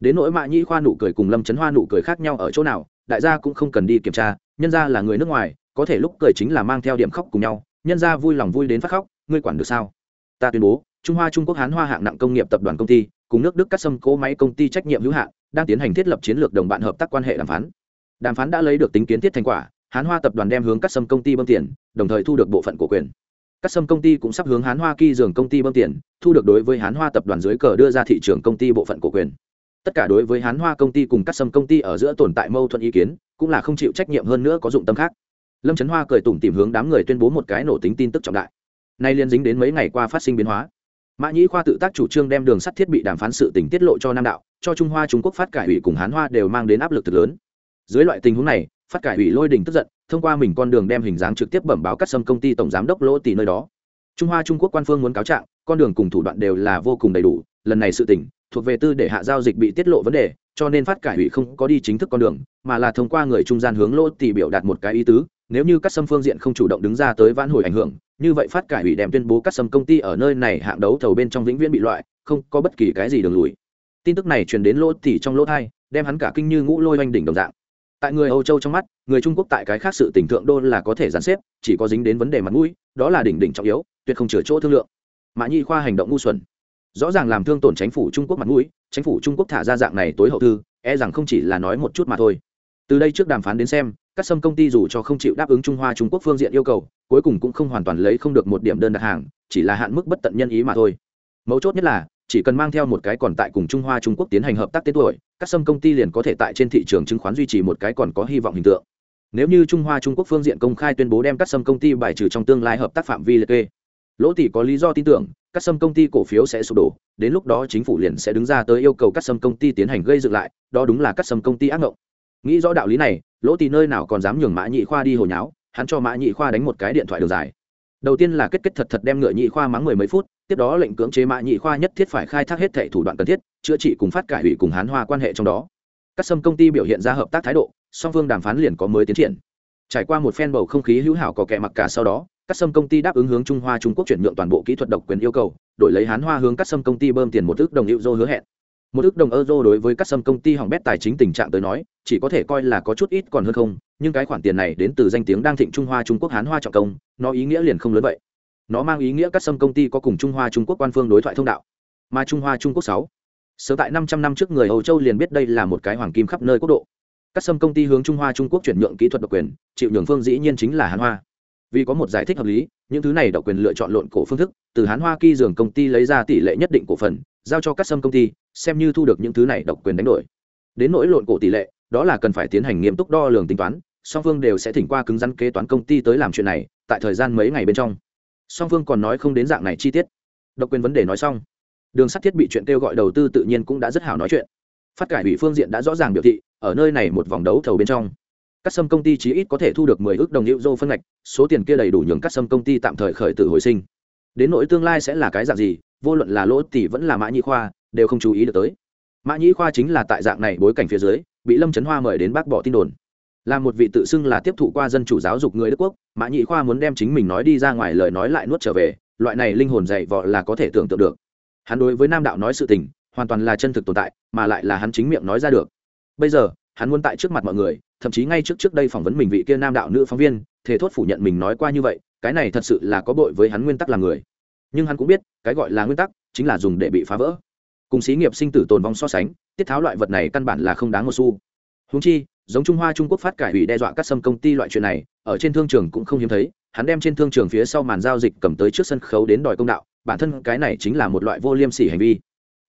đến nỗi mã nhĩ khoa nụ cười cùng lâm trấn hoa nụ cười khác nhau ở chỗ nào, đại gia cũng không cần đi kiểm tra, nhân ra là người nước ngoài, có thể lúc cười chính là mang theo điểm khóc cùng nhau, nhân ra vui lòng vui đến phát khóc, ngươi quản được sao? Ta tuyên bố, trung hoa trung quốc hán hoa hạng nặng công nghiệp tập đoàn công ty, cùng nước đức cắt xâm cố máy công ty trách nhiệm hữu hạn, đang tiến hành thiết lập chiến lược đồng bạn hợp tác quan hệ đàm phán. Đàm phán đã lấy được tính kiến thiết thành quả, hán hoa tập đoàn đem hướng cắt xâm công ty bơm tiền, đồng thời thu được bộ phận cổ quyền. Cắt Sâm công ty cũng sắp hướng hán hoa kỳ dường công ty bơm tiền, thu được đối với hán hoa tập đoàn dưới cờ đưa ra thị trường công ty bộ phận cổ quyền tất cả đối với hán hoa công ty cùng các sâm công ty ở giữa tồn tại mâu thuẫn ý kiến, cũng là không chịu trách nhiệm hơn nữa có dụng tâm khác. Lâm trấn hoa cười tủm tìm hướng đám người tuyên bố một cái nổ tính tin tức trọng đại. Nay liên dính đến mấy ngày qua phát sinh biến hóa. Mã nhĩ khoa tự tác chủ trương đem đường sắt thiết bị đàm phán sự tỉnh tiết lộ cho nam đạo, cho trung hoa, trung quốc phát cải ủy cùng hán hoa đều mang đến áp lực thật lớn. Dưới loại tình huống này, phát cải ủy lôi đình tức giận, thông qua mình con đường đem hình dáng trực tiếp bẩm báo cắt xâm công ty tổng giám đốc lỗ tỷ nơi đó. Trung hoa, trung quốc quan phương muốn cáo trạng, con đường cùng thủ đoạn đều là vô cùng đầy đủ, lần này sự tỉnh thuộc về tư để hạ giao dịch bị tiết lộ vấn đề, cho nên phát cải ủy không có đi chính thức con đường, mà là thông qua người trung gian hướng lỗ tỷ biểu đạt một cái ý tứ, nếu như các sâm phương diện không chủ động đứng ra tới vãn hồi ảnh hưởng, như vậy phát cải ủy đem tuyên bố các sâm công ty ở nơi này hạng đấu thầu bên trong vĩnh viễn bị loại, không có bất kỳ cái gì đường lùi. Tin tức này truyền đến lỗ tỷ trong lỗ thai, đem hắn cả kinh như ngũ lôi oanh đỉnh đồng dạng. Tại người âu châu trong mắt, người trung quốc tại cái khác sự tỉnh thượng đô là có thể gián xếp, chỉ có dính đến vấn đề mặt mũi, đó là đỉnh đỉnh trọng yếu, tuyệt không chừa chỗ thương lượng. Mã nhi khoa hành động ngu xuẩn rõ ràng làm thương tổn chính phủ trung quốc mặt mũi chính phủ trung quốc thả ra dạng này tối hậu thư e rằng không chỉ là nói một chút mà thôi. Từ đây trước đàm phán đến xem, các sâm công ty dù cho không chịu đáp ứng trung hoa trung quốc phương diện yêu cầu, cuối cùng cũng không hoàn toàn lấy không được một điểm đơn đặt hàng, chỉ là hạn mức bất tận nhân ý mà thôi. Mấu chốt nhất là, chỉ cần mang theo một cái còn tại cùng trung hoa trung quốc tiến hành hợp tác tên tuổi, các sâm công ty liền có thể tại trên thị trường chứng khoán duy trì một cái còn có hy vọng hình tượng. Nếu như trung hoa trung quốc phương diện công khai tuyên bố đem các sâm công ty bài trừ trong tương lai hợp tác phạm vi liệt kê, lỗ tỷ có lý do tin tưởng các sâm công ty cổ phiếu sẽ sụp đổ, đến lúc đó chính phủ liền sẽ đứng ra tới yêu cầu các sâm công ty tiến hành gây dựng lại, đó đúng là các sâm công ty ác mộng. Nghĩ rõ đạo lý này, lỗ tì nơi nào còn dám nhường mã nhị khoa đi hồi nháo, hắn cho mã nhị khoa đánh một cái điện thoại đường dài. Đầu tiên là kết kết thật thật đem ngựa nhị khoa mắng mười mấy phút, tiếp đó lệnh cưỡng chế mã nhị khoa nhất thiết phải khai thác hết thệ thủ đoạn cần thiết, chữa trị cùng phát cải ủy cùng hán hoa quan hệ trong đó. Các sâm công ty biểu hiện ra hợp tác thái độ, song phương đàm phán liền có mới tiến triển. Trải qua một phen bầu không khí hữu hảo có kẻ mặc cả sau đó các sâm công ty đáp ứng hướng trung hoa trung quốc chuyển nhượng toàn bộ kỹ thuật độc quyền yêu cầu, đổi lấy hán hoa hướng các sâm công ty bơm tiền một ước đồng hữu dô hứa hẹn. Một ước đồng euro đối với các sâm công ty hỏng bét tài chính tình trạng tới nói, chỉ có thể coi là có chút ít còn hơn không, nhưng cái khoản tiền này đến từ danh tiếng đang thịnh trung hoa trung quốc hán hoa trọng công, nó ý nghĩa liền không lớn vậy. Nó mang ý nghĩa các sâm công ty có cùng trung hoa trung quốc quan phương đối thoại thông đạo. Mà trung hoa trung quốc sáu, sớm tại năm trăm năm trước người âu châu liền biết đây là một cái hoàng kim khắp nơi quốc độ. Các sâm công ty hướng trung hoa trung quốc chuyển nhượng kỹ thuật độc quyền, chịu nhường phương dĩ nhiên chính là hán hoa vì có một giải thích hợp lý, những thứ này độc quyền lựa chọn lộn cổ phương thức, từ hán hoa kỳ dường công ty lấy ra tỷ lệ nhất định cổ phần, giao cho các sâm công ty, xem như thu được những thứ này độc quyền đánh đổi. Đến nỗi lộn cổ tỷ lệ, đó là cần phải tiến hành nghiêm túc đo lường tính toán, song phương đều sẽ thỉnh qua cứng rắn kế toán công ty tới làm chuyện này, tại thời gian mấy ngày bên trong. Song phương còn nói không đến dạng này chi tiết. Độc quyền vấn đề nói xong, đường sắt thiết bị chuyện kêu gọi đầu tư tự nhiên cũng đã rất hảo nói chuyện. Phát cải ủy phương diện đã rõ ràng biểu thị, ở nơi này một vòng đấu thầu bên trong các sâm công ty chí ít có thể thu được mười ước đồng hữu dô phân ngạch, số tiền kia đầy đủ nhường các sâm công ty tạm thời khởi tử hồi sinh. Đến nỗi tương lai sẽ là cái dạng gì, vô luận là lỗ tỷ vẫn là mã nhĩ khoa, đều không chú ý được tới. Mã nhĩ khoa chính là tại dạng này bối cảnh phía dưới, bị lâm trấn hoa mời đến bác bỏ tin đồn. Là một vị tự xưng là tiếp thụ qua dân chủ giáo dục người đức quốc, mã nhĩ khoa muốn đem chính mình nói đi ra ngoài lời nói lại nuốt trở về, loại này linh hồn dạy vọ là có thể tưởng tượng được. Hắn đối với nam đạo nói sự tình, hoàn toàn là chân thực tồn tại, mà lại là hắn chính miệng nói ra được. Bây giờ hắn muốn tại trước mặt mọi người, thậm chí ngay trước trước đây phỏng vấn mình vị kia nam đạo nữ phóng viên thế thốt phủ nhận mình nói qua như vậy, cái này thật sự là có bội với hắn nguyên tắc là người. Nhưng hắn cũng biết, cái gọi là nguyên tắc chính là dùng để bị phá vỡ. Cùng xí nghiệp sinh tử tồn vong so sánh, tiết tháo loại vật này căn bản là không đáng một xu. Húng chi, giống trung hoa trung quốc phát cải ủy đe dọa các sâm công ty loại chuyện này, ở trên thương trường cũng không hiếm thấy, hắn đem trên thương trường phía sau màn giao dịch cầm tới trước sân khấu đến đòi công đạo, bản thân cái này chính là một loại vô liêm sỉ hành vi.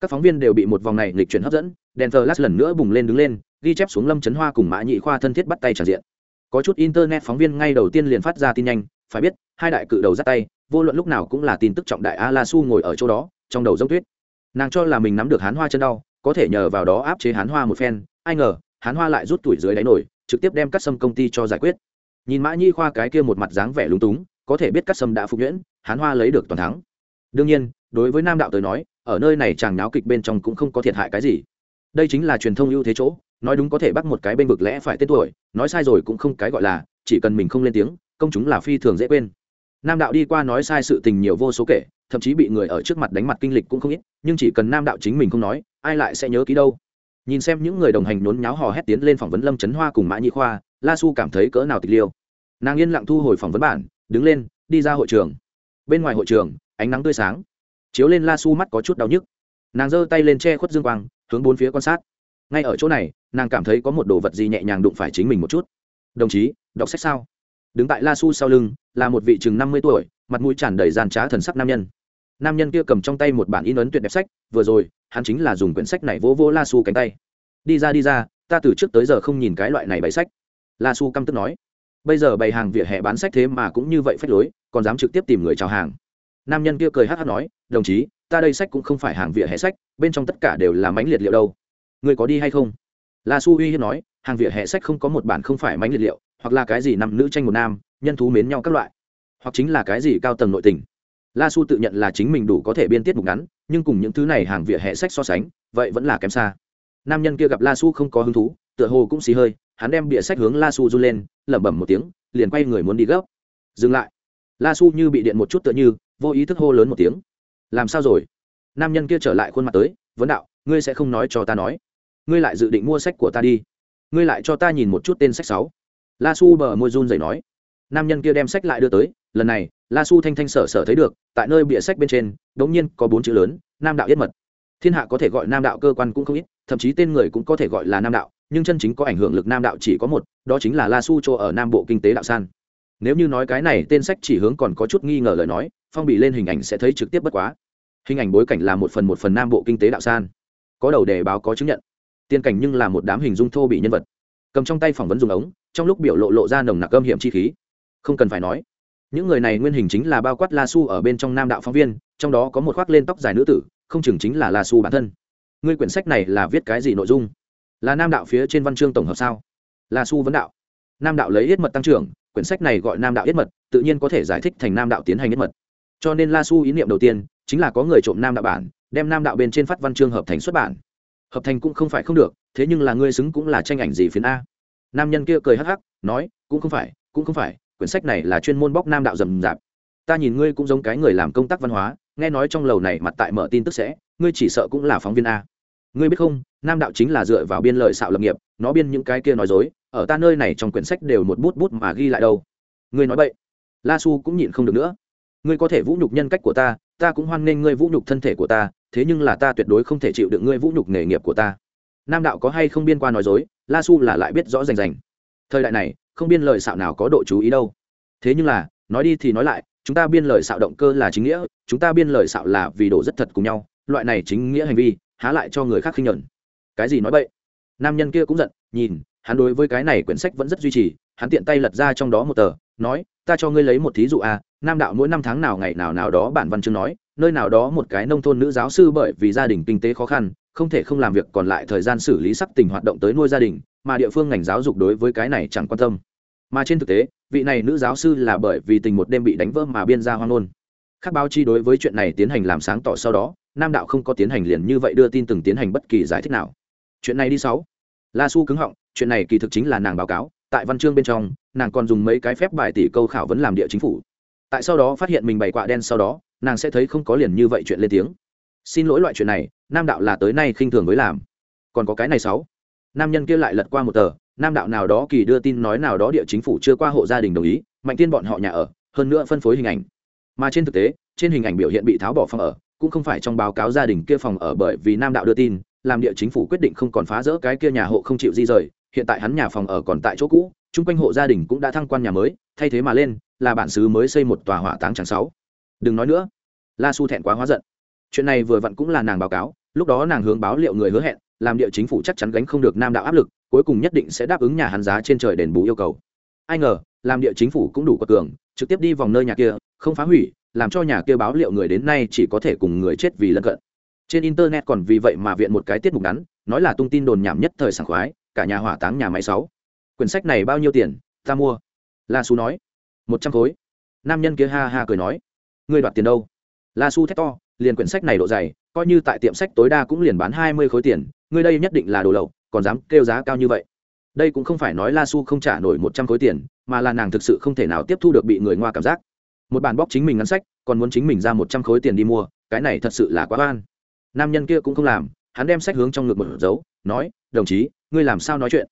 Các phóng viên đều bị một vòng này nghịch chuyển hấp dẫn đèn thờ lát lần nữa bùng lên đứng lên ghi chép xuống lâm trấn hoa cùng mã nhị khoa thân thiết bắt tay tràn diện. Có chút internet phóng viên ngay đầu tiên liền phát ra tin nhanh, phải biết, hai đại cự đầu ra tay, vô luận lúc nào cũng là tin tức trọng đại a la su ngồi ở chỗ đó, trong đầu giống tuyết. Nàng cho là mình nắm được hán hoa chân đau, có thể nhờ vào đó áp chế hán hoa một phen, ai ngờ, hán hoa lại rút tuổi dưới đáy nổi, trực tiếp đem cắt sâm công ty cho giải quyết. Nhìn mã nhi khoa cái kia một mặt dáng vẻ lúng túng, có thể biết cắt sâm đã phục nhuyễn, hán hoa lấy được toàn thắng. Đương nhiên, đối với nam đạo tới nói, ở nơi này chàng náo kịch bên trong cũng không có thiệt hại cái gì. Đây chính là truyền thông ưu thế chỗ nói đúng có thể bắt một cái bên vực lẽ phải tên tuổi, nói sai rồi cũng không cái gọi là, chỉ cần mình không lên tiếng, công chúng là phi thường dễ quên. Nam đạo đi qua nói sai sự tình nhiều vô số kể, thậm chí bị người ở trước mặt đánh mặt kinh lịch cũng không ít, nhưng chỉ cần nam đạo chính mình không nói, ai lại sẽ nhớ ký đâu? Nhìn xem những người đồng hành nhốn nháo hò hét tiến lên phỏng vấn lâm trấn hoa cùng mã nhị khoa, la su cảm thấy cỡ nào tịch liêu. Nàng yên lặng thu hồi phỏng vấn bản, đứng lên, đi ra hội trường. Bên ngoài hội trường, ánh nắng tươi sáng. Chiếu lên la su mắt có chút đau nhức. Nàng giơ tay lên che khuất dương quang, hướng bốn phía quan sát ngay ở chỗ này, nàng cảm thấy có một đồ vật gì nhẹ nhàng đụng phải chính mình một chút. Đồng chí, đọc sách sao? Đứng tại la su sau lưng, là một vị chừng năm mươi tuổi, mặt mũi tràn đầy gian trá thần sắc nam nhân. Nam nhân kia cầm trong tay một bản in ấn tuyệt đẹp sách, vừa rồi, hắn chính là dùng quyển sách này vỗ vỗ la su cánh tay. Đi ra đi ra, ta từ trước tới giờ không nhìn cái loại này bày sách. La su căm tức nói. Bây giờ bày hàng vỉa hè bán sách thế mà cũng như vậy phách lối, còn dám trực tiếp tìm người chào hàng. Nam nhân kia cười hát hát nói, đồng chí, ta đây sách cũng không phải hàng vỉa hè sách, bên trong tất cả đều là mánh liệt liệu đâu người có đi hay không? La su uy hiếp nói, hàng vỉa hè sách không có một bản không phải mánh liệt liệu, hoặc là cái gì nằm nữ tranh một nam, nhân thú mến nhau các loại. Hoặc chính là cái gì cao tầng nội tình. La su tự nhận là chính mình đủ có thể biên tiết mục ngắn, nhưng cùng những thứ này hàng vỉa hè sách so sánh, vậy vẫn là kém xa. Nam nhân kia gặp la su không có hứng thú, tựa hồ cũng xì hơi, hắn đem bịa sách hướng la su run lên, lẩm bẩm một tiếng, liền quay người muốn đi gấp. Dừng lại. La su như bị điện một chút tựa như, vô ý thức hô lớn một tiếng. Làm sao rồi? Nam nhân kia trở lại khuôn mặt tới, vấn đạo, ngươi sẽ không nói cho ta nói ngươi lại dự định mua sách của ta đi. Ngươi lại cho ta nhìn một chút tên sách sáu. La su bờ môi run dậy nói. Nam nhân kia đem sách lại đưa tới, lần này, la su thanh thanh sở sở thấy được, tại nơi bịa sách bên trên đ ố n g nhiên có bốn chữ lớn, nam đạo yết mật. Thiên hạ có thể gọi nam đạo, cơ quan cũng không ít, thậm chí tên người cũng có thể gọi là nam đạo, nhưng chân chính có ảnh hưởng lực nam đạo chỉ có một, đó chính là la su cho ở nam bộ kinh tế đạo san. Nếu như nói cái này tên sách chỉ hướng còn có chút nghi ngờ lời nói, phong bị lên hình ảnh sẽ thấy trực tiếp bất quá. Hình ảnh bối cảnh là một phần một phần nam bộ kinh tế đạo san. Có đầu đề báo có chứng nhận tiên cảnh nhưng là một đám hình dung thô bị nhân vật. Cầm trong tay phỏng vấn dùng ống, trong lúc biểu lộ lộ ra nồng nặc âm hiểm chi khí. Không cần phải nói. Những người này nguyên hình chính là bao quát la su ở bên trong nam đạo phóng viên, trong đó có một khoác lên tóc dài nữ tử, không chừng chính là la su bản thân. Ngươi quyển sách này là viết cái gì nội dung? Là nam đạo phía trên văn chương tổng hợp sao? La su vấn đạo. Nam đạo lấy yết mật tăng trưởng, quyển sách này gọi nam đạo yết mật, tự nhiên có thể giải thích thành nam đạo tiến hành yết mật. Cho nên la su ý niệm đầu tiên, chính là có người trộm nam đạo bản, đem nam đạo bên trên phát văn chương hợp thành xuất bản hợp thành cũng không phải không được, thế nhưng là ngươi xứng cũng là tranh ảnh gì phiến a. Nam nhân kia cười hắc hắc, nói, cũng không phải, cũng không phải, quyển sách này là chuyên môn bóc nam đạo rầm rạp. Ta nhìn ngươi cũng giống cái người làm công tác văn hóa, nghe nói trong lầu này mặt tại mở tin tức sẽ, ngươi chỉ sợ cũng là phóng viên a. Ngươi biết không, nam đạo chính là dựa vào biên lợi xạo lập nghiệp, nó biên những cái kia nói dối, ở ta nơi này trong quyển sách đều một bút bút mà ghi lại đâu. Ngươi nói vậy la su cũng nhịn không được nữa. Ngươi có thể vũ nhục nhân cách của ta ta cũng hoan nghênh ngươi vũ nhục thân thể của ta thế nhưng là ta tuyệt đối không thể chịu được ngươi vũ nhục nghề nghiệp của ta. Nam đạo có hay không biên qua nói dối, la su là lại biết rõ rành rành. Thời đại này, không biên lời xạo nào có độ chú ý đâu. Thế nhưng là, nói đi thì nói lại, chúng ta biên lời xạo động cơ là chính nghĩa, chúng ta biên lời xạo là vì đổ rất thật cùng nhau, loại này chính nghĩa hành vi, há lại cho người khác khinh nhuận. Cái gì nói vậy nam nhân kia cũng giận, nhìn, hắn đối với cái này quyển sách vẫn rất duy trì, hắn tiện tay lật ra trong đó một tờ, nói, ta cho ngươi lấy một thí dụ à nam đạo mỗi năm tháng nào ngày nào nào đó bản văn chương nói, nơi nào đó một cái nông thôn nữ giáo sư bởi vì gia đình kinh tế khó khăn, không thể không làm việc còn lại thời gian xử lý sắc tình hoạt động tới nuôi gia đình, mà địa phương ngành giáo dục đối với cái này chẳng quan tâm. Mà trên thực tế, vị này nữ giáo sư là bởi vì tình một đêm bị đánh vỡ mà biên ra hoang ngôn. Các báo chí đối với chuyện này tiến hành làm sáng tỏ sau đó, nam đạo không có tiến hành liền như vậy đưa tin từng tiến hành bất kỳ giải thích nào. Chuyện này đi sáu. La su cứng họng, chuyện này kỳ thực chính là nàng báo cáo, tại văn chương bên trong, nàng còn dùng mấy cái phép bài tỷ câu khảo vấn làm địa chính phủ tại sau đó phát hiện mình bày quạ đen sau đó, nàng sẽ thấy không có liền như vậy chuyện lên tiếng. Xin lỗi loại chuyện này, nam đạo là tới nay khinh thường mới làm. Còn có cái này sáu. Nam nhân kia lại lật qua một tờ, nam đạo nào đó kỳ đưa tin nói nào đó địa chính phủ chưa qua hộ gia đình đồng ý, mạnh tiên bọn họ nhà ở, hơn nữa phân phối hình ảnh. Mà trên thực tế, trên hình ảnh biểu hiện bị tháo bỏ phòng ở, cũng không phải trong báo cáo gia đình kia phòng ở bởi vì nam đạo đưa tin, làm địa chính phủ quyết định không còn phá rỡ cái kia nhà hộ không chịu di rời hiện tại hắn nhà phòng ở còn tại chỗ cũ, chung quanh hộ gia đình cũng đã thăng quan nhà mới, thay thế mà lên, là bản xứ mới xây một tòa hỏa táng tràng sáu. Đừng nói nữa. La su thẹn quá hóa giận. Chuyện này vừa vặn cũng là nàng báo cáo, lúc đó nàng hướng báo liệu người hứa hẹn, làm địa chính phủ chắc chắn gánh không được nam đạo áp lực, cuối cùng nhất định sẽ đáp ứng nhà hắn giá trên trời đền bù yêu cầu. Ai ngờ, làm địa chính phủ cũng đủ quật cường, trực tiếp đi vòng nơi nhà kia, không phá hủy, làm cho nhà kia báo liệu người đến nay chỉ có thể cùng người chết vì lân cận. Trên internet còn vì vậy mà viện một cái tiết mục ngắn, nói là tung tin đồn nhảm nhất thời sảng khoái cả nhà hỏa táng nhà máy sáu. Quyển sách này bao nhiêu tiền? Ta mua. La su nói. Một trăm khối. Nam nhân kia ha ha cười nói. Ngươi đoạt tiền đâu? La su thét to, liền quyển sách này độ dày, coi như tại tiệm sách tối đa cũng liền bán hai mươi khối tiền, ngươi đây nhất định là đồ lậu, còn dám kêu giá cao như vậy. Đây cũng không phải nói la su không trả nổi một trăm khối tiền, mà là nàng thực sự không thể nào tiếp thu được bị người ngoa cảm giác. Một bản bóc chính mình ngắn sách, còn muốn chính mình ra một trăm khối tiền đi mua, cái này thật sự là quá oan. Nam nhân kia cũng không làm, hắn đem sách hướng trong ngực một dấu, nói, đồng chí ngươi làm sao nói chuyện?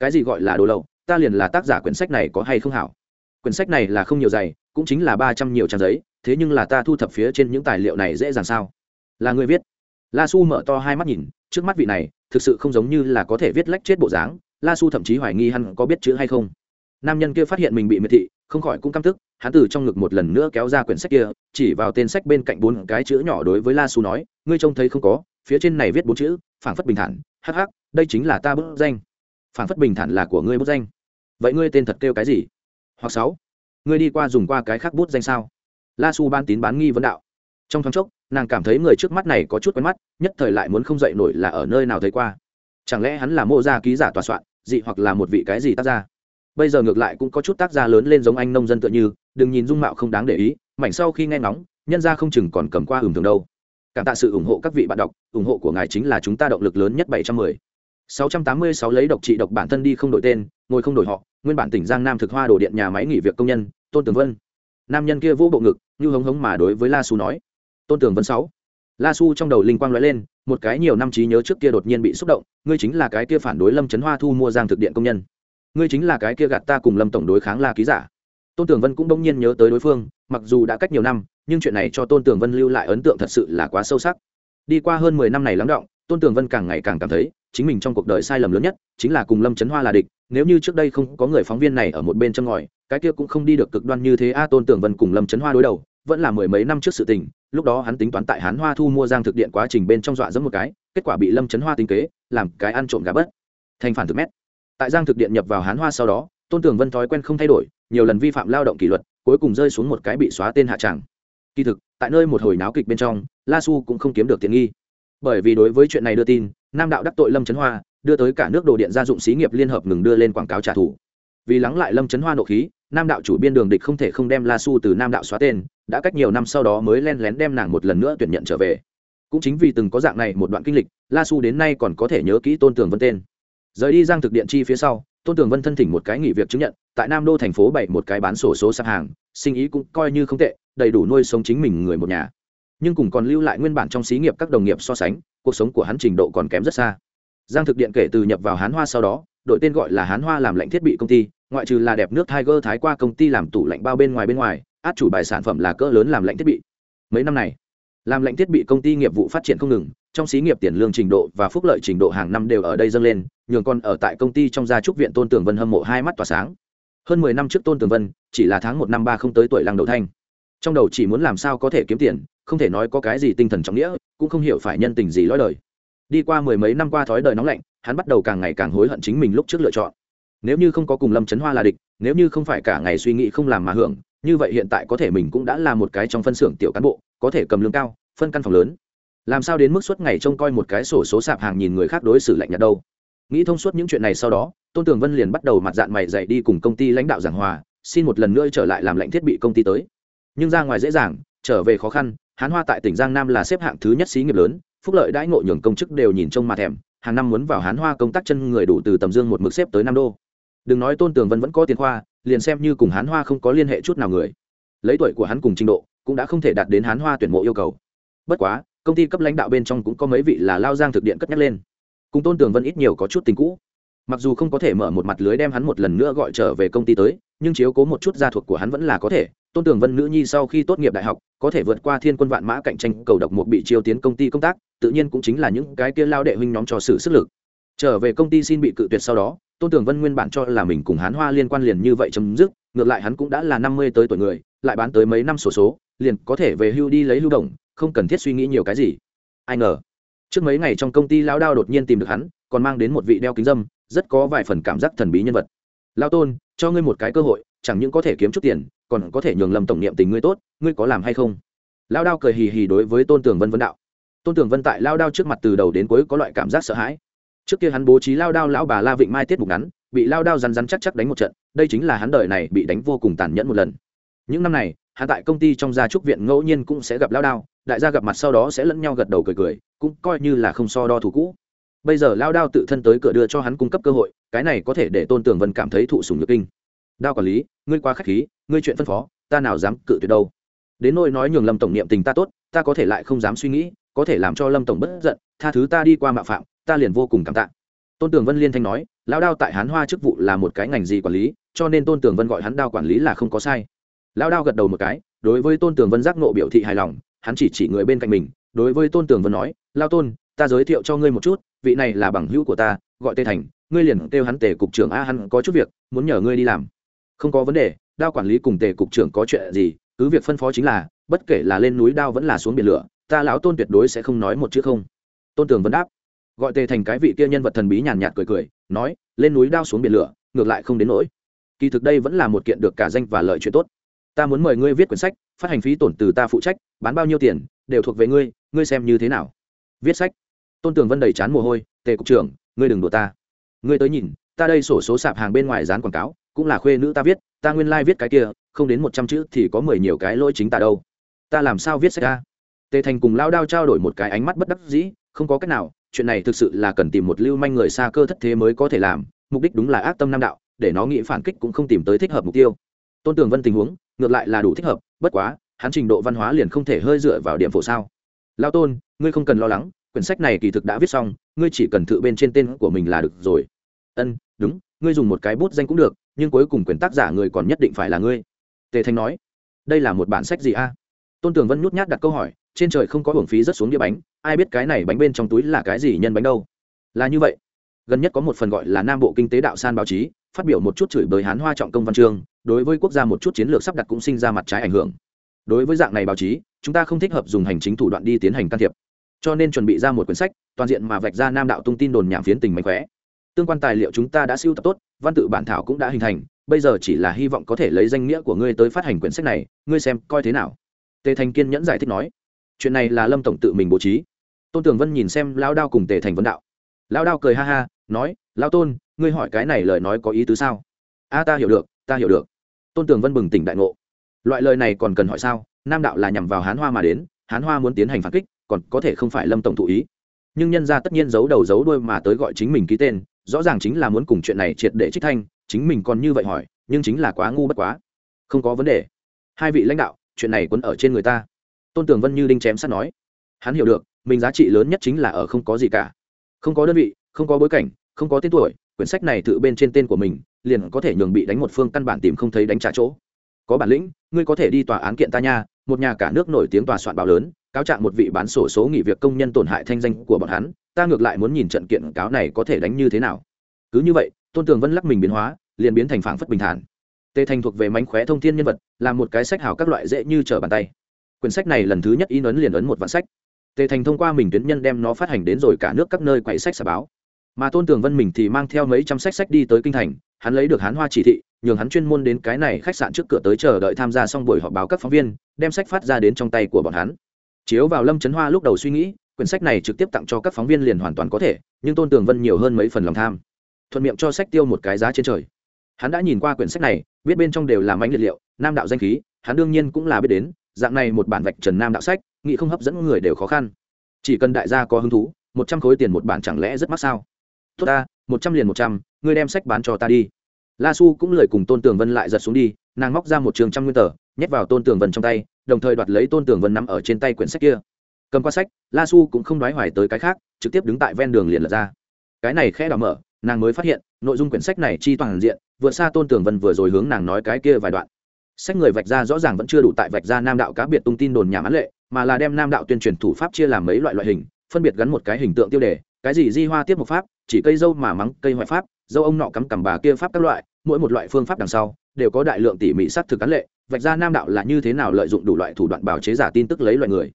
Cái gì gọi là đồ lậu? Ta liền là tác giả quyển sách này có hay không hảo? Quyển sách này là không nhiều dày, cũng chính là ba trăm nhiều trang giấy, thế nhưng là ta thu thập phía trên những tài liệu này dễ dàng sao? Là người viết. La su mở to hai mắt nhìn, trước mắt vị này, thực sự không giống như là có thể viết lách chết bộ dáng. La su thậm chí hoài nghi hắn có biết chữ hay không. Nam nhân kia phát hiện mình bị miệt thị, không khỏi cũng căm tức, hắn từ trong ngực một lần nữa kéo ra quyển sách kia, chỉ vào tên sách bên cạnh bốn cái chữ nhỏ đối với la su nói, ngươi trông thấy không có, phía trên này viết bốn chữ, phảng phất bình thản, hắc hắc đây chính là ta bút danh. Phảng phất bình thản là của ngươi bút danh. Vậy ngươi tên thật kêu cái gì? Hoặc sáu, ngươi đi qua dùng qua cái khác bút danh sao? La su ban tín bán nghi vấn đạo. Trong thoáng chốc, nàng cảm thấy người trước mắt này có chút quen mắt, nhất thời lại muốn không dậy nổi là ở nơi nào thấy qua. Chẳng lẽ hắn là mô gia ký giả tòa soạn, dị hoặc là một vị cái gì tác gia? Bây giờ ngược lại cũng có chút tác gia lớn lên giống anh nông dân tựa như, đừng nhìn dung mạo không đáng để ý, mảnh sau khi nghe ngóng, nhân ra không chừng còn cầm qua hưởng thường đâu. Cảm tạ sự ủng hộ các vị bạn đọc, ủng hộ của ngài chính là chúng ta động lực lớn nhất bảy trăm mười sáu trăm tám mươi sáu lấy độc trị độc bản thân đi không đổi tên, ngồi không đổi họ, nguyên bản tỉnh giang nam thực hoa đồ điện nhà máy nghỉ việc công nhân, tôn tường vân. Nam nhân kia vô bộ ngực, như hống hống mà đối với la su nói. Tôn tường vân sáu. La su trong đầu linh quang lóe lên, một cái nhiều năm trí nhớ trước kia đột nhiên bị xúc động, ngươi chính là cái kia phản đối lâm Chấn hoa thu mua giang thực điện công nhân. Ngươi chính là cái kia gạt ta cùng lâm tổng đối kháng la ký giả. Tôn tường vân cũng bỗng nhiên nhớ tới đối phương, mặc dù đã cách nhiều năm, nhưng chuyện này cho tôn tường vân lưu lại ấn tượng thật sự là quá sâu sắc. Đi qua hơn mười năm này lắng động, tôn tường vân càng ngày càng cảm thấy chính mình trong cuộc đời sai lầm lớn nhất chính là cùng lâm trấn hoa là địch nếu như trước đây không có người phóng viên này ở một bên chân ngòi cái kia cũng không đi được cực đoan như thế a tôn Tưởng vân cùng lâm trấn hoa đối đầu vẫn là mười mấy năm trước sự tình lúc đó hắn tính toán tại hán hoa thu mua giang thực điện quá trình bên trong dọa dẫm một cái kết quả bị lâm trấn hoa tính kế làm cái ăn trộm gà bớt thành phản thực mét tại giang thực điện nhập vào hán hoa sau đó tôn Tưởng vân thói quen không thay đổi nhiều lần vi phạm lao động kỷ luật cuối cùng rơi xuống một cái bị xóa tên hạ tràng kỳ thực tại nơi một hồi náo kịch bên trong la su cũng không kiếm được tiện nghi bởi vì đối với chuyện này đưa tin nam đạo đắc tội lâm trấn hoa, đưa tới cả nước đồ điện gia dụng xí nghiệp liên hợp ngừng đưa lên quảng cáo trả thù. Vì lắng lại lâm trấn hoa nộ khí, nam đạo chủ biên đường địch không thể không đem la su từ nam đạo xóa tên, đã cách nhiều năm sau đó mới len lén đem nàng một lần nữa tuyển nhận trở về. Cũng chính vì từng có dạng này một đoạn kinh lịch, la su đến nay còn có thể nhớ kỹ tôn tường vân tên. Rời đi giang thực điện chi phía sau, tôn tường vân thân thỉnh một cái nghỉ việc chứng nhận, tại nam đô thành phố bảy một cái bán sổ số sạp hàng, sinh ý cũng coi như không tệ, đầy đủ nuôi sống chính mình người một nhà. Nhưng cùng còn lưu lại nguyên bản trong xí nghiệp các đồng nghiệp so sánh cuộc sống của hắn trình độ còn kém rất xa. Giang thực điện kể từ nhập vào hán hoa sau đó, đội tên gọi là hán hoa làm lạnh thiết bị công ty, ngoại trừ là đẹp nước tiger thái qua công ty làm tủ lạnh bao bên ngoài bên ngoài, át chủ bài sản phẩm là cỡ lớn làm lạnh thiết bị. Mấy năm này, làm lạnh thiết bị công ty nghiệp vụ phát triển không ngừng, trong xí nghiệp tiền lương trình độ và phúc lợi trình độ hàng năm đều ở đây dâng lên, nhường con ở tại công ty trong gia trúc viện tôn tường vân hâm mộ hai mắt tỏa sáng. Hơn mười năm trước tôn tường vân, chỉ là tháng một năm ba không tới tuổi lăng đầu thanh. Trong đầu chỉ muốn làm sao có thể kiếm tiền không thể nói có cái gì tinh thần trọng nghĩa, cũng không hiểu phải nhân tình gì lõi đời. Đi qua mười mấy năm qua thói đời nóng lạnh, hắn bắt đầu càng ngày càng hối hận chính mình lúc trước lựa chọn. Nếu như không có cùng lâm trấn hoa là địch, nếu như không phải cả ngày suy nghĩ không làm mà hưởng, như vậy hiện tại có thể mình cũng đã là một cái trong phân xưởng tiểu cán bộ, có thể cầm lương cao, phân căn phòng lớn. Làm sao đến mức suốt ngày trông coi một cái sổ số sạp hàng nhìn người khác đối xử lạnh nhạt đâu? Nghĩ thông suốt những chuyện này sau đó, tôn tường vân liền bắt đầu mặt dạng mày dạy đi cùng công ty lãnh đạo giảng hòa, xin một lần nữa trở lại làm lệnh thiết bị công ty tới. Nhưng ra ngoài dễ dàng, trở về khó khăn hán hoa tại tỉnh giang nam là xếp hạng thứ nhất xí nghiệp lớn, phúc lợi đãi ngộ nhường công chức đều nhìn trông mà thèm, hàng năm muốn vào hán hoa công tác chân người đủ từ tầm dương một mực xếp tới nam đô. Đừng nói tôn tường vân vẫn có tiền khoa, liền xem như cùng hán hoa không có liên hệ chút nào người. Lấy tuổi của hắn cùng trình độ, cũng đã không thể đạt đến hán hoa tuyển mộ yêu cầu. Bất quá, công ty cấp lãnh đạo bên trong cũng có mấy vị là lao giang thực điện cất nhắc lên. Cùng tôn tường vân ít nhiều có chút tình cũ. Mặc dù không có thể mở một mặt lưới đem hắn một lần nữa gọi trở về công ty tới, nhưng chiếu cố một chút gia thuộc của hắn vẫn là có thể tôn tường vân nữ nhi sau khi tốt nghiệp đại học có thể vượt qua thiên quân vạn mã cạnh tranh cầu độc một bị chiêu tiến công ty công tác tự nhiên cũng chính là những cái kia lao đệ huynh nhóm cho sự sức lực. Trở về công ty xin bị cự tuyệt sau đó tôn tường vân nguyên bản cho là mình cùng hán hoa liên quan liền như vậy chấm dứt ngược lại hắn cũng đã là năm mươi tới tuổi người lại bán tới mấy năm sổ số, số liền có thể về hưu đi lấy hưu đồng không cần thiết suy nghĩ nhiều cái gì. Ai ngờ trước mấy ngày trong công ty lao đao đột nhiên tìm được hắn còn mang đến một vị đeo kính dâm rất có vài phần cảm giác thần bí nhân vật. Lao tôn cho ngươi một cái cơ hội chẳng những có thể kiếm chút tiền còn có thể nhường lầm tổng niệm tình ngươi tốt, ngươi có làm hay không? Lao đao cười hì hì đối với tôn tường vân vân đạo. Tôn tường vân tại lao đao trước mặt từ đầu đến cuối có loại cảm giác sợ hãi. Trước kia hắn bố trí lao đao lão bà la vịnh mai tiết mục ngắn, bị lao đao rắn rắn chắc chắc đánh một trận, đây chính là hắn đời này bị đánh vô cùng tàn nhẫn một lần. Những năm này, hắn tại công ty trong gia trúc viện ngẫu nhiên cũng sẽ gặp lao đao, đại gia gặp mặt sau đó sẽ lẫn nhau gật đầu cười cười, cũng coi như là không so đo thủ cũ. Bây giờ lao đao tự thân tới cửa đưa cho hắn cung cấp cơ hội, cái này có thể để tôn tường vân cảm thấy thụ sùng nhược kinh đao quản lý, ngươi quá k h á c h khí, ngươi chuyện phân phó, ta nào dám cự tuyệt đâu. Đến nỗi nói nhường lâm tổng niệm tình ta tốt, ta có thể lại không dám suy nghĩ, có thể làm cho lâm tổng bất giận, tha thứ ta đi qua mạo phạm, ta liền vô cùng cảm tạ. Tôn tường vân liên thanh nói lao đao tại hán hoa chức vụ là một cái ngành gì quản lý, cho nên tôn tường vân gọi hắn đao quản lý là không có sai. Lao đao gật đầu một cái, đối với tôn tường vân giác nộ biểu thị hài lòng, hắn chỉ chỉ người bên cạnh mình, đối với tôn tường vân nói lao tôn, ta giới thiệu cho ngươi một chút, vị này là bằng hữu của ta, gọi tê thành, ngươi liền kêu hắn tề cục trưởng a, hắn có chút việc, muốn nhờ ngươi đi làm không có vấn đề, đao quản lý cùng tề cục trưởng có chuyện gì, cứ việc phân phó chính là, bất kể là lên núi đao vẫn là xuống biển lửa, ta lão tôn tuyệt đối sẽ không nói một chữ không. Tôn tường vẫn đáp. Gọi tề thành cái vị kia nhân vật thần bí nhàn nhạt cười cười, nói, lên núi đao xuống biển lửa, ngược lại không đến nỗi. Kỳ thực đây vẫn là một kiện được cả danh và lợi chuyện tốt. Ta muốn mời ngươi viết quyển sách, phát hành phí tổn từ ta phụ trách, bán bao nhiêu tiền, đều thuộc về ngươi ngươi xem như thế nào. Viết sách? Tôn tường vân đầy chán mồ hôi, tề cục trưởng, ngươi đừng đùa ta. Ngươi tới nhìn, ta đây sổ số sạp hàng bên ngoài dán quảng cáo cũng là khuê nữ ta viết, ta nguyên lai、like、viết cái kia, không đến một trăm chữ thì có mười nhiều cái lỗi chính ta đâu. Ta làm sao viết sách ra? Tề thành cùng lao đao trao đổi một cái ánh mắt bất đắc dĩ, không có cách nào, chuyện này thực sự là cần tìm một lưu manh người xa cơ thất thế mới có thể làm, mục đích đúng là ác tâm nam đạo, để nó nghĩ phản kích cũng không tìm tới thích hợp mục tiêu. Tôn tường vân tình huống, ngược lại là đủ thích hợp, bất quá, hắn trình độ văn hóa liền không thể hơi dựa vào điểm phổ sao. Lao tôn, ngươi không cần lo lắng, quyển sách này kỳ thực đã viết xong, ngươi chỉ cần tự bên trên tên của mình là được rồi. Ân, đúng, ngươi dùng một cái bút danh cũng được nhưng cuối cùng quyền tác giả người còn nhất định phải là ngươi. Tề thanh nói. Đây là một bản sách gì a? Tôn tường vân nhút nhát đặt câu hỏi, trên trời không có hưởng phí rất xuống đĩa bánh, ai biết cái này bánh bên trong túi là cái gì nhân bánh đâu? Là như vậy. Gần nhất có một phần gọi là nam bộ kinh tế đạo san báo chí, phát biểu một chút chửi bới hán hoa trọng công văn chương, đối với quốc gia một chút chiến lược sắp đặt cũng sinh ra mặt trái ảnh hưởng. Đối với dạng này báo chí, chúng ta không thích hợp dùng hành chính thủ đoạn đi tiến hành can thiệp. Cho nên chuẩn bị ra một quyển sách, toàn diện mà vạch ra nam đạo tung tin đồn nhảm phiến tình mạnh khỏe tương quan tài liệu chúng ta đã siêu tập tốt văn tự bản thảo cũng đã hình thành, bây giờ chỉ là hy vọng có thể lấy danh nghĩa của ngươi tới phát hành quyển sách này, ngươi xem coi thế nào. Tề thành kiên nhẫn giải thích nói. Chuyện này là lâm tổng tự mình bố trí. Tôn tường vân nhìn xem lao đao cùng tề thành vấn đạo. Lao đao cười ha ha, nói lao tôn, ngươi hỏi cái này lời nói có ý tứ sao? A, ta hiểu được, ta hiểu được. Tôn tường vân bừng tỉnh đại ngộ. Loại lời này còn cần hỏi sao? Nam đạo là nhằm vào hán hoa mà đến, hán hoa muốn tiến hành phản kích, còn có thể không phải lâm tổng thụ ý. Nhưng nhân ra tất nhiên giấu đầu giấu đuôi mà tới gọi chính mình ký tên rõ ràng chính là muốn cùng chuyện này triệt để trích thanh, chính mình còn như vậy hỏi, nhưng chính là quá ngu bất quá. Không có vấn đề. Hai vị lãnh đạo, chuyện này quấn ở trên người ta. Tôn tường vân như đinh chém sắt nói. Hắn hiểu được, mình giá trị lớn nhất chính là ở không có gì cả. Không có đơn vị, không có bối cảnh, không có tên tuổi, quyển sách này tự bên trên tên của mình, liền có thể nhường bị đánh một phương căn bản tìm không thấy đánh trả chỗ. Có bản lĩnh, ngươi có thể đi tòa án kiện ta nha, một nhà cả nước nổi tiếng tòa soạn báo lớn, cáo trạng một vị bán sổ số nghỉ việc công nhân tổn hại thanh danh của bọn hắn ta ngược lại muốn nhìn trận kiện cáo này có thể đánh như thế nào. Cứ như vậy, tôn tường vân lắc mình biến hóa, liền biến thành phảng phất bình thản. Tề thành thuộc về mánh khóe thông thiên nhân vật là một cái sách hào các loại dễ như trở bàn tay. Quyển sách này lần thứ nhất in ấn liền ấn một vạn sách. Tề thành thông qua mình tuyến nhân đem nó phát hành đến rồi cả nước các nơi quậy sách xà báo. Mà tôn tường vân mình thì mang theo mấy trăm sách sách đi tới kinh thành, hắn lấy được hán hoa chỉ thị, nhường hắn chuyên môn đến cái này khách sạn trước cửa tới chờ đợi tham gia xong buổi họp báo các phóng viên, đem sách phát ra đến trong tay của bọn hắn. Chiếu vào lâm trấn hoa lúc đầu suy nghĩ quyển sách này trực tiếp tặng cho các phóng viên liền hoàn toàn có thể, nhưng tôn tường vân nhiều hơn mấy phần lòng tham. Thuận miệng cho sách tiêu một cái giá trên trời. Hắn đã nhìn qua quyển sách này biết bên trong đều là mánh liệt liệu, nam đạo danh khí, hắn đương nhiên cũng là biết đến, dạng này một bản vạch trần nam đạo sách nghị không hấp dẫn người đều khó khăn. Chỉ cần đại gia có hứng thú, một trăm khối tiền một bản chẳng lẽ rất mắc sao? Tốt ta, một trăm liền một trăm, ngươi đem sách bán cho ta đi. La su cũng lời cùng tôn tường vân lại giật xuống đi, nàng móc ra một trường trăm nguyên tờ, nhét vào tôn tường vân trong tay, đồng thời đoạt lấy tôn tường vân nằm ở trên tay quyển sách kia cầm qua sách, la su cũng không đoái hoài tới cái khác, trực tiếp đứng tại ven đường liền lật ra. Cái này khẽ đỏ mở, nàng mới phát hiện, nội dung quyển sách này chi toàn diện, vượt xa tôn tường vân vừa rồi hướng nàng nói cái kia vài đoạn. Sách người vạch ra rõ ràng vẫn chưa đủ tại vạch ra nam đạo cá biệt tung tin đồn nhà án lệ, mà là đem nam đạo tuyên truyền thủ pháp chia làm mấy loại loại hình, phân biệt gắn một cái hình tượng tiêu đề, cái gì di hoa tiếp một pháp, chỉ cây dâu mà mắng cây hoại pháp, dâu ông nọ cắm cằm bà kia pháp các loại, mỗi một loại phương pháp đằng sau, đều có đại lượng tỉ mỉ sát thực cán lệ, vạch ra nam đạo là như thế nào lợi dụng đủ loại thủ đoạn bào chế giả tin tức lấy loại người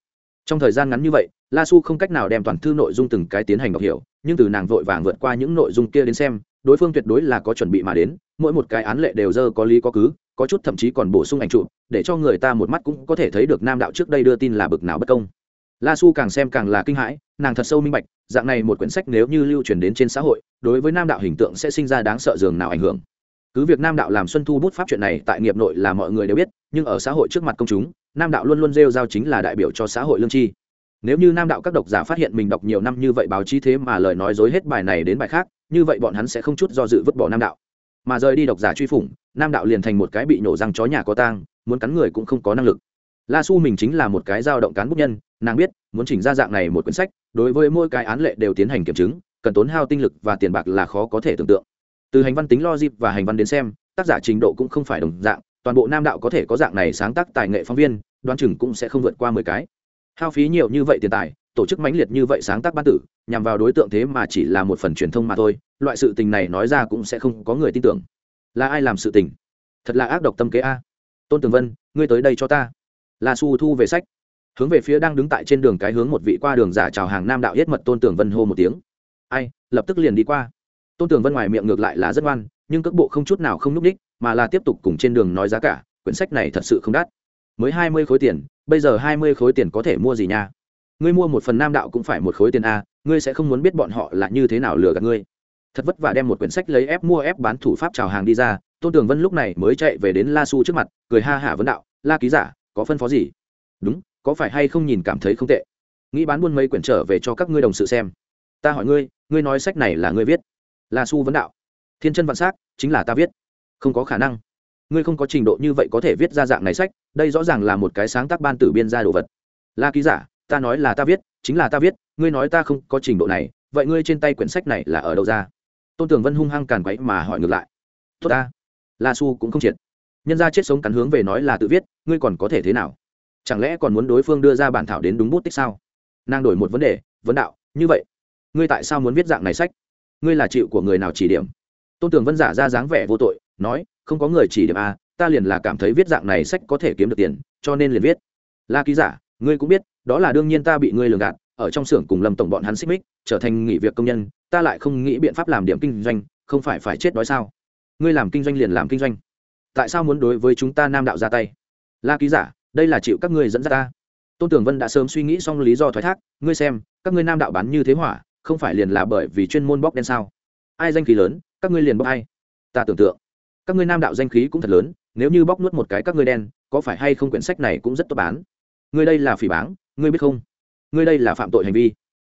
trong thời gian ngắn như vậy, la su không cách nào đem toàn thư nội dung từng cái tiến hành đọc hiểu, nhưng từ nàng vội vàng vượt qua những nội dung kia đến xem, đối phương tuyệt đối là có chuẩn bị mà đến, mỗi một cái án lệ đều dơ có lý có cứ, có chút thậm chí còn bổ sung ảnh chụp, để cho người ta một mắt cũng có thể thấy được nam đạo trước đây đưa tin là bực nào bất công. La su càng xem càng là kinh hãi, nàng thật sâu minh bạch, dạng này một quyển sách nếu như lưu truyền đến trên xã hội, đối với nam đạo hình tượng sẽ sinh ra đáng sợ dường nào ảnh hưởng. Cứ việc nam đạo làm xuân thu bút pháp chuyện này tại nghiệp nội là mọi người đều biết, nhưng ở xã hội trước mặt công chúng nam đạo luôn luôn rêu giao chính là đại biểu cho xã hội lương tri nếu như nam đạo các độc giả phát hiện mình đọc nhiều năm như vậy báo chí thế mà lời nói dối hết bài này đến bài khác, như vậy bọn hắn sẽ không chút do dự vứt bỏ nam đạo. Mà rời đi độc giả truy phủng, nam đạo liền thành một cái bị nổ răng chó nhà có tang, muốn cắn người cũng không có năng lực. La su mình chính là một cái dao động cán bút nhân, nàng biết, muốn chỉnh ra dạng này một quyển sách, đối với mỗi cái án lệ đều tiến hành kiểm chứng, cần tốn hao tinh lực và tiền bạc là khó có thể tưởng tượng. Từ hành văn tính logic và hành văn đến xem, tác giả trình độ cũng không phải đồng dạng, toàn bộ nam đạo có thể có dạng này sáng tác tài nghệ phóng viên đoán chừng cũng sẽ không vượt qua mười cái. Hao phí nhiều như vậy tiền tài, tổ chức mãnh liệt như vậy sáng tác ban tử, nhằm vào đối tượng thế mà chỉ là một phần truyền thông mà thôi, loại sự tình này nói ra cũng sẽ không có người tin tưởng. Là ai làm sự tình? Thật là ác độc tâm kế a. Tôn tường vân, ngươi tới đây cho ta. La su thu về sách. Hướng về phía đang đứng tại trên đường cái hướng một vị qua đường giả chào hàng nam đạo yết mật tôn tường vân hô một tiếng. Ai, lập tức liền đi qua. Tôn tường vân ngoài miệng ngược lại là rất ngoan, nhưng cước bộ không chút nào không n ú c đích mà là tiếp tục cùng trên đường nói giá cả, quyển sách này thật sự không đắt mới hai mươi khối tiền, bây giờ hai mươi khối tiền có thể mua gì nha? Ngươi mua một phần nam đạo cũng phải một khối tiền a, ngươi sẽ không muốn biết bọn họ là như thế nào lừa gạt ngươi. Thật vất vả đem một quyển sách lấy ép mua ép bán thủ pháp trào hàng đi ra, tôn tường vân lúc này mới chạy về đến la su trước mặt, cười ha hả vấn đạo, la ký giả, có phân phó gì? Đúng, có phải hay không nhìn cảm thấy không tệ? Nghĩ bán buôn mấy quyển trở về cho các ngươi đồng sự xem. Ta hỏi ngươi ngươi nói sách này là ngươi viết? La su vấn đạo, thiên chân vạn s á c chính là ta viết. Không có khả năng ngươi không có trình độ như vậy có thể viết ra dạng này sách, đây rõ ràng là một cái sáng tác ban tử biên ra đồ vật. La ký giả, ta nói là ta viết, chính là ta viết, ngươi nói ta không có trình độ này, vậy ngươi trên tay quyển sách này là ở đâu ra? Tôn tường vân hung hăng càn quấy mà hỏi ngược lại. Tốt ta. La su cũng không triệt. Nhân ra chết sống cắn hướng về nói là tự viết, ngươi còn có thể thế nào? Chẳng lẽ còn muốn đối phương đưa ra bản thảo đến đúng bút tích sao? Nàng đổi một vấn đề, vấn đạo, như vậy, ngươi tại sao muốn viết dạng này sách? Ngươi là chịu của người nào chỉ điểm? Tôn tường vân giả ra dáng vẻ vô tội, nói không có người chỉ điểm a, ta liền là cảm thấy viết dạng này sách có thể kiếm được tiền, cho nên liền viết. La ký giả, ngươi cũng biết, đó là đương nhiên ta bị ngươi lường gạt, ở trong xưởng cùng lâm tổng bọn hắn xích mích, trở thành nghỉ việc công nhân, ta lại không nghĩ biện pháp làm điểm kinh doanh, không phải phải chết đói sao? Ngươi làm kinh doanh liền làm kinh doanh. Tại sao muốn đối với chúng ta nam đạo ra tay? La ký giả, đây là chịu các ngươi dẫn ra ta. Tôn tưởng vân đã sớm suy nghĩ xong lý do thoái thác, ngươi xem, các ngươi nam đạo bán như thế hỏa, không phải liền là bởi vì chuyên môn bóc đen sao? Ai danh khí lớn, các ngươi liền bóc ai? Ta tưởng tượng các ngươi nam đạo danh khí cũng thật lớn, nếu như bóc nuốt một cái các ngươi đen, có phải hay không quyển sách này cũng rất tốt bán? Ngươi đây là phỉ báng, ngươi biết không? Ngươi đây là phạm tội hành vi,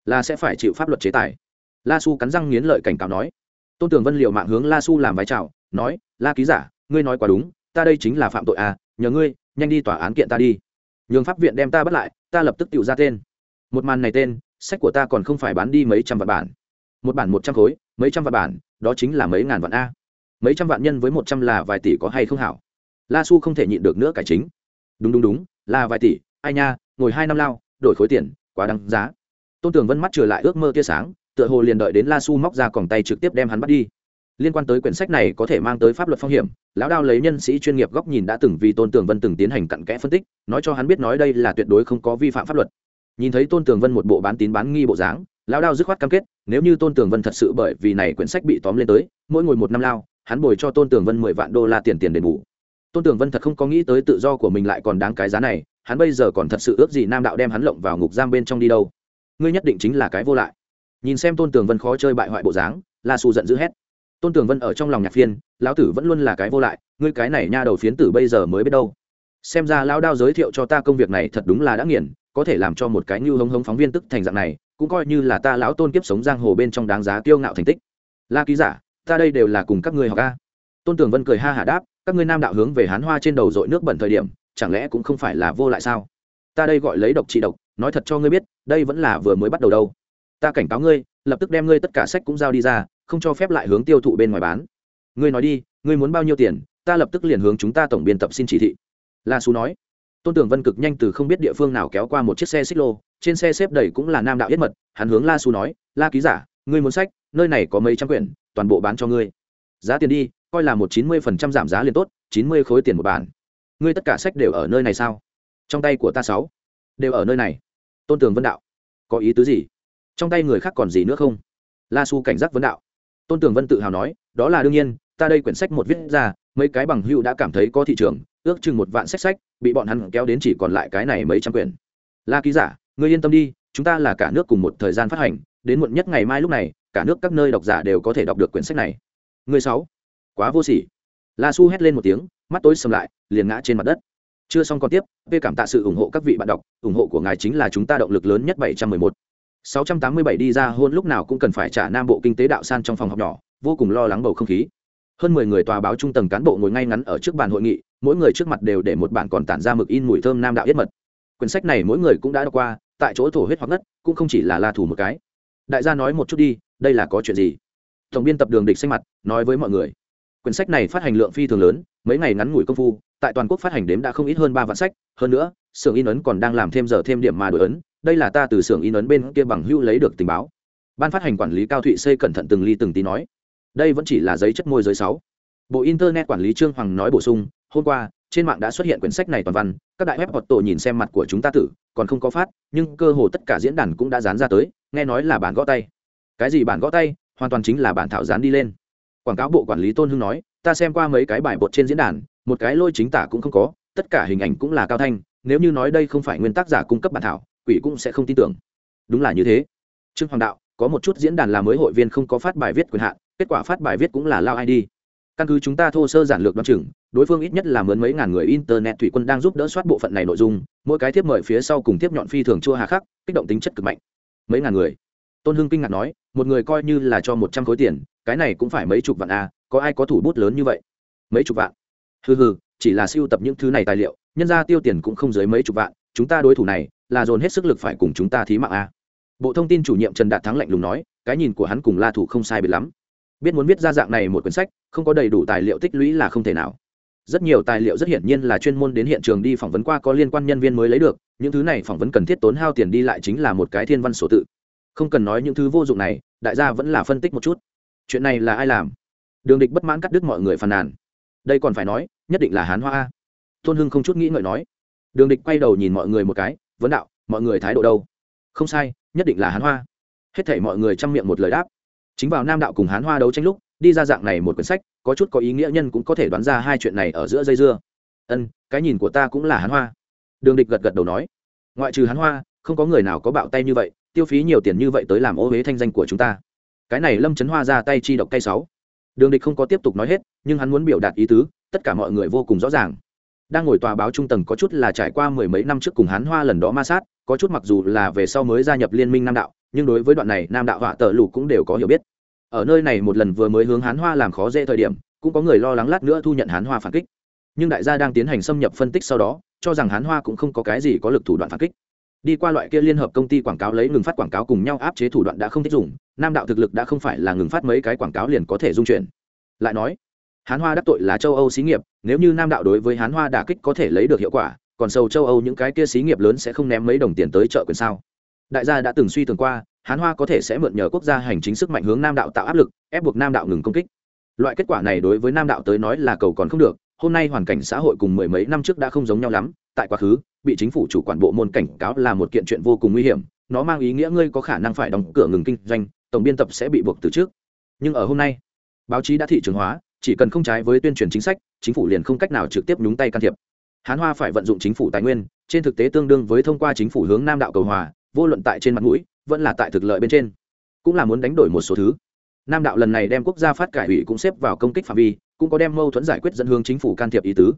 là sẽ phải chịu pháp luật chế tài. La su cắn răng nghiến lợi cảnh cáo nói. Tôn tường vân liệu mạng hướng la su làm vái chào, nói, la ký giả, ngươi nói quá đúng, ta đây chính là phạm tội à nhờ ngươi, nhanh đi tòa án kiện ta đi. Nhường pháp viện đem ta bắt lại, ta lập tức tự ra tên. Một màn này tên, sách của ta còn không phải bán đi mấy trăm vạn bản. Một bản một trăm khối, mấy trăm vạn bản, đó chính là mấy ngàn vạn a mấy trăm vạn nhân với một trăm là vài tỷ có hay không hảo? La su không thể nhịn được nữa cải chính. Đúng đúng đúng, là vài tỷ, ai nha, ngồi hai năm lao, đổi khối tiền, quá đáng giá. Tôn tưởng vân mắt trở lại ước mơ tia sáng, tựa hồ liền đợi đến la su móc ra còng tay trực tiếp đem hắn bắt đi. Liên quan tới quyển sách này có thể mang tới pháp luật phong hiểm, lão đao lấy nhân sĩ chuyên nghiệp góc nhìn đã từng vì tôn tường vân từng tiến hành cặn kẽ phân tích, nói cho hắn biết nói đây là tuyệt đối không có vi phạm pháp luật. Nhìn thấy tôn tường vân một bộ bán tín bán nghi bộ dáng, lão đao dứt khoát cam kết, nếu như tôn tường vân thật sự bởi vì này quyển sách bị tóm lên tới, mỗi ngồi một năm lao hắn bồi cho tôn tường vân mười vạn đô la tiền tiền đền bù. Tôn tường vân thật không có nghĩ tới tự do của mình lại còn đáng cái giá này, hắn bây giờ còn thật sự ước gì nam đạo đem hắn lộng vào ngục giam bên trong đi đâu. Ngươi nhất định chính là cái vô lại. Nhìn xem tôn tường vân khó chơi bại hoại bộ dáng, la su giận dữ hét. Tôn tường vân ở trong lòng nhạc phiên, lão tử vẫn luôn là cái vô lại, ngươi cái này nha đầu phiến tử bây giờ mới biết đâu. Xem ra lão đao giới thiệu cho ta công việc này thật đúng là đã nghiền, có thể làm cho một cái như hống hống phóng viên tức thành dạng này, cũng coi như là ta lão tôn kiếp sống giang hồ bên trong đáng giá kiêu ngạo thành tích. La ký giả ta đây đều là cùng các ngươi học a. tôn tường vân cười ha hả đáp, các ngươi nam đạo hướng về hán hoa trên đầu dội nước bẩn thời điểm, chẳng lẽ cũng không phải là vô lại sao? Ta đây gọi lấy độc trị độc, nói thật cho ngươi biết, đây vẫn là vừa mới bắt đầu đâu. Ta cảnh cáo ngươi, lập tức đem ngươi tất cả sách cũng giao đi ra, không cho phép lại hướng tiêu thụ bên ngoài bán. Ngươi nói đi, ngươi muốn bao nhiêu tiền, ta lập tức liền hướng chúng ta tổng biên tập xin chỉ thị. La xu nói. Tôn tưởng vân cực nhanh từ không biết địa phương nào kéo qua một chiếc xe xích lô, trên xe xếp đầy cũng là nam đạo yết mật, hắn hướng la xu nói, la ký giả ngươi muốn sách, nơi này có mấy trăm quyển, toàn bộ bán cho ngươi. Giá tiền đi, coi là một chín mươi phần trăm giảm giá liền tốt, chín mươi khối tiền một bản. Ngươi tất cả sách đều ở nơi này sao? Trong tay của ta sáu. Đều ở nơi này. Tôn tường vân đạo. Có ý tứ gì? Trong tay người khác còn gì nữa không? La su cảnh giác vấn đạo. Tôn tường vân tự hào nói, đó là đương nhiên, ta đây quyển sách một viết ra, mấy cái bằng hữu đã cảm thấy có thị trường, ước chừng một vạn sách sách, bị bọn hắn kéo đến chỉ còn lại cái này mấy trăm quyển. La ký giả, ngươi yên tâm đi, chúng ta là cả nước cùng một thời gian phát hành đến muộn nhất ngày mai lúc này cả nước các nơi độc giả đều có thể đọc được quyển sách này người sáu, quá vô sỉ. La Su hét lên một tiếng, mắt tối sầm lại, liền ngã trên mặt đất. Chưa xong còn tiếp, về cảm tạ sự ủng hộ các vị bạn đọc, ủng hộ của ngài chính là chúng ta động lực lớn nhất 711. 687 đi ra hôn lúc nào cũng cần phải trả Nam Bộ kinh tế đạo san trong phòng học nhỏ, vô cùng lo lắng bầu không khí. Hơn 10 người tòa báo trung tầng cán bộ ngồi ngay ngắn ở trước bàn hội nghị, mỗi người trước mặt đều để một bản còn tản ra mực in mùi thơm nam đạo yết mật. Quyển sách này mỗi người cũng đã đọc qua, tại chỗ thổ huyết hoặc ngất, cũng không chỉ là La thủ một cái. Đại gia nói một chút đi, đây là có chuyện gì? Tổng biên tập Đường Địch xanh mặt, nói với mọi người. Quyển sách này phát hành lượng phi thường lớn, mấy ngày ngắn ngủi công phu, tại toàn quốc phát hành đếm đã không ít hơn ba vạn sách, hơn nữa, xưởng in ấn còn đang làm thêm giờ thêm điểm mà đổi ấn, đây là ta từ xưởng in ấn bên kia bằng hưu lấy được tình báo. Ban phát hành quản lý cao thụy xây cẩn thận từng ly từng tí nói. Đây vẫn chỉ là giấy chất môi giới sáu. Bộ internet quản lý trương hoàng nói bổ sung hôm qua trên mạng đã xuất hiện quyển sách này toàn văn, các đại web hoặc tổ nhìn xem mặt của chúng ta tử, còn không có phát, nhưng cơ hồ tất cả diễn đàn cũng đã dán ra tới, nghe nói là bản gõ tay. Cái gì bản gõ tay? Hoàn toàn chính là bản thảo dán đi lên. Quảng cáo bộ quản lý tôn hưng nói, ta xem qua mấy cái bài bột trên diễn đàn, một cái lôi chính tả cũng không có, tất cả hình ảnh cũng là cao thanh, nếu như nói đây không phải nguyên tác giả cung cấp bản thảo, quỷ cũng sẽ không tin tưởng. Đúng là như thế. Trương hoàng đạo, có một chút diễn đàn là mới hội viên không có phát bài viết quyền hạn, kết quả phát bài viết cũng là lao id căn cứ chúng ta thô sơ giản lược đoán chừng đối phương ít nhất là mướn mấy ngàn người internet thủy quân đang giúp đỡ soát bộ phận này nội dung mỗi cái thiếp mời phía sau cùng tiếp nhọn phi thường chua hà khắc kích động tính chất cực mạnh. Mấy ngàn người. Tôn hưng kinh ngạc nói một người coi như là cho một trăm khối tiền cái này cũng phải mấy chục vạn a à, có ai có thủ bút lớn như vậy? Mấy chục vạn. Hừ hừ chỉ là siêu tập những thứ này tài liệu nhân ra tiêu tiền cũng không dưới mấy chục vạn chúng ta đối thủ này là dồn hết sức lực phải cùng chúng ta thí mạng a bộ thông tin chủ nhiệm trần đạt thắng lạnh lùng nói cái nhìn của hắn cùng la thủ không sai biệt lắm biết muốn viết ra dạng này một quyển sách, không có đầy đủ tài liệu tích lũy là không thể nào. Rất nhiều tài liệu rất hiển nhiên là chuyên môn đến hiện trường đi phỏng vấn qua có liên quan nhân viên mới lấy được, những thứ này phỏng vấn cần thiết tốn hao tiền đi lại chính là một cái thiên văn sổ tự. Không cần nói những thứ vô dụng này, đại gia vẫn là phân tích một chút. Chuyện này là ai làm? Đường địch bất mãn cắt đứt mọi người phàn nàn. Đây còn phải nói, nhất định là hán hoa tôn hưng không chút nghĩ ngợi nói. Đường địch quay đầu nhìn mọi người một cái, vấn đạo, mọi người thái độ đâu? Không sai, nhất định là hán hoa. Hết thảy mọi người chăm miệng một lời đáp chính vào nam đạo cùng hán hoa đấu tranh lúc, đi ra dạng này một quyển sách, có chút có ý nghĩa nhân cũng có thể đoán ra hai chuyện này ở giữa dây dưa. Ân, cái nhìn của ta cũng là hán hoa. Đường địch gật gật đầu nói. Ngoại trừ hán hoa, không có người nào có bạo tay như vậy, tiêu phí nhiều tiền như vậy tới làm ô huế thanh danh của chúng ta. Cái này lâm trấn hoa ra tay chi độc tay sáu. Đường địch không có tiếp tục nói hết, nhưng hắn muốn biểu đạt ý tứ, tất cả mọi người vô cùng rõ ràng. Đang ngồi tòa báo trung tầng có chút là trải qua mười mấy năm trước cùng hán hoa lần đó ma sát, có chút mặc dù là về sau mới gia nhập liên minh nam đạo nhưng đối với đoạn này, nam đạo họa tờ lù cũng đều có hiểu biết. Ở nơi này một lần vừa mới hướng hán hoa làm khó dễ thời điểm, cũng có người lo lắng lát nữa thu nhận hán hoa phản kích. Nhưng đại gia đang tiến hành xâm nhập phân tích sau đó, cho rằng hán hoa cũng không có cái gì có lực thủ đoạn phản kích. Đi qua loại kia liên hợp công ty quảng cáo lấy ngừng phát quảng cáo cùng nhau áp chế thủ đoạn đã không thích dùng, nam đạo thực lực đã không phải là ngừng phát mấy cái quảng cáo liền có thể dung chuyển. Lại nói, hán hoa đắc tội là châu âu xí nghiệp, nếu như nam đạo đối với hán hoa đà kích có thể lấy được hiệu quả, còn sâu châu âu những cái kia xí nghiệp lớn sẽ không ném mấy đồng tiền tới chợ quyền sao? Đại gia đã từng suy tưởng qua, hán hoa có thể sẽ mượn nhờ quốc gia hành chính sức mạnh hướng nam đạo tạo áp lực, ép buộc nam đạo ngừng công kích. Loại kết quả này đối với nam đạo tới nói là cầu còn không được, hôm nay hoàn cảnh xã hội cùng mười mấy năm trước đã không giống nhau lắm, tại quá khứ, bị chính phủ chủ quản bộ môn cảnh cáo là một kiện chuyện vô cùng nguy hiểm, nó mang ý nghĩa ngươi có khả năng phải đóng cửa ngừng kinh doanh, tổng biên tập sẽ bị buộc từ trước. Nhưng ở hôm nay, báo chí đã thị trường hóa, chỉ cần không trái với tuyên truyền chính sách, chính phủ liền không cách nào trực tiếp nhúng tay can thiệp. Hán hoa phải vận dụng chính phủ tài nguyên, trên thực tế tương đương với thông qua chính phủ hướng nam đạo cầu hòa vô luận tại trên mặt mũi, vẫn là tại thực lợi bên trên. Cũng là muốn đánh đổi một số thứ. Nam đạo lần này đem quốc gia phát cải ủy cũng xếp vào công kích phạm vi, cũng có đem mâu thuẫn giải quyết dẫn hướng chính phủ can thiệp ý tứ.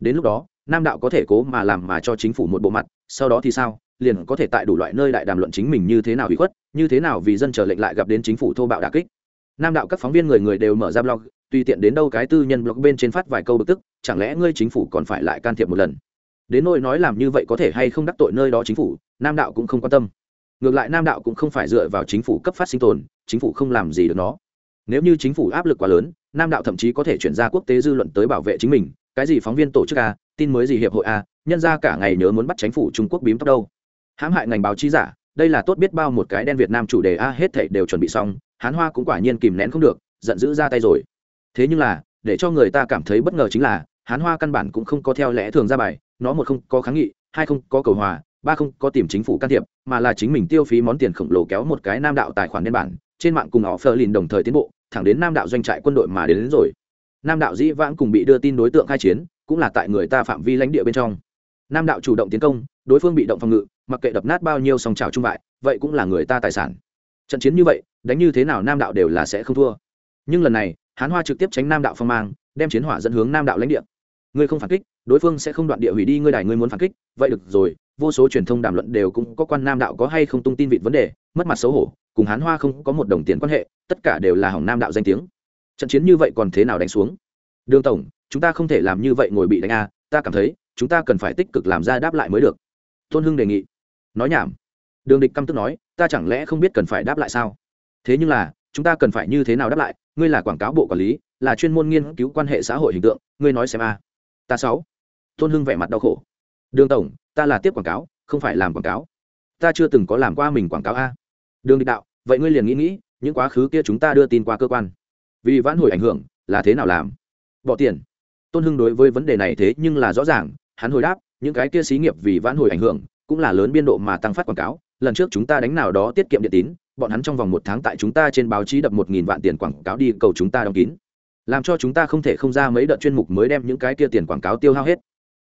Đến lúc đó, nam đạo có thể cố mà làm mà cho chính phủ một bộ mặt, sau đó thì sao? Liền có thể tại đủ loại nơi đại đàm luận chính mình như thế nào bị khuất, như thế nào vì dân chờ lệnh lại gặp đến chính phủ thô bạo đà kích. Nam đạo các phóng viên người người đều mở ra blog, tùy tiện đến đâu cái tư nhân blog bên trên phát vài câu bực tức, chẳng lẽ ngươi chính phủ còn phải lại can thiệp một lần? Đến nỗi nói làm như vậy có thể hay không đắc tội nơi đó chính phủ, nam đạo cũng không quan tâm. Ngược lại nam đạo cũng không phải dựa vào chính phủ cấp phát sinh tồn, chính phủ không làm gì được nó. Nếu như chính phủ áp lực quá lớn, nam đạo thậm chí có thể chuyển ra quốc tế dư luận tới bảo vệ chính mình, cái gì phóng viên tổ chức a, tin mới gì hiệp hội a, nhân ra cả ngày nhớ muốn bắt chính phủ trung quốc bím tóc đâu. Hãm hại ngành báo chí giả, đây là tốt biết bao một cái đen việt nam chủ đề a, hết thảy đều chuẩn bị xong, hán hoa cũng quả nhiên kìm nén không được, giận dữ ra tay rồi. Thế nhưng là, để cho người ta cảm thấy bất ngờ chính là, hán hoa căn bản cũng không có theo lẽ thường ra bài nó một không có kháng nghị hai không có cầu hòa ba không có tìm chính phủ can thiệp mà là chính mình tiêu phí món tiền khổng lồ kéo một cái nam đạo tài khoản đen bản trên mạng cùng họ phờ lìn đồng thời tiến bộ thẳng đến nam đạo doanh trại quân đội mà đến, đến rồi. Nam đạo dĩ vãng cùng bị đưa tin đối tượng khai chiến cũng là tại người ta phạm vi lãnh địa bên trong. Nam đạo chủ động tiến công đối phương bị động phòng ngự mặc kệ đập nát bao nhiêu song trào trung bại vậy cũng là người ta tài sản. Trận chiến như vậy đánh như thế nào nam đạo đều là sẽ không thua. Nhưng lần này hán hoa trực tiếp tránh nam đạo phong mang đem chiến hỏa dẫn hướng nam đạo lãnh địa ngươi không phản kích, đối phương sẽ không đoạn địa hủy đi ngươi đài ngươi muốn phản kích, vậy được rồi, vô số truyền thông đàm luận đều cũng có quan nam đạo có hay không tung tin vịt vấn đề, mất mặt xấu hổ, cùng hán hoa không có một đồng tiền quan hệ, tất cả đều là hỏng nam đạo danh tiếng. Trận chiến như vậy còn thế nào đánh xuống? Đường tổng, chúng ta không thể làm như vậy ngồi bị đánh a, ta cảm thấy, chúng ta cần phải tích cực làm ra đáp lại mới được. Tôn hưng đề nghị. Nói nhảm. Đường địch căm tức nói, ta chẳng lẽ không biết cần phải đáp lại sao? Thế nhưng là, chúng ta cần phải như thế nào đáp lại? Ngươi là quảng cáo bộ quản lý, là chuyên môn nghiên cứu quan hệ xã hội hình tượng, ngươi nói xem a ta sáu. Tôn hưng vẻ mặt đau khổ. Đường tổng, ta là tiếp quảng cáo, không phải làm quảng cáo. Ta chưa từng có làm qua mình quảng cáo a. Đường địch đạo, vậy ngươi liền nghĩ nghĩ, những quá khứ kia chúng ta đưa tin qua cơ quan. Vì vãn hồi ảnh hưởng, là thế nào làm? Bỏ tiền. Tôn hưng đối với vấn đề này thế nhưng là rõ ràng, hắn hồi đáp, những cái kia xí nghiệp vì vãn hồi ảnh hưởng, cũng là lớn biên độ mà tăng phát quảng cáo. Lần trước chúng ta đánh nào đó tiết kiệm điện tín, bọn hắn trong vòng một tháng tại chúng ta trên báo chí đập một nghìn vạn tiền quảng cáo đi, cầu chúng ta đóng kín làm cho chúng ta không thể không ra mấy đợt chuyên mục mới đem những cái kia tiền quảng cáo tiêu hao hết.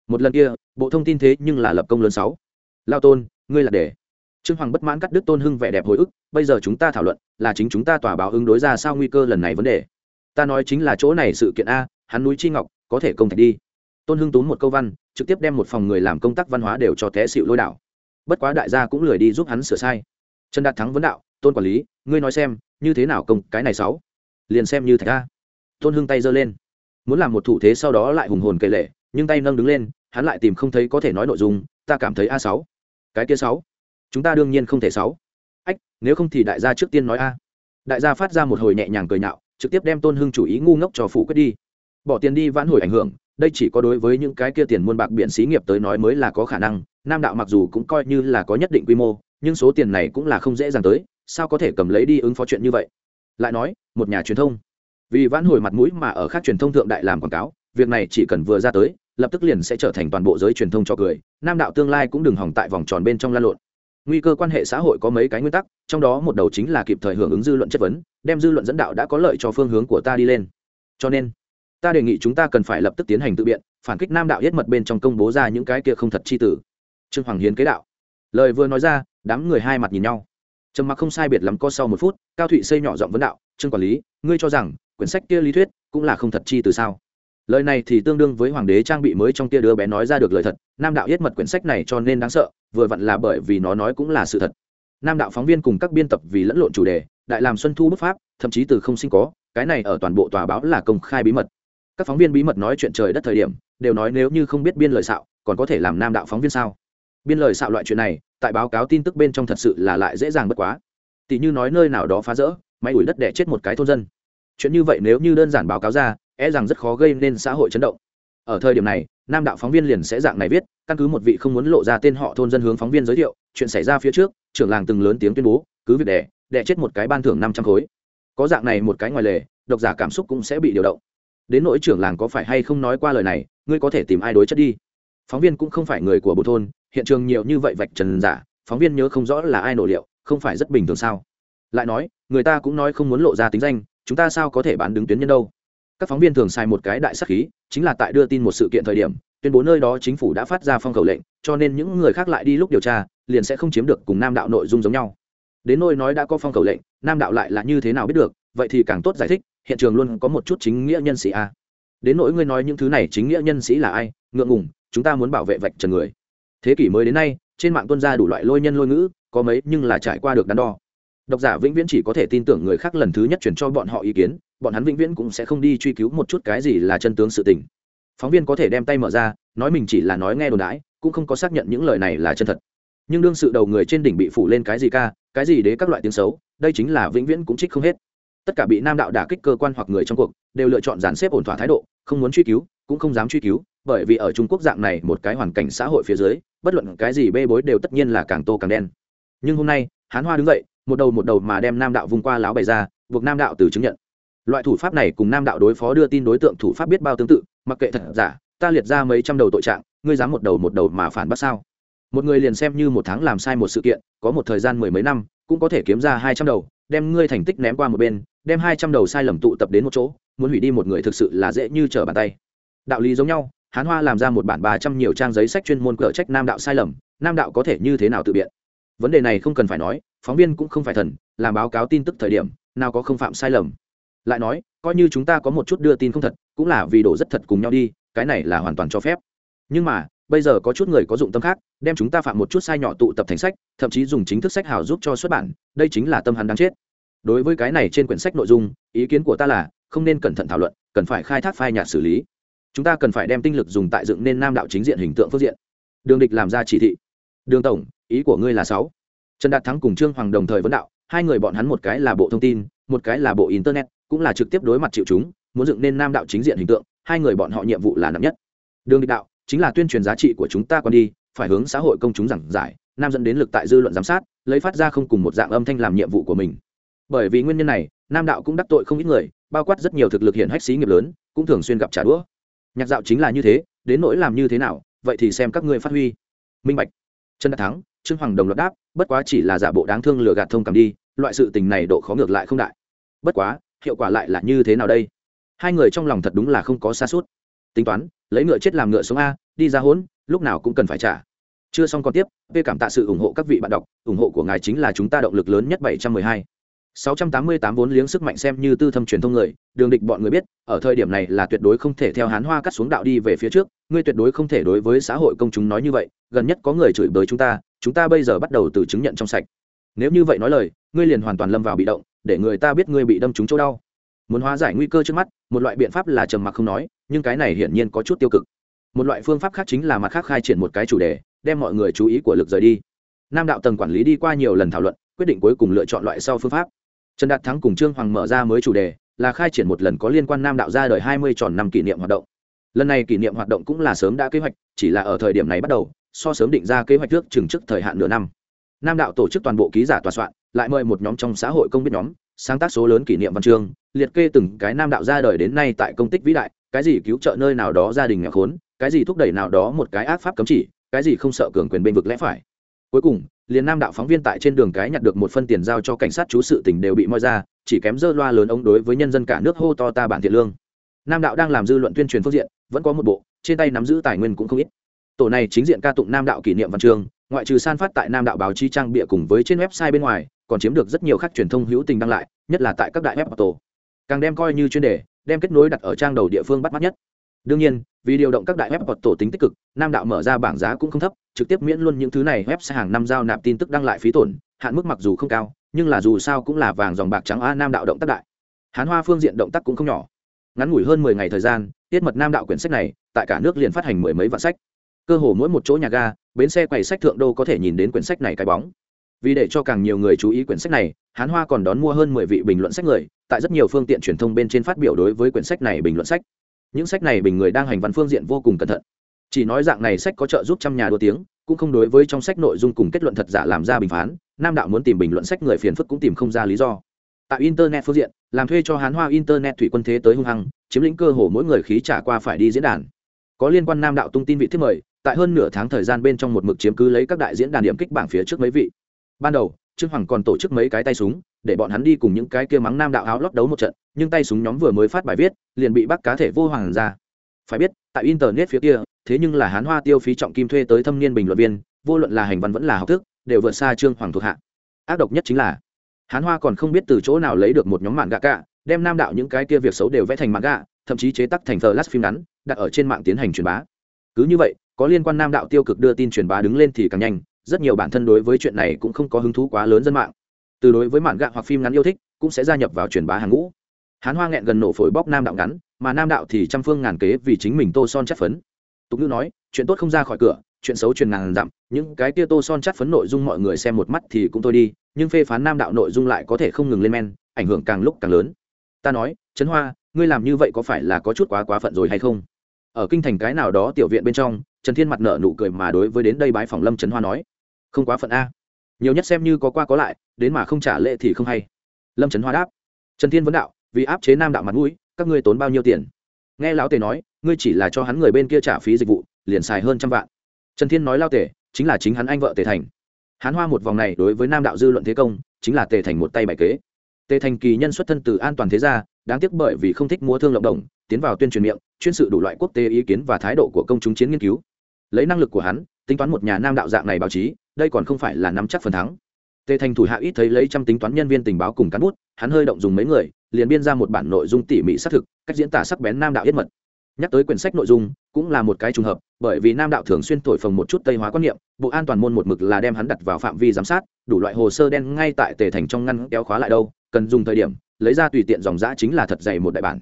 Một lần kia, bộ thông tin thế nhưng là lập công lớn sáu. Lao tôn, ngươi là để. Trương hoàng bất mãn cắt đứt tôn hưng vẻ đẹp hồi ức, bây giờ chúng ta thảo luận, là chính chúng ta tòa báo ứng đối ra sao nguy cơ lần này vấn đề. Ta nói chính là chỗ này sự kiện a, hắn núi chi ngọc, có thể công thạch đi. Tôn hưng túm một câu văn, trực tiếp đem một phòng người làm công tác văn hóa đều cho té xịu lôi đảo. Bất quá đại gia cũng lười đi giúp hắn sửa sai. Trần đạt thắng vấn đạo, tôn quản lý, ngươi nói xem, như thế nào công cái này sáu? Liền xem như thạch a tôn hưng tay giơ lên. Muốn làm một thủ thế sau đó lại hùng hồn kể lệ, nhưng tay nâng đứng lên, hắn lại tìm không thấy có thể nói nội dung, ta cảm thấy a sáu. Cái kia sáu. Chúng ta đương nhiên không thể sáu. Ách, nếu không thì đại gia trước tiên nói a. Đại gia phát ra một hồi nhẹ nhàng cười nhạo, trực tiếp đem tôn hưng chủ ý ngu ngốc cho phủ quyết đi. Bỏ tiền đi vãn hồi ảnh hưởng, đây chỉ có đối với những cái kia tiền muôn bạc biện xí nghiệp tới nói mới là có khả năng, nam đạo mặc dù cũng coi như là có nhất định quy mô, nhưng số tiền này cũng là không dễ dàng tới, sao có thể cầm lấy đi ứng phó chuyện như vậy? Lại nói, một nhà truyền thông vì vãn hồi mặt mũi mà ở khác truyền thông thượng đại làm quảng cáo, việc này chỉ cần vừa ra tới, lập tức liền sẽ trở thành toàn bộ giới truyền thông cho cười, nam đạo tương lai cũng đừng hỏng tại vòng tròn bên trong lan lộn. Nguy cơ quan hệ xã hội có mấy cái nguyên tắc, trong đó một đầu chính là kịp thời hưởng ứng dư luận chất vấn, đem dư luận dẫn đạo đã có lợi cho phương hướng của ta đi lên. Cho nên, ta đề nghị chúng ta cần phải lập tức tiến hành tự biện, phản kích nam đạo yết mật bên trong công bố ra những cái kia không thật chi tử. Trương hoàng hiến kế đạo. Lời vừa nói ra, đám người hai mặt nhìn nhau. Trầm mặc không sai biệt lắm có sau một phút, cao thụy xây nhỏ giọng vấn đạo, trương quản lý, ngươi cho rằng quyển sách kia lý thuyết cũng là không thật chi từ sao? Lời này thì tương đương với hoàng đế trang bị mới trong tia đứa bé nói ra được lời thật, nam đạo yết mật quyển sách này cho nên đáng sợ, vừa vặn là bởi vì nó nói cũng là sự thật. Nam đạo phóng viên cùng các biên tập vì lẫn lộn chủ đề, đại làm xuân thu bức pháp, thậm chí từ không sinh có, cái này ở toàn bộ tòa báo là công khai bí mật. Các phóng viên bí mật nói chuyện trời đất thời điểm, đều nói nếu như không biết biên lời xạo, còn có thể làm nam đạo phóng viên sao? Biên lời xạo loại chuyện này, tại báo cáo tin tức bên trong thật sự là lại dễ dàng bất quá. Tỷ như nói nơi nào đó phá rỡ, máy ủi đất đẻ chết một cái thôn dân chuyện như vậy nếu như đơn giản báo cáo ra e rằng rất khó gây nên xã hội chấn động. Ở thời điểm này, nam đạo phóng viên liền sẽ dạng này viết, căn cứ một vị không muốn lộ ra tên họ thôn dân hướng phóng viên giới thiệu, chuyện xảy ra phía trước, trưởng làng từng lớn tiếng tuyên bố, cứ việc đẻ đẻ chết một cái ban thưởng năm trăm khối. Có dạng này một cái ngoài lề, độc giả cảm xúc cũng sẽ bị điều động. Đến nỗi trưởng làng có phải hay không nói qua lời này, ngươi có thể tìm ai đối chất đi. Phóng viên cũng không phải người của bộ thôn, hiện trường nhiều như vậy vạch trần giả, phóng viên nhớ không rõ là ai nổ liệu, không phải rất bình thường sao? Lại nói, người ta cũng nói không muốn lộ ra tính danh chúng ta sao có thể bán đứng tuyến nhân đâu? Các phóng viên thường xài một cái đại sắc khí, chính là tại đưa tin một sự kiện thời điểm, tuyên bố nơi đó chính phủ đã phát ra phong khẩu lệnh, cho nên những người khác lại đi lúc điều tra, liền sẽ không chiếm được cùng nam đạo nội dung giống nhau. Đến nơi nói đã có phong khẩu lệnh, nam đạo lại là như thế nào biết được, vậy thì càng tốt giải thích, hiện trường luôn có một chút chính nghĩa nhân sĩ a. Đến nỗi ngươi nói những thứ này chính nghĩa nhân sĩ là ai, ngượng ngùng, chúng ta muốn bảo vệ vạch trần người. Thế kỷ mới đến nay, trên mạng tuân ra đủ loại lôi nhân lôi ngữ, có mấy nhưng là trải qua được đắn đo độc giả vĩnh viễn chỉ có thể tin tưởng người khác lần thứ nhất chuyển cho bọn họ ý kiến, bọn hắn vĩnh viễn cũng sẽ không đi truy cứu một chút cái gì là chân tướng sự tình. Phóng viên có thể đem tay mở ra, nói mình chỉ là nói nghe đồn đãi, cũng không có xác nhận những lời này là chân thật. Nhưng đương sự đầu người trên đỉnh bị phủ lên cái gì ca, cái gì đế các loại tiếng xấu, đây chính là vĩnh viễn cũng trích không hết. Tất cả bị nam đạo đả kích cơ quan hoặc người trong cuộc, đều lựa chọn dàn xếp ổn thỏa thái độ, không muốn truy cứu, cũng không dám truy cứu, bởi vì ở trung quốc dạng này một cái hoàn cảnh xã hội phía dưới, bất luận cái gì bê bối đều tất nhiên là càng tô càng đen. Nhưng hôm nay, hán hoa đứng dậy một đầu một đầu mà đem nam đạo vùng qua láo bày ra, buộc nam đạo từ chứng nhận. Loại thủ pháp này cùng nam đạo đối phó đưa tin đối tượng thủ pháp biết bao tương tự, mặc kệ thật giả, ta liệt ra mấy trăm đầu tội trạng, ngươi dám một đầu một đầu mà phản bác sao? Một người liền xem như một tháng làm sai một sự kiện, có một thời gian mười mấy năm, cũng có thể kiếm ra hai trăm đầu, đem ngươi thành tích ném qua một bên, đem hai trăm đầu sai lầm tụ tập đến một chỗ, muốn hủy đi một người thực sự là dễ như trở bàn tay. Đạo lý giống nhau, hán hoa làm ra một bản ba trăm nhiều trang giấy sách chuyên môn cở trách nam đạo sai lầm, nam đạo có thể như thế nào tự biện? Vấn đề này không cần phải nói phóng viên cũng không phải thần, làm báo cáo tin tức thời điểm, nào có không phạm sai lầm. Lại nói, coi như chúng ta có một chút đưa tin không thật, cũng là vì đổ rất thật cùng nhau đi, cái này là hoàn toàn cho phép. Nhưng mà, bây giờ có chút người có dụng tâm khác, đem chúng ta phạm một chút sai nhỏ tụ tập thành sách, thậm chí dùng chính thức sách hào giúp cho xuất bản, đây chính là tâm hắn đáng chết. Đối với cái này trên quyển sách nội dung, ý kiến của ta là, không nên cẩn thận thảo luận, cần phải khai thác phai nhạt xử lý. Chúng ta cần phải đem tinh lực dùng tại dựng nên nam đạo chính diện hình tượng phương diện. Đường địch làm ra chỉ thị. Đường tổng, ý của ngươi là sáu trần đạt thắng cùng trương hoàng đồng thời vấn đạo, hai người bọn hắn một cái là bộ thông tin, một cái là bộ internet, cũng là trực tiếp đối mặt chịu chúng, muốn dựng nên nam đạo chính diện hình tượng, hai người bọn họ nhiệm vụ là nặng nhất. Đường địch đạo, chính là tuyên truyền giá trị của chúng ta còn đi, phải hướng xã hội công chúng giảng giải, nam dẫn đến lực tại dư luận giám sát, lấy phát ra không cùng một dạng âm thanh làm nhiệm vụ của mình. Bởi vì nguyên nhân này, nam đạo cũng đắc tội không ít người, bao quát rất nhiều thực lực hiện hách xí nghiệp lớn, cũng thường xuyên gặp trả đũa. Nhạc dạo chính là như thế, đến nỗi làm như thế nào, vậy thì xem các ngươi phát huy. Minh bạch. Trần đạt thắng, trương hoàng đồng loạt đáp bất quá chỉ là giả bộ đáng thương lừa gạt thông cảm đi loại sự tình này độ khó ngược lại không đại. Bất quá hiệu quả lại là như thế nào đây? Hai người trong lòng thật đúng là không có xa suốt. Tính toán lấy ngựa chết làm ngựa sống a đi ra hốn lúc nào cũng cần phải trả. Chưa xong còn tiếp v cảm tạ sự ủng hộ các vị bạn đọc ủng hộ của ngài chính là chúng ta động lực lớn nhất bảy trăm mười hai. 688 vốn liếng sức mạnh xem như tư thâm truyền thông người, đường địch bọn người biết, ở thời điểm này là tuyệt đối không thể theo hán hoa cắt xuống đạo đi về phía trước, ngươi tuyệt đối không thể đối với xã hội công chúng nói như vậy, gần nhất có người chửi bới chúng ta, chúng ta bây giờ bắt đầu từ chứng nhận trong sạch. Nếu như vậy nói lời, ngươi liền hoàn toàn lâm vào bị động, để người ta biết ngươi bị đâm trúng chỗ đau. Muốn hóa giải nguy cơ trước mắt, một loại biện pháp là trầm mặc không nói, nhưng cái này hiển nhiên có chút tiêu cực. Một loại phương pháp khác chính là mặt khác khai triển một cái chủ đề, đem mọi người chú ý của lực rời đi. Nam đạo tầng quản lý đi qua nhiều lần thảo luận, quyết định cuối cùng lựa chọn loại sau phương pháp trần đạt thắng cùng trương hoàng mở ra mới chủ đề là khai triển một lần có liên quan nam đạo ra đời hai mươi tròn năm kỷ niệm hoạt động lần này kỷ niệm hoạt động cũng là sớm đã kế hoạch chỉ là ở thời điểm này bắt đầu so sớm định ra kế hoạch trước chừng trước thời hạn nửa năm. Nam đạo tổ chức toàn bộ ký giả tòa soạn, lại mời một nhóm trong xã hội công biết nhóm, sáng tác số lớn kỷ niệm văn chương, liệt kê từng cái nam đạo ra đời đến nay tại công tích vĩ đại, cái gì cứu trợ nơi nào đó gia đình nghèo khốn, cái gì thúc đẩy nào đó một cái ác pháp cấm chỉ, cái gì không sợ cường quyền bên vực lẽ phải. Cuối cùng, liền nam đạo phóng viên tại trên đường cái nhặt được một phân tiền giao cho cảnh sát chú sự tỉnh đều bị moi ra, chỉ kém dơ loa lớn ống đối với nhân dân cả nước hô to ta bản thiện lương. Nam đạo đang làm dư luận tuyên truyền phương diện, vẫn có một bộ, trên tay nắm giữ tài nguyên cũng không ít tổ này chính diện ca tụng nam đạo kỷ niệm văn chương, ngoại trừ san phát tại nam đạo báo chí trang bịa cùng với trên website bên ngoài, còn chiếm được rất nhiều khác truyền thông hữu tình đăng lại, nhất là tại các đại web tổ càng đem coi như chuyên đề, đem kết nối đặt ở trang đầu địa phương bắt mắt nhất. Đương nhiên, vì điều động các đại web hoặc tổ tính tích cực, nam đạo mở ra bảng giá cũng không thấp, trực tiếp miễn luôn những thứ này web sẽ hàng năm giao nạp tin tức đăng lại phí tổn, hạn mức mặc dù không cao, nhưng là dù sao cũng là vàng dòng bạc trắng a nam đạo động tác đại. Hán hoa phương diện động tác cũng không nhỏ. Ngắn ngủi hơn mười ngày thời gian, tiết mật nam đạo quyển sách này, tại cả nước liền phát hành mười mấy vạn sách cơ hồ mỗi một chỗ nhà ga, bến xe quầy sách thượng đô có thể nhìn đến quyển sách này cái bóng. Vì để cho càng nhiều người chú ý quyển sách này, hán hoa còn đón mua hơn mười vị bình luận sách người, tại rất nhiều phương tiện truyền thông bên trên phát biểu đối với quyển sách này bình luận sách. Những sách này bình người đang hành văn phương diện vô cùng cẩn thận. Chỉ nói dạng này sách có trợ giúp trăm nhà đua tiếng, cũng không đối với trong sách nội dung cùng kết luận thật giả làm ra bình phán, nam đạo muốn tìm bình luận sách người phiền phức cũng tìm không ra lý do. Tại internet phương diện, làm thuê cho hán hoa internet thủy quân thế tới hung hăng, chiếm lĩnh cơ hồ mỗi người khí trả qua phải đi diễn đàn. Có liên quan nam đạo tung tin vị thiết mời tại hơn nửa tháng thời gian bên trong một mực chiếm cứ lấy các đại diễn đàn điểm kích bảng phía trước mấy vị. Ban đầu, trương hoàng còn tổ chức mấy cái tay súng, để bọn hắn đi cùng những cái kia mắng nam đạo áo lót đấu một trận, nhưng tay súng nhóm vừa mới phát bài viết, liền bị bắt cá thể vô hoàng ra. Phải biết, tại internet phía kia, thế nhưng là hán hoa tiêu phí trọng kim thuê tới thâm niên bình luận viên, vô luận là hành văn vẫn là học thức, đều vượt xa trương hoàng thuộc hạ. Ác độc nhất chính là, hán hoa còn không biết từ chỗ nào lấy được một nhóm mạng gạ cả, đem nam đạo những cái kia việc xấu đều vẽ thành mạng gạ, thậm chí chế tác thành flash phim ngắn, đặt ở trên mạng tiến hành truyền bá. Cứ như vậy có liên quan nam đạo tiêu cực đưa tin truyền bá đứng lên thì càng nhanh, rất nhiều bản thân đối với chuyện này cũng không có hứng thú quá lớn dân mạng. Từ đối với mạn gạ hoặc phim ngắn yêu thích, cũng sẽ gia nhập vào truyền bá hàng ngũ. Hán hoa nghẹn gần nổ phổi bóc nam đạo ngắn, mà nam đạo thì trăm phương ngàn kế vì chính mình tô son chất phấn. Tục ngữ nói, chuyện tốt không ra khỏi cửa, chuyện xấu truyền ngàn dặm, những cái kia tô son chất phấn nội dung mọi người xem một mắt thì cũng thôi đi, nhưng phê phán nam đạo nội dung lại có thể không ngừng lên men, ảnh hưởng càng lúc càng lớn. Ta nói, trấn hoa, ngươi làm như vậy có phải là có chút quá quá phận rồi hay không? Ở kinh thành cái nào đó tiểu viện bên trong, trần thiên mặt nợ nụ cười mà đối với đến đây bái phòng lâm trấn hoa nói, không quá phận a. Nhiều nhất xem như có qua có lại, đến mà không trả lệ thì không hay. Lâm trấn hoa đáp, trần thiên vấn đạo, vì áp chế nam đạo mặt mũi, các ngươi tốn bao nhiêu tiền? Nghe lão tề nói, ngươi chỉ là cho hắn người bên kia trả phí dịch vụ, liền xài hơn trăm vạn. Trần thiên nói lao tề, chính là chính hắn anh vợ tề thành. Hắn hoa một vòng này đối với nam đạo dư luận thế công, chính là tề thành một tay bài kế. Tề thành kỳ nhân xuất thân từ an toàn thế gia, đáng tiếc bởi vì không thích múa thương lộng đồng tiến vào tuyên truyền miệng, chuyên sự đủ loại quốc tế ý kiến và thái độ của công chúng chiến nghiên cứu. Lấy năng lực của hắn, tính toán một nhà nam đạo dạng này báo chí, đây còn không phải là nắm chắc phần thắng. Tề thành thủ hạ ít thấy lấy trăm tính toán nhân viên tình báo cùng cán bút, hắn hơi động dùng mấy người, liền biên ra một bản nội dung tỉ mỉ xác thực, cách diễn tả sắc bén nam đạo yết mật. Nhắc tới quyển sách nội dung, cũng là một cái trùng hợp, bởi vì nam đạo thường xuyên thổi phồng một chút tây hóa quan niệm, bộ an toàn môn một mực là đem hắn đặt vào phạm vi giám sát, đủ loại hồ sơ đen ngay tại tề thành trong ngăn kéo khóa lại đâu, cần dùng thời điểm, lấy ra tùy tiện dòng giã chính là thật dày một đại bản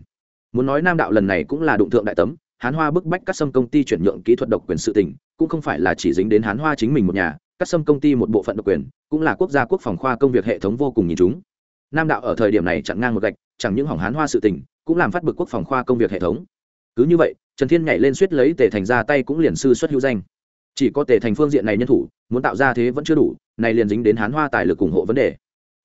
muốn nói nam đạo lần này cũng là đụng thượng đại tấm, hán hoa bức bách các sâm công ty chuyển nhượng kỹ thuật độc quyền sự tỉnh cũng không phải là chỉ dính đến hán hoa chính mình một nhà các sâm công ty một bộ phận độc quyền, cũng là quốc gia quốc phòng khoa công việc hệ thống vô cùng nhìn chúng. Nam đạo ở thời điểm này chặn ngang một gạch, chẳng những hỏng hán hoa sự tỉnh cũng làm phát bực quốc phòng khoa công việc hệ thống. Cứ như vậy, trần thiên nhảy lên suýt lấy tề thành ra tay cũng liền sư xuất hữu danh. Chỉ có tề thành phương diện này nhân thủ, muốn tạo ra thế vẫn chưa đủ, này liền dính đến hán hoa tài lực ủng hộ vấn đề.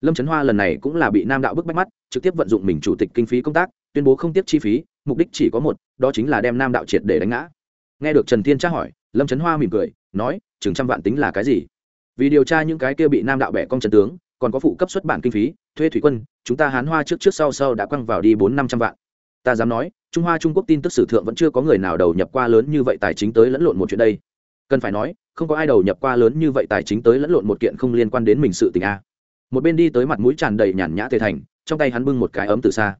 Lâm trấn hoa lần này cũng là bị nam đạo bức bách mắt, trực tiếp vận dụng mình chủ tịch kinh phí công tác tuyên bố không tiếp chi phí, mục đích chỉ có một, đó chính là đem nam đạo triệt để đánh ngã. Nghe được trần thiên tra hỏi, lâm trấn hoa mỉm cười, nói, chừng trăm vạn tính là cái gì? Vì điều tra những cái kia bị nam đạo bẻ cong trần tướng, còn có phụ cấp xuất bản kinh phí, thuê thủy quân, chúng ta hán hoa trước trước sau sau đã quăng vào đi bốn năm trăm vạn. Ta dám nói, trung hoa trung quốc tin tức sử thượng vẫn chưa có người nào đầu nhập qua lớn như vậy tài chính tới lẫn lộn một chuyện đây. Cần phải nói, không có ai đầu nhập qua lớn như vậy tài chính tới lẫn lộn một kiện không liên quan đến mình sự tình a. Một bên đi tới mặt mũi tràn đầy nhàn nhã tề thành, trong tay hắn bưng một cái ấm từ xa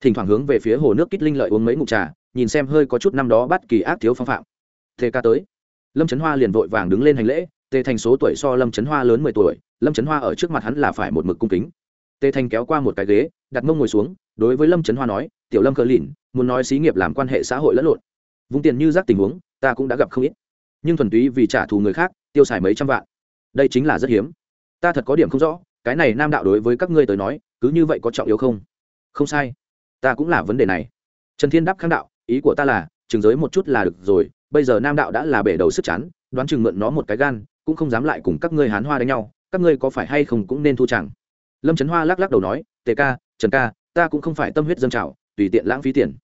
thỉnh thoảng hướng về phía hồ nước kích linh lợi uống mấy ngụm trà, nhìn xem hơi có chút năm đó bắt kỳ ác thiếu phong phạm. Tề ca tới. Lâm trấn hoa liền vội vàng đứng lên hành lễ, tề thành số tuổi so lâm trấn hoa lớn mười tuổi, lâm trấn hoa ở trước mặt hắn là phải một mực cung kính. Tề thành kéo qua một cái ghế, đặt mông ngồi xuống, đối với lâm trấn hoa nói, tiểu lâm cờ lìn, muốn nói xí nghiệp làm quan hệ xã hội lẫn lộn. Vung tiền như rác tình huống, ta cũng đã gặp không ít. Nhưng thuần túy vì trả thù người khác, tiêu xài mấy trăm vạn. Đây chính là rất hiếm. Ta thật có điểm không rõ, cái này nam đạo đối với các ngươi tới nói, cứ như vậy có trọng yếu không? Không sai ta cũng là vấn đề này. Trần thiên đáp kháng đạo, ý của ta là chừng giới một chút là được rồi, bây giờ nam đạo đã là bể đầu sức chán, đoán chừng mượn nó một cái gan, cũng không dám lại cùng các ngươi hán hoa đánh nhau, các ngươi có phải hay không cũng nên thu chẳng? Lâm trấn hoa lắc lắc đầu nói, tề ca, trần ca, ta cũng không phải tâm huyết dân trào, tùy tiện lãng phí tiền.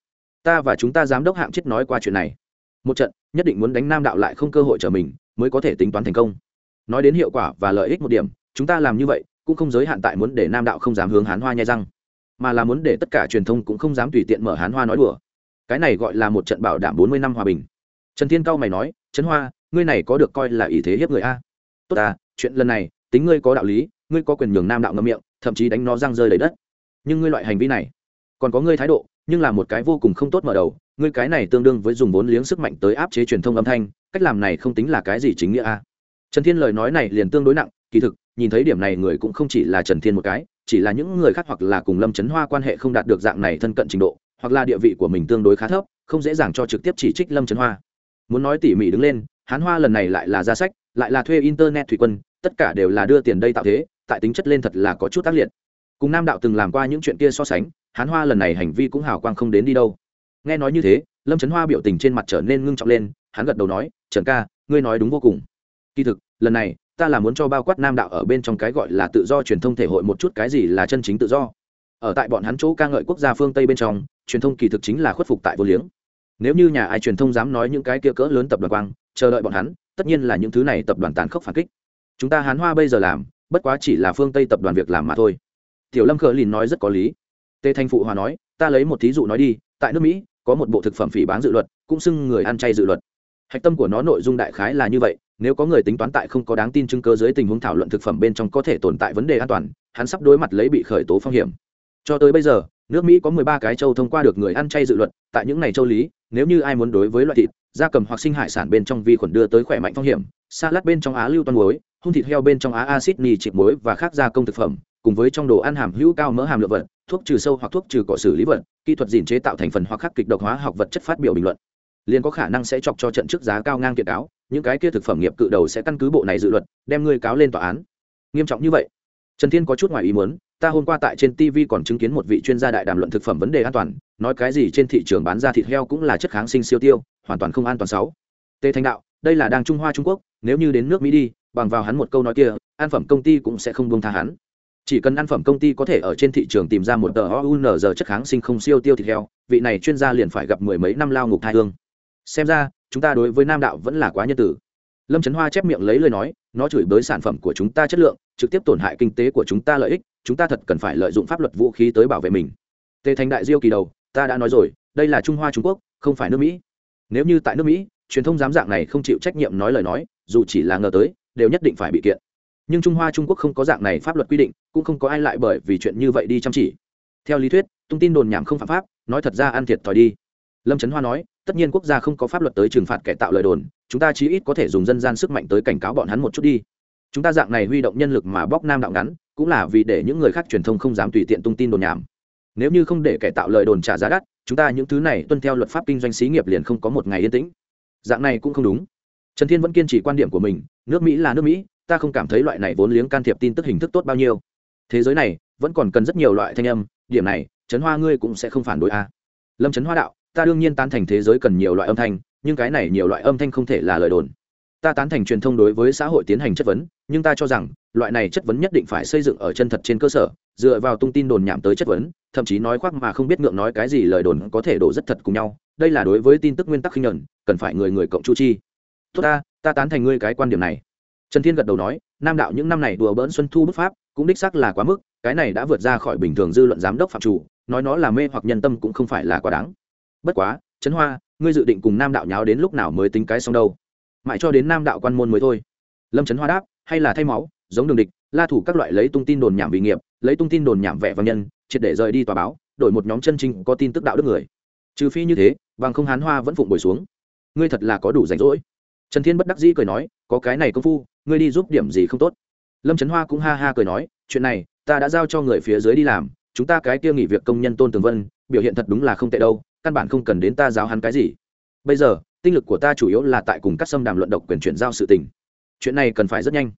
Ta và chúng ta giám đốc hạng chết nói qua chuyện này. Một trận, nhất định muốn đánh nam đạo lại không cơ hội trở mình, mới có thể tính toán thành công. Nói đến hiệu quả và lợi ích một điểm, chúng ta làm như vậy, cũng không giới hạn tại muốn để nam đạo không dám hướng hán hoa nhai răng mà là muốn để tất cả truyền thông cũng không dám tùy tiện mở hán hoa nói đùa. Cái này gọi là một trận bảo đảm bốn mươi năm hòa bình. Trần thiên cao mày nói, trấn hoa, ngươi này có được coi là ý thế hiếp người a? Tốt à chuyện lần này, tính ngươi có đạo lý, ngươi có quyền nhường nam đạo ngâm miệng, thậm chí đánh nó răng rơi đầy đất. Nhưng ngươi loại hành vi này, còn có ngươi thái độ, nhưng là một cái vô cùng không tốt mở đầu, ngươi cái này tương đương với dùng vốn liếng sức mạnh tới áp chế truyền thông âm thanh, cách làm này không tính là cái gì chính nghĩa a? Trần thiên lời nói này liền tương đối nặng, kỳ thực, nhìn thấy điểm này người cũng không chỉ là trần thiên một cái chỉ là những người khác hoặc là cùng lâm trấn hoa quan hệ không đạt được dạng này thân cận trình độ, hoặc là địa vị của mình tương đối khá thấp, không dễ dàng cho trực tiếp chỉ trích lâm trấn hoa. Muốn nói tỉ mỉ đứng lên, hán hoa lần này lại là ra sách, lại là thuê internet thủy quân, tất cả đều là đưa tiền đây tạo thế, tại tính chất lên thật là có chút tác liệt. Cùng nam đạo từng làm qua những chuyện kia so sánh, hán hoa lần này hành vi cũng hào quang không đến đi đâu. Nghe nói như thế, lâm trấn hoa biểu tình trên mặt trở nên ngưng trọng lên, hắn gật đầu nói, trần ca, ngươi nói đúng vô cùng. Kỳ thực, lần này ta là muốn cho bao quát nam đạo ở bên trong cái gọi là tự do truyền thông thể hội một chút cái gì là chân chính tự do. Ở tại bọn hắn chỗ ca ngợi quốc gia phương tây bên trong, truyền thông kỳ thực chính là khuất phục tại vô liếng. Nếu như nhà ai truyền thông dám nói những cái kia cỡ lớn tập đoàn quang, chờ đợi bọn hắn, tất nhiên là những thứ này tập đoàn tàn khốc phản kích. Chúng ta hán hoa bây giờ làm, bất quá chỉ là phương tây tập đoàn việc làm mà thôi. Tiểu lâm khờ lìn nói rất có lý. Tề thanh phụ hòa nói, ta lấy một thí dụ nói đi, tại nước mỹ, có một bộ thực phẩm phỉ bán dự luật, cũng xưng người ăn chay dự luật. Hạch tâm của nó nội dung đại khái là như vậy nếu có người tính toán tại không có đáng tin chứng cơ dưới tình huống thảo luận thực phẩm bên trong có thể tồn tại vấn đề an toàn, hắn sắp đối mặt lấy bị khởi tố phong hiểm. Cho tới bây giờ, nước mỹ có mười ba cái châu thông qua được người ăn chay dự luật, tại những này châu lý, nếu như ai muốn đối với loại thịt, da cầm hoặc sinh hải sản bên trong vi khuẩn đưa tới khỏe mạnh phong hiểm, salad bên trong á lưu toàn muối, hung thịt heo bên trong á acid nì trị muối và khác gia công thực phẩm, cùng với trong đồ ăn hàm hữu cao mỡ hàm lượng vật, thuốc trừ sâu hoặc thuốc trừ cỏ xử lý vật, kỹ thuật gìn chế tạo thành phần hoặc khắc kịch độc hóa học vật chất phát biểu bình luận liền có khả năng sẽ chọc cho trận trước giá cao ngang kiện cáo những cái kia thực phẩm nghiệp cự đầu sẽ căn cứ bộ này dự luật, đem ngươi cáo lên tòa án. Nghiêm trọng như vậy? Trần thiên có chút ngoài ý muốn, ta hôm qua tại trên tv còn chứng kiến một vị chuyên gia đại đàm luận thực phẩm vấn đề an toàn, nói cái gì trên thị trường bán ra thịt heo cũng là chất kháng sinh siêu tiêu, hoàn toàn không an toàn sáu. Tê thanh đạo, đây là đang trung hoa trung quốc, nếu như đến nước mỹ đi, bằng vào hắn một câu nói kia, an phẩm công ty cũng sẽ không buông tha hắn. Chỉ cần ăn phẩm công ty có thể ở trên thị trường tìm ra một tờ ounz chất kháng sinh không siêu tiêu thịt heo, vị này chuyên gia liền phải gặp mười mấy năm lao ngục thai hương xem ra, chúng ta đối với nam đạo vẫn là quá nhân tử lâm trấn hoa chép miệng lấy lời nói, nó chửi bới sản phẩm của chúng ta chất lượng, trực tiếp tổn hại kinh tế của chúng ta lợi ích, chúng ta thật cần phải lợi dụng pháp luật vũ khí tới bảo vệ mình. Tề thành đại diêu kỳ đầu, ta đã nói rồi, đây là trung hoa trung quốc, không phải nước mỹ. Nếu như tại nước mỹ, truyền thông giám dạng này không chịu trách nhiệm nói lời nói, dù chỉ là ngờ tới, đều nhất định phải bị kiện. Nhưng trung hoa trung quốc không có dạng này pháp luật quy định, cũng không có ai lại bởi vì chuyện như vậy đi chăm chỉ. Theo lý thuyết, tung tin đồn nhảm không phạm pháp, nói thật ra ăn thiệt thòi đi. Lâm trấn hoa nói tất nhiên quốc gia không có pháp luật tới trừng phạt kẻ tạo lời đồn, chúng ta chí ít có thể dùng dân gian sức mạnh tới cảnh cáo bọn hắn một chút đi. Chúng ta dạng này huy động nhân lực mà bóc nam đạo ngắn, cũng là vì để những người khác truyền thông không dám tùy tiện tung tin đồn nhảm. Nếu như không để kẻ tạo lời đồn trả giá đắt, chúng ta những thứ này tuân theo luật pháp kinh doanh xí nghiệp liền không có một ngày yên tĩnh. Dạng này cũng không đúng. Trần thiên vẫn kiên trì quan điểm của mình, nước mỹ là nước mỹ, ta không cảm thấy loại này vốn liếng can thiệp tin tức hình thức tốt bao nhiêu. Thế giới này, vẫn còn cần rất nhiều loại thanh âm, điểm này, trấn hoa ngươi cũng sẽ không phản đối a à. lâm trấn hoa đạo ta đương nhiên tán thành thế giới cần nhiều loại âm thanh, nhưng cái này nhiều loại âm thanh không thể là lời đồn. Ta tán thành truyền thông đối với xã hội tiến hành chất vấn, nhưng ta cho rằng, loại này chất vấn nhất định phải xây dựng ở chân thật trên cơ sở, dựa vào tung tin đồn nhảm tới chất vấn, thậm chí nói khoác mà không biết ngượng nói cái gì lời đồn có thể đổ rất thật cùng nhau. Đây là đối với tin tức nguyên tắc khinh nhuận, cần phải người người cộng chu chi. Tốt ta ta tán thành ngươi cái quan điểm này. Trần thiên gật đầu nói, nam đạo những năm này đùa bỡn xuân thu bức pháp, cũng đích xác là quá mức, cái này đã vượt ra khỏi bình thường dư luận giám đốc phạm chủ, nói nó là mê hoặc nhân tâm cũng không phải là quá đáng bất quá, trấn hoa, ngươi dự định cùng nam đạo nháo đến lúc nào mới tính cái xong đâu? Mãi cho đến nam đạo quan môn mới thôi. Lâm trấn hoa đáp, hay là thay máu, giống đường địch, la thủ các loại lấy tung tin đồn nhảm bị nghiệp, lấy tung tin đồn nhảm vẻ văn nhân, triệt để rời đi tòa báo, đổi một nhóm chân trinh có tin tức đạo đức người. Trừ phi như thế vàng không hán hoa vẫn phụng bồi xuống. Ngươi thật là có đủ rảnh rỗi. Trần thiên bất đắc dĩ cười nói, có cái này công phu, ngươi đi giúp điểm gì không tốt? Lâm trấn hoa cũng ha ha cười nói, chuyện này, ta đã giao cho người phía dưới đi làm, chúng ta cái kia nghỉ việc công nhân tôn tường vân, biểu hiện thật đúng là không tệ đâu căn bản không cần đến ta giáo hắn cái gì. Bây giờ, tinh lực của ta chủ yếu là tại cùng các sâm đàm luận độc quyền chuyển giao sự tình. Chuyện này cần phải rất nhanh.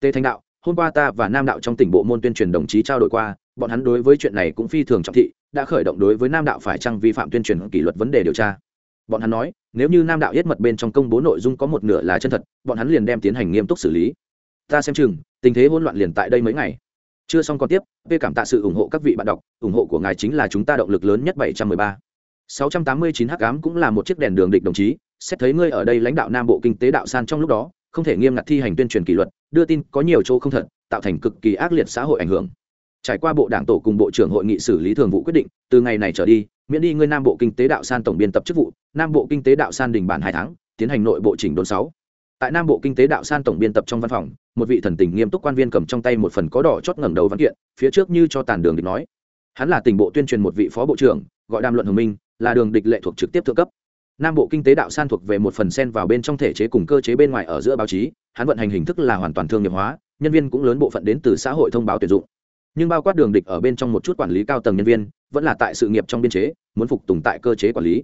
Tề thanh đạo, hôm qua ta và nam đạo trong tỉnh bộ môn tuyên truyền đồng chí trao đổi qua, bọn hắn đối với chuyện này cũng phi thường trọng thị, đã khởi động đối với nam đạo phải chăng vi phạm tuyên truyền kỷ luật vấn đề điều tra. Bọn hắn nói, nếu như nam đạo yết mật bên trong công bố nội dung có một nửa là chân thật, bọn hắn liền đem tiến hành nghiêm túc xử lý. Ta xem chừng, tình thế hỗn loạn liền tại đây mấy ngày. Chưa xong còn tiếp, p cảm tạ sự ủng hộ các vị bạn đọc, ủng hộ của ngài chính là chúng ta động lực lớn nhất 713. 689 hắc ám cũng là một chiếc đèn đường địch đồng chí, xét thấy ngươi ở đây lãnh đạo nam bộ kinh tế đạo san trong lúc đó, không thể nghiêm ngặt thi hành tuyên truyền kỷ luật, đưa tin có nhiều chỗ không thật, tạo thành cực kỳ ác liệt xã hội ảnh hưởng. Trải qua bộ đảng tổ cùng bộ trưởng hội nghị xử lý thường vụ quyết định, từ ngày này trở đi, miễn đi ngươi nam bộ kinh tế đạo san tổng biên tập chức vụ, nam bộ kinh tế đạo san đình bản hai tháng, tiến hành nội bộ chỉnh đốn sáu. Tại nam bộ kinh tế đạo san tổng biên tập trong văn phòng, một vị thần tình nghiêm túc quan viên cầm trong tay một phần có đỏ chót ngẩng đầu văn kiện, phía trước như cho tàn đường định nói. Hắn là tỉnh bộ tuyên truyền một vị phó bộ trưởng, gọi đàm luận hồng minh là đường địch lệ thuộc trực tiếp thượng cấp. Nam bộ kinh tế đạo san thuộc về một phần sen vào bên trong thể chế cùng cơ chế bên ngoài ở giữa báo chí, hắn vận hành hình thức là hoàn toàn thương nghiệp hóa, nhân viên cũng lớn bộ phận đến từ xã hội thông báo tuyển dụng. Nhưng bao quát đường địch ở bên trong một chút quản lý cao tầng nhân viên, vẫn là tại sự nghiệp trong biên chế, muốn phục tùng tại cơ chế quản lý.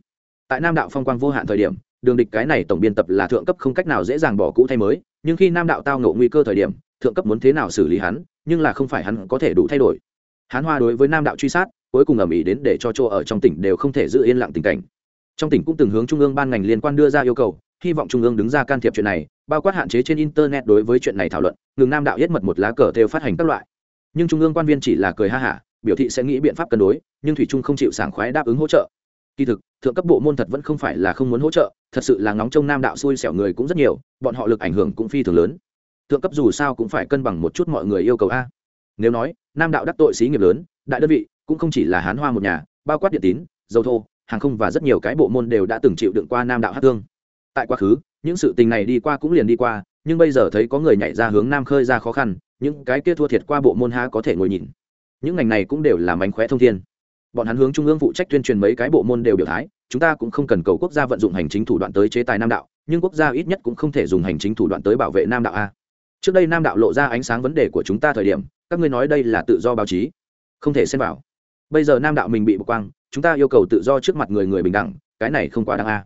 Tại nam đạo phong quang vô hạn thời điểm, đường địch cái này tổng biên tập là thượng cấp không cách nào dễ dàng bỏ cũ thay mới, nhưng khi nam đạo tao ngộ nguy cơ thời điểm, thượng cấp muốn thế nào xử lý hắn, nhưng là không phải hắn có thể đủ thay đổi. Hán hoa đối với nam đạo truy sát cuối cùng ầm ĩ đến để cho chỗ ở trong tỉnh đều không thể giữ yên lặng tình cảnh. Trong tỉnh cũng từng hướng trung ương ban ngành liên quan đưa ra yêu cầu, hy vọng trung ương đứng ra can thiệp chuyện này, bao quát hạn chế trên internet đối với chuyện này thảo luận, ngừng nam đạo yết mật một lá cờ theo phát hành các loại. Nhưng trung ương quan viên chỉ là cười ha hả, biểu thị sẽ nghĩ biện pháp cân đối, nhưng thủy trung không chịu sảng khoái đáp ứng hỗ trợ. Kỳ thực, thượng cấp bộ môn thật vẫn không phải là không muốn hỗ trợ, thật sự là ngóng trông nam đạo xui xẻo người cũng rất nhiều, bọn họ lực ảnh hưởng cũng phi thường lớn. Thượng cấp dù sao cũng phải cân bằng một chút mọi người yêu cầu a. Nếu nói, nam đạo đắc tội xí nghiệp lớn, đại đơn vị cũng không chỉ là hán hoa một nhà, bao quát điện tín, dầu thô, hàng không và rất nhiều cái bộ môn đều đã từng chịu đựng qua nam đạo hát thương. Tại quá khứ, những sự tình này đi qua cũng liền đi qua, nhưng bây giờ thấy có người nhảy ra hướng nam khơi ra khó khăn, những cái kia thua thiệt qua bộ môn há có thể ngồi nhìn. Những ngành này cũng đều là mánh khóe thông thiên. Bọn hắn hướng trung ương phụ trách tuyên truyền mấy cái bộ môn đều biểu thái, chúng ta cũng không cần cầu quốc gia vận dụng hành chính thủ đoạn tới chế tài nam đạo, nhưng quốc gia ít nhất cũng không thể dùng hành chính thủ đoạn tới bảo vệ nam đạo a. Trước đây nam đạo lộ ra ánh sáng vấn đề của chúng ta thời điểm, các ngươi nói đây là tự do báo chí. Không thể xem vào bây giờ nam đạo mình bị bực quang, chúng ta yêu cầu tự do trước mặt người người bình đẳng, cái này không quá đáng a.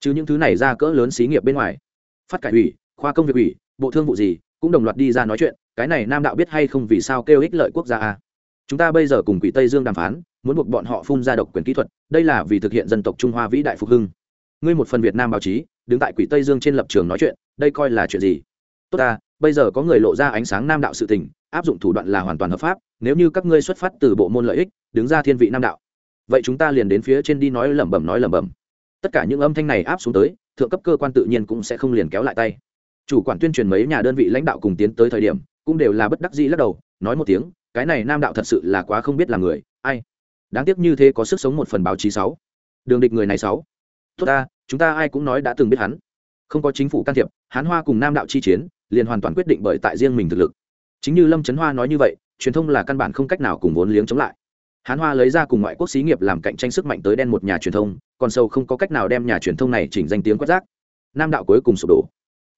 Chứ những thứ này ra cỡ lớn xí nghiệp bên ngoài. Phát cải ủy, khoa công việc ủy, bộ thương vụ gì, cũng đồng loạt đi ra nói chuyện, cái này nam đạo biết hay không vì sao kêu ích lợi quốc gia a. Chúng ta bây giờ cùng quỷ tây dương đàm phán, muốn buộc bọn họ phun ra độc quyền kỹ thuật, đây là vì thực hiện dân tộc trung hoa vĩ đại phục hưng. Ngươi một phần việt nam báo chí, đứng tại quỷ tây dương trên lập trường nói chuyện, đây coi là chuyện gì? Tốt ta, bây giờ có người lộ ra ánh sáng nam đạo sự tình, áp dụng thủ đoạn là hoàn toàn hợp pháp, nếu như các ngươi xuất phát từ bộ môn lợi ích đứng ra thiên vị nam đạo. Vậy chúng ta liền đến phía trên đi nói lẩm bẩm, nói lẩm bẩm. Tất cả những âm thanh này áp xuống tới, thượng cấp cơ quan tự nhiên cũng sẽ không liền kéo lại tay. Chủ quản tuyên truyền mấy nhà đơn vị lãnh đạo cùng tiến tới thời điểm, cũng đều là bất đắc dĩ lắc đầu, nói một tiếng, cái này nam đạo thật sự là quá không biết là người, ai. Đáng tiếc như thế có sức sống một phần báo chí sáu. Đường địch người này sáu. Tốt ta, chúng ta ai cũng nói đã từng biết hắn. Không có chính phủ can thiệp, hán hoa cùng nam đạo chi chiến, liền hoàn toàn quyết định bởi tại riêng mình thực lực. Chính như lâm trấn hoa nói như vậy, truyền thông là căn bản không cách nào cùng vốn liếng chống lại hán hoa lấy ra cùng ngoại quốc xí nghiệp làm cạnh tranh sức mạnh tới đen một nhà truyền thông, còn sâu không có cách nào đem nhà truyền thông này chỉnh danh tiếng quát rác. Nam đạo cuối cùng sụp đổ.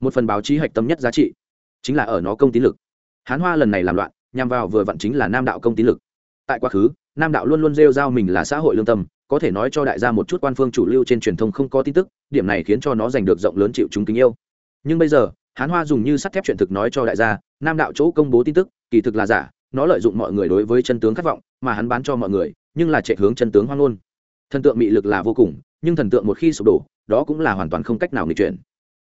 Một phần báo chí hạch tâm nhất giá trị chính là ở nó công tín lực. Hán hoa lần này làm loạn, nhằm vào vừa vặn chính là nam đạo công tín lực. Tại quá khứ, nam đạo luôn luôn rêu r a o mình là xã hội lương tâm, có thể nói cho đại gia một chút quan phương chủ lưu trên truyền thông không có tin tức, điểm này khiến cho nó giành được rộng lớn chịu chúng kính yêu. Nhưng bây giờ, hán hoa dùng như sắt thép chuyện thực nói cho đại gia, nam đạo chỗ công bố tin tức, kỳ thực là giả nó lợi dụng mọi người đối với chân tướng khát vọng mà hắn bán cho mọi người, nhưng là chạy hướng chân tướng hoang ngôn. Thần tượng mị lực là vô cùng, nhưng thần tượng một khi sụp đổ, đó cũng là hoàn toàn không cách nào nghịch chuyển.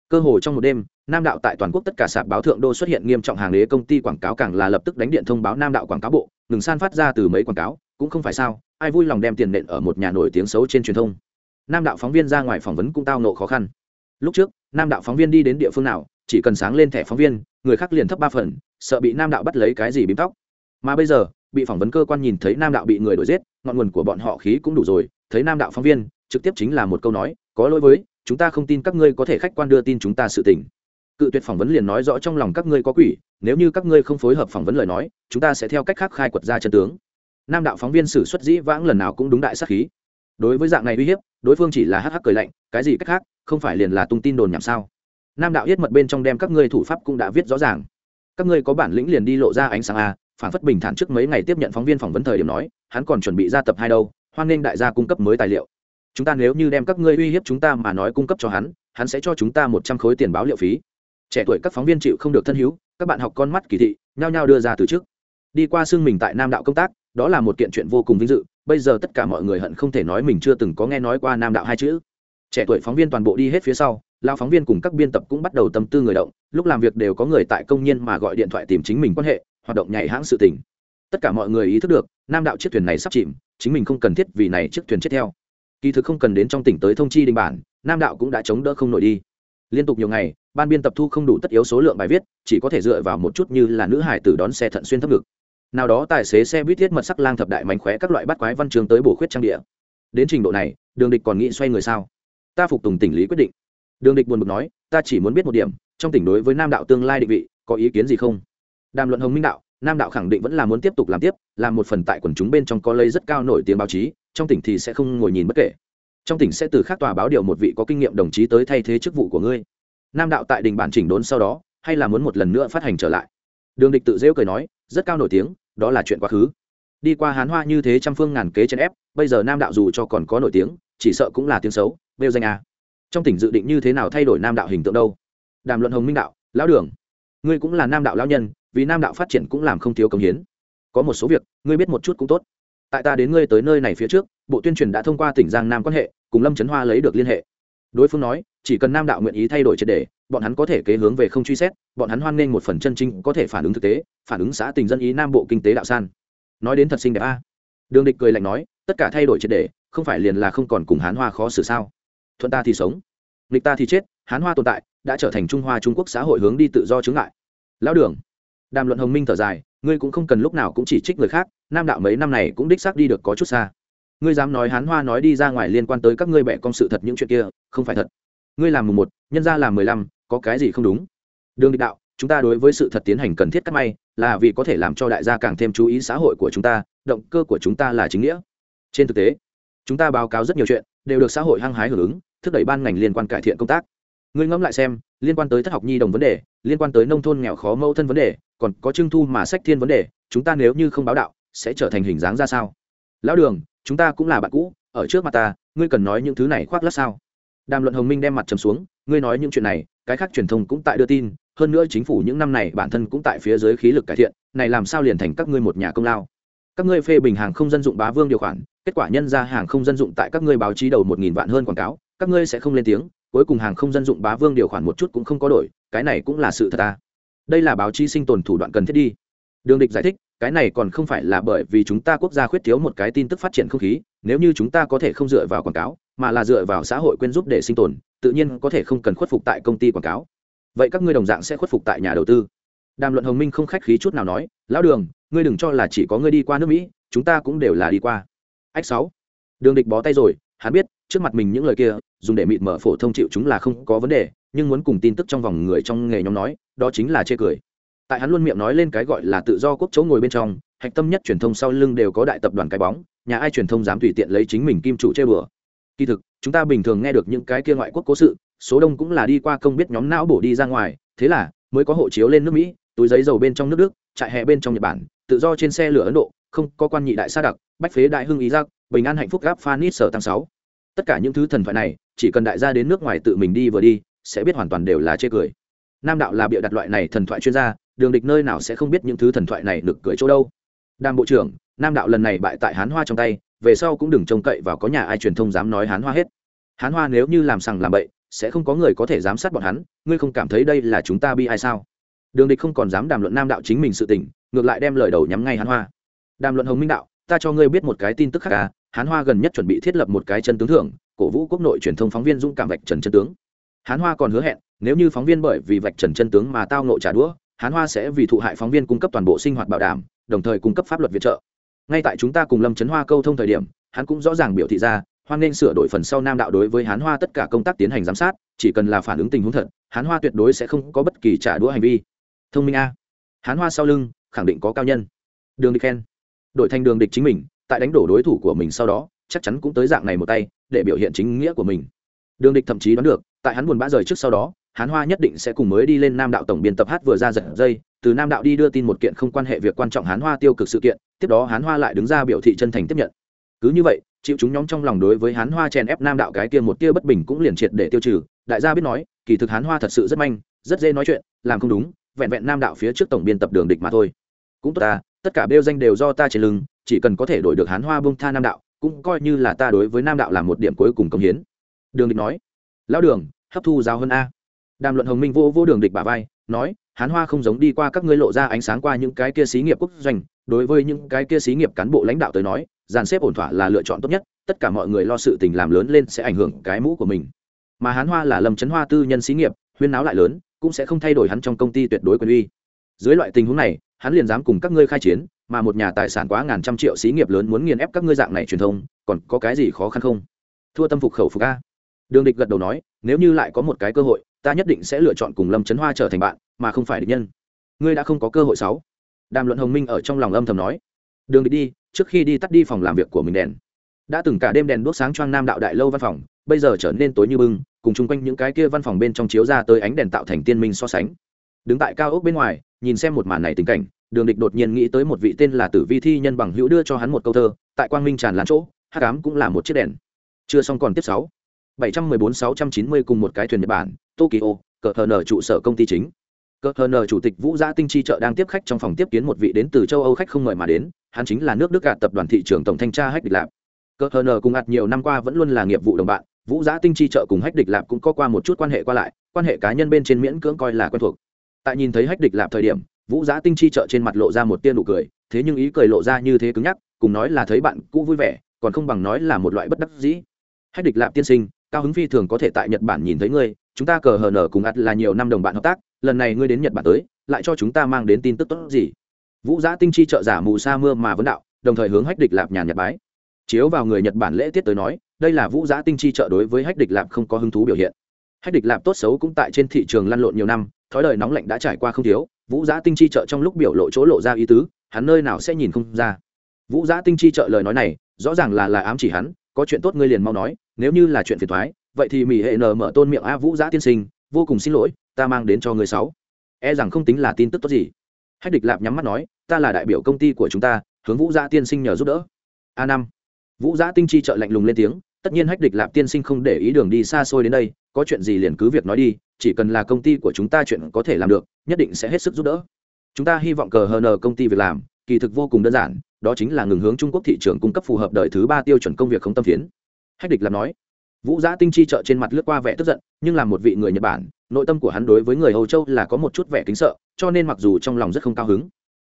Cơ hồ trong một đêm, nam đạo tại toàn quốc tất cả sạp báo thượng đô xuất hiện nghiêm trọng hàng đế công ty quảng cáo càng là lập tức đánh điện thông báo nam đạo quảng cáo bộ, ngừng san phát ra từ mấy quảng cáo, cũng không phải sao, ai vui lòng đem tiền nện ở một nhà nổi tiếng xấu trên truyền thông. Nam đạo phóng viên ra ngoài phỏng vấn cũng tao nộ khó khăn. Lúc trước, nam đạo phóng viên đi đến địa phương nào, chỉ cần sáng lên thẻ phóng viên, người khác liền thấp ba phần, sợ bị nam đạo bắt lấy cái gì bím tóc mà bây giờ, bị phỏng vấn cơ quan nhìn thấy nam đạo bị người đuổi giết, ngọn nguồn của bọn họ khí cũng đủ rồi, thấy nam đạo phóng viên, trực tiếp chính là một câu nói, có lỗi với, chúng ta không tin các ngươi có thể khách quan đưa tin chúng ta sự tình. Cự tuyệt phỏng vấn liền nói rõ trong lòng các ngươi có quỷ, nếu như các ngươi không phối hợp phỏng vấn lời nói, chúng ta sẽ theo cách khác khai quật ra chân tướng. Nam đạo phóng viên xử xuất dĩ vãng lần nào cũng đúng đại sắc khí. Đối với dạng này uy hiếp, đối phương chỉ là hắc hắc cười lạnh, cái gì cách khác, không phải liền là tung tin đồn nhảm sao? Nam đạo yết mật bên trong đem các ngươi thủ pháp cũng đã viết rõ ràng. Các ngươi có bản lĩnh liền đi lộ ra ánh sáng a phản phất bình thản trước mấy ngày tiếp nhận phóng viên phỏng vấn thời điểm nói, hắn còn chuẩn bị ra tập hai đâu, hoan nghênh đại gia cung cấp mới tài liệu. Chúng ta nếu như đem các ngươi uy hiếp chúng ta mà nói cung cấp cho hắn hắn sẽ cho chúng ta một trăm khối tiền báo liệu phí. Trẻ tuổi các phóng viên chịu không được thân hữu, các bạn học con mắt kỳ thị, nhao nhao đưa ra từ trước. Đi qua xương mình tại nam đạo công tác, đó là một kiện chuyện vô cùng vinh dự, bây giờ tất cả mọi người hận không thể nói mình chưa từng có nghe nói qua nam đạo hai chữ. Trẻ tuổi phóng viên toàn bộ đi hết phía sau lao phóng viên cùng các biên tập cũng bắt đầu tâm tư người động, lúc làm việc đều có người tại công nhân mà gọi điện thoại tìm chính mình quan hệ hoạt động nhảy hãng sự tình. Tất cả mọi người ý thức được, nam đạo chiếc thuyền này sắp chìm, chính mình không cần thiết vì này chiếc thuyền chết theo. Kỳ thực không cần đến trong tỉnh tới thông chi đình bản, nam đạo cũng đã chống đỡ không nổi đi. Liên tục nhiều ngày, ban biên tập thu không đủ tất yếu số lượng bài viết, chỉ có thể dựa vào một chút như là nữ hải tử đón xe thận xuyên thấp ngực. Nào đó tài xế xe buýt thiết mật sắc lang thập đại mánh khóe các loại bắt quái văn chương tới bổ khuyết trang địa. Đến trình độ này, đường địch còn nghĩ xoay người sao? Ta phục tùng tỉnh lý quyết định. Đường địch buồn bực nói, ta chỉ muốn biết một điểm, trong tỉnh đối với nam đạo tương lai định vị, có ý kiến gì không? Đàm luận hồng minh đạo, nam đạo khẳng định vẫn là muốn tiếp tục làm tiếp làm một phần tại quần chúng bên trong có lây rất cao nổi tiếng báo chí, trong tỉnh thì sẽ không ngồi nhìn bất kể. Trong tỉnh sẽ từ khác tòa báo điều một vị có kinh nghiệm đồng chí tới thay thế chức vụ của ngươi. Nam đạo tại đình bản chỉnh đốn sau đó, hay là muốn một lần nữa phát hành trở lại. Đường địch tự rêu cười nói, rất cao nổi tiếng, đó là chuyện quá khứ. Đi qua hán hoa như thế trăm phương ngàn kế chèn ép, bây giờ nam đạo dù cho còn có nổi tiếng, chỉ sợ cũng là tiếng xấu, bêu danh a. Trong tỉnh dự định như thế nào thay đổi nam đạo hình tượng đâu? Đàm luận hồng minh đạo, lão đường, ngươi cũng là nam đạo lão nhân vì nam đạo phát triển cũng làm không thiếu công hiến. Có một số việc, ngươi biết một chút cũng tốt. Tại ta đến ngươi tới nơi này phía trước, bộ tuyên truyền đã thông qua tỉnh giang nam quan hệ, cùng lâm trấn hoa lấy được liên hệ. Đối phương nói, chỉ cần nam đạo nguyện ý thay đổi triệt đề, bọn hắn có thể kế hướng về không truy xét, bọn hắn hoan nghênh một phần chân chính có thể phản ứng thực tế, phản ứng xã tình dân ý nam bộ kinh tế đạo san. Nói đến thật xinh đẹp a. Đường địch cười lạnh nói, tất cả thay đổi triệt đề, không phải liền là không còn cùng hán hoa khó xử sao? Thuận ta thì sống. Nghịch ta thì chết, hán hoa tồn tại, đã trở thành trung hoa trung quốc xã hội hướng đi tự do chứng ngại? lão đường đàm luận hồng minh thở dài, ngươi cũng không cần lúc nào cũng chỉ trích người khác, nam đạo mấy năm này cũng đích xác đi được có chút xa. Ngươi dám nói hán hoa nói đi ra ngoài liên quan tới các ngươi bẻ công sự thật những chuyện kia, không phải thật. Ngươi làm mùng một, nhân ra làm mười lăm, có cái gì không đúng? Đường địch đạo, chúng ta đối với sự thật tiến hành cần thiết cắt may, là vì có thể làm cho đại gia càng thêm chú ý xã hội của chúng ta, động cơ của chúng ta là chính nghĩa. Trên thực tế, chúng ta báo cáo rất nhiều chuyện, đều được xã hội hăng hái hưởng ứng, thúc đẩy ban ngành liên quan cải thiện công tác ngươi ngẫm lại xem, liên quan tới thất học nhi đồng vấn đề, liên quan tới nông thôn nghèo khó mâu thân vấn đề, còn có trưng thu mà sách thiên vấn đề, chúng ta nếu như không báo đạo, sẽ trở thành hình dáng ra sao? Lão đường, chúng ta cũng là bạn cũ, ở trước mặt ta, ngươi cần nói những thứ này khoác lát sao? Đàm luận hồng minh đem mặt trầm xuống, ngươi nói những chuyện này, cái khác truyền thông cũng tại đưa tin, hơn nữa chính phủ những năm này bản thân cũng tại phía dưới khí lực cải thiện, này làm sao liền thành các ngươi một nhà công lao? Các ngươi phê bình hàng không dân dụng bá vương điều khoản, kết quả nhân ra hàng không dân dụng tại các ngươi báo chí đầu một nghìn vạn hơn quảng cáo, các ngươi sẽ không lên tiếng cuối cùng hàng không dân dụng bá vương điều khoản một chút cũng không có đổi, cái này cũng là sự thật ta. Đây là báo chí sinh tồn thủ đoạn cần thiết đi. Đường địch giải thích, cái này còn không phải là bởi vì chúng ta quốc gia khuyết thiếu một cái tin tức phát triển không khí, nếu như chúng ta có thể không dựa vào quảng cáo, mà là dựa vào xã hội quyên giúp để sinh tồn, tự nhiên có thể không cần khuất phục tại công ty quảng cáo. Vậy các ngươi đồng dạng sẽ khuất phục tại nhà đầu tư. Đàm luận hồng minh không khách khí chút nào nói, lão đường, ngươi đừng cho là chỉ có ngươi đi qua nước mỹ, chúng ta cũng đều là đi qua. Ách sáu. Đường địch bó tay rồi, hắn biết, trước mặt mình những lời kia dùng để mịt mở phổ thông chịu chúng là không có vấn đề, nhưng muốn cùng tin tức trong vòng người trong nghề nhóm nói, đó chính là chê cười. Tại hắn luôn miệng nói lên cái gọi là tự do quốc chỗ ngồi bên trong, hạch tâm nhất truyền thông sau lưng đều có đại tập đoàn cái bóng, nhà ai truyền thông dám tùy tiện lấy chính mình kim chủ chơi bừa. Kỳ thực, chúng ta bình thường nghe được những cái kia ngoại quốc cố sự, số đông cũng là đi qua công biết nhóm não bổ đi ra ngoài, thế là mới có hộ chiếu lên nước mỹ, túi giấy dầu bên trong nước đức, trại hè bên trong nhật bản, tự do trên xe lửa ấn độ, không có quan nhị đại sa đặc, bách phế đại hưng ý giác bình an hạnh phúc gáp phanit sở tăng sáu. Tất cả những thứ thần thoại này chỉ cần đại gia đến nước ngoài tự mình đi vừa đi, sẽ biết hoàn toàn đều là chê cười. Nam đạo là bịa đặt loại này thần thoại chuyên gia, đường địch nơi nào sẽ không biết những thứ thần thoại này được cười chỗ đâu. Đàm bộ trưởng, nam đạo lần này bại tại hán hoa trong tay, về sau cũng đừng trông cậy vào có nhà ai truyền thông dám nói hán hoa hết. Hán hoa nếu như làm sằng làm bậy, sẽ không có người có thể giám sát bọn hắn, ngươi không cảm thấy đây là chúng ta bi ai sao? Đường địch không còn dám đàm luận nam đạo chính mình sự tình, ngược lại đem lời đầu nhắm ngay hán hoa. Đàm luận hồng minh đạo, ta cho ngươi biết một cái tin tức khác à hán hoa gần nhất chuẩn bị thiết lập một cái chân tướng thưởng cổ vũ quốc nội truyền thông phóng viên dũng cảm vạch trần chân tướng. Hán hoa còn hứa hẹn, nếu như phóng viên bởi vì vạch trần chân tướng mà tao nộ trả đũa, hán hoa sẽ vì thụ hại phóng viên cung cấp toàn bộ sinh hoạt bảo đảm, đồng thời cung cấp pháp luật viện trợ. Ngay tại chúng ta cùng lâm trấn hoa câu thông thời điểm, hắn cũng rõ ràng biểu thị ra, hoan nên sửa đổi phần sau nam đạo đối với hán hoa tất cả công tác tiến hành giám sát, chỉ cần là phản ứng tình huống thật, hán hoa tuyệt đối sẽ không có bất kỳ trả đũa hành vi. Thông minh a. Hán hoa sau lưng, khẳng định có cao nhân. Đường địch khen. Đội thành đường địch chính mình, tại đánh đổ đối thủ của mình sau đó, chắc chắn cũng tới dạng này một tay để biểu hiện chính nghĩa của mình. Đường địch thậm chí đoán được, tại hắn buồn bã rời trước sau đó hắn hoa nhất định sẽ cùng mới đi lên nam đạo tổng biên tập hát vừa ra giật dây, từ nam đạo đi đưa tin một kiện không quan hệ việc quan trọng hắn hoa tiêu cực sự kiện, tiếp đó hắn hoa lại đứng ra biểu thị chân thành tiếp nhận. Cứ như vậy, chịu chúng nhóm trong lòng đối với hắn hoa chèn ép nam đạo cái kia một tia bất bình cũng liền triệt để tiêu trừ. Đại gia biết nói, kỳ thực hắn hoa thật sự rất manh, rất dễ nói chuyện, làm không đúng, vẹn vẹn nam đạo phía trước tổng biên tập đường địch mà thôi. Cũng tốt ta, tất cả bêu danh đều do ta trên lưng, chỉ cần có thể đổi được hắn hoa bông tha nam đạo cũng coi như là ta đối với nam đạo là một điểm cuối cùng công hiến. Đường địch nói, lão đường, hấp thu giáo hơn a. Đàm luận hồng minh vô vô đường địch bà vai, nói, hán hoa không giống đi qua các ngươi lộ ra ánh sáng qua những cái kia xí nghiệp quốc doanh, đối với những cái kia xí nghiệp cán bộ lãnh đạo tới nói, dàn xếp ổn thỏa là lựa chọn tốt nhất, tất cả mọi người lo sự tình làm lớn lên sẽ ảnh hưởng cái mũ của mình. Mà hán hoa là lâm chấn hoa tư nhân xí nghiệp, huyên náo lại lớn, cũng sẽ không thay đổi hắn trong công ty tuyệt đối quyền uy. Dưới loại tình huống này, hắn liền dám cùng các ngươi khai chiến mà một nhà tài sản quá ngàn trăm triệu xí nghiệp lớn muốn nghiền ép các ngươi dạng này truyền thông, còn có cái gì khó khăn không? Thua tâm phục khẩu phục a. Đường địch gật đầu nói, nếu như lại có một cái cơ hội, ta nhất định sẽ lựa chọn cùng lâm trấn hoa trở thành bạn, mà không phải địch nhân. Ngươi đã không có cơ hội sáu. Đàm luận hồng minh ở trong lòng âm thầm nói. Đường địch đi, trước khi đi tắt đi phòng làm việc của mình đèn. Đã từng cả đêm đèn đuốc sáng choang nam đạo đại lâu văn phòng, bây giờ trở nên tối như bưng, cùng chung quanh những cái kia văn phòng bên trong chiếu ra tới ánh đèn tạo thành tiên minh so sánh. Đứng tại cao ốc bên ngoài, nhìn xem một màn này tình cảnh đường địch đột nhiên nghĩ tới một vị tên là tử vi thi nhân bằng hữu đưa cho hắn một câu thơ, tại quang minh tràn lan chỗ hát cám cũng là một chiếc đèn. Chưa xong còn tiếp sáu. bảy trăm mười bốn sáu trăm chín mươi cùng một cái thuyền nhật bản, tokyo cờ hờ nở trụ sở công ty chính. Cờ hờ nở chủ tịch vũ gia tinh chi chợ đang tiếp khách trong phòng tiếp kiến một vị đến từ châu âu khách không mời mà đến, hắn chính là nước đức gạt tập đoàn thị trường tổng thanh tra hách địch lạp. Cờ hờ nở cùng ạt nhiều năm qua vẫn luôn là nghiệp vụ đồng bạn, vũ gia tinh chi chợ cùng hách địch lạp cũng có qua một chút quan hệ qua lại, quan hệ cá nhân bên trên miễn cưỡng coi là quen thuộc. Tại nhìn thấy hách địch lạp thời điểm vũ giã tinh chi trợ trên mặt lộ ra một tia nụ cười, thế nhưng ý cười lộ ra như thế cứng nhắc, cùng nói là thấy bạn cũ vui vẻ, còn không bằng nói là một loại bất đắc dĩ. Hách địch lạp tiên sinh, cao hứng phi thường có thể tại nhật bản nhìn thấy ngươi, chúng ta cờ hờ nở cùng ắt là nhiều năm đồng bạn hợp tác, lần này ngươi đến nhật bản tới, lại cho chúng ta mang đến tin tức tốt gì? Vũ giã tinh chi trợ giả mù sa mưa mà vấn đạo, đồng thời hướng hách địch lạp nhàn nhật bái. Chiếu vào người nhật bản lễ tiết tới nói, đây là vũ giã tinh chi trợ đối với hách địch lạp không có hứng thú biểu hiện. Hách địch lạp tốt xấu cũng tại trên thị trường lăn lộn nhiều năm, thói đời nóng lạnh đã trải qua không thiếu vũ giã tinh chi trợ trong lúc biểu lộ chỗ lộ ra ý tứ, hắn nơi nào sẽ nhìn không ra. Vũ giã tinh chi trợ lời nói này, rõ ràng là là ám chỉ hắn, có chuyện tốt ngươi liền mau nói, nếu như là chuyện phiền thoái vậy thì mỹ hệ nờ mở tôn miệng a vũ giã tiên sinh, vô cùng xin lỗi, ta mang đến cho người sáu. E rằng không tính là tin tức tốt gì. Hách địch lạp nhắm mắt nói, ta là đại biểu công ty của chúng ta, hướng vũ giã tiên sinh nhờ giúp đỡ. A năm. Vũ giã tinh chi trợ lạnh lùng lên tiếng tất nhiên hách địch lạp tiên sinh không để ý đường đi xa xôi đến đây, có chuyện gì liền cứ việc nói đi, chỉ cần là công ty của chúng ta chuyện có thể làm được, nhất định sẽ hết sức giúp đỡ. Chúng ta hy vọng cờ hờ nờ công ty việc làm, kỳ thực vô cùng đơn giản, đó chính là ngừng hướng trung quốc thị trường cung cấp phù hợp đời thứ ba tiêu chuẩn công việc không tâm phiến. Hách địch Lạp nói. Vũ giã tinh chi trợ trên mặt lướt qua vẻ tức giận, nhưng là một vị người nhật bản, nội tâm của hắn đối với người âu châu là có một chút vẻ kính sợ, cho nên mặc dù trong lòng rất không cao hứng.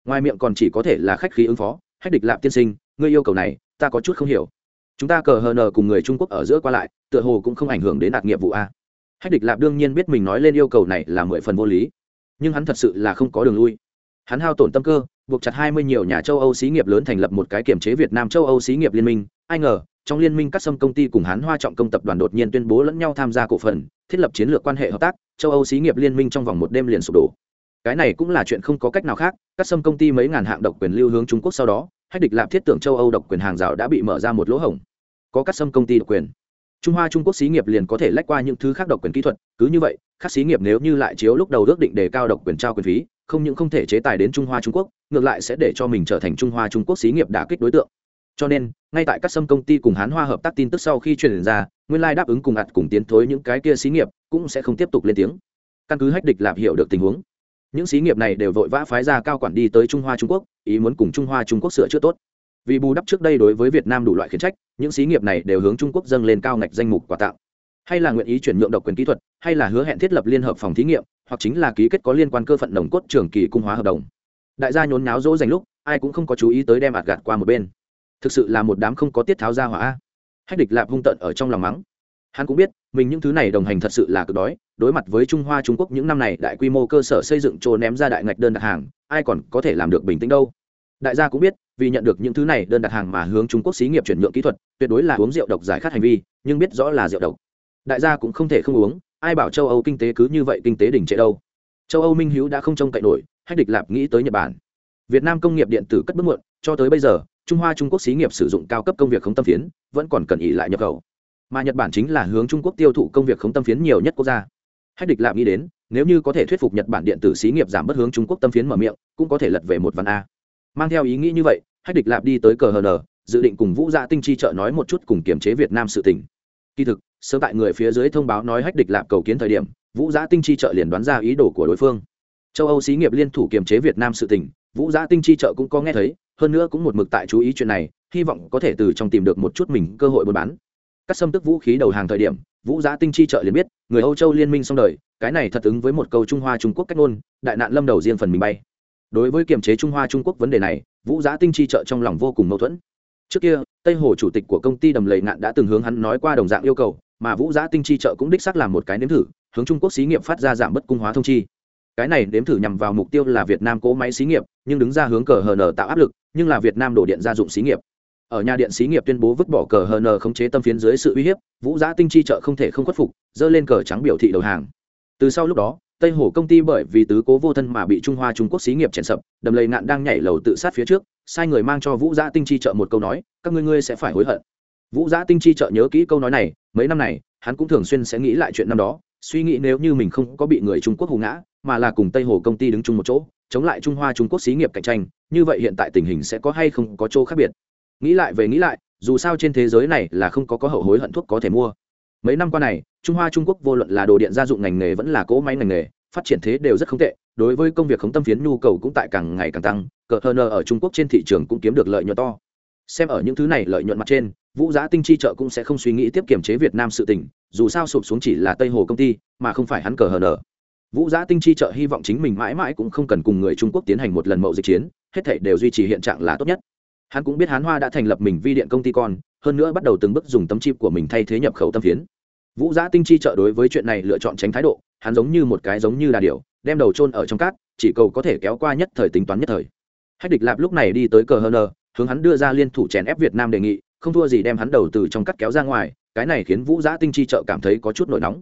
Ngoài miệng còn chỉ có thể là khách khí ứng phó. Hách địch lạp tiên sinh, ngươi yêu cầu này, ta có chút không hiểu chúng ta cờ hờ nờ cùng người trung quốc ở giữa qua lại, tựa hồ cũng không ảnh hưởng đến đạt nghiệp vụ a. Hách địch lạp đương nhiên biết mình nói lên yêu cầu này là mười phần vô lý, nhưng hắn thật sự là không có đường lui. Hắn hao tổn tâm cơ, buộc chặt hai mươi nhiều nhà châu âu xí nghiệp lớn thành lập một cái kiểm chế việt nam châu âu xí nghiệp liên minh. Ai ngờ, trong liên minh các sâm công ty cùng hắn hoa trọng công tập đoàn đột nhiên tuyên bố lẫn nhau tham gia cổ phần, thiết lập chiến lược quan hệ hợp tác, châu âu xí nghiệp liên minh trong vòng một đêm liền sụp đổ. Cái này cũng là chuyện không có cách nào khác, các sâm công ty mấy ngàn hạng độc quyền lưu hướng trung quốc sau đó, hách địch lạp thiết tưởng châu âu độc quyền hàng rào đã bị mở ra một lỗ hổng có các xâm công ty độc quyền. Trung hoa trung quốc xí nghiệp liền có thể lách qua những thứ khác độc quyền kỹ thuật, cứ như vậy, các xí nghiệp nếu như lại chiếu lúc đầu ước định đề cao độc quyền trao quyền phí, không những không thể chế tài đến trung hoa trung quốc, ngược lại sẽ để cho mình trở thành trung hoa trung quốc xí nghiệp đả kích đối tượng. Cho nên, ngay tại các sâm công ty cùng hán hoa hợp tác tin tức sau khi truyền ra, nguyên lai đáp ứng cùng ặt cùng tiến thối những cái kia xí nghiệp cũng sẽ không tiếp tục lên tiếng. Căn cứ hách địch lạp hiểu được tình huống, những xí nghiệp này đều vội vã phái ra cao quản đi tới trung hoa trung quốc, ý muốn cùng trung hoa trung quốc sửa chữa tốt. Vì bù đắp trước đây đối với việt nam đủ loại khiển trách những xí nghiệp này đều hướng trung quốc dâng lên cao ngạch danh mục quà tặng. Hay là nguyện ý chuyển nhượng độc quyền kỹ thuật, hay là hứa hẹn thiết lập liên hợp phòng thí nghiệm, hoặc chính là ký kết có liên quan cơ phận đồng cốt trường kỳ cung hóa hợp đồng. Đại gia nhốn náo dỗ dành lúc, ai cũng không có chú ý tới đem ạt gạt qua một bên. Thực sự là một đám không có tiết tháo ra hỏa hách địch lạp hung tận ở trong lòng mắng. Hắn cũng biết, mình những thứ này đồng hành thật sự là cực đói, đối mặt với trung hoa trung quốc những năm này đại quy mô cơ sở xây dựng trồ ném ra đại ngạch đơn đặt hàng, ai còn có thể làm được bình tĩnh đâu đại gia cũng biết, vì nhận được những thứ này đơn đặt hàng mà hướng trung quốc xí nghiệp chuyển nhượng kỹ thuật, tuyệt đối là uống rượu độc giải khát hành vi, nhưng biết rõ là rượu độc. Đại gia cũng không thể không uống, ai bảo châu âu kinh tế cứ như vậy kinh tế đỉnh trệ đâu. Châu âu minh hữu đã không trông cậy nổi, hách địch lạp nghĩ tới nhật bản. Việt nam công nghiệp điện tử cất bước muộn, cho tới bây giờ, trung hoa trung quốc xí nghiệp sử dụng cao cấp công việc không tâm phiến, vẫn còn cần ỉ lại nhập khẩu. Mà nhật bản chính là hướng trung quốc tiêu thụ công việc không tâm phiến nhiều nhất quốc gia. Hách địch lạp nghĩ đến, nếu như có thể thuyết phục nhật bản điện tử xí nghiệp giảm bớt hướng trung quốc tâm phiến mở miệng, cũng có thể lật về một văn a mang theo ý nghĩ như vậy, hách địch lạp đi tới cờ hờ nờ, dự định cùng vũ gia tinh chi trợ nói một chút cùng kiềm chế việt nam sự tình. Kỳ thực, sớm tại người phía dưới thông báo nói hách địch lạp cầu kiến thời điểm, vũ Gia tinh chi trợ liền đoán ra ý đồ của đối phương. Châu âu xí nghiệp liên thủ kiềm chế việt nam sự tình, vũ Gia tinh chi trợ cũng có nghe thấy, hơn nữa cũng một mực tại chú ý chuyện này, hy vọng có thể từ trong tìm được một chút mình cơ hội buôn bán. Cắt xâm tức vũ khí đầu hàng thời điểm, vũ Gia tinh chi trợ liền biết, người âu châu liên minh xong đời, cái này thật ứng với một câu trung hoa trung quốc cách ngôn, đại nạn lâm đầu riêng phần mình bay đối với kiềm chế trung hoa trung quốc vấn đề này, vũ giã tinh chi trợ trong lòng vô cùng mâu thuẫn. Trước kia, tây hồ chủ tịch của công ty đầm lầy ngạn đã từng hướng hắn nói qua đồng dạng yêu cầu, mà vũ giã tinh chi trợ cũng đích xác làm một cái nếm thử, hướng trung quốc xí nghiệp phát ra giảm bất cung hóa thông chi. Cái này nếm thử nhằm vào mục tiêu là việt nam cỗ máy xí nghiệp, nhưng đứng ra hướng cờ hn tạo áp lực, nhưng là việt nam đổ điện gia dụng xí nghiệp. Ở nhà điện xí nghiệp tuyên bố vứt bỏ cờ hn khống chế tâm phiến dưới sự uy hiếp, vũ giã tinh chi trợ không thể không khuất phục, dơ lên cờ trắng biểu thị đầu hàng. Từ sau lúc đó tây hồ công ty bởi vì tứ cố vô thân mà bị trung hoa trung quốc xí nghiệp chèn sập, đầm lầy ngạn đang nhảy lầu tự sát phía trước, sai người mang cho vũ giã tinh chi trợ một câu nói, các ngươi ngươi sẽ phải hối hận. Vũ giã tinh chi trợ nhớ kỹ câu nói này, mấy năm này, hắn cũng thường xuyên sẽ nghĩ lại chuyện năm đó, suy nghĩ nếu như mình không có bị người trung quốc hù ngã, mà là cùng tây hồ công ty đứng chung một chỗ, chống lại trung hoa trung quốc xí nghiệp cạnh tranh, như vậy hiện tại tình hình sẽ có hay không có chỗ khác biệt? Nghĩ lại về nghĩ lại, dù sao trên thế giới này là không có có hậu hối hận thuốc có thể mua mấy năm qua này, trung hoa trung quốc vô luận là đồ điện gia dụng ngành nghề vẫn là cỗ máy ngành nghề, phát triển thế đều rất không tệ, đối với công việc khống tâm phiến nhu cầu cũng tại càng ngày càng tăng, cờ hờ nờ ở trung quốc trên thị trường cũng kiếm được lợi nhuận to. Xem ở những thứ này lợi nhuận mặt trên, vũ giá tinh chi chợ cũng sẽ không suy nghĩ tiếp kiểm chế việt nam sự tình, dù sao sụp xuống chỉ là tây hồ công ty, mà không phải hắn cờ hờ nờ. Vũ giá tinh chi chợ hy vọng chính mình mãi mãi cũng không cần cùng người trung quốc tiến hành một lần mậu dịch chiến, hết thể đều duy trì hiện trạng là tốt nhất. Hắn cũng biết hán hoa đã thành lập mình vi điện công ty con hơn nữa bắt đầu từng bước dùng tấm chip của mình thay thế nhập khẩu tâm phiến. Vũ giã tinh chi trợ đối với chuyện này lựa chọn tránh thái độ, hắn giống như một cái giống như đà điểu, đem đầu trôn ở trong cát, chỉ cầu có thể kéo qua nhất thời tính toán nhất thời. Hách địch lạp lúc này đi tới cờ hờ nờ, hướng hắn đưa ra liên thủ chèn ép việt nam đề nghị, không thua gì đem hắn đầu từ trong cắt kéo ra ngoài, cái này khiến vũ giã tinh chi trợ cảm thấy có chút nổi nóng.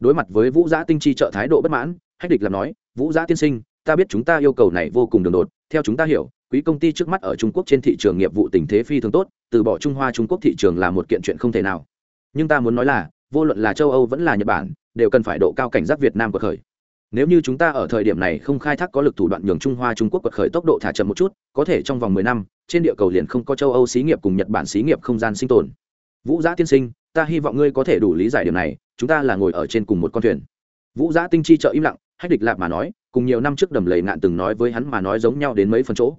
Đối mặt với vũ giã tinh chi trợ thái độ bất mãn, hách địch làm nói, vũ giã tiên sinh, ta biết chúng ta yêu cầu này vô cùng đường đột, theo chúng ta hiểu quý công ty trước mắt ở trung quốc trên thị trường nghiệp vụ tình thế phi thường tốt, từ bỏ trung hoa trung quốc thị trường là một kiện chuyện không thể nào. Nhưng ta muốn nói là, vô luận là châu âu vẫn là nhật bản, đều cần phải độ cao cảnh giác việt nam của khởi. Nếu như chúng ta ở thời điểm này không khai thác có lực thủ đoạn nhường trung hoa trung quốc quật khởi tốc độ thả chậm một chút, có thể trong vòng mười năm, trên địa cầu liền không có châu âu xí nghiệp cùng nhật bản xí nghiệp không gian sinh tồn. Vũ giã tiên sinh, ta hy vọng ngươi có thể đủ lý giải điểm này, chúng ta là ngồi ở trên cùng một con thuyền. Vũ giã tinh chi trợ im lặng, hách địch lạp mà nói, cùng nhiều năm trước đầm lầy ngạn từng nói với hắn mà nói giống nhau đến mấy phần chỗ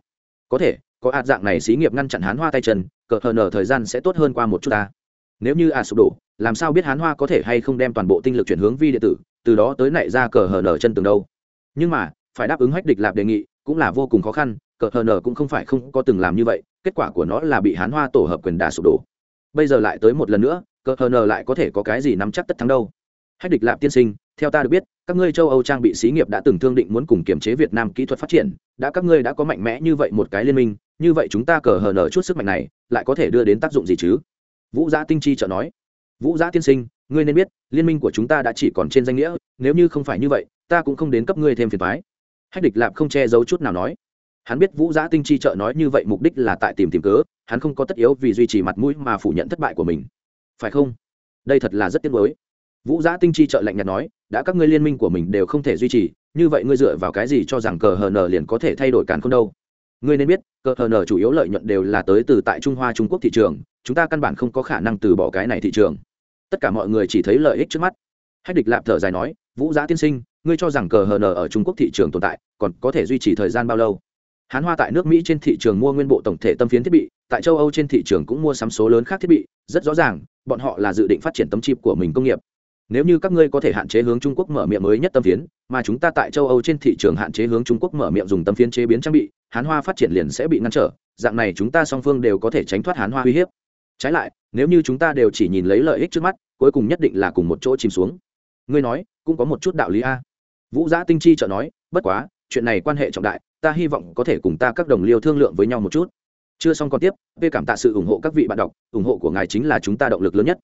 có thể, có ạt dạng này xí nghiệp ngăn chặn hán hoa tay chân, cờ hờ nở thời gian sẽ tốt hơn qua một chút ta. Nếu như a sụp đổ, làm sao biết hán hoa có thể hay không đem toàn bộ tinh lực chuyển hướng vi điện tử, từ đó tới nảy ra cờ hờ nở chân tường đâu? Nhưng mà, phải đáp ứng hách địch lạp đề nghị, cũng là vô cùng khó khăn, cờ hờ nở cũng không phải không có từng làm như vậy, kết quả của nó là bị hán hoa tổ hợp quyền đà sụp đổ. Bây giờ lại tới một lần nữa, cờ hờ nở lại có thể có cái gì nắm chắc tất thắng đâu? Hách địch lạp tiên sinh theo ta được biết, các ngươi châu âu trang bị xí nghiệp đã từng thương định muốn cùng kiểm chế việt nam kỹ thuật phát triển, đã các ngươi đã có mạnh mẽ như vậy một cái liên minh, như vậy chúng ta cờ hờ nở chút sức mạnh này, lại có thể đưa đến tác dụng gì chứ? Vũ giã tinh chi trợ nói. Vũ giã tiên sinh, ngươi nên biết, liên minh của chúng ta đã chỉ còn trên danh nghĩa, nếu như không phải như vậy, ta cũng không đến cấp ngươi thêm phiền thoái hách địch lạp không che giấu chút nào nói. Hắn biết vũ giã tinh chi trợ nói như vậy mục đích là tại tìm tìm cớ, hắn không có tất yếu vì duy trì mặt mũi mà phủ nhận thất bại của mình. Phải không? Đây thật là rất tiếc nuối vũ giã tinh chi trợ lạnh nhạt nói, đã các ngươi liên minh của mình đều không thể duy trì, như vậy ngươi dựa vào cái gì cho rằng cờ hờ nờ liền có thể thay đổi càn không đâu? Ngươi nên biết, cờ hờ nờ chủ yếu lợi nhuận đều là tới từ tại trung hoa, trung quốc thị trường, chúng ta căn bản không có khả năng từ bỏ cái này thị trường. Tất cả mọi người chỉ thấy lợi ích trước mắt. Hách địch lạp thở dài nói, vũ giã tiên sinh, ngươi cho rằng cờ hờ nờ ở trung quốc thị trường tồn tại, còn có thể duy trì thời gian bao lâu? Hán hoa tại nước mỹ trên thị trường mua nguyên bộ tổng thể tâm phiến thiết bị, tại châu âu trên thị trường cũng mua sắm số lớn khác thiết bị, rất rõ ràng, bọn họ là dự định phát triển tấm chip của mình công nghiệp nếu như các ngươi có thể hạn chế hướng trung quốc mở miệng mới nhất tâm phiến, mà chúng ta tại châu âu trên thị trường hạn chế hướng trung quốc mở miệng dùng tâm phiến chế biến trang bị, hán hoa phát triển liền sẽ bị ngăn trở, dạng này chúng ta song phương đều có thể tránh thoát hán hoa uy hiếp. Trái lại, nếu như chúng ta đều chỉ nhìn lấy lợi ích trước mắt, cuối cùng nhất định là cùng một chỗ chìm xuống. Ngươi nói, cũng có một chút đạo lý a. Vũ giã tinh chi trợ nói, bất quá, chuyện này quan hệ trọng đại, ta hy vọng có thể cùng ta các đồng liêu thương lượng với nhau một chút. Chưa xong còn tiếp v cảm tạ sự ủng hộ các vị bạn đọc, ủng hộ của ngài chính là chúng ta động lực lớn nhất.